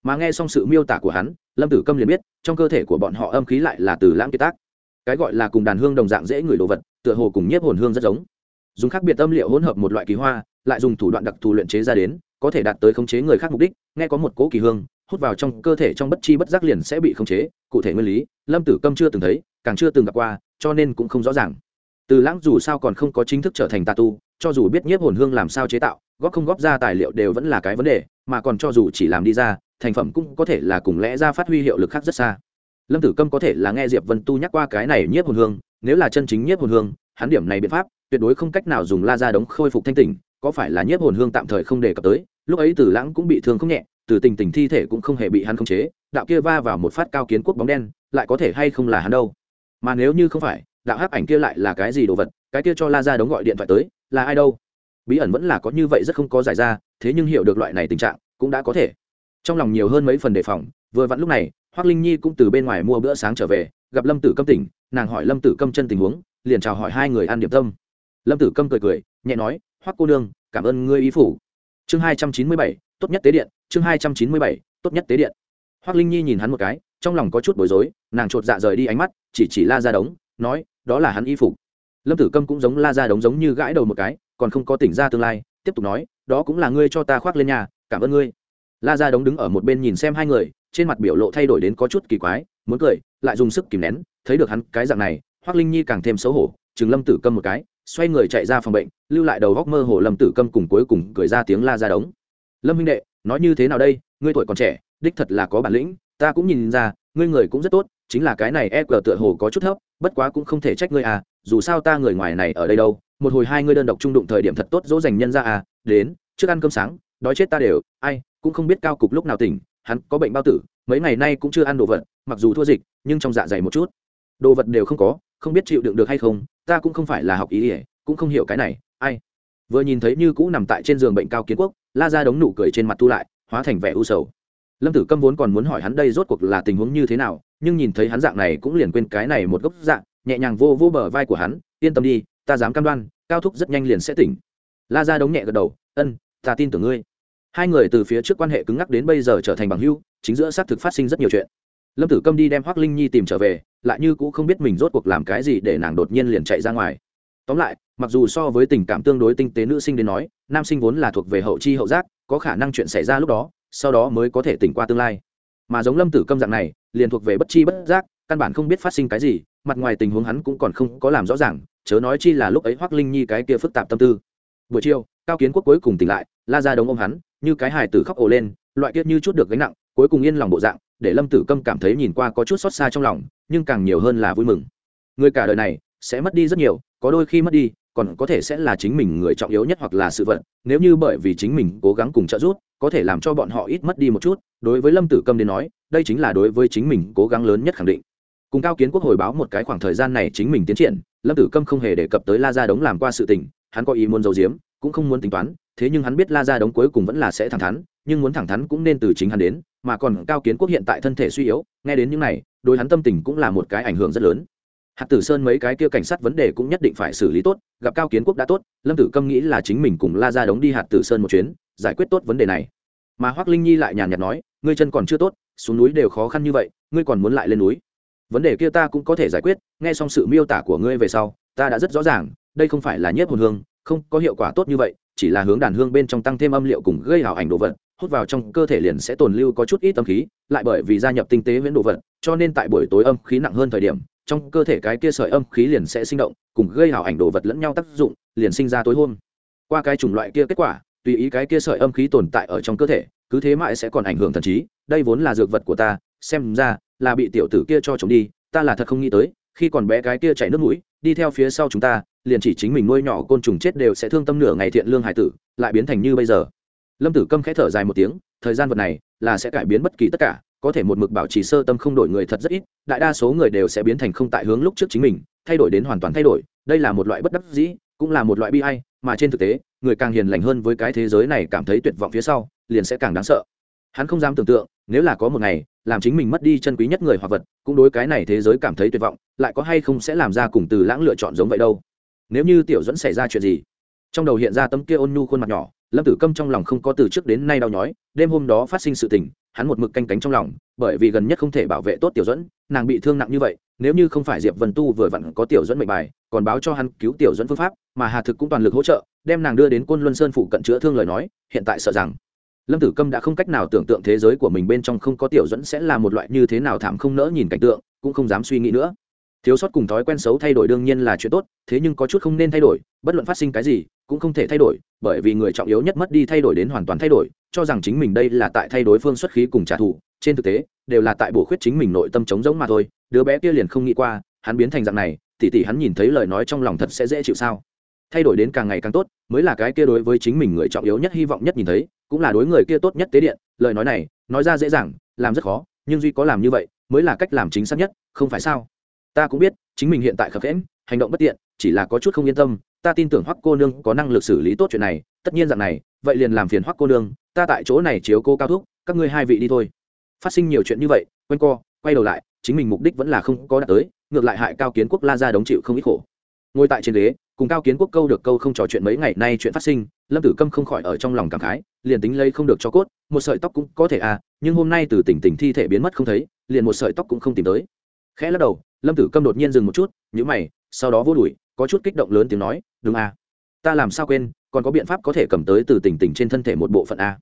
Mà nghe xong sự miêu tả của hắn, lâm tử câm liền biết, trong cơ thể của bọn họ âm khí lại là từ lãng kiệt tác. Cái gọi là cùng đàn hương đồng dạng dễ người đồ vật, tựa hồ cùng nhiếp hồn hương rất giống dùng khác biệt âm liệu hỗn hợp một loại kỳ hoa, lại dùng thủ đoạn đặc thù luyện chế ra đến, có thể đạt tới khống chế người khác mục đích, nghe có một cố kỳ hương, hút vào trong cơ thể trong bất chi bất giác liền sẽ bị khống chế, cụ thể nguyên lý, lâm tử câm chưa từng thấy, càng chưa từng gặp qua, cho nên cũng không rõ ràng. Từ lãng dù sao còn không có chính thức trở thành tà tu, cho dù biết nhiếp hồn hương làm sao chế tạo, góp không góp ra tài liệu đều vẫn là cái vấn đề, mà còn cho dù chỉ làm đi ra, thành phẩm cũng có thể là cùng lẽ ra phát huy hiệu lực khác rất xa. Lâm tử câm có thể là nghe diệp vân tu nhắc qua cái này nhiếp hồn hương, nếu là chân chính nhiếp hồn hương, hắn điểm này biện pháp tuyệt đối không cách nào dùng la ra đống khôi phục thanh tỉnh, có phải là nhiếp hồn hương tạm thời không đề cập tới, lúc ấy tử lãng cũng bị thương không nhẹ, từ tình tình thi thể cũng không hề bị hắn khống chế, đạo kia va vào một phát cao kiến quốc bóng đen, lại có thể hay không là hắn đâu? Mà nếu như không phải, đạo hắc ảnh kia lại là cái gì đồ vật, cái kia cho la ra đống gọi điện thoại tới, là ai đâu? Bí ẩn vẫn là có như vậy rất không có giải ra, thế nhưng hiểu được loại này tình trạng, cũng đã có thể. Trong lòng nhiều hơn mấy phần đề phòng, vừa vặn lúc này hoác linh nhi cũng từ bên ngoài mua bữa sáng trở về, gặp lâm tử câm tỉnh, nàng hỏi lâm tử câm chân tình huống, liền chào hỏi hai người ăn điểm tâm lâm tử câm cười cười, nhẹ nói, Hoắc cô nương, cảm ơn ngươi ý phủ. Chương hai trăm chín mươi bảy, tốt nhất tế điện. Chương hai trăm chín mươi bảy, tốt nhất tế điện. Hoắc linh nhi nhìn hắn một cái, trong lòng có chút bối rối, nàng chột dạ rời đi ánh mắt, chỉ chỉ la ra đống, nói, đó là hắn y phục lâm tử câm cũng giống la ra đống giống như gãi đầu một cái, còn không có tỉnh ra tương lai, tiếp tục nói, đó cũng là ngươi cho ta khoác lên nhà, cảm ơn ngươi. La ra đống đứng ở một bên nhìn xem hai người, trên mặt biểu lộ thay đổi đến có chút kỳ quái, muốn cười, lại dùng sức kìm nén, thấy được hắn cái dạng này, Hoắc linh nhi càng thêm xấu hổ, chừng lâm tử câm một cái xoay người chạy ra phòng bệnh, lưu lại đầu góc mơ hồ lâm tử câm cùng cuối cùng cười ra tiếng la ra đống. Lâm huynh đệ, nói như thế nào đây? Ngươi tuổi còn trẻ, đích thật là có bản lĩnh, ta cũng nhìn ra, ngươi người cũng rất tốt, chính là cái này e cờ tựa hồ có chút thấp, bất quá cũng không thể trách ngươi à dù sao ta người ngoài này ở đây đâu, một hồi hai ngươi đơn độc trung đụng thời điểm thật tốt dỗ dành nhân ra à đến, trước ăn cơm sáng, đói chết ta đều, ai, cũng không biết cao cục lúc nào tỉnh, hắn có bệnh bao tử, mấy ngày nay cũng chưa ăn đồ vật, mặc dù thua dịch, nhưng trong dạ dày một chút. Đồ vật đều không có, không biết chịu đựng được hay không ta cũng không phải là học ý ỉa, cũng không hiểu cái này, ai? Vừa nhìn thấy như cũ nằm tại trên giường bệnh cao kiến quốc, la ra đống nụ cười trên mặt thu lại, hóa thành vẻ u sầu. Lâm tử câm vốn còn muốn hỏi hắn đây rốt cuộc là tình huống như thế nào, nhưng nhìn thấy hắn dạng này cũng liền quên cái này một gốc dạng, nhẹ nhàng vô vô bờ vai của hắn, yên tâm đi, ta dám cam đoan, cao thúc rất nhanh liền sẽ tỉnh. La ra đống nhẹ gật đầu, ân, ta tin tưởng ngươi. Hai người từ phía trước quan hệ cứng ngắc đến bây giờ trở thành bằng hữu, chính giữa xác thực phát sinh rất nhiều chuyện. Lâm tử câm đi đem hoác linh nhi tìm trở về lại như cũng không biết mình rốt cuộc làm cái gì để nàng đột nhiên liền chạy ra ngoài. Tóm lại, mặc dù so với tình cảm tương đối tinh tế nữ sinh đến nói, nam sinh vốn là thuộc về hậu chi hậu giác, có khả năng chuyện xảy ra lúc đó, sau đó mới có thể tỉnh qua tương lai. Mà giống lâm tử câm dạng này, liền thuộc về bất chi bất giác, căn bản không biết phát sinh cái gì, mặt ngoài tình huống hắn cũng còn không có làm rõ ràng, chớ nói chi là lúc ấy hoác linh nhi cái kia phức tạp tâm tư. Buổi chiều, cao kiến quốc cuối cùng tỉnh lại, la ra đống ôm hắn, như cái hài tử khóc ồ lên, loại kiết như chút được gánh nặng, cuối cùng yên lòng bộ dạng để lâm tử câm cảm thấy nhìn qua có chút xót xa trong lòng, nhưng càng nhiều hơn là vui mừng. Người cả đời này sẽ mất đi rất nhiều, có đôi khi mất đi, còn có thể sẽ là chính mình người trọng yếu nhất hoặc là sự vận nếu như bởi vì chính mình cố gắng cùng trợ giúp, có thể làm cho bọn họ ít mất đi một chút, đối với lâm tử câm đến nói, đây chính là đối với chính mình cố gắng lớn nhất khẳng định. Cùng cao kiến quốc hồi báo một cái khoảng thời gian này chính mình tiến triển, lâm tử câm không hề đề cập tới la gia đống làm qua sự tình, hắn có ý muốn giấu giếm, cũng không muốn tính toán, thế nhưng hắn biết la gia đống cuối cùng vẫn là sẽ thẳng thắn, nhưng muốn thẳng thắn cũng nên từ chính hắn đến mà còn cao kiến quốc hiện tại thân thể suy yếu, nghe đến những này, đối hắn tâm tình cũng là một cái ảnh hưởng rất lớn. Hạt tử sơn mấy cái kia cảnh sát vấn đề cũng nhất định phải xử lý tốt, gặp cao kiến quốc đã tốt, lâm tử câm nghĩ là chính mình cùng la ra đống đi hạt tử sơn một chuyến, giải quyết tốt vấn đề này. Mà hoác linh nhi lại nhàn nhạt nói, ngươi chân còn chưa tốt, xuống núi đều khó khăn như vậy, ngươi còn muốn lại lên núi. Vấn đề kia ta cũng có thể giải quyết, nghe xong sự miêu tả của ngươi về sau, ta đã rất rõ ràng, đây không phải là nhiếp hồn hương, không có hiệu quả tốt như vậy, chỉ là hướng đàn hương bên trong tăng thêm âm liệu cùng gây hào ảnh đồ vật hút vào trong cơ thể liền sẽ tồn lưu có chút ít âm khí, lại bởi vì gia nhập tinh tế viễn đồ vật, cho nên tại buổi tối âm khí nặng hơn thời điểm, trong cơ thể cái kia sợi âm khí liền sẽ sinh động, cùng gây hào ảnh đồ vật lẫn nhau tác dụng, liền sinh ra tối hôm. Qua cái chủng loại kia kết quả, tùy ý cái kia sợi âm khí tồn tại ở trong cơ thể, cứ thế mãi sẽ còn ảnh hưởng thần trí, đây vốn là dược vật của ta, xem ra là bị tiểu tử kia cho chống đi, ta là thật không nghĩ tới, khi còn bé cái kia chạy nước mũi, đi theo phía sau chúng ta, liền chỉ chính mình nuôi nhỏ côn trùng chết đều sẽ thương tâm nửa ngày thiện lương hải tử, lại biến thành như bây giờ lâm tử câm khẽ thở dài một tiếng, thời gian vật này là sẽ cải biến bất kỳ tất cả, có thể một mực bảo trì sơ tâm không đổi người thật rất ít, đại đa số người đều sẽ biến thành không tại hướng lúc trước chính mình, thay đổi đến hoàn toàn thay đổi, đây là một loại bất đắc dĩ, cũng là một loại bi hay mà trên thực tế, người càng hiền lành hơn với cái thế giới này cảm thấy tuyệt vọng phía sau, liền sẽ càng đáng sợ. Hắn không dám tưởng tượng, nếu là có một ngày, làm chính mình mất đi chân quý nhất người hoặc vật, cũng đối cái này thế giới cảm thấy tuyệt vọng, lại có hay không sẽ làm ra cùng từ lãng lựa chọn giống vậy đâu? Nếu như tiểu dẫn xảy ra chuyện gì? Trong đầu hiện ra tấm kia ôn nhu khuôn mặt nhỏ lâm tử câm trong lòng không có từ trước đến nay đau nhói, đêm hôm đó phát sinh sự tình, hắn một mực canh cánh trong lòng, bởi vì gần nhất không thể bảo vệ tốt tiểu dẫn nàng bị thương nặng như vậy, nếu như không phải diệp vân tu vừa vặn có tiểu dẫn mệnh bài, còn báo cho hắn cứu tiểu dẫn phương pháp, mà hà thực cũng toàn lực hỗ trợ, đem nàng đưa đến côn luân sơn phụ cận chữa thương lời nói, hiện tại sợ rằng lâm tử câm đã không cách nào tưởng tượng thế giới của mình bên trong không có tiểu dẫn sẽ là một loại như thế nào thảm không nỡ nhìn cảnh tượng, cũng không dám suy nghĩ nữa. Thiếu sót cùng thói quen xấu thay đổi đương nhiên là chuyện tốt, thế nhưng có chút không nên thay đổi, bất luận phát sinh cái gì cũng không thể thay đổi, bởi vì người trọng yếu nhất mất đi thay đổi đến hoàn toàn thay đổi, cho rằng chính mình đây là tại thay đổi phương xuất khí cùng trả thù. Trên thực tế, đều là tại bổ khuyết chính mình nội tâm trống rỗng mà thôi. Đứa bé kia liền không nghĩ qua, hắn biến thành dạng này, tỉ tỉ hắn nhìn thấy lời nói trong lòng thật sẽ dễ chịu sao? Thay đổi đến càng ngày càng tốt, mới là cái kia đối với chính mình người trọng yếu nhất hy vọng nhất nhìn thấy, cũng là đối người kia tốt nhất tế điện. Lời nói này, nói ra dễ dàng, làm rất khó, nhưng duy có làm như vậy, mới là cách làm chính xác nhất, không phải sao? Ta cũng biết, chính mình hiện tại khập khẽn hành động bất tiện chỉ là có chút không yên tâm, ta tin tưởng hoắc cô nương có năng lực xử lý tốt chuyện này, tất nhiên dạng này, vậy liền làm phiền hoắc cô nương, ta tại chỗ này chiếu cô cao thúc, các ngươi hai vị đi thôi. Phát sinh nhiều chuyện như vậy, quanh co, quay đầu lại, chính mình mục đích vẫn là không có đạt tới, ngược lại hại cao kiến quốc la ra đống chịu không ít khổ. Ngồi tại trên ghế, cùng cao kiến quốc câu được câu không trò chuyện mấy ngày nay chuyện phát sinh, lâm tử câm không khỏi ở trong lòng cảm khái, liền tính lấy không được cho cốt, một sợi tóc cũng có thể à nhưng hôm nay từ tỉnh tỉnh thi thể biến mất không thấy, liền một sợi tóc cũng không tìm tới. Khẽ lắc đầu, lâm tử câm đột nhiên dừng một chút nhữ mày, sau đó vô đùi có chút kích động lớn tiếng nói, đúng à ta làm sao quên, còn có biện pháp có thể cầm tới từ tỉnh tỉnh trên thân thể một bộ phận a.